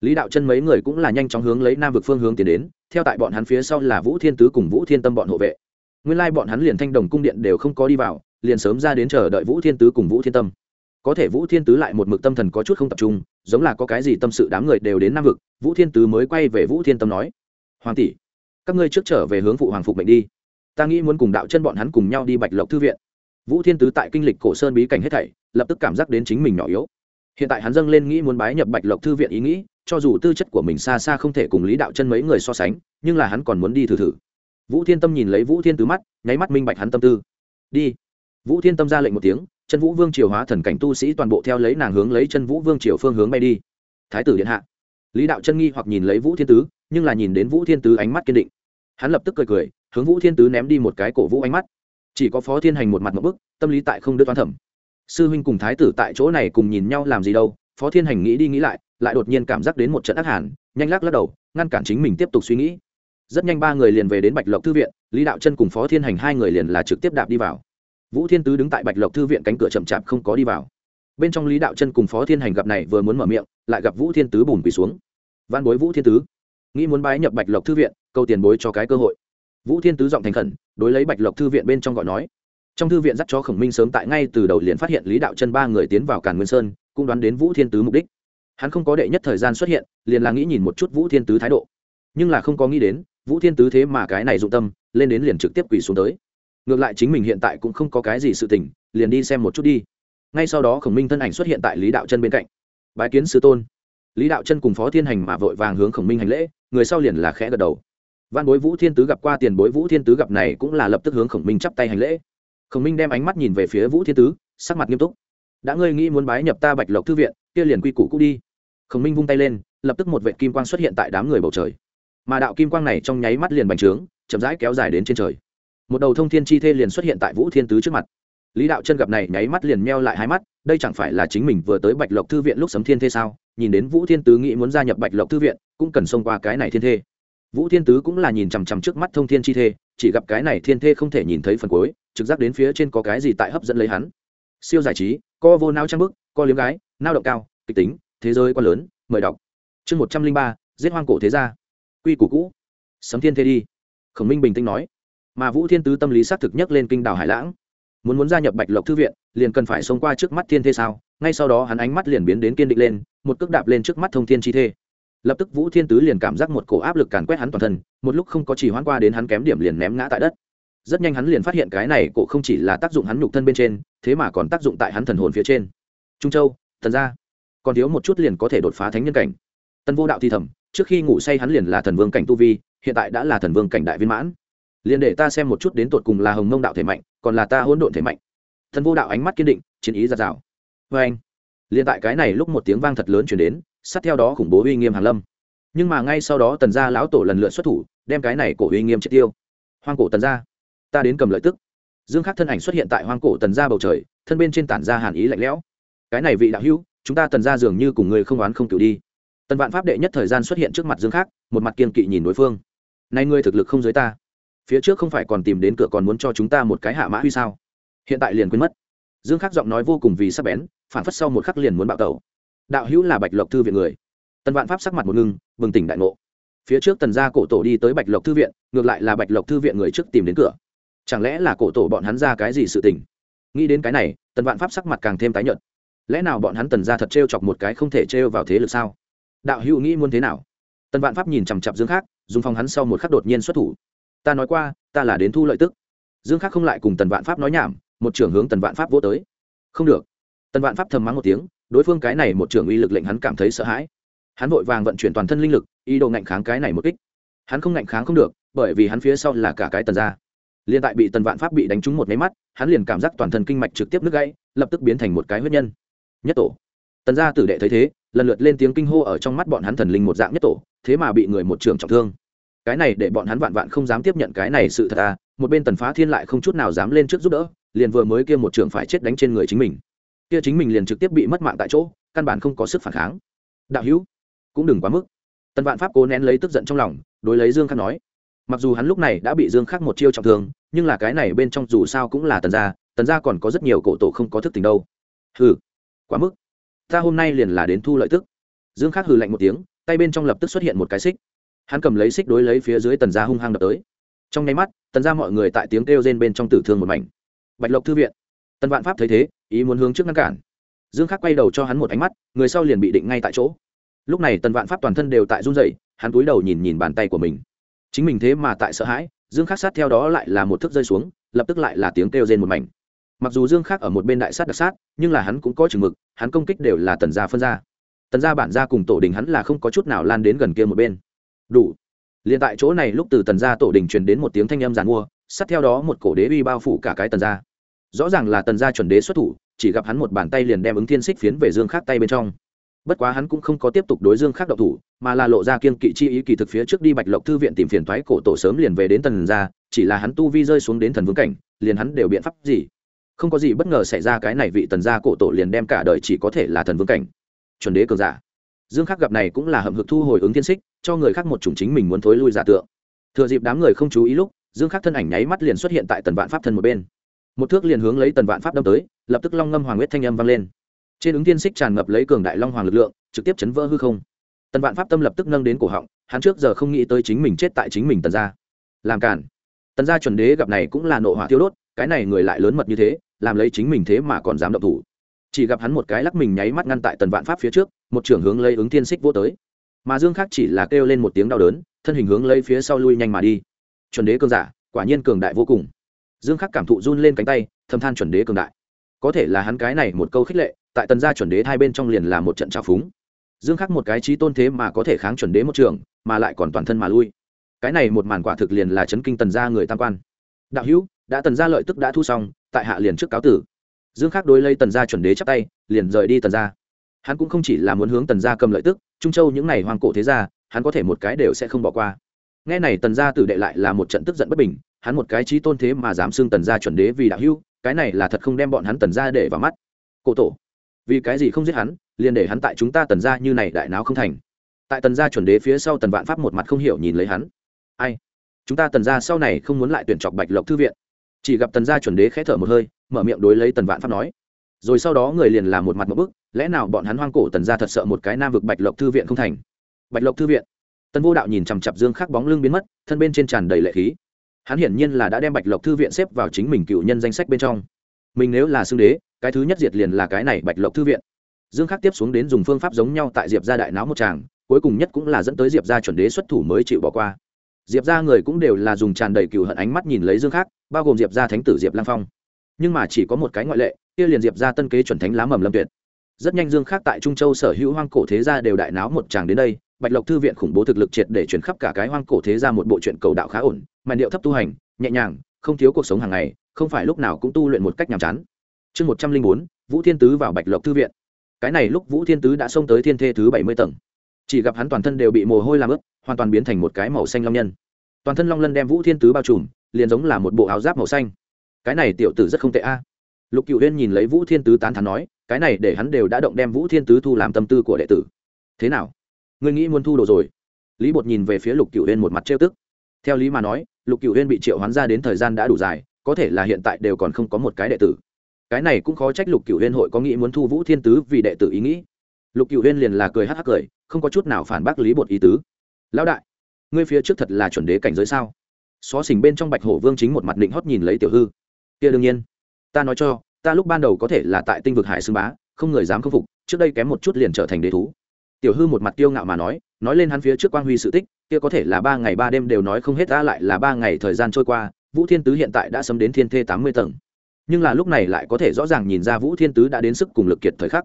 Lý đạo chân mấy người cũng là nhanh chóng hướng lấy nam vực phương hướng tiến đến, theo tại bọn hắn phía sau là vũ thiên tứ cùng vũ thiên tâm bọn hộ vệ. Nguyên lai bọn hắn liền thanh đồng cung điện đều không có đi vào, liền sớm ra đến chờ đợi vũ thiên tứ cùng vũ thiên tâm có thể vũ thiên tứ lại một mực tâm thần có chút không tập trung, giống là có cái gì tâm sự đám người đều đến nam vực, vũ thiên tứ mới quay về vũ thiên tâm nói, hoàng tỷ, các ngươi trước trở về hướng phụ hoàng phục mệnh đi. Ta nghĩ muốn cùng đạo chân bọn hắn cùng nhau đi bạch lộc thư viện. Vũ thiên tứ tại kinh lịch cổ sơn bí cảnh hết thảy, lập tức cảm giác đến chính mình nhỏ yếu. Hiện tại hắn dâng lên nghĩ muốn bái nhập bạch lộc thư viện ý nghĩ, cho dù tư chất của mình xa xa không thể cùng lý đạo chân mấy người so sánh, nhưng là hắn còn muốn đi thử thử. Vũ thiên tâm nhìn lấy vũ thiên tứ mắt, nháy mắt minh bạch hắn tâm tư. Đi. Vũ thiên tâm ra lệnh một tiếng chân vũ vương triều hóa thần cảnh tu sĩ toàn bộ theo lấy nàng hướng lấy chân vũ vương triều phương hướng bay đi. Thái tử điện hạ. Lý đạo chân nghi hoặc nhìn lấy vũ thiên tứ, nhưng là nhìn đến vũ thiên tứ ánh mắt kiên định. Hắn lập tức cười cười, hướng vũ thiên tứ ném đi một cái cổ vũ ánh mắt. Chỉ có phó thiên hành một mặt một bức, tâm lý tại không đứt toán thẩm. Sư huynh cùng thái tử tại chỗ này cùng nhìn nhau làm gì đâu, phó thiên hành nghĩ đi nghĩ lại lại đột nhiên cảm giác đến một trận ác hàn, nhanh lắc lắc đầu, ngăn cản chính mình tiếp tục suy nghĩ. Rất nhanh ba người liền về đến bạch lộc thư viện, lý đạo chân cùng phó thiên hành hai người liền là trực tiếp đạp đi vào vũ thiên tứ đứng tại bạch lộc thư viện cánh cửa chậm chạp không có đi vào. Bên trong lý đạo chân cùng phó thiên hành gặp này vừa muốn mở miệng, lại gặp vũ thiên tứ bùn quỳ xuống. Văn bối vũ thiên tứ, nghĩ muốn bái nhập bạch lộc thư viện, câu tiền bối cho cái cơ hội. Vũ thiên tứ giọng thành khẩn, đối lấy bạch lộc thư viện bên trong gọi nói. Trong thư viện dắt cho khổng minh sớm tại ngay từ đầu liền phát hiện lý đạo chân ba người tiến vào càn nguyên sơn, cũng đoán đến vũ thiên tứ mục đích. Hắn không có đệ nhất thời gian xuất hiện, liền là nghĩ nhìn một chút vũ thiên tứ thái độ. Nhưng là không có nghĩ đến, vũ thiên tứ thế mà cái này dụng tâm, lên đến liền trực tiếp quỳ xuống tới ngược lại chính mình hiện tại cũng không có cái gì sự tình, liền đi xem một chút đi. Ngay sau đó khổng minh thân ảnh xuất hiện tại lý đạo chân bên cạnh. Bái kiến sư tôn. Lý đạo chân cùng phó thiên hành mà vội vàng hướng khổng minh hành lễ, người sau liền là khẽ gật đầu. Văn bối vũ thiên tứ gặp qua tiền bối vũ thiên tứ gặp này cũng là lập tức hướng khổng minh chắp tay hành lễ. Khổng minh đem ánh mắt nhìn về phía vũ thiên tứ, sắc mặt nghiêm túc. Đã ngươi nghĩ muốn bái nhập ta bạch lộc thư viện, kia liền quy củ cũ đi. Khổng minh vung tay lên, lập tức một vệ kim quang xuất hiện tại đám người bầu trời. Mà đạo kim quang này trong nháy mắt liền bành trướng, chậm rãi kéo dài đến trên trời một đầu thông thiên chi thê liền xuất hiện tại vũ thiên tứ trước mặt lý đạo chân gặp này nháy mắt liền meo lại hai mắt đây chẳng phải là chính mình vừa tới bạch lộc thư viện lúc sấm thiên thê sao nhìn đến vũ thiên tứ nghĩ muốn gia nhập bạch lộc thư viện cũng cần xông qua cái này thiên thê vũ thiên tứ cũng là nhìn chằm chằm trước mắt thông thiên chi thê chỉ gặp cái này thiên thê không thể nhìn thấy phần cuối trực giác đến phía trên có cái gì tại hấp dẫn lấy hắn siêu giải trí co vô nao trang bức co liếm gái nao động cao kịch tính thế giới quá lớn mời đọc chương một trăm linh ba giết hoang cổ thế gia quy củ cũ sấm thiên thê đi khổng minh bình tĩnh nói mà vũ thiên tứ tâm lý xác thực nhất lên kinh đảo hải lãng. Muốn muốn gia nhập bạch lộc thư viện, liền cần phải xông qua trước mắt thiên thê sao? Ngay sau đó hắn ánh mắt liền biến đến kiên định lên, một cước đạp lên trước mắt thông thiên chi thê. Lập tức vũ thiên tứ liền cảm giác một cổ áp lực càn quét hắn toàn thân, một lúc không có chỉ hoãn qua đến hắn kém điểm liền ném ngã tại đất. Rất nhanh hắn liền phát hiện cái này cổ không chỉ là tác dụng hắn nhục thân bên trên, thế mà còn tác dụng tại hắn thần hồn phía trên. Trung châu, thần gia. Còn thiếu một chút liền có thể đột phá thánh nhân cảnh. Tân vô đạo thi thầm, trước khi ngủ say hắn liền là thần vương cảnh tu vi, hiện tại đã là thần vương cảnh đại viên mãn liền để ta xem một chút đến tột cùng là hồng mông đạo thể mạnh, còn là ta hỗn độn thể mạnh. Thần vô đạo ánh mắt kiên định, chiến ý giạt rào. Vê anh, liền tại cái này lúc một tiếng vang thật lớn chuyển đến, sát theo đó khủng bố uy nghiêm hàn lâm. Nhưng mà ngay sau đó tần gia lão tổ lần lượt xuất thủ, đem cái này cổ uy nghiêm triệt tiêu. Hoang cổ tần gia, ta đến cầm lợi tức. Dương khắc thân ảnh xuất hiện tại hoang cổ tần gia bầu trời, thân bên trên tản ra hàn ý lạnh lẽo. Cái này vị đạo hữu, chúng ta tần gia dường như cùng người không oán không cửu đi. Tần vạn pháp đệ nhất thời gian xuất hiện trước mặt dương khắc, một mặt kiên kỵ nhìn đối phương. Nay ngươi thực lực không dưới ta phía trước không phải còn tìm đến cửa còn muốn cho chúng ta một cái hạ mã huy sao? Hiện tại liền quên mất. Dương khắc giọng nói vô cùng vì sắc bén phản phất sau một khắc liền muốn bạo tẩu. Đạo hữu là bạch lộc thư viện người. Tần vạn pháp sắc mặt một ngưng, bừng tỉnh đại ngộ. Phía trước tần gia cổ tổ đi tới bạch lộc thư viện, ngược lại là bạch lộc thư viện người trước tìm đến cửa. Chẳng lẽ là cổ tổ bọn hắn ra cái gì sự tình? Nghĩ đến cái này, tần vạn pháp sắc mặt càng thêm tái nhợt. Lẽ nào bọn hắn tần ra thật t chọc một cái không thể t vào thế lực sao? Đạo hữu nghĩ muốn thế nào? Tần vạn pháp nhìn chằm chặp dương khác dùng phòng hắn sau một khắc đột nhiên xuất thủ ta nói qua, ta là đến thu lợi tức. Dương Khắc không lại cùng tần vạn pháp nói nhảm, một trưởng hướng tần vạn pháp vô tới. Không được. Tần vạn pháp thầm mắng một tiếng, đối phương cái này một trưởng uy lực lệnh hắn cảm thấy sợ hãi. Hắn vội vàng vận chuyển toàn thân linh lực, ý đồ ngạnh kháng cái này một kích. Hắn không ngạnh kháng không được, bởi vì hắn phía sau là cả cái tần ra liền tại bị tần vạn pháp bị đánh trúng một máy mắt, hắn liền cảm giác toàn thân kinh mạch trực tiếp nứt gãy, lập tức biến thành một cái huyết nhân. Nhất tổ. Tần gia tử đệ thấy thế, lần lượt lên tiếng kinh hô ở trong mắt bọn hắn thần linh một dạng nhất tổ, thế mà bị người một trường trọng thương cái này để bọn hắn vạn vạn không dám tiếp nhận cái này sự thật à một bên tần phá thiên lại không chút nào dám lên trước giúp đỡ, liền vừa mới kia một trường phải chết đánh trên người chính mình. Kia chính mình liền trực tiếp bị mất mạng tại chỗ, căn bản không có sức phản kháng. Đạo hữu, cũng đừng quá mức. Tần vạn pháp cố nén lấy tức giận trong lòng, đối lấy dương khắc nói, mặc dù hắn lúc này đã bị dương khắc một chiêu trọng thương, nhưng là cái này bên trong dù sao cũng là tần gia tần gia còn có rất nhiều cổ tổ không có thức tình đâu. Hừ, quá mức. Ta hôm nay liền là đến thu lợi tức. Dương khắc hừ lạnh một tiếng, tay bên trong lập tức xuất hiện một cái xích hắn cầm lấy xích đối lấy phía dưới tần gia hung hăng đập tới. Trong nháy mắt, tần gia mọi người tại tiếng kêu rên bên trong tử thương một mảnh. Bạch lộc thư viện. Tần vạn pháp thấy thế, ý muốn hướng trước ngăn cản. Dương khắc quay đầu cho hắn một ánh mắt, người sau liền bị định ngay tại chỗ. Lúc này tần vạn pháp toàn thân đều tại run rẩy, hắn cúi đầu nhìn nhìn bàn tay của mình. Chính mình thế mà tại sợ hãi, dương khắc sát theo đó lại là một thức rơi xuống, lập tức lại là tiếng kêu rên một mảnh. Mặc dù dương khắc ở một bên đại sát đặc sát, nhưng là hắn cũng có chừng mực, hắn công kích đều là tần gia phân ra. Tần gia bản gia cùng tổ đình hắn là không có chút nào lan đến gần kia một bên đủ. Liền tại chỗ này lúc từ tần gia tổ đình truyền đến một tiếng thanh âm giàn mua, sát theo đó một cổ đế uy bao phủ cả cái tần gia. Rõ ràng là tần gia chuẩn đế xuất thủ, chỉ gặp hắn một bàn tay liền đem ứng thiên xích phiến về dương khắc tay bên trong. Bất quá hắn cũng không có tiếp tục đối dương khắc độc thủ, mà là lộ ra kiên kỵ chi ý kỳ thực phía trước đi bạch lộc thư viện tìm phiền thoái cổ tổ sớm liền về đến tần gia, chỉ là hắn tu vi rơi xuống đến thần vương cảnh, liền hắn đều biện pháp gì? Không có gì bất ngờ xảy ra cái này vị tần gia cổ tổ liền đem cả đời chỉ có thể là thần vương cảnh. Chuẩn đế cường giả dương khắc gặp này cũng là hậm hực thu hồi ứng thiên xích, cho người khác một chủng chính mình muốn thối lui giả tượng. Thừa dịp đám người không chú ý lúc, dương khắc thân ảnh nháy mắt liền xuất hiện tại tần vạn pháp thân một bên. Một thước liền hướng lấy tần vạn pháp đâm tới, lập tức long ngâm hoàng huyết thanh âm vang lên. Trên ứng thiên xích tràn ngập lấy cường đại long hoàng lực lượng, trực tiếp chấn vỡ hư không. Tần vạn pháp tâm lập tức nâng đến cổ họng, hắn trước giờ không nghĩ tới chính mình chết tại chính mình tần gia. Làm cản. Tần gia chuẩn đế gặp này cũng là nộ hỏa thiêu đốt, cái này người lại lớn mật như thế, làm lấy chính mình thế mà còn dám động thủ chỉ gặp hắn một cái lắc mình nháy mắt ngăn tại tần vạn pháp phía trước, một trưởng hướng lấy ứng thiên xích vô tới. Mà dương khác chỉ là kêu lên một tiếng đau đớn, thân hình hướng lấy phía sau lui nhanh mà đi. Chuẩn đế cường giả, quả nhiên cường đại vô cùng. Dương khắc cảm thụ run lên cánh tay, thâm than chuẩn đế cường đại. Có thể là hắn cái này một câu khích lệ, tại tần gia chuẩn đế hai bên trong liền là một trận trào phúng. Dương khắc một cái trí tôn thế mà có thể kháng chuẩn đế một trường, mà lại còn toàn thân mà lui. Cái này một màn quả thực liền là chấn kinh tần gia người tam quan. Đạo hữu, đã tần gia lợi tức đã thu xong, tại hạ liền trước cáo tử dương khác đối lấy tần gia chuẩn đế chắp tay, liền rời đi tần gia. Hắn cũng không chỉ là muốn hướng tần gia cầm lợi tức, trung châu những này hoang cổ thế gia, hắn có thể một cái đều sẽ không bỏ qua. Nghe này tần gia tử đệ lại là một trận tức giận bất bình, hắn một cái trí tôn thế mà dám xưng tần gia chuẩn đế vì đạo hưu cái này là thật không đem bọn hắn tần gia để vào mắt. Cổ tổ, vì cái gì không giết hắn, liền để hắn tại chúng ta tần gia như này đại não không thành. Tại tần gia chuẩn đế phía sau tần vạn pháp một mặt không hiểu nhìn lấy hắn. Ai? Chúng ta tần gia sau này không muốn lại tuyển chọc bạch lộc thư viện. Chỉ gặp tần gia chuẩn đế khẽ thở một hơi mở miệng đối lấy tần vạn pháp nói. Rồi sau đó người liền làm một mặt một bức lẽ nào bọn hắn hoang cổ tần gia thật sợ một cái nam vực bạch lộc thư viện không thành? Bạch lộc thư viện. Tần vô đạo nhìn chằm chặp dương khắc bóng lưng biến mất thân bên trên tràn đầy lệ khí. Hắn hiển nhiên là đã đem bạch lộc thư viện xếp vào chính mình cựu nhân danh sách bên trong. Mình nếu là xưng đế cái thứ nhất diệt liền là cái này bạch lộc thư viện. Dương khắc tiếp xuống đến dùng phương pháp giống nhau tại diệp gia đại náo một tràng cuối cùng nhất cũng là dẫn tới diệp gia chuẩn đế xuất thủ mới chịu bỏ qua. Diệp gia người cũng đều là dùng tràn đầy cựu hận ánh mắt nhìn lấy dương khắc, bao gồm diệp gia thánh tử diệp lang phong nhưng mà chỉ có một cái ngoại lệ, kia liền diệp ra tân kế chuẩn thánh lá mầm lâm tuyệt. Rất nhanh dương khác tại trung châu sở hữu hoang cổ thế gia đều đại náo một tràng đến đây, bạch lộc thư viện khủng bố thực lực triệt để chuyển khắp cả cái hoang cổ thế gia một bộ truyện cầu đạo khá ổn mà điệu thấp tu hành, nhẹ nhàng, không thiếu cuộc sống hàng ngày, không phải lúc nào cũng tu luyện một cách nhàm chán. Chương một trăm linh bốn, vũ thiên tứ vào bạch lộc thư viện. Cái này lúc vũ thiên tứ đã xông tới thiên thê thứ bảy mươi tầng. Chỉ gặp hắn toàn thân đều bị mồ hôi làm ướt, hoàn toàn biến thành một cái màu xanh long nhân. Toàn thân long lân đem vũ thiên tứ bao trùm, liền giống là một bộ áo giáp màu xanh cái này tiểu tử rất không tệ a. Lục cựu huyên nhìn lấy vũ thiên tứ tán thắn nói, cái này để hắn đều đã động đem vũ thiên tứ thu làm tâm tư của đệ tử. Thế nào? Ngươi nghĩ muốn thu đồ rồi? Lý bột nhìn về phía lục cựu huyên một mặt trêu tức. Theo lý mà nói, lục cựu huyên bị triệu hoán ra đến thời gian đã đủ dài, có thể là hiện tại đều còn không có một cái đệ tử. Cái này cũng khó trách lục cựu huyên hội có nghĩ muốn thu vũ thiên tứ vì đệ tử ý nghĩ. Lục cựu huyên liền là cười hắc hắc cười, không có chút nào phản bác lý bột ý tứ. Lão đại, ngươi phía trước thật là chuẩn đế cảnh giới sao? Xó xỉnh bên trong bạch hổ vương chính một mặt định hót nhìn lấy tiểu hư kia đương nhiên. Ta nói cho, ta lúc ban đầu có thể là tại tinh vực hải xương bá, không người dám khâm phục, trước đây kém một chút liền trở thành đế thú. Tiểu hư một mặt kiêu ngạo mà nói nói lên hắn phía trước quang huy sự tích, kia có thể là ba ngày ba đêm đều nói không hết, ta lại là ba ngày thời gian trôi qua, vũ thiên tứ hiện tại đã sấm đến thiên thê tám mươi tầng. Nhưng là lúc này lại có thể rõ ràng nhìn ra vũ thiên tứ đã đến sức cùng lực kiệt thời khắc.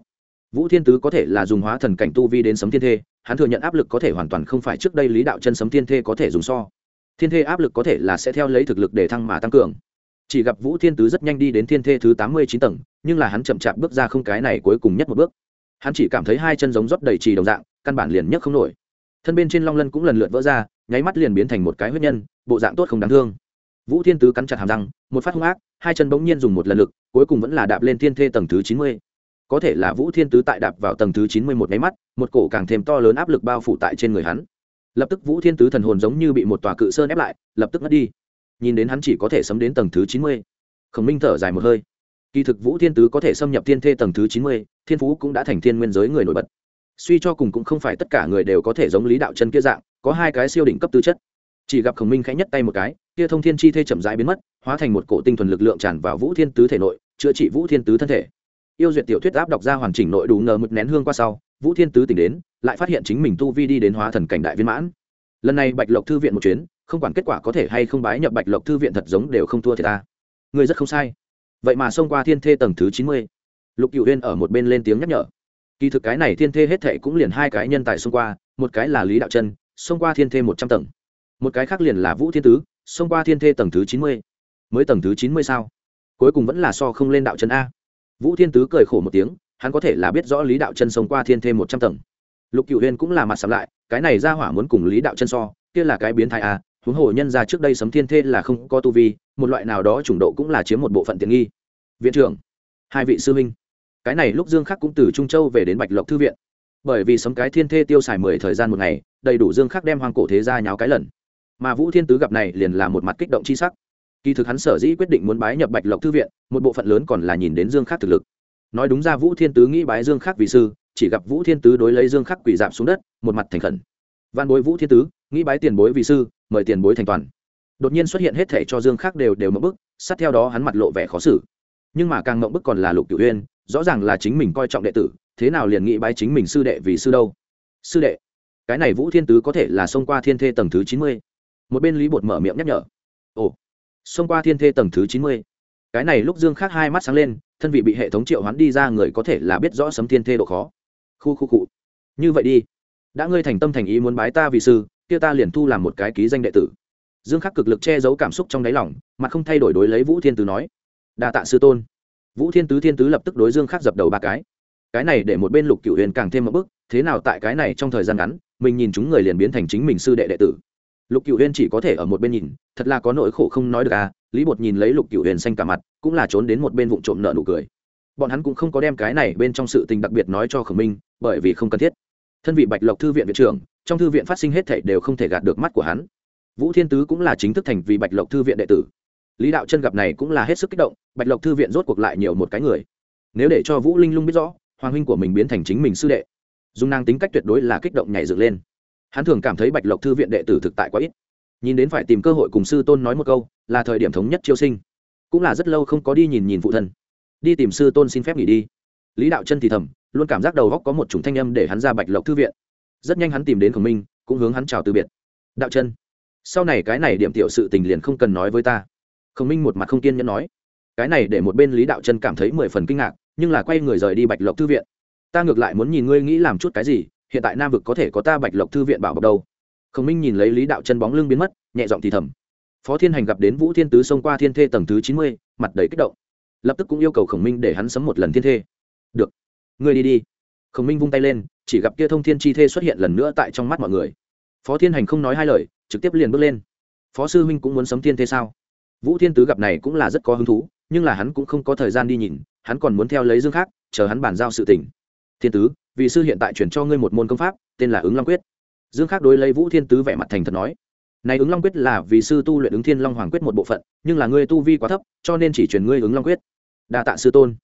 Vũ thiên tứ có thể là dùng hóa thần cảnh tu vi đến sấm thiên thê, hắn thừa nhận áp lực có thể hoàn toàn không phải trước đây lý đạo chân sấm thiên thê có thể dùng so. Thiên thê áp lực có thể là sẽ theo lấy thực lực để thăng mà tăng cường chỉ gặp vũ thiên tứ rất nhanh đi đến thiên thê thứ tám mươi chín tầng, nhưng là hắn chậm chạp bước ra không cái này cuối cùng nhất một bước. Hắn chỉ cảm thấy hai chân giống rót đầy trì đồng dạng, căn bản liền nhất không nổi. Thân bên trên long lân cũng lần lượt vỡ ra, nháy mắt liền biến thành một cái huyết nhân, bộ dạng tốt không đáng thương. Vũ thiên tứ cắn chặt hàm răng, một phát hung ác, hai chân bỗng nhiên dùng một lần lực, cuối cùng vẫn là đạp lên thiên thê tầng thứ chín mươi. Có thể là vũ thiên tứ tại đạp vào tầng thứ chín mươi một nháy mắt, một cổ càng thêm to lớn áp lực bao phủ tại trên người hắn. Lập tức vũ thiên tứ thần hồn giống như bị một tòa cự sơn ép lại, lập tức mất đi nhìn đến hắn chỉ có thể sấm đến tầng thứ chín mươi. Khổng minh thở dài một hơi. Kỳ thực vũ thiên tứ có thể xâm nhập thiên thê tầng thứ chín mươi, thiên phú cũng đã thành thiên nguyên giới người nổi bật. Suy cho cùng cũng không phải tất cả người đều có thể giống lý đạo chân kia dạng, có hai cái siêu đỉnh cấp tư chất. Chỉ gặp khổng minh khẽ nhất tay một cái, kia thông thiên chi thê chậm rãi biến mất, hóa thành một cổ tinh thuần lực lượng tràn vào vũ thiên tứ thể nội, chữa trị vũ thiên tứ thân thể. Yêu duyệt tiểu thuyết áp đọc ra hoàn chỉnh nội đủ ngờ mực nén hương qua sau, vũ thiên tứ tỉnh đến, lại phát hiện chính mình tu vi đi đến hóa thần cảnh đại viên mãn. Lần này bạch lộc thư viện một chuyến không quản kết quả có thể hay không bái nhập bạch lộc thư viện thật giống đều không thua thì ta. Người rất không sai. Vậy mà xông qua thiên thê tầng thứ chín mươi. Lục cựu huyên ở một bên lên tiếng nhắc nhở. Kỳ thực cái này thiên thê hết thệ cũng liền hai cái nhân tài xông qua, một cái là lý đạo chân xông qua thiên thê một trăm tầng. Một cái khác liền là vũ thiên tứ, xông qua thiên thê tầng thứ chín mươi. Mới tầng thứ chín mươi sao? Cuối cùng vẫn là so không lên đạo chân a. Vũ thiên tứ cười khổ một tiếng, hắn có thể là biết rõ lý đạo chân xông qua thiên thê một trăm tầng. Lục cựu huyên cũng là mặt sắm lại, cái này ra hỏa muốn cùng lý đạo chân so, kia là cái biến thái a huống hồ nhân ra trước đây sấm thiên thê là không có tu vi, một loại nào đó chủng độ cũng là chiếm một bộ phận tiện nghi. Viện trưởng, hai vị sư huynh, cái này lúc dương khắc cũng từ trung châu về đến bạch lộc thư viện. Bởi vì sấm cái thiên thê tiêu xài mười thời gian một ngày, đầy đủ dương khắc đem hoang cổ thế ra nháo cái lần. Mà vũ thiên tứ gặp này liền là một mặt kích động chi sắc. Kỳ thực hắn sở dĩ quyết định muốn bái nhập bạch lộc thư viện, một bộ phận lớn còn là nhìn đến dương khắc thực lực. Nói đúng ra vũ thiên tứ nghĩ bái dương khắc vì sư, chỉ gặp vũ thiên tứ đối lấy dương khắc quỷ dạp xuống đất, một mặt thành khẩn. Văn bối vũ thiên tứ, nghĩ bái tiền bối vì sư mời tiền bối thành toàn. Đột nhiên xuất hiện hết thể cho dương khắc đều đều mộng bức, sát theo đó hắn mặt lộ vẻ khó xử. Nhưng mà càng mộng bức còn là lục cửu uyên, rõ ràng là chính mình coi trọng đệ tử, thế nào liền nghĩ bái chính mình sư đệ vì sư đâu? Sư đệ, cái này vũ thiên tứ có thể là xông qua thiên thê tầng thứ chín mươi. Một bên lý bột mở miệng nhắc nhở. Ồ, xông qua thiên thê tầng thứ chín mươi. Cái này lúc dương khắc hai mắt sáng lên, thân vị bị hệ thống triệu hoán đi ra người có thể là biết rõ sấm thiên thê độ khó. Khu khu cụ. Như vậy đi. Đã ngươi thành tâm thành ý muốn bái ta vì sư kia ta liền thu làm một cái ký danh đệ tử. Dương khắc cực lực che giấu cảm xúc trong đáy lòng, mà không thay đổi đối lấy vũ thiên tứ nói. Đa tạ sư tôn. Vũ thiên tứ thiên tứ lập tức đối dương khắc dập đầu ba cái. Cái này để một bên lục cựu huyền càng thêm một bước, thế nào tại cái này trong thời gian ngắn, mình nhìn chúng người liền biến thành chính mình sư đệ đệ tử. Lục cựu huyền chỉ có thể ở một bên nhìn, thật là có nỗi khổ không nói được à lý bột nhìn lấy lục cựu huyền xanh cả mặt, cũng là trốn đến một bên vụ trộm nợ nụ cười. Bọn hắn cũng không có đem cái này bên trong sự tình đặc biệt nói cho khổng minh, bởi vì không cần thiết. Thân vị bạch lộc thư viện viện trưởng trong thư viện phát sinh hết thảy đều không thể gạt được mắt của hắn. Vũ thiên tứ cũng là chính thức thành vì bạch lộc thư viện đệ tử. Lý đạo chân gặp này cũng là hết sức kích động, bạch lộc thư viện rốt cuộc lại nhiều một cái người. Nếu để cho vũ linh lung biết rõ, hoàng huynh của mình biến thành chính mình sư đệ dung năng tính cách tuyệt đối là kích động nhảy dựng lên. Hắn thường cảm thấy bạch lộc thư viện đệ tử thực tại quá ít. Nhìn đến phải tìm cơ hội cùng sư tôn nói một câu, là thời điểm thống nhất chiêu sinh. Cũng là rất lâu không có đi nhìn nhìn phụ thân. Đi tìm sư tôn xin phép nghỉ đi. Lý đạo chân thì thầm, luôn cảm giác đầu góc có một chủng thanh âm để hắn ra bạch lộc thư viện rất nhanh hắn tìm đến khổng minh, cũng hướng hắn chào từ biệt. Đạo chân, sau này cái này điểm tiểu sự tình liền không cần nói với ta. Khổng minh một mặt không kiên nhẫn nói. Cái này để một bên lý đạo chân cảm thấy mười phần kinh ngạc, nhưng là quay người rời đi bạch lộc thư viện. Ta ngược lại muốn nhìn ngươi nghĩ làm chút cái gì, hiện tại nam vực có thể có ta bạch lộc thư viện bảo bọc đâu? Khổng minh nhìn lấy lý đạo chân bóng lưng biến mất, nhẹ giọng thì thầm. Phó thiên hành gặp đến vũ thiên tứ xông qua thiên thê tầng thứ chín mươi, mặt đầy kích động. Lập tức cũng yêu cầu khổng minh để hắn sấm một lần thiên thê. Được, ngươi đi đi. Khổng minh vung tay lên chỉ gặp kia thông thiên chi thê xuất hiện lần nữa tại trong mắt mọi người. Phó thiên hành không nói hai lời, trực tiếp liền bước lên. Phó sư huynh cũng muốn sấm thiên thê sao? Vũ thiên tứ gặp này cũng là rất có hứng thú, nhưng là hắn cũng không có thời gian đi nhìn, hắn còn muốn theo lấy dương khác, chờ hắn bàn giao sự tình. Thiên tứ, vị sư hiện tại chuyển cho ngươi một môn công pháp, tên là ứng long quyết. Dương khác đối lấy vũ thiên tứ vẻ mặt thành thật nói. Này ứng long quyết là vì sư tu luyện ứng thiên long hoàng quyết một bộ phận, nhưng là ngươi tu vi quá thấp, cho nên chỉ truyền ngươi ứng long quyết. Đa tạ sư tôn.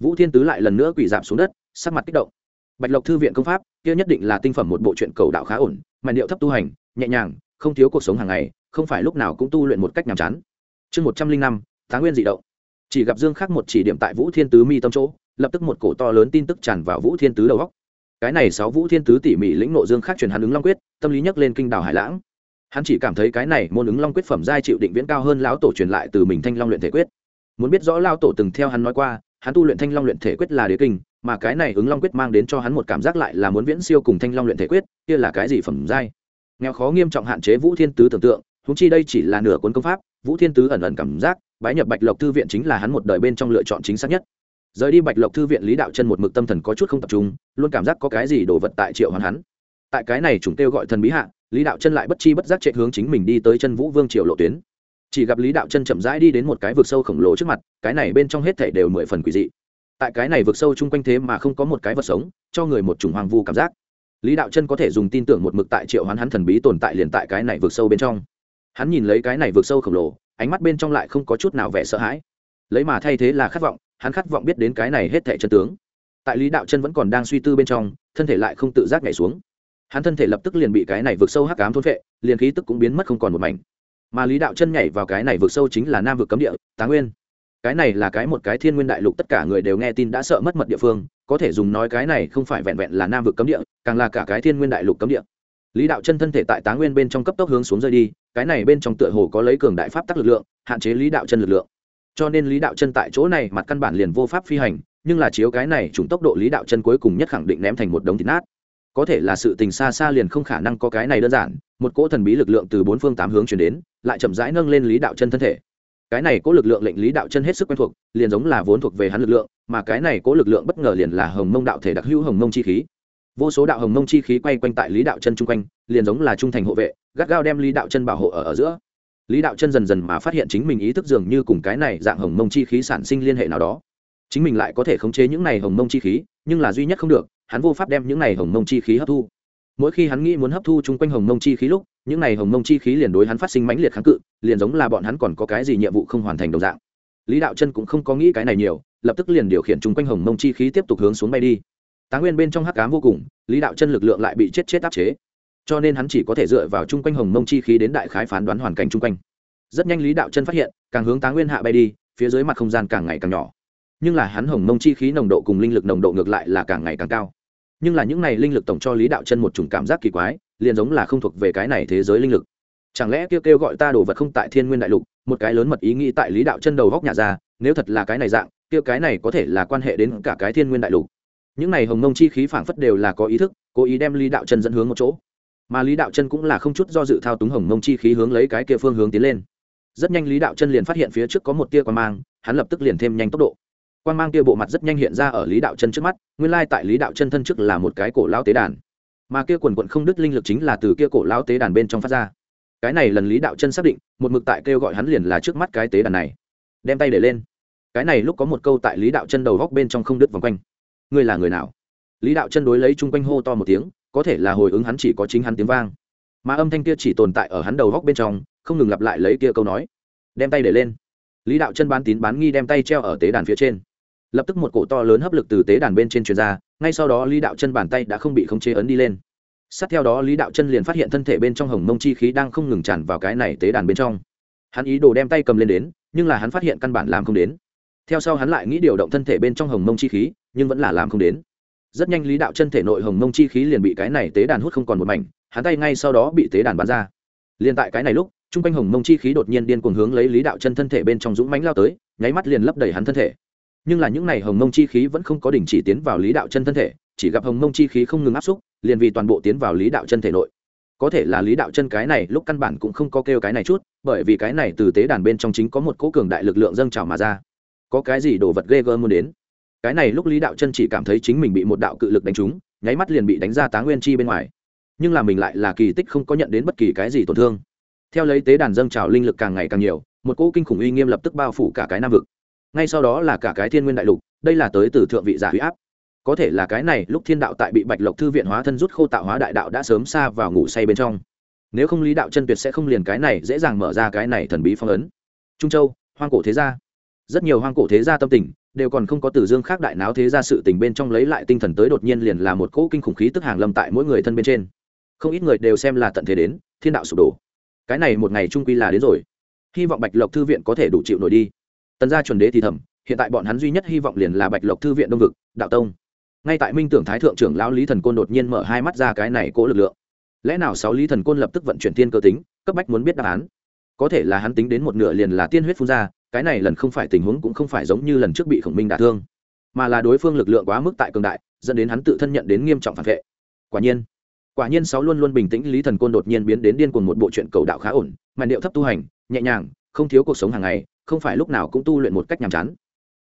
Vũ thiên tứ lại lần nữa quỳ giảm xuống đất, sắc mặt kích động bạch lộc thư viện công pháp, kia nhất định là tinh phẩm một bộ truyện cầu đạo khá ổn mà điệu thấp tu hành, nhẹ nhàng, không thiếu cuộc sống hàng ngày, không phải lúc nào cũng tu luyện một cách nhàm chán. Chương một trăm linh năm tá nguyên dị động. Chỉ gặp dương khắc một chỉ điểm tại vũ thiên tứ mi tâm chỗ, lập tức một cổ to lớn tin tức tràn vào vũ thiên tứ đầu góc cái này sáu vũ thiên tứ tỉ mỉ lĩnh nộ dương khắc truyền hắn ứng long quyết, tâm lý nhắc lên kinh đảo hải lãng. Hắn chỉ cảm thấy cái này môn ứng long quyết phẩm giai chịu định viễn cao hơn lão tổ truyền lại từ mình thanh long luyện thể quyết. Muốn biết rõ lao tổ từng theo hắn nói qua hắn tu luyện thanh long luyện thể quyết là đế kinh, mà cái này ứng long quyết mang đến cho hắn một cảm giác lại là muốn viễn siêu cùng thanh long luyện thể quyết, kia là cái gì phẩm giai? Nghèo khó nghiêm trọng hạn chế vũ thiên tứ tưởng tượng húng chi đây chỉ là nửa cuốn công pháp, vũ thiên tứ ẩn ẩn cảm giác, bái nhập bạch lộc thư viện chính là hắn một đời bên trong lựa chọn chính xác nhất. Rời đi bạch lộc thư viện lý đạo chân một mực tâm thần có chút không tập trung, luôn cảm giác có cái gì đổ vật tại triệu hoàn hắn. Tại cái này chúng kêu gọi thần bí hạ, lý đạo chân lại bất chi bất giác chạy hướng chính mình đi tới chân vũ vương triều lộ tuyến chỉ gặp lý đạo chân chậm rãi đi đến một cái vực sâu khổng lồ trước mặt, cái này bên trong hết thảy đều mười phần quỷ dị. Tại cái này vực sâu chung quanh thế mà không có một cái vật sống, cho người một chủng hoàng vu cảm giác. Lý đạo chân có thể dùng tin tưởng một mực tại triệu hoán hắn thần bí tồn tại liền tại cái này vực sâu bên trong. Hắn nhìn lấy cái này vực sâu khổng lồ, ánh mắt bên trong lại không có chút nào vẻ sợ hãi. Lấy mà thay thế là khát vọng, hắn khát vọng biết đến cái này hết thảy chân tướng. Tại lý đạo chân vẫn còn đang suy tư bên trong, thân thể lại không tự giác nhảy xuống. Hắn thân thể lập tức liền bị cái này vượt sâu hắc ám thôn vệ liền khí tức cũng biến mất không còn một mảnh mà lý đạo chân nhảy vào cái này vượt sâu chính là nam vực cấm địa tá nguyên. Cái này là cái một cái thiên nguyên đại lục tất cả người đều nghe tin đã sợ mất mật địa phương, có thể dùng nói cái này không phải vẹn vẹn là nam vực cấm địa, càng là cả cái thiên nguyên đại lục cấm địa. Lý đạo chân thân thể tại tá nguyên bên trong cấp tốc hướng xuống rơi đi, cái này bên trong tựa hồ có lấy cường đại pháp tắc lực lượng, hạn chế lý đạo chân lực lượng. Cho nên lý đạo chân tại chỗ này mặt căn bản liền vô pháp phi hành, nhưng là chiếu cái này chúng tốc độ lý đạo chân cuối cùng nhất khẳng định ném thành một đống thịt nát có thể là sự tình xa xa liền không khả năng có cái này đơn giản một cỗ thần bí lực lượng từ bốn phương tám hướng chuyển đến lại chậm rãi nâng lên lý đạo chân thân thể. Cái này cỗ lực lượng lệnh lý đạo chân hết sức quen thuộc liền giống là vốn thuộc về hắn lực lượng mà cái này cỗ lực lượng bất ngờ liền là hồng mông đạo thể đặc hữu hồng mông chi khí. Vô số đạo hồng mông chi khí quay quanh tại lý đạo chân chung quanh liền giống là trung thành hộ vệ gắt gao đem lý đạo chân bảo hộ ở, ở giữa. Lý đạo chân dần dần mà phát hiện chính mình ý thức dường như cùng cái này dạng hồng mông chi khí sản sinh liên hệ nào đó. Chính mình lại có thể khống chế những này hồng mông chi khí nhưng là duy nhất không được hắn vô pháp đem những này hồng mông chi khí hấp thu. Mỗi khi hắn nghĩ muốn hấp thu chung quanh hồng mông chi khí lúc, những này hồng mông chi khí liền đối hắn phát sinh mãnh liệt kháng cự, liền giống là bọn hắn còn có cái gì nhiệm vụ không hoàn thành đồng dạng. Lý đạo chân cũng không có nghĩ cái này nhiều, lập tức liền điều khiển chung quanh hồng mông chi khí tiếp tục hướng xuống bay đi. Tá nguyên bên trong hắc cám vô cùng, lý đạo chân lực lượng lại bị chết chết áp chế. Cho nên hắn chỉ có thể dựa vào chung quanh hồng mông chi khí đến đại khái phán đoán hoàn cảnh chung quanh. Rất nhanh lý đạo chân phát hiện, càng hướng tá nguyên hạ bay đi, phía dưới mặt không gian càng ngày càng nhỏ. Nhưng là hắn hồng mông chi khí nồng độ cùng linh lực nồng độ ngược lại là càng ngày càng cao nhưng là những này linh lực tổng cho lý đạo chân một chủng cảm giác kỳ quái, liền giống là không thuộc về cái này thế giới linh lực. Chẳng lẽ kêu kêu gọi ta đồ vật không tại thiên nguyên đại lục, một cái lớn mật ý nghĩ tại lý đạo chân đầu góc nhà ra, nếu thật là cái này dạng, kêu cái này có thể là quan hệ đến cả cái thiên nguyên đại lục. Những này hồng mông chi khí phảng phất đều là có ý thức, cố ý đem lý đạo chân dẫn hướng một chỗ. Mà lý đạo chân cũng là không chút do dự thao túng hồng mông chi khí hướng lấy cái kia phương hướng tiến lên. Rất nhanh lý đạo chân liền phát hiện phía trước có một tia quan mang, hắn lập tức liền thêm nhanh tốc độ quan mang kia bộ mặt rất nhanh hiện ra ở lý đạo chân trước mắt nguyên lai tại lý đạo chân thân trước là một cái cổ lao tế đàn mà kia quần quận không đứt linh lực chính là từ kia cổ lao tế đàn bên trong phát ra cái này lần lý đạo chân xác định một mực tại kêu gọi hắn liền là trước mắt cái tế đàn này đem tay để lên cái này lúc có một câu tại lý đạo chân đầu góc bên trong không đứt vòng quanh ngươi là người nào lý đạo chân đối lấy chung quanh hô to một tiếng có thể là hồi ứng hắn chỉ có chính hắn tiếng vang mà âm thanh kia chỉ tồn tại ở hắn đầu góc bên trong không ngừng lặp lại lấy kia câu nói đem tay để lên lý đạo chân bán tín bán nghi đem tay treo ở tế đàn phía trên lập tức một cổ to lớn hấp lực từ tế đàn bên trên truyền ra, ngay sau đó lý đạo chân bàn tay đã không bị khống chế ấn đi lên. Sát theo đó lý đạo chân liền phát hiện thân thể bên trong hồng mông chi khí đang không ngừng tràn vào cái này tế đàn bên trong. Hắn ý đồ đem tay cầm lên đến, nhưng là hắn phát hiện căn bản làm không đến. Theo sau hắn lại nghĩ điều động thân thể bên trong hồng mông chi khí, nhưng vẫn là làm không đến. Rất nhanh lý đạo chân thể nội hồng mông chi khí liền bị cái này tế đàn hút không còn một mảnh, hắn tay ngay sau đó bị tế đàn bắn ra. Liền tại cái này lúc t r u n g quanh hồng mông chi khí đột nhiên điên cuồng hướng lấy lý đạo chân thân thể bên trong dũng mánh lao tới, nháy mắt liền lấp đầy hắn thân thể nhưng là những n à y hồng mông chi khí vẫn không có đình chỉ tiến vào lý đạo chân thân thể, chỉ gặp hồng mông chi khí không ngừng áp xúc, liền vì toàn bộ tiến vào lý đạo chân thể nội. Có thể là lý đạo chân cái này lúc căn bản cũng không có kêu cái này chút, bởi vì cái này từ tế đàn bên trong chính có một cỗ cường đại lực lượng dâng trào mà ra. Có cái gì đồ vật ghê gớm muốn đến? Cái này lúc lý đạo chân chỉ cảm thấy chính mình bị một đạo cự lực đánh trúng, nháy mắt liền bị đánh ra tá nguyên chi bên ngoài. Nhưng là mình lại là kỳ tích không có nhận đến bất kỳ cái gì tổn thương. Theo lấy tế đàn dâng trào linh lực càng ngày càng nhiều, một cỗ kinh khủng uy nghiêm lập tức bao phủ cả cái nam vực ngay sau đó là cả cái thiên nguyên đại lục, đây là tới từ thượng vị giả huy áp. Có thể là cái này, lúc thiên đạo tại bị bạch lộc thư viện hóa thân rút khô tạo hóa đại đạo đã sớm xa vào ngủ say bên trong. Nếu không lý đạo chân tuyệt sẽ không liền cái này dễ dàng mở ra cái này thần bí phong ấn. Trung châu, hoang cổ thế gia. Rất nhiều hoang cổ thế gia tâm tình đều còn không có từ dương khác đại náo thế gia sự tình bên trong lấy lại tinh thần tới đột nhiên liền là một cỗ kinh khủng khí tức hàng lâm tại mỗi người thân bên trên. Không ít người đều xem là tận thế đến, thiên đạo sụp đổ. Cái này một ngày trung quy là đến rồi. Hy vọng bạch lộc thư viện có thể đủ chịu nổi đi tần gia chuẩn đế thì thầm, hiện tại bọn hắn duy nhất hy vọng liền là bạch lộc thư viện đông vực, đạo tông. Ngay tại minh tưởng thái thượng trưởng lão lý thần côn đột nhiên mở hai mắt ra cái này cố lực lượng. Lẽ nào sáu lý thần côn lập tức vận chuyển tiên cơ tính, cấp bách muốn biết đáp án? Có thể là hắn tính đến một nửa liền là tiên huyết phun ra, cái này lần không phải tình huống cũng không phải giống như lần trước bị khổng minh đả thương, mà là đối phương lực lượng quá mức tại cường đại, dẫn đến hắn tự thân nhận đến nghiêm trọng phản vệ. Quả nhiên quả nhiên sáu luôn luôn bình tĩnh lý thần côn đột nhiên biến đến điên cuồng một bộ chuyện cầu đạo khá ổn, màn điệu thấp tu hành, nhẹ nhàng, không thiếu cuộc sống hàng ngày không phải lúc nào cũng tu luyện một cách nhàm chán.